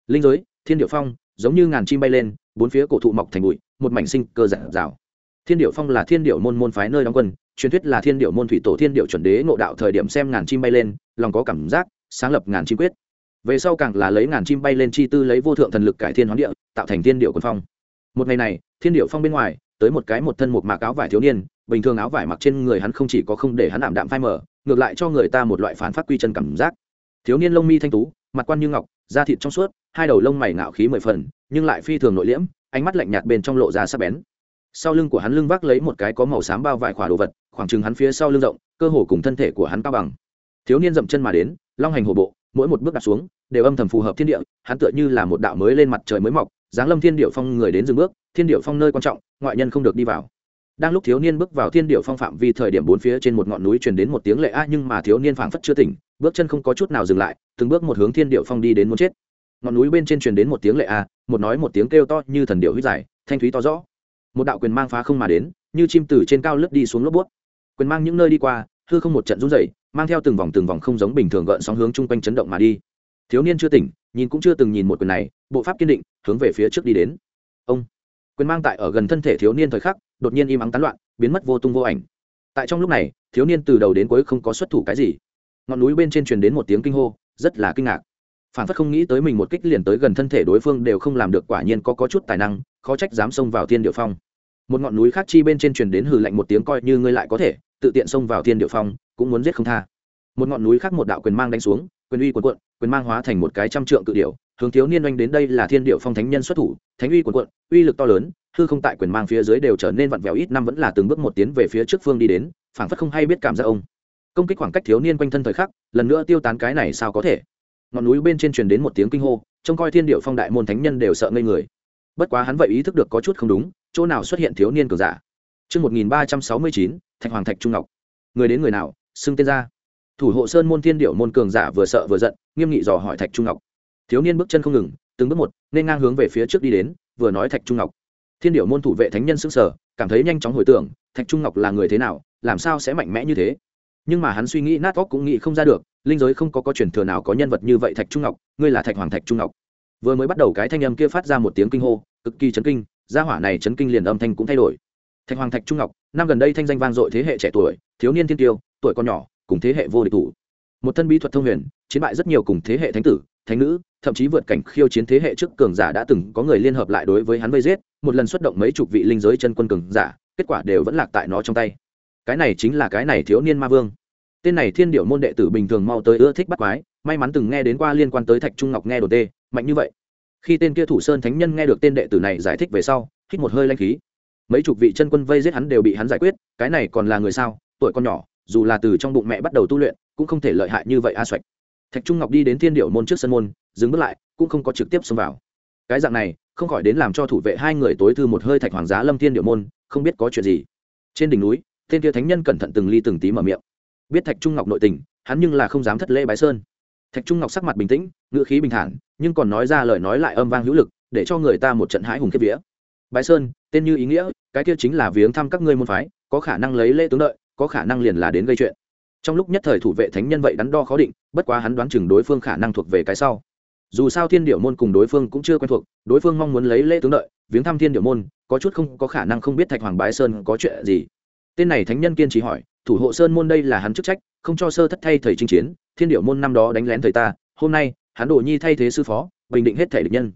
Linh giới, thiên điệu phong, giống như ngàn chim bay lên, bốn phía cổ thụ mọc thành bụi, một mảnh sinh cơ giản rào thiên điệu phong là thiên điệu môn môn phái nơi đóng quân, truyền thuyết là thiên điệu môn thủy tổ thiên điệu chuẩn đế ngộ đạo thời điểm xem ngàn chim bay lên, lòng có cảm giác, sáng lập ngàn chim quyết. Về sau càng là lấy ngàn chim bay lên chi tư lấy vô thượng thần lực cải thiên hoán địa, tạo thành thiên điệu quân phong. Một ngày này, thiên điệu phong bên ngoài tới một cái một thân một mạc áo vải thiếu niên, bình thường áo vải mặc trên người hắn không chỉ có không để hắn ảm đạm phai mở ngược lại cho người ta một loại phản phát quy chân cảm giác. Thiếu niên lông mi thanh tú, mặt quan như ngọc, da thịt trong suốt, hai đầu lông mày ngạo khí mười phần, nhưng lại phi thường nội liễm, ánh mắt lạnh nhạt bên trong lộ ra sắc bén. Sau lưng của hắn lưng vác lấy một cái có màu xám bao vải khỏa đồ vật, khoảng chừng hắn phía sau lưng rộng, cơ hồ cùng thân thể của hắn cao bằng. Thiếu niên dậm chân mà đến, long hành hồ bộ, mỗi một bước đặt xuống, đều âm thầm phù hợp thiên địa, hắn tựa như là một đạo mới lên mặt trời mới mọc giáng lâm thiên điệu phong người đến dừng bước, thiên điệu phong nơi quan trọng, ngoại nhân không được đi vào. Đang lúc thiếu niên bước vào thiên điệu phong phạm vi thời điểm bốn phía trên một ngọn núi truyền đến một tiếng lệ a, nhưng mà thiếu niên phảng phất chưa tỉnh, bước chân không có chút nào dừng lại, từng bước một hướng thiên điệu phong đi đến muốn chết. Ngọn núi bên trên truyền đến một tiếng lệ a, một nói một tiếng kêu to như thần điệu huyết dài, thanh thúy to rõ. Một đạo quyền mang phá không mà đến, như chim từ trên cao lướt đi xuống lốp buốt quyền mang những nơi đi qua, hư không một trận run rẩy, mang theo từng vòng từng vòng không giống bình thường gợn sóng hướng chung quanh chấn động mà đi thiếu niên chưa tỉnh, nhìn cũng chưa từng nhìn một quyền này, bộ pháp kiên định, hướng về phía trước đi đến. Ông, quyền mang tại ở gần thân thể thiếu niên thời khắc, đột nhiên im ắng tán loạn, biến mất vô tung vô ảnh. Tại trong lúc này, thiếu niên từ đầu đến cuối không có xuất thủ cái gì. Ngọn núi bên trên truyền đến một tiếng kinh hô, rất là kinh ngạc. Phản phất không nghĩ tới mình một kích liền tới gần thân thể đối phương đều không làm được, quả nhiên có có chút tài năng, khó trách dám xông vào thiên địa phong. Một ngọn núi khác chi bên trên truyền đến hừ lạnh một tiếng coi như ngươi lại có thể, tự tiện xông vào thiên địa phong, cũng muốn giết không tha. Một ngọn núi khác một đạo quyền mang đánh xuống quyền uy quần quận quyền mang hóa thành một cái trăm trượng cự điệu hướng thiếu niên oanh đến đây là thiên điệu phong thánh nhân xuất thủ thánh uy quần quận uy lực to lớn hư không tại quyền mang phía dưới đều trở nên vặn vẹo ít năm vẫn là từng bước một tiến về phía trước phương đi đến phảng phất không hay biết cảm giác ông công kích khoảng cách thiếu niên quanh thân thời khắc lần nữa tiêu tán cái này sao có thể ngọn núi bên trên truyền đến một tiếng kinh hô trông coi thiên điệu phong đại môn thánh nhân đều sợ ngây người bất quá hắn vậy ý thức được có chút không đúng chỗ nào xuất hiện thiếu niên cường giả Trước 1369, Thạch Hoàng Thạch Trung Ngọc. Người đến người nào, xưng tên ra. Thủ hộ Sơn môn thiên điệu môn cường giả vừa sợ vừa giận, nghiêm nghị dò hỏi Thạch Trung Ngọc. Thiếu niên bước chân không ngừng, từng bước một, nên ngang hướng về phía trước đi đến, vừa nói Thạch Trung Ngọc. Thiên điệu môn thủ vệ thánh nhân sững sở cảm thấy nhanh chóng hồi tưởng, Thạch Trung Ngọc là người thế nào, làm sao sẽ mạnh mẽ như thế? Nhưng mà hắn suy nghĩ nát óc cũng nghĩ không ra được, linh giới không có có truyền thừa nào có nhân vật như vậy Thạch Trung Ngọc, ngươi là Thạch Hoàng Thạch Trung Ngọc. Vừa mới bắt đầu cái thanh âm kia phát ra một tiếng kinh hô, cực kỳ chấn kinh, gia hỏa này chấn kinh liền âm thanh cũng thay đổi thạch hoàng thạch trung ngọc năm gần đây thanh danh vang dội thế hệ trẻ tuổi thiếu niên thiên tiêu tuổi còn nhỏ cùng thế hệ vô địch thủ. Một thân bí thuật thông huyền, chiến bại rất nhiều cùng thế hệ thánh tử, thánh nữ, thậm chí vượt cảnh khiêu chiến thế hệ trước cường giả đã từng có người liên hợp lại đối với hắn vây giết, một lần xuất động mấy chục vị linh giới chân quân cường giả, kết quả đều vẫn lạc tại nó trong tay. Cái này chính là cái này thiếu niên ma vương. Tên này thiên điệu môn đệ tử bình thường mau tới ưa thích bắt quái, may mắn từng nghe đến qua liên quan tới thạch trung ngọc nghe đồ tê, mạnh như vậy. Khi tên kia thủ sơn thánh nhân nghe được tên đệ tử này giải thích về sau, hít một hơi lanh khí. Mấy chục vị chân quân vây giết hắn đều bị hắn giải quyết, cái này còn là người sao, tuổi con nhỏ dù là từ trong bụng mẹ bắt đầu tu luyện, cũng không thể lợi hại như vậy a xoạch thạch trung ngọc đi đến thiên điệu môn trước sân môn, dừng bước lại, cũng không có trực tiếp xông vào. Cái dạng này, không khỏi đến làm cho thủ vệ hai người tối thư một hơi thạch hoàng giá lâm thiên điệu môn, không biết có chuyện gì. Trên đỉnh núi, Thiên kia thánh nhân cẩn thận từng ly từng tí mở miệng. Biết thạch trung ngọc nội tình, hắn nhưng là không dám thất lễ bái sơn. Thạch trung ngọc sắc mặt bình tĩnh, ngữ khí bình thản, nhưng còn nói ra lời nói lại âm vang hữu lực, để cho người ta một trận hãi hùng kiếp vía. Bái sơn, tên như ý nghĩa, cái kia chính là viếng thăm các ngươi môn phái, có khả năng lấy lễ tướng đợi có khả năng liền là đến gây chuyện. Trong lúc nhất thời thủ vệ thánh nhân vậy đắn đo khó định, bất quá hắn đoán chừng đối phương khả năng thuộc về cái sau. Dù sao thiên điệu môn cùng đối phương cũng chưa quen thuộc, đối phương mong muốn lấy lễ tướng đợi, viếng thăm thiên điệu môn, có chút không có khả năng không biết thạch hoàng bái sơn có chuyện gì. Tên này thánh nhân kiên trì hỏi, thủ hộ sơn môn đây là hắn chức trách, không cho sơ thất thay thầy chinh chiến, thiên điệu môn năm đó đánh lén thầy ta, hôm nay, hắn đồ nhi thay thế sư phó, bình định hết thể địch nhân.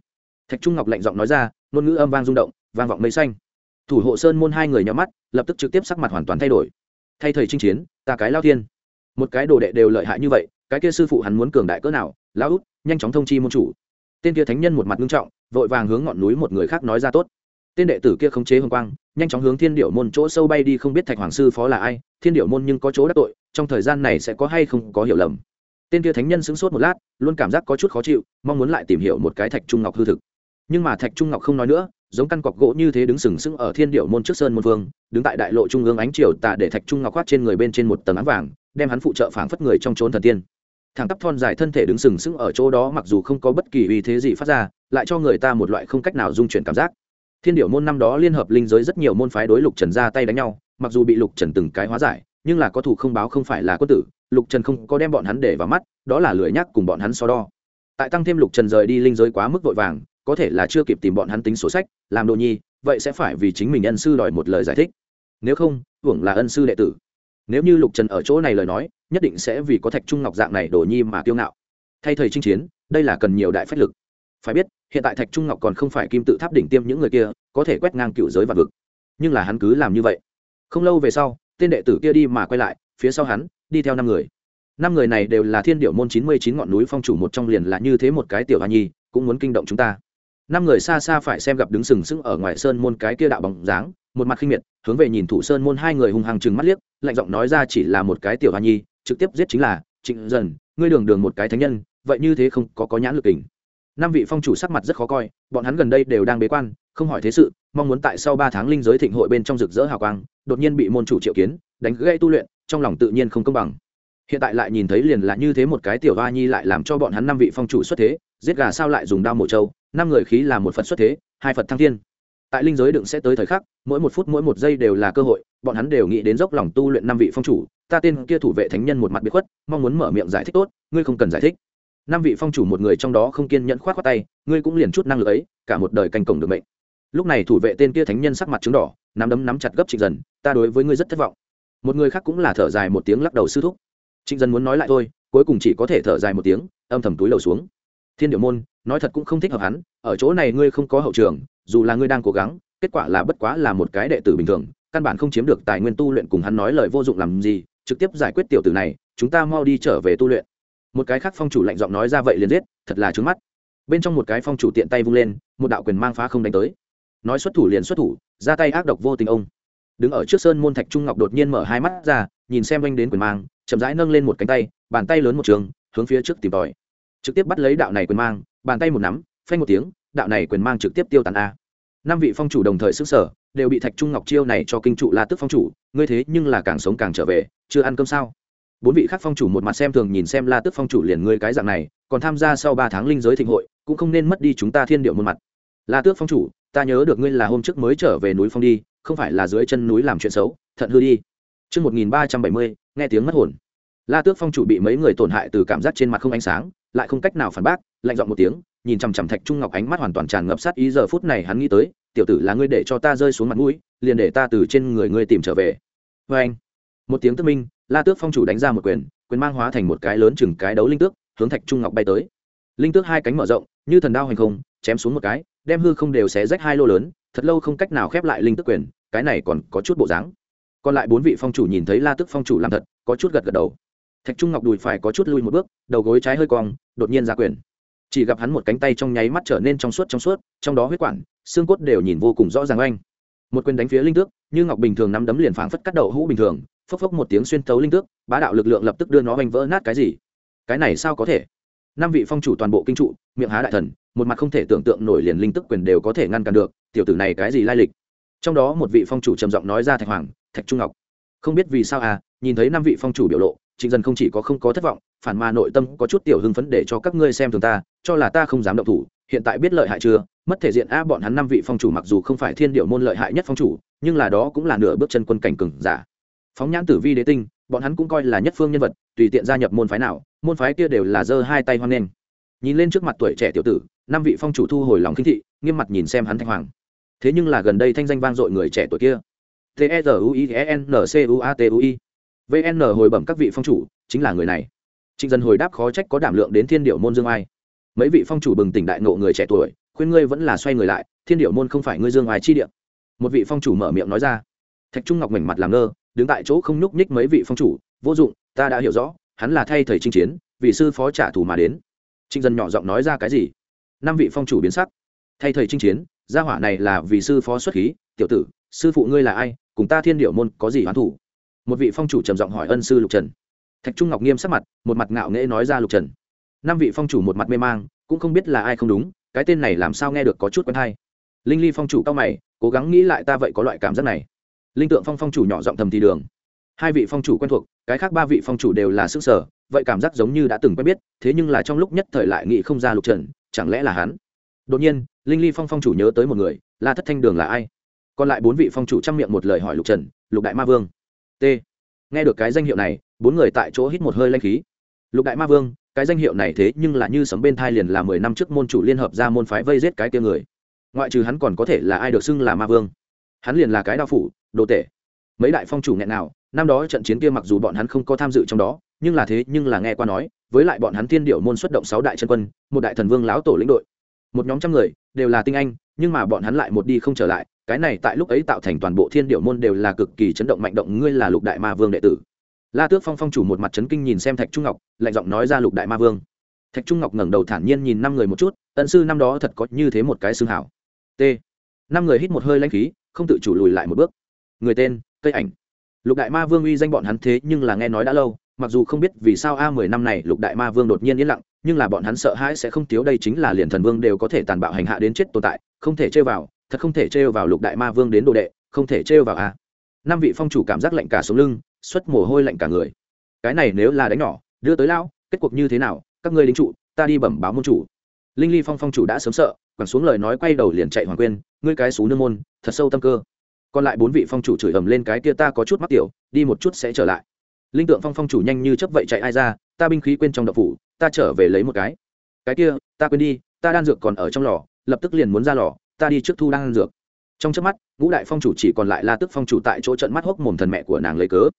Thạch trung ngọc lạnh giọng nói ra, ngôn ngữ âm vang rung động, vang vọng mây xanh. Thủ hộ sơn môn hai người nhắm mắt, lập tức trực tiếp sắc mặt hoàn toàn thay đổi thay thầy chinh chiến, ta cái lao thiên. Một cái đồ đệ đều lợi hại như vậy, cái kia sư phụ hắn muốn cường đại cỡ nào, lao út, nhanh chóng thông chi môn chủ. Tên kia thánh nhân một mặt nghiêm trọng, vội vàng hướng ngọn núi một người khác nói ra tốt. Tên đệ tử kia khống chế hồng quang, nhanh chóng hướng thiên điệu môn chỗ sâu bay đi không biết thạch hoàng sư phó là ai, thiên điệu môn nhưng có chỗ đắc tội, trong thời gian này sẽ có hay không có hiểu lầm. Tên kia thánh nhân sững sốt một lát, luôn cảm giác có chút khó chịu, mong muốn lại tìm hiểu một cái thạch trung ngọc hư thực nhưng mà thạch trung ngọc không nói nữa, giống căn cọc gỗ như thế đứng sừng sững ở thiên điệu môn trước sơn môn vương, đứng tại đại lộ trung ương ánh triều tà để thạch trung ngọc khoát trên người bên trên một tầng áng vàng, đem hắn phụ trợ phảng phất người trong trốn thần tiên. Thằng tắp thon dài thân thể đứng sừng sững ở chỗ đó mặc dù không có bất kỳ uy thế gì phát ra, lại cho người ta một loại không cách nào dung chuyển cảm giác. Thiên điệu môn năm đó liên hợp linh giới rất nhiều môn phái đối lục trần ra tay đánh nhau, mặc dù bị lục trần từng cái hóa giải, nhưng là có thủ không báo không phải là quân tử, lục trần không có đem bọn hắn để vào mắt, đó là lười nhắc cùng bọn hắn so đo. Tại tăng thêm lục trần rời đi linh giới quá mức vội vàng có thể là chưa kịp tìm bọn hắn tính sổ sách, làm đồ nhi, vậy sẽ phải vì chính mình ân sư đòi một lời giải thích. Nếu không, hưởng là ân sư đệ tử. Nếu như lục trần ở chỗ này lời nói, nhất định sẽ vì có thạch trung ngọc dạng này đồ nhi mà kiêu ngạo. Thay thầy chinh chiến, đây là cần nhiều đại phách lực. Phải biết, hiện tại thạch trung ngọc còn không phải kim tự tháp đỉnh tiêm những người kia, có thể quét ngang cựu giới và vực. Nhưng là hắn cứ làm như vậy. Không lâu về sau, tên đệ tử kia đi mà quay lại, phía sau hắn, đi theo năm người. Năm người này đều là thiên điệu môn chín mươi chín ngọn núi phong chủ một trong liền là như thế một cái tiểu hoa nhi, cũng muốn kinh động chúng ta năm người xa xa phải xem gặp đứng sừng sững ở ngoài sơn môn cái kia đạo bóng dáng, một mặt khinh miệt, hướng về nhìn thủ sơn môn hai người hung hăng chừng mắt liếc, lạnh giọng nói ra chỉ là một cái tiểu hoa nhi, trực tiếp giết chính là, trịnh dần, ngươi đường đường một cái thánh nhân, vậy như thế không có có nhãn lực tình năm vị phong chủ sắc mặt rất khó coi, bọn hắn gần đây đều đang bế quan, không hỏi thế sự, mong muốn tại sau ba tháng linh giới thịnh hội bên trong rực rỡ hào quang, đột nhiên bị môn chủ triệu kiến, đánh gãy tu luyện, trong lòng tự nhiên không công bằng. Hiện tại lại nhìn thấy liền là như thế một cái tiểu hoa nhi lại làm cho bọn hắn năm vị phong chủ xuất thế, giết gà sao lại dùng đao mổ trâu năm người khí là một phật xuất thế, hai phật thăng thiên. Tại linh giới đựng sẽ tới thời khắc, mỗi một phút mỗi một giây đều là cơ hội, bọn hắn đều nghĩ đến dốc lòng tu luyện năm vị phong chủ. Ta tên kia thủ vệ thánh nhân một mặt biệt khuất, mong muốn mở miệng giải thích tốt, ngươi không cần giải thích. Năm vị phong chủ một người trong đó không kiên nhẫn khoát khoát tay, ngươi cũng liền chút năng lực ấy, cả một đời canh cổng được mệnh. Lúc này thủ vệ tên kia thánh nhân sắc mặt chứng đỏ, nắm đấm nắm chặt gấp trịnh dần, ta đối với ngươi rất thất vọng. Một người khác cũng là thở dài một tiếng lắc đầu sư thúc. Trịnh dần muốn nói lại thôi, cuối cùng chỉ có thể thở dài một tiếng, âm thầm túi lầu xuống thiên điệu môn, nói thật cũng không thích hợp hắn, ở chỗ này ngươi không có hậu trường, dù là ngươi đang cố gắng, kết quả là bất quá là một cái đệ tử bình thường, căn bản không chiếm được tài nguyên tu luyện cùng hắn nói lời vô dụng làm gì, trực tiếp giải quyết tiểu tử này, chúng ta mau đi trở về tu luyện. Một cái khác phong chủ lạnh giọng nói ra vậy liền giết, thật là trướng mắt. Bên trong một cái phong chủ tiện tay vung lên, một đạo quyền mang phá không đánh tới. Nói xuất thủ liền xuất thủ, ra tay ác độc vô tình ông. Đứng ở trước sơn môn thạch trung ngọc đột nhiên mở hai mắt ra, nhìn xem anh đến quyền mang, chậm rãi nâng lên một cánh tay, bàn tay lớn một trường, hướng phía trước tìm tòi trực tiếp bắt lấy đạo này quyền mang bàn tay một nắm phanh một tiếng đạo này quyền mang trực tiếp tiêu tàn a. Năm vị phong chủ đồng thời xứng sở đều bị thạch trung ngọc chiêu này cho kinh trụ la tức phong chủ ngươi thế nhưng là càng sống càng trở về chưa ăn cơm sao? Bốn vị khác phong chủ một mặt xem thường nhìn xem la tức phong chủ liền ngươi cái dạng này còn tham gia sau ba tháng linh giới thịnh hội cũng không nên mất đi chúng ta thiên điệu một mặt. La tước phong chủ ta nhớ được ngươi là hôm trước mới trở về núi phong đi không phải là dưới chân núi làm chuyện xấu thận hư đi. Trước 1370, nghe tiếng mất hồn. La Tước Phong chủ bị mấy người tổn hại từ cảm giác trên mặt không ánh sáng, lại không cách nào phản bác, lạnh giọng một tiếng, nhìn chằm chằm Thạch Trung Ngọc ánh mắt hoàn toàn tràn ngập sát ý giờ phút này hắn nghĩ tới, tiểu tử là ngươi để cho ta rơi xuống mặt mũi, liền để ta từ trên người ngươi tìm trở về. vê anh, một tiếng tức minh, La Tước Phong chủ đánh ra một quyền, quyền mang hóa thành một cái lớn chừng cái đấu linh tước, hướng Thạch Trung Ngọc bay tới. Linh tước hai cánh mở rộng, như thần đao hành không, chém xuống một cái, đem hư không đều xé rách hai lô lớn, thật lâu không cách nào khép lại linh tước quyền, cái này còn có chút bộ dáng. Còn lại bốn vị phong chủ nhìn thấy La Tước Phong chủ làm thật, có chút gật gật đầu thạch trung ngọc đùi phải có chút lui một bước, đầu gối trái hơi cong, đột nhiên ra quyền. Chỉ gặp hắn một cánh tay trong nháy mắt trở nên trong suốt trong suốt, trong đó huyết quản, xương cốt đều nhìn vô cùng rõ ràng oanh. Một quyền đánh phía linh tước, như ngọc bình thường nắm đấm liền phảng phất cắt đầu hũ bình thường, phốc phốc một tiếng xuyên thấu linh tước, bá đạo lực lượng lập tức đưa nó oanh vỡ nát cái gì? Cái này sao có thể? Năm vị phong chủ toàn bộ kinh trụ, miệng há đại thần, một mặt không thể tưởng tượng nổi liền linh tức quyền đều có thể ngăn cản được, tiểu tử này cái gì lai lịch? Trong đó một vị phong chủ trầm giọng nói ra thạch hoàng, thạch trung ngọc, không biết vì sao à nhìn thấy năm vị phong chủ biểu lộ trịnh dân không chỉ có không có thất vọng, phản mà nội tâm có chút tiểu hưng phấn để cho các ngươi xem thường ta, cho là ta không dám động thủ, hiện tại biết lợi hại chưa? Mất thể diện a bọn hắn năm vị phong chủ mặc dù không phải thiên điệu môn lợi hại nhất phong chủ, nhưng là đó cũng là nửa bước chân quân cảnh cừng giả. Phóng nhãn tử vi đế tinh, bọn hắn cũng coi là nhất phương nhân vật, tùy tiện gia nhập môn phái nào, môn phái kia đều là giơ hai tay hoan nghênh. Nhìn lên trước mặt tuổi trẻ tiểu tử, năm vị phong chủ thu hồi lòng khinh thị, nghiêm mặt nhìn xem hắn thanh hoàng. Thế nhưng là gần đây thanh danh vang dội người trẻ tuổi kia. T e r u i e n c u a t u i vn hồi bẩm các vị phong chủ, chính là người này. Trịnh dân hồi đáp khó trách có đảm lượng đến thiên điệu môn dương ai. Mấy vị phong chủ bừng tỉnh đại nộ người trẻ tuổi, khuyên ngươi vẫn là xoay người lại, thiên điệu môn không phải ngươi dương ai chi điện một vị phong chủ mở miệng nói ra. Thạch trung ngọc mảnh mặt làm ngơ, đứng tại chỗ không nhúc nhích mấy vị phong chủ, vô dụng, ta đã hiểu rõ, hắn là thay thầy chinh chiến vị sư phó trả thù mà đến. Trịnh dân nhỏ giọng nói ra cái gì? Năm vị phong chủ biến sắc. Thay thầy chinh chiến, gia hỏa này là vì sư phó xuất khí, tiểu tử, sư phụ ngươi là ai, cùng ta thiên điệu môn có gì hoán thủ một vị phong chủ trầm giọng hỏi ân sư lục trần. Thạch trung ngọc nghiêm sắc mặt, một mặt ngạo nghễ nói ra lục trần. Năm vị phong chủ một mặt mê mang, cũng không biết là ai không đúng, cái tên này làm sao nghe được có chút quen hay. Linh ly phong chủ cao mày, cố gắng nghĩ lại ta vậy có loại cảm giác này. Linh tượng phong phong chủ nhỏ giọng thầm thì đường. Hai vị phong chủ quen thuộc, cái khác ba vị phong chủ đều là sức sở, vậy cảm giác giống như đã từng quen biết, thế nhưng là trong lúc nhất thời lại nghĩ không ra lục trần, chẳng lẽ là hắn? Đột nhiên, linh ly phong phong chủ nhớ tới một người, la thất thanh đường là ai? Còn lại bốn vị phong chủ chăm miệng một lời hỏi lục trần, lục đại ma vương t. Nghe được cái danh hiệu này, bốn người tại chỗ hít một hơi lanh khí. Lục đại ma vương, cái danh hiệu này thế nhưng là như sấm bên thai liền là mười năm trước môn chủ liên hợp ra môn phái vây giết cái tia người. Ngoại trừ hắn còn có thể là ai được xưng là ma vương? Hắn liền là cái đao phủ, đồ tể. Mấy đại phong chủ nghẹn nào, năm đó trận chiến kia mặc dù bọn hắn không có tham dự trong đó, nhưng là thế nhưng là nghe qua nói, với lại bọn hắn tiên điệu môn xuất động sáu đại chân quân, một đại thần vương lão tổ lĩnh đội. Một nhóm trăm người, đều là tinh anh, nhưng mà bọn hắn lại một đi không trở lại cái này tại lúc ấy tạo thành toàn bộ thiên điệu môn đều là cực kỳ chấn động mạnh động, ngươi là lục đại ma vương đệ tử. La tước phong phong chủ một mặt chấn kinh nhìn xem thạch trung ngọc, lạnh giọng nói ra lục đại ma vương. Thạch trung ngọc ngẩng đầu thản nhiên nhìn năm người một chút tận sư, năm đó thật có như thế một cái xương hảo. T. Năm người hít một hơi lãnh khí, không tự chủ lùi lại một bước. Người tên cây ảnh. Lục đại ma vương uy danh bọn hắn thế nhưng là nghe nói đã lâu, mặc dù không biết vì sao a mười năm này lục đại ma vương đột nhiên yên lặng, nhưng là bọn hắn sợ hãi sẽ không thiếu, đây chính là liền thần vương đều có thể tàn bạo hành hạ đến chết tồn tại, không thể chơi vào thật không thể trêu vào lục đại ma vương đến đồ đệ, không thể trêu vào a. Năm vị phong chủ cảm giác lạnh cả sống lưng, xuất mồ hôi lạnh cả người. Cái này nếu là đánh nhỏ, đưa tới lao kết cuộc như thế nào, các ngươi lính trụ, ta đi bẩm báo môn chủ. Linh ly phong phong chủ đã sớm sợ, quẳng xuống lời nói quay đầu liền chạy hoàng quên, ngươi cái xú nương môn, thật sâu tâm cơ. Còn lại bốn vị phong chủ chửi ầm lên cái kia ta có chút mắc tiểu, đi một chút sẽ trở lại. Linh tượng phong phong chủ nhanh như chấp vậy chạy ai ra, ta binh khí quên trong đậu phủ, ta trở về lấy một cái. Cái kia, ta quên đi, ta đan dược còn ở trong lò, lập tức liền muốn ra lò ta đi trước thu đang dược. Trong trước mắt, ngũ đại phong chủ chỉ còn lại la tước phong chủ tại chỗ trận mắt hốc mồm thần mẹ của nàng lấy cớ.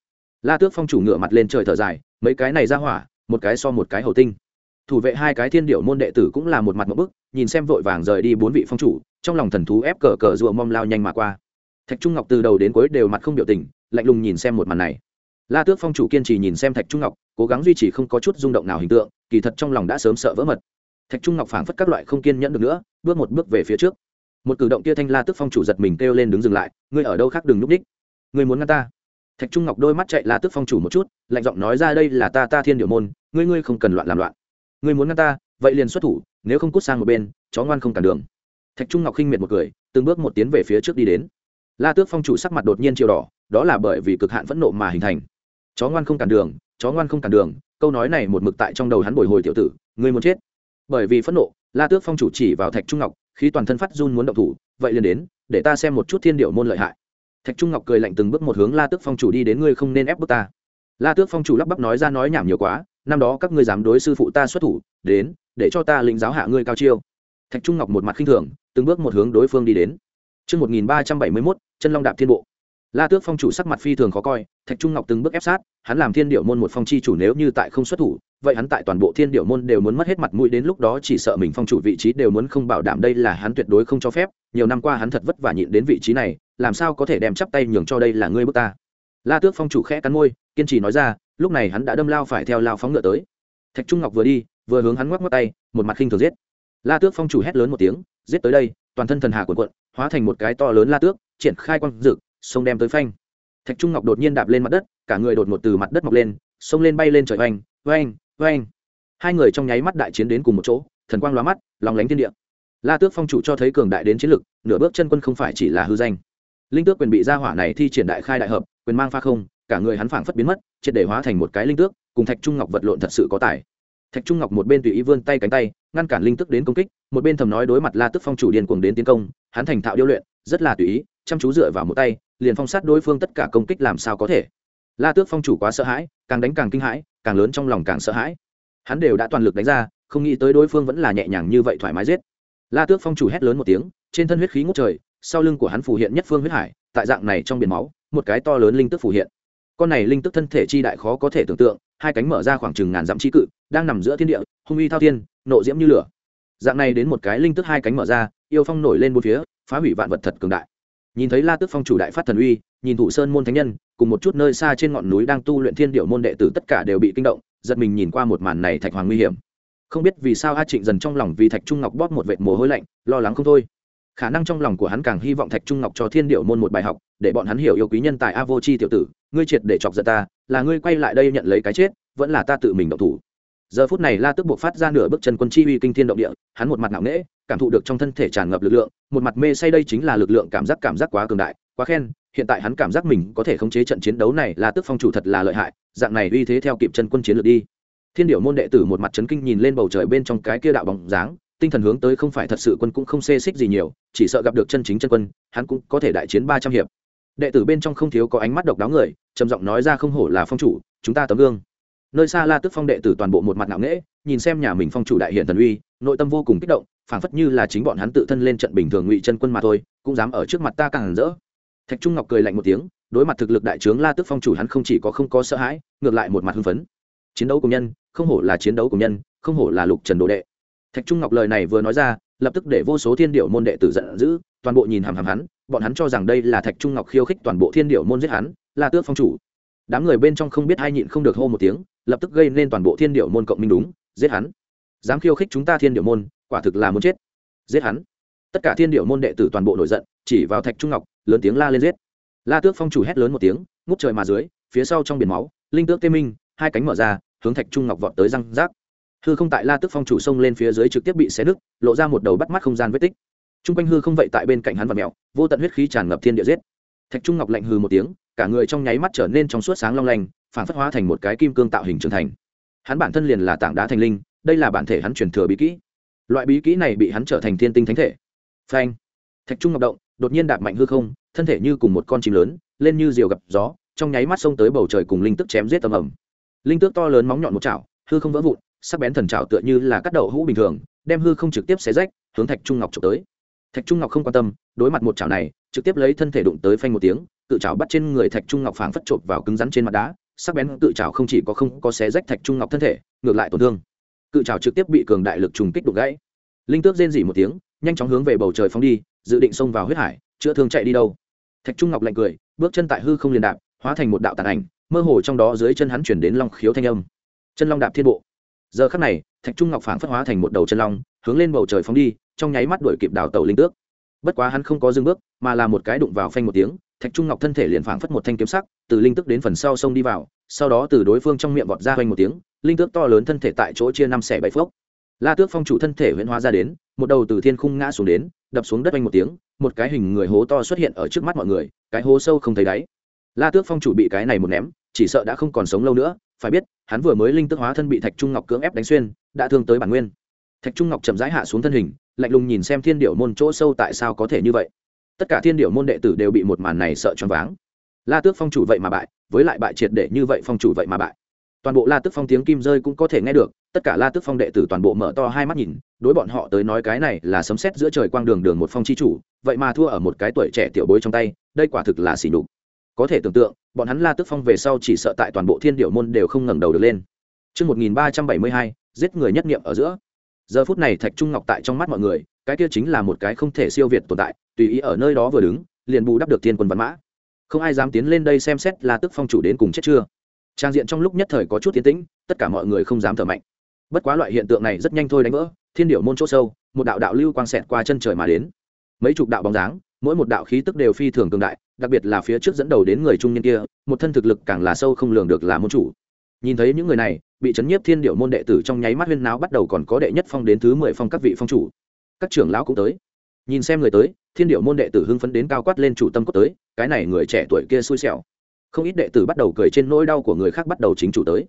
La tước phong chủ ngửa mặt lên trời thở dài, mấy cái này ra hỏa, một cái so một cái hầu tinh. Thủ vệ hai cái thiên điệu môn đệ tử cũng là một mặt một bức, nhìn xem vội vàng rời đi bốn vị phong chủ, trong lòng thần thú ép cờ cờ rùa mom lao nhanh mà qua. Thạch trung ngọc từ đầu đến cuối đều mặt không biểu tình, lạnh lùng nhìn xem một màn này. La tước phong chủ kiên trì nhìn xem thạch trung ngọc, cố gắng duy trì không có chút rung động nào hình tượng, kỳ thật trong lòng đã sớm sợ vỡ mật. Thạch trung ngọc phảng phất các loại không kiên nhẫn được nữa, bước một bước về phía trước một cử động kia thanh la tức phong chủ giật mình kêu lên đứng dừng lại, ngươi ở đâu khác đừng núp đích? Ngươi muốn ngăn ta? Thạch trung ngọc đôi mắt chạy la tức phong chủ một chút, lạnh giọng nói ra, đây là ta ta thiên điệu môn, ngươi ngươi không cần loạn làm loạn. Ngươi muốn ngăn ta, vậy liền xuất thủ, nếu không cút sang một bên, chó ngoan không cản đường. Thạch trung ngọc khinh miệt một cười, từng bước một tiến về phía trước đi đến. La tước phong chủ sắc mặt đột nhiên chiều đỏ, đó là bởi vì cực hạn phẫn nộ mà hình thành. Chó ngoan không cản đường, chó ngoan không cản đường, câu nói này một mực tại trong đầu hắn bồi hồi tiểu tử, ngươi muốn chết. Bởi vì phẫn nộ, la tước phong chủ chỉ vào thạch trung ngọc khi toàn thân phát run muốn động thủ vậy liền đến để ta xem một chút thiên điệu môn lợi hại. Thạch trung ngọc cười lạnh từng bước một hướng la tước phong chủ đi đến ngươi không nên ép bước ta. La tước phong chủ lắp bắp nói ra nói nhảm nhiều quá năm đó các ngươi dám đối sư phụ ta xuất thủ đến để cho ta lĩnh giáo hạ ngươi cao chiêu. Thạch trung ngọc một mặt khinh thường từng bước một hướng đối phương đi đến. Trước 1371, chân long đạp thiên bộ. La Tước Phong chủ sắc mặt phi thường khó coi, Thạch Trung Ngọc từng bước ép sát, hắn làm Thiên Điệu môn một phong chi chủ nếu như tại không xuất thủ, vậy hắn tại toàn bộ Thiên điệu môn đều muốn mất hết mặt mũi đến lúc đó chỉ sợ mình phong chủ vị trí đều muốn không bảo đảm đây là hắn tuyệt đối không cho phép, nhiều năm qua hắn thật vất vả nhịn đến vị trí này, làm sao có thể đem chắp tay nhường cho đây là ngươi bước ta. La Tước Phong chủ khẽ cắn môi, kiên trì nói ra, lúc này hắn đã đâm lao phải theo lao phóng ngựa tới. Thạch Trung Ngọc vừa đi, vừa hướng hắn ngoắc ngoắc tay, một mặt khinh thường giết. La Tước Phong chủ hét lớn một tiếng, giết tới đây, toàn thân thần hà cuộn cuộn, hóa thành một cái to lớn la tước, triển khai quang dực, sông đem tới phanh thạch trung ngọc đột nhiên đạp lên mặt đất cả người đột ngột từ mặt đất mọc lên xông lên bay lên trời oanh oanh oanh hai người trong nháy mắt đại chiến đến cùng một chỗ, thần quang lóa mắt lòng lánh thiên địa. La tước phong chủ cho thấy cường đại đến chiến lực, nửa bước chân quân không phải chỉ là hư danh. Linh tước quyền bị gia hỏa này thi triển đại khai đại hợp, quyền mang pha không, cả người hắn phảng phất biến mất, triệt để hóa thành một cái linh tước, cùng thạch trung ngọc vật lộn thật sự có tài. Thạch trung ngọc một bên tùy ý vươn tay cánh tay, ngăn cản linh tước đến công kích, một bên thầm nói đối mặt la Tước phong chủ điên cuồng đến tiến công, hắn thành thạo điêu luyện, rất là tùy ý, chăm chú dựa vào một tay, liền phong sát đối phương tất cả công kích làm sao có thể. La tước phong chủ quá sợ hãi, càng đánh càng kinh hãi càng lớn trong lòng càng sợ hãi. Hắn đều đã toàn lực đánh ra, không nghĩ tới đối phương vẫn là nhẹ nhàng như vậy thoải mái giết. La tước phong chủ hét lớn một tiếng, trên thân huyết khí ngút trời, sau lưng của hắn phủ hiện nhất phương huyết hải, tại dạng này trong biển máu, một cái to lớn linh tức phủ hiện. Con này linh tức thân thể chi đại khó có thể tưởng tượng, hai cánh mở ra khoảng chừng ngàn dặm chi cự, đang nằm giữa thiên địa, hung uy thao thiên, nộ diễm như lửa. Dạng này đến một cái linh tức hai cánh mở ra, yêu phong nổi lên bốn phía, phá hủy vạn vật thật cường đại nhìn thấy la tức phong chủ đại phát thần uy, nhìn thủ sơn môn thánh nhân, cùng một chút nơi xa trên ngọn núi đang tu luyện thiên điệu môn đệ tử tất cả đều bị kinh động, giật mình nhìn qua một màn này thạch hoàng nguy hiểm. Không biết vì sao a trịnh dần trong lòng vì thạch trung ngọc bóp một vệt mồ hôi lạnh, lo lắng không thôi. Khả năng trong lòng của hắn càng hy vọng thạch trung ngọc cho thiên điệu môn một bài học, để bọn hắn hiểu yêu quý nhân tài a vô chi tiểu tử, ngươi triệt để chọc giận ta, là ngươi quay lại đây nhận lấy cái chết, vẫn là ta tự mình động thủ. Giờ phút này la tức buộc phát ra nửa bước chân quân chi uy kinh thiên động địa, hắn một mặt nặng nễ cảm thụ được trong thân thể tràn ngập lực lượng, một mặt mê say đây chính là lực lượng cảm giác cảm giác quá cường đại, quá khen, hiện tại hắn cảm giác mình có thể khống chế trận chiến đấu này là tức phong chủ thật là lợi hại, dạng này uy thế theo kịp chân quân chiến lược đi. Thiên điệu môn đệ tử một mặt chấn kinh nhìn lên bầu trời bên trong cái kia đạo bóng dáng, tinh thần hướng tới không phải thật sự quân cũng không xê xích gì nhiều, chỉ sợ gặp được chân chính chân quân, hắn cũng có thể đại chiến ba trăm hiệp. Đệ tử bên trong không thiếu có ánh mắt độc đáo người, trầm giọng nói ra không hổ là phong chủ, chúng ta tấm gương. Nơi xa la tức phong đệ tử toàn bộ một mặt ngạo nghễ, nhìn xem nhà mình phong chủ đại hiện thần uy, nội tâm vô cùng kích động phảng phất như là chính bọn hắn tự thân lên trận bình thường ngụy chân quân mà thôi, cũng dám ở trước mặt ta càng rỡ. Thạch trung ngọc cười lạnh một tiếng, đối mặt thực lực đại trướng la tức phong chủ hắn không chỉ có không có sợ hãi, ngược lại một mặt hưng phấn. Chiến đấu cùng nhân, không hổ là chiến đấu cùng nhân, không hổ là lục trần đồ đệ. Thạch trung ngọc lời này vừa nói ra, lập tức để vô số thiên điệu môn đệ tử giận dữ, toàn bộ nhìn hàm hàm hắn, bọn hắn cho rằng đây là thạch trung ngọc khiêu khích toàn bộ thiên điệu môn giết hắn, La tước phong chủ. Đám người bên trong không biết ai nhịn không được hô một tiếng, lập tức gây nên toàn bộ thiên điệu môn cộng minh đúng, giết hắn. Dám khiêu khích chúng ta thiên điệu môn quả thực là muốn chết. Giết hắn. Tất cả thiên điệu môn đệ tử toàn bộ nổi giận, chỉ vào thạch trung ngọc, lớn tiếng la lên giết. La tước phong chủ hét lớn một tiếng, ngút trời mà dưới, phía sau trong biển máu, linh tước tê minh, hai cánh mở ra, hướng thạch trung ngọc vọt tới răng rác. Hư không tại la tước phong chủ xông lên phía dưới trực tiếp bị xé nứt, lộ ra một đầu bắt mắt không gian vết tích. T r u n g quanh hư không vậy tại bên cạnh hắn và mẹo vô tận huyết khí tràn ngập thiên địa giết. Thạch trung ngọc lạnh hư một tiếng, cả người trong nháy mắt trở nên trong suốt sáng long lanh, phản phất hóa thành một cái kim cương tạo hình trưởng thành. Hắn bản thân liền là tảng đá thành linh, đây là bản thể hắn truyền thừa bí kỹ loại bí kỹ này bị hắn trở thành thiên tinh thánh thể. Phanh. Thạch trung ngọc động, đột nhiên đạp mạnh hư không, thân thể như cùng một con chim lớn, lên như diều gặp gió, trong nháy mắt xông tới bầu trời cùng linh tức chém giết tầm ẩm linh tước to lớn móng nhọn một chảo, hư không vỡ vụn, sắc bén thần chảo tựa như là cắt đậu hũ bình thường, đem hư không trực tiếp xé rách, hướng thạch trung ngọc trộm tới. Thạch trung ngọc không quan tâm, đối mặt một chảo này, trực tiếp lấy thân thể đụng tới phanh một tiếng, cự chảo bắt trên người thạch trung ngọc phảng phất trộm vào cứng rắn trên mặt đá, sắc bén cự chảo không chỉ có không có xé rách thạch trung ngọc thân thể, ngược lại tổn thương cự chảo trực tiếp bị cường đại lực trùng kích đục gãy. Linh tước rên dỉ một tiếng, nhanh chóng hướng về bầu trời phóng đi, dự định xông vào huyết hải, chữa thương chạy đi đâu. Thạch trung ngọc lạnh cười, bước chân tại hư không liền đạp, hóa thành một đạo tàn ảnh, mơ hồ trong đó dưới chân hắn chuyển đến long khiếu thanh âm. Chân long đạp thiên bộ. Giờ khắc này, thạch trung ngọc phảng phất hóa thành một đầu chân long, hướng lên bầu trời phóng đi, trong nháy mắt đuổi kịp đào tàu linh tước. Bất quá hắn không có dừng bước, mà là một cái đụng vào phanh một tiếng, thạch trung ngọc thân thể liền phảng phất một thanh kiếm sắc, từ linh tức đến phần sau sông đi vào, sau đó từ đối phương trong miệng vọt ra phanh một tiếng linh tước to lớn thân thể tại chỗ chia năm xẻ bảy phước la tước phong chủ thân thể huyễn hóa ra đến, một đầu từ thiên khung ngã xuống đến, đập xuống đất oanh một tiếng, một cái hình người hố to xuất hiện ở trước mắt mọi người, cái hố sâu không thấy đáy. La tước phong chủ bị cái này một ném, chỉ sợ đã không còn sống lâu nữa, phải biết, hắn vừa mới linh tước hóa thân bị thạch trung ngọc cưỡng ép đánh xuyên, đã thương tới bản nguyên. Thạch trung ngọc chậm rãi hạ xuống thân hình, lạnh lùng nhìn xem thiên điệu môn chỗ sâu tại sao có thể như vậy. Tất cả thiên điệu môn đệ tử đều bị một màn này sợ choáng váng. La tước phong chủ vậy mà bại, với lại bại triệt để như vậy phong chủ vậy mà bại toàn bộ la tước phong tiếng kim rơi cũng có thể nghe được tất cả la tước phong đệ tử toàn bộ mở to hai mắt nhìn đối bọn họ tới nói cái này là sấm xét giữa trời quang đường đường một phong chi chủ vậy mà thua ở một cái tuổi trẻ tiểu bối trong tay đây quả thực là xỉ nhục có thể tưởng tượng bọn hắn la tước phong về sau chỉ sợ tại toàn bộ thiên điệu môn đều không ngẩng đầu được lên Trước 1372, giết người nhất niệm ở giữa. Giờ phút này Thạch Trung Ngọc tại trong mắt mọi người, cái kia chính là một cái không thể siêu việt tồn tại, tùy ý ở nơi đó vừa đứng, liền bù đắp được thiên quân văn mã. Không ai dám tiến lên đây xem xét La Tức Phong chủ đến cùng chết chưa. Trang diện trong lúc nhất thời có chút tiến tĩnh, tất cả mọi người không dám thở mạnh. Bất quá loại hiện tượng này rất nhanh thôi đánh vỡ, thiên điệu môn chỗ sâu, một đạo đạo lưu quang xẹt qua chân trời mà đến. Mấy chục đạo bóng dáng, mỗi một đạo khí tức đều phi thường cường đại, đặc biệt là phía trước dẫn đầu đến người trung niên kia một thân thực lực càng là sâu không lường được là môn chủ nhìn thấy những người này bị chấn nhiếp thiên điệu môn đệ tử trong nháy mắt huyên náo bắt đầu còn có đệ nhất phong đến thứ mười phong các vị phong chủ các trưởng lão cũng tới nhìn xem người tới thiên điệu môn đệ tử hưng phấn đến cao quát lên chủ tâm cốt tới cái này người trẻ tuổi kia xui xẻo không ít đệ tử bắt đầu cười trên nỗi đau của người khác bắt đầu chính chủ tới.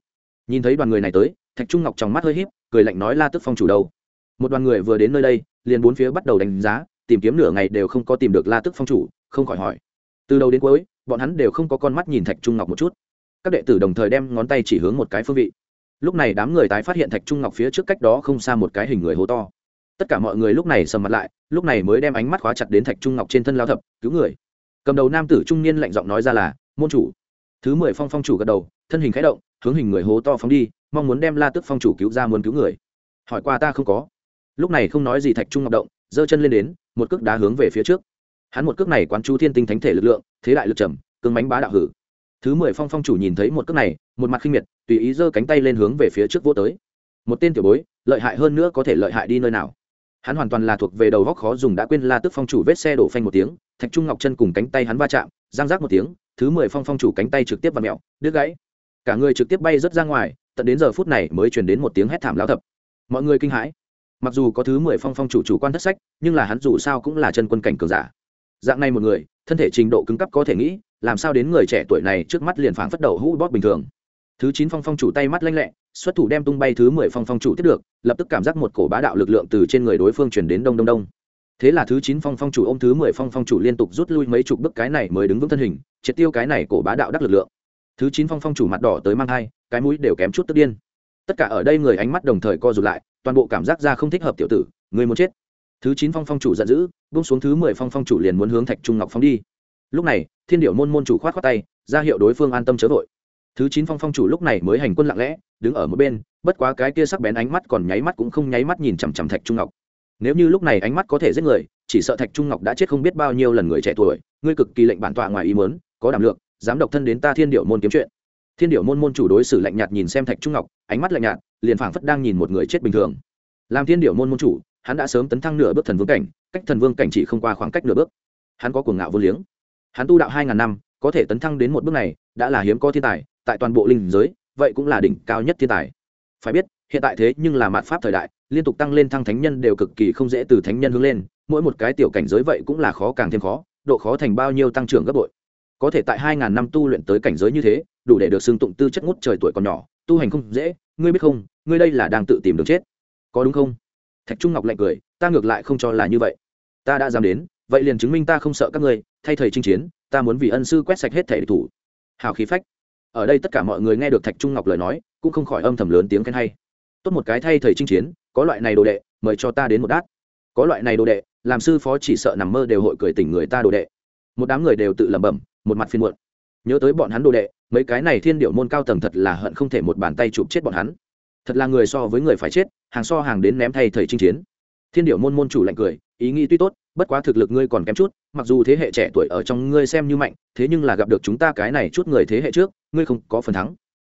Nhìn thấy đoàn người này tới, thạch trung ngọc trong mắt hơi híp, cười lạnh nói, la tức phong chủ đâu? Một đoàn người vừa đến nơi đây, liền bốn phía bắt đầu đánh giá, tìm kiếm nửa ngày đều không có tìm được la tức phong chủ, không khỏi hỏi. Từ đầu đến cuối, bọn hắn đều không có con mắt nhìn thạch trung ngọc một chút. Các đệ tử đồng thời đem ngón tay chỉ hướng một cái phương vị. Lúc này đám người tái phát hiện thạch trung ngọc phía trước cách đó không xa một cái hình người hố to. Tất cả mọi người lúc này sầm mặt lại, lúc này mới đem ánh mắt khóa chặt đến thạch trung ngọc trên thân lao thập, cứu người. Cầm đầu nam tử trung niên lạnh giọng nói ra là, môn chủ thứ mười phong phong chủ gật đầu, thân hình khẽ động, hướng hình người hố to phóng đi, mong muốn đem la tức phong chủ cứu ra muốn cứu người. Hỏi qua ta không có. Lúc này không nói gì thạch trung ngọc động, giơ chân lên đến, một cước đá hướng về phía trước. Hắn một cước này quán chú thiên tinh thánh thể lực lượng, thế đại lực trầm, cương bánh bá đạo hử. Thứ mười phong phong chủ nhìn thấy một cước này, một mặt khinh miệt, tùy ý giơ cánh tay lên hướng về phía trước vô tới. Một tên tiểu bối, lợi hại hơn nữa có thể lợi hại đi nơi nào. Hắn hoàn toàn là thuộc về đầu góc khó dùng đã quên la tức phong chủ vết xe đổ phanh một tiếng, thạch trung ngọc chân cùng cánh tay hắn va chạm giang rác một tiếng, thứ mười phong phong chủ cánh tay trực tiếp và mẹo, đứt gãy. Cả người trực tiếp bay rớt ra ngoài, tận đến giờ phút này mới chuyển đến một tiếng hét thảm lao thập. Mọi người kinh hãi. Mặc dù có thứ mười phong phong chủ chủ quan thất sách, nhưng là hắn dù sao cũng là chân quân cảnh cường giả. Dạng này một người, thân thể trình độ cứng cấp có thể nghĩ, làm sao đến người trẻ tuổi này trước mắt liền phảng phất đầu hũ bóp bình thường. Thứ chín phong phong chủ tay mắt lanh lẹ, xuất thủ đem tung bay thứ mười phong phong chủ tiếp được, lập tức cảm giác một cổ bá đạo lực lượng từ trên người đối phương chuyển đến đông đông đông thế là thứ chín phong phong chủ ô m thứ mười phong phong chủ liên tục rút lui mấy chục bức cái này mới đứng vững thân hình, triệt tiêu cái này cổ bá đạo đắc lực lượng. Thứ chín phong phong chủ mặt đỏ tới mang hai, cái mũi đều kém chút tức điên. Tất cả ở đây người ánh mắt đồng thời co rụt lại, toàn bộ cảm giác ra không thích hợp tiểu tử, người muốn chết. Thứ chín phong phong chủ giận dữ bung xuống thứ mười phong phong chủ liền muốn hướng thạch trung ngọc phong đi. Lúc này, thiên điệu môn môn chủ khoát khoát tay, ra hiệu đối phương an tâm chớ vội. Thứ chín phong phong chủ lúc này mới hành quân lặng lẽ, đứng ở một bên, bất quá cái kia sắc bén ánh mắt còn nháy mắt cũng không nháy mắt nhìn chằm chằm thạch trung ngọc nếu như lúc này ánh mắt có thể giết người chỉ sợ thạch trung ngọc đã chết không biết bao nhiêu lần người trẻ tuổi ngươi cực kỳ lệnh bản tọa ngoài ý mớn có đảm lược, dám độc thân đến ta thiên điệu môn kiếm chuyện. Thiên điệu môn môn chủ đối xử lạnh nhạt nhìn xem thạch trung ngọc ánh mắt lạnh nhạt liền phảng phất đang nhìn một người chết bình thường. Làm thiên điệu môn môn chủ hắn đã sớm tấn thăng nửa bước thần vương cảnh cách thần vương cảnh chỉ không qua khoảng cách nửa bước. Hắn có cuồng ngạo vô liếng. Hắn tu đạo hai ngàn năm có thể tấn thăng đến một bước này đã là hiếm có thiên tài tại toàn bộ linh giới vậy cũng là đỉnh cao nhất thiên tài. Phải biết hiện tại thế nhưng là mạt pháp thời đại liên tục tăng lên thăng thánh nhân đều cực kỳ không dễ từ thánh nhân hướng lên, mỗi một cái tiểu cảnh giới vậy cũng là khó càng thêm khó, độ khó thành bao nhiêu tăng trưởng gấp bội. Có thể tại hai ngàn năm tu luyện tới cảnh giới như thế, đủ để được xưng tụng tư chất ngút trời tuổi còn nhỏ, tu hành không dễ, ngươi biết không, ngươi đây là đang tự tìm đường chết. Có đúng không? Thạch trung ngọc lạnh cười, ta ngược lại không cho là như vậy. Ta đã dám đến, vậy liền chứng minh ta không sợ các ngươi, thay thầy chinh chiến, ta muốn vì ân sư quét sạch hết thể thủ. Hào khí phách. Ở đây tất cả mọi người nghe được thạch trung ngọc lời nói, cũng không khỏi âm thầm lớn tiếng khen hay. Tốt một cái thay thầy chinh chiến có loại này đồ đệ, mời cho ta đến một đát. Có loại này đồ đệ, làm sư phó chỉ sợ nằm mơ đều hội cười tỉnh người ta đồ đệ. Một đám người đều tự lẩm bẩm, một mặt phiên muộn. Nhớ tới bọn hắn đồ đệ, mấy cái này thiên điệu môn cao tầng thật là hận không thể một bàn tay chụp chết bọn hắn. Thật là người so với người phải chết, hàng so hàng đến ném thay thầy chinh chiến. Thiên điệu môn môn chủ lạnh cười, ý nghĩ tuy tốt, bất quá thực lực ngươi còn kém chút, mặc dù thế hệ trẻ tuổi ở trong ngươi xem như mạnh, thế nhưng là gặp được chúng ta cái này chút người thế hệ trước, ngươi không có phần thắng.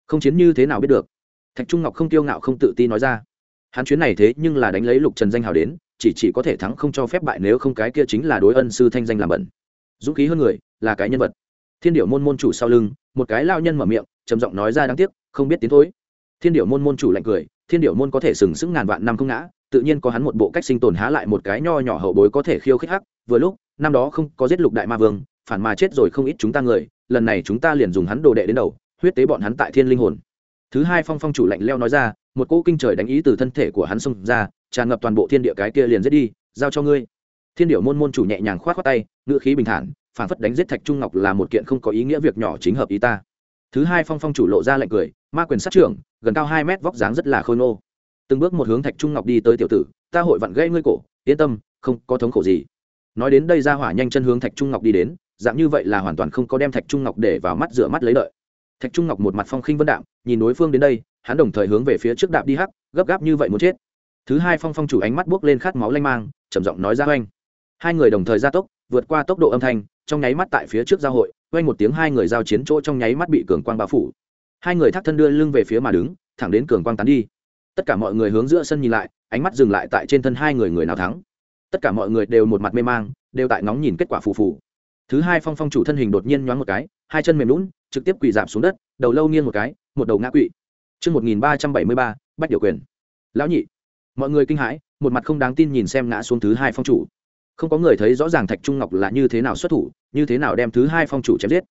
Không chiến như thế nào biết được. Thạch trung ngọc không tiêu ngạo không tự ti nói ra hắn chuyến này thế nhưng là đánh lấy lục trần danh hào đến, chỉ chỉ có thể thắng không cho phép bại nếu không cái kia chính là đối ân sư thanh danh làm bẩn. Dũng khí hơn người, là cái nhân vật. Thiên điệu môn môn chủ sau lưng, một cái lao nhân mở miệng, trầm giọng nói ra đáng tiếc, không biết tiến thối. Thiên điệu môn môn chủ lạnh cười, thiên điệu môn có thể sừng sững ngàn vạn năm không ngã, tự nhiên có hắn một bộ cách sinh tồn há lại một cái nho nhỏ hậu bối có thể khiêu khích hắc, vừa lúc, năm đó không có giết lục đại ma vương, phản mà chết rồi không ít chúng ta người, lần này chúng ta liền dùng hắn đồ đệ đến đầu, huyết tế bọn hắn tại thiên linh hồn. Thứ hai phong phong chủ lạnh leo nói ra một cỗ kinh trời đánh ý từ thân thể của hắn xông ra, tràn ngập toàn bộ thiên địa cái kia liền giết đi, giao cho ngươi. Thiên điệu môn môn chủ nhẹ nhàng khoát khoát tay, ngữ khí bình thản phản phất đánh giết thạch trung ngọc là một kiện không có ý nghĩa việc nhỏ chính hợp ý ta. Thứ hai phong phong chủ lộ ra lệnh cười, ma quyền sát trưởng, gần cao hai mét vóc dáng rất là khôi nô từng bước một hướng thạch trung ngọc đi tới tiểu tử, ta hội vặn gây ngươi cổ, yên tâm, không có thống khổ gì. Nói đến đây ra hỏa nhanh chân hướng thạch trung ngọc đi đến, dạng như vậy là hoàn toàn không có đem thạch trung ngọc để vào mắt rửa mắt lấy lợi thạch trung ngọc một mặt phong khinh vân đạm, nhìn đối phương đến đây hắn đồng thời hướng về phía trước đạp đi hắc, gấp gáp như vậy muốn chết. Thứ hai phong phong chủ ánh mắt buốc lên khát máu lanh mang, trầm giọng nói ra oanh. Hai người đồng thời gia tốc, vượt qua tốc độ âm thanh, trong nháy mắt tại phía trước giao hội, oanh một tiếng hai người giao chiến chỗ trong nháy mắt bị cường quang bao phủ. Hai người thắt thân đưa lưng về phía mà đứng, thẳng đến cường quang tán đi. Tất cả mọi người hướng giữa sân nhìn lại, ánh mắt dừng lại tại trên thân hai người người nào thắng. Tất cả mọi người đều một mặt mê mang, đều tại ngóng nhìn kết quả phù phù. Thứ hai phong phong chủ thân hình đột nhiên nhoáng một cái, hai chân mềm lún trực tiếp quỳ giảm xuống đất, đầu lâu nghiêng một cái, một đầu ngã quỵ. Trước 1373, bách điều quyền. Lão nhị. Mọi người kinh hãi, một mặt không đáng tin nhìn xem ngã xuống thứ hai phong chủ. Không có người thấy rõ ràng Thạch Trung Ngọc là như thế nào xuất thủ, như thế nào đem thứ hai phong chủ chém giết.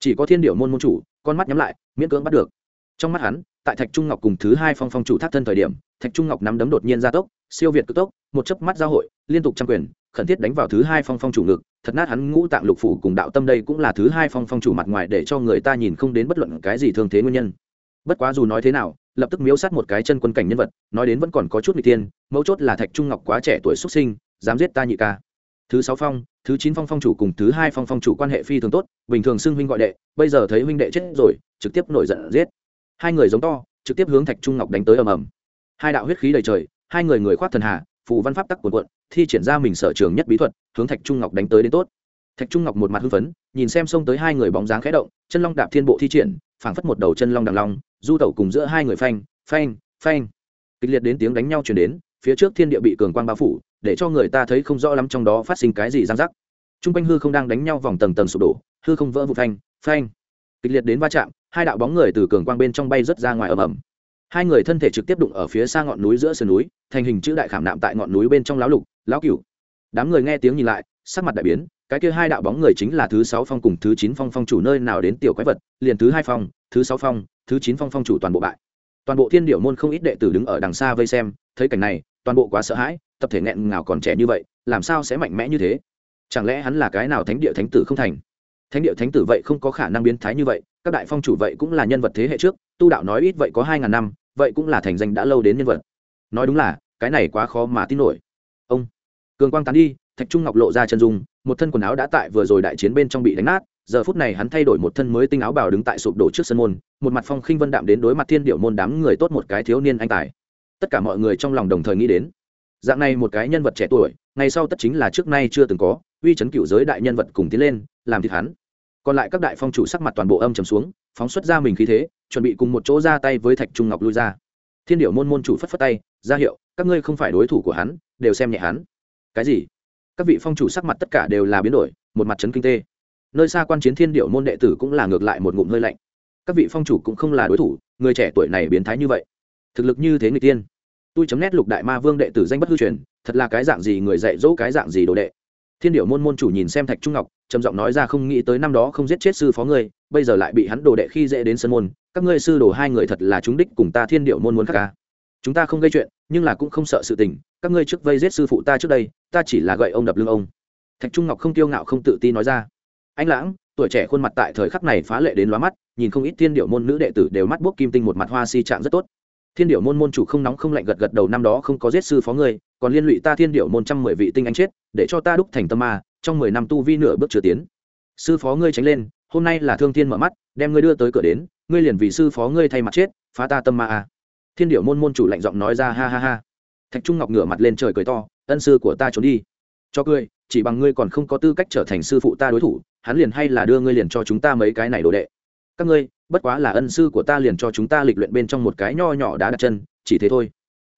chỉ có thiên điệu môn môn chủ con mắt nhắm lại miễn cưỡng bắt được trong mắt hắn tại thạch trung ngọc cùng thứ hai phong phong chủ thác thân thời điểm thạch trung ngọc nắm đấm đột nhiên gia tốc siêu việt cực tốc một chớp mắt giao hội liên tục trăm quyền khẩn thiết đánh vào thứ hai phong phong chủ ngực thật nát hắn ngũ tạng lục phủ cùng đạo tâm đây cũng là thứ hai phong phong chủ mặt ngoài để cho người ta nhìn không đến bất luận cái gì thương thế nguyên nhân bất quá dù nói thế nào, lập tức miếu sát một cái chân quân cảnh nhân vật, nói đến vẫn còn có chút n g tiên mấu chốt là thạch trung ngọc quá trẻ tuổi xuất sinh, dám giết ta nhị ca. Thứ sáu phong, thứ chín phong phong chủ cùng thứ hai phong phong chủ quan hệ phi thường tốt, bình thường xưng huynh gọi đệ, bây giờ thấy huynh đệ chết rồi, trực tiếp nổi giận giết. Hai người giống to, trực tiếp hướng thạch trung ngọc đánh tới ầm ầm. Hai đạo huyết khí đầy trời, hai người người khoác thần hà, phù văn pháp tắc quần quận thi triển ra mình sở trường nhất bí thuật, hướng thạch trung ngọc đánh tới đến tốt. Thạch trung ngọc một mặt hưng phấn, nhìn xem xông tới hai người bóng dáng khẽ động, chân long đạp thiên bộ thi triển phảng phất một đầu chân long đằng long, du tẩu cùng giữa hai người phanh phanh phanh. Kịch liệt đến tiếng đánh nhau chuyển đến, phía trước thiên địa bị cường quang bao phủ, để cho người ta thấy không rõ lắm trong đó phát sinh cái gì giang rắc. T r u n g quanh hư không đang đánh nhau vòng tầng tầng sụp đổ, hư không vỡ vụ phanh phanh. Kịch liệt đến va chạm, hai đạo bóng người từ cường quang bên trong bay rớt ra ngoài ầm ầm. Hai người thân thể trực tiếp đụng ở phía xa ngọn núi giữa sườn núi, thành hình chữ đại khảm nạm tại ngọn núi bên trong lão lục, lão cửu đám người nghe tiếng nhìn lại, sắc mặt đại biến, cái kia hai đạo bóng người chính là thứ sáu phong cùng thứ chín phong phong chủ nơi nào đến tiểu quái vật, liền thứ hai phong, thứ sáu phong, thứ chín phong phong chủ toàn bộ bại. Toàn bộ thiên điệu môn không ít đệ tử đứng ở đằng xa vây xem, thấy cảnh này, toàn bộ quá sợ hãi, tập thể nghẹn ngào còn trẻ như vậy, làm sao sẽ mạnh mẽ như thế? Chẳng lẽ hắn là cái nào thánh địa thánh tử không thành? Thánh địa thánh tử vậy không có khả năng biến thái như vậy, các đại phong chủ vậy cũng là nhân vật thế hệ trước, tu đạo nói ít vậy có hai ngàn năm, vậy cũng là thành danh đã lâu đến nhân vật. Nói đúng là, cái này quá khó mà tin nổi. Ông cường quang tán đi, thạch trung ngọc lộ ra chân dung, một thân quần áo đã tại vừa rồi đại chiến bên trong bị đánh nát, giờ phút này hắn thay đổi một thân mới tinh áo bào đứng tại sụp đổ trước sân môn, một mặt phong khinh vân đạm đến đối mặt thiên điệu môn đám người tốt một cái thiếu niên anh tài. Tất cả mọi người trong lòng đồng thời nghĩ đến, dạng này một cái nhân vật trẻ tuổi, ngày sau tất chính là trước nay chưa từng có, uy chấn cựu giới đại nhân vật cùng tiến lên, làm thịt hắn. Còn lại các đại phong chủ sắc mặt toàn bộ âm trầm xuống, phóng xuất ra mình khí thế, chuẩn bị cùng một chỗ ra tay với thạch trung ngọc lui ra. Thiên điệu môn môn chủ phất phất tay, ra hiệu, các ngươi không phải đối thủ của hắn, đều xem nhẹ hắn cái gì? Các vị phong chủ sắc mặt tất cả đều là biến đổi, một mặt trấn kinh tế nơi xa quan chiến thiên điệu môn đệ tử cũng là ngược lại một ngụm hơi lạnh. Các vị phong chủ cũng không là đối thủ, người trẻ tuổi này biến thái như vậy. Thực lực như thế người tiên. Tôi chấm nét lục đại ma vương đệ tử danh bất hư truyền, thật là cái dạng gì người dạy dỗ cái dạng gì đồ đệ. Thiên điệu môn môn chủ nhìn xem thạch trung ngọc, trầm giọng nói ra không nghĩ tới năm đó không giết chết sư phó ngươi, bây giờ lại bị hắn đồ đệ khi dễ đến sân môn, các ngươi sư đồ hai người thật là chúng đích cùng ta thiên điệu môn muốn khắc ca à? Chúng ta không gây chuyện, nhưng là cũng không sợ sự tình. Các ngươi trước vây giết sư phụ ta trước đây, ta chỉ là gậy ông đập lưng ông. Thạch trung ngọc không tiêu ngạo không tự ti nói ra. Anh lãng, tuổi trẻ khuôn mặt tại thời khắc này phá lệ đến lóa mắt, nhìn không ít thiên điệu môn nữ đệ tử đều mắt bốc kim tinh một mặt hoa si trạng rất tốt. Thiên điệu môn môn chủ không nóng không lạnh gật gật đầu, năm đó không có giết sư phó ngươi, còn liên lụy ta thiên điệu môn trăm mười vị tinh anh chết, để cho ta đúc thành tâm ma, trong mười năm tu vi nửa bước chưa tiến. Sư phó ngươi tránh lên, hôm nay là thương thiên mở mắt, đem ngươi đưa tới cửa đến, ngươi liền vì sư phó ngươi thay mặt chết, phá ta tâm ma à thiên điệu môn môn chủ lạnh giọng nói ra, ha ha ha. Thạch trung ngọc ngửa mặt lên trời cười to, ân sư của ta trốn đi. Cho cười, chỉ bằng ngươi còn không có tư cách trở thành sư phụ ta đối thủ, hắn liền hay là đưa ngươi liền cho chúng ta mấy cái này đồ đệ. Các ngươi, bất quá là ân sư của ta liền cho chúng ta lịch luyện bên trong một cái nho nhỏ đá đặt chân, chỉ thế thôi.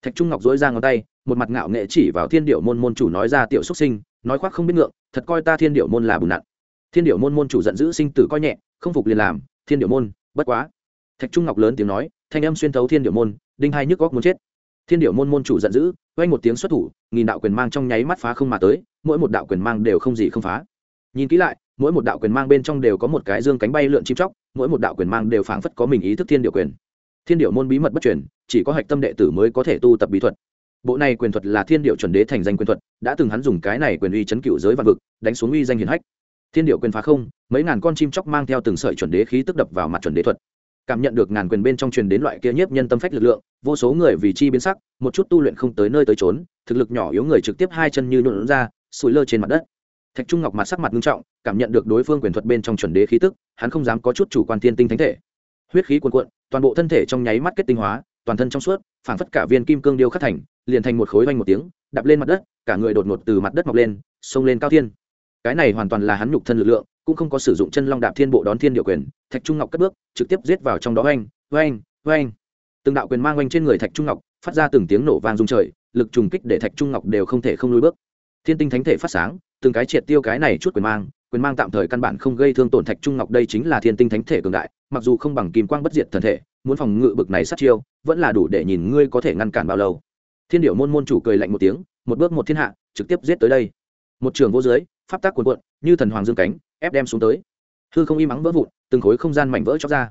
Thạch trung ngọc dối ra ngón tay, một mặt ngạo nghệ chỉ vào thiên điệu môn môn chủ nói ra, tiểu xuất sinh, nói khoác không biết ngượng, thật coi ta thiên điệu môn là bùn nặn. Thiên điệu môn môn chủ giận dữ sinh tử coi nhẹ, không phục liền làm, thiên điệu môn, bất quá. Thạch trung ngọc lớn tiếng nói thanh âm xuyên thấu thiên điệu môn, đinh hai nhức góc muốn chết. Thiên điệu môn môn chủ giận dữ, quanh một tiếng xuất thủ, nghìn đạo quyền mang trong nháy mắt phá không mà tới, mỗi một đạo quyền mang đều không gì không phá. Nhìn kỹ lại, mỗi một đạo quyền mang bên trong đều có một cái dương cánh bay lượn chim chóc, mỗi một đạo quyền mang đều phảng phất có mình ý thức thiên điệu quyền. Thiên điệu môn bí mật bất truyền, chỉ có hạch tâm đệ tử mới có thể tu tập bí thuật. Bộ này quyền thuật là thiên điệu chuẩn đế thành danh quyền thuật, đã từng hắn dùng cái này quyền uy chấn cựu giới vạn vực, đánh xuống uy danh hiền hách. Thiên điệu quyền phá không, mấy ngàn con chim chóc mang theo từng sợi chuẩn đế khí tức đập vào mặt chuẩn đế thuật cảm nhận được ngàn quyền bên trong truyền đến loại kia nhiếp nhân tâm phách lực lượng, vô số người vì chi biến sắc, một chút tu luyện không tới nơi tới trốn thực lực nhỏ yếu người trực tiếp hai chân như nhuộn ra, sủi lơ trên mặt đất. Thạch trung ngọc mặt sắc mặt nghiêm trọng, cảm nhận được đối phương quyền thuật bên trong chuẩn đế khí tức, hắn không dám có chút chủ quan tiên tinh thánh thể. Huyết khí cuồn cuộn, toàn bộ thân thể trong nháy mắt kết tinh hóa, toàn thân trong suốt, phảng phất cả viên kim cương điêu khắc thành, liền thành một khối vanh một tiếng, đập lên mặt đất, cả người đột ngột từ mặt đất mọc lên, xông lên cao thiên. Cái này hoàn toàn là hắn nhục thân lực lượng cũng không có sử dụng chân long đạp thiên bộ đón thiên điệu quyền, thạch trung ngọc cất bước, trực tiếp giết vào trong đó oanh oanh oanh. Từng đạo quyền mang oanh trên người thạch trung ngọc, phát ra từng tiếng nổ vang rung trời, lực trùng kích để thạch trung ngọc đều không thể không lùi bước. Thiên tinh thánh thể phát sáng, từng cái triệt tiêu cái này chút quyền mang quyền mang tạm thời căn bản không gây thương tổn thạch trung ngọc đây chính là thiên tinh thánh thể cường đại, mặc dù không bằng kim quang bất diệt thần thể, muốn phòng ngự bực này sát chiêu, vẫn là đủ để nhìn ngươi có thể ngăn cản bao lâu. Thiên điệu môn môn chủ cười lạnh một tiếng, một bước một thiên hạ, trực tiếp giết tới đây. Một trường vô dưới, pháp tác cuồn cuộn, như thần hoàng dương cánh ép đem xuống tới hư không im mắng vỡ vụn từng khối không gian mảnh vỡ chóc ra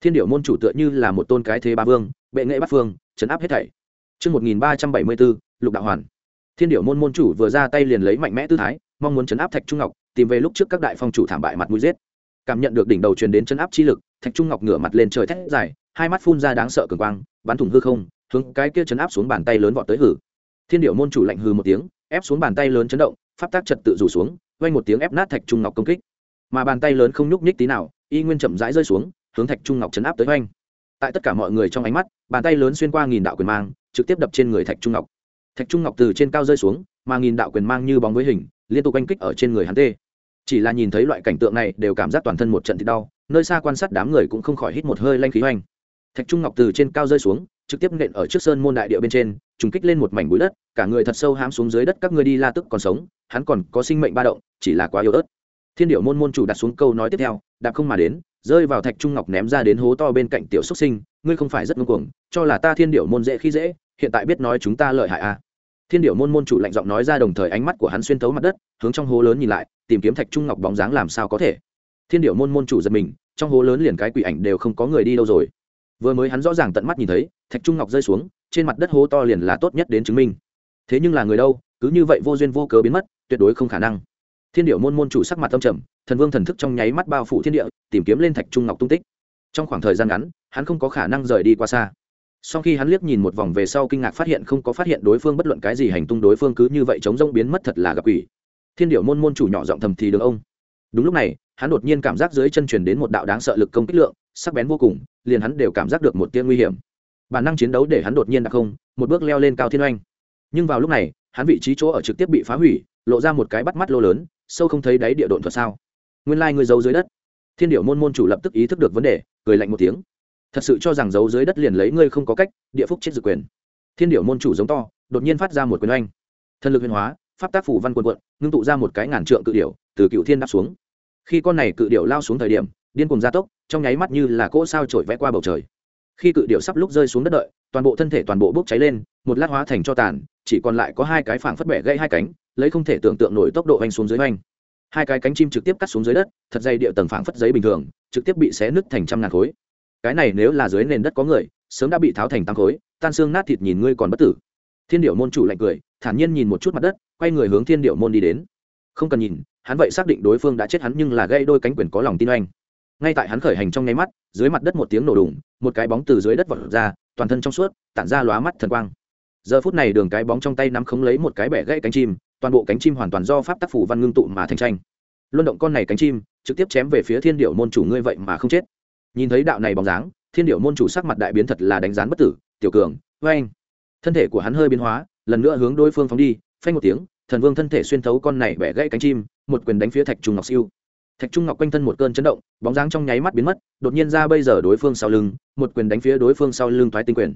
thiên điệu môn chủ tựa như là một tôn cái thế ba vương bệ nghệ bắc phương chấn áp hết thảy Trước 1374, lục đạo hoàn. Thiên điệu môn môn chủ vừa ra tay liền lấy mạnh mẽ tư thái, mong muốn chấn áp Thạch Trung Ngọc, tìm về lúc trước các đại phong chủ thảm bại mặt mũi giết. Cảm nhận được đỉnh đầu truyền đến chấn áp chi lực, Thạch Trung Ngọc ngửa mặt lên trời thét dài, hai mắt phun ra đáng sợ cường quang, bắn thủng hư không, hướng cái kia chấn áp xuống bàn tay lớn vọt tới hử. Thiên điệu môn chủ lạnh hừ một tiếng, ép xuống bàn tay lớn chấn động, pháp tác trật tự rủ xuống, vang một tiếng ép nát Thạch Trung Ngọc công kích. Mà bàn tay lớn không nhúc nhích tí nào, y nguyên chậm rãi rơi xuống, hướng Thạch Trung Ngọc chấn áp tới oanh. Tại tất cả mọi người trong ánh mắt, bàn tay lớn xuyên qua nghìn đạo quyền mang, trực tiếp đập trên người Thạch Trung Ngọc. Thạch Trung Ngọc từ trên cao rơi xuống, mà nghìn đạo quyền mang như bóng với hình, liên tục oanh kích ở trên người hắn tê. Chỉ là nhìn thấy loại cảnh tượng này, đều cảm giác toàn thân một trận thì đau, nơi xa quan sát đám người cũng không khỏi hít một hơi lanh khí oanh Thạch Trung Ngọc từ trên cao rơi xuống, trực tiếp nện ở trước sơn môn đại địa bên trên, trùng kích lên một mảnh bụi đất, cả người thật sâu hãm xuống dưới đất các ngươi đi la tức còn sống, hắn còn có sinh mệnh ba động, chỉ là quá yếu ớt. Thiên điệu môn môn chủ đặt xuống câu nói tiếp theo, đạp không mà đến, rơi vào thạch trung ngọc ném ra đến hố to bên cạnh tiểu xuất sinh, ngươi không phải rất ngưng cuồng, cho là ta thiên điệu môn dễ khi dễ, hiện tại biết nói chúng ta lợi hại à? Thiên điệu môn môn chủ lạnh giọng nói ra đồng thời ánh mắt của hắn xuyên thấu mặt đất, hướng trong hố lớn nhìn lại, tìm kiếm thạch trung ngọc bóng dáng làm sao có thể. Thiên điệu môn môn chủ giật mình, trong hố lớn liền cái quỷ ảnh đều không có người đi đâu rồi vừa mới hắn rõ ràng tận mắt nhìn thấy thạch trung ngọc rơi xuống trên mặt đất hố to liền là tốt nhất đến chứng minh thế nhưng là người đâu cứ như vậy vô duyên vô cớ biến mất tuyệt đối không khả năng thiên điệu môn môn chủ sắc mặt tâm trầm, thần vương thần thức trong nháy mắt bao phủ thiên địa, tìm kiếm lên thạch trung ngọc tung tích. Trong khoảng thời gian ngắn, hắn không có khả năng rời đi qua xa. Sau khi hắn liếc nhìn một vòng về sau kinh ngạc phát hiện không có phát hiện đối phương bất luận cái gì hành tung đối phương cứ như vậy chống rông biến mất thật là gặp quỷ. Thiên điệu môn môn chủ nhỏ giọng thầm thì được ông. Đúng lúc này, hắn đột nhiên cảm giác dưới chân truyền đến một đạo đáng sợ lực công kích lượng, sắc bén vô cùng, liền hắn đều cảm giác được một tia nguy hiểm. Bản năng chiến đấu để hắn đột nhiên đặc không, một bước leo lên cao thiên oanh. Nhưng vào lúc này, hắn vị trí chỗ ở trực tiếp bị phá hủy, lộ ra một cái bắt mắt lô lớn sâu không thấy đáy địa độn thuật sao? Nguyên lai、like、người giấu dưới đất. Thiên điệu môn môn chủ lập tức ý thức được vấn đề, cười lạnh một tiếng. Thật sự cho rằng giấu dưới đất liền lấy ngươi không có cách, địa phúc chết dự quyền. Thiên điệu môn chủ giống to, đột nhiên phát ra một quyền oanh. Thần lực huyền hóa, pháp tác phủ văn quần quận ngưng tụ ra một cái ngàn trượng cự điệu từ cựu thiên đáp xuống. Khi con này cự điệu lao xuống thời điểm, điên cùng gia tốc, trong nháy mắt như là cỗ sao trổi vẽ qua bầu trời. Khi cự điệu sắp lúc rơi xuống đất đợi toàn bộ thân thể toàn bộ bốc cháy lên, một lát hóa thành cho tàn, chỉ còn lại có hai cái phảng phất bẻ gãy hai cánh, lấy không thể tưởng tượng nổi tốc độ hành xuống dưới hoành hai cái cánh chim trực tiếp cắt xuống dưới đất, thật dày địa tầng phảng phất giấy bình thường, trực tiếp bị xé nứt thành trăm ngàn khối. Cái này nếu là dưới nền đất có người, sớm đã bị tháo thành tăng khối, tan xương nát thịt nhìn ngươi còn bất tử. Thiên điệu môn chủ lạnh cười, thản nhiên nhìn một chút mặt đất, quay người hướng thiên điệu môn đi đến. Không cần nhìn, hắn vậy xác định đối phương đã chết hắn nhưng là gây đôi cánh quyền có lòng tin oanh. Ngay tại hắn khởi hành trong nháy mắt, dưới mặt đất một tiếng nổ đùng, một cái bóng từ dưới đất vọt ra toàn thân trong suốt, tản ra lóa mắt thần quang. Giờ phút này đường cái bóng trong tay nắm khống lấy một cái bẻ gãy cánh chim, toàn bộ cánh chim hoàn toàn do pháp tác phủ văn ngưng tụ mà thành tranh. Luân động con này cánh chim, trực tiếp chém về phía thiên điệu môn chủ ngươi vậy mà không chết. Nhìn thấy đạo này bóng dáng, thiên điệu môn chủ sắc mặt đại biến thật là đánh gián bất tử, tiểu cường vê anh thân thể của hắn hơi biến hóa, lần nữa hướng đối phương phóng đi, phanh một tiếng, thần vương thân thể xuyên thấu con này bẻ gãy cánh chim, một quyền đánh phía thạch trùng ngọc siêu thạch trung ngọc quanh thân một cơn chấn động, bóng dáng trong nháy mắt biến mất, đột nhiên ra bây giờ đối phương sau lưng, một quyền đánh phía đối phương sau lưng thoái tinh quyền.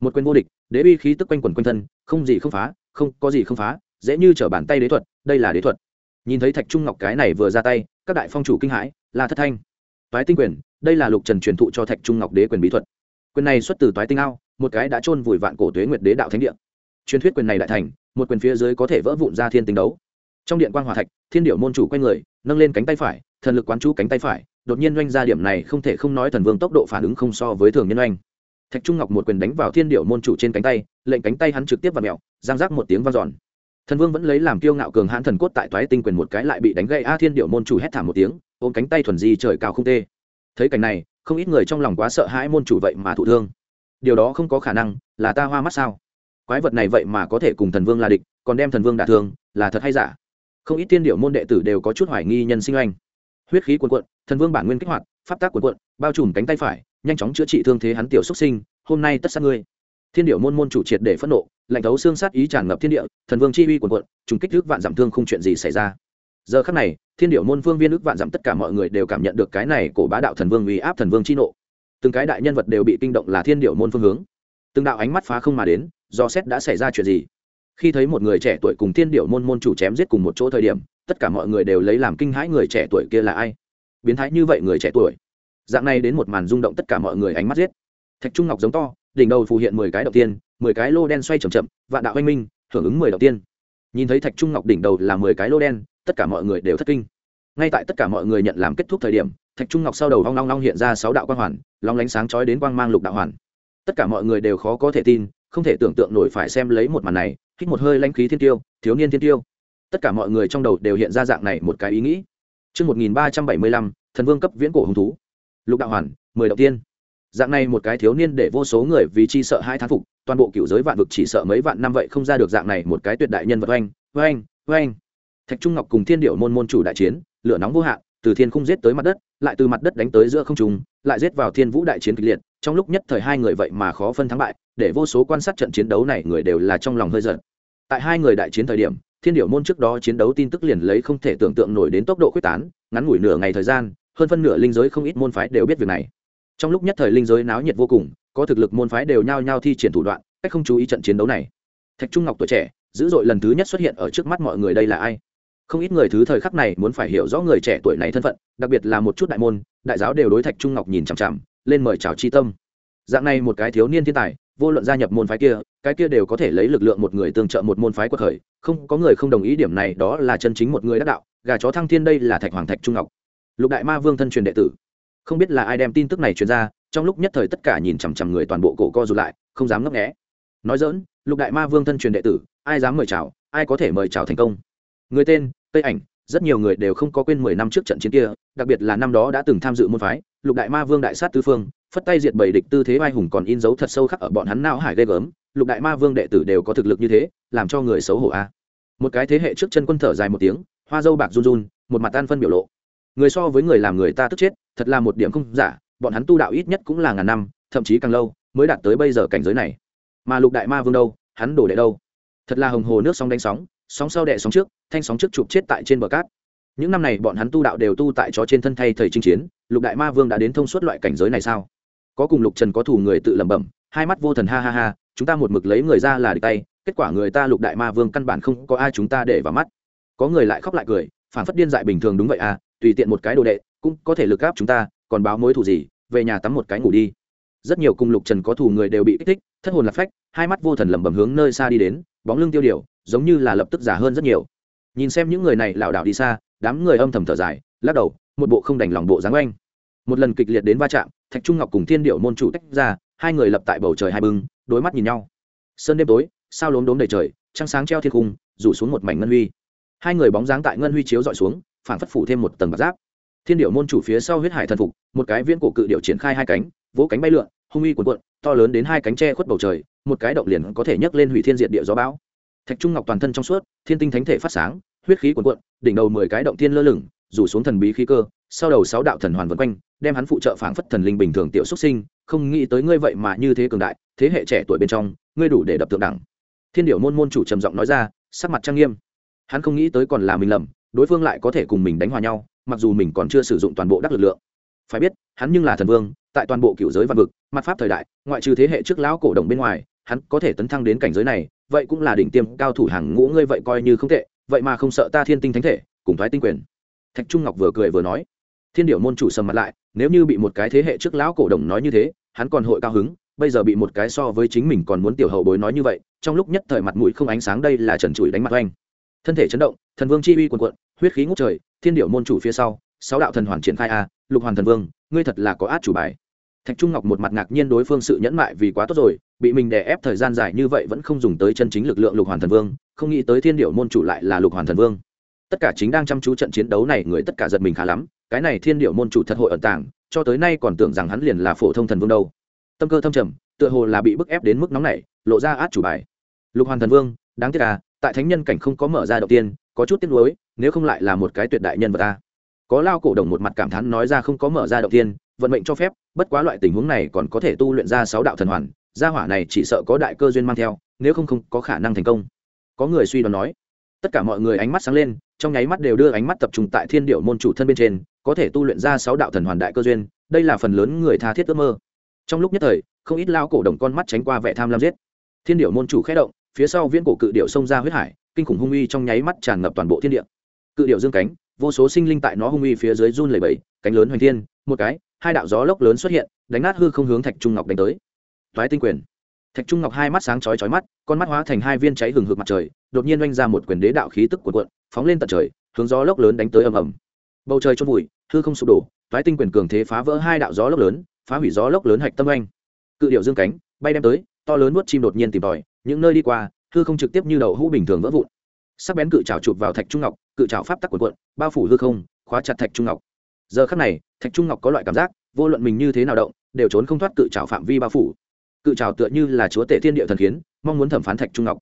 Một quyền vô địch, đế bi khí tức quanh quẩn quanh thân, không gì không phá, không, có gì không phá, dễ như trở bàn tay đế thuật, đây là đế thuật. Nhìn thấy thạch trung ngọc cái này vừa ra tay, các đại phong chủ kinh hãi là thất thanh. Toái tinh quyền, đây là lục trần truyền thụ cho thạch trung ngọc đế quyền bí thuật. Quyền này xuất từ toái tinh ao, một cái đã chôn vùi vạn cổ tuế nguyệt đế đạo thánh địa. Truyền thuyết quyền này đại thành, một quyền phía dưới có thể vỡ vụn ra thiên tinh đấu trong điện quan hòa thạch, thiên điệu môn chủ quay người, nâng lên cánh tay phải, thần lực quán chú cánh tay phải, đột nhiên doanh ra điểm này không thể không nói thần vương tốc độ phản ứng không so với thường nhân oanh. Thạch trung ngọc một quyền đánh vào thiên điệu môn chủ trên cánh tay, lệnh cánh tay hắn trực tiếp và mẹo giang rác một tiếng vang giòn thần vương vẫn lấy làm kiêu ngạo cường hãn thần cốt tại toái tinh quyền một cái lại bị đánh gây a thiên điệu môn chủ hét thảm một tiếng, ôm cánh tay thuần di trời cao không tê. Thấy cảnh này, không ít người trong lòng quá sợ hãi môn chủ vậy mà thụ thương. Điều đó không có khả năng, là ta hoa mắt sao? Quái vật này vậy mà có thể cùng thần vương là địch, còn đem thần vương đả thương, là thật hay giả? Không ít tiên điệu môn đệ tử đều có chút hoài nghi nhân sinh oanh. Huyết khí cuồn cuộn, thần vương bản nguyên kích hoạt, pháp tác cuồn cuộn, bao trùm cánh tay phải, nhanh chóng chữa trị thương thế hắn tiểu xuất sinh, hôm nay tất sát ngươi. Thiên điệu môn môn chủ triệt để phẫn nộ, lạnh thấu xương sát ý tràn ngập thiên địa, thần vương chi uy cuồn cuộn, trùng kích thước vạn giảm thương không chuyện gì xảy ra. Giờ khắc này, thiên điệu môn vương viên ước vạn giảm tất cả mọi người đều cảm nhận được cái này cổ bá đạo thần vương uy áp thần vương chi nộ. Từng cái đại nhân vật đều bị kinh động là thiên điệu môn phương hướng. Từng đạo ánh mắt phá không mà đến, do xét đã xảy ra chuyện gì? Khi thấy một người trẻ tuổi cùng thiên điệu môn môn chủ chém giết cùng một chỗ thời điểm, tất cả mọi người đều lấy làm kinh hãi người trẻ tuổi kia là ai. Biến thái như vậy người trẻ tuổi. Dạng này đến một màn rung động tất cả mọi người ánh mắt giết. Thạch trung ngọc giống to, đỉnh đầu phù hiện mười cái đầu tiên, mười cái lô đen xoay c h ậ m chậm, vạn đạo anh minh, hưởng ứng mười đầu tiên. Nhìn thấy thạch trung ngọc đỉnh đầu là mười cái lô đen, tất cả mọi người đều thất kinh. Ngay tại tất cả mọi người nhận làm kết thúc thời điểm, thạch trung ngọc sau đầu hoang long long hiện ra sáu đạo quang hoàn, long lánh sáng chói đến quang mang lục đạo hoàn. Tất cả mọi người đều khó có thể tin, không thể tưởng tượng nổi phải xem lấy một màn này hít một hơi lãnh khí thiên tiêu thiếu niên thiên tiêu tất cả mọi người trong đầu đều hiện ra dạng này một cái ý nghĩ Trước 1375, thần vương cấp viễn cổ hung thú. Lục đạo hoàn, mười đầu tiên. Dạng này một cái thiếu niên để vô số người vì chi sợ hai thán phục, toàn bộ cựu giới vạn vực chỉ sợ mấy vạn năm vậy không ra được dạng này một cái tuyệt đại nhân vật oanh, oanh, oanh. Thạch Trung Ngọc cùng Thiên Điểu môn môn chủ đại chiến, lửa nóng vô hạn, từ thiên khung giết tới mặt đất, lại từ mặt đất đánh tới giữa không trung, lại giết vào thiên vũ đại chiến kịch liệt, trong lúc nhất thời hai người vậy mà khó phân thắng bại, để vô số quan sát trận chiến đấu này người đều là trong lòng hơi giận. Tại hai người đại chiến thời điểm, Thiên Điểu môn trước đó chiến đấu tin tức liền lấy không thể tưởng tượng nổi đến tốc độ quyết tán, ngắn ngủi nửa ngày thời gian, hơn phân nửa linh giới không ít môn phái đều biết việc này. Trong lúc nhất thời linh giới náo nhiệt vô cùng, có thực lực môn phái đều nhao nhao thi triển thủ đoạn, cách không chú ý trận chiến đấu này. Thạch Trung Ngọc tuổi trẻ, dữ dội lần thứ nhất xuất hiện ở trước mắt mọi người đây là ai? không ít người thứ thời khắc này muốn phải hiểu rõ người trẻ tuổi này thân phận đặc biệt là một chút đại môn đại giáo đều đối thạch trung ngọc nhìn chằm chằm lên mời chào chi tâm dạng này một cái thiếu niên thiên tài vô luận gia nhập môn phái kia, cái kia đều có thể lấy lực lượng một người tương trợ một môn phái quật khởi. Không, có người không đồng ý điểm này, đó là chân chính một người đắc đạo. Gà chó thăng thiên đây là thạch hoàng thạch trung ngọc. Lục đại ma vương thân truyền đệ tử. Không biết là ai đem tin tức này truyền ra, trong lúc nhất thời tất cả nhìn chằm chằm người toàn bộ cổ co rụt lại, không dám ngấp nghé. Nói dỡn lục đại ma vương thân truyền đệ tử, ai dám mời chào, ai có thể mời chào thành công? Người tên, tây ảnh rất nhiều người đều không có quên mười năm trước trận chiến kia, đặc biệt là năm đó đã từng tham dự môn phái, lục đại ma vương đại sát tư phương, phất tay diệt bảy địch tư thế vai hùng còn in dấu thật sâu khắc ở bọn hắn não hải ghê gớm, lục đại ma vương đệ tử đều có thực lực như thế, làm cho người xấu hổ a. Một cái thế hệ trước chân quân thở dài một tiếng, hoa dâu bạc run run, một mặt tan phân biểu lộ. Người so với người làm người ta tức chết, thật là một điểm không giả, bọn hắn tu đạo ít nhất cũng là ngàn năm, thậm chí càng lâu, mới đạt tới bây giờ cảnh giới này. Mà lục đại ma vương đâu, hắn đổ đệ đâu? Thật là hồng hồ nước sóng đánh sóng sóng sau đẻ sóng trước, thanh sóng trước chụp chết tại trên bờ cát. Những năm này bọn hắn tu đạo đều tu tại chó trên thân thay thầy chinh chiến, lục đại ma vương đã đến thông suốt loại cảnh giới này sao? Có cùng lục trần có thủ người tự lẩm bẩm, hai mắt vô thần ha ha ha, chúng ta một mực lấy người ra là địch tay, kết quả người ta lục đại ma vương căn bản không có ai chúng ta để vào mắt. Có người lại khóc lại cười phản phất điên dại bình thường đúng vậy à tùy tiện một cái đồ đệ, cũng có thể lực gáp chúng ta, còn báo mối thù gì, về nhà tắm một cái ngủ đi. Rất nhiều cùng lục trần có thù người đều bị kích thích, thất hồn lạc phách, hai mắt vô thần lẩm bẩm hướng nơi xa đi đến, bóng lưng tiêu điều giống như là lập tức giả hơn rất nhiều. Nhìn xem những người này lảo đảo đi xa, đám người âm thầm thở dài, lắc đầu, một bộ không đành lòng bộ dáng oanh. Một lần kịch liệt đến va chạm, thạch trung ngọc cùng thiên điệu môn chủ tách ra, hai người lập tại bầu trời hai bưng, đối mắt nhìn nhau. Sơn đêm tối, sao lốm đốm đầy trời, trăng sáng treo thiên cung rủ xuống một mảnh ngân huy. Hai người bóng dáng tại ngân huy chiếu dọi xuống phản phất phủ thêm một tầng bạc giáp. Thiên điệu môn chủ phía sau huyết hải thần phục, một cái viên cổ cự điệu triển khai hai cánh, vỗ cánh bay lượn, hung uy cuộn cuộn, to lớn đến hai cánh tre khuất bầu trời, một cái động liền có thể nhấc lên hủy thiên diệt địa gió bão thạch trung ngọc toàn thân trong suốt, thiên tinh thánh thể phát sáng, huyết khí cuồn cuộn, đỉnh đầu mười cái động thiên lơ lửng, rủ xuống thần bí khí cơ, sau đầu sáu đạo thần hoàn vân quanh, đem hắn phụ trợ phảng phất thần linh bình thường tiểu xuất sinh, không nghĩ tới ngươi vậy mà như thế cường đại, thế hệ trẻ tuổi bên trong, ngươi đủ để đập tượng đẳng. Thiên điệu môn môn chủ trầm giọng nói ra, sắc mặt trang nghiêm. Hắn không nghĩ tới còn là mình lầm, đối phương lại có thể cùng mình đánh hòa nhau, mặc dù mình còn chưa sử dụng toàn bộ đắc lực lượng. Phải biết, hắn nhưng là thần vương, tại toàn bộ cựu giới văn vực, mặt pháp thời đại, ngoại trừ thế hệ trước lão cổ đồng bên ngoài, hắn có thể tấn thăng đến cảnh giới này vậy cũng là đỉnh tiêm cao thủ hàng ngũ ngươi vậy coi như không tệ, vậy mà không sợ ta thiên tinh thánh thể, cùng thoái tinh quyền. Thạch trung ngọc vừa cười vừa nói. Thiên điệu môn chủ sầm mặt lại, nếu như bị một cái thế hệ trước lão cổ đồng nói như thế, hắn còn hội cao hứng, bây giờ bị một cái so với chính mình còn muốn tiểu hậu bối nói như vậy, trong lúc nhất thời mặt mũi không ánh sáng đây là trần trụi đánh mặt oanh. Thân thể chấn động, thần vương chi uy quần quận huyết khí ngút trời, thiên điệu môn chủ phía sau, sáu đạo thần hoàn triển khai a, lục hoàn thần vương, ngươi thật là có át chủ bài thạch trung ngọc một mặt ngạc nhiên đối phương sự nhẫn mại vì quá tốt rồi, bị mình đè ép thời gian dài như vậy vẫn không dùng tới chân chính lực lượng lục hoàn thần vương, không nghĩ tới thiên điệu môn chủ lại là lục hoàn thần vương. Tất cả chính đang chăm chú trận chiến đấu này, người tất cả giật mình khá lắm, cái này thiên điệu môn chủ thật hội ẩn tàng, cho tới nay còn tưởng rằng hắn liền là phổ thông thần vương đâu. Tâm cơ thâm trầm, tựa hồ là bị bức ép đến mức nóng này lộ ra át chủ bài. Lục hoàn thần vương, đáng tiếc à tại thánh nhân cảnh không có mở ra đầu tiên, có chút tiếc nuối, nếu không lại là một cái tuyệt đại nhân vật ta. Có lao cổ đồng một mặt cảm thán nói ra không có mở ra đầu tiên vận mệnh cho phép, bất quá loại tình huống này còn có thể tu luyện ra sáu đạo thần hoàn, gia hỏa này chỉ sợ có đại cơ duyên mang theo, nếu không không có khả năng thành công. Có người suy đoán nói. Tất cả mọi người ánh mắt sáng lên, trong nháy mắt đều đưa ánh mắt tập trung tại thiên điệu môn chủ thân bên trên, có thể tu luyện ra sáu đạo thần hoàn đại cơ duyên, đây là phần lớn người tha thiết ước mơ. Trong lúc nhất thời, không ít lao cổ đồng con mắt tránh qua vẻ tham lam giết. Thiên điệu môn chủ khé động, phía sau viễn cổ cự điệu xông ra huyết hải, kinh khủng hung uy trong nháy mắt tràn ngập toàn bộ thiên địa. Cự điệu dương cánh, vô số sinh linh tại nó hung uy phía dưới run lẩy bẩy, cánh lớn hoành thiên, một cái hai đạo gió lốc lớn xuất hiện đánh nát hư không hướng thạch trung ngọc đánh tới. Toái tinh quyền. Thạch trung ngọc hai mắt sáng chói chói mắt con mắt hóa thành hai viên cháy hừng hực mặt trời đột nhiên oanh ra một quyền đế đạo khí tức cuộn cuộn phóng lên tận trời hướng gió lốc lớn đánh tới ầm ầm. Bầu trời trôn bụi, hư không sụp đổ toái tinh quyền cường thế phá vỡ hai đạo gió lốc lớn phá hủy gió lốc lớn hạch tâm anh cự điệu dương cánh bay đem tới to lớn nuốt chim đột nhiên tìm tòi những nơi đi qua hư không trực tiếp như đầu hũ bình thường vỡ vụn. Sắc bén cự trào chụp vào thạch trung ngọc cự trào pháp tắc quần quận bao phủ hư không khóa chặt thạch trung ngọc giờ khắc này thạch trung ngọc có loại cảm giác vô luận mình như thế nào động đều trốn không thoát cự trào phạm vi bao phủ cự trào tựa như là chúa tể thiên địa thần khiến mong muốn thẩm phán thạch trung ngọc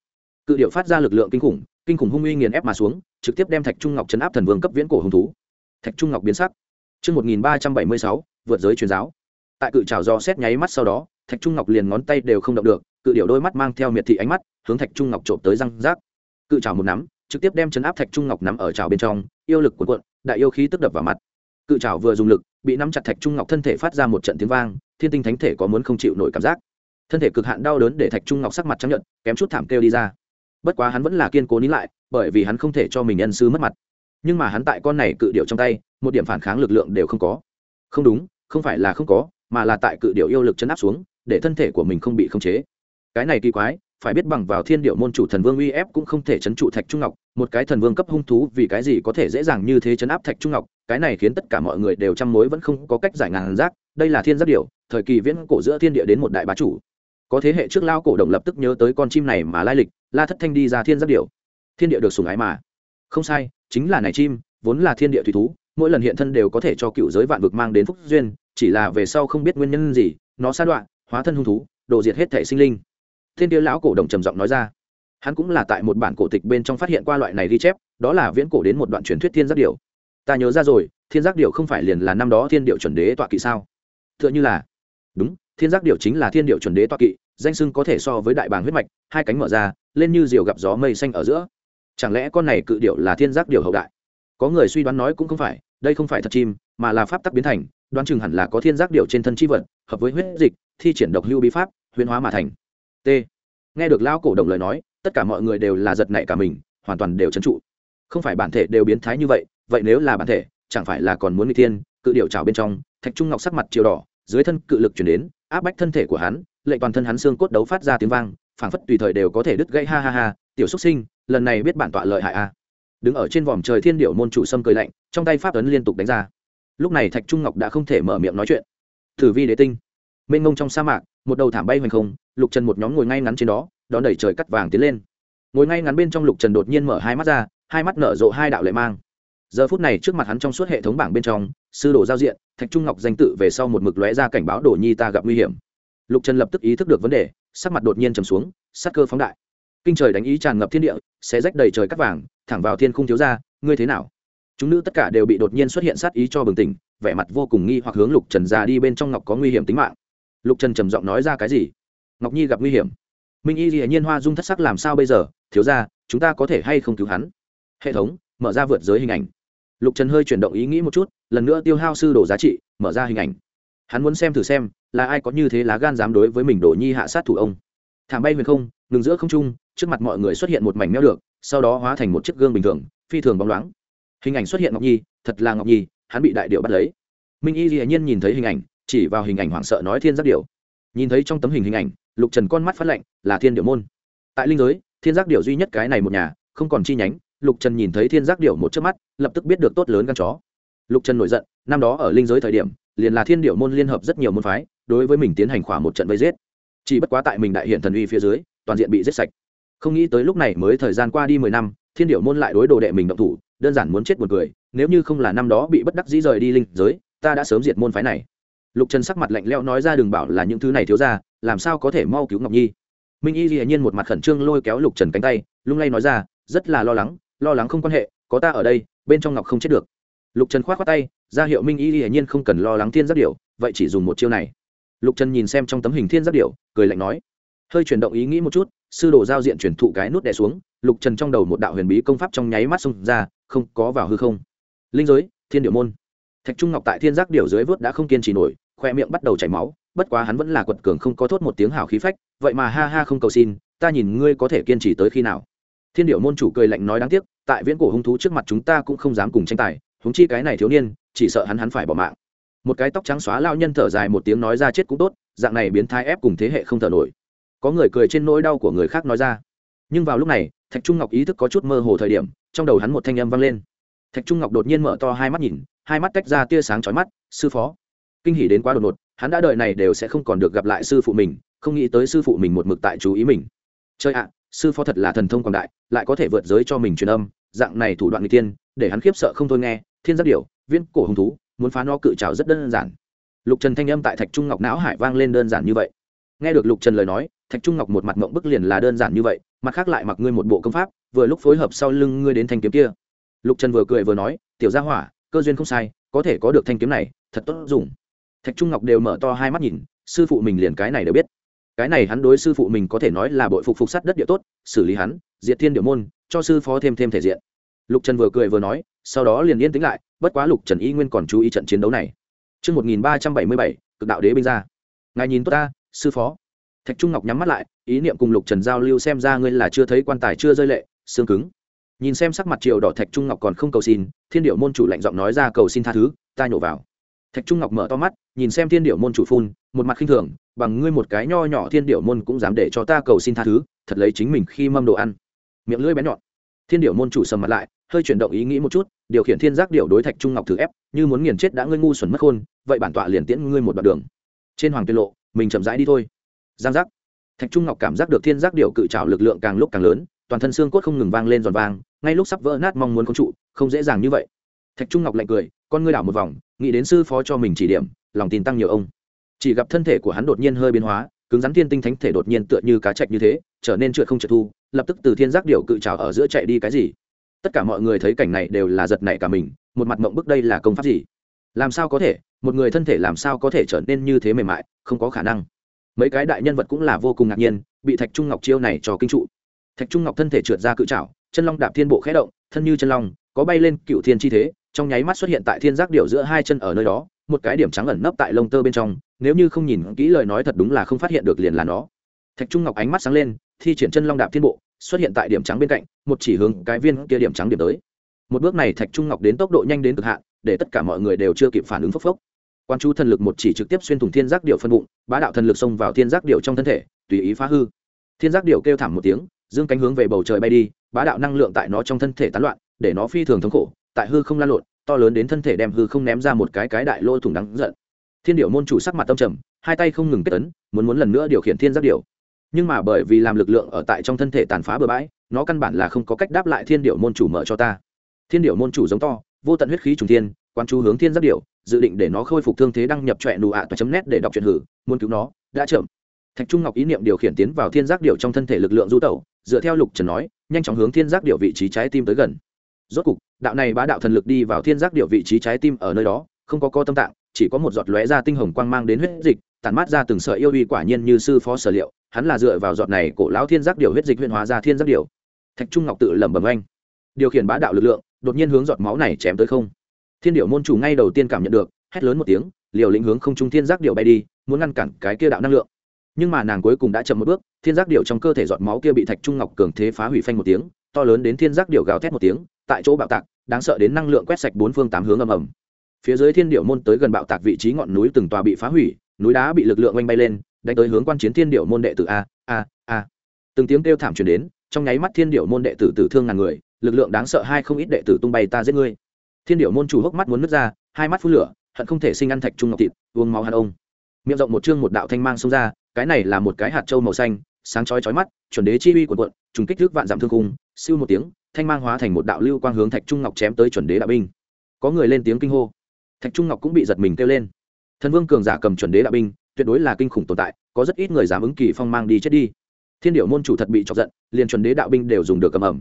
cự điệu phát ra lực lượng kinh khủng kinh khủng hung uy nghiền ép mà xuống trực tiếp đem thạch trung ngọc chấn áp thần vương cấp viễn cổ hung thú thạch trung ngọc biến sắc Trước 1376, vượt giới truyền giáo. Tại cự trào do xét nháy mắt sau đó, Thạch Trung Ngọc liền ngón tay đều không động được, cự điệu đôi mắt mang theo miệt thị ánh mắt, hướng Thạch Trung Ngọc trộm tới răng rác. Cự trào một nắm, trực tiếp đem chấn áp Thạch Trung Ngọc nắm ở trào bên trong, yêu lực cuộn cuộn, đại yêu khí tức đập vào mặt. Cự trảo vừa dùng lực, bị nắm chặt Thạch Trung Ngọc thân thể phát ra một trận tiếng vang, thiên tinh thánh thể có muốn không chịu nổi cảm giác. Thân thể cực hạn đau đớn để Thạch Trung Ngọc sắc mặt trắng nhợt, kém chút thảm kêu đi ra. Bất quá hắn vẫn là kiên cố nín lại, bởi vì hắn không thể cho mình nhân sư mất mặt nhưng mà hắn tại con này cự điệu trong tay một điểm phản kháng lực lượng đều không có không đúng không phải là không có mà là tại cự điệu yêu lực chấn áp xuống để thân thể của mình không bị khống chế cái này kỳ quái phải biết bằng vào thiên điệu môn chủ thần vương uy ép cũng không thể chấn trụ thạch trung ngọc, một cái thần vương cấp hung thú vì cái gì có thể dễ dàng như thế chấn áp thạch trung ngọc, cái này khiến tất cả mọi người đều chăm mối vẫn không có cách giải ngàn rác. đây là thiên giác điệu thời kỳ viễn cổ giữa thiên địa đến một đại bá chủ. Có thế hệ trước lao cổ đồng lập tức nhớ tới con chim này mà lai lịch, la thất thanh đi ra thiên giác điệu thiên địa được sùng ái mà. Không sai, chính là này chim, vốn là thiên địa thủy thú, mỗi lần hiện thân đều có thể cho cựu giới vạn vực mang đến phúc duyên, chỉ là về sau không biết nguyên nhân gì, nó sa đoạn hóa thân hung thú đồ diệt hết thể sinh linh thiên tiêu lão cổ đồng trầm giọng nói ra. Hắn cũng là tại một bản cổ tịch bên trong phát hiện qua loại này ghi chép, đó là viễn cổ đến một đoạn truyền thuyết thiên giác điệu ta nhớ ra rồi, thiên giác điệu không phải liền là năm đó thiên điệu chuẩn đế tọa kỵ sao? T h ư ợ n h ư là, đúng, thiên giác điệu chính là thiên điệu chuẩn đế tọa kỵ, danh sưng có thể so với đại bàng huyết mạch, hai cánh mở ra, lên như diều gặp gió mây xanh ở giữa. Chẳng lẽ con này cự điệu là thiên giác điệu hậu đại? Có người suy đoán nói cũng không phải, đây không phải thật chim, mà là pháp tắc biến thành, đoán chừng hẳn là có thiên giác điệu trên thân chi vật, hợp với huyết dịch, thi triển độc lưu bí pháp huyền hóa mà thành t. Nghe được lão cổ đồng lời nói, tất cả mọi người đều là giật nảy cả mình, hoàn toàn đều trấn trụ. Không phải bản thể đều biến thái như vậy vậy nếu là bản thể, chẳng phải là còn muốn n thiên? Cự điệu trào bên trong, thạch trung ngọc sắc mặt chiều đỏ, dưới thân cự lực chuyển đến, áp bách thân thể của hắn, lệ toàn thân hắn xương cốt đấu phát ra tiếng vang, phảng phất tùy thời đều có thể đứt gãy, ha ha ha, tiểu xúc sinh, lần này biết bản tọa lợi hại a đứng ở trên vòm trời thiên điệu môn chủ sâm cười lạnh, trong tay pháp ấn liên tục đánh ra. Lúc này thạch trung ngọc đã không thể mở miệng nói chuyện. Thử vi đế tinh. Mênh mông trong sa mạc, một đầu thảm bay hoành không lục trần một nhóm ngồi ngay ngắn trên đó, đón đẩy trời cắt vàng tiến lên. Ngồi ngay ngắn bên trong lục trần đột nhiên mở hai mắt ra, hai mắt nở rộ hai đạo lệ mang. Giờ phút này trước mặt hắn trong suốt hệ thống bảng bên trong, sư đồ giao diện, thạch trung ngọc danh tự về sau một mực lóe ra cảnh báo đồ nhi ta gặp nguy hiểm. Lục trần lập tức ý thức được vấn đề, sắc mặt đột nhiên trầm xuống, sắc cơ phóng đại. Kinh trời đánh ý tràn ngập thiên địa sẽ rách đầy trời cắt vàng, thẳng vào thiên khung thiếu ra ngươi thế nào? Chúng nữ tất cả đều bị đột nhiên xuất hiện sát ý cho bừng tỉnh, vẻ mặt vô cùng nghi hoặc hướng lục trần ra đi bên trong ngọc có nguy hiểm tính mạng. Lục trần trầm giọng nói ra cái gì? Ngọc nhi gặp nguy hiểm. Minh y dĩ nhiên hoa dung thất sắc làm sao bây giờ? Thiếu ra chúng ta có thể hay không cứu hắn? Hệ thống, mở ra vượt giới hình ảnh. Lục trần hơi chuyển động ý nghĩ một chút, lần nữa tiêu hao sư đồ giá trị, mở ra hình ảnh. Hắn muốn xem thử xem, là ai có như thế lá gan dám đối với mình đổ nhi hạ sát thủ ông. Thảm bay huyền không, ngừng giữa không trung, trước mặt mọi người xuất hiện một mảnh meo được, sau đó hóa thành một chiếc gương bình thường, phi thường bóng loáng. Hình ảnh xuất hiện ngọc nhi, thật là ngọc nhi, hắn bị đại điệu bắt lấy. Minh y dĩ nhiên nhìn thấy hình ảnh, chỉ vào hình ảnh hoảng sợ nói thiên giác điệu. Nhìn thấy trong tấm hình hình ảnh lục trần con mắt phát lệnh là thiên điệu môn. Tại linh giới, thiên giác điệu duy nhất cái này một nhà, không còn chi nhánh, lục trần nhìn thấy thiên giác điệu một chớp mắt, lập tức biết được tốt lớn gan chó. Lục trần nổi giận, năm đó ở linh giới thời điểm, liền là thiên điệu môn liên hợp rất nhiều môn phái, đối với mình tiến hành khỏa một trận vây giết. Chỉ bất quá tại mình đại hiện thần uy phía dưới, toàn diện bị giết sạch. Không nghĩ tới lúc này mới thời gian qua đi mười năm, thiên điệu môn lại đối đồ đệ mình động thủ, đơn giản muốn chết một người nếu như không là năm đó bị bất đắc dĩ rời đi linh giới, ta đã sớm diệt môn phái này. Lục trần sắc mặt lạnh lẽo nói ra đừng bảo là những thứ này thiếu ra làm sao có thể mau cứu ngọc nhi? Minh y dĩ nhiên một mặt khẩn trương lôi kéo lục trần cánh tay, lung lay nói ra, rất là lo lắng lo lắng không quan hệ, có ta ở đây, bên trong ngọc không chết được. Lục trần k h o á t k tay, ra hiệu minh y dĩ nhiên không cần lo lắng thiên giác điệu vậy chỉ dùng một chiêu này. Lục trần nhìn xem trong tấm hình thiên giác điệu cười lạnh nói, hơi chuyển động ý nghĩ một chút, sư đồ giao diện chuyển thụ cái nút đè xuống, lục trần trong đầu một đạo huyền bí công pháp trong nháy mắt xông ra, không có vào hư không. Linh giới, thiên điệu môn. Thạch trung ngọc tại thiên giác điệu dưới vớt đã không kiên trì nổi, khoe miệng bắt đầu chảy máu bất quá hắn vẫn là quật cường không có thốt một tiếng hào khí phách, vậy mà ha ha không cầu xin, ta nhìn ngươi có thể kiên trì tới khi nào. Thiên điệu môn chủ cười lạnh nói đáng tiếc, tại viễn cổ hung thú trước mặt chúng ta cũng không dám cùng tranh tài húng chi cái này thiếu niên, chỉ sợ hắn hắn phải bỏ mạng. Một cái tóc trắng xóa lao nhân thở dài một tiếng nói ra chết cũng tốt, dạng này biến thái ép cùng thế hệ không thở nổi. Có người cười trên nỗi đau của người khác nói ra. Nhưng vào lúc này, thạch trung ngọc ý thức có chút mơ hồ thời điểm, trong đầu hắn một thanh âm vang lên. Thạch trung ngọc đột nhiên mở to hai mắt nhìn, hai mắt tách ra tia sáng chói mắt, sư phó. Kinh hỉ đến quá đột ngột hắn đã đợi này đều sẽ không còn được gặp lại sư phụ mình không nghĩ tới sư phụ mình một mực tại chú ý mình. Chơi ạ sư phó thật là thần thông quảng đại lại có thể vượt giới cho mình truyền âm dạng này thủ đoạn người tiên để hắn khiếp sợ không thôi nghe thiên giác điều, viên cổ hùng thú muốn phá nó cự trào rất đơn giản. Lục trần thanh âm tại thạch trung ngọc não hải vang lên đơn giản như vậy. Nghe được lục trần lời nói thạch trung ngọc một mặt mộng bức liền là đơn giản như vậy mặt khác lại mặc ngươi một bộ công pháp vừa lúc phối hợp sau lưng ngươi đến thanh kiếm kia. Lục trần vừa cười vừa nói tiểu gia hỏa cơ duyên không sai có thể có được thanh kiếm này thật tốt dùng thạch trung ngọc đều mở to hai mắt nhìn sư phụ mình liền cái này đều biết cái này hắn đối sư phụ mình có thể nói là bội phục phục sắt đất địa tốt xử lý hắn diệt thiên điệu môn cho sư phó thêm thêm thể diện lục trần vừa cười vừa nói sau đó liền yên tĩnh lại bất quá lục trần y nguyên còn chú ý trận chiến đấu này Trước 1377, cực đạo đế binh ra. Ngài nhìn tốt ta, sư phó. Thạch Trung Ngọc nhắm mắt lại, ý niệm cùng Lục Trần giao lưu xem ra ngươi là chưa thấy quan tài chưa rơi lệ, xương cứng. Nhìn xem sắc mặt triều đỏ Thạch Trung Ngọc còn không cầu xin, Thiên Điệu môn chủ lạnh giọng nói ra cầu xin tha thứ, ta nhổ vào. Thạch Trung Ngọc mở to mắt, nhìn xem Thiên Điệu môn chủ phun, một mặt khinh thường, bằng ngươi một cái nho nhỏ Thiên Điệu môn cũng dám để cho ta cầu xin tha thứ, thật lấy chính mình khi mâm đồ ăn. Miệng lưỡi bé nhọn. Thiên Điệu môn chủ sầm mặt lại, hơi chuyển động ý nghĩ một chút điều khiển thiên giác điệu đối thạch trung ngọc thử ép như muốn nghiền chết đã ngươi ngu xuẩn mất khôn vậy bản tọa liền tiễn ngươi một đoạn đường trên hoàng tiên lộ mình chậm rãi đi thôi giang giác thạch trung ngọc cảm giác được thiên giác điệu cự trào lực lượng càng lúc càng lớn toàn thân xương cốt không ngừng vang lên giòn vang ngay lúc sắp vỡ nát mong muốn công trụ không dễ dàng như vậy thạch trung ngọc lạnh cười con ngươi đảo một vòng, nghĩ đến sư phó cho mình chỉ điểm, lòng tin tăng nhiều ông. Chỉ gặp thân thể của hắn đột nhiên hơi biến hóa, cứng rắn thiên tinh thánh thể đột nhiên tựa như cá chạch như thế, trở nên trượt không trượt thu, lập tức từ thiên giác điểu cự trào ở giữa chạy đi cái gì. Tất cả mọi người thấy cảnh này đều là giật nảy cả mình, một mặt mộng bức đây là công pháp gì? Làm sao có thể, một người thân thể làm sao có thể trở nên như thế mềm mại, không có khả năng. Mấy cái đại nhân vật cũng là vô cùng ngạc nhiên, bị thạch trung ngọc chiêu này cho kinh trụ. Thạch trung ngọc thân thể trượt ra cự trảo chân long đạp thiên bộ khẽ động, thân như chân long, có bay lên cựu thiên chi thế trong nháy mắt xuất hiện tại thiên giác điệu giữa hai chân ở nơi đó, một cái điểm trắng ẩn nấp tại lông tơ bên trong, nếu như không nhìn kỹ lời nói thật đúng là không phát hiện được liền là nó. Thạch trung ngọc ánh mắt sáng lên, thi triển chân long đạp thiên bộ, xuất hiện tại điểm trắng bên cạnh, một chỉ hướng cái viên kia điểm trắng điểm tới. Một bước này thạch trung ngọc đến tốc độ nhanh đến cực hạn, để tất cả mọi người đều chưa kịp phản ứng phốc phốc. Quan chú thần lực một chỉ trực tiếp xuyên thủng thiên giác điệu phân bụng, bá đạo thần lực xông vào thiên giác điệu trong thân thể, tùy ý phá hư. Thiên giác điệu kêu thảm một tiếng, dương cánh hướng về bầu trời bay đi, bá đạo năng lượng tại nó trong thân thể tán loạn, để nó phi thường thống khổ tại hư không lan lộn, to lớn đến thân thể đem hư không ném ra một cái cái đại lô thủng đắng giận. Thiên điệu môn chủ sắc mặt tâm trầm, hai tay không ngừng kết ấn, muốn muốn lần nữa điều khiển thiên giác điệu nhưng mà bởi vì làm lực lượng ở tại trong thân thể tàn phá bừa bãi, nó căn bản là không có cách đáp lại thiên điệu môn chủ mở cho ta. Thiên điệu môn chủ giống to, vô tận huyết khí trùng thiên quan chú hướng thiên giác điệu dự định để nó khôi phục thương thế đăng nhập trọe nụ ạ toa chấm nét để đọc truyện hử, muốn cứu nó, đã chậm. Thạch trung ngọc ý niệm điều khiển tiến vào thiên giác điệu trong thân thể lực lượng du tẩu, dựa theo lục trần nói, nhanh chóng hướng thiên giác điệu vị trí trái tim tới gần rốt cục, đạo này bá đạo thần lực đi vào thiên giác điệu vị trí trái tim ở nơi đó, không có co tâm tạng, chỉ có một giọt lóe ra tinh hồng quang mang đến huyết dịch, tản mát ra từng sợi yêu uy quả nhiên như sư phó sở liệu, hắn là dựa vào giọt này cổ lão thiên giác điều huyết dịch huyện hóa ra thiên giác điều thạch trung ngọc tự lẩm bẩm anh điều khiển bá đạo lực lượng, đột nhiên hướng giọt máu này chém tới không. Thiên điệu môn chủ ngay đầu tiên cảm nhận được, hét lớn một tiếng, liều lĩnh hướng không trung thiên giác điệu bay đi, muốn ngăn cản cái kia đạo năng lượng. Nhưng mà nàng cuối cùng đã chậm một bước, thiên giác điệu trong cơ thể giọt máu kia bị thạch trung ngọc cường thế phá hủy phanh một tiếng, to lớn đến thiên giác điệu gào thét một tiếng tại chỗ bạo tạc, đáng sợ đến năng lượng quét sạch bốn phương tám hướng ầm ầm. Phía dưới thiên điệu môn tới gần bạo tạc vị trí ngọn núi từng tòa bị phá hủy, núi đá bị lực lượng oanh bay lên, đánh tới hướng quan chiến thiên điệu môn đệ tử a a a. Từng tiếng kêu thảm truyền đến, trong nháy mắt thiên điệu môn đệ tử tử thương ngàn người, lực lượng đáng sợ hai không ít đệ tử tung bay ta giết ngươi. Thiên điệu môn chủ hốc mắt muốn nứt ra, hai mắt phun lửa, hận không thể sinh ăn thạch trung ngọc thịt, uống máu hạt ông. Miệng rộng một chương một đạo thanh mang xông ra, cái này là một cái hạt trâu màu xanh, sáng chói chói mắt, chuẩn đế chi uy của quận trùng kích thước vạn giảm thương khung, siêu một tiếng thanh mang hóa thành một đạo lưu quang hướng thạch trung ngọc chém tới chuẩn đế đạo binh. Có người lên tiếng kinh hô. Thạch trung ngọc cũng bị giật mình kêu lên. Thần vương cường giả cầm chuẩn đế đạo binh, tuyệt đối là kinh khủng tồn tại, có rất ít người dám ứng kỳ phong mang đi chết đi. Thiên điệu môn chủ thật bị chọc giận, liền chuẩn đế đạo binh đều dùng được cầm ẩm.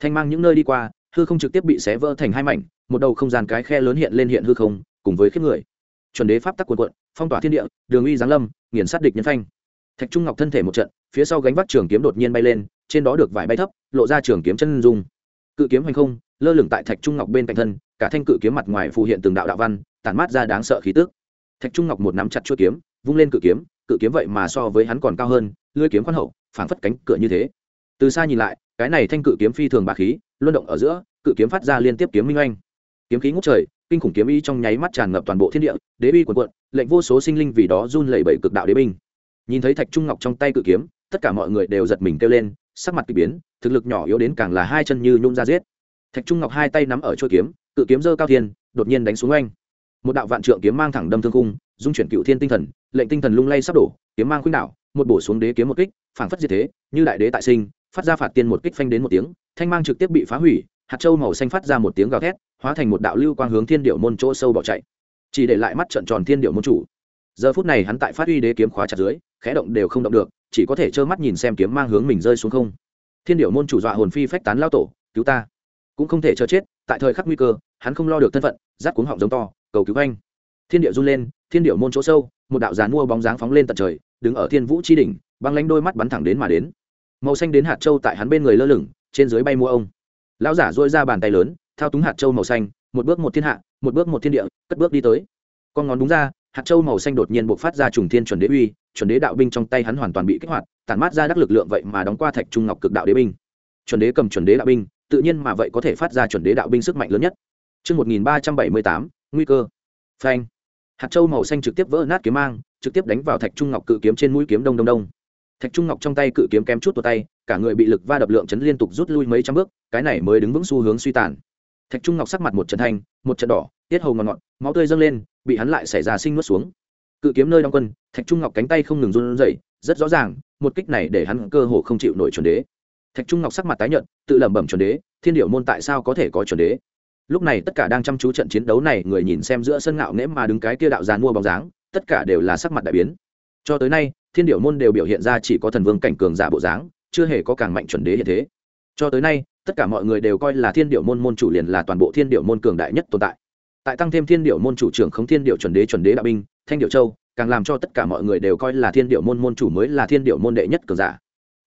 Thanh mang những nơi đi qua, hư không trực tiếp bị xé vỡ thành hai mảnh, một đầu không gian cái khe lớn hiện lên hiện hư không, cùng với khiếp người. Chuẩn đế pháp tắc quần quận phong tỏa thiên địa, đường uy giáng lâm, nghiền sát địch nhân phanh. Thạch trung ngọc thân thể một trận, phía sau gánh vác trường kiếm đột nhiên bay lên trên đó được vải bay thấp, lộ ra trường kiếm chân dung. Cự kiếm hành không, lơ lửng tại thạch trung ngọc bên cạnh thân, cả thanh cự kiếm mặt ngoài phù hiện từng đạo đạo văn, tản mát ra đáng sợ khí tức. Thạch trung ngọc một nắm chặt chuỗi kiếm, vung lên cự kiếm cự kiếm vậy mà so với hắn còn cao hơn, lưỡi kiếm khoan hậu, phảng phất cánh cửa như thế. Từ xa nhìn lại, cái này thanh cự kiếm phi thường bá khí, luân động ở giữa, cự kiếm phát ra liên tiếp kiếm minh oanh. Kiếm khí ngút trời, kinh khủng kiếm y trong nháy mắt tràn ngập toàn bộ thiên địa, đế bi quần quận lệnh vô số sinh linh vì đó run lẩy bẩy cực đạo đế binh. Nhìn thấy thạch trung ngọc trong tay cự kiếm, tất cả mọi người đều giật mình kêu lên sắc mặt kỳ biến, thực lực nhỏ yếu đến càng là hai chân như nhung ra giết. Thạch trung ngọc hai tay nắm ở chỗ kiếm, cự kiếm dơ cao thiên, đột nhiên đánh xuống oanh. Một đạo vạn trượng kiếm mang thẳng đâm thương cung dung chuyển cựu thiên tinh thần, lệnh tinh thần lung lay sắp đổ, kiếm mang khuynh đảo, một bổ xuống đế kiếm một kích phảng phất diệt thế, như đại đế tại sinh, phát ra phạt tiên một kích phanh đến một tiếng, thanh mang trực tiếp bị phá hủy, hạt châu màu xanh phát ra một tiếng gào thét, hóa thành một đạo lưu quang hướng thiên điệu môn chỗ sâu bỏ chạy. Chỉ để lại mắt trận tròn thiên điệu môn chủ. Giờ phút này hắn tại phát uy đế kiếm khóa chặt dưới, khẽ động đều không động được chỉ có thể trơ mắt nhìn xem kiếm mang hướng mình rơi xuống không. Thiên điệu môn chủ dọa hồn phi phách tán lao tổ, cứu ta. Cũng không thể chờ chết, tại thời khắc nguy cơ, hắn không lo được thân phận rát cuống họng giống to, cầu cứu anh. Thiên điệu run lên, thiên điệu môn chỗ sâu, một đạo giàn mua bóng dáng phóng lên tận trời, đứng ở thiên vũ chi đỉnh, băng lánh đôi mắt bắn thẳng đến mà đến. Màu xanh đến hạt châu tại hắn bên người lơ lửng, trên dưới bay mua ông. Lão giả dôi ra bàn tay lớn, thao túng hạt châu màu xanh, một bước một thiên hạ, một bước một thiên địa, cất bước đi tới. Con ngón đúng ra, hạt châu màu xanh đột nhiên bộc phát ra trùng thiên chuẩn đế uy chuẩn đế đạo binh trong tay hắn hoàn toàn bị kích hoạt tản mát ra đắc lực lượng vậy mà đóng qua thạch trung ngọc cực đạo đế binh chuẩn đế cầm chuẩn đế đạo binh tự nhiên mà vậy có thể phát ra chuẩn đế đạo binh sức mạnh lớn nhất Trước 1378, nguy cơ. Phanh. Hạt châu màu xanh trực tiếp vỡ nát kiếm mang, trực tiếp đánh vào thạch trung ngọc cự kiếm trên mũi kiếm đông đông đông. Thạch trung ngọc trong tay cự kiếm kém chút tuột tay, cả người bị lực va đập lượng chấn liên tục rút lui mấy trăm bước, cái này mới đứng vững xu hướng suy tàn. Thạch trung ngọc sắc mặt một trận thanh, một trận đỏ, tiết hầu ngọn ngọn, máu tươi dâng lên, bị hắn lại xảy ra sinh nuốt xuống. Cự kiếm nơi đóng quân, Thạch trung ngọc cánh tay không ngừng run rẩy, rất rõ ràng, một kích này để hắn cơ hồ không chịu nổi chuẩn đế. Thạch trung ngọc sắc mặt tái nhợt, tự lẩm bẩm chuẩn đế, thiên điệu môn tại sao có thể có chuẩn đế? lúc này tất cả đang chăm chú trận chiến đấu này người nhìn xem giữa sân ngạo nghễ mà đứng cái kia đạo giàn mua bóng dáng tất cả đều là sắc mặt đại biến cho tới nay thiên điệu môn đều biểu hiện ra chỉ có thần vương cảnh cường giả bộ dáng chưa hề có càng mạnh chuẩn đế hiện thế cho tới nay tất cả mọi người đều coi là thiên điệu môn môn chủ liền là toàn bộ thiên điệu môn cường đại nhất tồn tại tại tăng thêm thiên điệu môn chủ trưởng không thiên điệu chuẩn đế chuẩn đế đạo binh thanh điệu châu, càng làm cho tất cả mọi người đều coi là thiên điệu môn môn chủ mới là thiên điệu môn đệ nhất cường giả.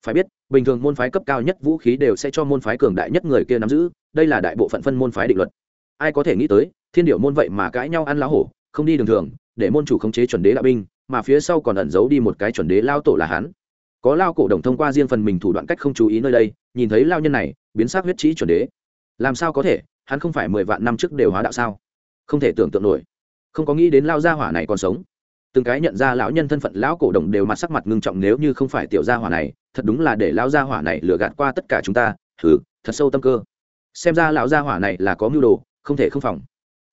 Phải biết, bình thường môn phái cấp cao nhất vũ khí đều sẽ cho môn phái cường đại nhất người kia nắm giữ, đây là đại bộ phận phân môn phái định luật. Ai có thể nghĩ tới, thiên điệu môn vậy mà cãi nhau ăn lá hổ, không đi đường thường, để môn chủ khống chế chuẩn đế đạo binh, mà phía sau còn ẩn giấu đi một cái chuẩn đế lao tổ là hắn. Có lao cổ đồng thông qua riêng phần mình thủ đoạn cách không chú ý nơi đây, nhìn thấy lao nhân này, biến sắc huyết trí chuẩn đế. Làm sao có thể, hắn không phải mười vạn năm trước đều hóa đạo sao? Không thể tưởng tượng nổi không có nghĩ đến lao gia hỏa này còn sống. Từng cái nhận ra lão nhân thân phận, lão cổ đồng đều mặt sắc mặt ngưng trọng, nếu như không phải tiểu gia hỏa này, thật đúng là để lão gia hỏa này lừa gạt qua tất cả chúng ta. Thử thật sâu tâm cơ. Xem ra lão gia hỏa này là có mưu đồ, không thể không phòng.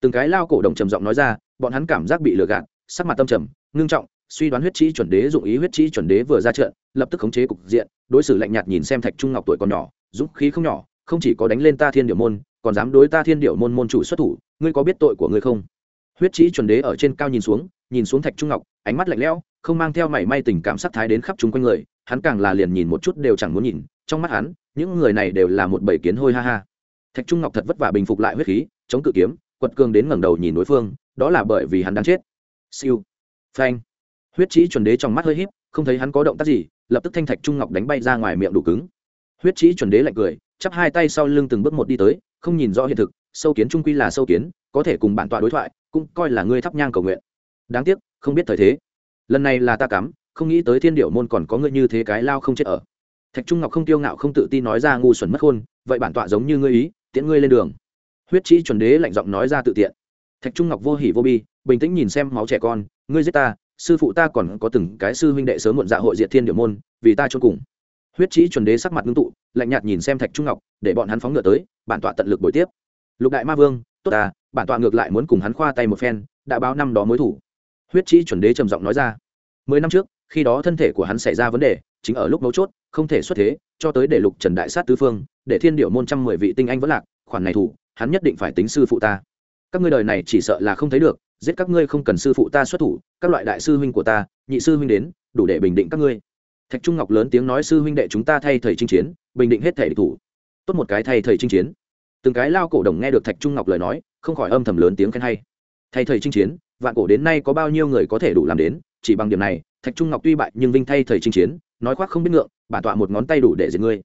Từng cái lao cổ đồng trầm giọng nói ra, bọn hắn cảm giác bị lừa gạt, sắc mặt tâm trầm, ngưng trọng, suy đoán huyết trí chuẩn đế dụng ý huyết trí chuẩn đế vừa ra trận, lập tức khống chế cục diện, đối xử lạnh nhạt nhìn xem thạch trung ngọc tuổi còn nhỏ, dũng khí không nhỏ, không chỉ có đánh lên ta thiên điệu môn, còn dám đối ta thiên điệu môn môn chủ xuất thủ, ngươi có biết tội của ngươi không? Huyết trí chuẩn đế ở trên cao nhìn xuống nhìn xuống thạch trung ngọc, ánh mắt lạnh lẽo, không mang theo mảy may tình cảm sắc thái đến khắp chúng quanh người, hắn càng là liền nhìn một chút đều chẳng muốn nhìn, trong mắt hắn, những người này đều là một bầy kiến hôi ha ha. Thạch trung ngọc thật vất vả bình phục lại huyết khí, chống cự kiếm, quật cường đến ngẩng đầu nhìn đối phương, đó là bởi vì hắn đang chết. Siêu. Phanh. Huyết trí chuẩn đế trong mắt hơi híp, không thấy hắn có động tác gì, lập tức thanh thạch trung ngọc đánh bay ra ngoài miệng đủ cứng. Huyết trí chuẩn đế lạnh cười, chắp hai tay sau lưng từng bước một đi tới, không nhìn rõ hiện thực, sâu kiến trung quy là sâu kiến có thể cùng bản tọa đối thoại, cũng coi là ngươi thắp nhang cầu nguyện. Đáng tiếc, không biết thời thế. Lần này là ta cắm, không nghĩ tới thiên điệu môn còn có ngươi như thế cái lao không chết ở. Thạch trung ngọc không tiêu ngạo không tự tin nói ra ngu xuẩn mất hôn vậy bản tọa giống như ngươi ý, tiễn ngươi lên đường. Huyết trí chuẩn đế lạnh giọng nói ra tự tiện. Thạch trung ngọc vô hỉ vô bi, bình tĩnh nhìn xem máu trẻ con, ngươi giết ta, sư phụ ta còn có từng cái sư huynh đệ sớm muộn dạ hội diệt thiên điệu môn, vì ta cho cùng. Huyết trí chuẩn đế sắc mặt ngưng tụ, lạnh nhạt nhìn xem thạch trung ngọc, để bọn hắn phóng ngựa tới, bản tọa tận lực bồi tiếp. Lục đại ma vương, tốt ta bản tọa ngược lại muốn cùng hắn khoa tay một phen, đã báo năm đó mối thủ. Huyết trí chuẩn đế trầm giọng nói ra, mười năm trước, khi đó thân thể của hắn xảy ra vấn đề, chính ở lúc mấu chốt, không thể xuất thế, cho tới để lục trần đại sát tứ phương, để thiên điệu môn trăm mười vị tinh anh vẫn lạc, khoản này thủ, hắn nhất định phải tính sư phụ ta. Các ngươi đời này chỉ sợ là không thấy được, giết các ngươi không cần sư phụ ta xuất thủ, các loại đại sư huynh của ta, nhị sư huynh đến, đủ để bình định các ngươi. Thạch trung ngọc lớn tiếng nói, sư huynh đệ chúng ta thay thầy chinh chiến, bình định hết thể địch thủ. Tốt một cái thay thầy chinh chiến từng cái lao cổ đồng nghe được thạch trung ngọc lời nói, không khỏi âm thầm lớn tiếng khen hay. Thay thầy chinh chiến, vạn cổ đến nay có bao nhiêu người có thể đủ làm đến, chỉ bằng điểm này, thạch trung ngọc tuy bại nhưng vinh thay thầy chinh chiến, nói khoác không biết ngượng, bản tọa một ngón tay đủ để diệt ngươi.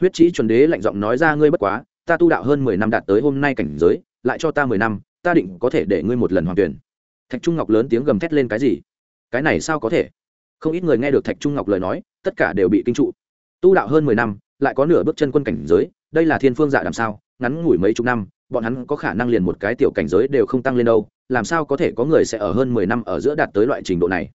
Huyết trí chuẩn đế lạnh giọng nói ra ngươi bất quá, ta tu đạo hơn mười năm đạt tới hôm nay cảnh giới, lại cho ta mười năm, ta định có thể để ngươi một lần hoàn tuyển. Thạch trung ngọc lớn tiếng gầm thét lên cái gì? Cái này sao có thể? Không ít người nghe được thạch trung ngọc lời nói, tất cả đều bị kinh trụ. Tu đạo hơn mười năm, lại có nửa bước chân quân cảnh giới, đây là thiên phương dạ làm sao? Ngắn ngủi mấy chục năm, bọn hắn có khả năng liền một cái tiểu cảnh giới đều không tăng lên đâu, làm sao có thể có người sẽ ở hơn mười năm ở giữa đạt tới loại trình độ này?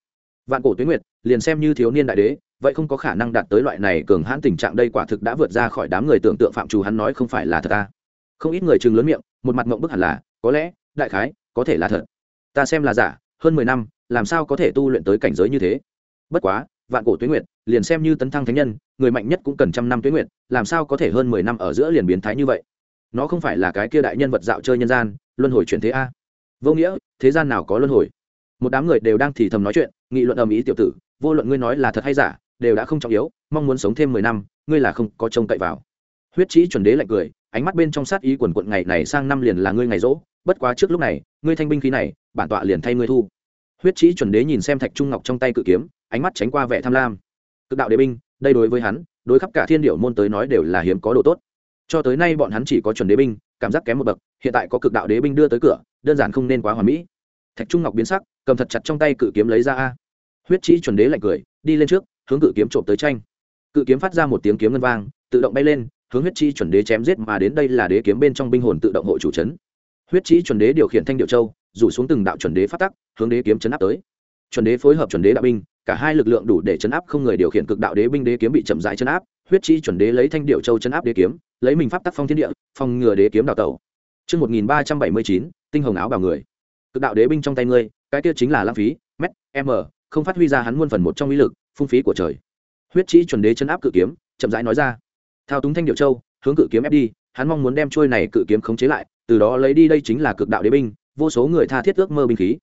Vạn cổ tuyến nguyệt, liền xem như thiếu niên đại đế, vậy không có khả năng đạt tới loại này cường hãn tình trạng đây quả thực đã vượt ra khỏi đám người tưởng tượng phạm trù hắn nói không phải là thật ta. Không ít người chừng lớn miệng, một mặt mộng bức hẳn là, có lẽ, đại khái, có thể là thật. Ta xem là giả, hơn mười năm, làm sao có thể tu luyện tới cảnh giới như thế? Bất quá, vạn cổ tuyến nguyệt, liền xem như tấn thăng thánh nhân, người mạnh nhất cũng cần trăm năm tuyến nguyệt, làm sao có thể hơn mười năm ở giữa liền biến thái như vậy? Nó không phải là cái kia đại nhân vật dạo chơi nhân gian, luân hồi chuyển thế a. Vô nghĩa, thế gian nào có luân hồi? Một đám người đều đang thì thầm nói chuyện, nghị luận ầm ĩ tiểu tử, vô luận ngươi nói là thật hay giả, đều đã không trọng yếu, mong muốn sống thêm mười năm, ngươi là không có trông cậy vào. Huyết trí chuẩn đế lạnh cười, ánh mắt bên trong sát ý quần quận ngày này sang năm liền là ngươi ngày rỗ, bất quá trước lúc này, ngươi thanh binh khí này, bản tọa liền thay ngươi thu. Huyết trí chuẩn đế nhìn xem thạch trung ngọc trong tay cự kiếm, ánh mắt tránh qua vẻ tham lam. Cực đạo đế binh, đây đối với hắn, đối khắp cả thiên điệu môn tới nói đều là hiếm có đồ tốt cho tới nay bọn hắn chỉ có chuẩn đế binh, cảm giác kém một bậc, hiện tại có cực đạo đế binh đưa tới cửa, đơn giản không nên quá hoàn mỹ. Thạch trung ngọc biến sắc, cầm thật chặt trong tay cự kiếm lấy ra a. Huyết trí chuẩn đế lạnh cười, đi lên trước, hướng cự kiếm trộm tới tranh. Cự kiếm phát ra một tiếng kiếm ngân vang, tự động bay lên, hướng huyết trí chuẩn đế chém giết mà đến đây là đế kiếm bên trong binh hồn tự động hộ chủ chấn huyết trí chuẩn đế điều khiển thanh điệu châu, rủ xuống từng đạo chuẩn đế phát tắc, hướng đế kiếm chấn áp tới. Chuẩn đế phối hợp chuẩn đế đạo binh cả hai lực lượng đủ để chấn áp không người điều khiển cực đạo đế binh đế kiếm bị chậm rãi chấn áp huyết chi chuẩn đế lấy thanh điệu châu chấn áp đế kiếm lấy mình pháp tắc phong thiên địa phòng ngừa đế kiếm đào tẩu Trước 1379, tinh hồng áo bào người. Cực đạo đế binh trong tay ngươi, cái kia chính là lãng phí, mét, m, không phát huy ra hắn muôn phần một trong uy lực, phung phí của trời. Huyết chi chuẩn đế chấn áp cự kiếm, chậm rãi nói ra. Thao túng thanh điệu châu, hướng cự kiếm ép đi, hắn mong muốn đem trôi này cự kiếm khống chế lại, từ đó lấy đi đây chính là cực đạo đế binh, vô số người tha thiết ước mơ binh khí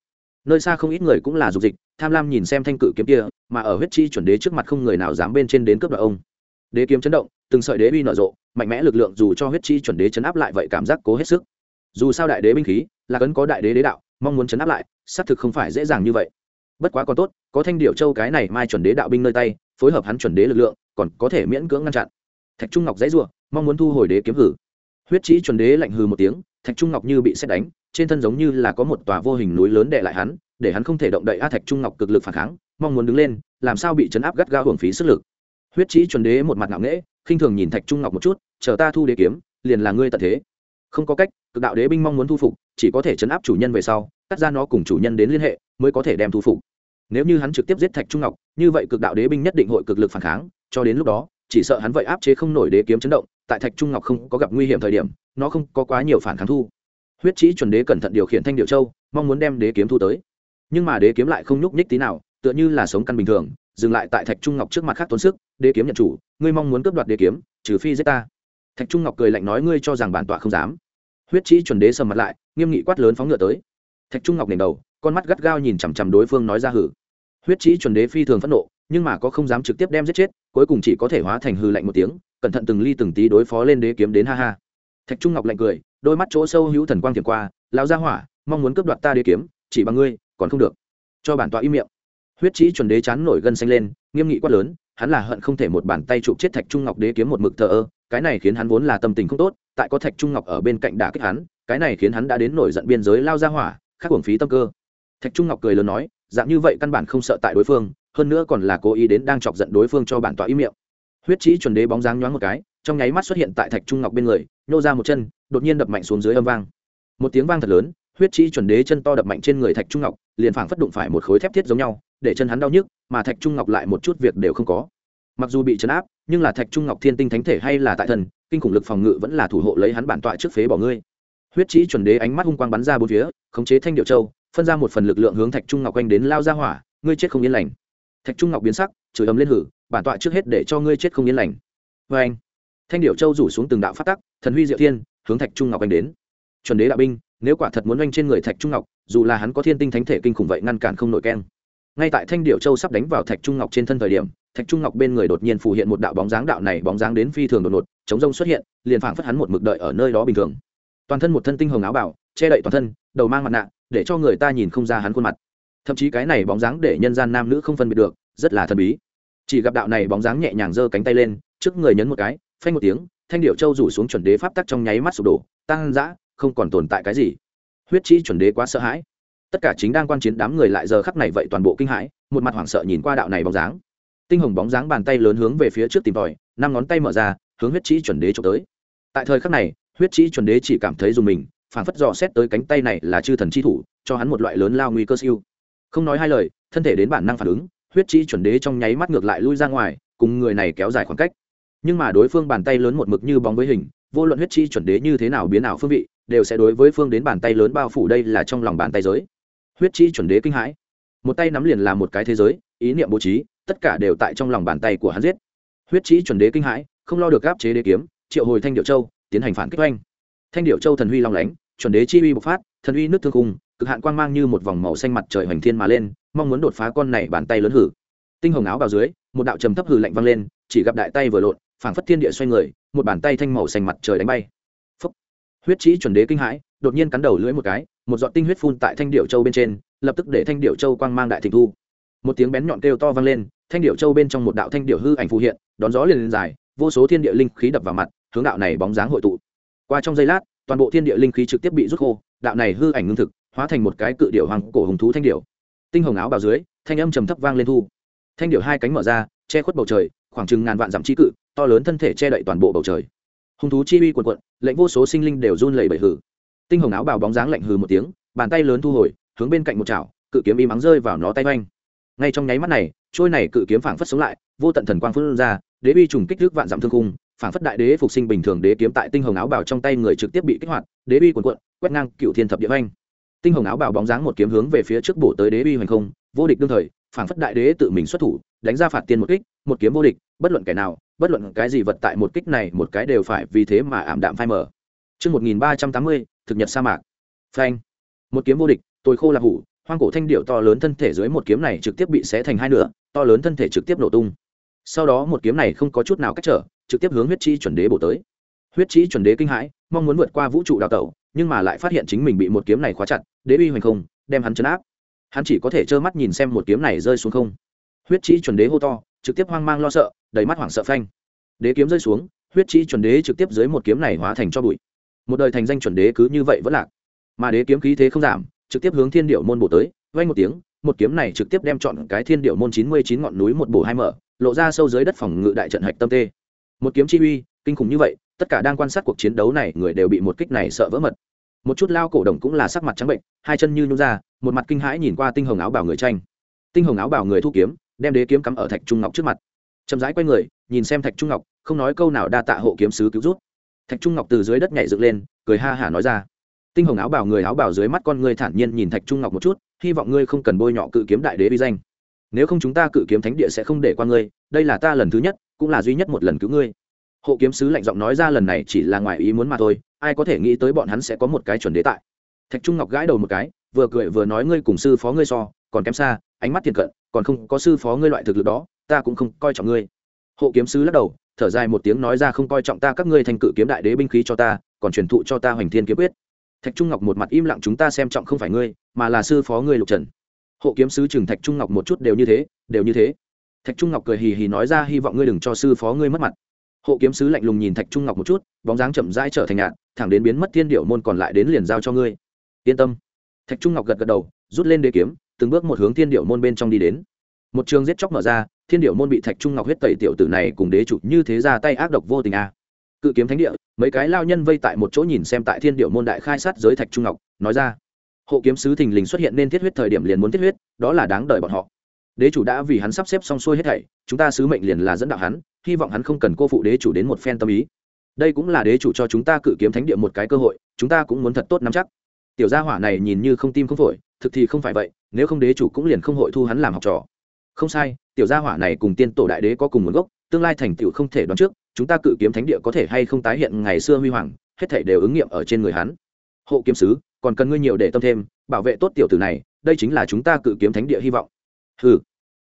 nơi xa không ít người cũng là dục dịch, tham lam nhìn xem thanh cự kiếm kia, mà ở huyết chi chuẩn đế trước mặt không người nào dám bên trên đến cướp đoạt ông. Đế kiếm chấn động, từng sợi đế uy nở rộ, mạnh mẽ lực lượng dù cho huyết chi chuẩn đế chấn áp lại vậy cảm giác cố hết sức. Dù sao đại đế binh khí, là cấn có đại đế đế đạo, mong muốn chấn áp lại, xác thực không phải dễ dàng như vậy. Bất quá còn tốt, có thanh điệu châu cái này mai chuẩn đế đạo binh nơi tay, phối hợp hắn chuẩn đế lực lượng, còn có thể miễn cưỡng ngăn chặn. Thạch trung ngọc dãy rủa, mong muốn thu hồi đế kiếm hử. Huyết chi chuẩn đế lạnh hừ một tiếng, thạch trung ngọc như bị xét đánh trên thân giống như là có một tòa vô hình núi lớn đè lại hắn, để hắn không thể động đậy a thạch trung ngọc cực lực phản kháng, mong muốn đứng lên, làm sao bị chấn áp gắt gao hưởng phí sức lực. Huyết trí chuẩn đế một mặt ngạo nghễ, khinh thường nhìn thạch trung ngọc một chút, chờ ta thu đế kiếm, liền là ngươi tận thế. Không có cách, cực đạo đế binh mong muốn thu phục, chỉ có thể chấn áp chủ nhân về sau, cắt ra nó cùng chủ nhân đến liên hệ, mới có thể đem thu phục. Nếu như hắn trực tiếp giết thạch trung ngọc, như vậy cực đạo đế binh nhất định hội cực lực phản kháng, cho đến lúc đó, chỉ sợ hắn vậy áp chế không nổi đế kiếm chấn động, tại thạch trung ngọc không có gặp nguy hiểm thời điểm, nó không có quá nhiều phản kháng thu huyết trí chuẩn đế cẩn thận điều khiển thanh điệu châu, mong muốn đem đế kiếm thu tới. Nhưng mà đế kiếm lại không nhúc nhích tí nào, tựa như là sống căn bình thường, dừng lại tại thạch trung ngọc trước mặt khác tốn sức, đế kiếm nhận chủ, ngươi mong muốn cướp đoạt đế kiếm, trừ phi giết ta. Thạch trung ngọc cười lạnh nói, ngươi cho rằng bản tọa không dám. Huyết trí chuẩn đế sầm mặt lại, nghiêm nghị quát lớn phóng ngựa tới. Thạch trung ngọc nền đầu, con mắt gắt gao nhìn chằm chằm đối phương nói ra hử. Huyết trí chuẩn đế phi thường phẫn nộ, nhưng mà có không dám trực tiếp đem giết chết, cuối cùng chỉ có thể hóa thành hư lạnh một tiếng, cẩn thận từng ly từng tí đối phó lên đế kiếm đến ha ha. Thạch trung ngọc lạnh cười đôi mắt chỗ sâu hữu thần quang thiền qua lao ra hỏa, mong muốn cướp đoạt ta đế kiếm, chỉ bằng ngươi, còn không được. Cho bản tọa im miệng. Huyết trí chuẩn đế chán nổi gân xanh lên, nghiêm nghị quát lớn, hắn là hận không thể một bàn tay chụp chết thạch trung ngọc đế kiếm một mực thờ ơ, cái này khiến hắn vốn là tâm tình không tốt, tại có thạch trung ngọc ở bên cạnh đả kích hắn, cái này khiến hắn đã đến nổi giận biên giới lao ra hỏa, khắc uổng phí tâm cơ. Thạch trung ngọc cười lớn nói, dạng như vậy căn bản không sợ tại đối phương, hơn nữa còn là cố ý đến đang chọc giận đối phương cho bản tọa im miệng. Huyết trí chuẩn đế bóng dáng nhoáng một cái trong nháy mắt xuất hiện tại thạch trung ngọc bên người, nhô ra một chân, đột nhiên đập mạnh xuống dưới âm vang. Một tiếng vang thật lớn, huyết trí chuẩn đế chân to đập mạnh trên người thạch trung ngọc, liền phảng phất đụng phải một khối thép thiết giống nhau, để chân hắn đau nhức, mà thạch trung ngọc lại một chút việc đều không có. Mặc dù bị chấn áp, nhưng là thạch trung ngọc thiên tinh thánh thể hay là tại thần, kinh khủng lực phòng ngự vẫn là thủ hộ lấy hắn bản tọa trước phế bỏ ngươi. Huyết trí chuẩn đế ánh mắt hung quang bắn ra bốn phía, khống chế thanh điệu châu, phân ra một phần lực lượng hướng thạch trung ngọc quanh đến lao ra hỏa, ngươi chết không yên lành. Thạch trung ngọc biến sắc, chửi ấm lên hử, bản tọa trước hết để cho ngươi chết không yên lành. Vê anh thanh điệu châu rủ xuống từng đạo phát tắc, thần huy diệu thiên, hướng thạch trung ngọc anh đến. Chuẩn đế đạo binh, nếu quả thật muốn oanh trên người thạch trung ngọc, dù là hắn có thiên tinh thánh thể kinh khủng vậy ngăn cản không nổi keng. Ngay tại thanh điệu châu sắp đánh vào thạch trung ngọc trên thân thời điểm, thạch trung ngọc bên người đột nhiên phủ hiện một đạo bóng dáng, đạo này bóng dáng đến phi thường đột ngột, chống rông xuất hiện, liền phảng phất hắn một mực đợi ở nơi đó bình thường. Toàn thân một thân tinh hồng áo bảo che đậy toàn thân, đầu mang mặt nạ, để cho người ta nhìn không ra hắn khuôn mặt. Thậm chí cái này bóng dáng để nhân gian nam nữ không phân biệt được, rất là thần bí. Chỉ gặp đạo này bóng dáng nhẹ nhàng giơ cánh tay lên, trước người nhấn một cái phanh một tiếng, thanh điệu châu rủ xuống chuẩn đế pháp tắc trong nháy mắt sụp đổ. Tăng dã, không còn tồn tại cái gì. Huyết trí chuẩn đế quá sợ hãi. Tất cả chính đang quan chiến đám người lại giờ khắc này vậy toàn bộ kinh hãi, một mặt hoảng sợ nhìn qua đạo này bóng dáng. Tinh hồng bóng dáng bàn tay lớn hướng về phía trước tìm tòi, năm ngón tay mở ra, hướng huyết trí chuẩn đế trộm tới. Tại thời khắc này, huyết trí chuẩn đế chỉ cảm thấy dùng mình phản phất dò xét tới cánh tay này là chư thần chi thủ, cho hắn một loại lớn lao nguy cơ siêu. Không nói hai lời, thân thể đến bản năng phản ứng, huyết trí chuẩn đế trong nháy mắt ngược lại lui ra ngoài, cùng người này kéo dài khoảng cách nhưng mà đối phương bàn tay lớn một mực như bóng với hình vô luận huyết chi chuẩn đế như thế nào biến nào phương vị đều sẽ đối với phương đến bàn tay lớn bao phủ đây là trong lòng bàn tay giới. Huyết chi chuẩn đế kinh hãi. Một tay nắm liền là một cái thế giới ý niệm bố trí tất cả đều tại trong lòng bàn tay của hắn giết. Huyết chi chuẩn đế kinh hãi không lo được gáp chế đế kiếm triệu hồi thanh điệu châu tiến hành phản kích oanh. Thanh điệu châu thần huy long lánh chuẩn đế chi uy bộc phát thần uy nước thương cùng, cực hạn quang mang như một vòng màu xanh mặt trời hoành thiên mà lên mong muốn đột phá con này bàn tay lớn hử. Tinh hồng áo vào dưới một đạo trầm thấp hử lạnh vang lên chỉ gặp đại tay vừa lộn phảng phất thiên địa xoay người, một bàn tay thanh màu xanh mặt trời đánh bay. Phúc. huyết trí chuẩn đế kinh hãi, đột nhiên cắn đầu lưỡi một cái, một giọt tinh huyết phun tại thanh điệu châu bên trên, lập tức để thanh điệu châu quang mang đại thịnh thu. Một tiếng bén nhọn kêu to vang lên, thanh điệu châu bên trong một đạo thanh điệu hư ảnh phù hiện, đón gió liền lên dài, vô số thiên địa linh khí đập vào mặt, hướng đạo này bóng dáng hội tụ. Qua trong giây lát, toàn bộ thiên địa linh khí trực tiếp bị rút khô, đạo này hư ảnh ngưng thực, hóa thành một cái cự điệu hoàng cổ hùng thú thanh điệu tinh hồng áo bào dưới, thanh âm trầm thấp vang lên thu. Thanh điệu hai cánh mở ra, che khuất bầu trời khoảng chừng ngàn vạn dặm chi cự, to lớn thân thể che đậy toàn bộ bầu trời. Hung thú chi uy quần quận lệnh vô số sinh linh đều run lẩy bẩy hừ. tinh hồng áo bào bóng dáng lạnh hừ một tiếng, bàn tay lớn thu hồi, hướng bên cạnh một chảo, cự kiếm im ắng rơi vào nó tay oanh ngay trong nháy mắt này, trôi này cự kiếm phảng phất sống lại, vô tận thần quang phun ra, đế uy trùng kích thước vạn dặm thương cung phảng phất đại đế phục sinh bình thường đế kiếm tại tinh hồng áo bào trong tay người trực tiếp bị kích hoạt, đế uy quần quận quét ngang cựu thiên thập địa oanh tinh hồng áo bào bóng dáng một kiếm hướng về phía trước bổ tới đế uy hoành không, vô địch đương thời phảng phất đại đế tự mình xuất thủ đánh ra phạt tiên một kích một kiếm vô địch bất luận kẻ nào bất luận cái gì vật tại một kích này một cái đều phải vì thế mà ảm đạm phai mờ Chương 1380, thực nhật sa mạc. Phanh. Một kiếm vô địch, tôi khô là hủ, hoang cổ thanh điệu to lớn thân thể dưới một kiếm này trực tiếp bị xé thành hai nửa, to lớn thân thể trực tiếp nổ tung. Sau đó một kiếm này không có chút nào cách trở, trực tiếp hướng huyết chi chuẩn đế bổ tới. Huyết chi chuẩn đế kinh hãi, mong muốn vượt qua vũ trụ đào tẩu, nhưng mà lại phát hiện chính mình bị một kiếm này khóa chặt, đế uy hoành không, đem hắn chấn áp. Hắn chỉ có thể trơ mắt nhìn xem một kiếm này rơi xuống không. Huyết chi chuẩn đế hô to, trực tiếp hoang mang lo sợ, đầy mắt hoảng sợ phanh. Đế kiếm rơi xuống, huyết chi chuẩn đế trực tiếp dưới một kiếm này hóa thành cho bụi một đời thành danh chuẩn đế cứ như vậy vẫn lạc mà đế kiếm khí thế không giảm trực tiếp hướng thiên điệu môn bổ tới vay một tiếng một kiếm này trực tiếp đem chọn cái thiên điệu môn chín mươi chín ngọn núi một bổ hai mở lộ ra sâu dưới đất phòng ngự đại trận hạch tâm tê một kiếm chi uy kinh khủng như vậy tất cả đang quan sát cuộc chiến đấu này người đều bị một kích này sợ vỡ mật một chút lao cổ đồng cũng là sắc mặt trắng bệnh hai chân như nhung ra một mặt kinh hãi nhìn qua tinh hồng áo bảo người tranh. Tinh hồng áo bảo người thu kiếm, đem đế kiếm cắm ở thạch trung ngọc trước mặt. Chậm rãi quay người, nhìn xem thạch trung ngọc, không nói câu nào đa tạ hộ kiếm sứ cứu rút thạch trung ngọc từ dưới đất nhảy dựng lên, cười ha hả nói ra. Tinh hồng áo bảo người áo bảo dưới mắt con ngươi thản nhiên nhìn thạch trung ngọc một chút, hy vọng ngươi không cần bôi nhọ cự kiếm đại đế vi danh. Nếu không chúng ta cự kiếm thánh địa sẽ không để qua ngươi, đây là ta lần thứ nhất, cũng là duy nhất một lần cứu ngươi. Hộ kiếm sứ lạnh giọng nói ra lần này chỉ là ngoài ý muốn mà thôi, ai có thể nghĩ tới bọn hắn sẽ có một cái chuẩn đế tại. Thạch trung ngọc gãi đầu một cái vừa cười vừa nói ngươi cùng sư phó ngươi so, còn kém xa, ánh mắt thiện cận, còn không có sư phó ngươi loại thực lực đó, ta cũng không coi trọng ngươi. Hộ kiếm sứ lắc đầu, thở dài một tiếng nói ra không coi trọng ta, các ngươi thành cự kiếm đại đế binh khí cho ta, còn truyền thụ cho ta hoành thiên kiếm quyết. Thạch trung ngọc một mặt im lặng chúng ta xem trọng không phải ngươi, mà là sư phó ngươi lục trần. Hộ kiếm sứ trừng thạch trung ngọc một chút đều như thế, đều như thế. Thạch trung ngọc cười hì hì nói ra hy vọng ngươi đừng cho sư phó ngươi mất mặt. Hộ kiếm sứ lạnh lùng nhìn thạch trung ngọc một chút, bóng dáng chậm rãi trở thành nhạt, thẳng đến biến mất thiên điệu môn còn lại đến liền giao cho ngươi. Yên tâm thạch trung ngọc gật gật đầu, rút lên đế kiếm, từng bước một hướng thiên điệu môn bên trong đi đến. Một trường giết chóc mở ra, thiên điệu môn bị thạch trung ngọc huyết tẩy tiểu tử này cùng đế chủ như thế ra tay ác độc vô tình a. À. cự kiếm thánh địa, mấy cái lao nhân vây tại một chỗ nhìn xem tại thiên điệu môn đại khai sát giới thạch trung ngọc, nói ra. Hộ kiếm sứ thình lình xuất hiện nên thiết huyết thời điểm liền muốn thiết huyết, đó là đáng đợi bọn họ. Đế chủ đã vì hắn sắp xếp xong xuôi hết thảy, chúng ta sứ mệnh liền là dẫn đạo hắn, hy vọng hắn không cần cô phụ đế chủ đến một phen tâm ý. Đây cũng là đế chủ cho chúng ta cự kiếm thánh địa một cái cơ hội, chúng ta cũng muốn thật tốt nắm chắc tiểu gia hỏa này nhìn như không tim không phổi, thực thì không phải vậy, nếu không đế chủ cũng liền không hội thu hắn làm học trò. Không sai, tiểu gia hỏa này cùng tiên tổ đại đế có cùng nguồn gốc, tương lai thành tựu không thể đoán trước, chúng ta cự kiếm thánh địa có thể hay không tái hiện ngày xưa huy hoàng, hết thể đều ứng nghiệm ở trên người hắn. Hộ kiếm sứ, còn cần ngươi nhiều để tâm thêm, bảo vệ tốt tiểu tử này, đây chính là chúng ta cự kiếm thánh địa hy vọng. Hừ.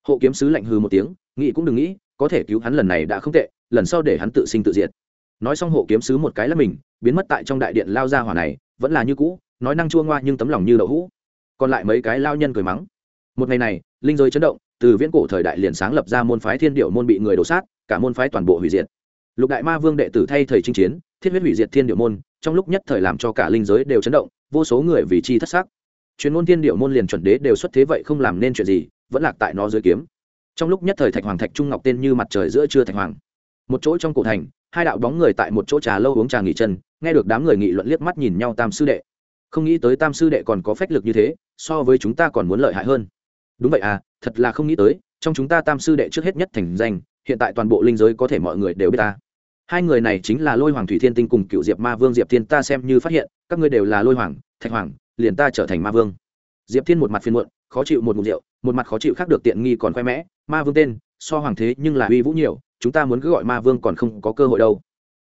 Hộ kiếm sứ lạnh hừ một tiếng, nghĩ cũng đừng nghĩ, có thể cứu hắn lần này đã không tệ, lần sau để hắn tự sinh tự diệt. Nói xong hộ kiếm sứ một cái là mình, biến mất tại trong đại điện lao ra hỏa này, vẫn là như cũ nói năng chua ngoa nhưng tấm lòng như đậu hũ. Còn lại mấy cái lao nhân cười mắng. Một ngày này, linh giới chấn động, từ viễn cổ thời đại liền sáng lập ra môn phái thiên điệu môn bị người đổ sát, cả môn phái toàn bộ hủy diệt. Lục đại ma vương đệ tử thay thầy chinh chiến, thiết huyết hủy diệt thiên điệu môn, trong lúc nhất thời làm cho cả linh giới đều chấn động, vô số người vì chi thất xác chuyên môn thiên điệu môn liền chuẩn đế đều xuất thế vậy không làm nên chuyện gì, vẫn lạc tại nó dưới kiếm. Trong lúc nhất thời thạch hoàng thạch trung ngọc tên như mặt trời giữa trưa thạch hoàng. Một chỗ trong cổ thành, hai đạo bóng người tại một chỗ trà lâu uống trà nghỉ chân, nghe được đám người nghị luận liếc mắt nhìn nhau tam sư đệ không nghĩ tới tam sư đệ còn có phách lực như thế, so với chúng ta còn muốn lợi hại hơn. Đúng vậy à thật là không nghĩ tới, trong chúng ta tam sư đệ trước hết nhất thành danh, hiện tại toàn bộ linh giới có thể mọi người đều biết ta. Hai người này chính là lôi hoàng thủy thiên tinh cùng cựu diệp ma vương diệp thiên, ta xem như phát hiện, các ngươi đều là lôi hoàng, thạch hoàng, liền ta trở thành ma vương. Diệp thiên một mặt phiền muộn, khó chịu một mục rượu, một mặt khó chịu khác được tiện nghi còn khoe mẽ, ma vương tên, so hoàng thế nhưng là uy vũ nhiều, chúng ta muốn cứ gọi ma vương còn không có cơ hội đâu.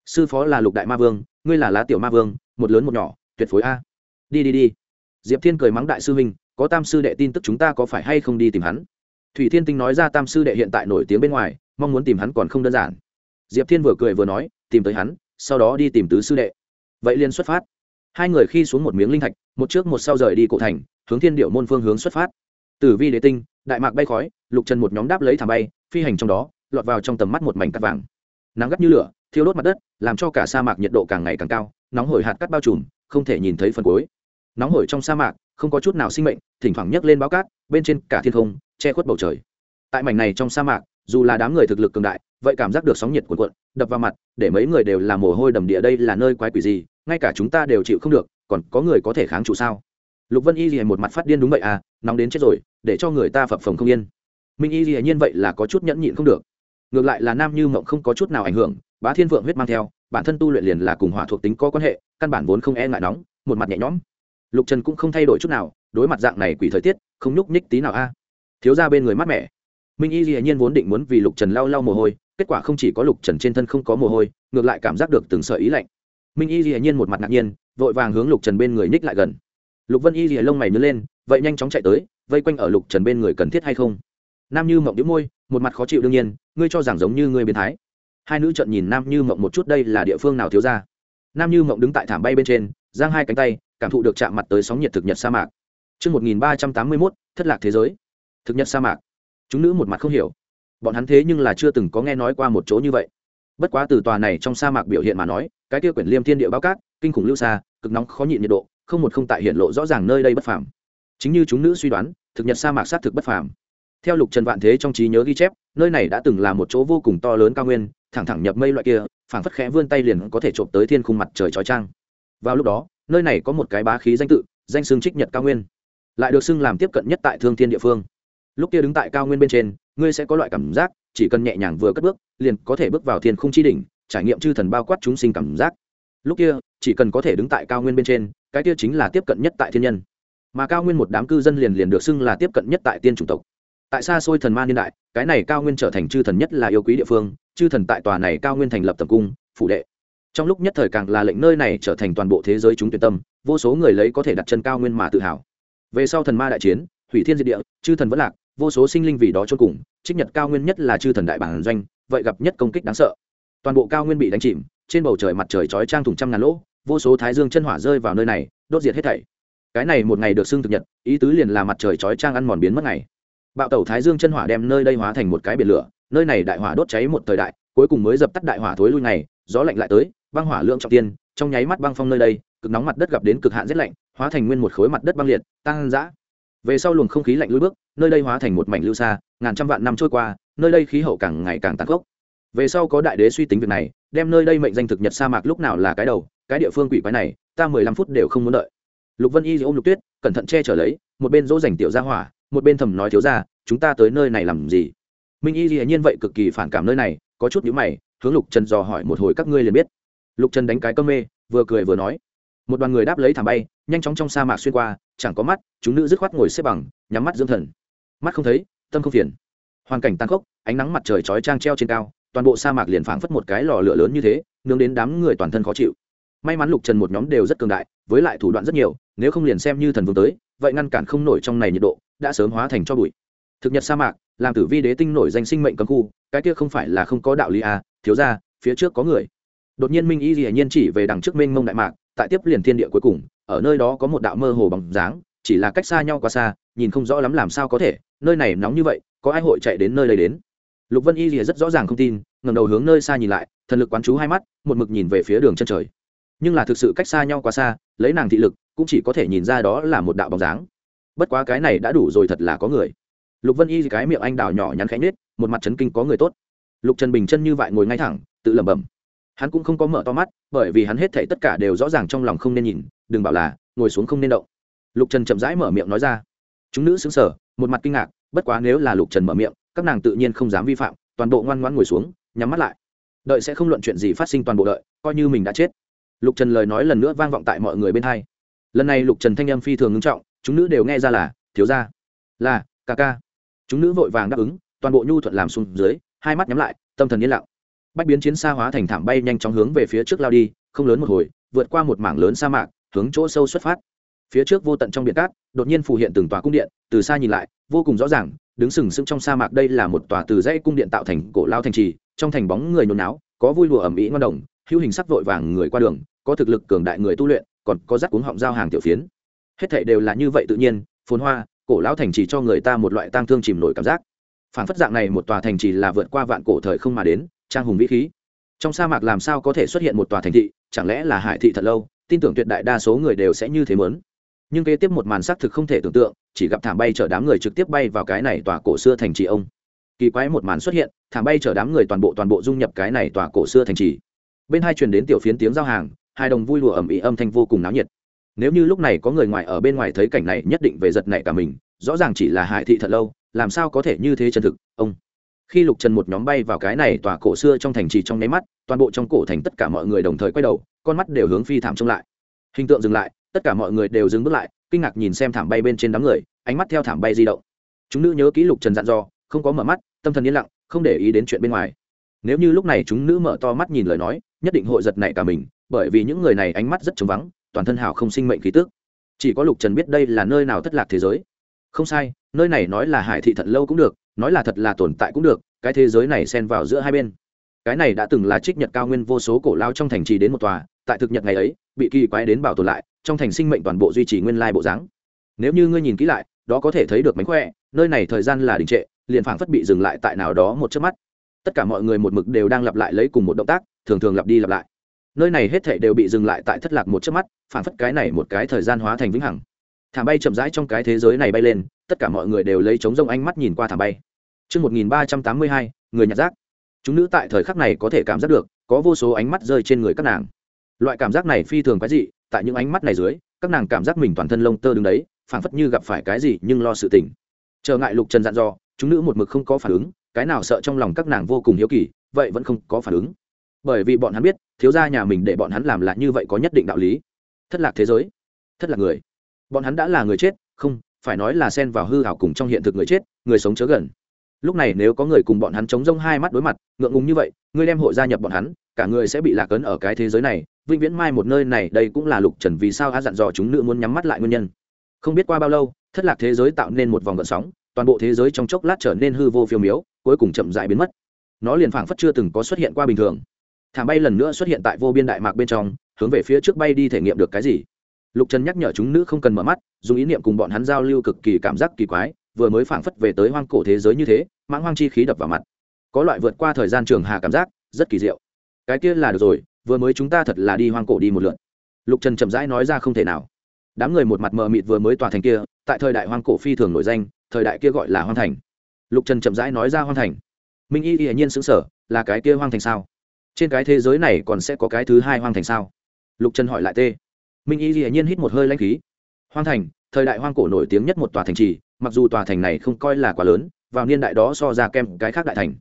Sư phó là lục đại ma vương, ngươi là lá tiểu ma vương, một lớn một nhỏ, tuyệt phối a đi đi đi. Diệp thiên cười mắng đại sư huynh, có tam sư đệ tin tức chúng ta có phải hay không đi tìm hắn? Thủy thiên tinh nói ra tam sư đệ hiện tại nổi tiếng bên ngoài, mong muốn tìm hắn còn không đơn giản. Diệp thiên vừa cười vừa nói, tìm tới hắn, sau đó đi tìm tứ sư đệ. Vậy liên xuất phát. Hai người khi xuống một miếng linh thạch, một trước một sau rời đi cổ thành, hướng thiên điệu môn phương hướng xuất phát. Tử vi đế tinh, đại mạc bay khói, lục trần một nhóm đáp lấy thảm bay, phi hành trong đó, lọt vào trong tầm mắt một mảnh cắt vàng. Nắng gắt như lửa, thiêu đốt mặt đất, làm cho cả sa mạc nhiệt độ càng ngày càng cao, nóng hổi hạt cắt bao trùm, không thể nhìn thấy phần cuối nóng hổi trong sa mạc, không có chút nào sinh mệnh, thỉnh thoảng nhấc lên báo cát, bên trên cả thiên không, che khuất bầu trời. Tại mảnh này trong sa mạc, dù là đám người thực lực cường đại, vậy cảm giác được sóng nhiệt cuộn cuộn, đập vào mặt, để mấy người đều là mồ hôi đầm địa đây là nơi quái quỷ gì, ngay cả chúng ta đều chịu không được, còn có người có thể kháng trụ sao? Lục vân y gì một mặt phát điên đúng vậy à nóng đến chết rồi, để cho người ta phập phồng không yên. Minh y gì nhiên vậy là có chút nhẫn nhịn không được. Ngược lại là nam như mộng không có chút nào ảnh hưởng, bá thiên vượng huyết mang theo, bản thân tu luyện liền là cùng hỏa thuộc tính có quan hệ, căn bản vốn không e ngại nóng, một mặt nhẹ nhõm lục trần cũng không thay đổi chút nào, đối mặt dạng này quỷ thời tiết, không nhúc nhích tí nào a. Thiếu ra bên người mát mẻ. Minh y dĩ nhiên vốn định muốn vì lục trần lau lau mồ hôi, kết quả không chỉ có lục trần trên thân không có mồ hôi, ngược lại cảm giác được từng sợi ý lạnh. Minh y dĩ nhiên một mặt ngạc nhiên, vội vàng hướng lục trần bên người ních lại gần. Lục vân y dĩ lông mày nhớ lên, vậy nhanh chóng chạy tới, vây quanh ở lục trần bên người cần thiết hay không? Nam như mộng đĩu môi, một mặt khó chịu đương nhiên, ngươi cho rằng giống như ngươi biến thái. Hai nữ trận nhìn nam như mộng một chút, đây là địa phương nào thiếu ra nam như mộng đứng tại thảm bay bên trên, giang hai cánh tay cảm thụ được chạm mặt tới sóng nhiệt thực nhật sa mạc Trước 1381, thất lạc thế giới. Thực nhật sa mạc. Chúng nữ một mặt không hiểu. Bọn hắn thế nhưng là chưa từng có nghe nói qua một chỗ như vậy. Bất quá từ tòa này trong sa mạc biểu hiện mà nói, cái kia quyển liêm thiên địa báo cát, kinh khủng lưu xa, cực nóng khó nhịn nhiệt độ, không một không tại hiện lộ rõ ràng nơi đây bất phàm. Chính như chúng nữ suy đoán, thực nhật sa mạc sát thực bất phàm. Theo Lục Trần Vạn Thế trong trí nhớ ghi chép, nơi này đã từng là một chỗ vô cùng to lớn cao nguyên, thẳng thẳng nhập mây loại kia, phảng phất khẽ vươn tay liền có thể chộp tới thiên khung mặt trời chói chang. Vào lúc đó, nơi này có một cái bá khí danh tự, danh xương trích nhật cao nguyên. Lại được xưng làm tiếp cận nhất tại thương thiên địa phương. Lúc kia đứng tại cao nguyên bên trên, ngươi sẽ có loại cảm giác, chỉ cần nhẹ nhàng vừa cất bước, liền có thể bước vào thiên khung chi đỉnh, trải nghiệm chư thần bao quát chúng sinh cảm giác. Lúc kia, chỉ cần có thể đứng tại cao nguyên bên trên, cái kia chính là tiếp cận nhất tại thiên nhân. Mà cao nguyên một đám cư dân liền liền được xưng là tiếp cận nhất tại tiên chủng tộc. Tại xa xôi thần ma niên đại, cái này cao nguyên trở thành chư thần nhất là yêu quý địa phương, chư thần tại tòa này cao nguyên thành lập tập cung, phủ đệ trong lúc nhất thời càng là lệnh nơi này trở thành toàn bộ thế giới chúng tuyệt tâm vô số người lấy có thể đặt chân cao nguyên mà tự hào. Về sau thần ma đại chiến hủy thiên diệt địa chư thần vẫn lạc vô số sinh linh vì đó chôn cùng trích nhật cao nguyên nhất là chư thần đại bản doanh vậy gặp nhất công kích đáng sợ. Toàn bộ cao nguyên bị đánh chìm trên bầu trời mặt trời chói trang thủng trăm ngàn lỗ vô số thái dương chân hỏa rơi vào nơi này đốt diệt hết thảy. Cái này một ngày được xưng thực nhật ý tứ liền là mặt trời chói trang ăn mòn biến mất ngày. Bạo tẩu thái dương chân hỏa đem nơi đây hóa thành một cái biển lửa nơi này đại hỏa đốt cháy một thời đại cuối cùng mới dập tắt đại hỏa thối lui này, gió lạnh lại tới băng hỏa lượng trọng tiên, trong nháy mắt băng phong nơi đây, cực nóng mặt đất gặp đến cực hạn rét lạnh, hóa thành nguyên một khối mặt đất băng liệt tăng dã về sau luồng không khí lạnh lưỡi bước, nơi đây hóa thành một mảnh lưu xa, ngàn trăm vạn năm trôi qua, nơi đây khí hậu càng ngày càng tàn khốc. Về sau có đại đế suy tính việc này, đem nơi đây mệnh danh thực nhật sa mạc lúc nào là cái đầu, cái địa phương quỷ quái này, ta mười lăm phút đều không muốn đợi. Lục vân y ôm lục tuyết, cẩn thận che chở lấy, một bên dỗ dành tiểu gia hỏa, một bên thầm nói thiếu ra chúng ta tới nơi này làm gì? Minh y dĩ nhiên vậy cực kỳ phản cảm nơi này, có chút nhữ mày, hướng lục trần dò hỏi một hồi các ngươi liền biết lục trần đánh cái cơm mê, vừa cười vừa nói. Một đoàn người đáp lấy thảm bay, nhanh chóng trong sa mạc xuyên qua, chẳng có mắt, chúng nữ dứt khoát ngồi xếp bằng, nhắm mắt dưỡng thần. Mắt không thấy, tâm không phiền. Hoàn cảnh tăng khốc, ánh nắng mặt trời chói trang treo trên cao, toàn bộ sa mạc liền phảng phất một cái lò lửa lớn như thế, nướng đến đám người toàn thân khó chịu. May mắn lục trần một nhóm đều rất cường đại, với lại thủ đoạn rất nhiều, nếu không liền xem như thần vương tới, vậy ngăn cản không nổi trong này nhiệt độ, đã sớm hóa thành cho bụi. Thực nhật sa mạc, làm tử vi đế tinh nổi danh sinh mệnh cấm khu, cái kia không phải là không có đạo lý à thiếu ra phía trước có người đột nhiên minh y hiển nhiên chỉ về đằng trước mênh mông đại mạc, tại tiếp liền thiên địa cuối cùng, ở nơi đó có một đạo mơ hồ bằng dáng, chỉ là cách xa nhau quá xa, nhìn không rõ lắm làm sao có thể, nơi này nóng như vậy, có ai hội chạy đến nơi đây đến? Lục vân y rìa rất rõ ràng không tin ngầm đầu hướng nơi xa nhìn lại, thần lực quán chú hai mắt, một mực nhìn về phía đường chân trời. Nhưng là thực sự cách xa nhau quá xa, lấy nàng thị lực, cũng chỉ có thể nhìn ra đó là một đạo bóng dáng. Bất quá cái này đã đủ rồi thật là có người. Lục vân y cái miệng anh đào nhỏ nhắn khẽ nết một mặt chấn kinh có người tốt. Lục trần bình chân như vậy ngồi ngay thẳng, tự lẩm bẩm hắn cũng không có mở to mắt, bởi vì hắn hết thảy tất cả đều rõ ràng trong lòng không nên nhìn, đừng bảo là ngồi xuống không nên động. Lục trần chậm rãi mở miệng nói ra. Chúng nữ xứng sở một mặt kinh ngạc, bất quá nếu là lục trần mở miệng, các nàng tự nhiên không dám vi phạm, toàn bộ ngoan ngoãn ngồi xuống, nhắm mắt lại. Đợi sẽ không luận chuyện gì phát sinh toàn bộ đợi, coi như mình đã chết. Lục trần lời nói lần nữa vang vọng tại mọi người bên hai. Lần này lục trần thanh âm phi thường ngưng trọng, chúng nữ đều nghe ra là, thiếu ra là, ca ca. Chúng nữ vội vàng đáp ứng, toàn bộ nhu thuận làm xuống dưới, hai mắt nhắm lại, tâm thần yên lặng bách biến chiến xa hóa thành thảm bay nhanh chóng hướng về phía trước lao đi, không lớn một hồi, vượt qua một mảng lớn sa mạc, hướng chỗ sâu xuất phát. Phía trước vô tận trong biển cát, đột nhiên phù hiện từng tòa cung điện, từ xa nhìn lại, vô cùng rõ ràng, đứng sừng sững trong sa mạc đây là một tòa từ dãy cung điện tạo thành cổ lao thành trì, trong thành bóng người nôn náo, có vui lùa ẩm ĩ ngon đồng, hữu hình sắc vội vàng người qua đường, có thực lực cường đại người tu luyện, còn có rắc cuống họng giao hàng tiểu phiến. Hết thảy đều là như vậy tự nhiên, phồn hoa, cổ lão thành trì cho người ta một loại tang thương chìm nổi cảm giác. Phản phất dạng này một tòa thành trì là vượt qua vạn cổ thời không mà đến trang hùng vĩ khí. Trong sa mạc làm sao có thể xuất hiện một tòa thành thị, chẳng lẽ là hải thị thật lâu? Tin tưởng tuyệt đại đa số người đều sẽ như thế mớn nhưng kế tiếp một màn xác thực không thể tưởng tượng, chỉ gặp thảm bay chở đám người trực tiếp bay vào cái này tòa cổ xưa thành trì ông. Kỳ quái một màn xuất hiện, thảm bay chở đám người toàn bộ toàn bộ dung nhập cái này tòa cổ xưa thành trì. Bên hai truyền đến tiểu phiến tiếng giao hàng, hai đồng vui lùa ẩm ý âm thanh vô cùng náo nhiệt. Nếu như lúc này có người ngoài ở bên ngoài thấy cảnh này nhất định về giật này cả mình, rõ ràng chỉ là hải thị thật lâu, làm sao có thể như thế chân thực, ông? Khi lục trần một nhóm bay vào cái này tòa cổ xưa trong thành trì trong nháy mắt, toàn bộ trong cổ thành tất cả mọi người đồng thời quay đầu, con mắt đều hướng phi thảm trông lại. Hình tượng dừng lại, tất cả mọi người đều dừng bước lại, kinh ngạc nhìn xem thảm bay bên trên đám người, ánh mắt theo thảm bay di động. Chúng nữ nhớ kỹ lục trần dặn dò, không có mở mắt, tâm thần yên lặng, không để ý đến chuyện bên ngoài. Nếu như lúc này chúng nữ mở to mắt nhìn lời nói, nhất định hội giật nảy cả mình, bởi vì những người này ánh mắt rất trống vắng, toàn thân hào không sinh mệnh khí tức. Chỉ có lục trần biết đây là nơi nào thất lạc thế giới. Không sai, nơi này nói là hải thị thận lâu cũng được nói là thật là tồn tại cũng được, cái thế giới này xen vào giữa hai bên. Cái này đã từng là trích nhật cao nguyên vô số cổ lao trong thành trì đến một tòa, tại thực nhật ngày ấy, bị kỳ quái đến bảo tồn lại, trong thành sinh mệnh toàn bộ duy trì nguyên lai bộ dáng. Nếu như ngươi nhìn kỹ lại, đó có thể thấy được mánh khỏe, nơi này thời gian là đình trệ, liền phảng phất bị dừng lại tại nào đó một chớp mắt. Tất cả mọi người một mực đều đang lặp lại lấy cùng một động tác, thường thường lặp đi lặp lại. Nơi này hết thể đều bị dừng lại tại thất lạc một chớp mắt, phảng phất cái này một cái thời gian hóa thành vĩnh hằng thảm bay chậm rãi trong cái thế giới này bay lên tất cả mọi người đều lấy trống rông ánh mắt nhìn qua thảm bay Trước 1382, người nhặt rác. Chúng nữ tại thời khắc này có thể cảm giác được, có vô số ánh mắt rơi trên người các nàng. Loại cảm giác này phi thường quái dị, tại những ánh mắt này dưới, các nàng cảm giác mình toàn thân lông tơ đứng đấy, phảng phất như gặp phải cái gì nhưng lo sự tình. Chờ ngại Lục Trần dặn dò, chúng nữ một mực không có phản ứng, cái nào sợ trong lòng các nàng vô cùng hiếu kỳ, vậy vẫn không có phản ứng. Bởi vì bọn hắn biết, thiếu gia nhà mình để bọn hắn làm là như vậy có nhất định đạo lý. Thất lạc thế giới, thất lạc người. Bọn hắn đã là người chết, không, phải nói là xen vào hư hảo cùng trong hiện thực người chết, người sống chớ gần. Lúc này nếu có người cùng bọn hắn chống rông hai mắt đối mặt ngượng ngùng như vậy ngươi đem hội gia nhập bọn hắn cả người sẽ bị lạc ấn ở cái thế giới này vĩnh viễn mai một nơi này đây cũng là lục trần vì sao á dặn dò chúng nữ muốn nhắm mắt lại nguyên nhân. Không biết qua bao lâu thất lạc thế giới tạo nên một vòng gợn sóng toàn bộ thế giới trong chốc lát trở nên hư vô phiêu miếu cuối cùng chậm dại biến mất. Nó liền phảng phất chưa từng có xuất hiện qua bình thường. Thảm bay lần nữa xuất hiện tại vô biên đại mạc bên trong hướng về phía trước bay đi thể nghiệm được cái gì? Lục trần nhắc nhở chúng nữ không cần mở mắt, dùng ý niệm cùng bọn hắn giao lưu cực kỳ cảm giác kỳ quái, vừa mới phảng phất về tới hoang cổ thế giới như thế, mãng hoang chi khí đập vào mặt. Có loại vượt qua thời gian trường hà cảm giác, rất kỳ diệu. Cái kia là được rồi, vừa mới chúng ta thật là đi hoang cổ đi một lượt. Lục trần chậm rãi nói ra không thể nào. Đám người một mặt mờ mịt vừa mới tòa thành kia, tại thời đại hoang cổ phi thường nổi danh, thời đại kia gọi là hoang thành. Lục trần chậm rãi nói ra hoang thành. Minh y hiển nhiên xứng sở là cái kia hoang thành sao? Trên cái thế giới này còn sẽ có cái thứ hai hoang thành sao? Lục trần hỏi lại tê minh y dĩ nhiên hít một hơi lãnh khí. Hoang thành, thời đại hoang cổ nổi tiếng nhất một tòa thành trì, mặc dù tòa thành này không coi là quá lớn, vào niên đại đó so ra kem cái khác đại thành.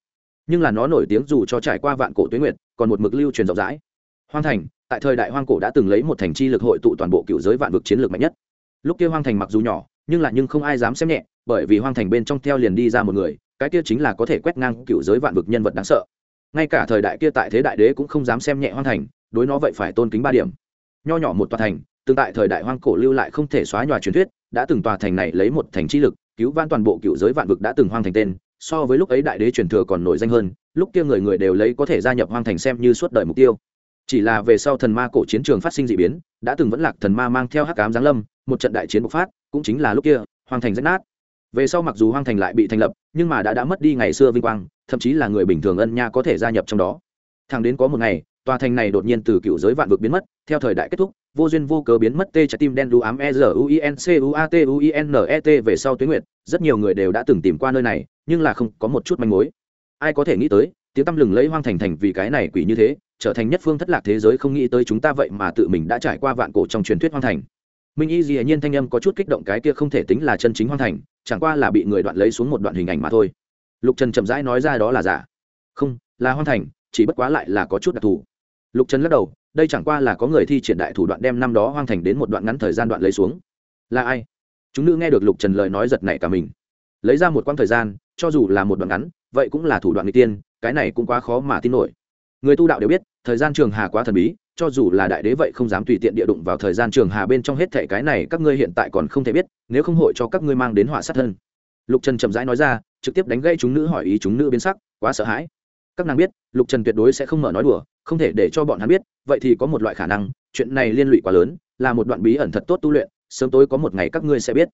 Nhưng là nó nổi tiếng dù cho trải qua vạn cổ tuyến nguyệt, còn một mực lưu truyền rộng rãi. Hoang thành, tại thời đại hoang cổ đã từng lấy một thành chi lực hội tụ toàn bộ cựu giới vạn vực chiến lược mạnh nhất. Lúc kia hoang thành mặc dù nhỏ, nhưng là nhưng không ai dám xem nhẹ, bởi vì hoang thành bên trong theo liền đi ra một người, cái kia chính là có thể quét ngang cựu giới vạn vực nhân vật đáng sợ. Ngay cả thời đại kia tại thế đại đế cũng không dám xem nhẹ hoang thành, đối nó vậy phải tôn kính ba điểm nho nhỏ một tòa thành, tương tại thời đại hoang cổ lưu lại không thể xóa nhòa truyền thuyết, đã từng tòa thành này lấy một thành chi lực, cứu van toàn bộ cựu giới vạn vực đã từng hoang thành tên, so với lúc ấy đại đế truyền thừa còn nổi danh hơn, lúc kia người người đều lấy có thể gia nhập hoang thành xem như suốt đời mục tiêu. Chỉ là về sau thần ma cổ chiến trường phát sinh d ị biến, đã từng vẫn lạc thần ma mang theo hắc cám giáng lâm, một trận đại chiến bộc phát, cũng chính là lúc kia, hoang thành rách nát. Về sau mặc dù hoang thành lại bị thành lập, nhưng mà đã đã mất đi ngày xưa vinh quang, thậm chí là người bình thường ân nha có thể gia nhập trong đó. Thằng đến có một ngày tòa thành này đột nhiên từ cựu giới vạn vực biến mất, theo thời đại kết thúc, vô duyên vô cớ biến mất tê trái tim đen đu ám e r u i n c u a t u i n e t về sau tuyến nguyệt. Rất nhiều người đều đã từng tìm qua nơi này, nhưng là không có một chút manh mối. Ai có thể nghĩ tới, tiếng tăm lừng lấy hoang thành thành vì cái này quỷ như thế, trở thành nhất phương thất lạc thế giới không nghĩ tới chúng ta vậy mà tự mình đã trải qua vạn cổ trong truyền thuyết hoang thành. Minh y dĩ nhiên thanh âm có chút kích động cái kia không thể tính là chân chính hoang thành, chẳng qua là bị người đoạn lấy xuống một đoạn hình ảnh mà thôi. Lục trần chậm rãi nói ra đó là giả. Không, là hoang thành, chỉ bất quá lại là có chút đặc thù lục trần lắc đầu, đây chẳng qua là có người thi triển đại thủ đoạn đem năm đó hoang thành đến một đoạn ngắn thời gian đoạn lấy xuống. Là ai? Chúng nữ nghe được lục trần lời nói giật nảy cả mình. Lấy ra một quãng thời gian, cho dù là một đoạn ngắn, vậy cũng là thủ đoạn n g tiên, cái này cũng quá khó mà tin nổi. Người tu đạo đều biết, thời gian trường hà quá thần bí, cho dù là đại đế vậy không dám tùy tiện địa đụng vào thời gian trường hà bên trong hết thể cái này, các ngươi hiện tại còn không thể biết, nếu không hội cho các ngươi mang đến họa sát hơn. lục trần chậm rãi nói ra, trực tiếp đánh gây chúng nữ hỏi ý chúng nữ biến sắc, quá sợ hãi. Các nàng biết, lục trần tuyệt đối sẽ không mở nói đùa không thể để cho bọn hắn biết, vậy thì có một loại khả năng, chuyện này liên lụy quá lớn, là một đoạn bí ẩn thật tốt tu luyện, sớm tối có một ngày các ngươi sẽ biết.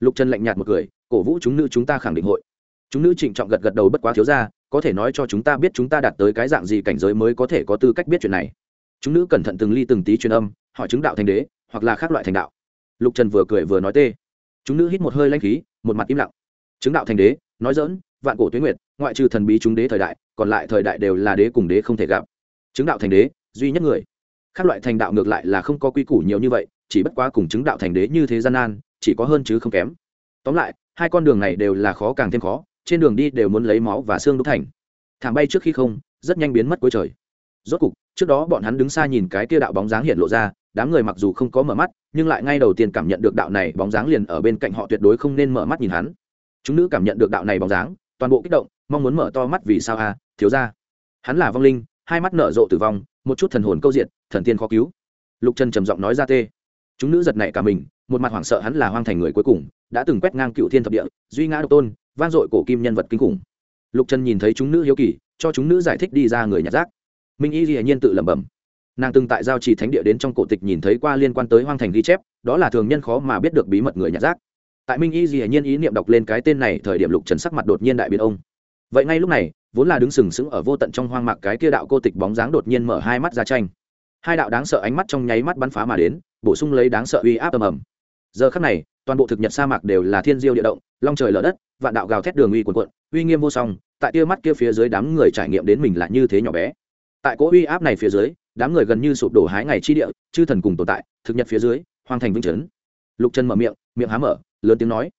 Lục trần lạnh nhạt một cười, cổ vũ chúng nữ chúng ta khẳng định hội. Chúng nữ trịnh trọng gật gật đầu bất quá thiếu ra, có thể nói cho chúng ta biết chúng ta đạt tới cái dạng gì cảnh giới mới có thể có tư cách biết chuyện này. Chúng nữ cẩn thận từng ly từng tí truyền âm, hỏi chứng đạo thành đế, hoặc là khác loại thành đạo. Lục trần vừa cười vừa nói tê. Chúng nữ hít một hơi lanh khí, một mặt im lặng. Chứng đạo thành đế, nói dỡn vạn cổ tuyến nguyệt, ngoại trừ thần bí chúng đế thời đại, còn lại thời đại đều là đế cùng đế không thể gặp chứng đạo thành đế, duy nhất người. Các loại thành đạo ngược lại là không có quy củ nhiều như vậy, chỉ bất quá cùng chứng đạo thành đế như thế gian nan, chỉ có hơn chứ không kém. Tóm lại, hai con đường này đều là khó càng thêm khó, trên đường đi đều muốn lấy máu và xương đúc thành. Thảm bay trước khi không, rất nhanh biến mất cuối trời. Rốt cục, trước đó bọn hắn đứng xa nhìn cái kia đạo bóng dáng hiện lộ ra, đám người mặc dù không có mở mắt, nhưng lại ngay đầu tiên cảm nhận được đạo này bóng dáng liền ở bên cạnh họ tuyệt đối không nên mở mắt nhìn hắn. Chúng nữ cảm nhận được đạo này bóng dáng, toàn bộ kích động, mong muốn mở to mắt vì sao a, thiếu ra hắn là vong linh hai mắt nở rộ tử vong, một chút thần hồn câu diện thần tiên khó cứu. Lục trần trầm giọng nói ra tê. Chúng nữ giật nảy cả mình, một mặt hoảng sợ hắn là hoang thành người cuối cùng, đã từng quét ngang cựu thiên thập địa, duy ngã độc tôn van dội cổ kim nhân vật kinh khủng. Lục trần nhìn thấy chúng nữ hiếu kỳ, cho chúng nữ giải thích đi ra người nhặt rác. Minh y hiển nhiên tự lẩm bẩm. Nàng từng tại giao trì thánh địa đến trong cổ tịch nhìn thấy qua liên quan tới hoang thành ghi chép, đó là thường nhân khó mà biết được bí mật người nhặt rác. Tại minh y hiển nhiên ý niệm đọc lên cái tên này, thời điểm lục trần sắc mặt đột nhiên đại biến ông vậy ngay lúc này, vốn là đứng sừng sững ở vô tận trong hoang mạc cái kia đạo cô tịch bóng dáng đột nhiên mở hai mắt ra tranh. Hai đạo đáng sợ ánh mắt trong nháy mắt bắn phá mà đến, bổ sung lấy đáng sợ uy áp ầm ầm. Giờ khắc này, toàn bộ thực nhật sa mạc đều là thiên diêu địa động, long trời lở đất, vạn đạo gào thét đường uy cuồn cuộn, uy nghiêm vô song, tại tia mắt kia phía dưới đám người trải nghiệm đến mình là như thế nhỏ bé. Tại cỗ uy áp này phía dưới, đám người gần như sụp đổ hái ngày chi địa, chư thần cùng tồn tại, thực nhật phía dưới, hoang thành vĩnh trấn. Lục chân mở miệng miệng há mở, lớn tiếng nói